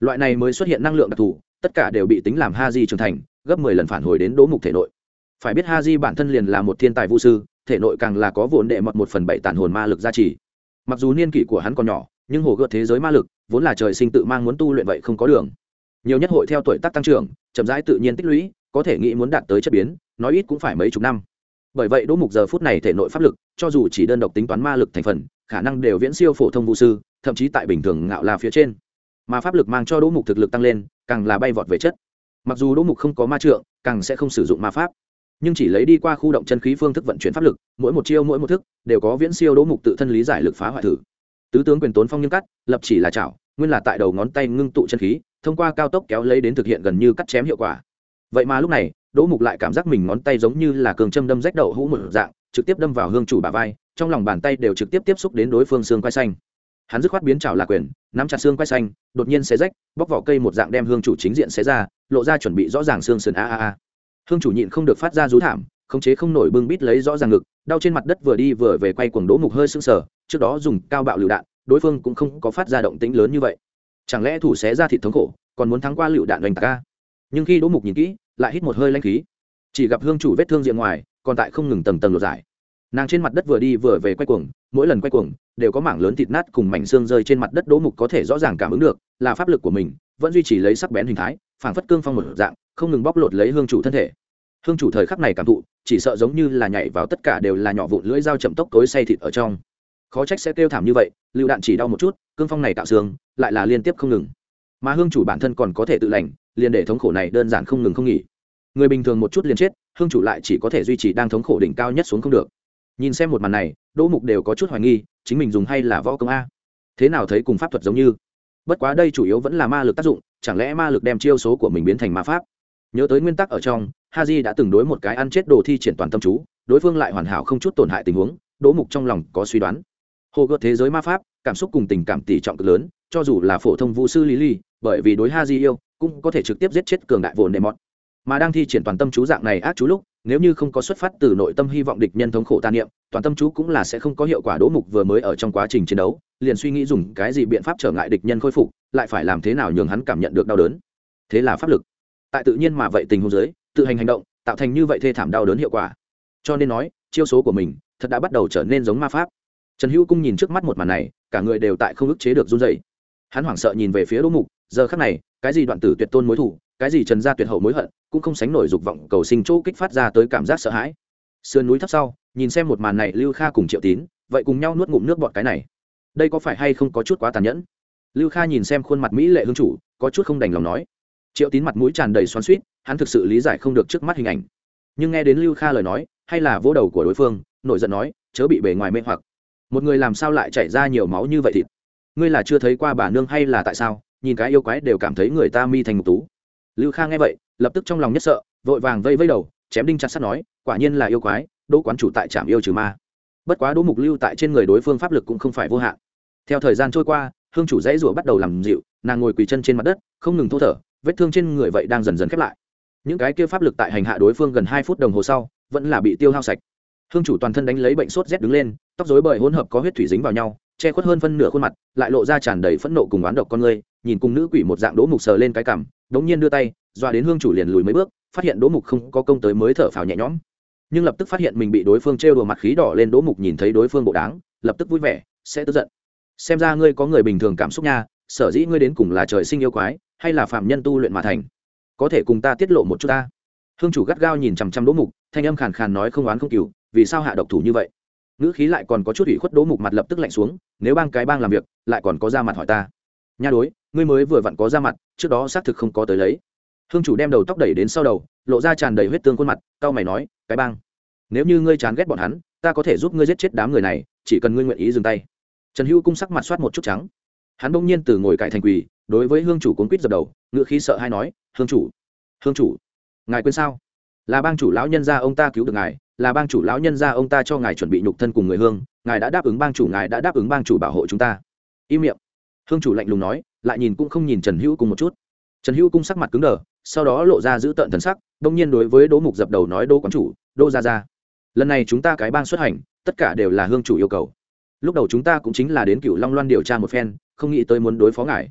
Loại này mới xuất hiện năng lượng đặc thù, tất cả đều bị tính làm ha di trưởng thành, gấp mười lần phản hồi đến đố mục thể nội. Phải biết ha di bản thân liền là một thiên tài vũ sư, thể nội càng là có vốn đệ mọt một phần bảy tàn hồn ma lực gia trì. Mặc dù niên kỷ của hắn còn nhỏ, nhưng hồ gợt thế giới ma lực, vốn là trời sinh tự mang muốn tu luyện vậy không có đường. Nhiều nhất hội theo tuổi tác tăng trưởng, chậm rãi tự nhiên tích lũy, có thể nghĩ muốn đạt tới chất biến, nói ít cũng phải mấy chục năm bởi vậy đỗ mục giờ phút này thể nội pháp lực, cho dù chỉ đơn độc tính toán ma lực thành phần, khả năng đều viễn siêu phổ thông vũ sư, thậm chí tại bình thường ngạo là phía trên. Mà pháp lực mang cho đỗ mục thực lực tăng lên, càng là bay vọt về chất. Mặc dù đỗ mục không có ma trượng, càng sẽ không sử dụng ma pháp. Nhưng chỉ lấy đi qua khu động chân khí phương thức vận chuyển pháp lực, mỗi một chiêu mỗi một thức, đều có viễn siêu đỗ mục tự thân lý giải lực phá hoại thử. Tứ tướng quyền tốn phong nghiêm cắt, lập chỉ là chảo, nguyên là tại đầu ngón tay ngưng tụ chân khí, thông qua cao tốc kéo lấy đến thực hiện gần như cắt chém hiệu quả vậy mà lúc này, đỗ mục lại cảm giác mình ngón tay giống như là cường châm đâm rách đậu hũ một dạng, trực tiếp đâm vào hương chủ bà vai, trong lòng bàn tay đều trực tiếp tiếp xúc đến đối phương xương quai xanh. Hắn dứt khoát biến trào là quyền, nắm chặt xương quay xanh, đột nhiên xé rách, bóc vỏ cây một dạng đem hương chủ chính diện xé ra, lộ ra chuẩn bị rõ ràng xương sườn a a a. Hương chủ nhịn không được phát ra rú thảm, khống chế không nổi bưng bít lấy rõ ràng ngực, đau trên mặt đất vừa đi vừa về quay cuồng đỗ mục hơi sưng sờ, trước đó dùng cao bạo lựu đạn, đối phương cũng không có phát ra động tĩnh lớn như vậy. Chẳng lẽ thủ xé ra thịt thống khổ, còn muốn thắng qua lựu đạn đánh ca nhưng khi đỗ mục nhìn kỹ lại hít một hơi lanh khí. Chỉ gặp hương chủ vết thương diện ngoài, còn tại không ngừng tầng tầng lột giải. Nàng trên mặt đất vừa đi vừa về quay cuồng, mỗi lần quay cuồng, đều có mảng lớn thịt nát cùng mảnh xương rơi trên mặt đất đỗ mục có thể rõ ràng cảm ứng được, là pháp lực của mình, vẫn duy trì lấy sắc bén hình thái, phảng phất cương phong một dạng, không ngừng bóc lột lấy hương chủ thân thể. Hương chủ thời khắc này cảm thụ, chỉ sợ giống như là nhảy vào tất cả đều là nhỏ vụn lưỡi dao chậm tốc tối say thịt ở trong. Khó trách sẽ kêu thảm như vậy, lựu đạn chỉ đau một chút, cương phong này tạo xương, lại là liên tiếp không ngừng. Mà hương chủ bản thân còn có thể tự lành liền để thống khổ này đơn giản không ngừng không nghỉ. Người bình thường một chút liền chết, hương chủ lại chỉ có thể duy trì đang thống khổ đỉnh cao nhất xuống không được. Nhìn xem một màn này, đỗ mục đều có chút hoài nghi, chính mình dùng hay là võ công a? Thế nào thấy cùng pháp thuật giống như? Bất quá đây chủ yếu vẫn là ma lực tác dụng, chẳng lẽ ma lực đem chiêu số của mình biến thành ma pháp? Nhớ tới nguyên tắc ở trong ha j đã từng đối một cái ăn chết đồ thi triển toàn tâm chú, đối phương lại hoàn hảo không chút tổn hại tình huống, đỗ mục trong lòng có suy đoán. Hồ gợt thế giới ma pháp, cảm xúc cùng tình cảm tỷ trọng cực lớn, cho dù là phổ thông vũ sư lý ly bởi vì đối ha di yêu cũng có thể trực tiếp giết chết cường đại vồn đệ mọt mà đang thi triển toàn tâm chú dạng này ác chú lúc, nếu như không có xuất phát từ nội tâm hy vọng địch nhân thống khổ tàn niệm, toàn tâm chú cũng là sẽ không có hiệu quả đỗ mục vừa mới ở trong quá trình chiến đấu, liền suy nghĩ dùng cái gì biện pháp trở ngại địch nhân khôi phục, lại phải làm thế nào nhường hắn cảm nhận được đau đớn. Thế là pháp lực. Tại tự nhiên mà vậy tình huống giới tự hành hành động, tạo thành như vậy thê thảm đau đớn hiệu quả. Cho nên nói, chiêu số của mình thật đã bắt đầu trở nên giống ma pháp. Trần hữu cung nhìn trước mắt một màn này, cả người đều tại không ức chế được run dày hắn hoảng sợ nhìn về phía đỗ mục giờ khắc này, cái gì đoạn tử tuyệt tôn mối thủ, cái gì trần gia tuyệt hậu mối hận, cũng không sánh nổi dục vọng cầu sinh chỗ kích phát ra tới cảm giác sợ hãi. Sườn núi thấp sau, nhìn xem một màn này, lưu kha cùng triệu tín, vậy cùng nhau nuốt ngụm nước bọt cái này. Đây có phải hay không có chút quá tàn nhẫn? Lưu kha nhìn xem khuôn mặt mỹ lệ hương chủ, có chút không đành lòng nói. Triệu tín mặt mũi tràn đầy xoắn suýt hắn thực sự lý giải không được trước mắt hình ảnh. Nhưng nghe đến lưu kha lời nói, hay là vô đầu của đối phương, nổi giận nói, chớ bị bề ngoài mê hoặc. Một người làm sao lại chảy ra nhiều máu như vậy thịt? Ngươi là chưa thấy qua bà nương hay là tại sao? Nhìn cái yêu quái đều cảm thấy người ta mi thành ngục tú. Lưu kha nghe vậy, lập tức trong lòng nhất sợ, vội vàng vây vây đầu, chém đinh chặt sắt nói, quả nhiên là yêu quái, đỗ quán chủ tại trạm yêu trừ ma. Bất quá đỗ mục lưu tại trên người đối phương pháp lực cũng không phải vô hạn. Theo thời gian trôi qua, hương chủ dãy rủa bắt đầu làm dịu, nàng ngồi quỳ chân trên mặt đất, không ngừng thô thở, vết thương trên người vậy đang dần dần khép lại. Những cái kia pháp lực tại hành hạ đối phương gần hai phút đồng hồ sau, vẫn là bị tiêu hao sạch. Hương chủ toàn thân đánh lấy bệnh sốt rét đứng lên, tóc dối bời hỗn hợp có huyết thủy dính vào nhau, che khuất hơn phân nửa khuôn mặt, lại lộ ra tràn đầy phẫn nộ cùng oán độc con người nhìn cùng nữ quỷ một dạng đỗ mục sờ lên cái cằm, đống nhiên đưa tay doa đến hương chủ liền lùi mấy bước, phát hiện đỗ mục không có công tới mới thở phào nhẹ nhõm. Nhưng lập tức phát hiện mình bị đối phương trêu đùa mặt khí đỏ lên, đỗ mục nhìn thấy đối phương bộ đáng lập tức vui vẻ, sẽ tức giận. Xem ra ngươi có người bình thường cảm xúc nha, sở dĩ ngươi đến cùng là trời sinh yêu quái, hay là phạm nhân tu luyện mà thành? Có thể cùng ta tiết lộ một chút ta. Hương chủ gắt gao nhìn chằm chằm đỗ mục, thanh âm khàn khàn nói không oán không cừu, vì sao hạ độc thủ như vậy? Ngữ khí lại còn có chút ủy khuất đỗ mục mặt lập tức lạnh xuống, nếu bang cái bang làm việc, lại còn có ra mặt hỏi ta nha đối, ngươi mới vừa vặn có ra mặt, trước đó xác thực không có tới lấy. Hương chủ đem đầu tóc đẩy đến sau đầu, lộ ra tràn đầy huyết tương khuôn mặt, cau mày nói, cái bang, nếu như ngươi chán ghét bọn hắn, ta có thể giúp ngươi giết chết đám người này, chỉ cần ngươi nguyện ý dừng tay. Trần hữu cung sắc mặt soát một chút trắng. Hắn bỗng nhiên từ ngồi cải thành quỳ, đối với hương chủ cuốn quýt dập đầu ngựa khí sợ hay nói, hương chủ hương chủ, ngài quên sao? Là bang chủ lão nhân gia ông ta cứu được ngài, là bang chủ lão nhân gia ông ta cho ngài chuẩn bị nhục thân cùng người hương, ngài đã đáp ứng bang chủ, ngài đã đáp ứng bang chủ bảo hộ chúng ta. Im miệng hương chủ lạnh lùng nói, lại nhìn cũng không nhìn trần hữu cung một chút. Trần hữu cung sắc mặt cứng đờ, sau đó lộ ra giữ tợn thần sắc, đông nhiên đối với đỗ mục dập đầu nói, đỗ quán chủ, đỗ ra ra lần này chúng ta cái bang xuất hành, tất cả đều là hương chủ yêu cầu. Lúc đầu chúng ta cũng chính là đến cựu long loan điều tra một phen, không nghĩ tới muốn đối phó ngài.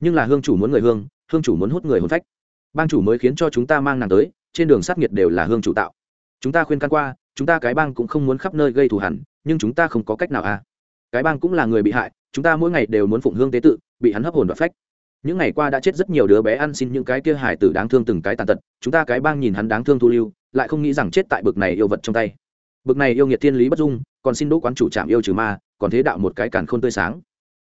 Nhưng là hương chủ muốn người hương hương chủ muốn hút người hôn phách. Bang chủ mới khiến cho chúng ta mang nàng tới, trên đường sát nhiệt đều là hương chủ tạo. Chúng ta khuyên can qua, chúng ta cái bang cũng không muốn khắp nơi gây thù hẳn nhưng chúng ta không có cách nào à cái bang cũng là người bị hại, chúng ta mỗi ngày đều muốn phụng hương tế tự, bị hắn hấp hồn và phách. Những ngày qua đã chết rất nhiều đứa bé ăn xin những cái kia hải tử đáng thương từng cái tàn tật, chúng ta cái bang nhìn hắn đáng thương thu lưu, lại không nghĩ rằng chết tại bực này yêu vật trong tay. Bực này yêu nghiệt thiên lý bất dung, còn xin đỗ quán chủ trạm yêu trừ ma, còn thế đạo một cái càn khôn tươi sáng.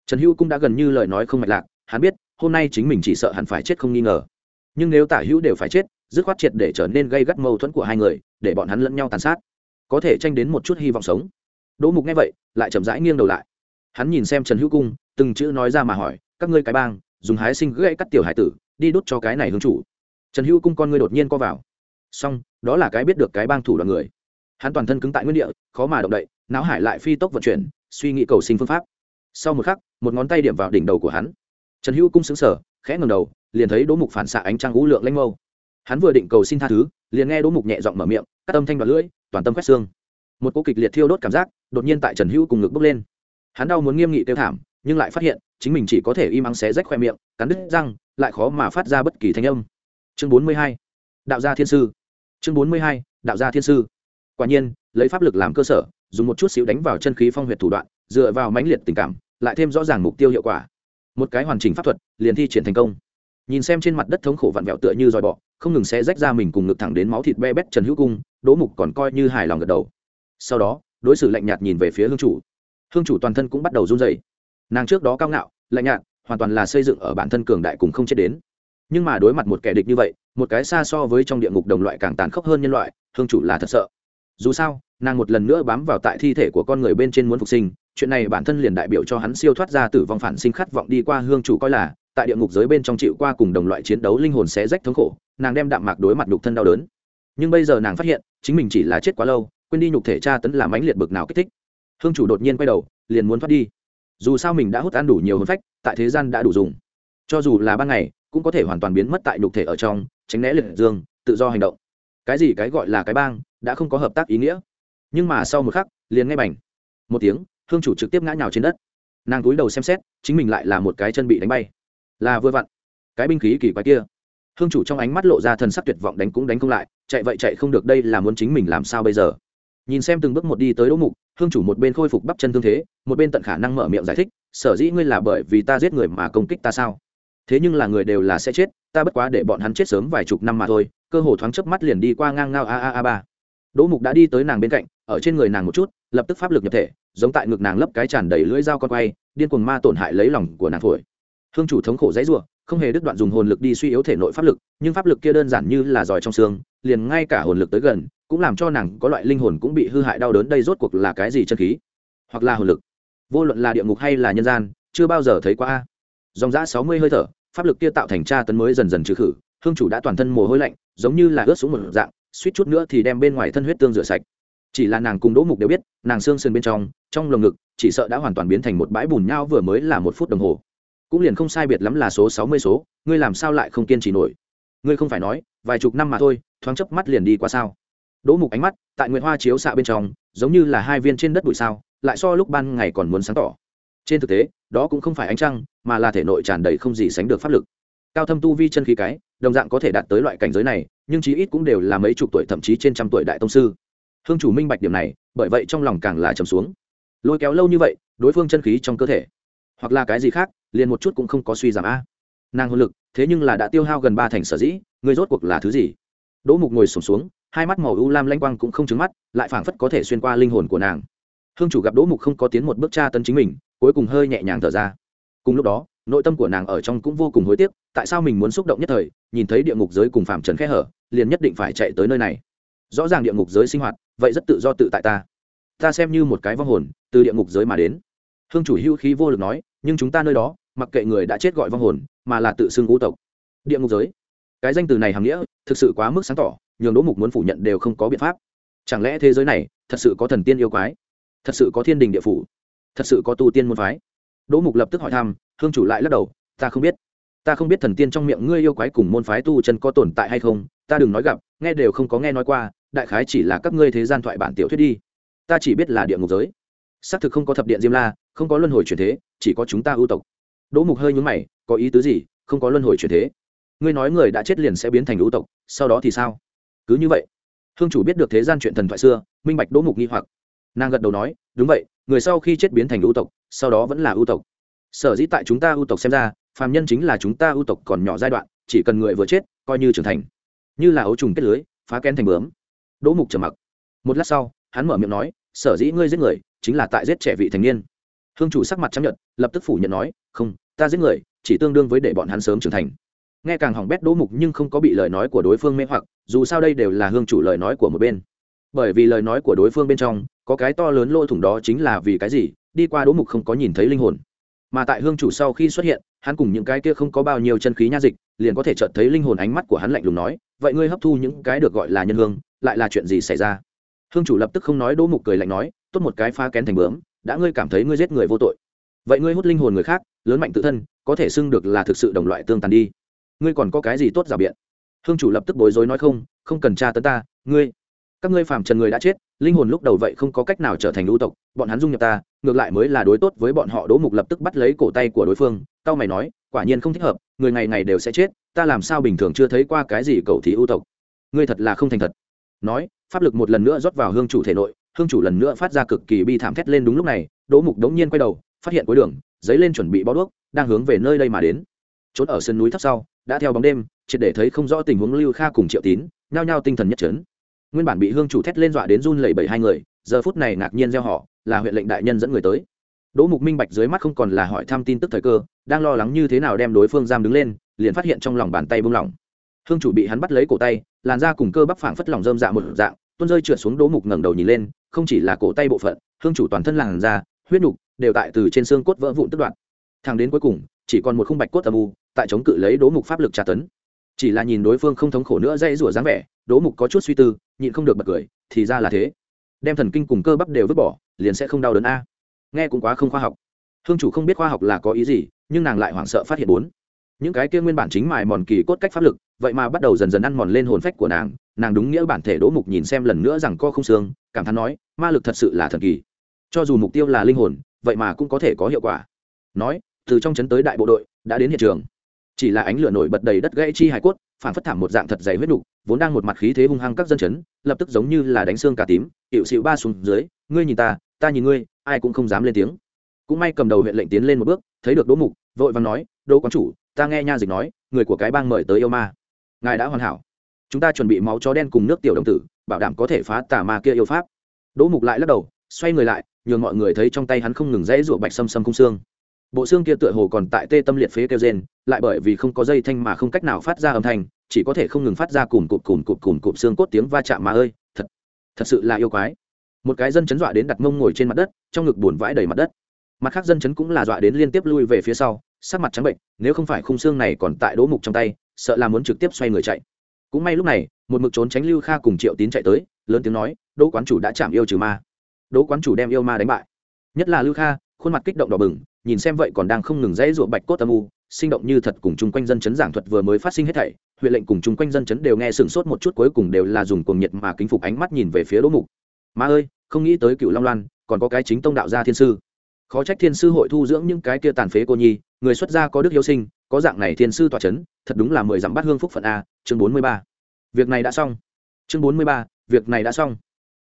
Trần hữu cũng đã gần như lời nói không mạch lạc, hắn biết, hôm nay chính mình chỉ sợ hắn phải chết không nghi ngờ. Nhưng nếu tả hữu đều phải chết, dứt khoát triệt để trở nên gây gắt mâu thuẫn của hai người, để bọn hắn lẫn nhau tàn sát. Có thể tranh đến một chút hy vọng sống đỗ mục nghe vậy, lại chậm rãi nghiêng đầu lại. Hắn nhìn xem trần hữu cung, từng chữ nói ra mà hỏi, các ngươi cái bang, dùng hái sinh gãy cắt tiểu hải tử, đi đốt cho cái này hương chủ. Trần hữu cung con ngươi đột nhiên co vào. Xong, đó là cái biết được cái bang thủ đoàn người. Hắn toàn thân cứng tại nguyên địa, khó mà động đậy, não hải lại phi tốc vận chuyển, suy nghĩ cầu sinh phương pháp. Sau một khắc, một ngón tay điểm vào đỉnh đầu của hắn. Trần hữu cung xứng sở khẽ ngầm đầu, liền thấy đỗ mục phản xạ ánh trăng ngũ lượng lanh mâu. Hắn vừa định cầu xin tha thứ, liền nghe đỗ mục nhẹ giọng mở miệng, cắt âm thanh đoạn lưỡi, toàn tâm quét xương một cô kịch liệt thiêu đốt cảm giác, đột nhiên tại trần hữu cùng ngực bốc lên. Hắn đau muốn nghiêm nghị tiêu thảm, nhưng lại phát hiện, chính mình chỉ có thể im ắng xé rách khoe miệng, cắn đứt răng, lại khó mà phát ra bất kỳ thanh âm. Chương bốn mươi hai, đạo gia thiên sư. Chương bốn mươi hai, đạo gia thiên sư. Quả nhiên, lấy pháp lực làm cơ sở, dùng một chút xíu đánh vào chân khí phong huyệt thủ đoạn, dựa vào mãnh liệt tình cảm, lại thêm rõ ràng mục tiêu hiệu quả. Một cái hoàn chỉnh pháp thuật, liền thi triển thành công. Nhìn xem trên mặt đất thống khổ vặn vẹo tựa như dòi bọ, không ngừng xé rách ra mình cùng ngực thẳng đến máu thịt be bét trần hữu cung, đỗ mục còn coi như hài lòng gật đầu sau đó, đối xử lạnh nhạt nhìn về phía hương chủ. Hương chủ toàn thân cũng bắt đầu run dày nàng trước đó cao ngạo, lạnh nhạt, hoàn toàn là xây dựng ở bản thân cường đại cùng không chết đến. Nhưng mà đối mặt một kẻ địch như vậy, một cái xa so với trong địa ngục đồng loại càng tàn khốc hơn nhân loại, hương chủ là thật sợ. Dù sao, nàng một lần nữa bám vào tại thi thể của con người bên trên muốn phục sinh, chuyện này bản thân liền đại biểu cho hắn siêu thoát ra tử vong phản sinh khát vọng đi qua hương chủ coi là, tại địa ngục giới bên trong chịu qua cùng đồng loại chiến đấu linh hồn sẽ rách thống khổ, nàng đem đạm mạc đối mặt đục thân đau đớn. Nhưng bây giờ nàng phát hiện, chính mình chỉ là chết quá lâu quên đi nhục thể tra tấn làm ánh liệt bực nào kích thích. Hương chủ đột nhiên quay đầu, liền muốn thoát đi. Dù sao mình đã hút ăn đủ nhiều hồn phách, tại thế gian đã đủ dùng. Cho dù là ban ngày, cũng có thể hoàn toàn biến mất tại nhục thể ở trong, tránh né liệt dương, tự do hành động. Cái gì cái gọi là cái bang, đã không có hợp tác ý nghĩa. Nhưng mà sau một khắc, liền nghe bành. Một tiếng, hương chủ trực tiếp ngã nhào trên đất. Nàng cúi đầu xem xét, chính mình lại là một cái chân bị đánh bay. Là vừa vặn. Cái binh khí kỳ quái kia. Hương chủ trong ánh mắt lộ ra thần sắc tuyệt vọng đánh cũng đánh không lại, chạy vậy chạy không được, đây là muốn chính mình làm sao bây giờ? Nhìn xem từng bước một đi tới đỗ mục, hương chủ một bên khôi phục bắp chân thương thế, một bên tận khả năng mở miệng giải thích, sở dĩ ngươi là bởi vì ta giết người mà công kích ta sao? Thế nhưng là người đều là sẽ chết, ta bất quá để bọn hắn chết sớm vài chục năm mà thôi. Cơ hồ thoáng chớp mắt liền đi qua ngang ngao a a a ba. Đỗ mục đã đi tới nàng bên cạnh, ở trên người nàng một chút, lập tức pháp lực nhập thể, giống tại ngực nàng lấp cái tràn đầy lưỡi dao con quay, điên cuồng ma tổn hại lấy lòng của nàng thổi hương chủ thống khổ dãy rủa, không hề đứt đoạn dùng hồn lực đi suy yếu thể nội pháp lực, nhưng pháp lực kia đơn giản như là giỏi trong xương, liền ngay cả hồn lực tới gần cũng làm cho nàng có loại linh hồn cũng bị hư hại đau đớn, đây rốt cuộc là cái gì chân khí? Hoặc là hồn lực? Vô luận là địa ngục hay là nhân gian, chưa bao giờ thấy qua a. Dòng giã sáu mươi hơi thở, pháp lực kia tạo thành tra tấn mới dần dần trừ khử, hương chủ đã toàn thân mồ hôi lạnh, giống như là ướt xuống một dạng, suýt chút nữa thì đem bên ngoài thân huyết tương rửa sạch. Chỉ là nàng cùng đỗ mục đều biết, nàng xương sườn bên trong trong lồng ngực, chỉ sợ đã hoàn toàn biến thành một bãi bùn nhau vừa mới là một phút đồng hồ. Cũng liền không sai biệt lắm là số sáu mươi số, ngươi làm sao lại không kiên trì nổi? Ngươi không phải nói, vài chục năm mà thôi, thoáng chớp mắt liền đi qua sao? Đỗ mục ánh mắt tại nguyện hoa chiếu xạ bên trong giống như là hai viên trên đất bụi sao lại so lúc ban ngày còn muốn sáng tỏ. Trên thực tế đó cũng không phải ánh trăng mà là thể nội tràn đầy không gì sánh được pháp lực. Cao thâm tu vi chân khí cái đồng dạng có thể đạt tới loại cảnh giới này nhưng chí ít cũng đều là mấy chục tuổi thậm chí trên trăm tuổi đại tông sư. Hương chủ minh bạch điểm này bởi vậy trong lòng càng là trầm xuống. Lôi kéo lâu như vậy đối phương chân khí trong cơ thể hoặc là cái gì khác liền một chút cũng không có suy giảm a. Nàng hôn lực thế nhưng là đã tiêu hao gần ba thành sở dĩ người rốt cuộc là thứ gì? Đỗ mục ngồi sùng xuống, xuống hai mắt màu u lam lanh quang cũng không trứng mắt, lại phảng phất có thể xuyên qua linh hồn của nàng. Hương chủ gặp đỗ mục không có tiến một bước tra tân chính mình, cuối cùng hơi nhẹ nhàng thở ra. Cùng lúc đó, nội tâm của nàng ở trong cũng vô cùng hối tiếc, tại sao mình muốn xúc động nhất thời, nhìn thấy địa ngục giới cùng phạm trần khẽ hở, liền nhất định phải chạy tới nơi này. Rõ ràng địa ngục giới sinh hoạt, vậy rất tự do tự tại ta. Ta xem như một cái vong hồn, từ địa ngục giới mà đến. Hương chủ hưu khí vô lực nói, nhưng chúng ta nơi đó, mặc kệ người đã chết gọi vong hồn, mà là tự xưng ngũ tộc. Địa ngục giới. Cái danh từ này hàm nghĩa, thực sự quá mức sáng tỏ nhường đỗ mục muốn phủ nhận đều không có biện pháp. Chẳng lẽ thế giới này thật sự có thần tiên yêu quái? Thật sự có thiên đình địa phủ? Thật sự có tu tiên môn phái? Đỗ mục lập tức hỏi thăm, hương chủ lại lắc đầu, ta không biết. Ta không biết thần tiên trong miệng ngươi yêu quái cùng môn phái tu chân có tồn tại hay không, ta đừng nói gặp, nghe đều không có nghe nói qua, đại khái chỉ là các ngươi thế gian thoại bản tiểu thuyết đi. Ta chỉ biết là địa ngục giới. Xác thực không có thập điện diêm la, không có luân hồi truyền thế, chỉ có chúng ta ưu tộc. Đỗ mục hơi nhúng mày, có ý tứ gì? Không có luân hồi truyền thế. Ngươi nói người đã chết liền sẽ biến thành ưu tộc, sau đó thì sao? Cứ như vậy, hương chủ biết được thế gian chuyện thần thoại xưa, minh bạch đỗ mục nghi hoặc. Nàng gật đầu nói, đúng vậy, người sau khi chết biến thành ưu tộc, sau đó vẫn là ưu tộc. Sở dĩ tại chúng ta ưu tộc xem ra, phàm nhân chính là chúng ta ưu tộc còn nhỏ giai đoạn, chỉ cần người vừa chết, coi như trưởng thành. Như là ấu trùng kết lưới, phá kén thành bướm. Đỗ mục trầm mặc. Một lát sau, hắn mở miệng nói, sở dĩ ngươi giết người, chính là tại giết trẻ vị thành niên. Hương chủ sắc mặt chấp nhận lập tức phủ nhận nói, không, ta giết người, chỉ tương đương với để bọn hắn sớm trưởng thành nghe càng hỏng bét đỗ mục nhưng không có bị lời nói của đối phương mê hoặc, dù sao đây đều là hương chủ lời nói của một bên. Bởi vì lời nói của đối phương bên trong, có cái to lớn lỗ thủng đó chính là vì cái gì, đi qua đỗ mục không có nhìn thấy linh hồn. Mà tại hương chủ sau khi xuất hiện, hắn cùng những cái kia không có bao nhiêu chân khí nha dịch, liền có thể chợt thấy linh hồn ánh mắt của hắn lạnh lùng nói, vậy ngươi hấp thu những cái được gọi là nhân hương, lại là chuyện gì xảy ra? Hương chủ lập tức không nói đỗ mục cười lạnh nói, tốt một cái pha kén thành bướm, đã ngươi cảm thấy ngươi giết người vô tội. Vậy ngươi hút linh hồn người khác, lớn mạnh tự thân, có thể xưng được là thực sự đồng loại tương tàn đi ngươi còn có cái gì tốt giả biện? Hương chủ lập tức bối rối nói không không cần tra tấn ta, ngươi, các ngươi phàm trần người đã chết, linh hồn lúc đầu vậy không có cách nào trở thành lũ tộc, bọn hắn dung nhập ta, ngược lại mới là đối tốt với bọn họ, đỗ mục lập tức bắt lấy cổ tay của đối phương tao mày nói, quả nhiên không thích hợp, người ngày ngày đều sẽ chết, ta làm sao bình thường chưa thấy qua cái gì cầu thí ưu tộc. Ngươi thật là không thành thật. Nói, pháp lực một lần nữa rót vào hương chủ thể nội, hương chủ lần nữa phát ra cực kỳ bi thảm thét lên đúng lúc này, đỗ mục đống nhiên quay đầu, phát hiện cuối đường, giấy lên chuẩn bị bó đuốc, đang hướng về nơi đây mà đến. Trốn ở sân núi thấp sau đã theo bóng đêm, triệt để thấy không rõ tình huống lưu kha cùng triệu tín, nhao nhao tinh thần nhất trấn nguyên bản bị hương chủ thét lên dọa đến run lẩy bẩy hai người, giờ phút này ngạc nhiên gieo họ là huyện lệnh đại nhân dẫn người tới. Đỗ mục minh bạch dưới mắt không còn là hỏi thăm tin tức thời cơ, đang lo lắng như thế nào đem đối phương giam đứng lên, liền phát hiện trong lòng bàn tay bung lỏng. Hương chủ bị hắn bắt lấy cổ tay, làn da cùng cơ bắp phảng phất lòng rơm dạ một dạng, tuôn rơi trượt xuống đỗ mục ngẩng đầu nhìn lên, không chỉ là cổ tay bộ phận, hương chủ toàn thân làn da, huyết nhục đều tại từ trên xương cốt vỡ vụn tức đoạn. Thang đến cuối cùng, chỉ còn một khung bạch cốt âm u tại chống cự lấy đỗ mục pháp lực tra tấn. Chỉ là nhìn đối phương không thống khổ nữa dây rủa dáng vẻ, đỗ mục có chút suy tư, nhịn không được bật cười, thì ra là thế. Đem thần kinh cùng cơ bắp đều vứt bỏ, liền sẽ không đau đớn a. Nghe cũng quá không khoa học. Hương chủ không biết khoa học là có ý gì, nhưng nàng lại hoảng sợ phát hiện bốn. Những cái kia nguyên bản chính mài mòn kỳ cốt cách pháp lực, vậy mà bắt đầu dần dần ăn mòn lên hồn phách của nàng nàng đúng nghĩa bản thể đỗ mục nhìn xem lần nữa rằng co không xương, cảm thán nói, ma lực thật sự là thần kỳ. Cho dù mục tiêu là linh hồn, vậy mà cũng có thể có hiệu quả. Nói, từ trong chấn tới đại bộ đội, đã đến hiện trường chỉ là ánh lửa nổi bật đầy đất gãy chi hải cốt phản phất thảm một dạng thật dày huyết nục, vốn đang một mặt khí thế hung hăng các dân chấn, lập tức giống như là đánh xương cà tím, hiệu xịu ba xuống dưới, ngươi nhìn ta ta nhìn ngươi, ai cũng không dám lên tiếng. Cũng may cầm đầu huyện lệnh tiến lên một bước, thấy được đỗ mục, vội vàng nói, đỗ quán chủ, ta nghe nha dịch nói, người của cái bang mời tới yêu ma. Ngài đã hoàn hảo. Chúng ta chuẩn bị máu chó đen cùng nước tiểu đồng tử, bảo đảm có thể phá tà ma kia yêu pháp. Đỗ mục lại lắc đầu, xoay người lại, nhường mọi người thấy trong tay hắn không ngừng rẽ rụa bạch sâm sâm cung xương bộ xương kia tựa hồ còn tại tê tâm liệt phế kêu rên, lại bởi vì không có dây thanh mà không cách nào phát ra âm thanh, chỉ có thể không ngừng phát ra cùm cụm cùm cụm cùm cụm xương cốt tiếng va chạm mà ơi, thật thật sự là yêu quái. Một cái dân chấn dọa đến đặt mông ngồi trên mặt đất, trong ngực buồn vãi đầy mặt đất. Mặt khác dân chấn cũng là dọa đến liên tiếp lui về phía sau, sắc mặt trắng bệnh, nếu không phải khung xương này còn tại đỗ mục trong tay, sợ là muốn trực tiếp xoay người chạy. Cũng may lúc này, một mực trốn tránh lưu kha cùng triệu tín chạy tới, lớn tiếng nói, đỗ quán chủ đã chạm yêu trừ ma. Đỗ quán chủ đem yêu ma đánh bại. Nhất là lưu kha, khuôn mặt kích động đỏ bừng nhìn xem vậy còn đang không ngừng dãy ruộng bạch cốt âm u, sinh động như thật cùng chung quanh dân chấn giảng thuật vừa mới phát sinh hết thảy, huyện lệnh cùng chung quanh dân chấn đều nghe sửng sốt một chút cuối cùng đều là dùng cuồng nhiệt mà kính phục ánh mắt nhìn về phía đỗ mục. Ma ơi, không nghĩ tới cựu long loan, còn có cái chính tông đạo gia thiên sư. Khó trách thiên sư hội thu dưỡng những cái kia tàn phế cô nhi, người xuất gia có đức yêu sinh, có dạng này thiên sư tòa c h ấ n thật đúng là mười dặm bát hương phúc phận a. Chương bốn mươi ba. Việc này đã xong. Chương bốn mươi ba. Việc này đã xong.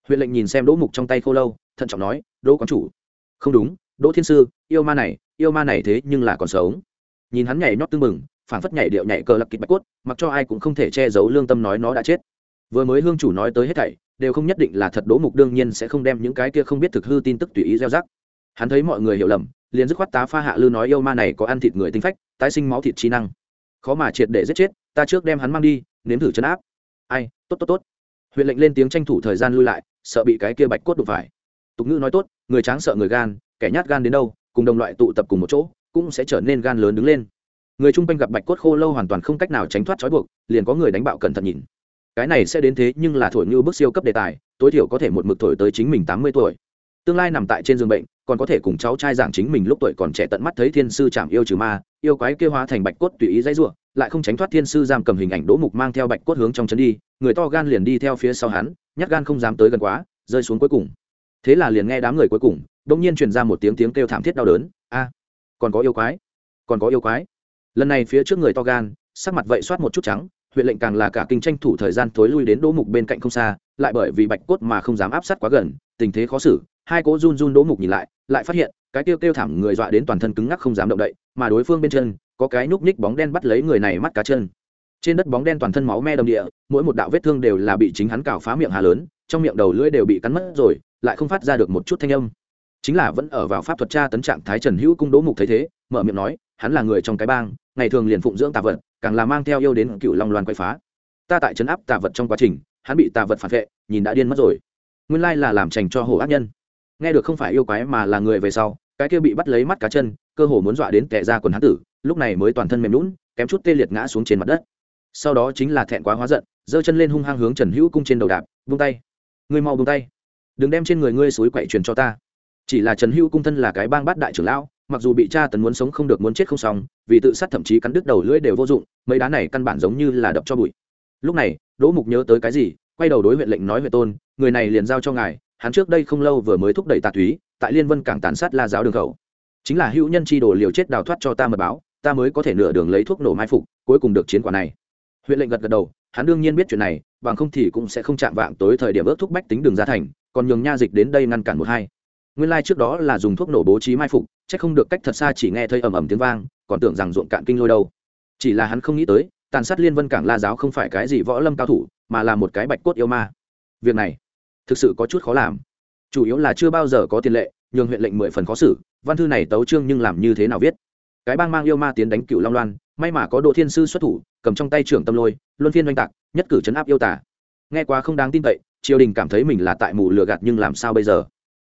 Huyện lệnh nhìn xem đỗ mục trong tay khô lâu, thận trọng nói, đỗ quán chủ. Không đúng đỗ thiên sư, yêu ma này, yêu ma này thế nhưng là còn sống. Nhìn hắn nhảy nhót tưng mừng phản phất nhảy điệu nhảy cờ lập kịch bạch cốt, mặc cho ai cũng không thể che giấu lương tâm nói nó đã chết. Vừa mới hương chủ nói tới hết thảy, đều không nhất định là thật đỗ mục đương nhiên sẽ không đem những cái kia không biết thực hư tin tức tùy ý gieo rắc. Hắn thấy mọi người hiểu lầm, liền dứt khoát tá pha hạ lư nói yêu ma này có ăn thịt người tinh phách, tái sinh máu thịt trí năng. Khó mà triệt để giết chết, ta trước đem hắn mang đi, nếm thử chấn áp. Ai, tốt tốt tốt. Huyện lệnh lên tiếng tranh thủ thời gian lui lại, sợ bị cái kia bạch cốt đụng phải tục ngữ nói tốt, người tráng sợ người gan, kẻ nhát gan đến đâu, cùng đồng loại tụ tập cùng một chỗ, cũng sẽ trở nên gan lớn đứng lên. Người chung quanh gặp bạch cốt khô lâu hoàn toàn không cách nào tránh thoát trói buộc, liền có người đánh bạo cẩn thận nhìn. Cái này sẽ đến thế nhưng là thổi như bước siêu cấp đề tài, tối thiểu có thể một mực thổi tới chính mình tám mươi tuổi. Tương lai nằm tại trên giường bệnh, còn có thể cùng cháu trai giảng chính mình lúc tuổi còn trẻ tận mắt thấy thiên sư chạm yêu trừ ma, yêu quái kêu hóa thành bạch cốt tùy ý dãy ruộng lại không tránh thoát thiên sư giam cầm hình ảnh đỗ mục mang theo bạch cốt hướng trong chân đi, người to gan liền đi theo phía sau hắn, nhát gan không dám tới gần quá, rơi xuống cuối cùng thế là liền nghe đám người cuối cùng đông nhiên truyền ra một tiếng tiếng kêu thảm thiết đau đớn. A, còn có yêu quái, còn có yêu quái. Lần này phía trước người to gan, sắc mặt vậy soát một chút trắng, huyện lệnh càng là cả kinh tranh thủ thời gian thối lui đến đỗ mục bên cạnh không xa, lại bởi vì bạch cốt mà không dám áp sát quá gần, tình thế khó xử, hai cỗ run run đỗ mục nhìn lại lại phát hiện, cái kêu kêu thảm người dọa đến toàn thân cứng ngắc không dám động đậy, mà đối phương bên chân, có cái núp ních bóng đen bắt lấy người này mắt cá chân. Trên đất bóng đen toàn thân máu me đầm địa, mỗi một đạo vết thương đều là bị chính hắn cào phá miệng hà lớn, trong miệng đầu lưỡi đều bị cắn mất rồi lại không phát ra được một chút thanh âm. Chính là vẫn ở vào pháp thuật tra tấn trạng thái trần hữu cung đỗ mục thấy thế, mở miệng nói, hắn là người trong cái bang, ngày thường liền phụng dưỡng tà vật, càng là mang theo yêu đến cựu long loan quậy phá. Ta tại trấn áp tà vật trong quá trình, hắn bị tà vật phản vệ, nhìn đã điên mất rồi. Nguyên lai là làm trành cho hồ ác nhân. Nghe được không phải yêu quái mà là người về sau, cái kia bị bắt lấy mắt cá chân, cơ hồ muốn dọa đến tệ ra quần hắn tử, lúc này mới toàn thân mềm lún kém chút tê liệt ngã xuống trên mặt đất. Sau đó chính là thẹn quá hóa giận, giơ chân lên hung hăng hướng trần hữu cung trên đầu đạp, vung tay. Ngươi mau vung tay đừng đem trên người ngươi suối quậy truyền cho ta. Chỉ là trần hữu cung thân là cái bang bát đại trưởng lão, mặc dù bị cha tấn muốn sống không được muốn chết không xong, vì tự sát thậm chí cắn đứt đầu lưỡi đều vô dụng, mấy đá này căn bản giống như là đập cho bụi. Lúc này, đỗ mục nhớ tới cái gì, quay đầu đối huyện lệnh nói huệ tôn, người này liền giao cho ngài, hắn trước đây không lâu vừa mới thúc đẩy tà túy, tại liên vân cảng tàn sát la giáo đường khẩu. Chính là hữu nhân chi đồ liều chết đào thoát cho ta mật báo, ta mới có thể nửa đường lấy thuốc nổ mai phục, cuối cùng được chiến quả này. Huyện lệnh gật gật đầu, hắn đương nhiên biết chuyện này, bằng không thì cũng sẽ không chạm vạng tối thời điểm ước thúc bách tính đường ra thành còn nhường nha dịch đến đây ngăn cản một hai. Nguyên lai、like、trước đó là dùng thuốc nổ bố trí mai phục c h ắ c không được cách thật xa chỉ nghe thấy ầm ầm tiếng vang, còn tưởng rằng ruộng cạn kinh lôi đâu. Chỉ là hắn không nghĩ tới, tàn sát liên vân cảng la giáo không phải cái gì võ lâm cao thủ, mà là một cái bạch cốt yêu ma. Việc này, thực sự có chút khó làm. Chủ yếu là chưa bao giờ có tiền lệ, nhường huyện lệnh mười phần khó xử, văn thư này tấu trương nhưng làm như thế nào viết? Cái bang mang yêu ma tiến đánh cựu long loan, may mà có độ thiên sư xuất thủ, cầm trong tay trưởng tâm lôi, luân phiên oanh tạc, nhất cử chấn áp yêu tả nghe quá không đáng tin cậy triều đình cảm thấy mình là tại mù lừa gạt nhưng làm sao bây giờ?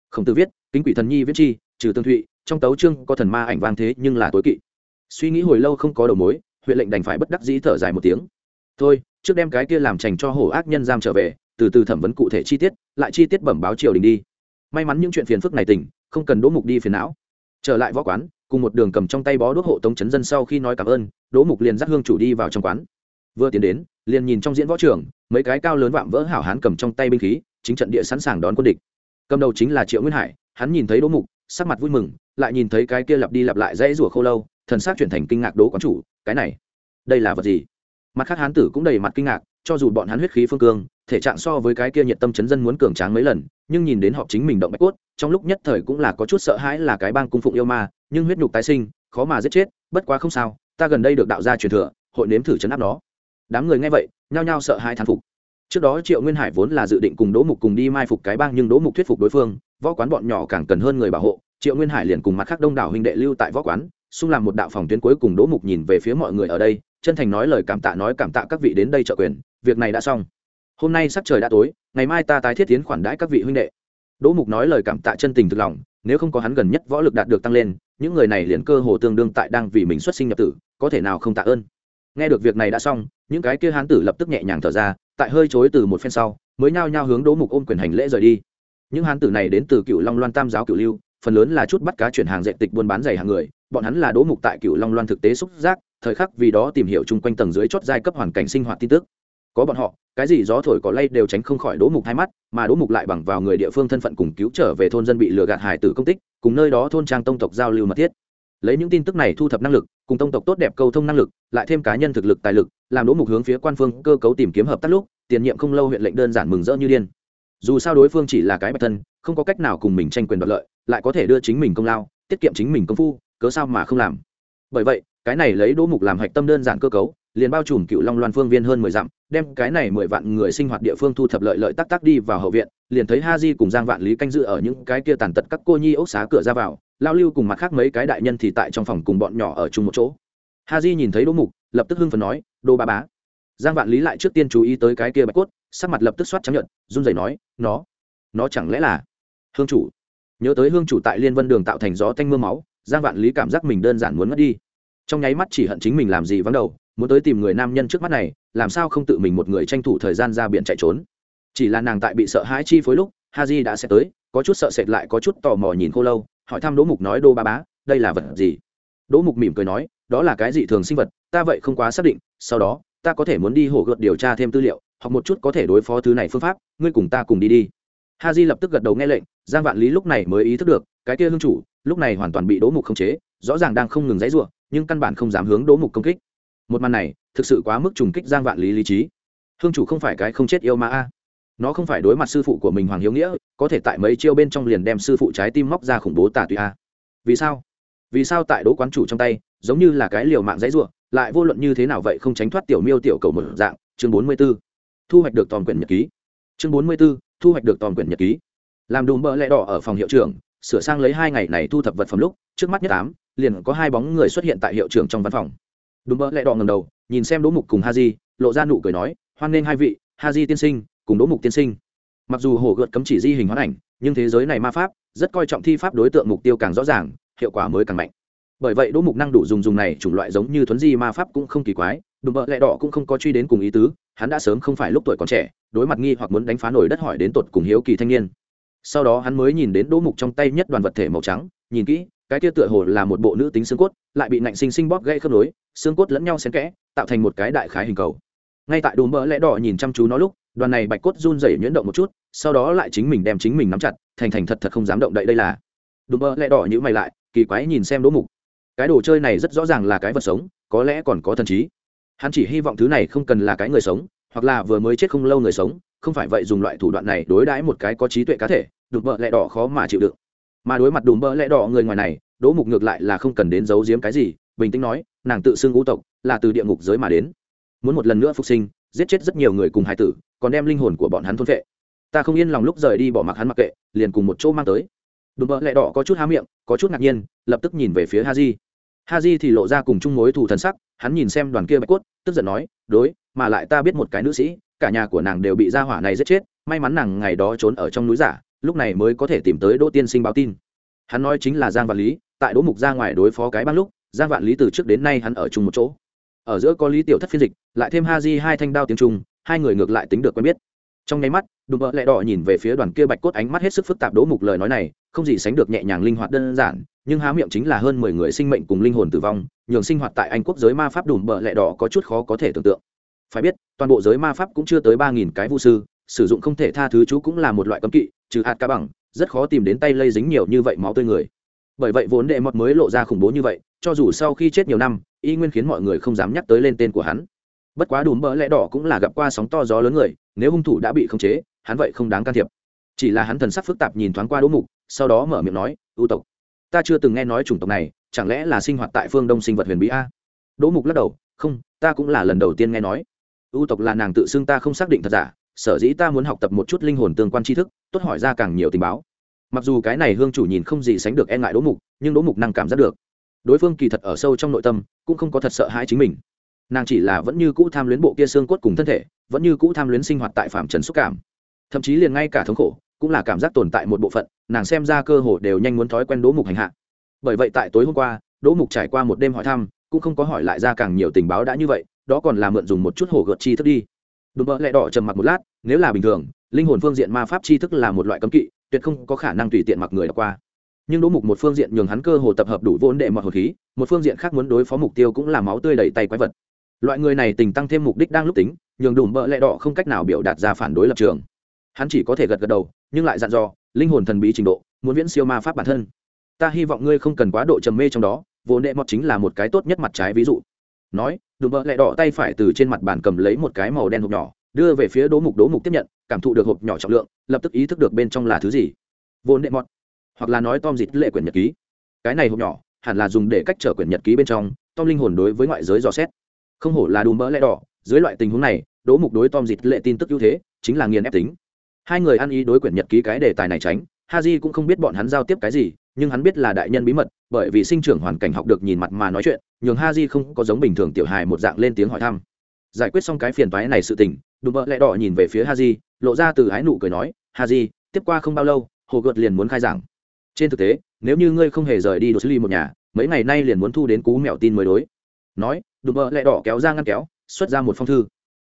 Không tử viết, kính quỷ thần nhi viết chi, trừ tương thụy, trong tấu trương có thần ma ảnh vang thế nhưng là tối kỵ. Suy nghĩ hồi lâu không có đầu mối, huyện lệnh đành phải bất đắc dĩ thở dài một tiếng. Thôi, trước đem cái kia làm trành cho hổ ác nhân giam trở về, từ từ thẩm vấn cụ thể chi tiết, lại chi tiết bẩm báo triều đình đi. May mắn những chuyện phiền phức này tỉnh, không cần đỗ mục đi phiền não. Trở lại võ quán, cùng một đường cầm trong tay bó đuốc hộ tống chấn dân sau khi nói cảm ơn, đỗ mục liền dắt hương chủ đi vào trong quán vừa tiến đến, liền nhìn trong diễn võ trường, mấy cái cao lớn vạm vỡ hảo hán cầm trong tay binh khí, chính trận địa sẵn sàng đón quân địch. Cầm đầu chính là triệu nguyên hải, hắn nhìn thấy đỗ mục, sắc mặt vui mừng, lại nhìn thấy cái kia lặp đi lặp lại dãy rủa khô lâu, thần sắc chuyển thành kinh ngạc đố quán chủ, cái này, đây là vật gì? Mặt khác hán tử cũng đầy mặt kinh ngạc, cho dù bọn hắn huyết khí phương cương, thể trạng so với cái kia nhiệt tâm chấn dân muốn cường tráng mấy lần, nhưng nhìn đến họ chính mình động bạch cốt, trong lúc nhất thời cũng là có chút sợ hãi là cái bang cung phụng yêu ma, nhưng huyết nhục tái sinh, khó mà giết chết, bất quá không sao, ta gần đây được đạo gia truyền thừa, hội nếm thử chấn áp nó đám người nghe vậy, nhao nhao sợ hai thán phục. Trước đó triệu nguyên hải vốn là dự định cùng đỗ mục cùng đi mai phục cái bang nhưng đỗ mục thuyết phục đối phương, võ quán bọn nhỏ càng cần hơn người bảo hộ, triệu nguyên hải liền cùng mặt khác đông đảo huynh đệ lưu tại võ quán, xung làm một đạo phòng tuyến cuối cùng đỗ mục nhìn về phía mọi người ở đây, chân thành nói lời cảm tạ nói cảm tạ các vị đến đây trợ quyền, việc này đã xong. Hôm nay sắc trời đã tối, ngày mai ta tái thiết tiến khoản đãi các vị huynh đệ. Đỗ mục nói lời cảm tạ chân tình thực lòng, nếu không có hắn gần nhất võ lực đạt được tăng lên, những người này liền cơ hồ tương đương tại đang vì mình xuất sinh nhập tử, có thể nào không tạ ơn? Nghe được việc này đã xong, những cái kia hán tử lập tức nhẹ nhàng thở ra, tại hơi chối từ một phen sau, mới nhao nhao hướng đỗ mục ôm quyền hành lễ rời đi. Những hán tử này đến từ cựu long loan tam giáo cựu lưu, phần lớn là chút bắt cá chuyển hàng dạy tịch buôn bán giày hàng người, bọn hắn là đỗ mục tại cựu long loan thực tế xúc giác, thời khắc vì đó tìm hiểu chung quanh tầng dưới chót giai cấp hoàn cảnh sinh hoạt tin tức. Có bọn họ, cái gì gió thổi có lay đều tránh không khỏi đỗ mục hai mắt, mà đỗ mục lại bằng vào người địa phương thân phận cùng cứu trở về thôn dân bị lừa gạt hải tử công tích, cùng nơi đó thôn trang tông tộc giao lưu mật thiết. Lấy những tin tức này thu thập năng lực cùng tông tộc tốt đẹp câu thông năng lực, lại thêm cá nhân thực lực tài lực, làm đỗ mục hướng phía quan phương cơ cấu tìm kiếm hợp tác lúc, tiền nhiệm không lâu huyện lệnh đơn giản mừng rỡ như điên. Dù sao đối phương chỉ là cái bạch thân, không có cách nào cùng mình tranh quyền đoạt lợi, lại có thể đưa chính mình công lao, tiết kiệm chính mình công phu, cớ sao mà không làm? Bởi vậy, cái này lấy đỗ mục làm hạch tâm đơn giản cơ cấu, liền bao trùm cựu long loan phương viên hơn mười dặm, đem cái này mười vạn người sinh hoạt địa phương thu thập lợi lợi tắc tắc đi vào hậu viện, liền thấy ha di cùng giang vạn lý canh dự ở những cái kia tàn tật các cô nhi ốc xá cửa ra vào lao lưu cùng mặt khác mấy cái đại nhân thì tại trong phòng cùng bọn nhỏ ở chung một chỗ. Ha di nhìn thấy đỗ mục, lập tức hưng phần nói, đô ba bá. Giang vạn lý lại trước tiên chú ý tới cái kia bạch cốt, sắc mặt lập tức soát chấp nhận run rẩy nói, nó nó chẳng lẽ là hương chủ? Nhớ tới hương chủ tại liên vân đường tạo thành gió tanh m ư a máu, giang vạn lý cảm giác mình đơn giản muốn mất đi. Trong nháy mắt chỉ hận chính mình làm gì vắng đầu, muốn tới tìm người nam nhân trước mắt này, làm sao không tự mình một người tranh thủ thời gian ra biển chạy trốn. Chỉ là nàng tại bị sợ hãi chi phối lúc ha di đã sẽ tới, có chút sợ sệt lại có chút tò mò nhìn cô lâu hỏi thăm đỗ mục nói, đô ba bá, đây là vật gì? Đỗ mục mỉm cười nói, đó là cái gì thường sinh vật, ta vậy không quá xác định, sau đó, ta có thể muốn đi hổ gợt điều tra thêm tư liệu, hoặc một chút có thể đối phó thứ này phương pháp, ngươi cùng ta cùng đi đi. Ha di lập tức gật đầu nghe lệnh, giang vạn lý lúc này mới ý thức được, cái kia hương chủ, lúc này hoàn toàn bị đỗ mục khống chế, rõ ràng đang không ngừng dãy ruộng nhưng căn bản không dám hướng đỗ mục công kích. Một màn này, thực sự quá mức trùng kích giang vạn lý lý trí. Hương chủ không phải cái không chết yêu ma a nó không phải đối mặt sư phụ của mình hoàng hiếu nghĩa có thể tại mấy chiêu bên trong liền đem sư phụ trái tim móc ra khủng bố tà tùy a. Vì sao? Vì sao tại đỗ quán chủ trong tay giống như là cái liều mạng dãy ruộng lại vô luận như thế nào vậy không tránh thoát tiểu miêu tiểu cầu một dạng? Chương bốn mươi 44. thu hoạch được toàn quyển nhật ký. Chương bốn mươi 44, thu hoạch được toàn quyển nhật ký. Làm đùm bỡ lẽ đỏ ở phòng hiệu trưởng sửa sang lấy hai ngày này thu thập vật phẩm lúc trước mắt nhất tám liền có hai bóng người xuất hiện tại hiệu trưởng trong văn phòng. Đùm bỡ lẽ đỏ ngầm đầu nhìn xem đỗ mục cùng ha di lộ ra nụ cười nói hoan nghênh hai vị ha di tiên sinh cùng đỗ mục tiên sinh. Mặc dù hổ gợt cấm chỉ di hình hoán ảnh, nhưng thế giới này ma pháp rất coi trọng thi pháp đối tượng mục tiêu càng rõ ràng, hiệu quả mới càng mạnh. Bởi vậy đỗ mục năng đủ dùng dùng này chủng loại giống như thuấn di ma pháp cũng không kỳ quái, đùm bợ lẹ đỏ cũng không có truy đến cùng ý tứ, hắn đã sớm không phải lúc tuổi còn trẻ, đối mặt nghi hoặc muốn đánh phá nổi đất hỏi đến tột cùng hiếu kỳ thanh niên. Sau đó hắn mới nhìn đến đỗ mục trong tay nhất đoàn vật thể màu trắng, nhìn kỹ, cái kia tựa hồ là một bộ nữ tính xương cốt, lại bị nạnh sinh sinh bóp gây khớp nối, xương cốt lẫn nhau xen kẽ, tạo thành một cái đại khái hình cầu. Ngay tại đùm bỡ lẹ đỏ nhìn chăm chú nó lúc đoàn này bạch cốt run rẩy nhuyễn động một chút, sau đó lại chính mình đem chính mình nắm chặt, thành thành thật thật không dám động đậy đây là. Đùm bơ lẹ đỏ nhữ mày lại, kỳ quái nhìn xem đỗ mục. Cái đồ chơi này rất rõ ràng là cái vật sống, có lẽ còn có thần trí. Hắn chỉ hy vọng thứ này không cần là cái người sống, hoặc là vừa mới chết không lâu người sống, không phải vậy dùng loại thủ đoạn này đối đãi một cái có trí tuệ cá thể đùm bơ lẹ đỏ khó mà chịu đựng. Mà đối mặt đùm bơ lẹ đỏ người ngoài này, đỗ mục ngược lại là không cần đến giấu giếm cái gì, bình tĩnh nói, nàng tự xưng ngũ tộc, là từ địa ngục giới mà đến. Muốn một lần nữa phục sinh giết chết rất nhiều người cùng hải tử, còn đem linh hồn của bọn hắn thôn vệ ta không yên lòng lúc rời đi bỏ mặc hắn mặc kệ, liền cùng một chỗ mang tới. Đùm bợ lẹ đỏ có chút há miệng, có chút ngạc nhiên, lập tức nhìn về phía ha di ha di thì lộ ra cùng chung mối thù thần sắc, hắn nhìn xem đoàn kia bạch cốt, tức giận nói, đối, mà lại ta biết một cái nữ sĩ, cả nhà của nàng đều bị gia hỏa này giết chết, may mắn nàng ngày đó trốn ở trong núi giả, lúc này mới có thể tìm tới đỗ tiên sinh báo tin. Hắn nói chính là giang vạn lý, tại đỗ mục ra ngoài đối phó cái băng lúc, giang vạn lý từ trước đến nay hắn ở chung một chỗ ở giữa có lý tiểu thất phiên dịch, lại thêm ha di hai thanh đao tiếng trung, hai người ngược lại tính được quen biết. Trong nháy mắt, đùm bợ lẹ đỏ nhìn về phía đoàn kia bạch cốt ánh mắt hết sức phức tạp đỗ mục lời nói này, không gì sánh được nhẹ nhàng linh hoạt đơn giản, nhưng há miệng chính là hơn mười người sinh mệnh cùng linh hồn tử vong, nhường sinh hoạt tại anh quốc giới ma pháp đùm bợ lẹ đỏ có chút khó có thể tưởng tượng. Phải biết, toàn bộ giới ma pháp cũng chưa tới ba nghìn cái vu sư, sử dụng không thể tha thứ chú cũng là một loại cấm kỵ, trừ hạt ca bằng, rất khó tìm đến tay lây dính nhiều như vậy máu tươi người bởi vậy vốn đệ mọt mới lộ ra khủng bố như vậy, cho dù sau khi chết nhiều năm, y nguyên khiến mọi người không dám nhắc tới lên tên của hắn. Bất quá đùm bỡ lẽ đỏ cũng là gặp qua sóng to gió lớn người, nếu hung thủ đã bị khống chế, hắn vậy không đáng can thiệp. Chỉ là hắn thần sắc phức tạp nhìn thoáng qua đỗ mục, sau đó mở miệng nói ưu tộc, ta chưa từng nghe nói chủng tộc này, chẳng lẽ là sinh hoạt tại phương đông sinh vật huyền bí a? Đỗ mục lắc đầu, không, ta cũng là lần đầu tiên nghe nói. Ưu tộc là nàng tự xưng ta không xác định thật giả, sở dĩ ta muốn học tập một chút linh hồn tương quan tri thức, tốt hỏi ra càng nhiều tình báo mặc dù cái này hương chủ nhìn không gì sánh được e ngại đỗ mục, nhưng đỗ mục năng cảm giác được. Đối phương kỳ thật ở sâu trong nội tâm, cũng không có thật sợ hãi chính mình. Nàng chỉ là vẫn như cũ tham luyến bộ kia xương cốt cùng thân thể, vẫn như cũ tham luyến sinh hoạt tại phạm trần xúc cảm. Thậm chí liền ngay cả thống khổ, cũng là cảm giác tồn tại một bộ phận, nàng xem ra cơ hồ đều nhanh muốn thói quen đỗ mục hành hạ. Bởi vậy tại tối hôm qua, đỗ mục trải qua một đêm hỏi thăm, cũng không có hỏi lại ra càng nhiều tình báo đã như vậy, đó còn là mượn dùng một chút hổ gợt chi thức đi. Đùm bỡ lẹ đỏ trầm mặc một lát, nếu là bình thường, linh hồn phương diện ma pháp chi thức là một loại cấm kỵ tuyệt không có khả năng tùy tiện mặc người đọc qua. Nhưng đỗ mục một phương diện nhường hắn cơ hồ tập hợp đủ vốn đệ mọt hồn khí, một phương diện khác muốn đối phó mục tiêu cũng là máu tươi đầy tay quái vật. Loại người này tình tăng thêm mục đích đang lúc tính, nhường đủ mỡ lẹ đỏ không cách nào biểu đạt ra phản đối lập trường. Hắn chỉ có thể gật gật đầu, nhưng lại dặn dò, linh hồn thần bí trình độ, muốn viễn siêu ma pháp bản thân. Ta hy vọng ngươi không cần quá độ trầm mê trong đó vốn đệ mọt chính là một cái tốt nhất mặt trái ví dụ. Nói, đùm bợ lẹ đỏ tay phải từ trên mặt bàn cầm lấy một cái màu đen hộp nhỏ đưa về phía đố mục đố mục tiếp nhận, cảm thụ được hộp nhỏ trọng lượng, lập tức ý thức được bên trong là thứ gì. Vốn đệ mọt, hoặc là nói tom dịt lệ quyển nhật ký. Cái này hộp nhỏ, hẳn là dùng để cách trở quyển nhật ký bên trong, tom linh hồn đối với ngoại giới dò xét. Không hổ là đùm mỡ lẽ đỏ, dưới loại tình huống này, đố mục đối tom dịt lệ tin tức ưu thế, chính là nghiền ép tính. Hai người ăn ý đối quyển nhật ký cái đề tài này tránh ha j cũng không biết bọn hắn giao tiếp cái gì, nhưng hắn biết là đại nhân bí mật, bởi vì sinh trưởng hoàn cảnh học được nhìn mặt mà nói chuyện, nhường ha j không có giống bình thường tiểu hài một dạng lên tiếng hỏi thăm. Giải quyết xong cái phiền toái này sự tình đùm bợ lẹ đỏ nhìn về phía ha lộ ra từ ái nụ cười nói ha tiếp qua không bao lâu, hồ gợt liền muốn khai giảng. Trên thực tế, nếu như ngươi không hề rời đi đồ xử lý một nhà, mấy ngày nay liền muốn thu đến cú mèo tin mới đối. Nói, đùm bợ lẹ đỏ kéo ra ngăn kéo, xuất ra một phong thư.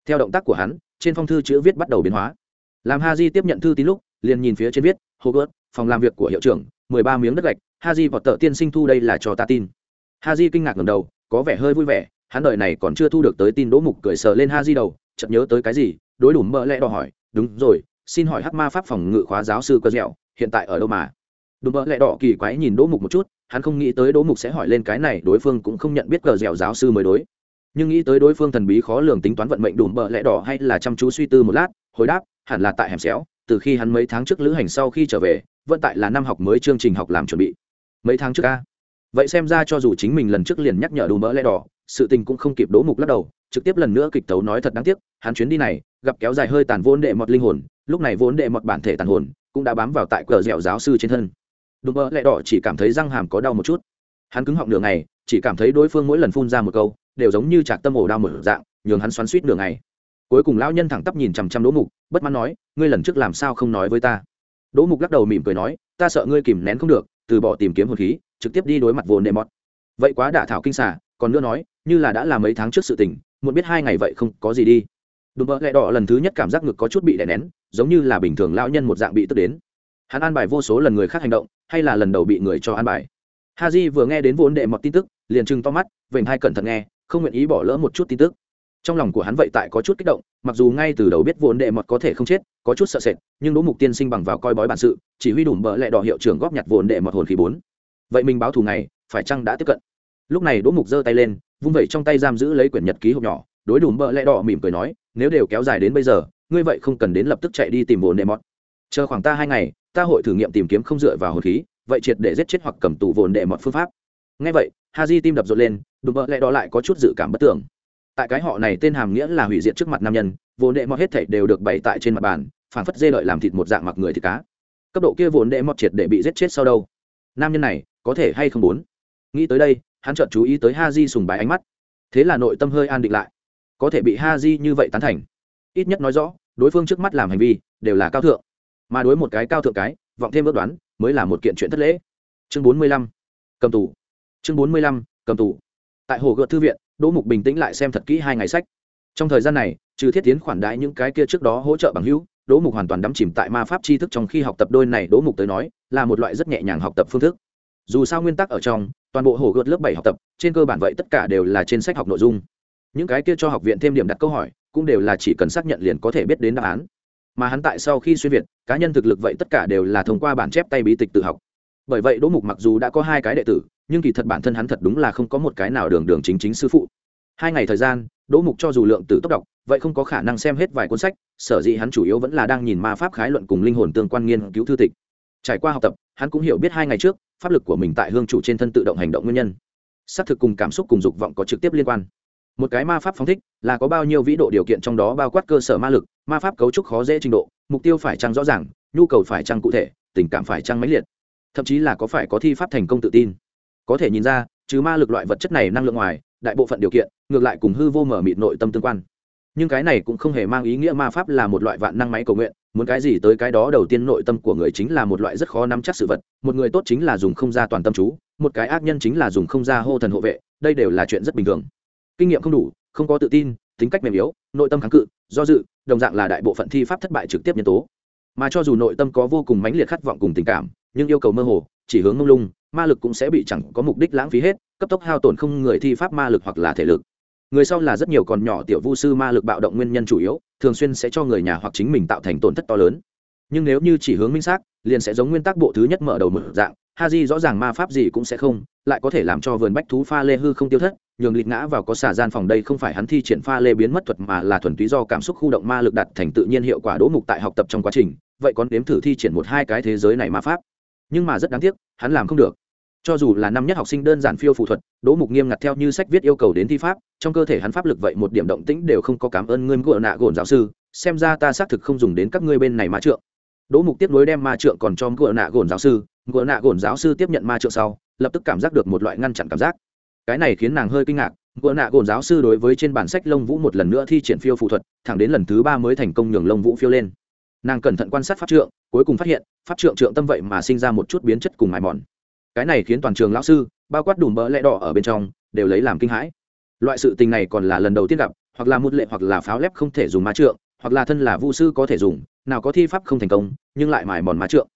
Theo động tác của hắn, trên phong thư chữ viết bắt đầu biến hóa. Làm ha tiếp nhận thư tín lúc, liền nhìn phía trên viết, hồ gợt, phòng làm việc của hiệu trưởng, mười ba miếng đất gạch ha di vọt tợ tiên sinh thu đây là cho ta tin. Ha kinh ngạc ngầm đầu, có vẻ hơi vui vẻ, hắn đợi này còn chưa thu được tới tin đỗ mục cười sờ lên ha di đầu chợt nhớ tới cái gì, đối đủ mỡ lẽ đỏ hỏi, đúng rồi, xin hỏi hắc ma pháp phòng ngự khóa giáo sư cơ dẻo, hiện tại ở đâu mà? Đùm bỡ lẹ đỏ kỳ quái nhìn đỗ mục một chút, hắn không nghĩ tới đỗ mục sẽ hỏi lên cái này, đối phương cũng không nhận biết cờ dẻo giáo sư mới đối. Nhưng nghĩ tới đối phương thần bí khó lường tính toán vận mệnh đùm bỡ lẹ đỏ hay là chăm chú suy tư một lát, hồi đáp, hẳn là tại hẻm xéo, từ khi hắn mấy tháng trước lữ hành sau khi trở về vận tại là năm học mới chương trình học làm chuẩn bị. Mấy tháng trước ca vậy xem ra cho dù chính mình lần trước liền nhắc nhở đùm bỡ lẹ đỏ, sự tình cũng không kịp đỗ mục lắc đầu trực tiếp lần nữa kịch tấu nói thật đáng tiếc, hắn chuyến đi này, gặp kéo dài hơi tàn vốn đệ mọt linh hồn, lúc này vốn đệ mọt bản thể tàn hồn, cũng đã bám vào tại cờ dẻo giáo sư trên thân. Đùm mơ lẹ đỏ chỉ cảm thấy răng hàm có đau một chút. Hắn cứng họng nửa ngày, chỉ cảm thấy đối phương mỗi lần phun ra một câu, đều giống như chạc tâm ổ đau một dạng, nhường hắn xoắn suýt nửa ngày. Cuối cùng lão nhân thẳng tắp nhìn chằm chằm đỗ mục, bất mãn nói, ngươi lần trước làm sao không nói với ta? Đỗ mục lắc đầu mỉm cười nói, ta sợ ngươi kìm nén không được, từ bỏ tìm kiếm hồn khí, trực tiếp đi đối mặt vồn đệ mọt vậy quá đả thảo kinh xả còn nữa nói, như là đã là mấy tháng trước sự tình muốn biết hai ngày vậy không có gì đi. Đùm bơ lẹ đỏ lần thứ nhất cảm giác ngực có chút bị đè nén, giống như là bình thường lão nhân một dạng bị tức đến. Hắn an bài vô số lần người khác hành động, hay là lần đầu bị người cho an bài. Ha j vừa nghe đến vốn đệ mọt tin tức, liền trừng to mắt, vểnh hai cẩn thận nghe, không nguyện ý bỏ lỡ một chút tin tức. Trong lòng của hắn vậy tại có chút kích động, mặc dù ngay từ đầu biết vốn đệ mọt có thể không chết, có chút sợ sệt, nhưng đỗ mục tiên sinh bằng vào coi bói bản sự, chỉ huy đủ bợ lẹ đỏ hiệu trưởng góp nhặt vốn đệ mọt hồn khí bốn. Vậy mình báo thù này phải chăng đã tiếp cận? Lúc này đỗ mục giơ tay lên, vung vẩy trong tay giam giữ lấy quyển nhật ký hộp nhỏ, đối đủ bợ lẹ đỏ mỉm cười nói, nếu đều kéo dài đến bây giờ, ngươi vậy không cần đến lập tức chạy đi tìm vồn nệ mọt. Chờ khoảng ta hai ngày, ta hội thử nghiệm tìm kiếm không dựa vào hồn khí, vậy triệt để giết chết hoặc cầm tù vồn đệ mọt phương pháp. Ngay vậy ha di tim đập rộn lên, đùm bợ lẽ đó lại có chút dự cảm bất tưởng. Tại cái họ này tên hàm nghĩa là hủy diệt trước mặt nam nhân vồn đệ mọt hết thảy đều được bày tại trên mặt bàn, phảng phất dê lợi làm thịt một dạng mặc người thịt cá. Cấp độ kia vồn đệ mọt triệt để bị giết chết sau đâu? Nam nhân này có thể hay không muốn? Nghĩ tới đây hắn chợt chú ý tới ha di sùng bái ánh mắt. Thế là nội tâm hơi an định lại. Có thể bị ha di như vậy tán thành. Ít nhất nói rõ, đối phương trước mắt làm hành vi, đều là cao thượng. Mà đối một cái cao thượng cái, vọng thêm ước đoán, mới là một kiện chuyện thất lễ. Chương bốn mươi lăm, cầm tù. Chương bốn mươi lăm, cầm tù. Tại hồ gợt thư viện, đỗ mục bình tĩnh lại xem thật kỹ hai ngày sách. Trong thời gian này, trừ thiết tiến khoản đãi những cái kia trước đó hỗ trợ bằng hữu, đỗ mục hoàn toàn đắm chìm tại ma pháp tri thức trong khi học tập đôi này đỗ mục tới nói, là một loại rất nhẹ nhàng học tập phương thức. Dù sao nguyên tắc ở trong toàn bộ hồ gợt lớp bảy học tập, trên cơ bản vậy tất cả đều là trên sách học nội dung. Những cái kia cho học viện thêm điểm đặt câu hỏi, cũng đều là chỉ cần xác nhận liền có thể biết đến đáp án. Mà hắn tại sau khi xuyên việt, cá nhân thực lực vậy tất cả đều là thông qua bản chép tay bí tịch tự học. Bởi vậy đỗ mục mặc dù đã có hai cái đệ tử, nhưng kỳ thật bản thân hắn thật đúng là không có một cái nào đường đường chính chính sư phụ. Hai ngày thời gian, đỗ mục cho dù lượng tử tốc đọc, vậy không có khả năng xem hết vài cuốn sách, sở dĩ hắn chủ yếu vẫn là đang nhìn ma pháp khái luận cùng linh hồn tương quan nghiên cứu thư tịch. Trải qua học tập, hắn cũng hiểu biết hai ngày trước pháp lực của mình tại hương chủ trên thân tự động hành động nguyên nhân. Xác thực cùng cảm xúc cùng dục vọng có trực tiếp liên quan. Một cái ma pháp phóng thích là có bao nhiêu vĩ độ điều kiện trong đó bao quát cơ sở ma lực, ma pháp cấu trúc khó dễ trình độ, mục tiêu phải trăng rõ ràng, nhu cầu phải trăng cụ thể, tình cảm phải trăng mãnh liệt. Thậm chí là có phải có thi pháp thành công tự tin. Có thể nhìn ra chứ ma lực loại vật chất này năng lượng ngoài, đại bộ phận điều kiện, ngược lại cùng hư vô mở mịt nội tâm tương quan nhưng cái này cũng không hề mang ý nghĩa ma pháp là một loại vạn năng máy cầu nguyện, muốn cái gì tới cái đó đầu tiên nội tâm của người chính là một loại rất khó nắm chắc sự vật, một người tốt chính là dùng không ra toàn tâm chú, một cái ác nhân chính là dùng không ra hô thần hộ vệ, đây đều là chuyện rất bình thường. Kinh nghiệm không đủ, không có tự tin, tính cách mềm yếu, nội tâm kháng cự, do dự, đồng dạng là đại bộ phận thi pháp thất bại trực tiếp nhân tố. Mà cho dù nội tâm có vô cùng mãnh liệt khát vọng cùng tình cảm, nhưng yêu cầu mơ hồ, chỉ hướng mông lung, ma lực cũng sẽ bị chẳng có mục đích lãng phí hết, cấp tốc hao tổn không người thi pháp ma lực hoặc là thể lực người sau là rất nhiều còn nhỏ tiểu vu sư ma lực bạo động nguyên nhân chủ yếu, thường xuyên sẽ cho người nhà hoặc chính mình tạo thành tổn thất to lớn. Nhưng nếu như chỉ hướng minh xác, liền sẽ giống nguyên tắc bộ thứ nhất mở đầu mở dạng, ha di rõ ràng ma pháp gì cũng sẽ không, lại có thể làm cho vườn bách thú pha lê hư không tiêu thất, nhường lịch ngã vào có xả gian phòng đây không phải hắn thi triển pha lê biến mất thuật mà là thuần túy do cảm xúc khu động ma lực đặt thành tự nhiên hiệu quả đỗ mục tại học tập trong quá trình, vậy còn đếm thử thi triển một hai cái thế giới này ma pháp. Nhưng mà rất đáng tiếc, hắn làm không được cho dù là năm nhất học sinh đơn giản phiêu phụ thuật, đỗ mục nghiêm ngặt theo như sách viết yêu cầu đến thi pháp, trong cơ thể hắn pháp lực vậy một điểm động tĩnh đều không có, cảm ơn ngươi gội nạ gồn giáo sư, xem ra ta xác thực không dùng đến các ngươi bên này ma trượng. Đỗ mục tiếp nối đem ma trượng còn cho gội nạ gồn giáo sư gội nạ gồn giáo sư tiếp nhận ma trượng sau, lập tức cảm giác được một loại ngăn chặn cảm giác. Cái này khiến nàng hơi kinh ngạc gội nạ gồn giáo sư đối với trên bản sách lông vũ một lần nữa thi triển phiêu phụ thuật, thẳng đến lần thứ ba mới thành công nhường lông vũ phiêu lên. Nàng cẩn thận quan sát pháp trượng, cuối cùng phát hiện, pháp trượng trượng tâm vậy mà sinh ra một chút biến chất cùng mài mòn cái này khiến toàn trường lão sư, bao quát đùm bỡ lẽ đỏ ở bên trong, đều lấy làm kinh hãi. Loại sự tình này còn là lần đầu tiên gặp, hoặc là một lệ, hoặc là pháo lép không thể dùng má trượng, hoặc là thân là vu sư có thể dùng, nào có thi pháp không thành công, nhưng lại mài mòn má trượng.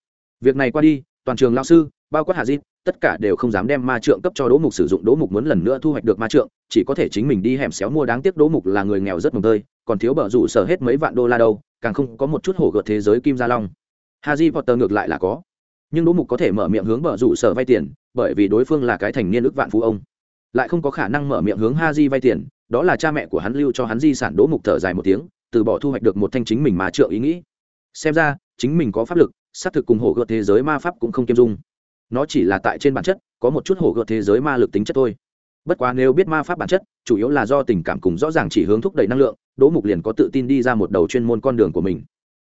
Việc này qua đi, toàn trường lão sư, bao quát hà di, tất cả đều không dám đem ma trượng cấp cho đỗ mục sử dụng. Đỗ mục muốn lần nữa thu hoạch được ma trượng, chỉ có thể chính mình đi hẻm xéo mua. Đáng tiếc đỗ mục là người nghèo rất mồm tơi, còn thiếu bờ rủ sở hết mấy vạn đô la đâu, càng không có một chút hổ gợt thế giới kim gia long. Haji potter ngược lại là có nhưng đỗ mục có thể mở miệng hướng bờ rủ sở vay tiền, bởi vì đối phương là cái thành niên ước vạn phú ông. Lại không có khả năng mở miệng hướng Ha Di vay tiền, đó là cha mẹ của hắn lưu cho hắn di sản đỗ mục thở dài một tiếng, từ bỏ thu hoạch được một thanh chính mình mà trượng ý nghĩ. Xem ra, chính mình có pháp lực, xác thực cùng hổ gợt thế giới ma pháp cũng không kiêm dung. Nó chỉ là tại trên bản chất, có một chút hổ gợt thế giới ma lực tính chất thôi. Bất quá nếu biết ma pháp bản chất, chủ yếu là do tình cảm cùng rõ ràng chỉ hướng thúc đẩy năng lượng, đỗ mục liền có tự tin đi ra một đầu chuyên môn con đường của mình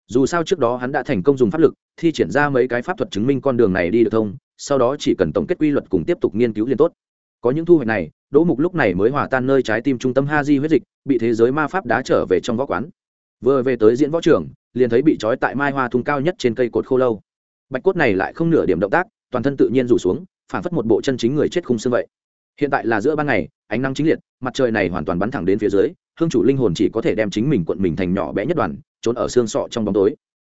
dù sao trước đó hắn đã thành công dùng pháp lực, thi triển ra mấy cái pháp thuật chứng minh con đường này đi được thông, sau đó chỉ cần tổng kết quy luật cùng tiếp tục nghiên cứu liền tốt. Có những thu hoạch này, đỗ mục lúc này mới hòa tan nơi trái tim trung tâm ha di huyết dịch, bị thế giới ma pháp đá trở về trong võ quán. Vừa về tới diễn võ trường, liền thấy bị trói tại mai hoa thung cao nhất trên cây cột khô lâu. Bạch cốt này lại không nửa điểm động tác, toàn thân tự nhiên rủ xuống phản phất một bộ chân chính người chết khung xương vậy. Hiện tại là giữa ban ngày, ánh nắng chính liệt, mặt trời này hoàn toàn bắn thẳng đến phía dưới, hương chủ linh hồn chỉ có thể đem chính mình cuộn mình thành nhỏ bé nhất đoàn trốn ở xương sọ trong bóng tối.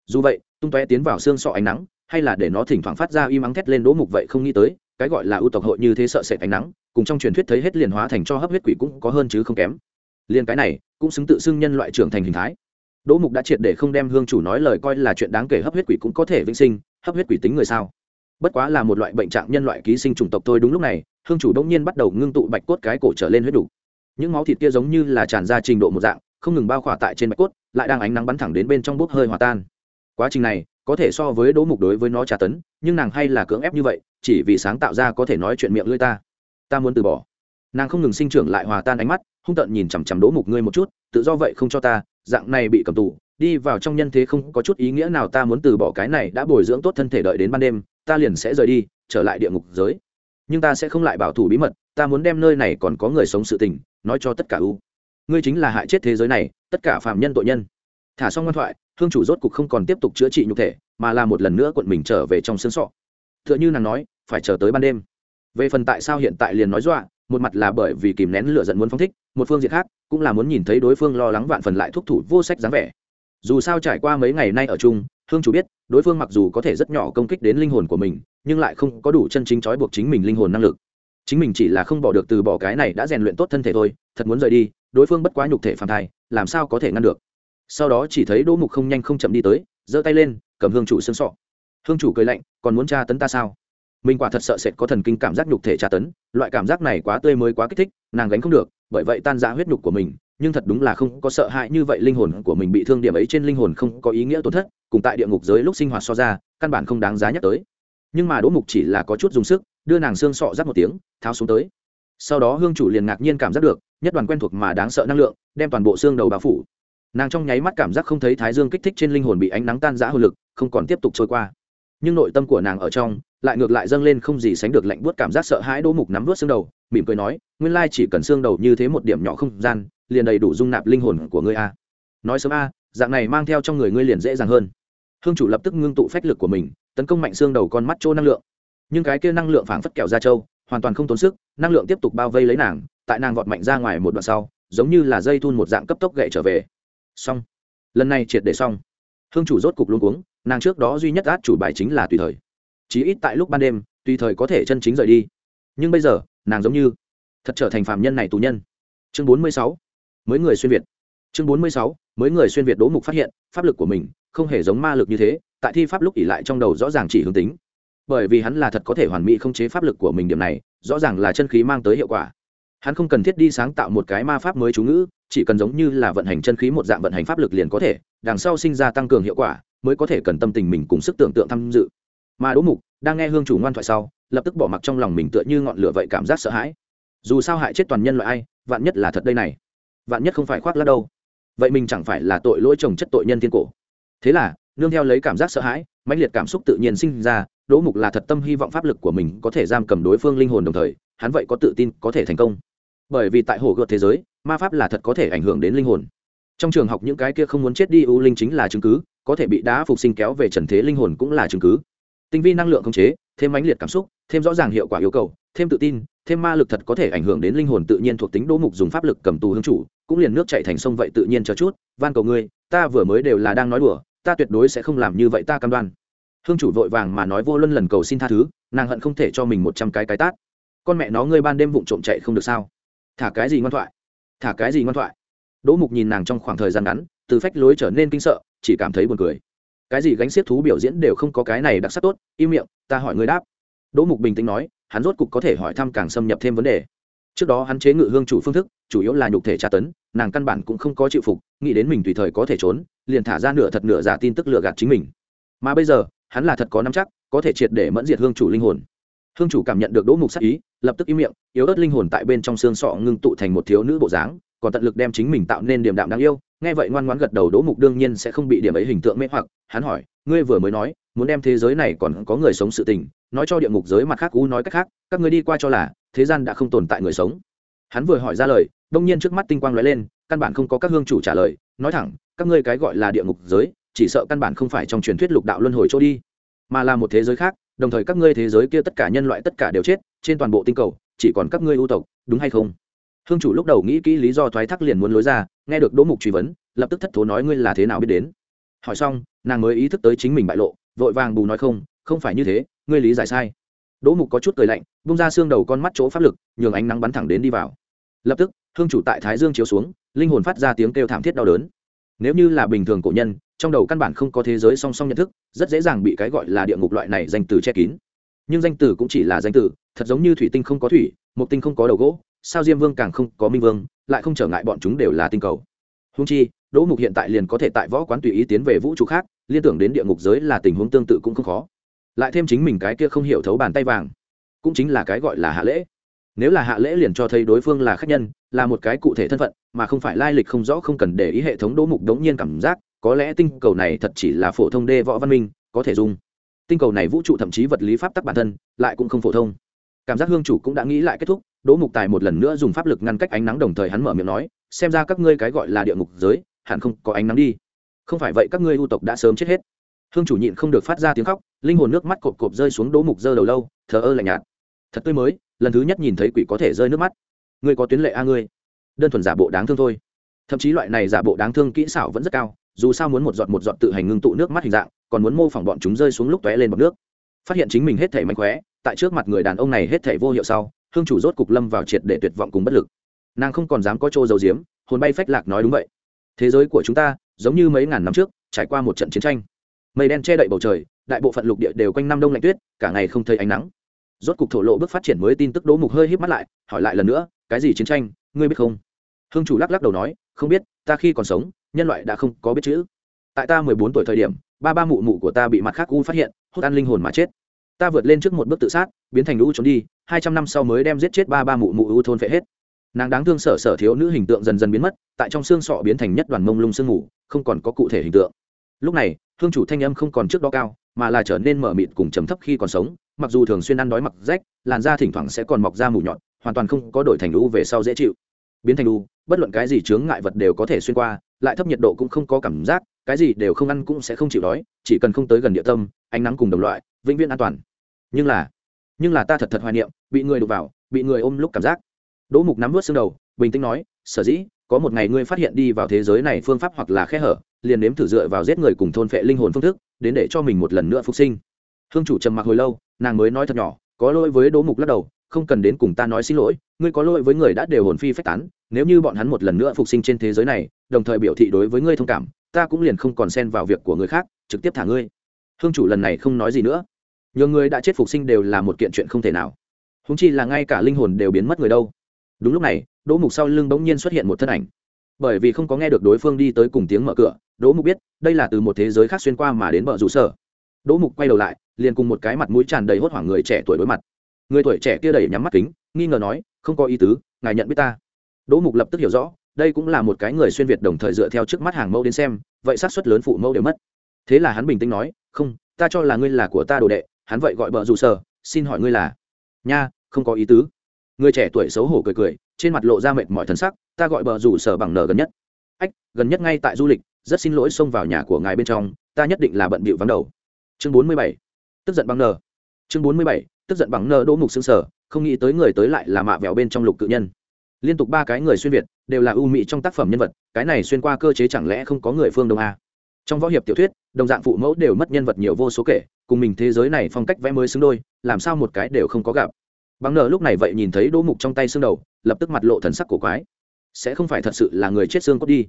Dù vậy, tung tóe tiến vào xương sọ ánh nắng, hay là để nó thỉnh thoảng phát ra im ắng thét lên đỗ mục vậy không nghĩ tới, cái gọi là ưu tộc hội như thế sợ sệt ánh nắng, cùng trong truyền thuyết thấy hết liền hóa thành cho hấp huyết quỷ cũng có hơn chứ không kém. Liền cái này, cũng xứng tự xưng nhân loại trưởng thành hình thái. Đỗ mục đã triệt để không đem hương chủ nói lời coi là chuyện đáng kể hấp huyết quỷ cũng có thể vĩnh sinh, hấp huyết quỷ tính người sao? Bất quá là một loại bệnh trạng nhân loại ký sinh chủng tộc thôi đúng lúc này, hương chủ đông nhiên bắt đầu ngưng tụ bạch cốt cái cổ trở lên huyết đủ. Những máu thịt kia giống như là tràn ra trình độ một dạng không ngừng bao khỏa tại trên bạch cốt, lại đang ánh nắng bắn thẳng đến bên trong bốc hơi hòa tan. Quá trình này, có thể so với đỗ mục đối với nó trả tấn, nhưng nàng hay là cưỡng ép như vậy, chỉ vì sáng tạo ra có thể nói chuyện miệng lưỡi ta. Ta muốn từ bỏ. Nàng không ngừng sinh trưởng lại hòa tan ánh mắt, hung tợn nhìn chằm chằm đỗ mục ngươi một chút, tự do vậy không cho ta, dạng này bị cầm tù, đi vào trong nhân thế không có chút ý nghĩa nào ta muốn từ bỏ cái này đã bồi dưỡng tốt thân thể đợi đến ban đêm, ta liền sẽ rời đi, trở lại địa ngục giới. Nhưng ta sẽ không lại bảo thủ bí mật, ta muốn đem nơi này còn có người sống sự tình, nói cho tất cả u ngươi chính là hại chết thế giới này, tất cả phạm nhân tội nhân. Thả xong ngoan thoại, hương chủ rốt cục không còn tiếp tục chữa trị nhục thể, mà là một lần nữa cuộn mình trở về trong xương sọ. T h ư ợ n h ư nàng nói, phải chờ tới ban đêm. Về phần tại sao hiện tại liền nói dọa, một mặt là bởi vì kìm nén lửa giận muốn phong thích, một phương diện khác, cũng là muốn nhìn thấy đối phương lo lắng vạn phần lại thúc thủ vô sách dáng vẻ. Dù sao trải qua mấy ngày nay ở chung, hương chủ biết, đối phương mặc dù có thể rất nhỏ công kích đến linh hồn của mình, nhưng lại không có đủ chân chính trói buộc chính mình linh hồn năng lực chính mình chỉ là không bỏ được từ bỏ cái này đã rèn luyện tốt thân thể thôi, thật muốn rời đi, đối phương bất quá nhục thể phàm thai, làm sao có thể ngăn được? Sau đó chỉ thấy đỗ mục không nhanh không chậm đi tới, giơ tay lên, cầm hương chủ xương sọ. Hương chủ cười lạnh, còn muốn tra tấn ta sao? Mình quả thật sợ sệt có thần kinh cảm giác nhục thể tra tấn, loại cảm giác này quá tươi mới quá kích thích, nàng gánh không được, bởi vậy tan ra huyết nhục của mình, nhưng thật đúng là không có sợ hãi như vậy linh hồn của mình bị thương điểm ấy trên linh hồn không có ý nghĩa tổn thất, cùng tại địa ngục giới lúc sinh hoạt so ra, căn bản không đáng giá nhắc tới. Nhưng mà đỗ mục chỉ là có chút dùng sức đưa nàng xương sọ rắc một tiếng, tháo xuống tới. Sau đó hương chủ liền ngạc nhiên cảm giác được, nhất đoàn quen thuộc mà đáng sợ năng lượng, đem toàn bộ xương đầu bao phủ. Nàng trong nháy mắt cảm giác không thấy thái dương kích thích trên linh hồn bị ánh nắng tan giã hồn lực, không còn tiếp tục trôi qua. Nhưng nội tâm của nàng ở trong, lại ngược lại dâng lên không gì sánh được lạnh buốt cảm giác sợ hãi đỗ mục nắm vớt xương đầu, mỉm cười nói, nguyên lai chỉ cần xương đầu như thế một điểm nhỏ không gian, liền đầy đủ dung nạp linh hồn của ngươi a. Nói sớm a, dạng này mang theo trong người ngươi liền dễ dàng hơn. Hương chủ lập tức ngưng tụ phách lực của mình, tấn công mạnh xương đầu con mắt chỗ năng lượng nhưng cái kia năng lượng phảng phất kẹo ra châu hoàn toàn không tốn sức, năng lượng tiếp tục bao vây lấy nàng, tại nàng vọt mạnh ra ngoài một đoạn sau, giống như là dây thun một dạng cấp tốc gậy trở về. Xong. Lần này triệt để xong. Hương chủ rốt cục luôn cuống, nàng trước đó duy nhất át chủ bài chính là tùy thời. Chí ít tại lúc ban đêm, tùy thời có thể chân chính rời đi. Nhưng bây giờ, nàng giống như thật trở thành phạm nhân này tù nhân. Chương bốn mươi sáu. Mới người xuyên việt. Chương bốn mươi sáu. Mới người xuyên việt đỗ mục phát hiện, pháp lực của mình không hề giống ma lực như thế, tại thi pháp lúc ỉ lại trong đầu rõ ràng chỉ hướng tính bởi vì hắn là thật có thể hoàn mỹ không chế pháp lực của mình điểm này, rõ ràng là chân khí mang tới hiệu quả. Hắn không cần thiết đi sáng tạo một cái ma pháp mới chú ngữ, chỉ cần giống như là vận hành chân khí một dạng vận hành pháp lực liền có thể, đằng sau sinh ra tăng cường hiệu quả, mới có thể cần tâm tình mình cùng sức tưởng tượng tham dự. Mà đỗ mục đang nghe hương chủ ngoan thoại sau, lập tức bỏ mặc trong lòng mình tựa như ngọn lửa vậy cảm giác sợ hãi. Dù sao hại chết toàn nhân loại ai, vạn nhất là thật đây này. Vạn nhất không phải khoác lắc đâu. Vậy mình chẳng phải là tội lỗi chồng chất tội nhân thiên cổ. Thế là, nương theo lấy cảm giác sợ hãi, mãnh liệt cảm xúc tự nhiên sinh ra đỗ mục là thật tâm hy vọng pháp lực của mình có thể giam cầm đối phương linh hồn đồng thời, hắn vậy có tự tin có thể thành công. Bởi vì tại hồ gợt thế giới, ma pháp là thật có thể ảnh hưởng đến linh hồn. Trong trường học những cái kia không muốn chết đi ưu linh chính là chứng cứ, có thể bị đá phục sinh kéo về trần thế linh hồn cũng là chứng cứ. Tinh vi năng lượng khống chế, thêm mãnh liệt cảm xúc, thêm rõ ràng hiệu quả yêu cầu, thêm tự tin, thêm ma lực thật có thể ảnh hưởng đến linh hồn tự nhiên thuộc tính đỗ mục dùng pháp lực cầm tù hương chủ, cũng liền nước chạy thành sông vậy tự nhiên cho chút. Van cầu ngươi, ta vừa mới đều là đang nói đùa, ta tuyệt đối sẽ không làm như vậy, ta cam đoan hương chủ vội vàng mà nói vô luân lần cầu xin tha thứ, nàng hận không thể cho mình một trăm cái cái tát. Con mẹ nó, ngươi ban đêm vụng trộm chạy không được sao? Thả cái gì ngoan thoại? Thả cái gì ngoan thoại? Đỗ mục nhìn nàng trong khoảng thời gian ngắn, từ phách lối trở nên kinh sợ, chỉ cảm thấy buồn cười. Cái gì gánh xiết thú biểu diễn đều không có cái này đặc sắc tốt, im miệng, ta hỏi ngươi đáp. Đỗ mục bình tĩnh nói, hắn rốt cục có thể hỏi thăm càng xâm nhập thêm vấn đề. Trước đó hắn chế ngự hương chủ phương thức, chủ yếu là nhục thể tra tấn, nàng căn bản cũng không có chịu phục, nghĩ đến mình tùy thời có thể trốn, liền thả ra nửa thật nửa giả tin tức lừa gạt chính mình. Mà bây giờ hắn là thật có nắm chắc, có thể triệt để mẫn diệt hương chủ linh hồn. Hương chủ cảm nhận được đỗ mục sắc ý, lập tức im miệng, yếu ớt linh hồn tại bên trong xương sọ ngưng tụ thành một thiếu nữ bộ dáng, còn tận lực đem chính mình tạo nên điểm đạm đáng yêu. Nghe vậy ngoan ngoãn gật đầu, đỗ mục đương nhiên sẽ không bị điểm ấy hình tượng mê hoặc. Hắn hỏi, ngươi vừa mới nói, muốn đem thế giới này còn có người sống sự tình, nói cho địa ngục giới mặt khác, u nói cách khác, các ngươi đi qua cho là, thế gian đã không tồn tại người sống. Hắn vừa hỏi ra lời, đông nhiên trước mắt tinh quang lóe lên, căn bản không có các hương chủ trả lời, nói thẳng, các ngươi cái gọi là địa ngục giới chỉ sợ căn bản không phải trong truyền thuyết lục đạo luân hồi chỗ đi, mà là một thế giới khác, đồng thời các ngươi thế giới kia tất cả nhân loại tất cả đều chết, trên toàn bộ tinh cầu, chỉ còn các ngươi ưu tộc, đúng hay không? Hương chủ lúc đầu nghĩ kỹ lý do thoái thác liền muốn lối ra, nghe được đỗ mục truy vấn, lập tức thất thố nói ngươi là thế nào biết đến. Hỏi xong, nàng mới ý thức tới chính mình bại lộ, vội vàng bù nói không không phải như thế, ngươi lý giải sai. Đỗ mục có chút cười lạnh bung ra xương đầu con mắt chỗ pháp lực, nhường ánh nắng bắn thẳng đến đi vào. Lập tức, hương chủ tại thái dương chiếu xuống, linh hồn phát ra tiếng kêu thảm thiết đau đớn. Nếu như là bình thường cổ nhân trong đầu căn bản không có thế giới song song nhận thức, rất dễ dàng bị cái gọi là địa ngục loại này danh từ che kín. Nhưng danh từ cũng chỉ là danh từ, thật giống như thủy tinh không có thủy, mộc tinh không có đầu gỗ, sao diêm vương càng không có minh vương, lại không trở ngại bọn chúng đều là tinh cầu. Húng chi, đỗ mục hiện tại liền có thể tại võ quán tùy ý tiến về vũ trụ khác, liên tưởng đến địa ngục giới là tình huống tương tự cũng không khó. Lại thêm chính mình cái kia không hiểu thấu bàn tay vàng, cũng chính là cái gọi là hạ lễ. Nếu là hạ lễ liền cho thấy đối phương là khách nhân, là một cái cụ thể thân phận, mà không phải lai lịch không rõ không cần để ý hệ thống đỗ mục đống nhiên cảm giác có lẽ tinh cầu này thật chỉ là phổ thông đê võ văn minh, có thể dùng. Tinh cầu này vũ trụ thậm chí vật lý pháp tắc bản thân, lại cũng không phổ thông. Cảm giác hương chủ cũng đã nghĩ lại kết thúc, đỗ mục tài một lần nữa dùng pháp lực ngăn cách ánh nắng đồng thời hắn mở miệng nói, xem ra các ngươi cái gọi là địa ngục giới, hẳn không có ánh nắng đi. Không phải vậy các ngươi ưu tộc đã sớm chết hết. Hương chủ nhịn không được phát ra tiếng khóc, linh hồn nước mắt cộp cộp rơi xuống đỗ mục dơ đầu lâu, thờ ơ lạnh nhạt. Thật tươi mới, lần thứ nhất nhìn thấy quỷ có thể rơi nước mắt. Ngươi có tuyến lệ a ngươi. Đơn thuần giả bộ đáng thương thôi. Thậm chí loại này giả bộ đáng thương kỹ xảo vẫn rất cao dù sao muốn một giọt một giọt tự hành ngưng tụ nước mắt hình dạng, còn muốn mô phỏng bọn chúng rơi xuống lúc tóe lên bọc nước. Phát hiện chính mình hết thể mạnh khóe, tại trước mặt người đàn ông này hết thể vô hiệu sau, hương chủ rốt cục lâm vào triệt để tuyệt vọng cùng bất lực. Nàng không còn dám có trô dầu diếm hồn bay phách lạc nói đúng vậy. Thế giới của chúng ta, giống như mấy ngàn năm trước, trải qua một trận chiến tranh. Mây đen che đậy bầu trời, đại bộ phận lục địa đều quanh năm đông lạnh tuyết, cả ngày không thấy ánh nắng. Rốt cục thổ lộ bước phát triển mới tin tức đỗ mục hơi híp mắt lại, hỏi lại lần nữa, cái gì chiến tranh? Ngươi biết không? Hương chủ lắc lắc đầu nói, không biết, ta khi còn sống nhân loại đã không có biết chữ. Tại ta mười bốn tuổi thời điểm, ba ba mụ mụ của ta bị mặt khác u phát hiện, hút ăn linh hồn mà chết. Ta vượt lên trước một bước tự sát, biến thành u trốn đi, hai trăm năm sau mới đem giết chết ba ba mụ mụ u thôn phệ hết. Nàng đáng thương sở sở thiếu nữ hình tượng dần dần biến mất, tại trong xương sọ biến thành nhất đoàn mông lung sương ngủ không còn có cụ thể hình tượng. Lúc này, hương chủ thanh âm không còn trước đó cao, mà là trở nên mở mịt cùng trầm thấp khi còn sống, mặc dù thường xuyên ăn đói mặc rách, làn da thỉnh thoảng sẽ còn mọc ra mù nhọn, hoàn toàn không có đổi thành u về sau dễ chịu. Biến thành u, bất luận cái gì chướng ngại vật đều có thể xuyên qua lại thấp nhiệt độ cũng không có cảm giác, cái gì đều không ăn cũng sẽ không chịu đói, chỉ cần không tới gần địa tâm, ánh nắng cùng đồng loại, vĩnh viễn an toàn. Nhưng là nhưng là ta thật thật hoài niệm, bị người đụng vào, bị người ôm lúc cảm giác. Đỗ mục nắm vớt xương đầu, bình tĩnh nói, sở dĩ, có một ngày ngươi phát hiện đi vào thế giới này phương pháp hoặc là khe hở, liền nếm thử dựa vào giết người cùng thôn phệ linh hồn phương thức, đến để cho mình một lần nữa phục sinh. Hương chủ trầm mặc hồi lâu, nàng mới nói thật nhỏ, có lỗi với đỗ mục lắc đầu không cần đến cùng ta nói xin lỗi, ngươi có lỗi với người đã đều hồn phi phách tán, nếu như bọn hắn một lần nữa phục sinh trên thế giới này, đồng thời biểu thị đối với ngươi thông cảm, ta cũng liền không còn xen vào việc của người khác, trực tiếp thả ngươi. Hương chủ lần này không nói gì nữa. Nhiều người đã chết phục sinh đều là một kiện chuyện không thể nào. Húng chi là ngay cả linh hồn đều biến mất người đâu. Đúng lúc này, đỗ mục sau lưng bỗng nhiên xuất hiện một thân ảnh. Bởi vì không có nghe được đối phương đi tới cùng tiếng mở cửa, đỗ mục biết, đây là từ một thế giới khác xuyên qua mà đến bờ rủ sở. Đỗ mục quay đầu lại, liền cùng một cái mặt mũi tràn đầy hốt hoảng người trẻ tuổi đối mặt người tuổi trẻ kia đẩy nhắm mắt kính, nghi ngờ nói, không có ý tứ, ngài nhận biết ta. Đỗ mục lập tức hiểu rõ, đây cũng là một cái người xuyên việt đồng thời dựa theo trước mắt hàng mẫu đến xem, vậy xác suất lớn phụ mẫu đều mất. Thế là hắn bình tĩnh nói, không, ta cho là ngươi là của ta đồ đệ, hắn vậy gọi bờ rủ sở xin hỏi ngươi là? Nha, không có ý tứ. Người trẻ tuổi xấu hổ cười cười, trên mặt lộ ra mệt mỏi thần sắc, ta gọi bờ rủ sở bằng nở gần nhất. Ách, gần nhất ngay tại du lịch, rất xin lỗi xông vào nhà của ngài bên trong, ta nhất định là bận bịu vắng đầu. Chương bốn mươi bảy, tức giận bằng nở chương bốn mươi bảy tức giận bằng nơ đỗ mục xương sở, không nghĩ tới người tới lại là mạ vẹo bên trong lục cự nhân. Liên tục ba cái người xuyên việt, đều là ưu mỹ trong tác phẩm nhân vật, cái này xuyên qua cơ chế chẳng lẽ không có người phương đông a? Trong võ hiệp tiểu thuyết, đồng dạng phụ mẫu đều mất nhân vật nhiều vô số kể, cùng mình thế giới này phong cách vẽ mới xứng đôi, làm sao một cái đều không có gặp. Bằng nợ lúc này vậy nhìn thấy đỗ mục trong tay xương đầu, lập tức mặt lộ thần sắc của quái. Sẽ không phải thật sự là người chết xương cốt đi.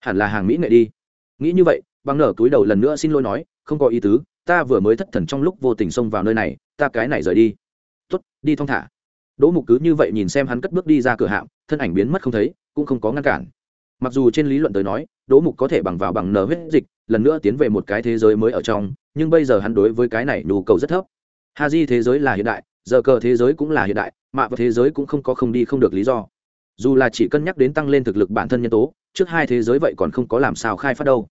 Hẳn là hàng mỹ nghệ đi. Nghĩ như vậy, bằng nợ túi đầu lần nữa xin lỗi nói, không có ý tứ ta vừa mới thất thần trong lúc vô tình xông vào nơi này, ta cái này rời đi. Tuất đi thong thả. Đỗ mục cứ như vậy nhìn xem hắn cất bước đi ra cửa hạm, thân ảnh biến mất không thấy, cũng không có ngăn cản. Mặc dù trên lý luận tới nói, đỗ mục có thể bằng vào bằng nở huyết dịch, lần nữa tiến về một cái thế giới mới ở trong, nhưng bây giờ hắn đối với cái này nhu cầu rất thấp. Ha di thế giới là hiện đại, giờ cờ thế giới cũng là hiện đại, mạ và thế giới cũng không có không đi không được lý do. Dù là chỉ cân nhắc đến tăng lên thực lực bản thân nhân tố, trước hai thế giới vậy còn không có làm sao khai phát đâu.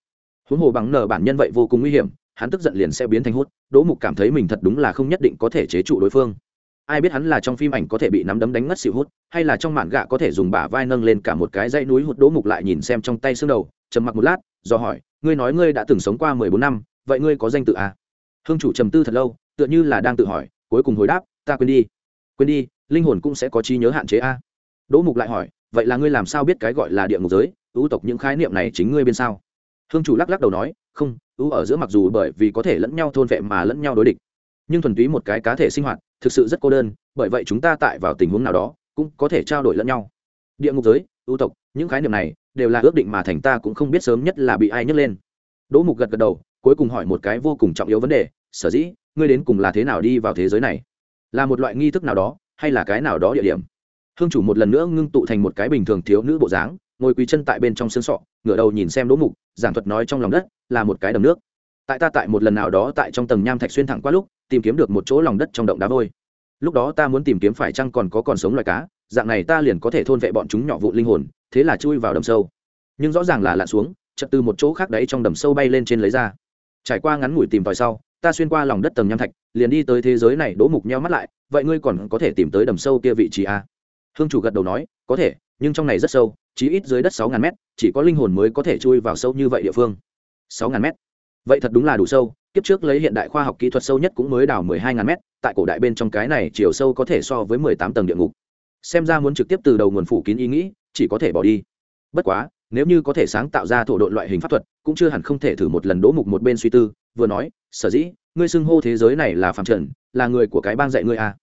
Huống hồ bằng nở bản nhân vậy vô cùng nguy hiểm hắn tức giận liền sẽ biến thành hút. Đỗ mục cảm thấy mình thật đúng là không nhất định có thể chế trụ đối phương. Ai biết hắn là trong phim ảnh có thể bị nắm đấm đánh ngất xịu hút, hay là trong mạn gạ có thể dùng bả vai nâng lên cả một cái dãy núi hút. Đỗ mục lại nhìn xem trong tay xương đầu, trầm mặc một lát, do hỏi, ngươi nói ngươi đã từng sống qua mười bốn năm, vậy ngươi có danh tự à? hương chủ trầm tư thật lâu, tựa như là đang tự hỏi, cuối cùng hồi đáp, ta quên đi. Quên đi, linh hồn cũng sẽ có trí nhớ hạn chế a đỗ mục lại hỏi, vậy là ngươi làm sao biết cái gọi là địa ngục giới? Ưu tộc những khái niệm này chính ngươi bên sao? Hương chủ lắc lắc đầu nói, không ưu ở giữa mặc dù bởi vì có thể lẫn nhau thôn vệ mà lẫn nhau đối địch, nhưng thuần túy một cái cá thể sinh hoạt thực sự rất cô đơn, bởi vậy chúng ta tại vào tình huống nào đó cũng có thể trao đổi lẫn nhau. Địa ngục giới, ưu tộc, những khái niệm này đều là ước định mà thành ta cũng không biết sớm nhất là bị ai nhấc lên. Đỗ mục gật gật đầu, cuối cùng hỏi một cái vô cùng trọng yếu vấn đề, sở dĩ ngươi đến cùng là thế nào đi vào thế giới này? Là một loại nghi thức nào đó, hay là cái nào đó địa điểm? Hương chủ một lần nữa ngưng tụ thành một cái bình thường thiếu nữ bộ dáng, ngồi quý chân tại bên trong xương sọ, ngửa đầu nhìn xem đỗ mục, giảng thuật nói trong lòng đất là một cái đầm nước. Tại ta tại một lần nào đó tại trong tầng nham thạch xuyên thẳng qua lúc, tìm kiếm được một chỗ lòng đất trong động đá vôi. Lúc đó ta muốn tìm kiếm phải chăng còn có còn sống loài cá, dạng này ta liền có thể thôn vệ bọn chúng nhỏ vụ linh hồn, thế là chui vào đầm sâu. Nhưng rõ ràng là lặn xuống chật từ một chỗ khác đấy trong đầm sâu bay lên trên lấy ra. Trải qua ngắn ngủi tìm tòi sau, ta xuyên qua lòng đất tầng nham thạch, liền đi tới thế giới này đỗ mục nheo mắt lại, vậy ngươi còn có thể tìm tới đầm sâu kia vị trí a hương chủ gật đầu nói, có thể, nhưng trong này rất sâu, chí ít dưới đất sáu ngàn mét, chỉ có linh hồn mới có thể chui vào sâu như vậy địa phương sáu ngàn mét. Vậy thật đúng là đủ sâu, kiếp trước lấy hiện đại khoa học kỹ thuật sâu nhất cũng mới đào mười hai ngàn mét, tại cổ đại bên trong cái này chiều sâu có thể so với mười tám tầng địa ngục. Xem ra muốn trực tiếp từ đầu nguồn phủ kín ý nghĩ, chỉ có thể bỏ đi. Bất quá, nếu như có thể sáng tạo ra thổ độn loại hình pháp thuật, cũng chưa hẳn không thể thử một lần đỗ mục một bên suy tư, vừa nói, sở dĩ, ngươi xưng hô thế giới này là phạm trần, là người của cái bang dạy ngươi à.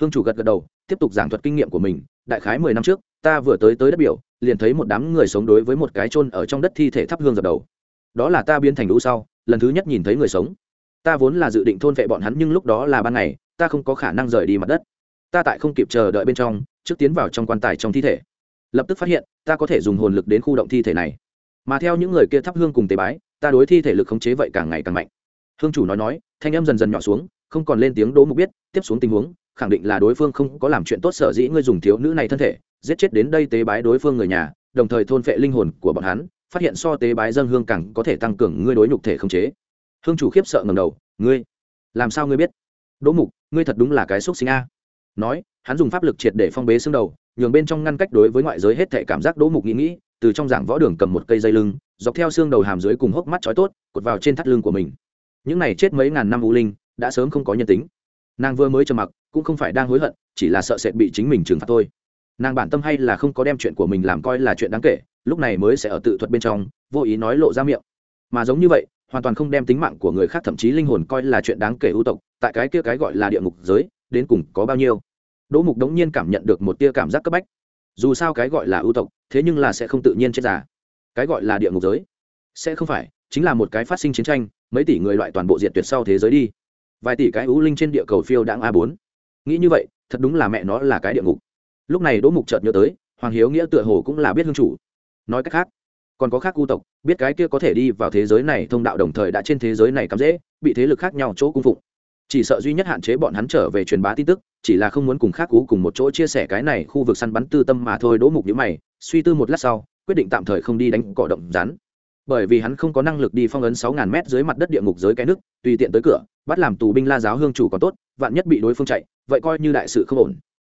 hương chủ gật gật đầu, tiếp tục giảng thuật kinh nghiệm của mình, đại khái mười năm trước, ta vừa tới tới đất biểu, liền thấy một đám người sống đối với một cái chôn ở trong đất thi thể thắp hương dập đầu đó là ta biến thành lũ sau, lần thứ nhất nhìn thấy người sống. Ta vốn là dự định thôn vệ bọn hắn nhưng lúc đó là ban ngày, ta không có khả năng rời đi mặt đất. Ta tại không kịp chờ đợi bên trong, trước tiến vào trong quan tài trong thi thể. Lập tức phát hiện, ta có thể dùng hồn lực đến khu động thi thể này. Mà theo những người kia thắp hương cùng tế bái, ta đối thi thể lực khống chế vậy càng ngày càng mạnh. Hương chủ nói nói, thanh em dần dần nhỏ xuống, không còn lên tiếng đố mục biết, tiếp xuống tình huống, khẳng định là đối phương không có làm chuyện tốt sở dĩ ngươi dùng thiếu nữ này thân thể, giết chết đến đây tế bái đối phương người nhà, đồng thời thôn phệ linh hồn của bọn hắn phát hiện so tế bái dân hương càng có thể tăng cường ngươi đối nhục thể không chế. Hương chủ khiếp sợ ngầm đầu, ngươi, làm sao ngươi biết? Đỗ mục, ngươi thật đúng là cái xúc sinh a. Nói, hắn dùng pháp lực triệt để phong bế xương đầu, nhường bên trong ngăn cách đối với ngoại giới hết thể cảm giác đỗ mục nghĩ nghĩ, từ trong giảng võ đường cầm một cây dây lưng, dọc theo xương đầu hàm dưới cùng hốc mắt trói tốt, cột vào trên thắt lưng của mình. Những này chết mấy ngàn năm u linh, đã sớm không có nhân tính. Nàng vừa mới trầm mặc, cũng không phải đang hối hận, chỉ là sợ sệt bị chính mình trừng phạt thôi nàng bản tâm hay là không có đem chuyện của mình làm coi là chuyện đáng kể, lúc này mới sẽ ở tự thuật bên trong, vô ý nói lộ ra miệng. Mà giống như vậy, hoàn toàn không đem tính mạng của người khác thậm chí linh hồn coi là chuyện đáng kể ưu tộc, tại cái kia cái gọi là địa ngục giới, đến cùng có bao nhiêu. Đỗ mục đống nhiên cảm nhận được một tia cảm giác cấp bách. Dù sao cái gọi là ưu tộc, thế nhưng là sẽ không tự nhiên chết già cái gọi là địa ngục giới, sẽ không phải, chính là một cái phát sinh chiến tranh, mấy tỷ người loại toàn bộ diệt tuyệt sau thế giới đi. Vài tỷ cái ưu linh trên địa cầu phiêu đãng a bốn. Nghĩ như vậy, thật đúng là mẹ nó là cái địa ngục lúc này đỗ mục chợt nhớ tới, hoàng hiếu nghĩa tựa hồ cũng là biết hương chủ. Nói cách khác, còn có khác cu tộc, biết cái kia có thể đi vào thế giới này thông đạo đồng thời đã trên thế giới này cắm dễ, bị thế lực khác nhau chỗ cung phụng. Chỉ sợ duy nhất hạn chế bọn hắn trở về truyền bá tin tức, chỉ là không muốn cùng khác cú cùng một chỗ chia sẻ cái này khu vực săn bắn tư tâm mà thôi, đỗ mục nhữ mày, suy tư một lát sau, quyết định tạm thời không đi đánh cỏ động rắn. Bởi vì hắn không có năng lực đi phong ấn sáu ngàn mét dưới mặt đất địa ngục dưới cái nước, tùy tiện tới cửa, bắt làm tù binh la giáo hương chủ còn tốt, vạn nhất bị đối phương chạy, vậy coi như đại sự không ổn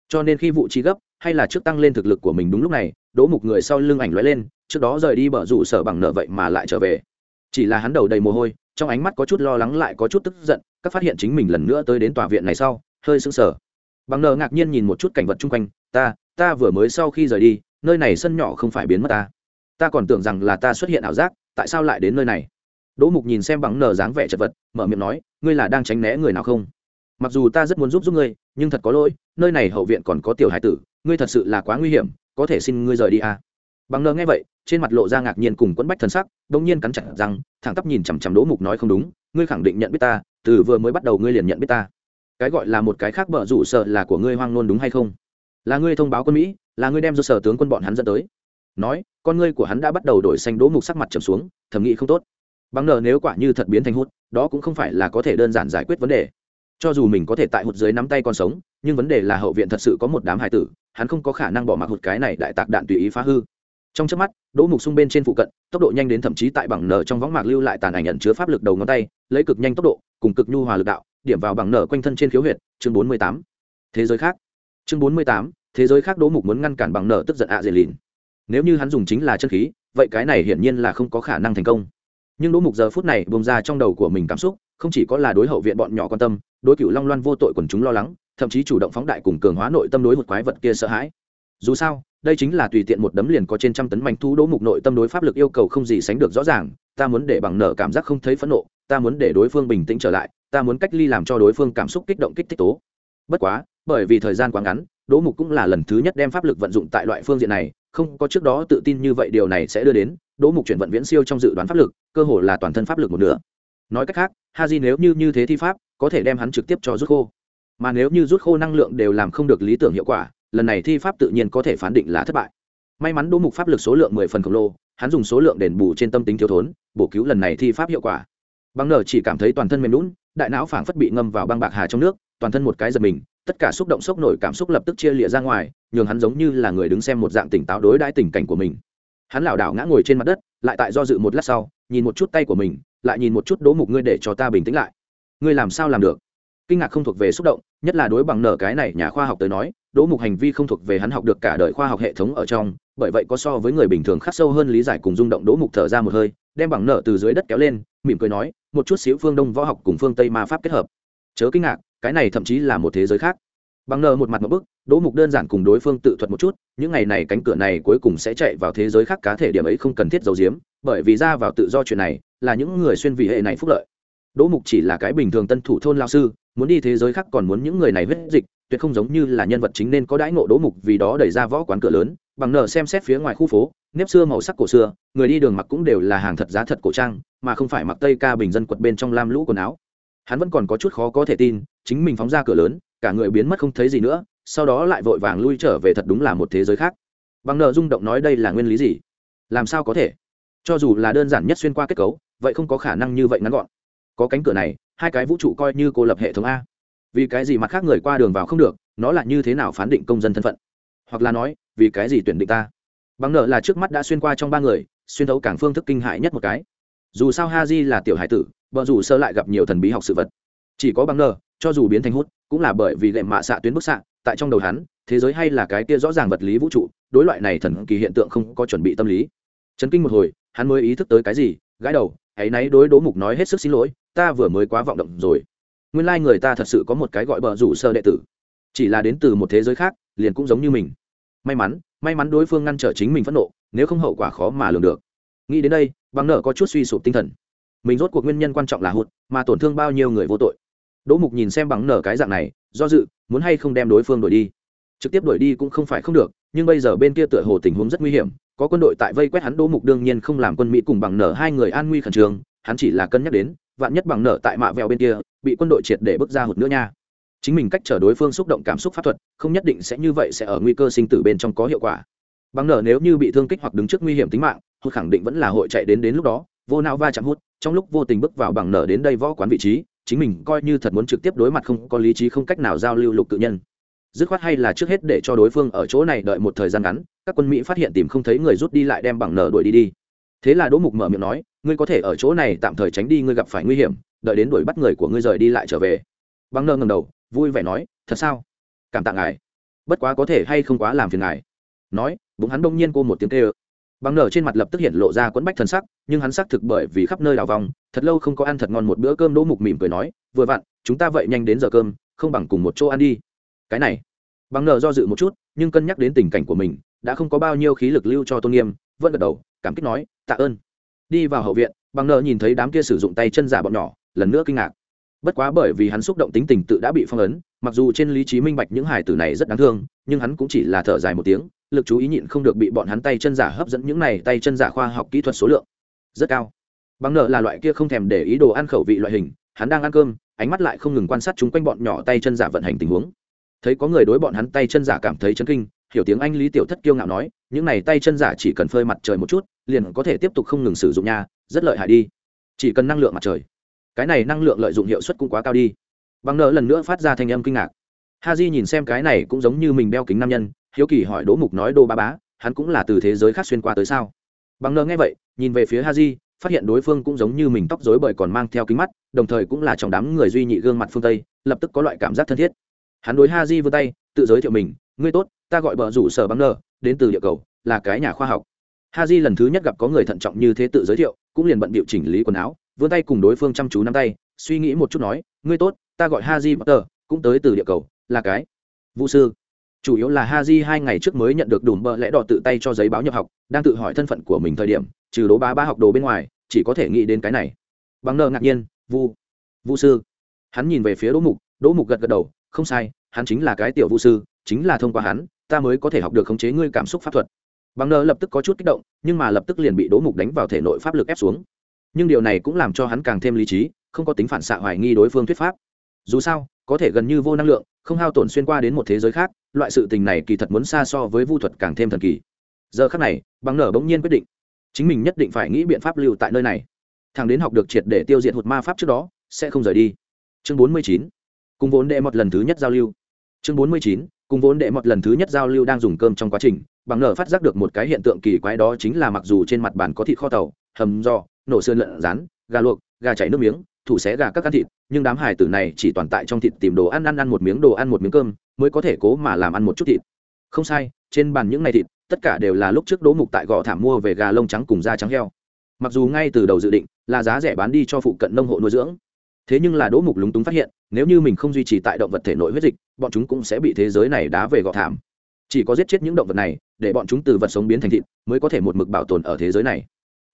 cho nên khi vụ trí gấp, hay là trước tăng lên thực lực của mình đúng lúc này, đỗ mục người sau lưng ảnh lóe lên, trước đó rời đi bờ rủ sở bằng nợ vậy mà lại trở về. Chỉ là hắn đầu đầy mồ hôi, trong ánh mắt có chút lo lắng lại có chút tức giận, các phát hiện chính mình lần nữa tới đến tòa viện này sau, hơi sững sờ. Bằng nợ ngạc nhiên nhìn một chút cảnh vật chung quanh, ta ta vừa mới sau khi rời đi, nơi này sân nhỏ không phải biến mất ta. Ta còn tưởng rằng là ta xuất hiện ảo giác, tại sao lại đến nơi này? Đỗ mục nhìn xem bằng nờ dáng vẻ chật vật, mở miệng nói, ngươi là đang tránh né người nào không? Mặc dù ta rất muốn giúp giúp ngươi, nhưng thật có lỗi, nơi này hậu viện còn có tiểu hải tử, ngươi thật sự là quá nguy hiểm, có thể xin ngươi rời đi à. bằng nờ nghe vậy, trên mặt lộ ra ngạc nhiên cùng quẫn bách thân sắc đông nhiên cắn chặt răng, thẳng tắp nhìn chằm chằm đỗ mục nói không đúng, ngươi khẳng định nhận biết ta, từ vừa mới bắt đầu ngươi liền nhận biết ta. Cái gọi là một cái khác bợ rủ sợ là của ngươi hoang nôn đúng hay không? Là ngươi thông báo quân mỹ, là ngươi đem do sở tướng quân bọn hắn dẫn tới. Nói, con ngươi của hắn đã bắt đầu đổi xanh, đỗ mục sắc mặt trầm xuống, thầm nghĩ không tốt. Bằng nờ nếu quả như thật biến thành hút đó cũng không phải là có thể đơn giản giải quyết vấn đề cho dù mình có thể tại hụt dưới nắm tay còn sống, nhưng vấn đề là hậu viện thật sự có một đám hải tử, hắn không có khả năng bỏ mặc hụt cái này đại tạc đạn tùy ý phá hư. Trong trước mắt, đỗ mục xung bên trên phụ cận, tốc độ nhanh đến thậm chí tại bằng nở trong võng mạc lưu lại tàn ảnh nhận chứa pháp lực đầu ngón tay, lấy cực nhanh tốc độ, cùng cực nhu hòa lực đạo, điểm vào bằng nở quanh thân trên khiếu huyệt, chương bốn mươi tám. Thế giới khác. Chương bốn mươi tám, thế giới khác đỗ mục muốn ngăn cản bằng nở tức giận ạ dệt lìn. Nếu như hắn dùng chính là chân khí, vậy cái này hiển nhiên là không có khả năng thành công. Nhưng đỗ mục giờ phút này bông ra trong đầu của mình cảm xúc không chỉ có là đối hậu viện bọn nhỏ quan tâm, đối cựu long loan vô tội quần chúng lo lắng, thậm chí chủ động phóng đại cùng cường hóa nội tâm đối một quái vật kia sợ hãi. Dù sao, đây chính là tùy tiện một đấm liền có trên trăm tấn mảnh thú đỗ mục nội tâm đối pháp lực yêu cầu không gì sánh được rõ ràng, ta muốn để bằng nở cảm giác không thấy phẫn nộ, ta muốn để đối phương bình tĩnh trở lại, ta muốn cách ly làm cho đối phương cảm xúc kích động kích thích tố. Bất quá, bởi vì thời gian quá ngắn, đỗ mục cũng là lần thứ nhất đem pháp lực vận dụng tại loại phương diện này, không có trước đó tự tin như vậy điều này sẽ đưa đến, đỗ mục chuyển vận viễn siêu trong dự đoán pháp lực, cơ hồ là toàn thân pháp lực một nửa nói cách khác ha nếu như như thế thi pháp, có thể đem hắn trực tiếp cho rút khô. Mà nếu như rút khô năng lượng đều làm không được lý tưởng hiệu quả, lần này thi pháp tự nhiên có thể phán định là thất bại. May mắn đỗ mục pháp lực số lượng mười phần khổng lồ, hắn dùng số lượng đền bù trên tâm tính thiếu thốn, bổ cứu lần này thi pháp hiệu quả. Băng nở chỉ cảm thấy toàn thân mềm lún đại não phảng phất bị ngâm vào băng bạc hà trong nước, toàn thân một cái giật mình, tất cả xúc động sốc nổi cảm xúc lập tức chia lịa ra ngoài, nhường hắn giống như là người đứng xem một dạng tỉnh táo đối đãi tình cảnh của mình. Hắn lảo đảo ngã ngồi trên mặt đất, lại tại do dự một lát sau nhìn một chút tay của mình, lại nhìn một chút đỗ mục ngươi để cho ta bình tĩnh lại. Ngươi làm sao làm được? Kinh ngạc không thuộc về xúc động, nhất là đối bằng nở cái này nhà khoa học tới nói đỗ mục hành vi không thuộc về hắn học được cả đời khoa học hệ thống ở trong, bởi vậy có so với người bình thường khắc sâu hơn lý giải cùng rung động đỗ mục thở ra một hơi, đem bằng nở từ dưới đất kéo lên, mỉm cười nói, một chút xíu phương đông võ học cùng phương tây ma pháp kết hợp. Chớ kinh ngạc, cái này thậm chí là một thế giới khác. Bằng nở một mặt một bức đỗ mục đơn giản cùng đối phương tự thuật một chút, những ngày này cánh cửa này cuối cùng sẽ chạy vào thế giới khác cá thể điểm ấy không cần thiết giấu giếm bởi vì ra vào tự do chuyện này là những người xuyên vị hệ này phúc lợi. Đỗ mục chỉ là cái bình thường tân thủ thôn lao sư, muốn đi thế giới khác còn muốn những người này huyết dịch, tuyệt không giống như là nhân vật chính nên có đãi ngộ đỗ mục vì đó đẩy ra võ quán cửa lớn, bằng nở xem xét phía ngoài khu phố, nếp xưa màu sắc cổ xưa, người đi đường mặc cũng đều là hàng thật giá thật cổ trang, mà không phải mặc tây ca bình dân quật bên trong lam lũ quần áo. Hắn vẫn còn có chút khó có thể tin, chính mình phóng ra cửa lớn, cả người biến mất không thấy gì nữa, sau đó lại vội vàng lui trở về thật đúng là một thế giới khác. Bằng nợ rung động nói đây là nguyên lý gì? Làm sao có thể? Cho dù là đơn giản nhất xuyên qua kết cấu, vậy không có khả năng như vậy ngắn gọn. Có cánh cửa này, hai cái vũ trụ coi như cô lập hệ thống a. Vì cái gì mặt khác người qua đường vào không được, nó là như thế nào phán định công dân thân phận? Hoặc là nói, vì cái gì tuyển định ta? Bằng nợ là trước mắt đã xuyên qua trong ba người, xuyên thấu cảng phương thức kinh hại nhất một cái. Dù sao ha di là tiểu hải tử vợ dù sơ lại gặp nhiều thần bí học sự vật. Chỉ có bằng nợ, cho dù biến thành hút, cũng là bởi vì lệ mạ xạ tuyến bức xạ, tại trong đầu hắn, thế giới hay là cái kia rõ ràng vật lý vũ trụ, đối loại này thần kỳ hiện tượng không có chuẩn bị tâm lý. Chấn kinh một hồi hắn mới ý thức tới cái gì, gãi đầu hãy náy đối đố mục nói hết sức xin lỗi, ta vừa mới quá vọng động rồi. Nguyên lai、like、người ta thật sự có một cái gọi bờ rủ sơ đệ tử. Chỉ là đến từ một thế giới khác, liền cũng giống như mình. May mắn may mắn đối phương ngăn trở chính mình phẫn nộ, nếu không hậu quả khó mà lường được. Nghĩ đến đây bằng nợ có chút suy sụp tinh thần. Mình rốt cuộc nguyên nhân quan trọng là hụt, mà tổn thương bao nhiêu người vô tội. Đỗ mục nhìn xem bằng nở cái dạng này, do dự, muốn hay không đem đối phương đuổi đi. Trực tiếp đuổi đi cũng không phải không được, nhưng bây giờ bên kia tựa hồ tình huống rất nguy hiểm có quân đội tại vây quét hắn đỗ mục đương nhiên không làm quân mỹ cùng bằng nở hai người an nguy khẩn trương, hắn chỉ là cân nhắc đến, vạn nhất bằng nở tại mạ vẹo bên kia, bị quân đội triệt để bước ra hụt nữa nha. Chính mình cách chở đối phương xúc động cảm xúc pháp thuật, không nhất định sẽ như vậy sẽ ở nguy cơ sinh tử bên trong có hiệu quả. Bằng nở nếu như bị thương kích hoặc đứng trước nguy hiểm tính mạng, hụt khẳng định vẫn là hội chạy đến đến lúc đó, vô não va chạm hút trong lúc vô tình bước vào bằng nở đến đây võ quán vị trí, chính mình coi như thật muốn trực tiếp đối mặt không có lý trí không cách nào giao lưu lục tự nhân dứt khoát hay là trước hết để cho đối phương ở chỗ này đợi một thời gian ngắn, các quân mỹ phát hiện tìm không thấy người rút đi lại đem bằng nở đuổi đi đi. Thế là đỗ mục mở miệng nói, ngươi có thể ở chỗ này tạm thời tránh đi, ngươi gặp phải nguy hiểm, đợi đến đuổi bắt người của ngươi rời đi lại trở về. Bằng Nờ ngầm đầu, vui vẻ nói, thật sao? Cảm tạ ngài. Bất quá có thể hay không quá làm phiền ngài. Nói bụng hắn đông nhiên cô một tiếng kêu. Bằng nở trên mặt lập tức hiện lộ ra quẫn bách thần sắc, nhưng hắn xác thực bởi vì khắp nơi đào vòng, thật lâu không có ăn thật ngon một bữa cơm, đỗ mục mỉm cười nói, vừa vặn, chúng ta vậy nhanh đến giờ cơm, không bằng cùng một chỗ ăn đi cái này. Bằng nờ do dự một chút, nhưng cân nhắc đến tình cảnh của mình, đã không có bao nhiêu khí lực lưu cho tôn nghiêm, vẫn gật đầu, cảm kích nói, tạ ơn. Đi vào hậu viện, bằng nờ nhìn thấy đám kia sử dụng tay chân giả bọn nhỏ, lần nữa kinh ngạc. Bất quá bởi vì hắn xúc động tính tình tự đã bị phong ấn, mặc dù trên lý trí minh bạch những hải tử này rất đáng thương, nhưng hắn cũng chỉ là thở dài một tiếng, lực chú ý nhịn không được bị bọn hắn tay chân giả hấp dẫn những này tay chân giả khoa học kỹ thuật số lượng. Rất cao. Bằng nợ là loại kia không thèm để ý đồ ăn khẩu vị loại hình, hắn đang ăn cơm, ánh mắt lại không ngừng quan sát chúng quanh bọn nhỏ tay chân giả vận hành tình huống thấy có người đối bọn hắn tay chân giả cảm thấy chấn kinh, hiểu tiếng anh lý tiểu thất kiêu ngạo nói, những này tay chân giả chỉ cần phơi mặt trời một chút, liền có thể tiếp tục không ngừng sử dụng nha, rất lợi hại đi. Chỉ cần năng lượng mặt trời. Cái này năng lượng lợi dụng hiệu suất cũng quá cao đi. Bằng nợ lần nữa phát ra thanh âm kinh ngạc. Ha j nhìn xem cái này cũng giống như mình đeo kính nam nhân, hiếu kỳ hỏi đỗ mục nói, đô ba bá, hắn cũng là từ thế giới khác xuyên qua tới sao? Bằng nợ nghe vậy, nhìn về phía ha j phát hiện đối phương cũng giống như mình tóc dối bởi còn mang theo kính mắt, đồng thời cũng là trong đám người duy nhị gương mặt phương tây, lập tức có loại cảm giác thân thiết hắn đối ha di vươn tay, tự giới thiệu mình, ngươi tốt, ta gọi bờ rủ sở băng nơ đến từ địa cầu, là cái nhà khoa học. Ha di lần thứ nhất gặp có người thận trọng như thế tự giới thiệu, cũng liền bận bịu chỉnh lý quần áo, vươn tay cùng đối phương chăm chú nắm tay, suy nghĩ một chút nói, ngươi tốt, ta gọi ha di bắc tờ cũng tới từ địa cầu, là cái vũ sư. Chủ yếu là ha j hai ngày trước mới nhận được đùm bợ lẽ đỏ tự tay cho giấy báo nhập học, đang tự hỏi thân phận của mình thời điểm, trừ đố ba ba học đồ bên ngoài, chỉ có thể nghĩ đến cái này. Bằng nợ ngạc nhiên, vu, vũ sư. Hắn nhìn về phía đỗ mục đỗ mục gật gật đầu không sai, hắn chính là cái tiểu vũ sư, chính là thông qua hắn, ta mới có thể học được khống chế ngươi cảm xúc pháp thuật. Bằng nờ lập tức có chút kích động, nhưng mà lập tức liền bị đố mục đánh vào thể nội pháp lực ép xuống. Nhưng điều này cũng làm cho hắn càng thêm lý trí, không có tính phản xạ hoài nghi đối phương thuyết pháp. Dù sao, có thể gần như vô năng lượng, không hao tổn xuyên qua đến một thế giới khác, loại sự tình này kỳ thật muốn xa so với vu thuật càng thêm thần kỳ. Giờ khác này bằng nở bỗng nhiên quyết định, chính mình nhất định phải nghĩ biện pháp lưu tại nơi này. Thằng đến học được triệt để tiêu diệt hụt ma pháp trước đó, sẽ không rời đi. Chương bốn mươi chín cùng vốn đệ một lần thứ nhất giao lưu. Chương bốn mươi chín, cùng vốn đệ một lần thứ nhất giao lưu đang dùng cơm trong quá trình, bằng nở phát giác được một cái hiện tượng kỳ quái đó chính là mặc dù trên mặt bàn có thịt kho tàu, hầm giò, nổ sơn lợn, rán, gà luộc, gà chảy nước miếng, thủ xé gà các ăn thịt, nhưng đám hải tử này chỉ toàn tại trong thịt tìm đồ ăn ăn ăn một miếng, đồ ăn một miếng cơm, mới có thể cố mà làm ăn một chút thịt. Không sai, trên bàn những ngày thịt, tất cả đều là lúc trước đỗ mục tại gò thảm mua về gà lông trắng cùng da trắng heo. Mặc dù ngay từ đầu dự định là giá rẻ bán đi cho phụ cận nông hộ nuôi dưỡng, thế nhưng là đỗ mục lúng túng phát hiện nếu như mình không duy trì tại động vật thể nội huyết dịch, bọn chúng cũng sẽ bị thế giới này đá về gò thảm. Chỉ có giết chết những động vật này, để bọn chúng từ vật sống biến thành thịt, mới có thể một mực bảo tồn ở thế giới này.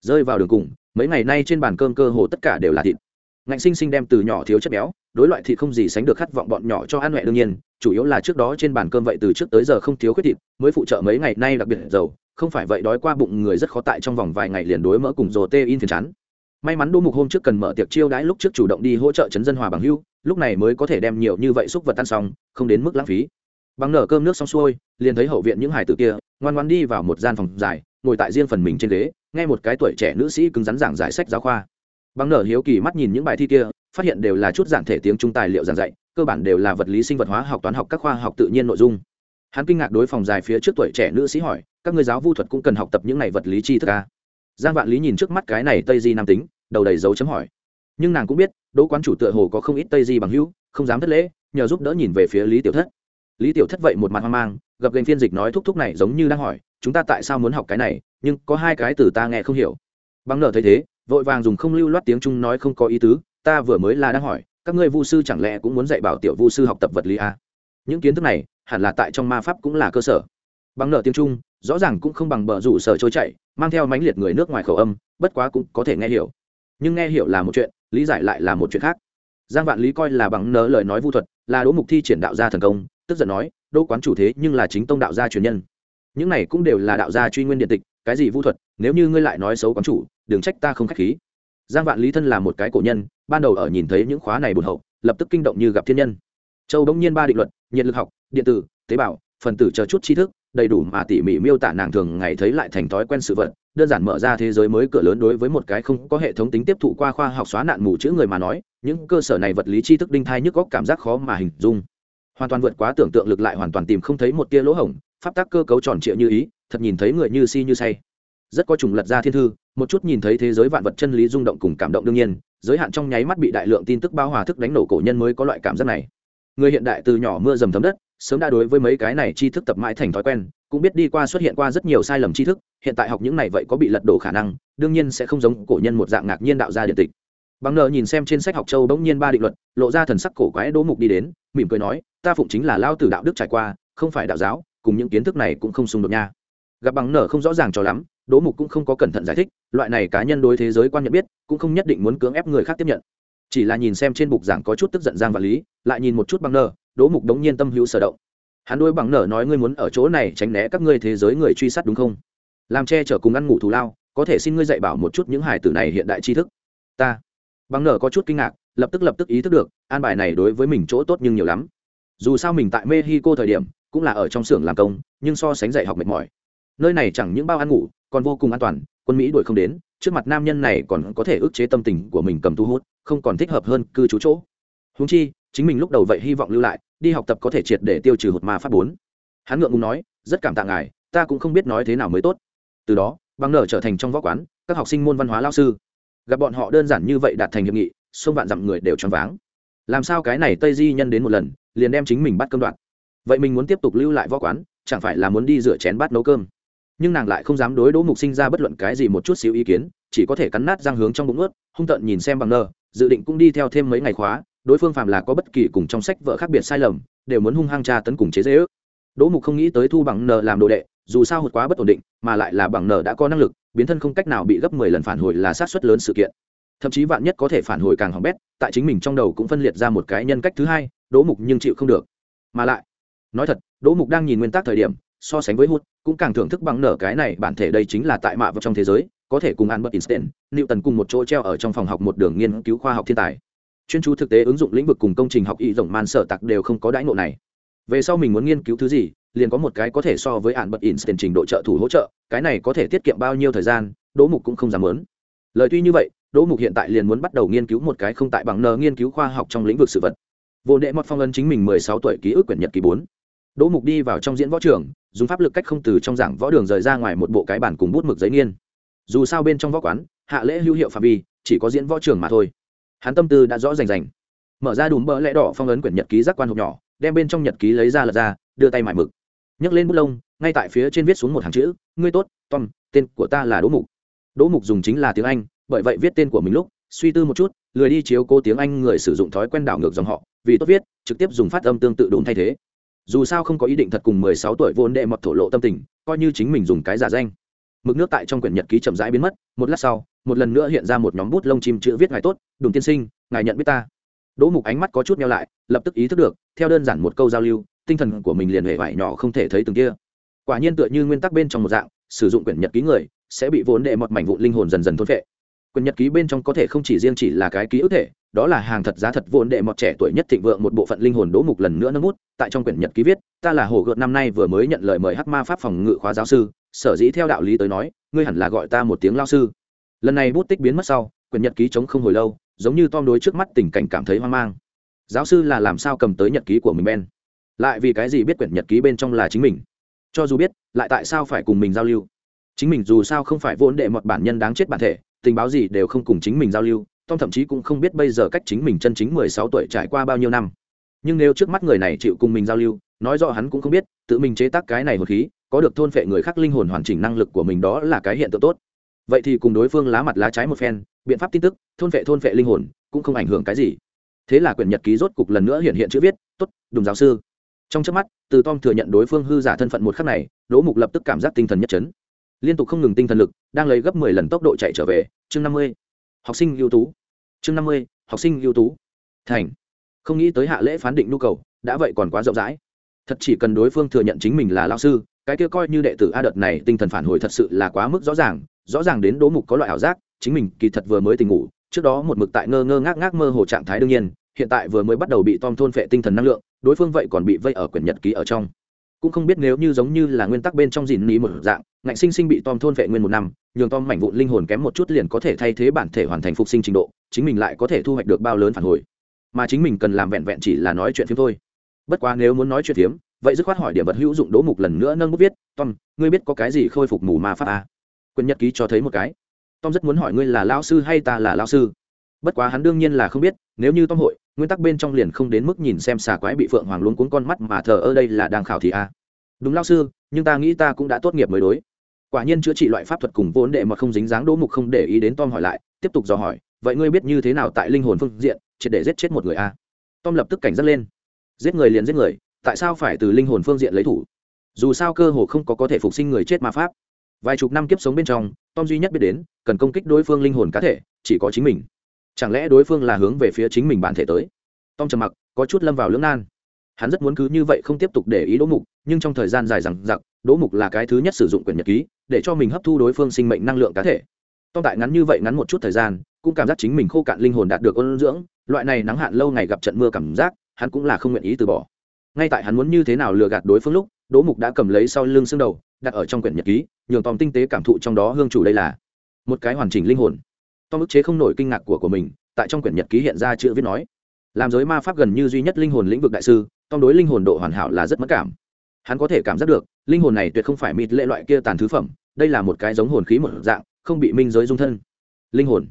Rơi vào đường cùng, mấy ngày nay trên bàn cơm cơ hồ tất cả đều là thịt. Ngạnh sinh sinh đem từ nhỏ thiếu chất béo, đối loại thịt không gì sánh được khát vọng bọn nhỏ cho ăn mẹ đương nhiên, chủ yếu là trước đó trên bàn cơm vậy từ trước tới giờ không thiếu khuyết thịt, mới phụ trợ mấy ngày nay đặc biệt giàu, không phải vậy đói qua bụng người rất khó tại trong vòng vài ngày liền đối mỡ cùng rồ tê in phiền chán. May mắn đô mục hôm trước cần mở tiệc chiêu đãi lúc trước chủ động đi hỗ trợ chấn dân hòa bằng hưu lúc này mới có thể đem nhiều như vậy xúc vật tan xong, không đến mức lãng phí. Bằng nở cơm nước xong xuôi, liền thấy hậu viện những hải tử kia, ngoan ngoan đi vào một gian phòng dài, ngồi tại riêng phần mình trên ghế, nghe một cái tuổi trẻ nữ sĩ cứng rắn giảng giải sách giáo khoa. Bằng nở hiếu kỳ mắt nhìn những bài thi kia, phát hiện đều là chút giản thể tiếng trung tài liệu giảng dạy, cơ bản đều là vật lý sinh vật hóa học toán học các khoa học tự nhiên nội dung. Hắn kinh ngạc đối phòng dài phía trước tuổi trẻ nữ sĩ hỏi, các người giáo vu thuật cũng cần học tập những này vật lý tri thức à? giang vạn lý nhìn trước mắt cái này tây di nam tính, đầu đầy dấu chấm hỏi. Nhưng nàng cũng biết đỗ quán chủ tựa hồ có không ít tây di bằng hữu, không dám thất lễ, nhờ giúp đỡ nhìn về phía lý tiểu thất. Lý tiểu thất vậy một mặt hoang mang, gặp gành phiên dịch nói thúc thúc này giống như đang hỏi, chúng ta tại sao muốn học cái này, nhưng có hai cái từ ta nghe không hiểu. Bằng nở thấy thế, vội vàng dùng không lưu loát tiếng trung nói không có ý tứ, ta vừa mới là đang hỏi, các ngươi vu sư chẳng lẽ cũng muốn dạy bảo tiểu vu sư học tập vật lý à? những kiến thức này, hẳn là tại trong ma pháp cũng là cơ sở. Bằng nở tiếng trung, rõ ràng cũng không bằng bờ rủ sở trôi chạy mang theo mãnh liệt người nước ngoài khẩu âm, bất quá cũng có thể nghe hiểu nhưng nghe hiểu là một chuyện, lý giải lại là một chuyện khác. Giang vạn lý coi là bằng nỡ lời nói vu thuật, là đỗ mục thi triển đạo gia thần công, tức giận nói, đỗ quán chủ thế nhưng là chính tông đạo gia truyền nhân. Những này cũng đều là đạo gia truy nguyên điện tịch, cái gì vu thuật, nếu như ngươi lại nói xấu quán chủ, đừng trách ta không khách khí. Giang vạn lý thân là một cái cổ nhân, ban đầu ở nhìn thấy những khóa này bùn hậu, lập tức kinh động như gặp thiên nhân. Châu bỗng nhiên ba định luật, nhiệt lực học, điện tử, tế bào, phần tử chờ chút tri thức, đầy đủ mà tỉ mỉ miêu tả nàng thường ngày thấy lại thành thói quen sự vật đơn giản mở ra thế giới mới cửa lớn đối với một cái không có hệ thống tính tiếp thụ qua khoa học xóa nạn mù chữ người mà nói, những cơ sở này vật lý tri thức đinh thai nhức góc cảm giác khó mà hình dung. Hoàn toàn vượt quá tưởng tượng lực lại hoàn toàn tìm không thấy một tia lỗ hổng, pháp tác cơ cấu tròn trịa như ý, thật nhìn thấy người như si như say. Rất có trùng lật ra thiên thư, một chút nhìn thấy thế giới vạn vật chân lý rung động cùng cảm động đương nhiên, giới hạn trong nháy mắt bị đại lượng tin tức bao hòa thức đánh nổ cổ nhân mới có loại cảm giác này. Người hiện đại từ nhỏ mưa dầm thấm đất sớm đã đối với mấy cái này tri thức tập mãi thành thói quen, cũng biết đi qua xuất hiện qua rất nhiều sai lầm tri thức, hiện tại học những này vậy có bị lật đổ khả năng, đương nhiên sẽ không giống cổ nhân một dạng ngạc nhiên đạo gia điện tịch. Bằng nợ nhìn xem trên sách học châu bỗng nhiên ba định luật, lộ ra thần sắc cổ quái đỗ mục đi đến, mỉm cười nói, ta phụng chính là lao tử đạo đức trải qua, không phải đạo giáo, cùng những kiến thức này cũng không xung đột nha. Gặp bằng nở không rõ ràng cho lắm đỗ mục cũng không có cẩn thận giải thích, loại này cá nhân đối thế giới quan nhận biết, cũng không nhất định muốn cưỡng ép người khác tiếp nhận chỉ là nhìn xem trên bục giảng có chút tức giận giang và lý, lại nhìn một chút bằng nở, đỗ mục đống nhiên tâm hữu sở động. Hắn đôi bằng nở nói, ngươi muốn ở chỗ này tránh né các ngươi thế giới người truy sát đúng không? Làm che chở cùng ăn ngủ thù lao, có thể xin ngươi dạy bảo một chút những hài tử này hiện đại tri thức. Ta. Bằng nở có chút kinh ngạc, lập tức lập tức ý thức được, an bài này đối với mình chỗ tốt nhưng nhiều lắm. Dù sao mình tại mexico thời điểm, cũng là ở trong xưởng làm công, nhưng so sánh dạy học mệt mỏi. Nơi này chẳng những bao ăn ngủ, còn vô cùng an toàn, quân mỹ đuổi không đến trước mặt nam nhân này còn có thể ức chế tâm tình của mình cầm thu hút, không còn thích hợp hơn cư trú chỗ. Húng chi, chính mình lúc đầu vậy hy vọng lưu lại, đi học tập có thể triệt để tiêu trừ hụt ma pháp bốn. Hắn ngượng ngùng nói, rất cảm tạ ngài, ta cũng không biết nói thế nào mới tốt. Từ đó băng nở trở thành trong võ quán, các học sinh môn văn hóa lao sư. Gặp bọn họ đơn giản như vậy đạt thành hiệp nghị, xông vạn dặm người đều choáng váng. Làm sao cái này tây di nhân đến một lần, liền đem chính mình bắt cơm đoạn? Vậy mình muốn tiếp tục lưu lại võ quán, chẳng phải là muốn đi rửa chén bát nấu cơm? Nhưng nàng lại không dám đối đỗ mục sinh ra bất luận cái gì một chút xíu ý kiến, chỉ có thể cắn nát răng hướng trong bụng ướt, hung tợn nhìn xem bằng nơ dự định cũng đi theo thêm mấy ngày khóa, đối phương phàm là có bất kỳ cùng trong sách vợ khác biệt sai lầm, đều muốn hung hăng tra tấn cùng chế dễ ước đỗ mục không nghĩ tới thu bằng nờ làm đồ đệ, dù sao hụt quá bất ổn định, mà lại là bằng nờ đã có năng lực, biến thân không cách nào bị gấp mười lần phản hồi là sát xuất lớn sự kiện. Thậm chí vạn nhất có thể phản hồi càng hỏng bét, tại chính mình trong đầu cũng phân liệt ra một cái nhân cách thứ hai, đỗ mục nhưng chịu không được. Mà lại, nói thật, đỗ mục đang nhìn nguyên tắc thời điểm so sánh với hút, cũng càng thưởng thức bằng nở cái này, bản thể đây chính là tại mạ vào trong thế giới, có thể cùng albert einstein, newton cùng một chỗ treo ở trong phòng học một đường nghiên cứu khoa học thiên tài. Chuyên chú thực tế ứng dụng lĩnh vực cùng công trình học y rộng man sở tặc đều không có đãi ngộ này. Về sau mình muốn nghiên cứu thứ gì, liền có một cái có thể so với albert einstein trình độ trợ thủ hỗ trợ, cái này có thể tiết kiệm bao nhiêu thời gian, đỗ mục cũng không dám lớn lời tuy như vậy, đỗ mục hiện tại liền muốn bắt đầu nghiên cứu một cái không tại bằng nờ nghiên cứu khoa học trong lĩnh vực sự vật. Vô đệ mọt phong ấn chính mình mười sáu tuổi ký ức quyển nhật ký bốn đỗ mục đi vào trong diễn võ trường, dùng pháp lực cách không từ trong giảng võ đường rời ra ngoài một bộ cái bản cùng bút mực giấy nghiên. Dù sao bên trong võ quán, hạ lễ hữu hiệu phạm vi, chỉ có diễn võ trường mà thôi. Hắn tâm tư đã rõ rành rành. Mở ra đùm bỡ lẽ đỏ phong ấn quyển nhật ký giác quan hộp nhỏ, đem bên trong nhật ký lấy ra lật ra, đưa tay mải mực. Nhấc lên bút lông, ngay tại phía trên viết xuống một hàng chữ, ngươi tốt, tom, tên của ta là đỗ mục. Đỗ mục dùng chính là tiếng anh, bởi vậy viết tên của mình lúc, suy tư một chút, lười đi chiếu cô tiếng anh người sử dụng thói quen đảo ngược dòng họ, vì tốt viết, trực tiếp dùng phát âm tương tự đồn thay thế dù sao không có ý định thật cùng mười sáu tuổi vốn đệ mọt thổ lộ tâm tình, coi như chính mình dùng cái giả danh. Mực nước tại trong quyển nhật ký chậm rãi biến mất, một lát sau, một lần nữa hiện ra một nhóm bút lông chim chữ viết ngài tốt, đùng tiên sinh, ngài nhận biết ta. Đỗ mục ánh mắt có chút neo lại, lập tức ý thức được, theo đơn giản một câu giao lưu, tinh thần của mình liền hề vải nhỏ không thể thấy từng kia. Quả nhiên tựa như nguyên tắc bên trong một dạng, sử dụng quyển nhật ký người, sẽ bị vốn đệ mọt mảnh vụn linh hồn dần dần thôn phệ quyển nhật ký bên trong có thể không chỉ riêng chỉ là cái ký ức thể, đó là hàng thật giá thật vốn đệ mọt trẻ tuổi nhất thịnh vượng một bộ phận linh hồn đỗ mục lần nữa nâng bút, tại trong quyển nhật ký viết, ta là hồ gợt năm nay vừa mới nhận lời mời hắc ma pháp phòng ngự khóa giáo sư, sở dĩ theo đạo lý tới nói, ngươi hẳn là gọi ta một tiếng lao sư. Lần này bút tích biến mất sau, quyển nhật ký chống không hồi lâu, giống như tom đối trước mắt tình cảnh cảm thấy hoang mang. Giáo sư là làm sao cầm tới nhật ký của mình ben? Lại vì cái gì biết quyển nhật ký bên trong là chính mình? Cho dù biết, lại tại sao phải cùng mình giao lưu? Chính mình dù sao không phải vốn đệ mọt bản nhân đáng chết bản thể tình báo gì đều không cùng chính mình giao lưu, tom thậm chí cũng không biết bây giờ cách chính mình chân chính mười sáu tuổi trải qua bao nhiêu năm. Nhưng nếu trước mắt người này chịu cùng mình giao lưu, nói rõ hắn cũng không biết, tự mình chế tác cái này một khí, có được thôn phệ người khác linh hồn hoàn chỉnh năng lực của mình đó là cái hiện tượng tốt. Vậy thì cùng đối phương lá mặt lá trái một phen, biện pháp tin tức, thôn phệ thôn phệ linh hồn, cũng không ảnh hưởng cái gì. Thế là quyển nhật ký rốt cục lần nữa hiện hiện chữ viết t ố t đùng giáo sư. Trong trước mắt, từ tom thừa nhận đối phương hư giả thân phận một khắc này, đỗ mục lập tức cảm giác tinh thần nhất chấn. Liên tục không ngừng tinh thần lực, đang lấy gấp mười lần tốc độ chạy trở về chương năm mươi. Học sinh ưu tú. Chương năm mươi, học sinh ưu tú. Thành. Không nghĩ tới hạ lễ phán định nhu cầu, đã vậy còn quá rộng rãi. Thật chỉ cần đối phương thừa nhận chính mình là lao sư, cái kia coi như đệ tử a đợt này tinh thần phản hồi thật sự là quá mức rõ ràng rõ ràng đến đố mục có loại ảo giác, chính mình kỳ thật vừa mới tỉnh ngủ, trước đó một mực tại ngơ ngơ ngác ngác mơ hồ trạng thái đương nhiên, hiện tại vừa mới bắt đầu bị tom thôn phệ tinh thần năng lượng, đối phương vậy còn bị vây ở quyển nhật ký ở trong cũng không biết nếu như giống như là nguyên tắc bên trong dìn ní một dạng, ngạnh sinh sinh bị tom thôn vệ nguyên một năm, nhường tom mảnh vụn linh hồn kém một chút liền có thể thay thế bản thể hoàn thành phục sinh trình độ, chính mình lại có thể thu hoạch được bao lớn phản hồi. Mà chính mình cần làm vẹn vẹn chỉ là nói chuyện phiếm thôi. Bất quá nếu muốn nói chuyện phiếm, vậy dứt khoát hỏi điểm vật hữu dụng đố mục lần nữa nâng bút viết, tom, ngươi biết có cái gì khôi phục mù ma pháp à? quân nhật ký cho thấy một cái. Tom rất muốn hỏi ngươi là lao sư hay ta là lao sư? Bất quá hắn đương nhiên là không biết, nếu như tom hội, nguyên tắc bên trong liền không đến mức nhìn xem xà quái bị phượng hoàng luống cuốn con mắt mà thờ ơ đây là đang khảo thì a. À. đúng lao sư, nhưng ta nghĩ ta cũng đã tốt nghiệp mới đối. Quả nhiên chữa trị loại pháp thuật cùng vốn đệ mà không dính dáng đỗ mục không để ý đến tom hỏi lại, tiếp tục dò hỏi, vậy ngươi biết như thế nào tại linh hồn phương diện, triệt để giết chết một người a? À? tom lập tức cảnh giác lên. Giết người liền giết người, tại sao phải từ linh hồn phương diện lấy thủ? Dù sao cơ hồ không có có thể phục sinh người chết mà pháp. Vài chục năm kiếp sống bên trong, tom duy nhất biết đến, cần công kích đối phương linh hồn cá thể, chỉ có chính mình chẳng lẽ đối phương là hướng về phía chính mình bản thể tới? Tom trầm mặc, có chút lâm vào lưỡng nan. Hắn rất muốn cứ như vậy không tiếp tục để ý đỗ mục, nhưng trong thời gian dài rằng giặc đỗ mục là cái thứ nhất sử dụng quyền nhật ký, để cho mình hấp thu đối phương sinh mệnh năng lượng cá thể. Tom tại ngắn như vậy ngắn một chút thời gian, cũng cảm giác chính mình khô cạn linh hồn đạt được ôn dưỡng, loại này nắng hạn lâu ngày gặp trận mưa cảm giác, hắn cũng là không nguyện ý từ bỏ. Ngay tại hắn muốn như thế nào lừa gạt đối phương lúc, đỗ mục đã cầm lấy sau lưng xương đầu, đặt ở trong quyển nhật ký, nhường tòm tinh tế cảm thụ trong đó hương chủ đây là một cái hoàn chỉnh linh hồn tom ức chế không nổi kinh ngạc của của mình, tại trong quyển nhật ký hiện ra chữ viết nói, làm giới ma pháp gần như duy nhất linh hồn lĩnh vực đại sư, tom đối linh hồn độ hoàn hảo là rất mất cảm. Hắn có thể cảm giác được, linh hồn này tuyệt không phải mịt lệ loại kia tàn thứ phẩm, đây là một cái giống hồn khí một dạng, không bị minh giới dung thân. Linh hồn.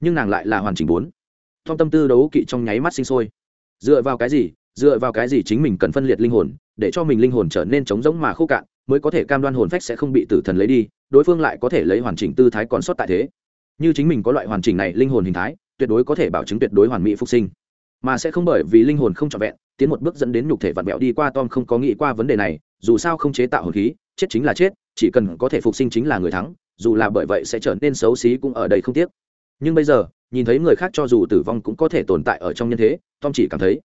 Nhưng nàng lại là hoàn chỉnh bốn. Tom tâm tư đấu kỵ trong nháy mắt sinh sôi. Dựa vào cái gì? Dựa vào cái gì chính mình cần phân liệt linh hồn, để cho mình linh hồn trở nên trống rỗng mà khô cạn, mới có thể cam đoan hồn phách sẽ không bị tử thần lấy đi, đối phương lại có thể lấy hoàn chỉnh tư thái còn sót tại thế như chính mình có loại hoàn chỉnh này linh hồn hình thái, tuyệt đối có thể bảo chứng tuyệt đối hoàn mỹ phục sinh. Mà sẽ không bởi vì linh hồn không trọn vẹn, tiến một bước dẫn đến nhục thể vặn vẹo đi qua, tom không có nghĩ qua vấn đề này, dù sao không chế tạo hồn khí, chết chính là chết, chỉ cần có thể phục sinh chính là người thắng, dù là bởi vậy sẽ trở nên xấu xí cũng ở đây không tiếc. Nhưng bây giờ, nhìn thấy người khác cho dù tử vong cũng có thể tồn tại ở trong nhân thế, tom chỉ cảm thấy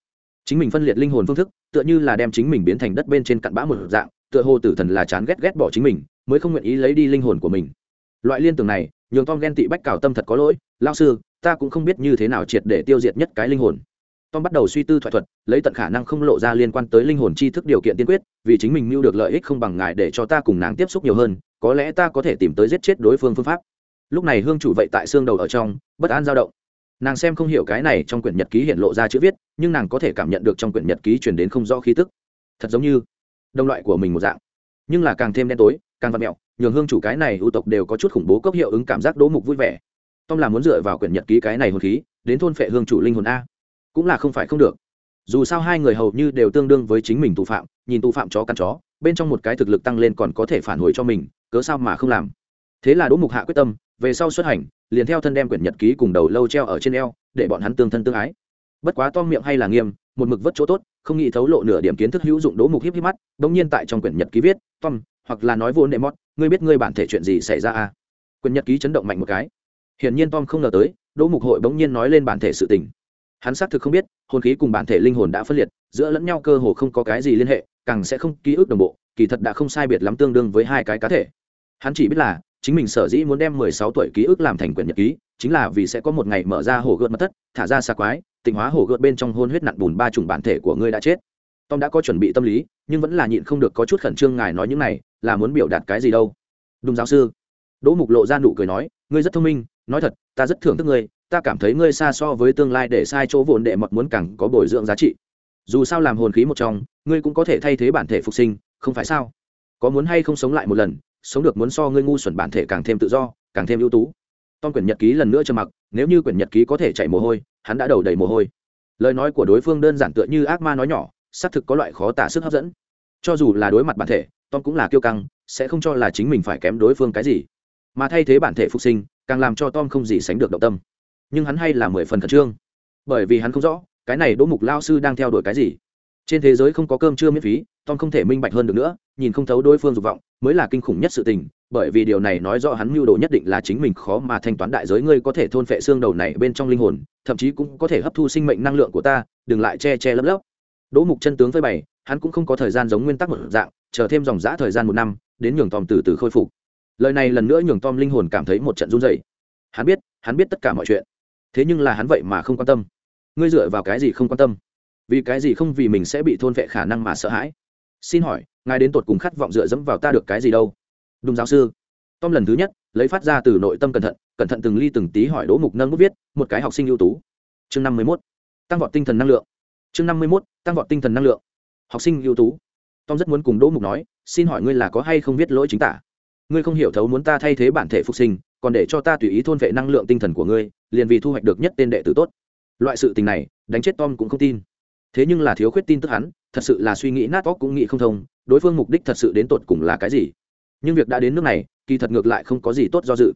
chính mình phân liệt linh hồn phương thức, tựa như là đem chính mình biến thành đất bên trên cặn bã một dạng, tựa hồ tử thần là chán ghét ghét bỏ chính mình, mới không nguyện ý lấy đi linh hồn của mình. Loại liên tưởng này nhường tom ghen tị bách cào tâm thật có lỗi lao sư, ta cũng không biết như thế nào triệt để tiêu diệt nhất cái linh hồn. Tom bắt đầu suy tư thoại thuật, lấy tận khả năng không lộ ra liên quan tới linh hồn tri thức điều kiện tiên quyết, vì chính mình mưu được lợi ích không bằng ngại để cho ta cùng nàng tiếp xúc nhiều hơn, có lẽ ta có thể tìm tới giết chết đối phương phương pháp. Lúc này hương chủ vậy tại xương đầu ở trong, bất an dao động. Nàng xem không hiểu cái này trong quyển nhật ký hiện lộ ra chữ viết, nhưng nàng có thể cảm nhận được trong quyển nhật ký chuyển đến không rõ khí tức. Thật giống như đồng loại của mình một dạng. Nhưng là càng thêm đen tối, càng vặt mẹo nhường hương chủ cái này ưu tộc đều có chút khủng bố cốc hiệu ứng cảm giác đỗ mục vui vẻ. Tom là muốn dựa vào quyển nhật ký cái này hồn khí, đến thôn phệ hương chủ linh hồn a. Cũng là không phải không được. Dù sao hai người hầu như đều tương đương với chính mình tù phạm, nhìn tù phạm chó căn chó, bên trong một cái thực lực tăng lên còn có thể phản hồi cho mình, cớ sao mà không làm. Thế là đỗ mục hạ quyết tâm, về sau xuất hành, liền theo thân đem quyển nhật ký cùng đầu lâu treo ở trên eo, để bọn hắn tương thân tương ái. Bất quá to miệng hay là nghiêm, một mực vất chỗ tốt, không nghĩ thấu lộ nửa điểm kiến thức hữu dụng đỗ mục hiếp hiếp mắt bỗng nhiên tại trong quyển nhật ký viết, tom, hoặc là nói vô nệ mót ngươi biết ngươi bản thể chuyện gì xảy ra à? Quyển nhật ký chấn động mạnh một cái. Hiển nhiên tom không ngờ tới, đỗ mục hội bỗng nhiên nói lên bản thể sự tình. Hắn xác thực không biết, hồn khí cùng bản thể linh hồn đã phân liệt, giữa lẫn nhau cơ hồ không có cái gì liên hệ, càng sẽ không ký ức đồng bộ, kỳ thật đã không sai biệt lắm tương đương với hai cái cá thể. Hắn chỉ biết là, chính mình sở dĩ muốn đem mười sáu tuổi ký ức làm thành quyển nhật ký, chính là vì sẽ có một ngày mở ra hồ gợt mất thất, thả ra xa quái, tịnh hóa hồ gợt bên trong hôn huyết nặn bùn ba chủng bản thể của ngươi đã chết tom đã có chuẩn bị tâm lý, nhưng vẫn là nhịn không được có chút khẩn trương ngài nói những này, là muốn biểu đạt cái gì đâu. Đúng giáo sư. Đỗ mục lộ ra nụ cười nói, ngươi rất thông minh, nói thật, ta rất thưởng thức ngươi, ta cảm thấy ngươi xa so với tương lai để sai chỗ vồn đệ mật muốn càng có bồi dưỡng giá trị. Dù sao làm hồn khí một trong, ngươi cũng có thể thay thế bản thể phục sinh, không phải sao? Có muốn hay không sống lại một lần, sống được muốn so ngươi ngu xuẩn bản thể càng thêm tự do, càng thêm ưu tú. Tom quyển nhật ký lần nữa trầm mặc, nếu như quyển nhật ký có thể chạy mồ hôi, hắn đã đầu đầy mồ hôi. Lời nói của đối phương đơn giản tựa như ác ma nói nhỏ xác thực có loại khó tả sức hấp dẫn. Cho dù là đối mặt bản thể, tom cũng là kiêu căng, sẽ không cho là chính mình phải kém đối phương cái gì. Mà thay thế bản thể phục sinh, càng làm cho tom không gì sánh được động tâm. Nhưng hắn hay là mười phần khẩn trương. Bởi vì hắn không rõ, cái này đỗ mục lao sư đang theo đuổi cái gì. Trên thế giới không có cơm chưa miễn phí, tom không thể minh bạch hơn được nữa, nhìn không thấu đối phương dục vọng, mới là kinh khủng nhất sự tình, bởi vì điều này nói rõ hắn mưu đồ nhất định là chính mình khó mà thanh toán đại giới ngươi có thể thôn phệ xương đầu này bên trong linh hồn, thậm chí cũng có thể hấp thu sinh mệnh năng lượng của ta, đừng lại che che lấp lấp đỗ mục chân tướng với bày, hắn cũng không có thời gian giống nguyên tắc một dạng, chờ thêm dòng giã thời gian một năm, đến nhường tom từ từ khôi phục. Lời này lần nữa nhường tom linh hồn cảm thấy một trận run dày hắn biết hắn biết tất cả mọi chuyện. Thế nhưng là hắn vậy mà không quan tâm. Ngươi dựa vào cái gì không quan tâm? Vì cái gì không vì mình sẽ bị thôn vệ khả năng mà sợ hãi? Xin hỏi, ngài đến tột cùng khát vọng dựa dẫm vào ta được cái gì đâu? Đúng giáo sư. Tom lần thứ nhất, lấy phát ra từ nội tâm cẩn thận cẩn thận từng ly từng tí hỏi đỗ mục nâng bút viết, một cái học sinh ưu tú. Chương năm mươi mốt. Tăng vọt tinh thần năng lượng chương năm mươi mốt, tăng vọt tinh thần năng lượng. Học sinh ưu tú. Tom rất muốn cùng đỗ mục nói, xin hỏi ngươi là có hay không viết lỗi chính tả? Ngươi không hiểu thấu muốn ta thay thế bản thể phục sinh, còn để cho ta tùy ý thôn vệ năng lượng tinh thần của ngươi, liền vì thu hoạch được nhất tên đệ tử tốt. Loại sự tình này, đánh chết tom cũng không tin. Thế nhưng là thiếu khuyết tin tức hắn, thật sự là suy nghĩ nát óc cũng nghĩ không thông, đối phương mục đích thật sự đến tột cùng là cái gì? Nhưng việc đã đến nước này, kỳ thật ngược lại không có gì tốt do dự.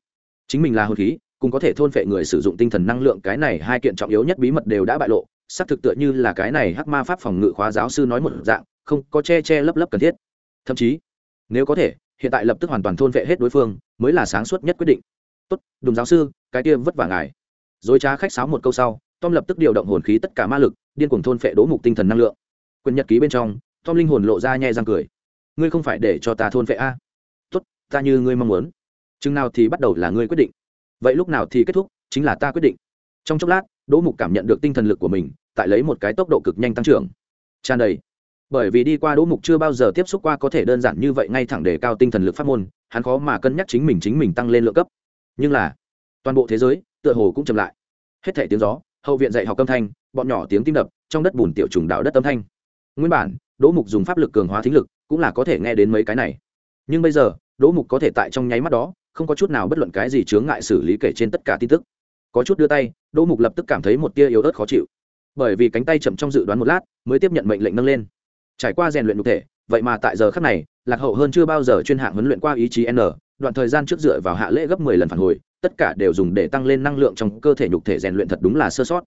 Chính mình là hồn khí cũng có thể thôn phệ người sử dụng tinh thần năng lượng cái này hai kiện trọng yếu nhất bí mật đều đã bại lộ xác thực tựa như là cái này hắc ma pháp phòng ngự khóa giáo sư nói một dạng, không có che che lấp lấp cần thiết. Thậm chí, nếu có thể, hiện tại lập tức hoàn toàn thôn vệ hết đối phương, mới là sáng suốt nhất quyết định. Tốt đúng giáo sư, cái kia vất vả ngài. Dối trá khách sáo một câu sau, tom lập tức điều động hồn khí tất cả ma lực, điên cuồng thôn phệ đố mục tinh thần năng lượng. Quyền nhật ký bên trong, tom linh hồn lộ ra nhẹ răng cười. Ngươi không phải để cho ta thôn phệ a? Tốt, ta như ngươi mong muốn. Chừng nào thì bắt đầu là ngươi quyết định. Vậy lúc nào thì kết thúc, chính là ta quyết định trong chốc lát, đỗ mục cảm nhận được tinh thần lực của mình, tại lấy một cái tốc độ cực nhanh tăng trưởng. Tràn đầy. Bởi vì đi qua đỗ mục chưa bao giờ tiếp xúc qua có thể đơn giản như vậy ngay thẳng để cao tinh thần lực pháp môn, hắn khó mà cân nhắc chính mình chính mình tăng lên lượng cấp. Nhưng là, toàn bộ thế giới, tựa hồ cũng chậm lại. Hết thẻ tiếng gió, hậu viện dạy học âm thanh, bọn nhỏ tiếng tim đập, trong đất bùn tiểu trùng đạo đất âm thanh. Nguyên bản, đỗ mục dùng pháp lực cường hóa thính lực, cũng là có thể nghe đến mấy cái này. Nhưng bây giờ, đỗ mục có thể tại trong nháy mắt đó, không có chút nào bất luận cái gì chướng ngại xử lý kể trên tất cả tin tức có chút đưa tay, đỗ mục lập tức cảm thấy một tia yếu ớt khó chịu. Bởi vì cánh tay chậm trong dự đoán một lát, mới tiếp nhận mệnh lệnh nâng lên. Trải qua rèn luyện nhục thể, vậy mà tại giờ khắc này, lạc hậu hơn chưa bao giờ chuyên hạng huấn luyện qua ý chí n, đoạn thời gian trước dựa vào hạ lễ gấp mười lần phản hồi, tất cả đều dùng để tăng lên năng lượng trong cơ thể nhục thể rèn luyện thật đúng là sơ sót.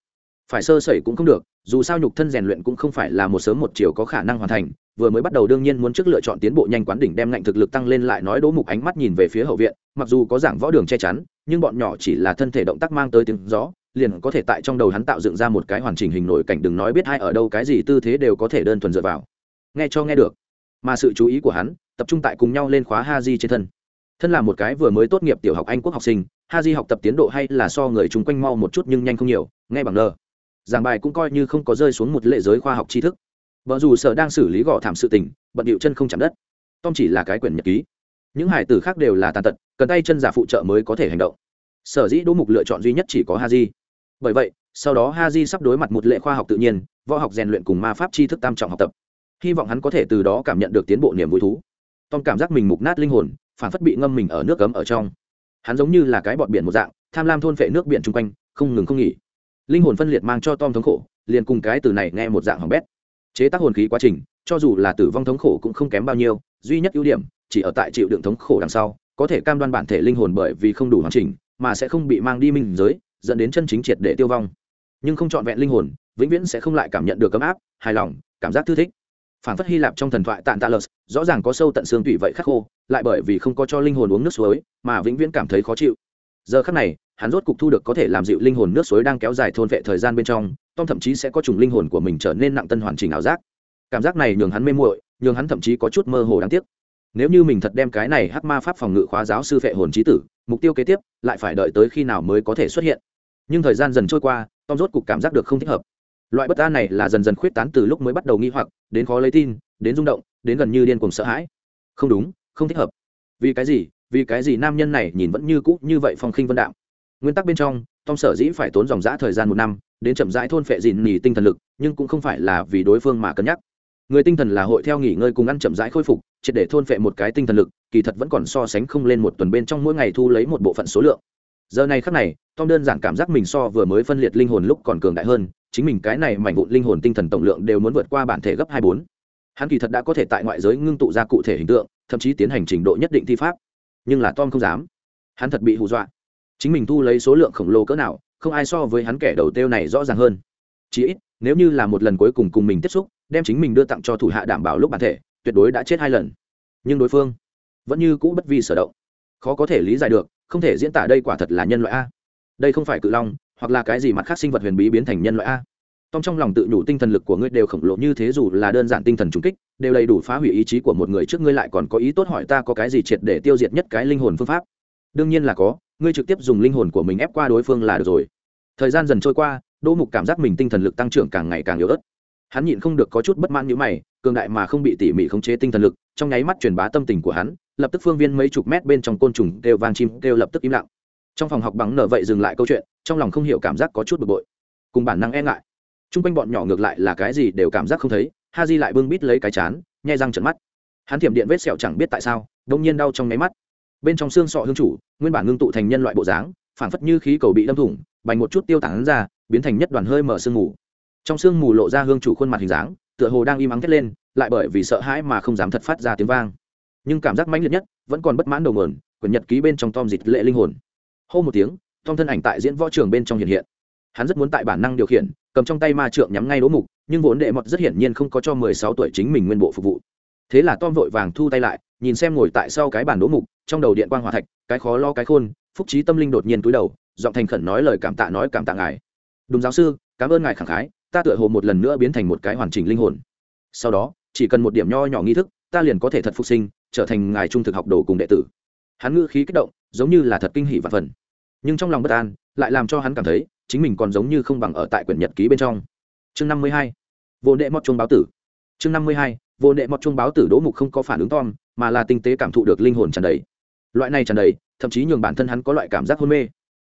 Phải sơ sẩy cũng không được, dù sao nhục thân rèn luyện cũng không phải là một sớm một chiều có khả năng hoàn thành, vừa mới bắt đầu đương nhiên muốn trước lựa chọn tiến bộ nhanh quán đỉnh đem ngạnh thực lực tăng lên lại nói đỗ mục ánh mắt nhìn về phía hậu viện, mặc dù có giảng võ đường che chắn nhưng bọn nhỏ chỉ là thân thể động tác mang tới tiếng gió, liền có thể tại trong đầu hắn tạo dựng ra một cái hoàn chỉnh hình nổi cảnh đừng nói biết hai ở đâu, cái gì tư thế đều có thể đơn thuần dựa vào. Nghe cho nghe được. Mà sự chú ý của hắn, tập trung tại cùng nhau lên khóa ha di trên thân. Thân là một cái vừa mới tốt nghiệp tiểu học anh quốc học sinh ha di học tập tiến độ hay là so người chung quanh mau một chút nhưng nhanh không nhiều, nghe bằng lờ giảng bài cũng coi như không có rơi xuống một lệ giới khoa học tri thức. Vợ dù sợ đang xử lý gõ thảm sự tình, bận điệu chân không chạm đất. Tom chỉ là cái quyển nhật ký. Những hải tử khác đều là tàn tật cần tay chân giả phụ trợ mới có thể hành động. Sở dĩ đỗ mục lựa chọn duy nhất chỉ có ha di bởi vậy, sau đó ha di sắp đối mặt một lệ khoa học tự nhiên, võ học rèn luyện cùng ma pháp tri thức tam trọng học tập. Hy vọng hắn có thể từ đó cảm nhận được tiến bộ niềm vui thú. Tom cảm giác mình mục nát linh hồn, phản phất bị ngâm mình ở nước cấm ở trong. Hắn giống như là cái bọt biển một dạng, tham lam thôn vệ nước biển chung quanh, không ngừng không nghỉ. Linh hồn phân liệt mang cho tom thống khổ, liền cùng cái từ này nghe một dạng hỏng bét. Chế tác hồn khí quá trình, cho dù là tử vong thống khổ cũng không kém bao nhiêu, duy nhất ưu điểm, chỉ ở tại chịu đựng thống khổ đằng sau có thể cam đoan bản thể linh hồn bởi vì không đủ hoàn chỉnh, mà sẽ không bị mang đi minh giới, dẫn đến chân chính triệt để tiêu vong. Nhưng không trọn vẹn linh hồn, vĩnh viễn sẽ không lại cảm nhận được ấm áp, hài lòng, cảm giác thư thích. Phản phất hy lạp trong thần thoại tạng tạ lợt, rõ ràng có sâu tận xương tủy vậy khắc khô, lại bởi vì không có cho linh hồn uống nước suối, mà vĩnh viễn cảm thấy khó chịu. Giờ khắc này, hắn rốt cục thu được có thể làm dịu linh hồn nước suối đang kéo dài thôn vệ thời gian bên trong, tom thậm chí sẽ có trùng linh hồn của mình trở nên nặng tân hoàn chỉnh ảo giác. Cảm giác này nhường hắn mê muội, nhường hắn thậm chí có chút mơ hồ đáng tiếc nếu như mình thật đem cái này hắc ma pháp phòng ngự khóa giáo sư phệ hồn trí tử, mục tiêu kế tiếp lại phải đợi tới khi nào mới có thể xuất hiện. Nhưng thời gian dần trôi qua, tom rốt cục cảm giác được không thích hợp. Loại bất an này là dần dần khuyết tán từ lúc mới bắt đầu nghi hoặc, đến khó lấy tin, đến rung động, đến gần như điên cuồng sợ hãi. Không đúng, không thích hợp. Vì cái gì? Vì cái gì nam nhân này nhìn vẫn như cũ như vậy phong khinh vân đạo nguyên tắc bên trong, tom sở dĩ phải tốn dòng giã thời gian một năm, đến chậm rãi thôn phệ dìn nỉ tinh thần lực, nhưng cũng không phải là vì đối phương mà cân nhắc người tinh thần là hội theo nghỉ ngơi cùng ăn chậm rãi khôi phục, triệt để thôn phệ một cái tinh thần lực, kỳ thật vẫn còn so sánh không lên một tuần bên trong mỗi ngày thu lấy một bộ phận số lượng. Giờ này khắc này, tom đơn giản cảm giác mình so vừa mới phân liệt linh hồn lúc còn cường đại hơn, chính mình cái này mảnh vụn linh hồn tinh thần tổng lượng đều muốn vượt qua bản thể gấp hai bốn. Hắn kỳ thật đã có thể tại ngoại giới ngưng tụ ra cụ thể hình tượng, thậm chí tiến hành trình độ nhất định thi pháp. Nhưng là tom không dám. Hắn thật bị hù dọa. Chính mình thu lấy số lượng khổng lồ cỡ nào, không ai so với hắn kẻ đầu tiêu này rõ ràng hơn. Chí ít, nếu như là một lần cuối cùng cùng mình tiếp xúc đem chính mình đưa tặng cho thủ hạ đảm bảo lúc bản thể, tuyệt đối đã chết hai lần. Nhưng đối phương vẫn như cũ bất vi sở động. Khó có thể lý giải được, không thể diễn tả đây quả thật là nhân loại a. Đây không phải cự long, hoặc là cái gì mặt khác sinh vật huyền bí biến thành nhân loại a. Tom trong lòng tự nhủ tinh thần lực của ngươi đều khổng lồ như thế dù là đơn giản tinh thần trùng kích, đều đầy đủ phá hủy ý chí của một người trước ngươi lại còn có ý tốt hỏi ta có cái gì triệt để tiêu diệt nhất cái linh hồn phương pháp. Đương nhiên là có, ngươi trực tiếp dùng linh hồn của mình ép qua đối phương là được rồi. Thời gian dần trôi qua, đỗ mục cảm giác mình tinh thần lực tăng trưởng càng ngày càng yếu ớt hắn nhịn không được có chút bất mãn như mày, cường đại mà không bị tỉ mỉ khống chế tinh thần lực, trong nháy mắt truyền bá tâm tình của hắn, lập tức phương viên mấy chục mét bên trong côn trùng đều vang chim đều lập tức im lặng. Trong phòng học bằng nở vậy dừng lại câu chuyện, trong lòng không hiểu cảm giác có chút bực bội, cùng bản năng e ngại. Chung quanh bọn nhỏ ngược lại là cái gì đều cảm giác không thấy, ha di lại bưng bít lấy cái chán, nhai răng trận mắt. Hắn thiểm điện vết sẹo chẳng biết tại sao, đông nhiên đau trong nháy mắt. Bên trong xương sọ hương chủ, nguyên bản ngưng tụ thành nhân loại bộ dáng, phảng phất như khí cầu bị đâm thủng, bành một chút tiêu tản ra, biến thành nhất đoàn hơi mở sương ngủ trong sương mù lộ ra hương chủ khuôn mặt hình dáng, tựa hồ đang im ắng thét lên, lại bởi vì sợ hãi mà không dám thật phát ra tiếng vang. Nhưng cảm giác mãnh liệt nhất vẫn còn bất mãn đầu mườn quyển nhật ký bên trong tom dịch lệ linh hồn. Hô một tiếng, tom thân ảnh tại diễn võ trường bên trong hiện hiện. Hắn rất muốn tại bản năng điều khiển, cầm trong tay ma trượng nhắm ngay đỗ mục, nhưng vốn đệ mọt rất hiển nhiên không có cho mười sáu tuổi chính mình nguyên bộ phục vụ. Thế là tom vội vàng thu tay lại, nhìn xem ngồi tại sau cái bàn đỗ mục, trong đầu điện quang hòa thạch, cái khó lo cái khôn, phúc trí tâm linh đột nhiên túi đầu, giọng thành khẩn nói lời cảm tạ nói cảm tạ ngài. Đúng giáo sư, cảm ơn ngài khẳng khái ta tựa hồ một lần nữa biến thành một cái hoàn chỉnh linh hồn. Sau đó, chỉ cần một điểm nho nhỏ nghi thức, ta liền có thể thật phục sinh, trở thành ngài trung thực học đồ cùng đệ tử. Hắn ngữ khí kích động, giống như là thật kinh hỷ và phần. Nhưng trong lòng bất an, lại làm cho hắn cảm thấy, chính mình còn giống như không bằng ở tại quyển nhật ký bên trong. Chương năm mươi hai, vô nệ mọt chuông báo tử. Chương năm mươi hai, vô nệ mọt chuông báo tử đỗ mục không có phản ứng tom, mà là tinh tế cảm thụ được linh hồn tràn đầy. Loại này tràn đầy, thậm chí nhường bản thân hắn có loại cảm giác hôn mê.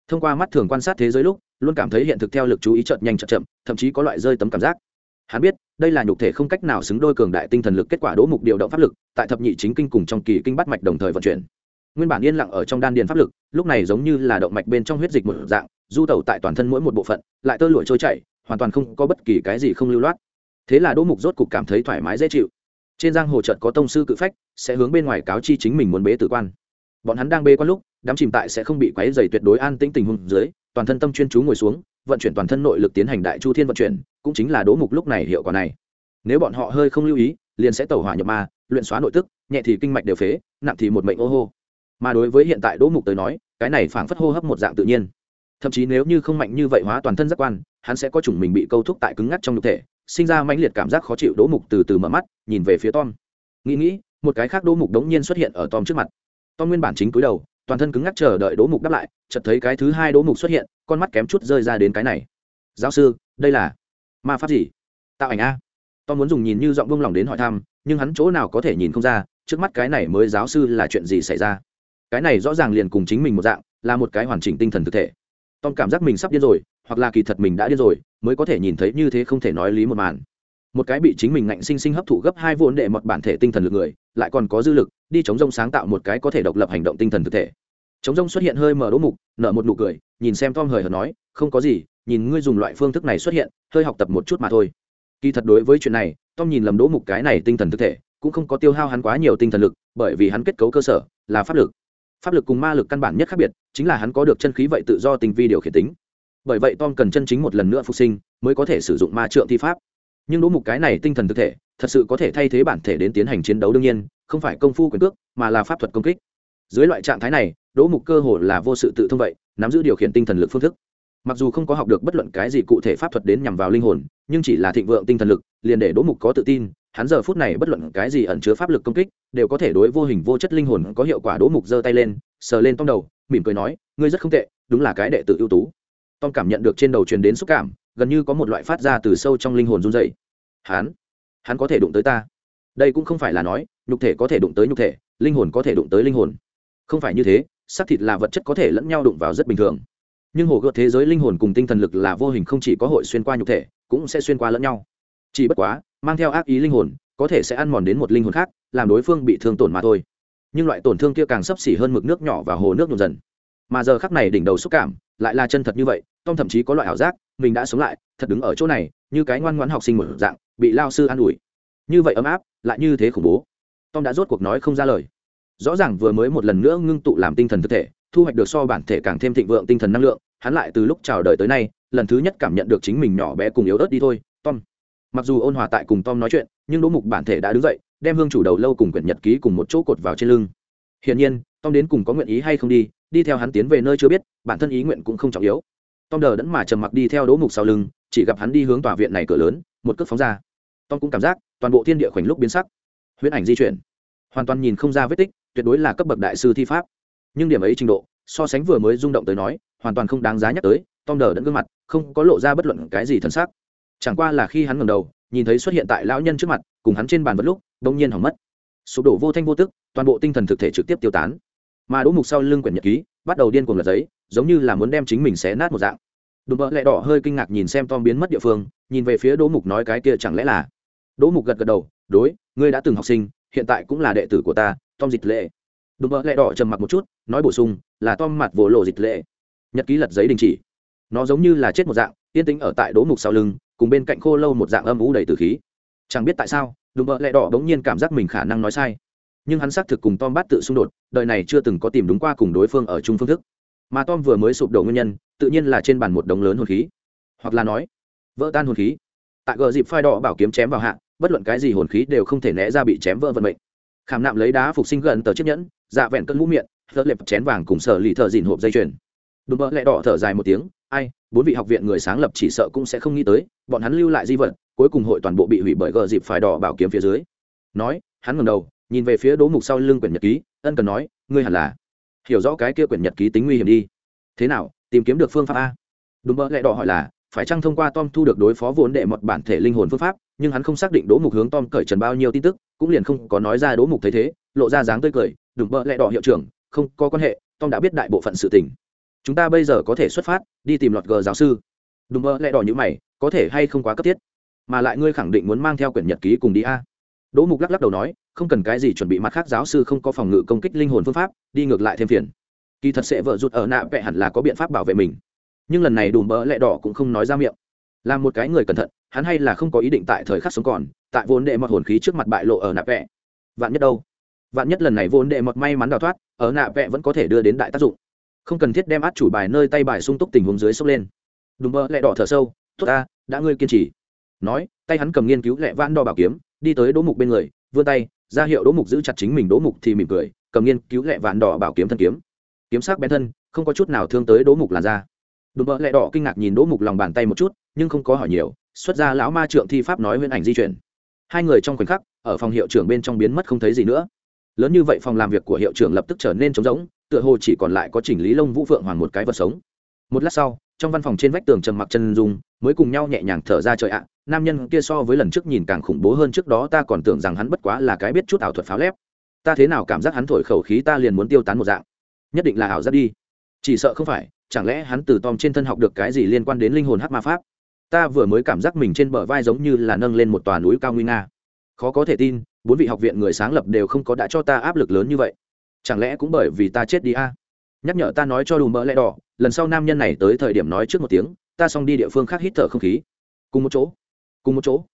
Thông qua mắt thường quan sát thế giới lúc luôn cảm thấy hiện thực theo lực chú ý chợt nhanh chợt chậm, thậm chí có loại rơi tấm cảm giác. Hắn biết, đây là nhục thể không cách nào xứng đôi cường đại tinh thần lực kết quả đỗ mục điều động pháp lực, tại thập nhị chính kinh cùng trong kỳ kinh bắt mạch đồng thời vận chuyển. Nguyên bản yên lặng ở trong đan điền pháp lực, lúc này giống như là động mạch bên trong huyết dịch một dạng, du tẩu tại toàn thân mỗi một bộ phận, lại tơ lụi trôi chảy, hoàn toàn không có bất kỳ cái gì không lưu loát. Thế là đỗ mục rốt cục cảm thấy thoải mái dễ chịu. Trên giang hồ trận có tông sư cự phách, sẽ hướng bên ngoài cáo chi chính mình muốn bế tử quan. Bọn hắn đang bê quan lúc, đám chìm tại sẽ không bị quấy dày tuyệt đối an tĩnh tình huống dưới toàn thân tâm chuyên chú ngồi xuống, vận chuyển toàn thân nội lực tiến hành đại chu thiên vận chuyển, cũng chính là đỗ mục lúc này hiệu quả này. Nếu bọn họ hơi không lưu ý, liền sẽ tẩu hỏa nhập ma, luyện xóa nội tức, nhẹ thì kinh mạch đều phế, nặng thì một mệnh ô hô. Mà đối với hiện tại đỗ mục tới nói, cái này phảng phất hô hấp một dạng tự nhiên. Thậm chí nếu như không mạnh như vậy hóa toàn thân giác quan, hắn sẽ có chủng mình bị câu thúc tại cứng ngắc trong nhục thể, sinh ra mãnh liệt cảm giác khó chịu đỗ mục từ từ mở mắt, nhìn về phía tom. Nghĩ nghĩ, một cái khác đỗ mục đống nhiên xuất hiện ở tom trước mặt. Tom nguyên bản chính cúi đầu toàn thân cứng ngắc chờ đợi đố mục đáp lại, chợt thấy cái thứ hai đố mục xuất hiện, con mắt kém chút rơi ra đến cái này. Giáo sư, đây là ma pháp gì? Tạo ảnh a. Tom muốn dùng nhìn như giọng vung lòng đến hỏi thăm, nhưng hắn chỗ nào có thể nhìn không ra, trước mắt cái này mới giáo sư là chuyện gì xảy ra? Cái này rõ ràng liền cùng chính mình một dạng, là một cái hoàn chỉnh tinh thần thực thể. Tom cảm giác mình sắp điên rồi, hoặc là kỳ thật mình đã điên rồi, mới có thể nhìn thấy như thế không thể nói lý một màn. Một cái bị chính mình ngạnh sinh sinh hấp thụ gấp hai vốn đệ một bản thể tinh thần lực người lại còn có dư lực, đi chống rông sáng tạo một cái có thể độc lập hành động tinh thần thực thể. Chống rông xuất hiện hơi mở đỗ mục, nở một nụ cười, nhìn xem tom hời hợt nói, không có gì, nhìn ngươi dùng loại phương thức này xuất hiện, hơi học tập một chút mà thôi. Kỳ thật đối với chuyện này, tom nhìn lầm đỗ mục cái này tinh thần thực thể, cũng không có tiêu hao hắn quá nhiều tinh thần lực, bởi vì hắn kết cấu cơ sở là pháp lực. Pháp lực cùng ma lực căn bản nhất khác biệt, chính là hắn có được chân khí vậy tự do tình vi điều khiển tính. Bởi vậy tom cần chân chính một lần nữa phục sinh, mới có thể sử dụng ma trượng thi pháp. Nhưng đỗ mục cái này tinh thần thực thể thật sự có thể thay thế bản thể đến tiến hành chiến đấu đương nhiên, không phải công phu quyền cước, mà là pháp thuật công kích. Dưới loại trạng thái này, đỗ mục cơ hồ là vô sự tự thông vậy, nắm giữ điều khiển tinh thần lực phương thức. Mặc dù không có học được bất luận cái gì cụ thể pháp thuật đến nhằm vào linh hồn, nhưng chỉ là thịnh vượng tinh thần lực, liền để đỗ mục có tự tin, hắn giờ phút này bất luận cái gì ẩn chứa pháp lực công kích, đều có thể đối vô hình vô chất linh hồn có hiệu quả. Đỗ mục giơ tay lên, sờ lên tom đầu, mỉm cười nói, ngươi rất không tệ, đúng là cái đệ tử ưu tú. Tom cảm nhận được trên đầu truyền đến xúc cảm, gần như có một loại phát ra từ sâu trong linh hồn run dày hắn? Hắn có thể đụng tới ta. Đây cũng không phải là nói, nhục thể có thể đụng tới nhục thể, linh hồn có thể đụng tới linh hồn. Không phải như thế, xác thịt là vật chất có thể lẫn nhau đụng vào rất bình thường. Nhưng hồ gợt thế giới linh hồn cùng tinh thần lực là vô hình không chỉ có hội xuyên qua nhục thể, cũng sẽ xuyên qua lẫn nhau. Chỉ bất quá, mang theo ác ý linh hồn, có thể sẽ ăn mòn đến một linh hồn khác, làm đối phương bị thương tổn mà thôi. Nhưng loại tổn thương kia càng sấp xỉ hơn mực nước nhỏ và hồ nước nhộn dần. Mà giờ khắc này đỉnh đầu xúc cảm lại là chân thật như vậy, tom thậm chí có loại ảo giác, mình đã sống lại, thật đứng ở chỗ này, như cái ngoan ngoãn học sinh một dạng, bị lao sư an ủi. Như vậy ấm áp, lại như thế khủng bố. Tom đã rốt cuộc nói không ra lời. Rõ ràng vừa mới một lần nữa ngưng tụ làm tinh thần thực thể, thu hoạch được so bản thể càng thêm thịnh vượng tinh thần năng lượng, hắn lại từ lúc chào đời tới nay, lần thứ nhất cảm nhận được chính mình nhỏ bé cùng yếu ớt đi thôi, tom. Mặc dù ôn hòa tại cùng tom nói chuyện, nhưng đỗ mục bản thể đã đứng dậy, đem hương chủ đầu lâu cùng quyển nhật ký cùng một chỗ cột vào trên lưng. Hiển nhiên, tom đến cùng có nguyện ý hay không đi đi theo hắn tiến về nơi chưa biết, bản thân ý nguyện cũng không trọng yếu. Tom đờ đẫn mà trầm mặc đi theo đỗ mục sau lưng, chỉ gặp hắn đi hướng tòa viện này cửa lớn, một cước phóng ra. Tom cũng cảm giác toàn bộ thiên địa khoảnh lúc biến sắc. Huyễn ảnh di chuyển. Hoàn toàn nhìn không ra vết tích, tuyệt đối là cấp bậc đại sư thi pháp. Nhưng điểm ấy trình độ, so sánh vừa mới rung động tới nói, hoàn toàn không đáng giá nhắc tới, tom đờ đẫn gương mặt, không có lộ ra bất luận cái gì thân xác chẳng qua là khi hắn ngầm đầu, nhìn thấy xuất hiện tại lão nhân trước mặt, cùng hắn trên bàn vật lúc đông nhiên hỏng mất. Sụp đổ vô thanh vô tức, toàn bộ tinh thần thực thể trực tiếp tiêu tán mà đỗ mục sau lưng quyển nhật ký, bắt đầu điên cuồng lật giấy, giống như là muốn đem chính mình xé nát một dạng. Đùm bỡ lẹ đỏ hơi kinh ngạc nhìn xem tom biến mất địa phương, nhìn về phía đỗ mục nói cái kia chẳng lẽ là? Đỗ mục gật gật đầu, đối, ngươi đã từng học sinh, hiện tại cũng là đệ tử của ta, tom dịch lệ. Đùm bỡ lẹ đỏ trầm mặc một chút, nói bổ sung, là tom mặt vỗ lộ dịch lệ. Nhật ký lật giấy đình chỉ. Nó giống như là chết một dạng, yên tĩnh ở tại đỗ mục sau lưng, cùng bên cạnh khô lâu một dạng âm ú đầy từ khí. Chẳng biết tại sao đùm bỡ lẹ đỏ bỗng nhiên cảm giác mình khả năng nói sai nhưng hắn xác thực cùng tom bát tự xung đột, đời này chưa từng có tìm đúng qua cùng đối phương ở chung phương thức. Mà tom vừa mới sụp đổ nguyên nhân, tự nhiên là trên bàn một đống lớn hồn khí. Hoặc là nói, vỡ tan hồn khí. Tại gờ dịp phai đỏ bảo kiếm chém vào hạ, bất luận cái gì hồn khí đều không thể né ra bị chém vỡ vận mệnh. Khảm nạm lấy đá phục sinh gần tờ chiếc nhẫn dạ vẹn cân mũ miệng thợ lệp chén vàng cùng sở lì thợ dìn hộp dây chuyền. Đùm bỡ lẹ đỏ thở dài một tiếng, ai, bốn vị học viện người sáng lập chỉ sợ cũng sẽ không nghĩ tới, bọn hắn lưu lại di vật, cuối cùng hội toàn bộ bị hủy bởi gờ dịp phải đỏ bảo kiếm phía dưới. Nói, hắn ngầm đầu nhìn về phía Đỗ mục sau lưng quyển nhật ký, ân cần nói, ngươi hẳn là hiểu rõ cái kia quyển nhật ký tính nguy hiểm đi. Thế nào, tìm kiếm được phương pháp a? Đúng mơ lẽ đỏ hỏi là, phải chăng thông qua tom thu được đối phó vốn đệ một bản thể linh hồn phương pháp, nhưng hắn không xác định đỗ mục hướng tom cởi trần bao nhiêu tin tức, cũng liền không có nói ra đỗ mục thấy thế, lộ ra dáng tươi cười đừng mơ lẽ đỏ hiệu trưởng, không có quan hệ, tom đã biết đại bộ phận sự tình. Chúng ta bây giờ có thể xuất phát, đi tìm lọt gờ giáo sư. Đùm mơ lẽ đỏ như mày, có thể hay không quá cấp thiết? Mà lại ngươi khẳng định muốn mang theo quyển nhật ký cùng đi a? Đỗ mục lắc lắc đầu nói, không cần cái gì chuẩn bị mặt khác giáo sư không có phòng ngự công kích linh hồn phương pháp, đi ngược lại thêm phiền. Kỳ thật sẽ vợ rụt ở nạ vẽ hẳn là có biện pháp bảo vệ mình. Nhưng lần này đùm bỡ lẹ đỏ cũng không nói ra miệng. Là một cái người cẩn thận, hắn hay là không có ý định tại thời khắc sống còn, tại vốn đệ mọt hồn khí trước mặt bại lộ ở nạ vẽ vạn nhất đâu? Vạn nhất lần này vốn đệ mọt may mắn đào thoát, ở nạ vẽ vẫn có thể đưa đến đại tác dụng. Không cần thiết đem át chủ bài nơi tay bài sung túc tình huống dưới sốc lên. Đùm bỡ lẹ đỏ thở sâu, tốt ta, đã ngươi kiên trì. Nói, tay hắn cầm nghiên cứu lẹ vãn đo bảo kiếm đi tới đỗ mục bên người, vươn tay, ra hiệu đỗ mục giữ chặt chính mình, đỗ mục thì mỉm cười, cầm nghiên cứu lẹ vạn đỏ bảo kiếm thân kiếm. Kiếm sắc bén thân, không có chút nào thương tới đỗ mục làn da. Đùm bợ lẹ đỏ kinh ngạc nhìn đỗ mục lòng bàn tay một chút, nhưng không có hỏi nhiều, xuất ra lão ma trượng thi pháp nói huyễn ảnh di chuyển. Hai người trong khoảnh khắc, ở phòng hiệu trưởng bên trong biến mất không thấy gì nữa. Lớn như vậy phòng làm việc của hiệu trưởng lập tức trở nên trống rỗng, tựa hồ chỉ còn lại có chỉnh lý lông vũ phượng hoàng một cái vật sống. Một lát sau trong văn phòng trên vách tường trầm mặc chân dung, mới cùng nhau nhẹ nhàng thở ra trời ạ, nam nhân kia so với lần trước nhìn càng khủng bố hơn trước đó ta còn tưởng rằng hắn bất quá là cái biết chút ảo thuật pháo lép. Ta thế nào cảm giác hắn thổi khẩu khí ta liền muốn tiêu tán một dạng. Nhất định là ảo giác đi. Chỉ sợ không phải, chẳng lẽ hắn từ tom trên thân học được cái gì liên quan đến linh hồn hát ma pháp? Ta vừa mới cảm giác mình trên bờ vai giống như là nâng lên một tòa núi cao nguy nga. Khó có thể tin, bốn vị học viện người sáng lập đều không có đã cho ta áp lực lớn như vậy. Chẳng lẽ cũng bởi vì ta chết đi a? Nhắc nhở ta nói cho đủ mỡ lẽ đỏ, lần sau nam nhân này tới thời điểm nói trước một tiếng, ta xong đi địa phương khác hít thở không khí. Cùng một chỗ. Cùng một chỗ.